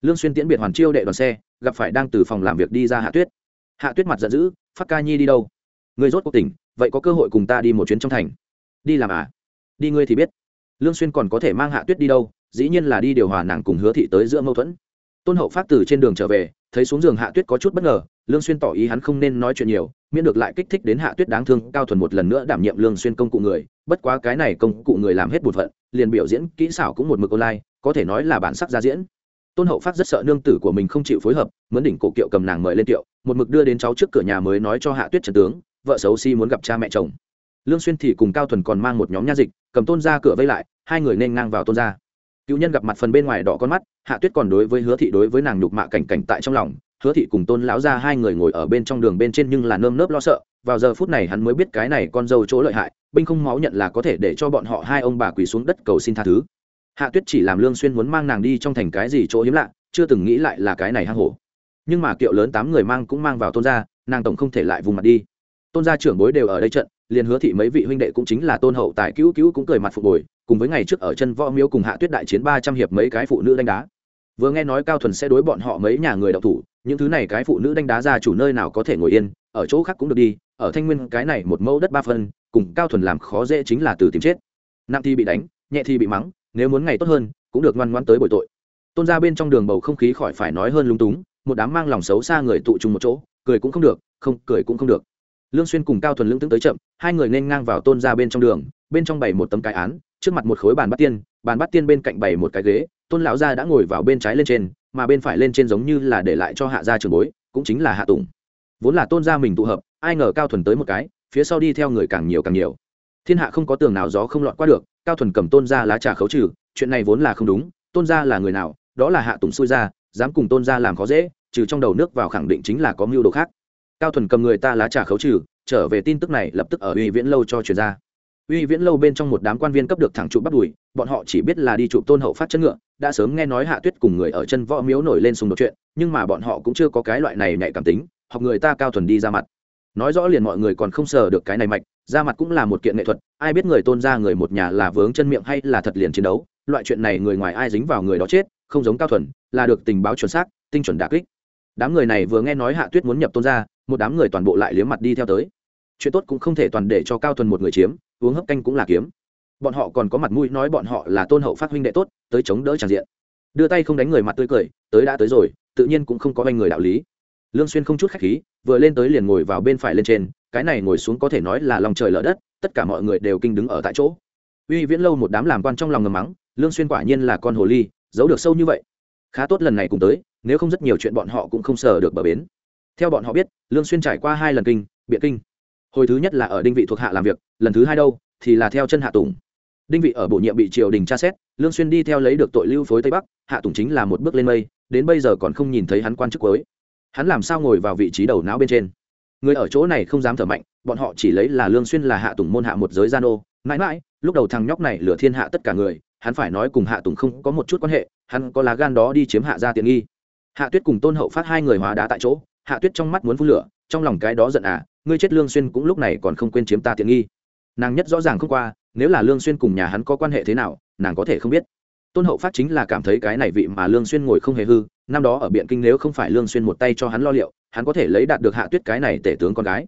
Lương xuyên tiễn biệt hoàn chiêu đệ đoàn xe, gặp phải đang từ phòng làm việc đi ra hạ tuyết. Hạ tuyết mặt giận dữ, phát ca nhi đi đâu? Người rốt cuộc tỉnh, vậy có cơ hội cùng ta đi một chuyến trong thành. Đi làm à? Đi ngươi thì biết. Lương xuyên còn có thể mang hạ tuyết đi đâu, dĩ nhiên là đi điều hòa nàng cùng hứa thị tới giữa mâu thuẫn tôn hậu phát từ trên đường trở về, thấy xuống giường hạ tuyết có chút bất ngờ, lương xuyên tỏ ý hắn không nên nói chuyện nhiều, miễn được lại kích thích đến hạ tuyết đáng thương, cao thuần một lần nữa đảm nhiệm lương xuyên công cụ người, bất quá cái này công cụ người làm hết bổn phận, liền biểu diễn kỹ xảo cũng một mực online, có thể nói là bản sắc ra diễn. Tôn hậu phát rất sợ nương tử của mình không chịu phối hợp, muốn đỉnh cổ kiệu cầm nàng mời lên kiệu một mực đưa đến cháu trước cửa nhà mới nói cho hạ tuyết trần tướng, vợ xấu si muốn gặp cha mẹ chồng. Lương xuyên thì cùng cao thuần còn mang một nhóm nha dịch, cầm tôn ra cửa vây lại, hai người nên ngang vào tôn ra cựu nhân gặp mặt phần bên ngoài đỏ con mắt, hạ tuyết còn đối với hứa thị đối với nàng nhục mạ cảnh cảnh tại trong lòng. Hứa thị cùng tôn lão ra hai người ngồi ở bên trong đường bên trên nhưng là nơm nớp lo sợ. Vào giờ phút này hắn mới biết cái này con dâu chỗ lợi hại, binh không máu nhận là có thể để cho bọn họ hai ông bà quỳ xuống đất cầu xin tha thứ. Hạ tuyết chỉ làm lương xuyên muốn mang nàng đi trong thành cái gì chỗ hiếm lạ, chưa từng nghĩ lại là cái này hang hổ. Nhưng mà kiệu lớn tám người mang cũng mang vào tôn gia, nàng tổng không thể lại vùng mặt đi. Tôn gia trưởng bối đều ở đây trận, liền hứa thị mấy vị huynh đệ cũng chính là tôn hậu tài cứu cứu cũng cười mặt phục bồi cùng với ngày trước ở chân võ miếu cùng hạ tuyết đại chiến ba trăm hiệp mấy cái phụ nữ đánh đá. Vừa nghe nói cao thuần sẽ đối bọn họ mấy nhà người đọc thủ, những thứ này cái phụ nữ đánh đá ra chủ nơi nào có thể ngồi yên, ở chỗ khác cũng được đi, ở thanh nguyên cái này một mẫu đất ba phân, cùng cao thuần làm khó dễ chính là từ tìm chết. Nặng thì bị đánh, nhẹ thì bị mắng, nếu muốn ngày tốt hơn, cũng được ngoan ngoan tới bồi tội. Tôn ra bên trong đường bầu không khí khỏi phải nói hơn lung túng, một đám mang lòng xấu xa người tụ chung một chỗ, cười cũng không được, không, cười cũng không được lương xuyên cùng cao thuần lưỡng tướng tới chậm, hai người nên ngang vào tôn ra bên trong đường, bên trong bày một tấm cái án, trước mặt một khối bàn bát tiên, bàn bát tiên bên cạnh bày một cái ghế, tôn lão gia đã ngồi vào bên trái lên trên, mà bên phải lên trên giống như là để lại cho hạ gia trường bối, cũng chính là hạ tùng. Vốn là tôn gia mình tụ hợp, ai ngờ cao thuần tới một cái, phía sau đi theo người càng nhiều càng nhiều. Thiên hạ không có tường nào gió không lọt qua được, cao thuần cầm tôn gia lá trà khấu trừ, chuyện này vốn là không đúng, tôn gia là người nào, đó là hạ tùng xui ra, dám cùng tôn gia làm khó dễ, trừ trong đầu nước vào khẳng định chính là có mưu đồ khác cao thuần cầm người ta lá trà khấu trừ, trở về tin tức này lập tức ở uy viễn lâu cho truyền ra. Uy viễn lâu bên trong một đám quan viên cấp được thẳng trụ bắt đùi bọn họ chỉ biết là đi trụ tôn hậu phát chân ngựa, đã sớm nghe nói hạ tuyết cùng người ở chân võ miếu nổi lên xung đột chuyện, nhưng mà bọn họ cũng chưa có cái loại này nhạy cảm tính, học người ta cao thuần đi ra mặt. Nói rõ liền mọi người còn không sờ được cái này mạch, ra mặt cũng là một kiện nghệ thuật, ai biết người tôn ra người một nhà là vướng chân miệng hay là thật liền chiến đấu, loại chuyện này người ngoài ai dính vào người đó chết, không giống cao thuần, là được tình báo chuẩn xác, tinh chuẩn đà kích. Đám người này vừa nghe nói hạ tuyết muốn nhập tôn ra một đám người toàn bộ lại liếm mặt đi theo tới. Chuyện tốt cũng không thể toàn để cho cao thuần một người chiếm, uống hấp canh cũng là kiếm. Bọn họ còn có mặt mũi nói bọn họ là tôn hậu phát huynh đệ tốt, tới chống đỡ tràn diện. Đưa tay không đánh người mặt tươi cười, tới đã tới rồi, tự nhiên cũng không có anh người đạo lý. Lương xuyên không chút khách khí, vừa lên tới liền ngồi vào bên phải lên trên, cái này ngồi xuống có thể nói là lòng trời lở đất, tất cả mọi người đều kinh đứng ở tại chỗ. Uy viễn lâu một đám làm quan trong lòng ngầm mắng, lương xuyên quả nhiên là con hồ ly, giấu được sâu như vậy. Khá tốt lần này cùng tới, nếu không rất nhiều chuyện bọn họ cũng không sờ được bờ bến theo bọn họ biết, lương xuyên trải qua hai lần kinh, biện kinh. Hồi thứ nhất là ở đinh vị thuộc hạ làm việc, lần thứ hai đâu, thì là theo chân hạ tùng. Đinh vị ở bổ nhiệm bị triều đình tra xét, lương xuyên đi theo lấy được tội lưu phối tây bắc, hạ tùng chính là một bước lên mây, đến bây giờ còn không nhìn thấy hắn quan chức cuối. Hắn làm sao ngồi vào vị trí đầu não bên trên? Người ở chỗ này không dám thở mạnh, bọn họ chỉ lấy là lương xuyên là hạ tùng môn hạ một giới gian ô. Mãi mãi, lúc đầu thằng nhóc này lừa thiên hạ tất cả người, hắn phải nói cùng hạ tùng không có một chút quan hệ, hắn có lá gan đó đi chiếm hạ gia tiện nghi. Hạ tuyết cùng tôn hậu phát hai người hóa đá tại chỗ hạ tuyết trong mắt muốn phun lửa, trong lòng cái đó giận à ngươi chết lương xuyên cũng lúc này còn không quên chiếm ta tiện nghi. Nàng nhất rõ ràng không qua, nếu là lương xuyên cùng nhà hắn có quan hệ thế nào, nàng có thể không biết. Tôn hậu phát chính là cảm thấy cái này vị mà lương xuyên ngồi không hề hư, năm đó ở biện kinh nếu không phải lương xuyên một tay cho hắn lo liệu, hắn có thể lấy đạt được hạ tuyết cái này tể tướng con gái.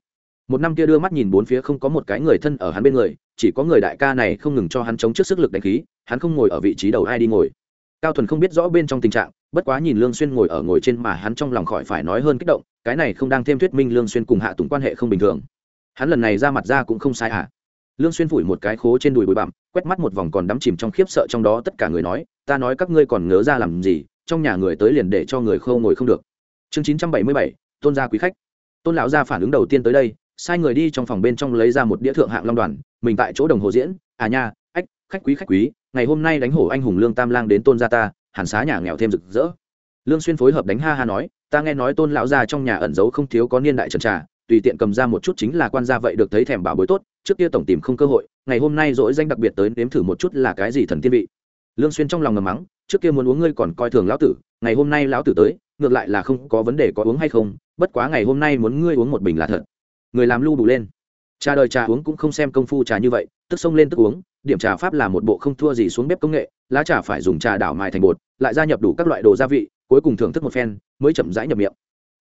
Một năm kia đưa mắt nhìn bốn phía không có một cái người thân ở hắn bên người, chỉ có người đại ca này không ngừng cho hắn chống trước sức lực đánh khí, hắn không ngồi ở vị trí đầu ai đi ngồi. Cao thuần không biết rõ bên trong tình trạng bất quá nhìn lương xuyên ngồi ở ngồi trên mà hắn trong lòng khỏi phải nói hơn kích động cái này không đang thêm thuyết minh lương xuyên cùng hạ tùng quan hệ không bình thường. Hắn lần này ra mặt ra cũng không sai à? Lương xuyên phủi một cái khố trên đùi bụi bặm quét mắt một vòng còn đắm chìm trong khiếp sợ trong đó tất cả người nói ta nói các ngươi còn ngớ ra làm gì trong nhà người tới liền để cho người khâu ngồi không được. Chương 977, tôn gia quý khách. Tôn lão gia phản ứng đầu tiên tới đây sai người đi trong phòng bên trong lấy ra một đĩa thượng hạng long đoàn mình tại chỗ đồng hồ diễn à nha ách khách quý khách quý ngày hôm nay đánh hổ anh hùng lương tam lang đến tôn gia ta hàn xá nhà nghèo thêm rực rỡ. Lương xuyên phối hợp đánh ha ha nói, ta nghe nói tôn lão gia trong nhà ẩn giấu không thiếu có niên đại trần trà, tùy tiện cầm ra một chút chính là quan gia vậy được thấy thèm bảo bối tốt, trước kia tổng tìm không cơ hội, ngày hôm nay dỗi danh đặc biệt tới nếm thử một chút là cái gì thần tiên vị. Lương xuyên trong lòng ngầm mắng, trước kia muốn uống ngươi còn coi thường lão tử, ngày hôm nay lão tử tới, ngược lại là không có vấn đề có uống hay không, bất quá ngày hôm nay muốn ngươi uống một bình là thật. Người làm lưu đủ lên trà đời trà uống cũng không xem công phu trà như vậy, tức xông lên tức uống, điểm trà pháp là một bộ không thua gì xuống bếp công nghệ, lá trà phải dùng trà đảo mài thành bột, lại gia nhập đủ các loại đồ gia vị, cuối cùng thưởng thức một phen, mới chậm rãi nhập miệng.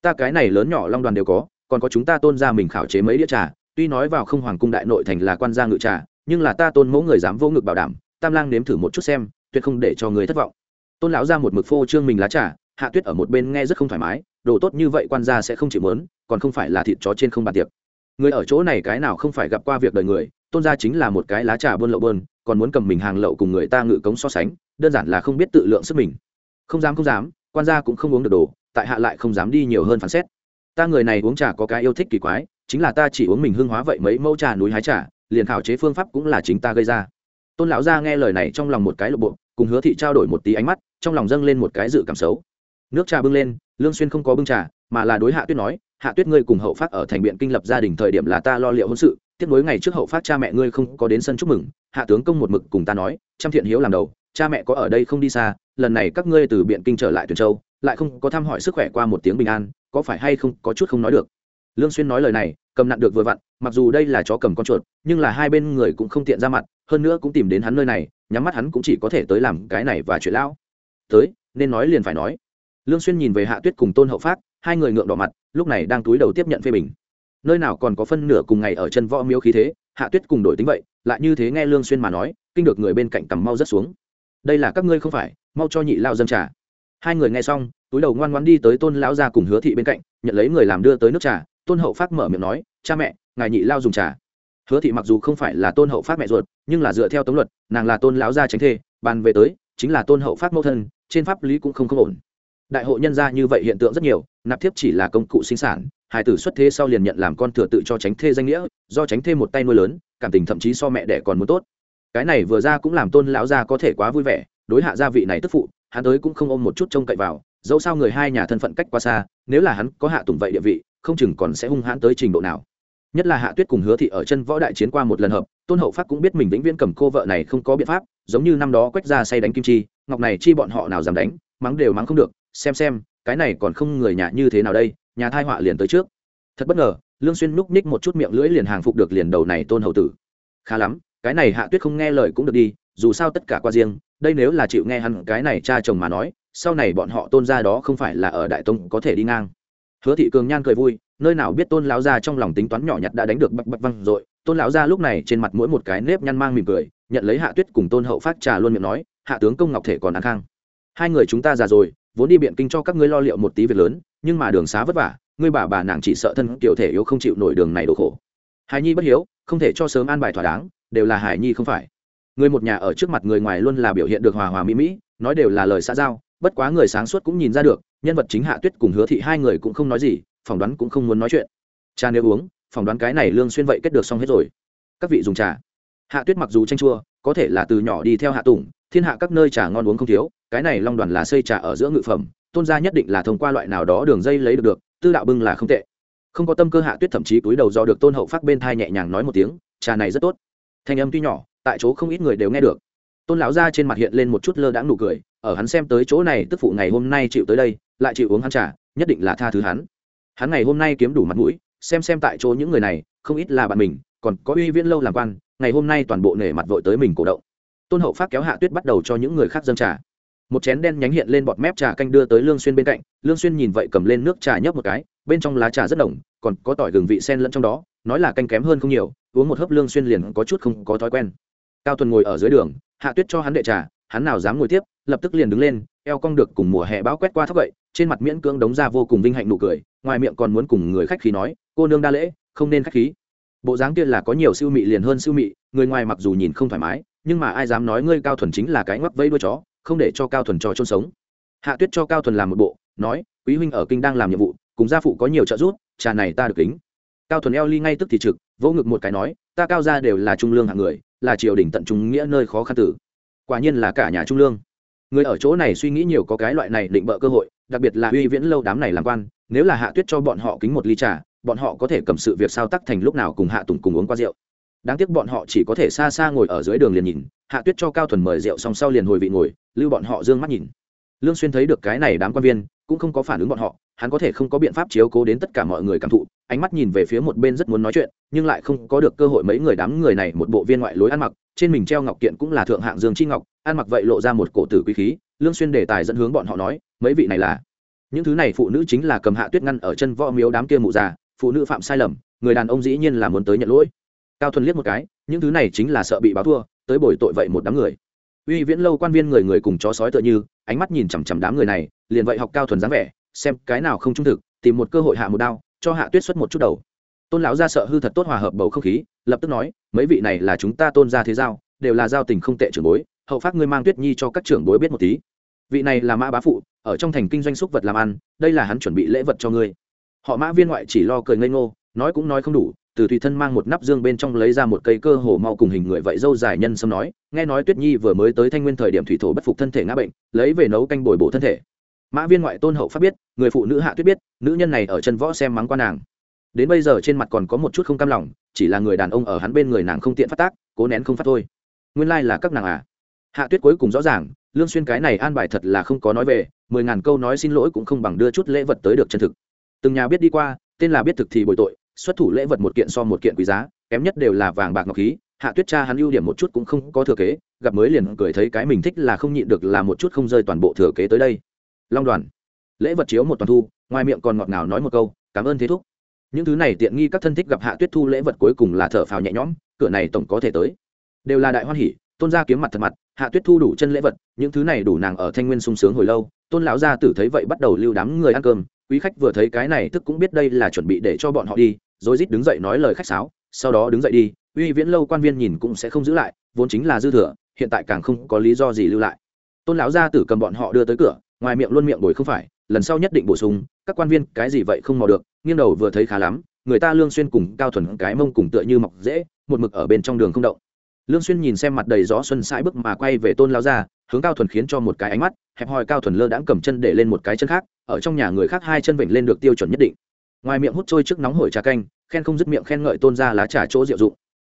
Ta cái này lớn nhỏ long đoàn đều có, còn có chúng ta tôn ra mình khảo chế mấy đĩa trà, tuy nói vào không hoàng cung đại nội thành là quan gia ngự trà, nhưng là ta tôn mẫu người dám vô ngực bảo đảm, tam lang nếm thử một chút xem, tuyệt không để cho người thất vọng. Tôn lão ra một mực phô trương mình lá trà, hạ tuyết ở một bên nghe rất không thoải mái, đồ tốt như vậy quan gia sẽ không chịu mớn, còn không phải là thịt chó trên không bàn tiệc người ở chỗ này cái nào không phải gặp qua việc đời người, tôn gia chính là một cái lá trà buôn lậu bơn, còn muốn cầm mình hàng lậu cùng người ta ngự cống so sánh, đơn giản là không biết tự lượng sức mình. Không dám không dám, quan gia cũng không uống được đồ, tại hạ lại không dám đi nhiều hơn phán xét. Ta người này uống trà có cái yêu thích kỳ quái, chính là ta chỉ uống mình hương hóa vậy mấy mẫu trà núi hái trà, liền khảo chế phương pháp cũng là chính ta gây ra. Tôn lão gia nghe lời này trong lòng một cái lộ bộ, cùng hứa thị trao đổi một tí ánh mắt, trong lòng dâng lên một cái dự cảm xấu. Nước trà bưng lên, lương xuyên không có bưng trà, mà là đối hạ tuyết nói hạ tuyết ngươi cùng hậu phát ở thành biện kinh lập gia đình thời điểm là ta lo liệu hôn sự tiếp nối ngày trước hậu phát cha mẹ ngươi không có đến sân chúc mừng, hạ tướng công một mực cùng ta nói, trăm thiện hiếu làm đầu, cha mẹ có ở đây không đi xa, lần này các ngươi từ biện kinh trở lại tuyển châu, lại không có thăm hỏi sức khỏe qua một tiếng bình an, có phải hay không có chút không nói được? Lương xuyên nói lời này, cầm nặng được vừa vặn, mặc dù đây là chó cầm con chuột, nhưng là hai bên người cũng không tiện ra mặt, hơn nữa cũng tìm đến hắn nơi này, nhắm mắt hắn cũng chỉ có thể tới làm cái này và chuyện lão. Tới, nên nói liền phải nói. Lương xuyên nhìn về hạ tuyết cùng tôn hậu phát hai người ngượng đỏ mặt, lúc này đang túi đầu tiếp nhận phê bình. Nơi nào còn có phân nửa cùng ngày ở chân võ miếu khí thế, hạ tuyết cùng đổi tính vậy, lại như thế nghe lương xuyên mà nói, kinh được người bên cạnh cầm mau rất xuống. Đây là các ngươi không phải, mau cho nhị lao dâng trà. Hai người nghe xong, túi đầu ngoan ngoãn đi tới tôn lão gia cùng hứa thị bên cạnh, nhận lấy người làm đưa tới nước trà, tôn hậu phát mở miệng nói, cha mẹ, ngài nhị lao dùng trà. Hứa thị mặc dù không phải là tôn hậu phát mẹ ruột, nhưng là dựa theo tống luật, nàng là tôn lão gia tránh thê, bàn về tới, chính là tôn hậu phát mẫu thân, trên pháp lý cũng không không ổn đại hội nhân gia như vậy hiện tượng rất nhiều, nạp thiếp chỉ là công cụ sinh sản hải tử xuất thế sau liền nhận làm con thừa tự cho tránh thê danh nghĩa, do tránh thê một tay nuôi lớn, cảm tình thậm chí so mẹ đẻ còn muốn tốt. Cái này vừa ra cũng làm tôn lão gia có thể quá vui vẻ, đối hạ gia vị này tức phụ, hắn tới cũng không ôm một chút trông cậy vào, dẫu sao người hai nhà thân phận cách quá xa, nếu là hắn có hạ tùng vậy địa vị, không chừng còn sẽ hung hãn tới trình độ nào. Nhất là hạ tuyết cùng hứa thị ở chân võ đại chiến qua một lần hợp, tôn hậu pháp cũng biết mình vĩnh viễn cầm cô vợ này không có biện pháp, giống như năm đó quách ra say đánh kim chi, ngọc này chi bọn họ nào dám đánh, mắng đều mắng không được xem xem, cái này còn không người nhà như thế nào đây, nhà thai họa liền tới trước. Thật bất ngờ, lương xuyên núp ních một chút miệng lưỡi liền hàng phục được liền đầu này tôn hậu tử. Khá lắm, cái này hạ tuyết không nghe lời cũng được đi, dù sao tất cả qua riêng, đây nếu là chịu nghe hắn cái này cha chồng mà nói, sau này bọn họ tôn gia đó không phải là ở đại tông có thể đi ngang. Hứa thị cường nhan cười vui, nơi nào biết tôn lão gia trong lòng tính toán nhỏ nhặt đã đánh được bậc bậc văng rồi, tôn lão gia lúc này trên mặt mỗi một cái nếp nhăn mang mỉm cười, nhận lấy hạ tuyết cùng tôn hậu phát trà luôn miệng nói, hạ tướng công ngọc thể còn ăn khang. Hai người chúng ta già rồi vốn đi biện kinh cho các ngươi lo liệu một tí việc lớn, nhưng mà đường xá vất vả, ngươi bà bà nàng chỉ sợ thân kiểu thể yếu không chịu nổi đường này đổ khổ. Hải nhi bất hiếu, không thể cho sớm an bài thỏa đáng, đều là hải nhi không phải. Người một nhà ở trước mặt người ngoài luôn là biểu hiện được hòa hòa mỹ mỹ, nói đều là lời xã giao, bất quá người sáng suốt cũng nhìn ra được, nhân vật chính hạ tuyết cùng hứa thị hai người cũng không nói gì, phỏng đoán cũng không muốn nói chuyện. Cha nếu uống, phỏng đoán cái này lương xuyên vậy kết được xong hết rồi. Các vị dùng trà. Hạ tuyết mặc dù tranh chua, có thể là từ nhỏ đi theo hạ tùng, thiên hạ các nơi trà ngon uống không thiếu cái này long đoàn là xây trà ở giữa ngự phẩm, tôn gia nhất định là thông qua loại nào đó đường dây lấy được được, tư đạo bưng là không tệ. Không có tâm cơ hạ tuyết thậm chí túi đầu do được tôn hậu phát bên thai nhẹ nhàng nói một tiếng, trà này rất tốt. Thanh âm tuy nhỏ, tại chỗ không ít người đều nghe được. Tôn lão gia trên mặt hiện lên một chút lơ đãng nụ cười, ở hắn xem tới chỗ này, tức phụ ngày hôm nay chịu tới đây, lại chịu uống hắn trà, nhất định là tha thứ hắn. Hắn ngày hôm nay kiếm đủ mặt mũi, xem xem tại chỗ những người này, không ít là bạn mình, còn có uy viễn lâu làm quan, ngày hôm nay toàn bộ nể mặt vội tới mình cổ động. Tôn hậu phát kéo hạ tuyết bắt đầu cho những người khác dâng trà một chén đen nhánh hiện lên bọt mép trà canh đưa tới lương xuyên bên cạnh. Lương xuyên nhìn vậy cầm lên nước trà nhấp một cái, bên trong lá trà rất nồng, còn có tỏi gừng vị sen lẫn trong đó, nói là canh kém hơn không nhiều, uống một hớp lương xuyên liền có chút không có thói quen. Cao tuần ngồi ở dưới đường, hạ tuyết cho hắn đệ trà, hắn nào dám ngồi tiếp, lập tức liền đứng lên, eo cong được cùng mùa hè bão quét qua thóc vậy trên mặt miễn cưỡng đống ra vô cùng vinh hạnh nụ cười, ngoài miệng còn muốn cùng người khách khí nói, cô nương đa lễ, không nên khách khí. Bộ dáng kia là có nhiều siêu mị liền hơn siêu mị, người ngoài mặc dù nhìn không thoải mái, nhưng mà ai dám nói ngươi cao thuần chính là cái ngoắc vây đuôi chó không để cho cao thuần trò chôn sống. Hạ tuyết cho cao thuần làm một bộ, nói, quý huynh ở kinh đang làm nhiệm vụ, cùng gia phụ có nhiều trợ giúp, trà này ta được kính. Cao thuần eo ly ngay tức thì trực, vỗ ngực một cái nói, ta cao ra đều là trung lương hạng người, là triều đình tận trung nghĩa nơi khó khăn tử. Quả nhiên là cả nhà trung lương. Người ở chỗ này suy nghĩ nhiều có cái loại này định bợ cơ hội, đặc biệt là uy viễn lâu đám này làm quan, nếu là hạ tuyết cho bọn họ kính một ly trà, bọn họ có thể cầm sự việc sao tắc thành lúc nào cùng hạ tùng cùng uống qua rượu. Đáng tiếc bọn họ chỉ có thể xa xa ngồi ở dưới đường liền nhìn, hạ tuyết cho cao thuần mời rượu xong sau liền hồi vị ngồi lưu bọn họ d ư ơ n g mắt nhìn. Lương xuyên thấy được cái này đám quan viên, cũng không có phản ứng bọn họ, hắn có thể không có biện pháp chiếu cố đến tất cả mọi người cảm thụ, ánh mắt nhìn về phía một bên rất muốn nói chuyện, nhưng lại không có được cơ hội mấy người đám người này một bộ viên ngoại lối ăn mặc, trên mình treo ngọc kiện cũng là thượng hạng dương chi ngọc, ăn mặc vậy lộ ra một cổ tử quý khí, lương xuyên đề tài dẫn hướng bọn họ nói, mấy vị này là, những thứ này phụ nữ chính là cầm hạ tuyết ngăn ở chân võ miếu đám kia mụ già, phụ nữ phạm sai lầm, người đàn ông dĩ nhiên là muốn tới nhận lỗi. Cao thuần liếc một cái, những thứ này chính là sợ bị báo thua, tới bồi tội vậy một đám người uy viễn lâu quan viên người người cùng chó sói tựa như, ánh mắt nhìn chằm chằm đám người này, liền vậy học cao thuần dáng vẻ, xem cái nào không trung thực, tìm một cơ hội hạ một đao, cho hạ tuyết xuất một chút đầu. Tôn lão ra sợ hư thật tốt hòa hợp bầu không khí, lập tức nói, mấy vị này là chúng ta tôn ra thế giao, đều là giao tình không tệ trưởng bối, hậu phát ngươi mang tuyết nhi cho các trưởng bối biết một tí. Vị này là mã bá phụ, ở trong thành kinh doanh xúc vật làm ăn, đây là hắn chuẩn bị lễ vật cho ngươi. Họ mã viên ngoại chỉ lo cười ngây ngô, nói cũng nói không đủ từ tùy thân mang một nắp dương bên trong lấy ra một cây cơ hồ mau cùng hình người vậy dâu dài nhân sâm nói, nghe nói tuyết nhi vừa mới tới thanh nguyên thời điểm thủy thổ bất phục thân thể ngã bệnh, lấy về nấu canh bồi bổ thân thể. Mã viên ngoại tôn hậu pháp biết, người phụ nữ hạ tuyết biết, nữ nhân này ở chân võ xem mắng qua nàng. Đến bây giờ trên mặt còn có một chút không cam lòng, chỉ là người đàn ông ở hắn bên người nàng không tiện phát tác, cố nén không phát thôi. Nguyên lai là các nàng à. Hạ tuyết cuối cùng rõ ràng, lương xuyên cái này an bài thật là không có nói về, mười ngàn câu nói xin lỗi cũng không bằng đưa chút lễ vật tới được chân thực. Từng nhà biết đi qua, tên là biết thực thì bồi tội xuất thủ lễ vật một kiện so một kiện quý giá, kém nhất đều là vàng bạc ngọc khí. Hạ tuyết cha hắn ưu điểm một chút cũng không có thừa kế, gặp mới liền cười thấy cái mình thích là không nhịn được là một chút không rơi toàn bộ thừa kế tới đây. Long đoàn, lễ vật chiếu một toàn thu, ngoài miệng còn ngọt ngào nói một câu, cảm ơn thế thúc. Những thứ này tiện nghi các thân thích gặp hạ tuyết thu lễ vật cuối cùng là thở phào nhẹ nhõm, cửa này tổng có thể tới. Đều là đại hoan hỉ, tôn gia kiếm mặt thật mặt, hạ tuyết thu đủ chân lễ vật, những thứ này đủ nàng ở thanh nguyên sung sướng hồi lâu. Tôn lão gia tử thấy vậy bắt đầu lưu đám người ăn cơm, quý khách vừa thấy cái này tức cũng biết đây là chuẩn bị để cho bọn họ đi rồi rít đứng dậy nói lời khách sáo, sau đó đứng dậy đi, uy viễn lâu quan viên nhìn cũng sẽ không giữ lại, vốn chính là dư thừa, hiện tại càng không có lý do gì lưu lại. Tôn lão gia tử cầm bọn họ đưa tới cửa, ngoài miệng luôn miệng bồi không phải, lần sau nhất định bổ sung, các quan viên cái gì vậy không mò được, nghiêng đầu vừa thấy khá lắm, người ta lương xuyên cùng cao thuần cái mông cùng tựa như mọc dễ, một mực ở bên trong đường không động. Lương xuyên nhìn xem mặt đầy gió xuân sãi bước mà quay về tôn lão gia, hướng cao thuần khiến cho một cái ánh mắt, hẹp hòi cao thuần lơ đãng cầm chân để lên một cái chân khác, ở trong nhà người khác hai chân vịnh lên được tiêu chuẩn nhất định. Ngoài miệng hút trôi trước nóng hổi trà canh khen không dứt miệng khen ngợi tôn ra lá trà chỗ diệu dụng.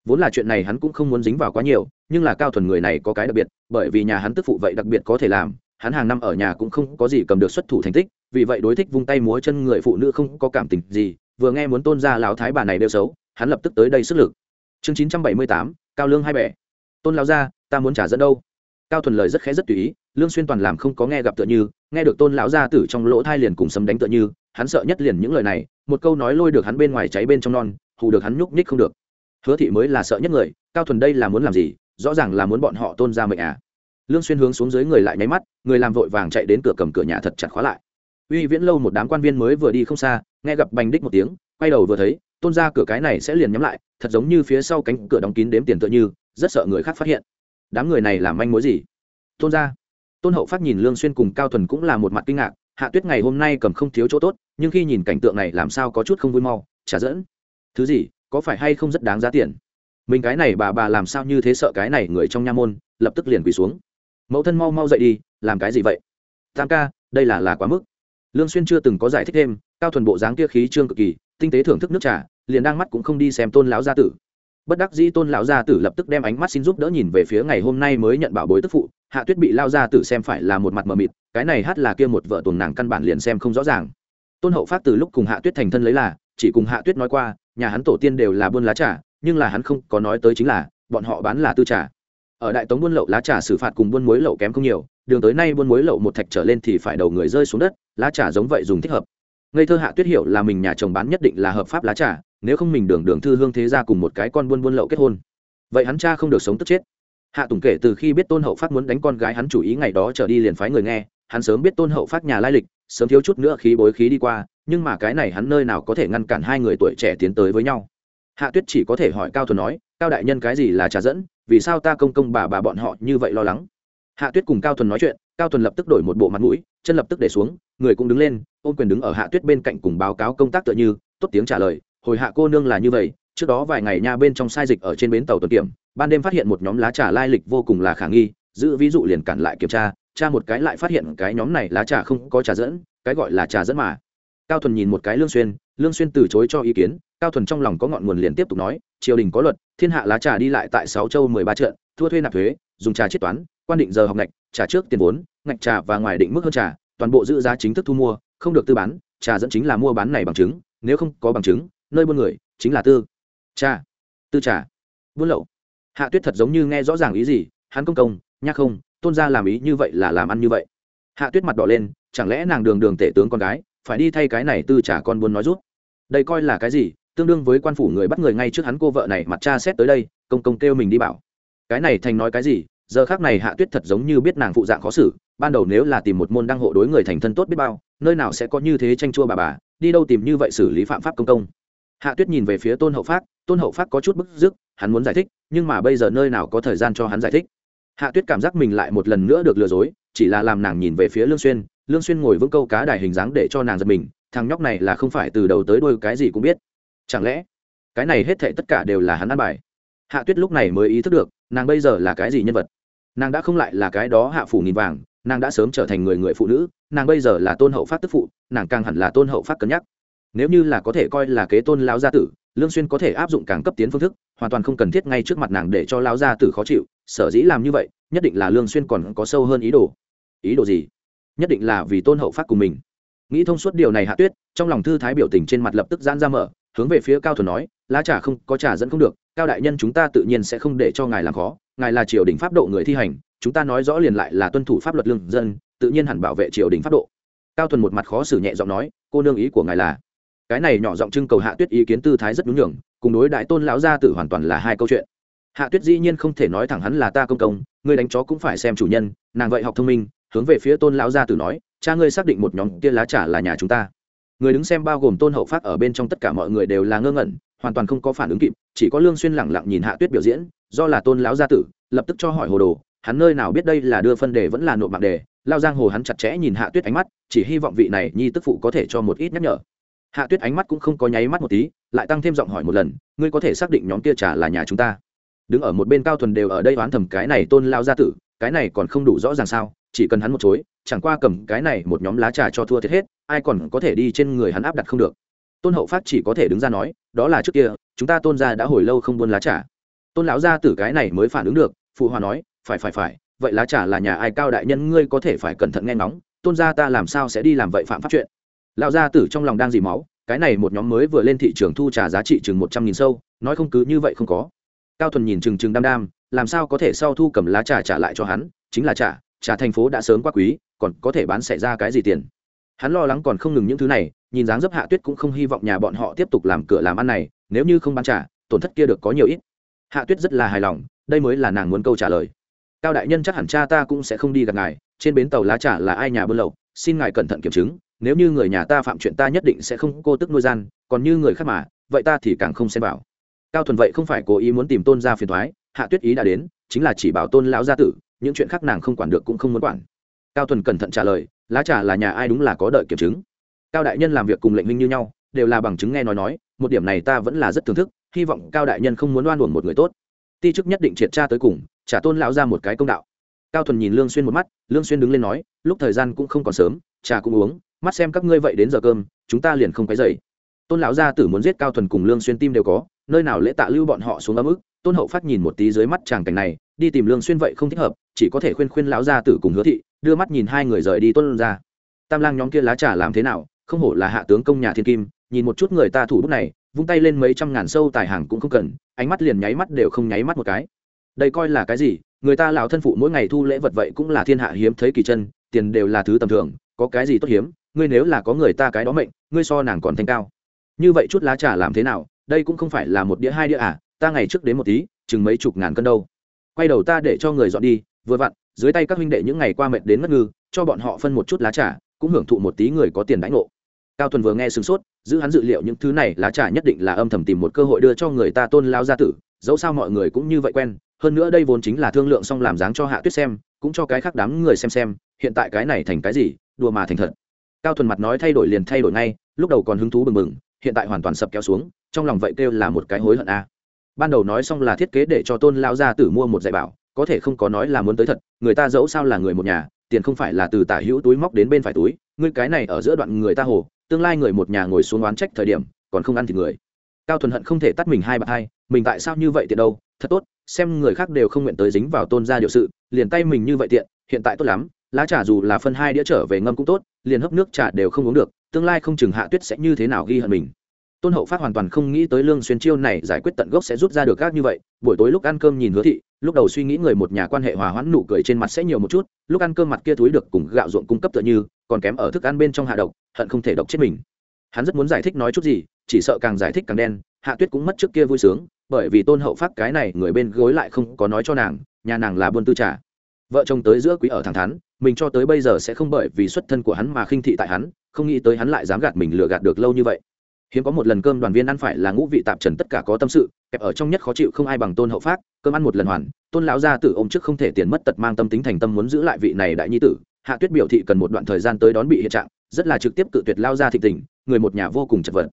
Vốn là chuyện này hắn cũng không muốn dính vào quá nhiều, nhưng là cao thuần người này có cái đặc biệt, bởi vì nhà hắn tức phụ vậy đặc biệt có thể làm, hắn hàng năm ở nhà cũng không có gì cầm được xuất thủ thành tích, vì vậy đối thích vung tay múa chân người phụ nữ không có cảm tình gì, vừa nghe muốn tôn ra lão thái bà này đều xấu, hắn lập tức tới đây sức lực. Chương chín trăm bảy mươi tám, cao lương hai bẻ. Tôn lão gia, ta muốn trả dẫn đâu? Cao thuần lời rất khẽ rất tùy ý, lương xuyên toàn làm không có nghe gặp tựa như, nghe được tôn lão gia tử trong lỗ thai liền cùng sấm đánh tựa như, hắn sợ nhất liền những lời này một câu nói lôi được hắn bên ngoài cháy bên trong non, hù được hắn nhúc nhích không được. Hứa thị mới là sợ nhất người, cao thuần đây là muốn làm gì? Rõ ràng là muốn bọn họ tôn ra mệnh à. Lương xuyên hướng xuống dưới người lại nháy mắt, người làm vội vàng chạy đến cửa cầm cửa nhà thật chặt khóa lại. Uy viễn lâu một đám quan viên mới vừa đi không xa, nghe gặp bành đích một tiếng, quay đầu vừa thấy, tôn ra cửa cái này sẽ liền nhắm lại, thật giống như phía sau cánh cửa đóng kín đếm tiền tựa như, rất sợ người khác phát hiện. Đám người này làm manh mối gì? Tôn ra. Tôn hậu phát nhìn lương xuyên cùng cao thuần cũng là một mặt kinh ngạc, hạ tuyết ngày hôm nay cầm không thiếu chỗ tốt nhưng khi nhìn cảnh tượng này làm sao có chút không vui mau trả dẫn thứ gì, có phải hay không rất đáng giá tiền? Mình cái này bà bà làm sao như thế sợ cái này người trong nha môn, lập tức liền quỳ xuống. Mẫu thân mau mau dậy đi, làm cái gì vậy? Tam ca, đây là là quá mức. Lương xuyên chưa từng có giải thích thêm, cao thuần bộ dáng kia khí trương cực kỳ, tinh tế thưởng thức nước trà, liền đang mắt cũng không đi xem tôn lão gia tử. Bất đắc dĩ tôn lão gia tử lập tức đem ánh mắt xin giúp đỡ nhìn về phía ngày hôm nay mới nhận bảo bối tức phụ, hạ tuyết bị lao gia tử xem phải là một mặt mờ mịt, cái này hát là kia một vợ tuần nàng căn bản liền xem không rõ ràng tôn hậu phát từ lúc cùng hạ tuyết thành thân lấy là, chỉ cùng hạ tuyết nói qua, nhà hắn tổ tiên đều là buôn lá trà, nhưng là hắn không có nói tới chính là, bọn họ bán là tư trà. Ở đại tống buôn lậu lá trà xử phạt cùng buôn muối lậu kém không nhiều, đường tới nay buôn muối lậu một thạch trở lên thì phải đầu người rơi xuống đất, lá trà giống vậy dùng thích hợp. Ngây thơ hạ tuyết hiểu là mình nhà chồng bán nhất định là hợp pháp lá trà, nếu không mình đường đường thư hương thế ra cùng một cái con buôn buôn lậu kết hôn. Vậy hắn cha không được sống tức chết. Hạ tùng kể từ khi biết tôn hậu phát muốn đánh con gái hắn chủ ý ngày đó trở đi liền phái người nghe hắn sớm biết tôn hậu phát nhà lai lịch, sớm thiếu chút nữa khí bối khí đi qua, nhưng mà cái này hắn nơi nào có thể ngăn cản hai người tuổi trẻ tiến tới với nhau. Hạ tuyết chỉ có thể hỏi cao thuần nói, cao đại nhân cái gì là trà dẫn? Vì sao ta công công bà bà bọn họ như vậy lo lắng? Hạ tuyết cùng cao thuần nói chuyện, cao thuần lập tức đổi một bộ mặt mũi, chân lập tức để xuống, người cũng đứng lên, ôm quyền đứng ở hạ tuyết bên cạnh cùng báo cáo công tác tựa như, tốt tiếng trả lời, hồi hạ cô nương là như vậy, trước đó vài ngày nha bên trong sai dịch ở trên bến tàu tuần kiểm, ban đêm phát hiện một nhóm lá trà lai lịch vô cùng là khả nghi, giữ ví dụ liền cản lại kiểm tra Cha một cái lại phát hiện cái nhóm này lá trà không có trà dẫn, cái gọi là trà dẫn mà. Cao thuần nhìn một cái lương xuyên lương xuyên từ chối cho ý kiến, cao thuần trong lòng có ngọn nguồn liền tiếp tục nói, triều đình có luật, thiên hạ lá trà đi lại tại sáu châu mười ba trận, thua thuê nạp thuế, dùng trà chiết toán, quan định giờ học ngạch, trà trước tiền vốn, ngạch trà và ngoài định mức hơn trà, toàn bộ giữ giá chính thức thu mua, không được tư bán, trà dẫn chính là mua bán này bằng chứng, nếu không có bằng chứng, nơi buôn người, chính là tư. Trà tư trà. Buôn lậu. Hạ tuyết thật giống như nghe rõ ràng ý gì, hắn công công, nhắc không tôn gia làm ý như vậy là làm ăn như vậy. Hạ tuyết mặt đỏ lên, chẳng lẽ nàng đường đường tể tướng con gái, phải đi thay cái này tư trả con buôn nói rút? Đây coi là cái gì? Tương đương với quan phủ người bắt người ngay trước hắn cô vợ này mặt cha xét tới đây, công công kêu mình đi bảo. Cái này thành nói cái gì? Giờ khác này hạ tuyết thật giống như biết nàng phụ dạng khó xử, ban đầu nếu là tìm một môn đăng hộ đối người thành thân tốt biết bao, nơi nào sẽ có như thế tranh chua bà bà, đi đâu tìm như vậy xử lý phạm pháp công công. Hạ tuyết nhìn về phía tôn hậu phát tôn hậu phát có chút bức dứt hắn muốn giải thích, nhưng mà bây giờ nơi nào có thời gian cho hắn giải thích? Hạ tuyết cảm giác mình lại một lần nữa được lừa dối, chỉ là làm nàng nhìn về phía lương xuyên. Lương xuyên ngồi vững câu cá đài hình dáng để cho nàng giật mình, thằng nhóc này là không phải từ đầu tới đuôi cái gì cũng biết. Chẳng lẽ, cái này hết thảy tất cả đều là hắn ăn bài? Hạ tuyết lúc này mới ý thức được, nàng bây giờ là cái gì nhân vật? Nàng đã không lại là cái đó hạ phủ nghìn vàng, nàng đã sớm trở thành người người phụ nữ, nàng bây giờ là tôn hậu phát tức phụ, nàng càng hẳn là tôn hậu phát cân nhắc. Nếu như là có thể coi là kế tôn lão gia tử, lương xuyên có thể áp dụng càng cấp tiến phương thức hoàn toàn không cần thiết ngay trước mặt nàng để cho lão gia tử khó chịu, sở dĩ làm như vậy, nhất định là lương xuyên còn có sâu hơn ý đồ. Ý đồ gì? Nhất định là vì tôn hậu phát cùng mình. Nghĩ thông suốt điều này hạ tuyết, trong lòng thư thái biểu tình trên mặt lập tức giãn ra mở, hướng về phía cao thuần nói, lá trà không, có trà dẫn không được, cao đại nhân chúng ta tự nhiên sẽ không để cho ngài làm khó, ngài là triều đình pháp độ người thi hành, chúng ta nói rõ liền lại là tuân thủ pháp luật lương dân, tự nhiên hẳn bảo vệ triều đình pháp độ. Cao thuần một mặt khó xử nhẹ giọng nói, cô nương ý của ngài là cái này nhỏ giọng trưng cầu hạ tuyết ý kiến tư thái rất nhún nhường, cùng đối đại tôn lão gia tử hoàn toàn là hai câu chuyện. Hạ tuyết dĩ nhiên không thể nói thẳng hắn là ta công công người đánh chó cũng phải xem chủ nhân, nàng vậy học thông minh, hướng về phía tôn lão gia tử nói, cha ngươi xác định một nhóm kia lá trà là nhà chúng ta. Người đứng xem bao gồm tôn hậu phát ở bên trong tất cả mọi người đều là ngơ ngẩn, hoàn toàn không có phản ứng kịp, chỉ có lương xuyên lẳng lặng nhìn hạ tuyết biểu diễn, do là tôn lão gia tử, lập tức cho hỏi hồ đồ, hắn nơi nào biết đây là đưa phân đề vẫn là nộp mạng đề, lao giang hồ hắn chặt chẽ nhìn hạ tuyết ánh mắt, chỉ hy vọng vị này nhi tức phụ có thể cho một ít nhắc nhở hạ tuyết ánh mắt cũng không có nháy mắt một tí, lại tăng thêm giọng hỏi một lần, ngươi có thể xác định nhóm kia trà là nhà chúng ta? Đứng ở một bên cao thuần đều ở đây oán thầm cái này tôn lao gia tử, cái này còn không đủ rõ ràng sao, chỉ cần hắn một chối, chẳng qua cầm cái này một nhóm lá trà cho thua thiệt hết, ai còn có thể đi trên người hắn áp đặt không được. Tôn hậu phát chỉ có thể đứng ra nói, đó là trước kia, chúng ta tôn gia đã hồi lâu không buôn lá trà. Tôn lão gia tử cái này mới phản ứng được, phụ hòa nói, phải phải phải, vậy lá trà là nhà ai cao đại nhân ngươi có thể phải cẩn thận nghe ngóng, tôn gia ta làm sao sẽ đi làm vậy phạm pháp chuyện lão gia tử trong lòng đang dì máu, cái này một nhóm mới vừa lên thị trường thu trà giá trị chừng một trăm nghìn sâu, nói không cứ như vậy không có. Cao thuần nhìn chừng chừng đam đam làm sao có thể sau thu cầm lá trà trả lại cho hắn, chính là trà trà thành phố đã sớm quá quý, còn có thể bán xảy ra cái gì tiền? Hắn lo lắng còn không ngừng những thứ này, nhìn dáng dấp hạ tuyết cũng không hy vọng nhà bọn họ tiếp tục làm cửa làm ăn này, nếu như không bán trả tổn thất kia được có nhiều ít. Hạ tuyết rất là hài lòng, đây mới là nàng muốn câu trả lời. Cao đại nhân chắc hẳn cha ta cũng sẽ không đi gặp ngài, trên bến tàu lá trà là ai nhà buôn lậu, xin ngài cẩn thận kiểm chứng nếu như người nhà ta phạm chuyện ta nhất định sẽ không cô tức nuôi gian, còn như người khác mà, vậy ta thì càng không xem bảo cao thuần vậy không phải cố ý muốn tìm tôn gia phiền thoái hạ tuyết ý đã đến, chính là chỉ bảo tôn lão gia tử, những chuyện khác nàng không quản được cũng không muốn quản. Cao thuần cẩn thận trả lời, lá trà là nhà ai đúng là có đợi kiểm chứng. Cao đại nhân làm việc cùng lệnh minh như nhau, đều là bằng chứng nghe nói nói, một điểm này ta vẫn là rất thưởng thức, hy vọng cao đại nhân không muốn đoan uổng một người tốt. Ti chức nhất định triệt tra tới cùng, trả tôn lão ra một cái công đạo. Cao thuần nhìn lương xuyên một mắt, lương xuyên đứng lên nói, lúc thời gian cũng không còn sớm, trà cũng uống mắt xem các ngươi vậy đến giờ cơm, chúng ta liền không cái dậy tôn lão gia tử muốn giết cao thuần cùng lương xuyên tim đều có, nơi nào lễ tạ lưu bọn họ xuống ấm ức, tôn hậu phát nhìn một tí dưới mắt chàng cảnh này, đi tìm lương xuyên vậy không thích hợp, chỉ có thể khuyên khuyên lão gia tử cùng hứa thị, đưa mắt nhìn hai người rời đi tôn ra tam lang nhóm kia lá trà làm thế nào, không hổ là hạ tướng công nhà thiên kim, nhìn một chút người ta thủ bút này, vung tay lên mấy trăm ngàn sâu tài hàng cũng không cần, ánh mắt liền nháy mắt đều không nháy mắt một cái. Đây coi là cái gì, người ta lão thân phụ mỗi ngày thu lễ vật vậy cũng là thiên hạ hiếm thấy kỳ chân, tiền đều là thứ tầm thường, có cái gì tốt hiếm? Ngươi nếu là có người ta cái đó mệnh, ngươi so nàng còn thanh cao. Như vậy chút lá trà làm thế nào, đây cũng không phải là một đĩa hai đĩa à ta ngày trước đến một tí, chừng mấy chục ngàn cân đâu. Quay đầu ta để cho người dọn đi, vừa vặn, dưới tay các huynh đệ những ngày qua mệt đến ngất ngư, cho bọn họ phân một chút lá trà, cũng hưởng thụ một tí người có tiền đánh ngộ. Cao tuần vừa nghe sửng sốt, giữ hắn dự liệu những thứ này lá trà nhất định là âm thầm tìm một cơ hội đưa cho người ta tôn lao gia tử, dẫu sao mọi người cũng như vậy quen, hơn nữa đây vốn chính là thương lượng xong làm dáng cho hạ tuyết xem, cũng cho cái khác đám người xem xem, hiện tại cái này thành cái gì, đùa mà thành thật cao thuần mặt nói thay đổi liền thay đổi ngay, lúc đầu còn hứng thú bừng bừng, hiện tại hoàn toàn sập kéo xuống, trong lòng vậy kêu là một cái hối hận a. Ban đầu nói xong là thiết kế để cho tôn lao gia tử mua một dạy bảo, có thể không có nói là muốn tới thật, người ta dẫu sao là người một nhà, tiền không phải là từ tả hữu túi móc đến bên phải túi, ngươi cái này ở giữa đoạn người ta hồ, tương lai người một nhà ngồi xuống oán trách thời điểm, còn không ăn thịt người. Cao thuần hận không thể tắt mình hai bạc hai, mình tại sao như vậy tiện đâu, thật tốt, xem người khác đều không nguyện tới dính vào tôn gia điều sự, liền tay mình như vậy tiện, hiện tại tốt lắm lá trà dù là phân hai đĩa trở về ngâm cũng tốt, liền hấp nước trà đều không uống được, tương lai không chừng hạ tuyết sẽ như thế nào ghi hận mình. Tôn hậu phát hoàn toàn không nghĩ tới lương xuyên chiêu này giải quyết tận gốc sẽ rút ra được các như vậy, buổi tối lúc ăn cơm nhìn hứa thị, lúc đầu suy nghĩ người một nhà quan hệ hòa hoãn nụ cười trên mặt sẽ nhiều một chút, lúc ăn cơm mặt kia thúi được cùng gạo ruộng cung cấp tựa như, còn kém ở thức ăn bên trong hạ độc, hận không thể độc chết mình. Hắn rất muốn giải thích nói chút gì, chỉ sợ càng giải thích càng đen, hạ tuyết cũng mất trước kia vui sướng, bởi vì tôn hậu phát cái này người bên gối lại không có nói cho nàng, nhà nàng là buôn tư trà vợ chồng tới giữa quý ở thẳng thắn, mình cho tới bây giờ sẽ không bởi vì xuất thân của hắn mà khinh thị tại hắn, không nghĩ tới hắn lại dám gạt mình lừa gạt được lâu như vậy. Hiếm có một lần cơm đoàn viên ăn phải là ngũ vị tạp trần tất cả có tâm sự, kẹp ở trong nhất khó chịu không ai bằng tôn hậu phát cơm ăn một lần hoàn, tôn lão gia tử ôm trước không thể tiền mất tật mang tâm tính thành tâm muốn giữ lại vị này đại nhi tử, hạ tuyết biểu thị cần một đoạn thời gian tới đón bị hiện trạng, rất là trực tiếp cự tuyệt lao ra thị tình, người một nhà vô cùng chật vật.